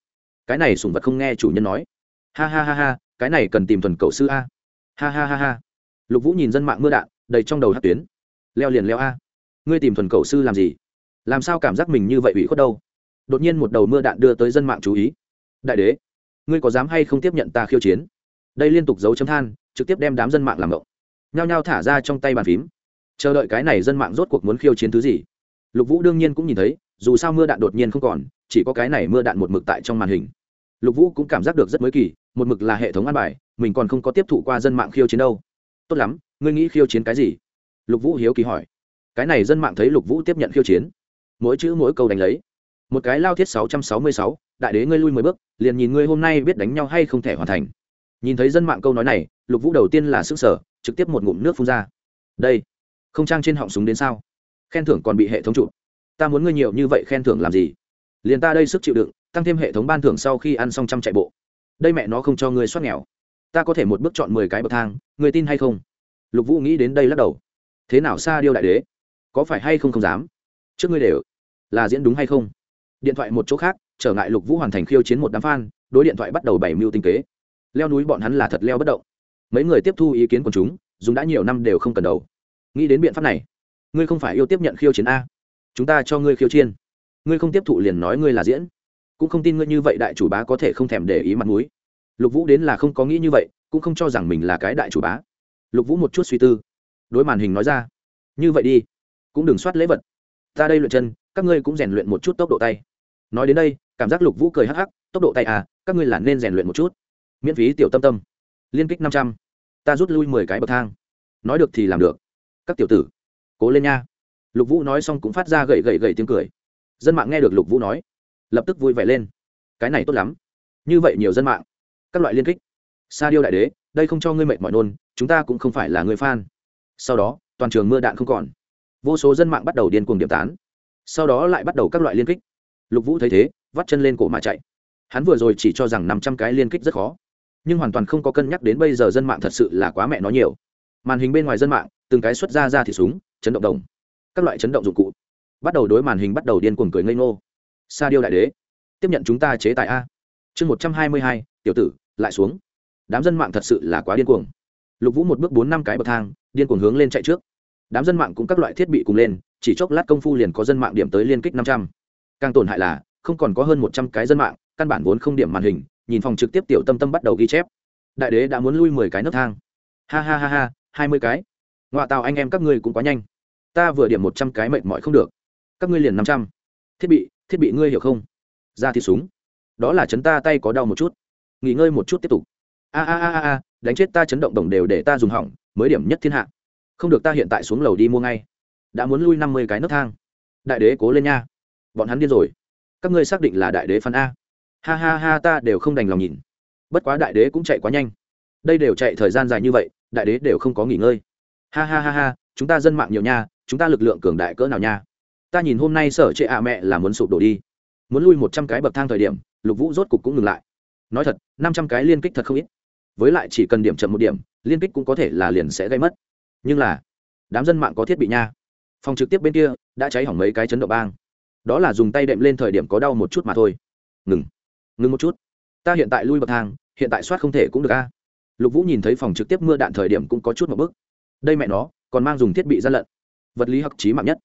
Cái này sùng vật không nghe chủ nhân nói. Ha ha ha ha, cái này cần tìm thuần cầu sư a. Ha ha ha ha. Lục vũ nhìn dân mạng mưa đạn, đầy trong đầu hát tuyến. Leo liền leo a. Ngươi tìm thuần cầu sư làm gì? Làm sao cảm giác mình như vậy ủy khuất đâu? Đột nhiên một đầu mưa đạn đưa tới dân mạng chú ý. Đại đế, ngươi có dám hay không tiếp nhận ta khiêu chiến? Đây liên tục giấu chấm than, trực tiếp đem đám dân mạng làm ngộng. Nhao nhao thả ra trong tay bàn phím. Chờ đợi cái này dân mạng rốt cuộc muốn khiêu chiến thứ gì? Lục vũ đương nhiên cũng nhìn thấy, dù sao mưa đạn đột nhiên không còn, chỉ có cái này mưa đạn một mực tại trong màn hình. Lục vũ cũng cảm giác được rất mới kỳ, một mực là hệ thống an bài, mình còn không có tiếp thụ qua dân mạng khiêu chiến đâu. Tốt lắm, ngươi nghĩ khiêu chiến cái gì? Lục vũ hiếu kỳ hỏi. Cái này dân mạng thấy lục vũ tiếp nhận khiêu chiến. Mỗi chữ mỗi câu đánh lấy. Một cái lao thiết sáu trăm sáu mươi sáu, đại đế ngươi lui mười bước, liền nhìn ngươi hôm nay biết đánh nhau hay không thể hoàn thành nhìn thấy dân mạng câu nói này, lục vũ đầu tiên là sức sở trực tiếp một ngụm nước phun ra. Đây, không trang trên họng súng đến sao? Khen thưởng còn bị hệ thống chụp. Ta muốn ngươi nhiều như vậy khen thưởng làm gì? Liền ta đây sức chịu đựng, tăng thêm hệ thống ban thưởng sau khi ăn xong trăm chạy bộ. Đây mẹ nó không cho ngươi soát nghèo. Ta có thể một bước chọn mười cái bậc thang người tin hay không? Lục vũ nghĩ đến đây lắc đầu. Thế nào xa điêu đại đế? Có phải hay không không dám? Trước ngươi đều là diễn đúng hay không? Điện thoại một chỗ khác, trở ngại lục vũ hoàn thành khiêu chiến một đám f a n đối điện thoại bắt đầu bảy mưu tinh kế leo núi bọn hắn là thật leo bất động. Mấy người tiếp thu ý kiến của chúng dùng đã nhiều năm đều không cần đầu. Nghĩ đến biện pháp này ngươi không phải yêu tiếp nhận khiêu chiến a. Chúng ta cho ngươi khiêu chiến, ngươi không tiếp thụ liền nói ngươi là diễn. Cũng không tin ngươi như vậy đại chủ bá có thể không thèm để ý mặt mũi. Lục vũ đến là không có nghĩ như vậy cũng không cho rằng mình là cái đại chủ bá. Lục vũ một chút suy tư đối màn hình nói ra như vậy đi cũng đừng soát lễ vật. Ta đây luyện chân các ngươi cũng rèn luyện một chút tốc độ tay. Nói đến đây cảm giác lục vũ cười hắc hắc tốc độ tay à các ngươi là nên rèn luyện một chút miễn phí tiểu tâm tâm. Liên kích năm trăm, ta rút lui mười cái bậc thang. Nói được thì làm được. Các tiểu tử, cố lên nha. Lục vũ nói xong cũng phát ra gậy gậy gậy tiếng cười. Dân mạng nghe được lục vũ nói, lập tức vui vẻ lên. Cái này tốt lắm. Như vậy nhiều dân mạng, các loại liên kích. Sa điêu đại đế, đây không cho ngươi mệt mỏi nôn, chúng ta cũng không phải là người fan. Sau đó, toàn trường mưa đạn không còn. Vô số dân mạng bắt đầu điên cuồng điểm tán. Sau đó lại bắt đầu các loại liên kích. Lục vũ thấy thế, vắt chân lên cổ mà chạy. Hắn vừa rồi chỉ cho rằng năm trăm cái liên kích rất khó nhưng hoàn toàn không có cân nhắc đến bây giờ dân mạng thật sự là quá mẹ nó nhiều. Màn hình bên ngoài dân mạng, từng cái xuất ra ra thì súng, chấn động đồng. Các loại chấn động dụng cụ. Bắt đầu đối màn hình bắt đầu điên cuồng cười ngây ngô. Sa điêu đại đế. Tiếp nhận chúng ta chế tài a. Chương một trăm hai mươi hai, tiểu tử, lại xuống. Đám dân mạng thật sự là quá điên cuồng. Lục vũ một bước bốn năm cái bậc thang, điên cuồng hướng lên chạy trước. Đám dân mạng cũng các loại thiết bị cùng lên, chỉ chốc lát công phu liền có dân mạng điểm tới liên kích năm trăm. Càng tổn hại là, không còn có hơn một trăm cái dân mạng, căn bản vốn không điểm màn hình nhìn phòng trực tiếp tiểu tâm tâm bắt đầu ghi chép. Đại đế đã muốn lui mười cái nấc thang. Ha ha ha ha, hai mươi cái. Ngoại tàu anh em các ngươi cũng quá nhanh. Ta vừa điểm một trăm cái mệt mỏi không được. Các ngươi liền năm trăm. Thiết bị thiết bị ngươi hiểu không? Ra thì súng. Đó là chấn ta tay có đau một chút. Nghỉ ngơi một chút tiếp tục. A a a a đánh chết ta chấn động đồng đều để ta dùng hỏng, mới điểm nhất thiên hạ. Không được ta hiện tại xuống lầu đi mua ngay. Đã muốn lui năm mươi cái nấc thang. Đại đế cố lên nha. Bọn hắn điên rồi. Các ngươi xác định là đại đế phân a ha ha ha, ta đều không đành lòng nhìn. Bất quá đại đế cũng chạy quá nhanh. Đây đều chạy thời gian dài như vậy, đại đế đều không có nghỉ ngơi. Ha ha ha ha, chúng ta dân mạng nhiều nha, chúng ta lực lượng cường đại cỡ nào nha. Ta nhìn hôm nay sở trệ ạ mẹ là muốn sụp đổ đi. Muốn lui một trăm cái bậc thang thời điểm, lục vũ rốt cục cũng ngừng lại. Nói thật, năm trăm cái liên kích thật không ít. Với lại chỉ cần điểm chậm một điểm, liên kích cũng có thể là liền sẽ gây mất. Nhưng là, đám dân mạng có thiết bị nha. Phòng trực tiếp bên kia, đã cháy hỏng mấy cái chấn động bang. Đó là dùng tay đệm lên thời điểm có đau một chút mà thôi. Ngừng ngừng một chút. Ta hiện tại lui bậc thang, hiện tại soát không thể cũng được a. Lục vũ nhìn thấy phòng trực tiếp mưa đạn thời điểm cũng có chút một bức đây mẹ nó, còn mang dùng thiết bị gian lận. Vật lý học trí mạng nhất.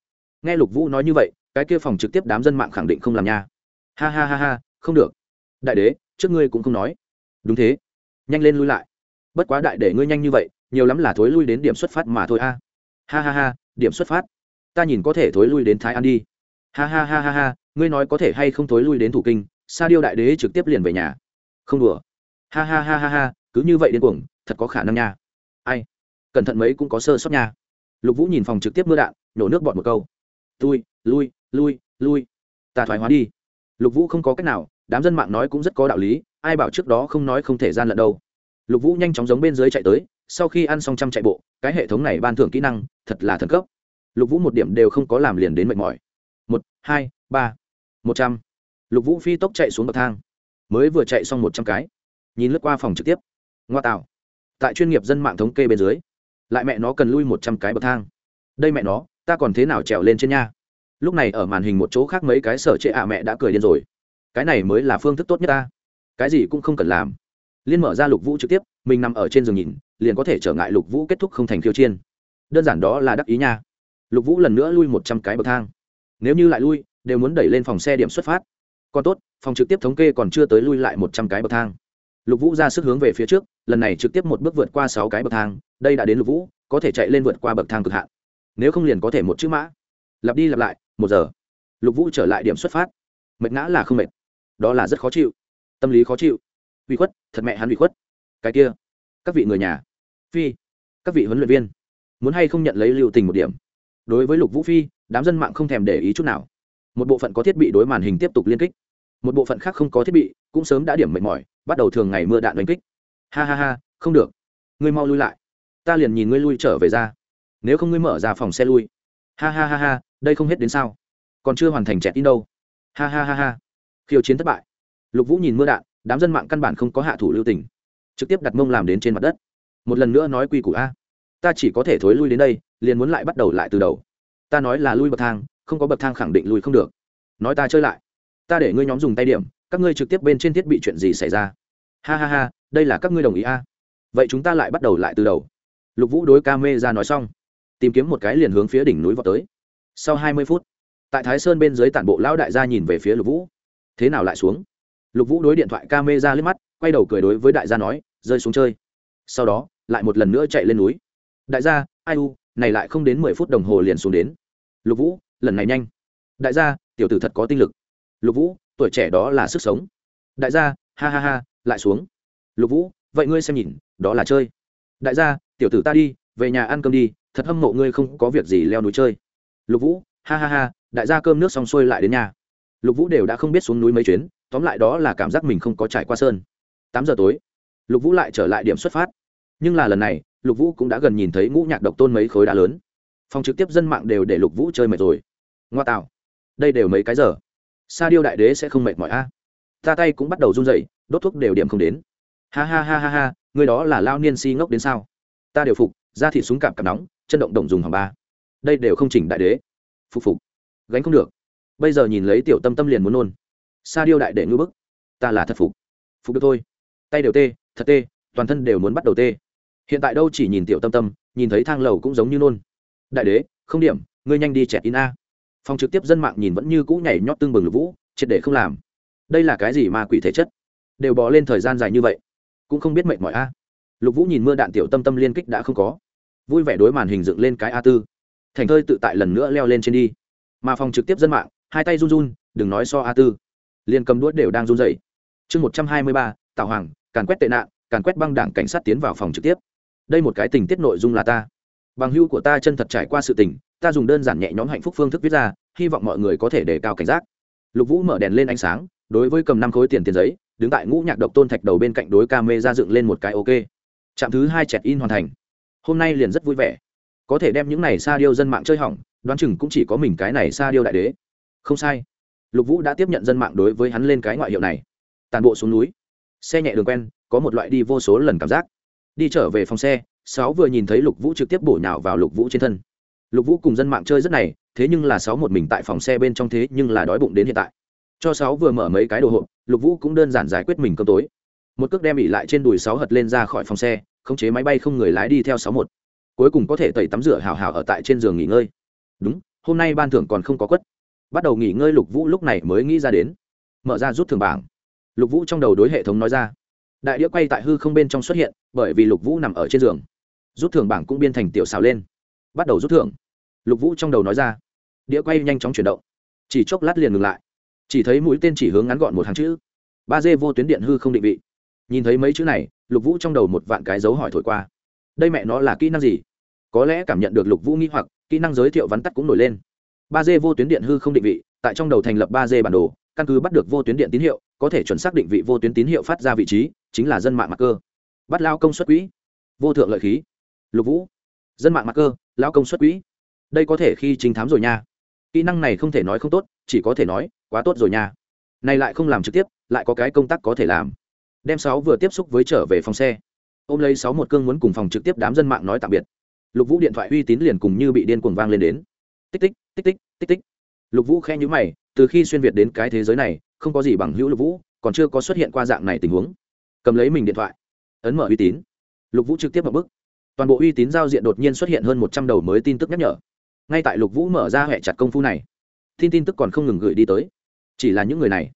Nghe lục vũ nói như vậy, cái kia phòng trực tiếp đám dân mạng khẳng định không làm nha. Ha ha ha ha, không được. Đại đế, trước ngươi cũng không nói. Đúng thế. Nhanh lên lui lại. Bất quá đại để ngươi nhanh như vậy, nhiều lắm là thối lui đến điểm xuất phát mà thôi a. Ha ha ha, điểm xuất phát. Ta nhìn có thể thối lui đến thái an đi. Ha ha ha ha ha, ngươi nói có thể hay không thối lui đến thủ kinh? Sa điêu đại đế trực tiếp liền về nhà. Không đùa. Ha ha ha ha ha, cứ như vậy điên cuồng, thật có khả năng nha. Ai? Cẩn thận mấy cũng có sơ sót nha. Lục vũ nhìn phòng trực tiếp mưa đạn, nhổ nước bọt một câu. Lui lui lui lui. Ta thoái hóa đi. Lục vũ không có cách nào, đám dân mạng nói cũng rất có đạo lý, ai bảo trước đó không nói không thể gian lận đâu. Lục vũ nhanh chóng giống bên dưới chạy tới, sau khi ăn xong trăm chạy bộ, cái hệ thống này ban thưởng kỹ năng, thật là thần cấp. Lục vũ một điểm đều không có làm liền đến mệt mỏi. Một, hai, ba. Một trăm lục vũ phi tốc chạy xuống bậc thang. Mới vừa chạy xong một trăm cái. Nhìn lướt qua phòng trực tiếp. Ngoa tạo. Tại chuyên nghiệp dân mạng thống kê bên dưới, lại mẹ nó cần lui một trăm cái bậc thang. Đây mẹ nó, ta còn thế nào trèo lên trên nha? Lúc này ở màn hình một chỗ khác mấy cái sở trệ ạ mẹ đã cười điên rồi. Cái này mới là phương thức tốt nhất ta. Cái gì cũng không cần làm. Liên mở ra lục vũ trực tiếp, mình nằm ở trên giường nhìn, liền có thể trở ngại lục vũ kết thúc không thành khiêu chiên đơn giản đó là đắc ý nha. Lục vũ lần nữa lui một trăm cái bậc thang. Nếu như lại lui, đều muốn đẩy lên phòng xe điểm xuất phát còn tốt, phòng trực tiếp thống kê còn chưa tới lui lại một trăm cái bậc thang. Lục vũ ra sức hướng về phía trước, lần này trực tiếp một bước vượt qua sáu cái bậc thang, đây đã đến lục vũ, có thể chạy lên vượt qua bậc thang cực hạn. Nếu không liền có thể một chữ mã. Lặp đi lặp lại, một giờ. Lục vũ trở lại điểm xuất phát. Mệt ngã là không mệt. Đó là rất khó chịu. Tâm lý khó chịu. Uy khuất, thật mẹ hắn uy khuất. Cái kia, các vị người nhà. Phi, các vị huấn luyện viên. Muốn hay không nhận lấy lưu tình một điểm? Đối với lục vũ phi, đám dân mạng không thèm để ý chút nào. Một bộ phận có thiết bị đối màn hình tiếp tục liên kích một bộ phận khác không có thiết bị, cũng sớm đã điểm mệt mỏi, bắt đầu thường ngày mưa đạn đánh kích. Ha ha ha, không được. Ngươi mau lui lại. Ta liền nhìn ngươi lui trở về ra. Nếu không ngươi mở ra phòng xe lui. Ha ha ha ha, đây không hết đến sao. Còn chưa hoàn thành trẻ tin đâu. Ha ha ha ha. Khiêu chiến thất bại. Lục vũ nhìn mưa đạn, đám dân mạng căn bản không có hạ thủ lưu tình. Trực tiếp đặt mông làm đến trên mặt đất. Một lần nữa nói quy củ a. Ta chỉ có thể thối lui đến đây, liền muốn lại bắt đầu lại từ đầu. Ta nói là lui bậc thang, không có bậc thang khẳng định lui không được. Nói ta chơi lại ta để ngươi nhóm dùng tay điểm, các ngươi trực tiếp bên trên thiết bị chuyện gì xảy ra? Ha ha ha, đây là các ngươi đồng ý a. Vậy chúng ta lại bắt đầu lại từ đầu. Lục vũ đối ca mê ra nói xong, tìm kiếm một cái liền hướng phía đỉnh núi vào tới. Sau hai mươi phút, tại thái sơn bên dưới tản bộ lão đại gia nhìn về phía lục vũ. Thế nào lại xuống? Lục vũ đối điện thoại ca mê ra liếc mắt, quay đầu cười đối với đại gia nói, rơi xuống chơi. Sau đó, lại một lần nữa chạy lên núi. Đại gia, ai u, này lại không đến mười phút đồng hồ liền xuống đến. Lục vũ, lần này nhanh. Đại gia, tiểu tử thật có tinh lực lục vũ, tuổi trẻ đó là sức sống. Đại gia, ha ha ha, lại xuống. Lục vũ, vậy ngươi xem nhìn, đó là chơi. Đại gia, tiểu tử ta đi, về nhà ăn cơm đi, thật hâm mộ ngươi không có việc gì leo núi chơi. Lục vũ, ha ha ha, đại gia cơm nước xong xuôi lại đến nhà. Lục vũ đều đã không biết xuống núi mấy chuyến, tóm lại đó là cảm giác mình không có trải qua sơn. Tám giờ tối, lục vũ lại trở lại điểm xuất phát. Nhưng là lần này, lục vũ cũng đã gần nhìn thấy ngũ nhạc độc tôn mấy khối đá lớn. Phòng trực tiếp dân mạng đều để lục vũ chơi mệt rồi. Ngoa tạo. Đây đều mấy cái giờ? Sa điêu đại đế sẽ không mệt mỏi a. Ta tay cũng bắt đầu run rẩy, đốt thuốc đều điểm không đến. Ha ha ha ha ha người đó là lao niên si ngốc đến sao? Ta đều phục ra thịt súng cạp cặp nóng, chân động động dùng hàng ba. Đây đều không chỉnh đại đế. Phục phục. Gánh không được. Bây giờ nhìn lấy tiểu tâm tâm liền muốn nôn. Sa điêu đại đệ ngư bức. Ta là thật phục. Phục được thôi. Tay đều tê, thật tê, toàn thân đều muốn bắt đầu tê. Hiện tại đâu chỉ nhìn tiểu tâm tâm, nhìn thấy thang lầu cũng giống như nôn. Đại đế, không điểm, ngươi nhanh đi chẹt in a phòng trực tiếp dân mạng nhìn vẫn như cũ nhảy nhót tương bừng lục vũ, triệt để không làm. Đây là cái gì mà quỷ thể chất? Đều bỏ lên thời gian dài như vậy, cũng không biết mệnh mọi a. Lục vũ nhìn mưa đạn tiểu tâm tâm liên kích đã không có. Vui vẻ đối màn hình dựng lên cái a tư. Thành thơi tự tại lần nữa leo lên trên đi. Mà phòng trực tiếp dân mạng, hai tay run run, đừng nói so a tư. Liền cầm đuốt đều đang run dậy chương một trăm hai mươi ba tạo hoàng, càn quét tệ nạn, càn quét băng đảng cảnh sát tiến vào phòng trực tiếp. Đây một cái tình tiết nội dung là ta. Bằng hưu của ta chân thật trải qua sự tình ta dùng đơn giản nhẹ nhõm hạnh phúc phương thức viết ra, hy vọng mọi người có thể đề cao cảnh giác. Lục vũ mở đèn lên ánh sáng, đối với cầm năm khối tiền tiền giấy, đứng tại ngũ nhạc độc tôn thạch đầu bên cạnh đối ca mê ra dựng lên một cái ok. Trạm thứ hai chẹt in hoàn thành. Hôm nay liền rất vui vẻ. Có thể đem những này sa điêu dân mạng chơi hỏng, đoán chừng cũng chỉ có mình cái này sa điêu đại đế. Không sai. Lục vũ đã tiếp nhận dân mạng đối với hắn lên cái ngoại hiệu này. Tàn bộ xuống núi. Xe nhẹ đường quen, có một loại đi vô số lần cảm giác. Đi trở về phòng xe, sáu vừa nhìn thấy lục vũ trực tiếp bổ nhào vào lục vũ trên thân lục vũ cùng dân mạng chơi rất này, thế nhưng là sáu một mình tại phòng xe bên trong thế nhưng là đói bụng đến hiện tại. Cho sáu vừa mở mấy cái đồ hộp, lục vũ cũng đơn giản giải quyết mình cơm tối. Một cước đem ỉ lại trên đùi sáu hật lên ra khỏi phòng xe, khống chế máy bay không người lái đi theo sáu một. Cuối cùng có thể tẩy tắm rửa hào hào ở tại trên giường nghỉ ngơi. Đúng, hôm nay ban thưởng còn không có quất. Bắt đầu nghỉ ngơi lục vũ lúc này mới nghĩ ra đến. Mở ra rút thường bảng. Lục vũ trong đầu đối hệ thống nói ra. Đại đĩa quay tại hư không bên trong xuất hiện, bởi vì lục vũ nằm ở trên giường. Rút thường bảng cũng biên thành tiểu xào lên bắt đầu rút thưởng. Lục vũ trong đầu nói ra. Đĩa quay nhanh chóng chuyển động. Chỉ chốc lát liền ngừng lại. Chỉ thấy mũi tên chỉ hướng ngắn gọn một hàng chữ. Ba d vô tuyến điện hư không định vị. Nhìn thấy mấy chữ này, lục vũ trong đầu một vạn cái dấu hỏi thổi qua. Đây mẹ nó là kỹ năng gì? Có lẽ cảm nhận được lục vũ nghĩ hoặc, kỹ năng giới thiệu vắn tắt cũng nổi lên. Ba d vô tuyến điện hư không định vị, tại trong đầu thành lập ba d bản đồ, căn cứ bắt được vô tuyến điện tín hiệu, có thể chuẩn xác định vị vô tuyến tín hiệu phát ra vị trí, chính là dân mạng mặc cơ bắt lao công suất quỹ. Vô thượng lợi khí. Lục vũ dân mạng mặc cơ lao công suất quỹ. Đây có thể khi trình thám rồi nha. Kỹ năng này không thể nói không tốt, chỉ có thể nói, quá tốt rồi nha. Này lại không làm trực tiếp, lại có cái công tác có thể làm. Đem sáu vừa tiếp xúc với trở về phòng xe. Ôm lấy sáu một cương muốn cùng phòng trực tiếp đám dân mạng nói tạm biệt. Lục vũ điện thoại uy tín liền cùng như bị điên cuồng vang lên đến. Tích tích tích tích tích tích. Lục vũ khe nhữ mày, từ khi xuyên việt đến cái thế giới này, không có gì bằng hữu lục vũ, còn chưa có xuất hiện qua dạng này tình huống. Cầm lấy mình điện thoại. Ấn mở uy tín. Lục vũ trực tiếp vào bức toàn bộ uy tín giao diện đột nhiên xuất hiện hơn một trăm đầu mới tin tức nhắc nhở. Ngay tại lục vũ mở ra hệ chặt công phu này, tin tin tức còn không ngừng gửi đi tới. Chỉ là những người này,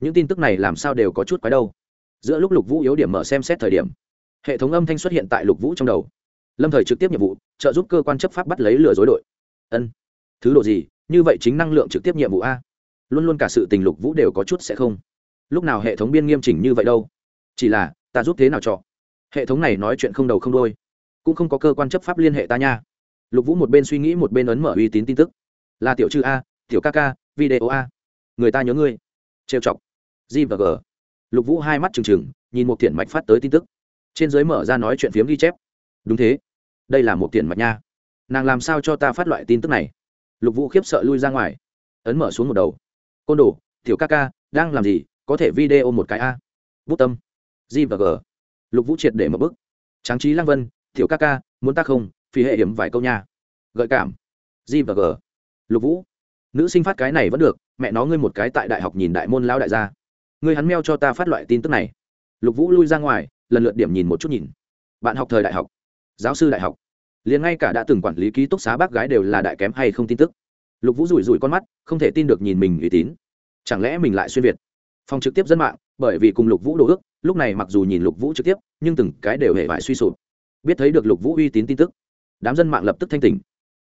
những tin tức này làm sao đều có chút quái đâu. Giữa lúc lục vũ yếu điểm mở xem xét thời điểm, hệ thống âm thanh xuất hiện tại lục vũ trong đầu. Lâm thời trực tiếp nhiệm vụ, trợ giúp cơ quan chấp pháp bắt lấy lừa dối đội. Ân, thứ độ gì, như vậy chính năng lượng trực tiếp nhiệm vụ a. Luôn luôn cả sự tình lục vũ đều có chút sẽ không. Lúc nào hệ thống biên nghiêm chỉnh như vậy đâu? Chỉ là, ta giúp thế nào trọ? Hệ thống này nói chuyện không đầu không đôi cũng không có cơ quan chấp pháp liên hệ ta nha. Lục vũ một bên suy nghĩ một bên ấn mở uy tín tin tức. Là tiểu chư a, tiểu ca ca, video a. Người ta nhớ ngươi. Trêu chọc. G và g. Lục vũ hai mắt trừng trừng, nhìn một thiện mạch phát tới tin tức. Trên giới mở ra nói chuyện phiếm ghi chép. Đúng thế. Đây là một thiện mạch nha. Nàng làm sao cho ta phát loại tin tức này? Lục vũ khiếp sợ lui ra ngoài. Ấn mở xuống một đầu. Côn đồ, tiểu ca ca, đang làm gì? Có thể video một cái a. Bút tâm. G và g. Lục vũ triệt để một bức tráng trí Lang vân tiểu ca ca, muốn ta không? Phi hệ hiểm vài câu nha. Gợi cảm. G và g. Lục vũ. Nữ sinh phát cái này vẫn được, mẹ nó ngươi một cái tại đại học nhìn đại môn lao đại gia. Ngươi hắn meo cho ta phát loại tin tức này. Lục vũ lui ra ngoài, lần lượt điểm nhìn một chút nhìn. Bạn học thời đại học. Giáo sư đại học. Liền ngay cả đã từng quản lý ký túc xá bác gái đều là đại kém hay không tin tức. Lục vũ rủi rủi con mắt, không thể tin được nhìn mình uy tín. Chẳng lẽ mình lại xuyên việt? Phòng trực tiếp dân mạng, bởi vì cùng lục vũ đồ ước, lúc này mặc dù nhìn lục vũ trực tiếp, nhưng từng cái đều hề vải suy sụp biết thấy được lục vũ uy tín tin tức. Đám dân mạng lập tức thanh tỉnh.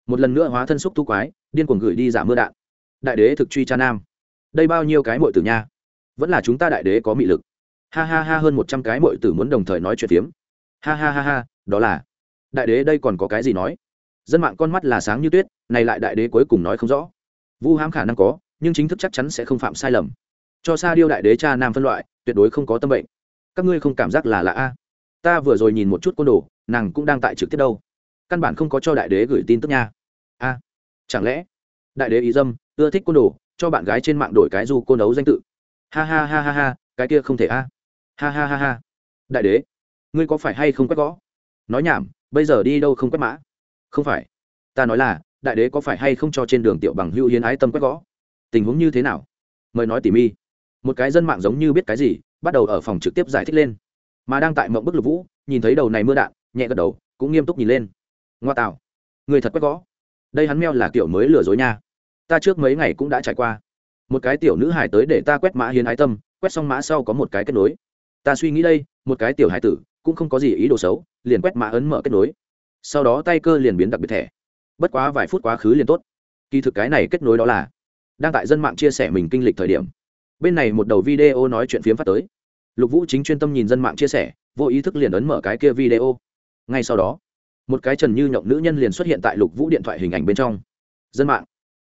Một lần nữa hóa thân xúc thu quái, điên cuồng gửi đi giả mưa đạn. Đại đế thực truy cha nam. Đây bao nhiêu cái mội tử nha. Vẫn là chúng ta đại đế có mị lực. Ha ha ha hơn một trăm cái mội tử muốn đồng thời nói chuyện tiếm ha ha ha ha, đó là. Đại đế đây còn có cái gì nói? Dân mạng con mắt là sáng như tuyết, này lại đại đế cuối cùng nói không rõ. Vu hãm khả năng có, nhưng chính thức chắc chắn sẽ không phạm sai lầm. Cho xa điêu đại đế cha nam phân loại, tuyệt đối không có tâm bệnh. Các ngươi không cảm giác là lạ a. Ta vừa rồi nhìn một chút côn đồ nàng cũng đang tại trực tiếp đâu. Căn bản không có cho đại đế gửi tin tức nha. A, chẳng lẽ đại đế ý dâm, ưa thích côn đồ, cho bạn gái trên mạng đổi cái du côn đấu danh tự? Ha ha ha ha ha, cái kia không thể a. Ha ha ha ha. Đại đế, ngươi có phải hay không quét gõ? Nói nhảm, bây giờ đi đâu không quét mã? Không phải. Ta nói là, đại đế có phải hay không cho trên đường tiểu bằng hữu hiến ái tâm quét gõ? Tình huống như thế nào? Mời nói tỉ mi một cái dân mạng giống như biết cái gì, bắt đầu ở phòng trực tiếp giải thích lên. Mà đang tại mộng bức lục vũ, nhìn thấy đầu này mưa đạn nhẹ gật đầu, cũng nghiêm túc nhìn lên. Ngoa tạo, người thật quét gõ. Đây hắn meo là kiểu mới lừa dối nha. Ta trước mấy ngày cũng đã trải qua. Một cái tiểu nữ hải tới để ta quét mã hiến ái tâm, quét xong mã sau có một cái kết nối. Ta suy nghĩ đây, một cái tiểu hải tử, cũng không có gì ý đồ xấu, liền quét mã ấn mở kết nối. Sau đó tay cơ liền biến đặc biệt thẻ. Bất quá vài phút quá khứ liền tốt. Kỳ thực cái này kết nối đó là đang tại dân mạng chia sẻ mình kinh lịch thời điểm. Bên này một đầu video nói chuyện phiếm phát tới. Lục vũ chính chuyên tâm nhìn dân mạng chia sẻ, vô ý thức liền ấn mở cái kia video ngay sau đó, một cái trần như nhộng nữ nhân liền xuất hiện tại lục vũ điện thoại hình ảnh bên trong. Dân mạng,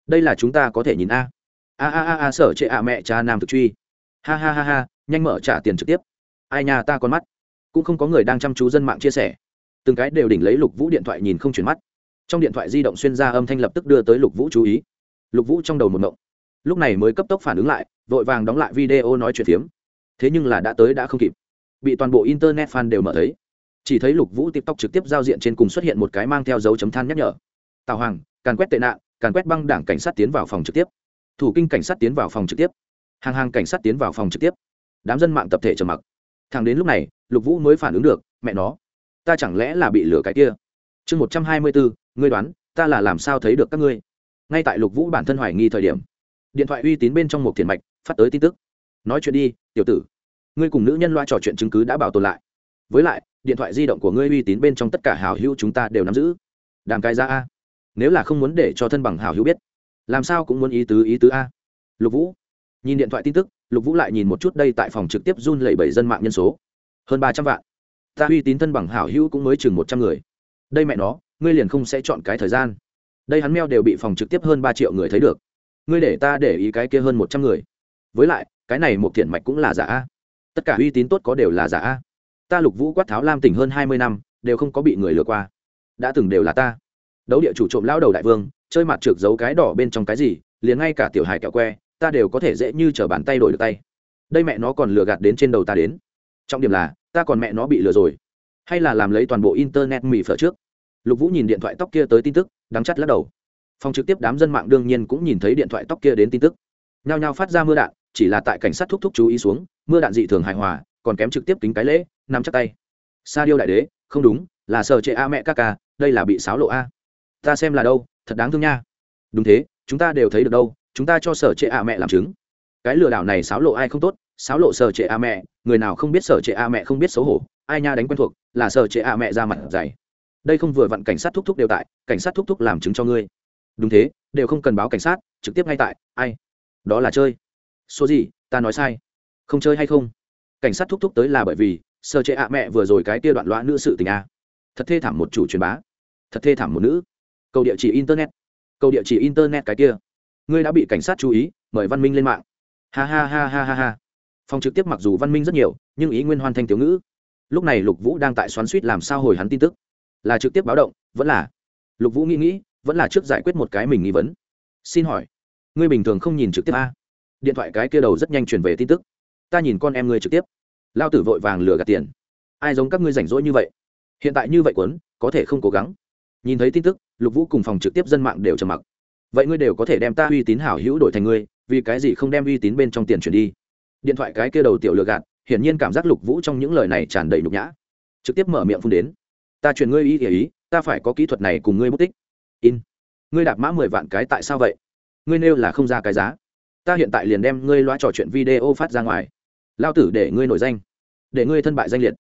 đây là chúng ta có thể nhìn a. A a a a, sở trệ a mẹ cha nam thực truy. Ha ha ha ha, nhanh mở trả tiền trực tiếp. Ai nhà ta con mắt. Cũng không có người đang chăm chú dân mạng chia sẻ. Từng cái đều đỉnh lấy lục vũ điện thoại nhìn không chuyển mắt. Trong điện thoại di động xuyên ra âm thanh lập tức đưa tới lục vũ chú ý. Lục vũ trong đầu một mộng. Lúc này mới cấp tốc phản ứng lại, vội vàng đóng lại video nói chuyện phiếm. Thế nhưng là đã tới đã không kịp. Bị toàn bộ internet fan đều mở thấy chỉ thấy lục vũ tiktok trực tiếp giao diện trên cùng xuất hiện một cái mang theo dấu chấm than nhắc nhở. Tào hoàng, càn quét tệ nạn, càn quét băng đảng cảnh sát tiến vào phòng trực tiếp. Thủ kinh cảnh sát tiến vào phòng trực tiếp. Hàng hàng cảnh sát tiến vào phòng trực tiếp. Đám dân mạng tập thể trầm mặc. Thằng đến lúc này, lục vũ mới phản ứng được, mẹ nó, ta chẳng lẽ là bị lừa cái kia? Chương một trăm hai mươi bốn, ngươi đoán, ta là làm sao thấy được các ngươi? Ngay tại lục vũ bản thân hoài nghi thời điểm, điện thoại uy tín bên trong một thiền mạch phát tới tin tức. Nói chuyện đi, tiểu tử, ngươi cùng nữ nhân loa trò chuyện chứng cứ đã bảo tồn lại. Với lại điện thoại di động của ngươi uy tín bên trong tất cả hào hữu chúng ta đều nắm giữ. Đàm cái ra a. Nếu là không muốn để cho thân bằng hào hữu biết, làm sao cũng muốn ý tứ ý tứ a. Lục vũ. Nhìn điện thoại tin tức, lục vũ lại nhìn một chút đây tại phòng trực tiếp run lẩy bẩy dân mạng nhân số. Hơn ba trăm vạn. Ta uy tín thân bằng hảo hữu cũng mới chừng một trăm người. Đây mẹ nó, ngươi liền không sẽ chọn cái thời gian. Đây hắn meo đều bị phòng trực tiếp hơn ba triệu người thấy được. Ngươi để ta để ý cái kia hơn một trăm người. Với lại, cái này một thiện mạch cũng là giả a. Tất cả uy tín tốt có đều là giả a ta lục vũ quát tháo lam tỉnh hơn hai mươi năm, đều không có bị người lừa qua. Đã từng đều là ta. Đấu địa chủ trộm lao đầu đại vương, chơi mặt trượt giấu cái đỏ bên trong cái gì, liền ngay cả tiểu hài kẹo que, ta đều có thể dễ như t r ở bàn tay đổi được tay. Đây mẹ nó còn lừa gạt đến trên đầu ta đến. Trọng điểm là, ta còn mẹ nó bị lừa rồi. Hay là làm lấy toàn bộ internet mì phở trước. Lục vũ nhìn điện thoại tóc kia tới tin tức, đắng chắt lắc đầu. Phòng trực tiếp đám dân mạng đương nhiên cũng nhìn thấy điện thoại tóc kia đến tin tức. Nhao nhao phát ra mưa đạn, chỉ là tại cảnh sát thúc thúc chú ý xuống, mưa đạn dị thường hài hòa, còn kém trực tiếp kính cái lễ nắm chắc tay. Sa điêu đại đế, không đúng, là sở trệ a mẹ ca ca, đây là bị sáo lộ a. Ta xem là đâu, thật đáng thương nha. Đúng thế, chúng ta đều thấy được đâu, chúng ta cho sở trệ a mẹ làm chứng. Cái lừa đảo này sáo lộ ai không tốt sáo lộ sở trệ a mẹ, người nào không biết sở trệ a mẹ không biết xấu hổ, ai nha đánh quen thuộc, là sở trệ a mẹ ra mặt dày. Đây không vừa vặn cảnh sát thúc thúc đều tại, cảnh sát thúc thúc làm chứng cho ngươi. Đúng thế, đều không cần báo cảnh sát, trực tiếp ngay tại, ai? Đó là chơi. Số gì, ta nói sai. Không chơi hay không? Cảnh sát thúc thúc tới là bởi vì sơ chế ạ mẹ vừa rồi cái kia đoạn loạn nữ sự tình a. Thật thê thảm một chủ truyền bá. Thật thê thảm một nữ. Cầu địa chỉ internet. Cầu địa chỉ internet cái kia. Ngươi đã bị cảnh sát chú ý, mời văn minh lên mạng. Ha ha ha ha ha ha. Phòng trực tiếp mặc dù văn minh rất nhiều, nhưng ý nguyên hoàn thành tiểu ngữ. Lúc này lục vũ đang tại xoắn suýt làm sao hồi hắn tin tức. Là trực tiếp báo động, vẫn là. Lục vũ nghĩ nghĩ, vẫn là trước giải quyết một cái mình nghi vấn. Xin hỏi, ngươi bình thường không nhìn trực tiếp a? Điện thoại cái kia đầu rất nhanh chuyển về tin tức. Ta nhìn con em ngươi trực tiếp lao tử vội vàng lừa gạt tiền. Ai giống các ngươi rảnh rỗi như vậy? Hiện tại như vậy quấn có thể không cố gắng. Nhìn thấy tin tức, lục vũ cùng phòng trực tiếp dân mạng đều trầm mặc. Vậy ngươi đều có thể đem ta uy tín hảo hữu đổi thành ngươi, vì cái gì không đem uy tín bên trong tiền chuyển đi? Điện thoại cái kia đầu tiểu lừa gạt, hiển nhiên cảm giác lục vũ trong những lời này tràn đầy nhục nhã. Trực tiếp mở miệng phun đến. Ta chuyển ngươi ý ý ý, ta phải có kỹ thuật này cùng ngươi mất tích. In. Ngươi đạp mã mười vạn cái tại sao vậy? Ngươi nêu là không ra cái giá. Ta hiện tại liền đem ngươi loa trò chuyện video phát ra ngoài lao tử để ngươi nổi danh, để ngươi thân bại danh liệt.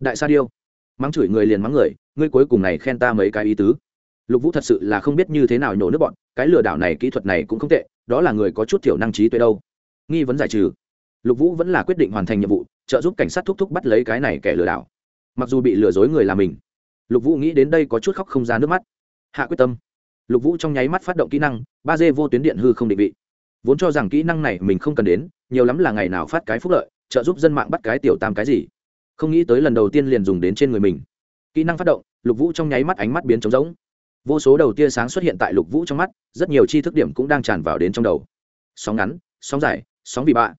Đại sa điêu, mắng chửi người liền mắng người, ngươi cuối cùng này khen ta mấy cái ý tứ. Lục vũ thật sự là không biết như thế nào nhổ nước bọn, cái lừa đảo này kỹ thuật này cũng không tệ, đó là người có chút thiểu năng trí tuệ đâu. Nghi vấn giải trừ. Lục vũ vẫn là quyết định hoàn thành nhiệm vụ, trợ giúp cảnh sát thúc thúc bắt lấy cái này kẻ lừa đảo. Mặc dù bị lừa dối người là mình, lục vũ nghĩ đến đây có chút khóc không ra nước mắt. Hạ quyết tâm. Lục vũ trong nháy mắt phát động kỹ năng, ba d vô tuyến điện hư không định vị. Vốn cho rằng kỹ năng này mình không cần đến, nhiều lắm là ngày nào phát cái phúc lợi trợ giúp dân mạng bắt cái tiểu tam cái gì không nghĩ tới lần đầu tiên liền dùng đến trên người mình kỹ năng phát động lục vũ trong nháy mắt ánh mắt biến trống rỗng vô số đầu tia sáng xuất hiện tại lục vũ trong mắt rất nhiều chi thức điểm cũng đang tràn vào đến trong đầu sóng ngắn sóng dài sóng vị bạ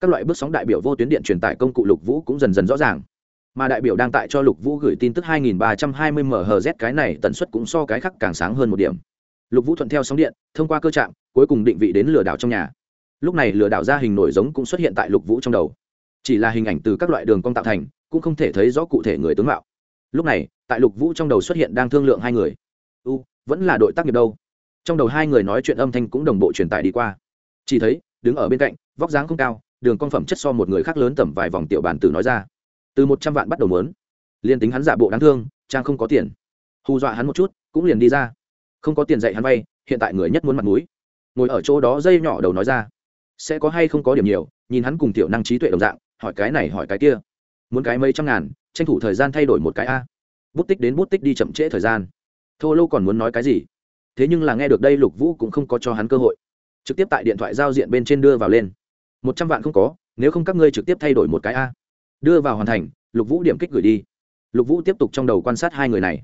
các loại bước sóng đại biểu vô tuyến điện truyền tải công cụ lục vũ cũng dần dần rõ ràng mà đại biểu đang tại cho lục vũ gửi tin tức 2320 MHz cái này tần suất cũng so cái khác càng sáng hơn một điểm. Lục Vũ thuận theo sóng điện, thông qua cơ trạng, cuối cùng định vị đến lừa đảo trong nhà. Lúc này lừa đảo ra hình nổi giống cũng xuất hiện tại Lục Vũ trong đầu. Chỉ là hình ảnh từ các loại đường cong tạo thành, cũng không thể thấy rõ cụ thể người tướng mạo. Lúc này, tại Lục Vũ trong đầu xuất hiện đang thương lượng hai người. U, vẫn là đội tác nghiệp đâu? Trong đầu hai người nói chuyện âm thanh cũng đồng bộ truyền tải đi qua. Chỉ thấy, đứng ở bên cạnh, vóc dáng không cao, đường cong phẩm chất so một người khác lớn tầm vài vòng tiểu bản tử nói ra từ một trăm vạn bắt đầu mớn liền tính hắn giả bộ đáng thương trang không có tiền hù dọa hắn một chút cũng liền đi ra không có tiền dạy hắn vay hiện tại người nhất muốn mặt mũi ngồi ở chỗ đó dây nhỏ đầu nói ra sẽ có hay không có điểm nhiều nhìn hắn cùng tiểu năng trí tuệ đồng dạng hỏi cái này hỏi cái kia. Muốn cái mấy trăm ngàn, tranh thủ thời gian thay đổi một cái a. Bút tích đến bút tích đi chậm trễ thời gian. Thô lô còn muốn nói cái gì? Thế nhưng là nghe được đây lục vũ cũng không có cho hắn cơ hội. Trực tiếp tại điện thoại giao diện bên trên đưa vào lên. Một trăm vạn không có, nếu không các ngươi trực tiếp thay đổi một cái a. Đưa vào hoàn thành, lục vũ điểm kích gửi đi. Lục vũ tiếp tục trong đầu quan sát hai người này.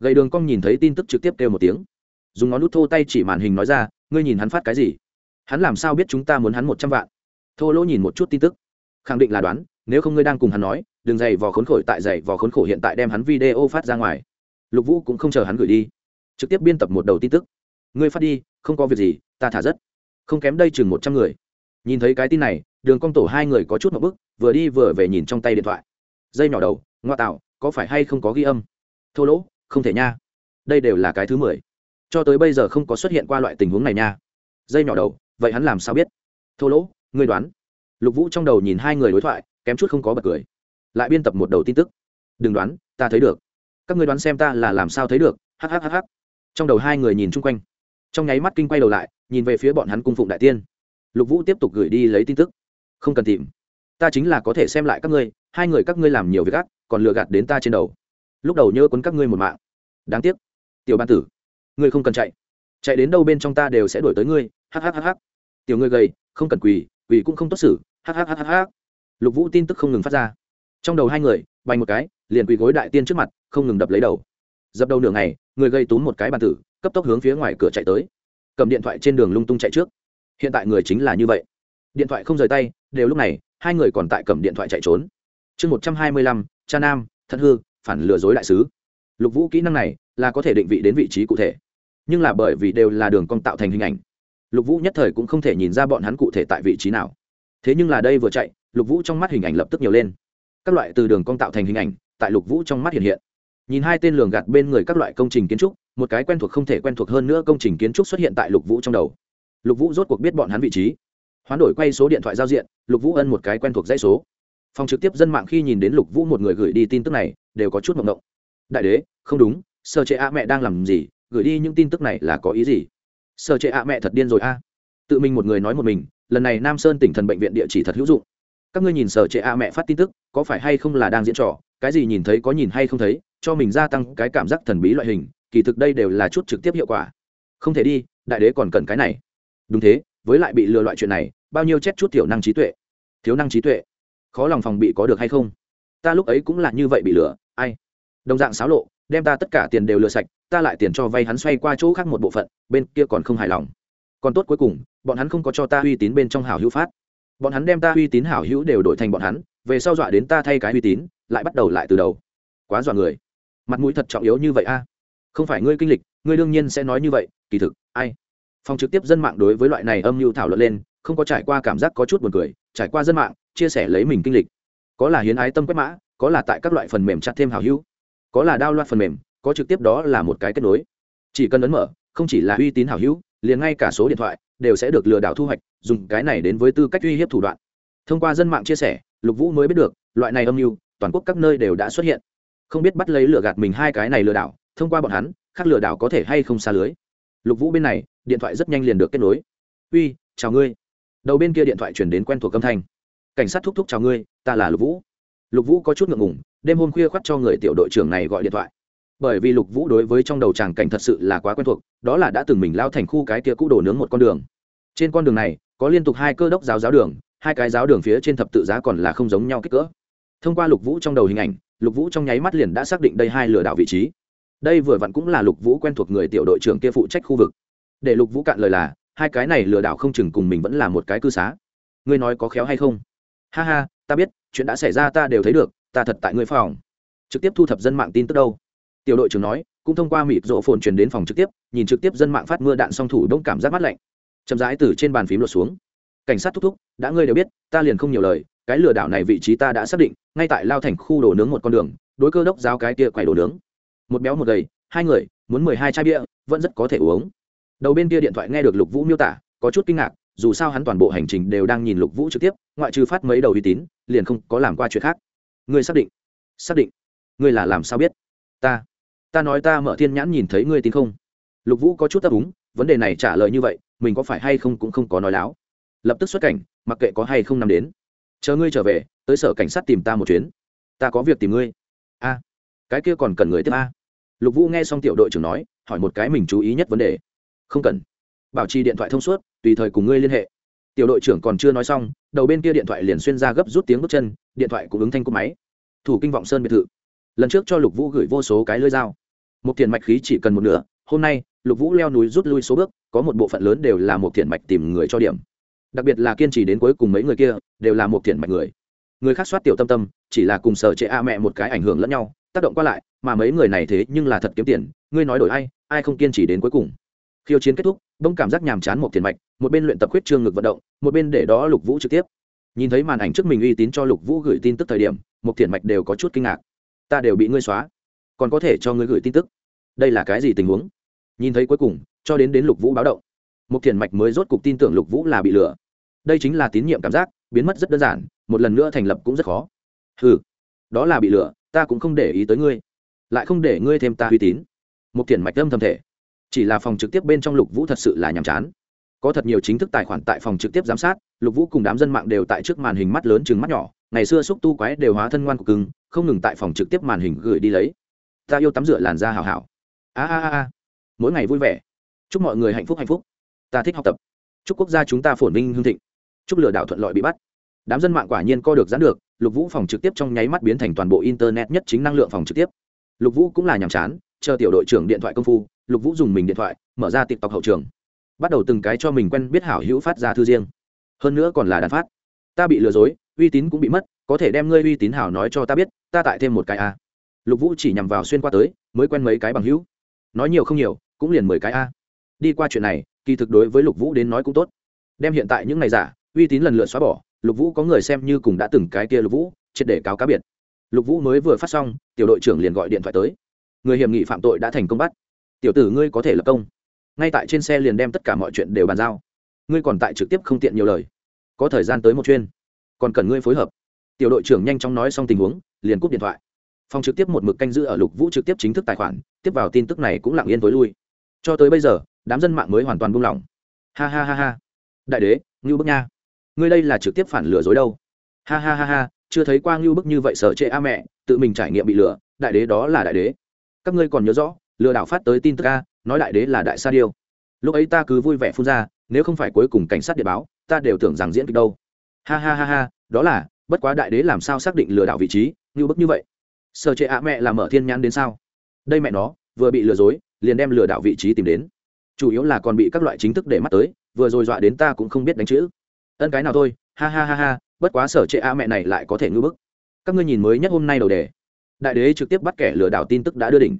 Gầy đường cong nhìn thấy tin tức trực tiếp kêu một tiếng. Dùng ngón nút thô tay chỉ màn hình nói ra, ngươi nhìn hắn phát cái gì? Hắn làm sao biết chúng ta muốn hắn một trăm vạn? Thô lỗ nhìn một chút tin tức khẳng định là đoán, nếu không ngươi đang cùng hắn nói, đừng dày vò khốn khổ tại dày vò khốn khổ hiện tại đem hắn video phát ra ngoài. Lục vũ cũng không chờ hắn gửi đi, trực tiếp biên tập một đầu tin tức. Ngươi phát đi, không có việc gì, ta thả rất. Không kém đây chừng một trăm người. Nhìn thấy cái tin này, đường cong tổ hai người có chút một bức, vừa đi vừa về nhìn trong tay điện thoại. Dây nhỏ đầu, ngoa tạo, có phải hay không có ghi âm? Thô lỗ, không thể nha. Đây đều là cái thứ mười. Cho tới bây giờ không có xuất hiện qua loại tình huống này nha. Dây nhỏ đầu, vậy hắn làm sao biết? Thô lỗ, ngươi đoán lục vũ trong đầu nhìn hai người đối thoại, kém chút không có bật cười. Lại biên tập một đầu tin tức. Đừng đoán, ta thấy được. Các ngươi đoán xem ta là làm sao thấy được. Hhhh trong đầu hai người nhìn chung quanh. Trong nháy mắt kinh quay đầu lại, nhìn về phía bọn hắn cung phụng đại tiên. Lục vũ tiếp tục gửi đi lấy tin tức. Không cần tìm. Ta chính là có thể xem lại các ngươi, hai người các ngươi làm nhiều việc ác, còn lừa gạt đến ta trên đầu. Lúc đầu nhớ quấn các ngươi một mạng. Đáng tiếc. Tiểu ban tử, ngươi không cần chạy. Chạy đến đâu bên trong ta đều sẽ đuổi tới ngươi. Hhhh tiểu ngươi gầy không cần quỳ quỳ cũng không tốt xử hhhh lục vũ tin tức không ngừng phát ra. Trong đầu hai người bay một cái, liền quỳ gối đại tiên trước mặt, không ngừng đập lấy đầu. Dập đầu nửa ngày, người gây túm một cái bàn tử, cấp tốc hướng phía ngoài cửa chạy tới. Cầm điện thoại trên đường lung tung chạy trước. Hiện tại người chính là như vậy. Điện thoại không rời tay, đều lúc này, hai người còn tại cầm điện thoại chạy trốn. Chương một trăm hai mươi lăm, cha nam thân hư, phản lừa dối đại sứ. Lục vũ kỹ năng này là có thể định vị đến vị trí cụ thể, nhưng là bởi vì đều là đường cong tạo thành hình ảnh lục vũ nhất thời cũng không thể nhìn ra bọn hắn cụ thể tại vị trí nào. Thế nhưng là đây vừa chạy, lục vũ trong mắt hình ảnh lập tức nhiều lên. Các loại từ đường cong tạo thành hình ảnh, tại lục vũ trong mắt hiện hiện. Nhìn hai tên lường gạt bên người các loại công trình kiến trúc, một cái quen thuộc không thể quen thuộc hơn nữa công trình kiến trúc xuất hiện tại lục vũ trong đầu. Lục vũ rốt cuộc biết bọn hắn vị trí. Hoán đổi quay số điện thoại giao diện, lục vũ ân một cái quen thuộc dãy số. Phòng trực tiếp dân mạng khi nhìn đến lục vũ một người gửi đi tin tức này, đều có chút mộng động đại đế, không đúng, sơ chế a mẹ đang làm gì, gửi đi những tin tức này là có ý gì? Sơ chế a mẹ thật điên rồi a. Tự mình một người nói một mình, lần này nam sơn tỉnh thần bệnh viện địa chỉ thật hữu dụng. Các ngươi nhìn sở trệ a mẹ phát tin tức, có phải hay không là đang diễn trò, cái gì nhìn thấy có nhìn hay không thấy, cho mình gia tăng cái cảm giác thần bí loại hình, kỳ thực đây đều là chút trực tiếp hiệu quả. Không thể đi, đại đế còn cần cái này. Đúng thế, với lại bị lừa loại chuyện này, bao nhiêu chết chút tiểu năng trí tuệ. Thiếu năng trí tuệ, khó lòng phòng bị có được hay không? Ta lúc ấy cũng là như vậy bị lừa, ai? Đồng dạng xáo lộ đem ta tất cả tiền đều lừa sạch, ta lại tiền cho vay hắn xoay qua chỗ khác một bộ phận, bên kia còn không hài lòng. Còn tốt cuối cùng, bọn hắn không có cho ta uy tín bên trong hảo hữu phát. Bọn hắn đem ta uy tín hảo hữu đều đổi thành bọn hắn, về sau dọa đến ta thay cái uy tín, lại bắt đầu lại từ đầu. Quá dọa người. Mặt mũi thật trọng yếu như vậy a. Không phải ngươi kinh lịch, ngươi đương nhiên sẽ nói như vậy, kỳ thực, ai? Phòng trực tiếp dân mạng đối với loại này âm mưu thảo luận lên, không có trải qua cảm giác có chút buồn cười, trải qua dân mạng, chia sẻ lấy mình kinh lịch. Có là hiến ái tâm quét mã, có là tại các loại phần mềm chặt thêm hảo hữu có là đao loạt phần mềm, có trực tiếp đó là một cái kết nối. Chỉ cần ấn mở, không chỉ là uy tín hảo hữu, liền ngay cả số điện thoại đều sẽ được lừa đảo thu hoạch, dùng cái này đến với tư cách uy hiếp thủ đoạn. Thông qua dân mạng chia sẻ, lục vũ mới biết được, loại này âm mưu, toàn quốc các nơi đều đã xuất hiện. Không biết bắt lấy lừa gạt mình hai cái này lừa đảo, thông qua bọn hắn, khác lừa đảo có thể hay không xa lưới. Lục vũ bên này, điện thoại rất nhanh liền được kết nối. Uy, chào ngươi. Đầu bên kia điện thoại chuyển đến quen thuộc âm thanh. Cảnh sát thúc thúc chào ngươi, ta là lục vũ lục vũ có chút ngượng ngùng, đêm hôm khuya khoắt cho người tiểu đội trưởng này gọi điện thoại. Bởi vì lục vũ đối với trong đầu tràng cảnh thật sự là quá quen thuộc, đó là đã từng mình lao thành khu cái kia cũ đổ nướng một con đường. Trên con đường này, có liên tục hai cơ đốc giáo giáo đường, hai cái giáo đường phía trên thập tự giá còn là không giống nhau kích cỡ. Thông qua lục vũ trong đầu hình ảnh, lục vũ trong nháy mắt liền đã xác định đây hai lừa đảo vị trí. Đây vừa vặn cũng là lục vũ quen thuộc người tiểu đội trưởng kia phụ trách khu vực. Để lục vũ cạn lời là, hai cái này lừa đảo không chừng cùng mình vẫn là một cái cư xá. Ngươi nói có khéo hay không? Ha ha, ta biết chuyện đã xảy ra ta đều thấy được, ta thật tại ngươi phòng. Trực tiếp thu thập dân mạng tin tức đâu? Tiểu đội trưởng nói, cũng thông qua mịt rộ phồn truyền đến phòng trực tiếp, nhìn trực tiếp dân mạng phát mưa đạn song thủ đông cảm giác mát lạnh. Chậm rãi từ trên bàn phím lột xuống. Cảnh sát thúc thúc, đã ngươi đều biết, ta liền không nhiều lời, cái lừa đảo này vị trí ta đã xác định, ngay tại lao thành khu đồ nướng một con đường, đối cơ đốc giao cái kia quầy đồ nướng. Một béo một gầy, hai người, muốn mười hai chai bia, vẫn rất có thể uống. Đầu bên kia điện thoại nghe được lục vũ miêu tả, có chút kinh ngạc dù sao hắn toàn bộ hành trình đều đang nhìn lục vũ trực tiếp, ngoại trừ phát mấy đầu uy tín, liền không có làm qua chuyện khác. Ngươi xác định? Xác định. Ngươi là làm sao biết? Ta. Ta nói ta mở thiên nhãn nhìn thấy ngươi tin không? Lục vũ có chút ấp úng, vấn đề này trả lời như vậy, mình có phải hay không cũng không có nói láo. Lập tức xuất cảnh, mặc kệ có hay không nằm đến. Chờ ngươi trở về, tới sở cảnh sát tìm ta một chuyến. Ta có việc tìm ngươi. A. Cái kia còn cần người tiếp a. Lục vũ nghe xong tiểu đội trưởng nói, hỏi một cái mình chú ý nhất vấn đề. Không cần bảo trì điện thoại thông suốt, tùy thời cùng ngươi liên hệ. Tiểu đội trưởng còn chưa nói xong, đầu bên kia điện thoại liền xuyên ra gấp rút tiếng bước chân, điện thoại cũng ứng thanh cúp máy. Thủ kinh vọng sơn biệt thự. Lần trước cho lục vũ gửi vô số cái lưỡi dao. Một tiền mạch khí chỉ cần một nửa, hôm nay, lục vũ leo núi rút lui số bước, có một bộ phận lớn đều là một tiền mạch tìm người cho điểm. Đặc biệt là kiên trì đến cuối cùng mấy người kia, đều là một tiền mạch người. Người khác soát tiểu tâm tâm, chỉ là cùng sở trệ a mẹ một cái ảnh hưởng lẫn nhau, tác động qua lại, mà mấy người này thế nhưng là thật kiếm tiền, ngươi nói đổi ai ai không kiên trì đến cuối cùng? Khiêu chiến kết thúc, bỗng cảm giác nhàm chán một tiền mạch, một bên luyện tập khuyết trương ngực vận động, một bên để đó lục vũ trực tiếp. Nhìn thấy màn ảnh trước mình uy tín cho lục vũ gửi tin tức thời điểm, một tiền mạch đều có chút kinh ngạc. Ta đều bị ngươi xóa. Còn có thể cho ngươi gửi tin tức. Đây là cái gì tình huống? Nhìn thấy cuối cùng, cho đến đến lục vũ báo động, một tiền mạch mới rốt cục tin tưởng lục vũ là bị lừa. Đây chính là tín nhiệm cảm giác, biến mất rất đơn giản, một lần nữa thành lập cũng rất khó. Ừ đó là bị lừa, ta cũng không để ý tới ngươi, lại không để ngươi thêm ta uy tín. Một tiền mạch âm thầm thể chỉ là phòng trực tiếp bên trong lục vũ thật sự là nhàm chán. Có thật nhiều chính thức tài khoản tại phòng trực tiếp giám sát, lục vũ cùng đám dân mạng đều tại trước màn hình mắt lớn chừng mắt nhỏ, ngày xưa xúc tu quái đều hóa thân ngoan của cưng, không ngừng tại phòng trực tiếp màn hình gửi đi lấy. Ta yêu tắm rửa làn da hào hảo. A a a mỗi ngày vui vẻ. Chúc mọi người hạnh phúc hạnh phúc. Ta thích học tập. Chúc quốc gia chúng ta phồn vinh hương thịnh. Chúc lừa đảo thuận lợi bị bắt. Đám dân mạng quả nhiên co được gián được, lục vũ phòng trực tiếp trong nháy mắt biến thành toàn bộ internet nhất chính năng lượng phòng trực tiếp. Lục vũ cũng là nhàm chán chờ tiểu đội trưởng điện thoại công phu, lục vũ dùng mình điện thoại, mở ra tiktok hậu trường. Bắt đầu từng cái cho mình quen biết hảo hữu phát ra thư riêng. Hơn nữa còn là đàn phát. Ta bị lừa dối, uy tín cũng bị mất, có thể đem ngươi uy tín hảo nói cho ta biết, ta tại thêm một cái a. Lục vũ chỉ nhằm vào xuyên qua tới, mới quen mấy cái bằng hữu. Nói nhiều không nhiều, cũng liền mười cái a. Đi qua chuyện này, kỳ thực đối với lục vũ đến nói cũng tốt. Đem hiện tại những ngày giả, uy tín lần lượt xóa bỏ, lục vũ có người xem như cùng đã từng cái kia lục vũ, triệt để cáo cá biệt. Lục vũ mới vừa phát xong, tiểu đội trưởng liền gọi điện thoại tới người hiểm nghị phạm tội đã thành công bắt. Tiểu tử ngươi có thể lập công. Ngay tại trên xe liền đem tất cả mọi chuyện đều bàn giao. Ngươi còn tại trực tiếp không tiện nhiều lời. Có thời gian tới một chuyên. Còn cần ngươi phối hợp. Tiểu đội trưởng nhanh chóng nói xong tình huống, liền cúp điện thoại. Phòng trực tiếp một mực canh giữ ở lục vũ trực tiếp chính thức tài khoản, tiếp vào tin tức này cũng lặng yên tối lui. Cho tới bây giờ, đám dân mạng mới hoàn toàn buông lỏng. Ha ha ha ha. Đại đế, ngưu bức nha. Ngươi đây là trực tiếp phản lừa dối đâu? Ha ha ha ha, chưa thấy qua ngưu bức như vậy sợ trệ a mẹ, tự mình trải nghiệm bị lừa, đại đế đó là đại đế các ngươi còn nhớ rõ, lừa đảo phát tới tin tức a, nói đại đế là đại sa điêu. Lúc ấy ta cứ vui vẻ phun ra, nếu không phải cuối cùng cảnh sát địa báo, ta đều tưởng rằng diễn kịch đâu. Ha ha ha ha, đó là, bất quá đại đế làm sao xác định lừa đảo vị trí, như bức như vậy. Sợ trệ ạ mẹ là mở thiên nhãn đến sao? Đây mẹ nó, vừa bị lừa dối, liền đem lừa đảo vị trí tìm đến. Chủ yếu là còn bị các loại chính thức để mắt tới, vừa rồi dọa đến ta cũng không biết đánh chữ. Ân cái nào thôi, ha ha ha ha, bất quá sở trệ a mẹ này lại có thể ngư bức. Các ngươi nhìn mới nhất hôm nay đầu đề đại đế trực tiếp bắt kẻ lừa đảo tin tức đã đưa đỉnh.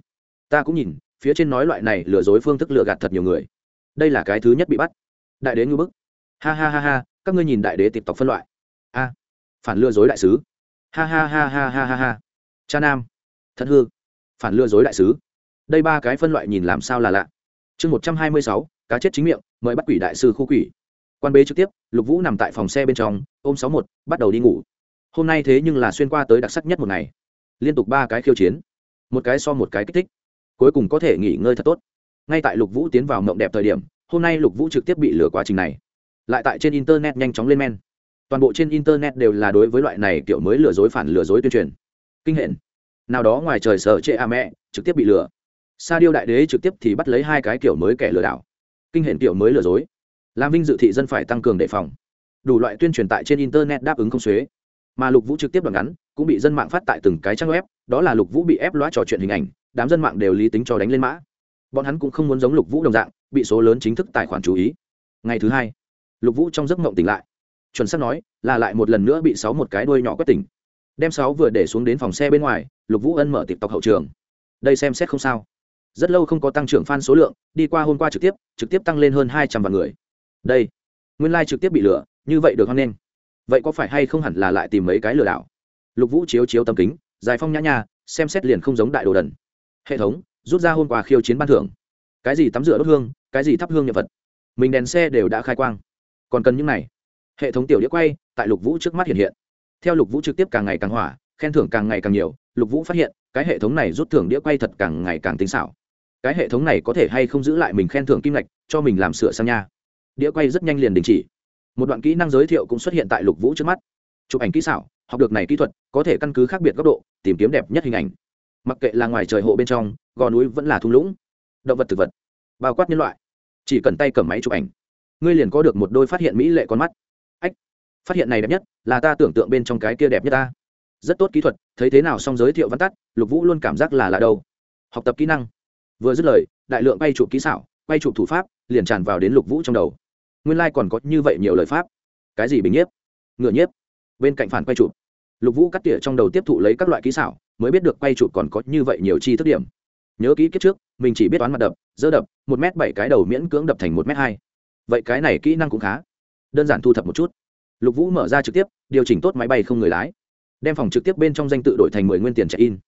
Ta cũng nhìn, phía trên nói loại này lừa dối phương thức lừa gạt thật nhiều người. Đây là cái thứ nhất bị bắt. Đại đế ngư bức. Ha ha ha ha, các ngươi nhìn đại đế tịp tộc phân loại. A, phản lừa dối đại sứ. Ha ha ha ha ha ha ha. Cha nam. Thật hư. Phản lừa dối đại sứ. Đây ba cái phân loại nhìn làm sao là lạ. Chương một trăm hai mươi sáu, cá chết chính miệng, mời bắt quỷ đại sư khu quỷ. Quan bế trực tiếp, lục vũ nằm tại phòng xe bên trong, ôm sáu một, bắt đầu đi ngủ. Hôm nay thế nhưng là xuyên qua tới đặc sắc nhất một ngày liên tục ba cái khiêu chiến, một cái so một cái kích thích, cuối cùng có thể nghỉ ngơi thật tốt. Ngay tại lục vũ tiến vào mộng đẹp thời điểm, hôm nay lục vũ trực tiếp bị lừa quá trình này. Lại tại trên internet nhanh chóng lên men. Toàn bộ trên internet đều là đối với loại này kiểu mới lừa dối phản lừa dối tuyên truyền. Kinh hển. Nào đó ngoài trời sở trệ a mẹ, trực tiếp bị lừa. Sa điêu đại đế trực tiếp thì bắt lấy hai cái kiểu mới kẻ lừa đảo. Kinh hển kiểu mới lừa dối. Làm vinh dự thị dân phải tăng cường đề phòng. Đủ loại tuyên truyền tại trên internet đáp ứng không xuế mà lục vũ trực tiếp đoạn ngắn cũng bị dân mạng phát tại từng cái trang web, đó là lục vũ bị ép loa trò chuyện hình ảnh, đám dân mạng đều lý tính cho đánh lên mã. Bọn hắn cũng không muốn giống lục vũ đồng dạng, bị số lớn chính thức tài khoản chú ý. Ngày thứ hai, lục vũ trong giấc mộng tỉnh lại. Chuẩn xác nói, là lại một lần nữa bị sáu một cái đuôi nhỏ quất tỉnh. Đem sáu vừa để xuống đến phòng xe bên ngoài, lục vũ ân mở tiệp tộc hậu trường. Đây xem xét không sao. Rất lâu không có tăng trưởng f a n số lượng, đi qua hôm qua trực tiếp trực tiếp tăng lên hơn hai trăm vạn người. Đây, nguyên lai、like、trực tiếp bị lừa, như vậy được hoan nghênh vậy có phải hay không hẳn là lại tìm mấy cái lừa đảo? Lục vũ chiếu chiếu tâm kính giải phong nhã nha, xem xét liền không giống đại đồ đần. Hệ thống, rút ra hôm qua khiêu chiến ban thưởng. Cái gì tắm rửa đốt hương, cái gì thắp hương nhập vật. Mình đèn xe đều đã khai quang. Còn cần những này. Hệ thống tiểu đĩa quay, tại lục vũ trước mắt hiện hiện. Theo lục vũ trực tiếp càng ngày càng hỏa, khen thưởng càng ngày càng nhiều, lục vũ phát hiện, cái hệ thống này rút thưởng đĩa quay thật càng ngày càng tinh xảo. Cái hệ thống này có thể hay không giữ lại mình khen thưởng kim ngạch, cho mình làm sửa sang nha. Đĩa quay rất nhanh liền đình chỉ một đoạn kỹ năng giới thiệu cũng xuất hiện tại lục vũ trước mắt. Chụp ảnh kỹ xảo, học được này kỹ thuật, có thể căn cứ khác biệt góc độ, tìm kiếm đẹp nhất hình ảnh. Mặc kệ là ngoài trời hộ bên trong, gò núi vẫn là thung lũng. Động vật thực vật, bao quát nhân loại. Chỉ cần tay cầm máy chụp ảnh, ngươi liền có được một đôi phát hiện mỹ lệ con mắt. Ách, phát hiện này đẹp nhất, là ta tưởng tượng bên trong cái kia đẹp nhất ta. Rất tốt kỹ thuật, thấy thế nào xong giới thiệu văn tắt, lục vũ luôn cảm giác là là đâu. Học tập kỹ năng. Vừa dứt lời, đại lượng quay chụp kỹ xảo, quay chụp thủ pháp, liền tràn vào đến lục vũ trong đầu nguyên lai、like、còn có như vậy nhiều lời pháp. Cái gì bình nhiếp? Ngựa nhiếp? Bên cạnh phản quay chụp, lục vũ cắt tỉa trong đầu tiếp thụ lấy các loại kỹ xảo, mới biết được quay chụp còn có như vậy nhiều chi thức điểm. Nhớ kỹ kiếp trước, mình chỉ biết toán mặt đập, dơ đập, một m bảy cái đầu miễn cưỡng đập thành một m hai. Vậy cái này kỹ năng cũng khá. Đơn giản thu thập một chút. Lục vũ mở ra trực tiếp, điều chỉnh tốt máy bay không người lái. Đem phòng trực tiếp bên trong danh tự đổi thành mười nguyên tiền check in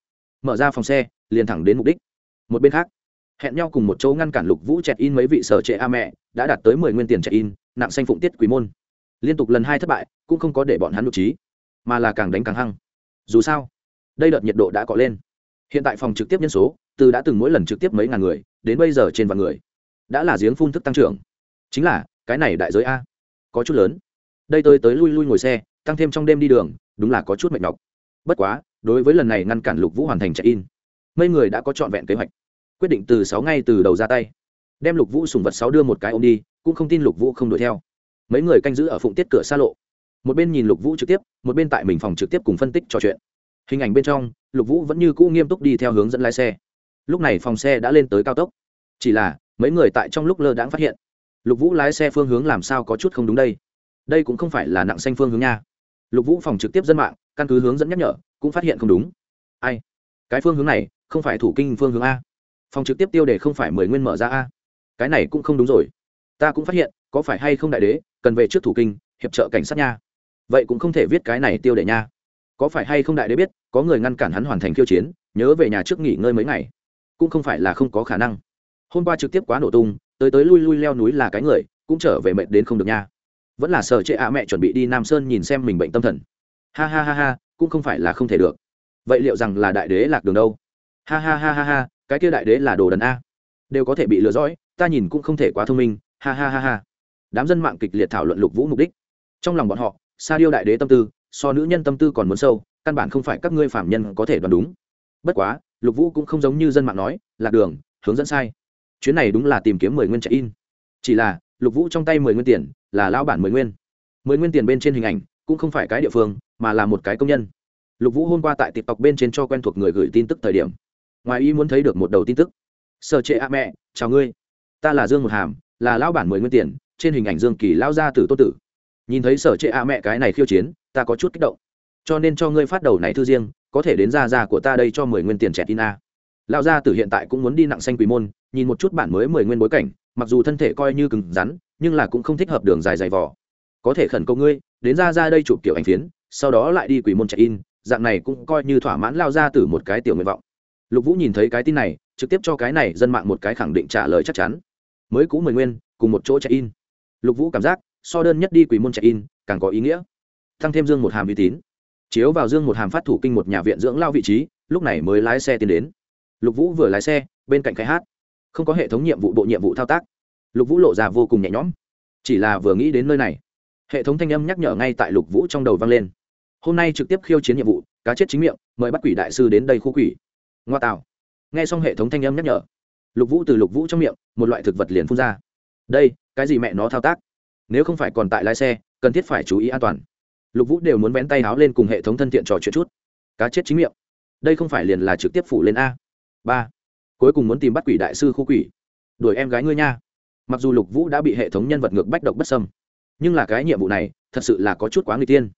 mở ra phòng xe, liền thẳng đến mục đích. Một bên khác hẹn nhau cùng một chỗ ngăn cản lục vũ chẹt in mấy vị sở trệ a mẹ, đã đạt tới mười nguyên tiền chẹt in, nặng xanh phụng tiết quý môn. Liên tục lần hai thất bại, cũng không có để bọn hắn nhục trí, mà là càng đánh càng hăng. Dù sao, đây đợt nhiệt độ đã cọ lên. Hiện tại phòng trực tiếp nhân số, từ đã từng mỗi lần trực tiếp mấy ngàn người, đến bây giờ trên vạn người, đã là giếng phun thức tăng trưởng. Chính là, cái này đại giới a, có chút lớn. Đây tới tới lui lui ngồi xe, tăng thêm trong đêm đi đường, đúng là có chút mệt nhọc. Bất quá, đối với lần này ngăn cản lục vũ hoàn thành chạy in, mấy người đã có trọn vẹn kế hoạch quyết định từ sáu ngay từ đầu ra tay. Đem lục vũ sùng vật sáu đưa một cái ô m đi, cũng không tin lục vũ không đuổi theo. Mấy người canh giữ ở phụng tiết cửa xa lộ. Một bên nhìn lục vũ trực tiếp, một bên tại mình phòng trực tiếp cùng phân tích trò chuyện. Hình ảnh bên trong, lục vũ vẫn như cũ nghiêm túc đi theo hướng dẫn lái xe. Lúc này phòng xe đã lên tới cao tốc. Chỉ là, mấy người tại trong lúc lơ đãng phát hiện, lục vũ lái xe phương hướng làm sao có chút không đúng đây? Đây cũng không phải là nặng xanh phương hướng nha. Lục vũ phòng trực tiếp dân mạng, căn cứ hướng dẫn nhắc nhở, cũng phát hiện không đúng. Ai? Cái phương hướng này, không phải thủ kinh phương hướng a phòng trực tiếp tiêu đề không phải mười nguyên mở ra a. Cái này cũng không đúng rồi. Ta cũng phát hiện, có phải hay không đại đế, cần về trước thủ kinh, hiệp trợ cảnh sát nha. Vậy cũng không thể viết cái này tiêu đề nha. Có phải hay không đại đế biết, có người ngăn cản hắn hoàn thành khiêu chiến, nhớ về nhà trước nghỉ ngơi mấy ngày. Cũng không phải là không có khả năng. Hôm qua trực tiếp quá nổ tung, tới tới lui lui leo núi là cái người, cũng trở về mệt đến không được nha. Vẫn là sở trệ ạ mẹ chuẩn bị đi nam sơn nhìn xem mình bệnh tâm thần. Ha ha ha ha, cũng không phải là không thể được. Vậy liệu rằng là đại đế lạc đường đâu? Ha ha ha ha ha cái kia đại đế là đồ đần a. Đều có thể bị lừa dõi, ta nhìn cũng không thể quá thông minh, ha ha ha ha. Đám dân mạng kịch liệt thảo luận lục vũ mục đích. Trong lòng bọn họ, sa điêu đại đế tâm tư, so nữ nhân tâm tư còn muốn sâu, căn bản không phải các ngươi phạm nhân có thể đoán đúng. Bất quá, lục vũ cũng không giống như dân mạng nói, lạc đường, hướng dẫn sai. Chuyến này đúng là tìm kiếm mười nguyên chạy in. Chỉ là, lục vũ trong tay mười nguyên tiền là lao bản mười nguyên. Mười nguyên tiền bên trên hình ảnh cũng không phải cái địa phương, mà là một cái công nhân. Lục vũ hôm qua tại tịp tộc bên trên cho quen thuộc người gửi tin tức thời điểm ngoài ý muốn thấy được một đầu tin tức. Sở trệ a mẹ, chào ngươi. Ta là dương một hàm, là lão bản mười nguyên tiền, trên hình ảnh dương kỳ lao ra từ tô tử. Nhìn thấy sở trệ a mẹ cái này khiêu chiến, ta có chút kích động. Cho nên cho ngươi phát đầu này thư riêng, có thể đến ra ra của ta đây cho mười nguyên tiền trẻ tin a. Lao gia tử hiện tại cũng muốn đi nặng xanh quỷ môn, nhìn một chút bản mới mười nguyên bối cảnh, mặc dù thân thể coi như cứng rắn, nhưng là cũng không thích hợp đường dài dày vỏ có thể khẩn cầu ngươi, đến ra ra đây chụp kiểu ảnh phiến, sau đó lại đi quỷ môn chạy in, dạng này cũng coi như thỏa mãn lao ra từ một cái tiểu nguyện vọng lục vũ nhìn thấy cái tin này, trực tiếp cho cái này dân mạng một cái khẳng định trả lời chắc chắn. Mới cũ mười nguyên, cùng một chỗ chạy in lục vũ cảm giác, so đơn nhất đi quỷ môn chạy in càng có ý nghĩa. Thăng thêm dương một hàm uy tín. Chiếu vào dương một hàm phát thủ kinh một nhà viện dưỡng lao vị trí, lúc này mới lái xe tiến đến. Lục vũ vừa lái xe, bên cạnh khai hát. Không có hệ thống nhiệm vụ, bộ nhiệm vụ thao tác. Lục vũ lộ ra vô cùng nhẹ nhõm. Chỉ là vừa nghĩ đến nơi này, hệ thống thanh âm nhắc nhở ngay tại lục vũ trong đầu vang lên. Hôm nay trực tiếp khiêu chiến nhiệm vụ, cá chết chính miệng, mời bắt quỷ đại sư đến đây khu quỷ ngoa tạo nghe xong hệ thống thanh âm nhắc nhở, lục vũ từ lục vũ trong miệng, một loại thực vật liền phun ra. Đây, cái gì mẹ nó thao tác? Nếu không phải còn tại lái xe, cần thiết phải chú ý an toàn. Lục vũ đều muốn vén tay áo lên cùng hệ thống thân thiện trò chuyện chút. Cá chết chính miệng. Đây không phải liền là trực tiếp phủ lên a. Ba. Cuối cùng muốn tìm bắt quỷ đại sư khu quỷ. Đuổi em gái ngươi nha. Mặc dù lục vũ đã bị hệ thống nhân vật ngược bách độc bất sâm nhưng là cái nhiệm vụ này thật sự là có chút quá người tiên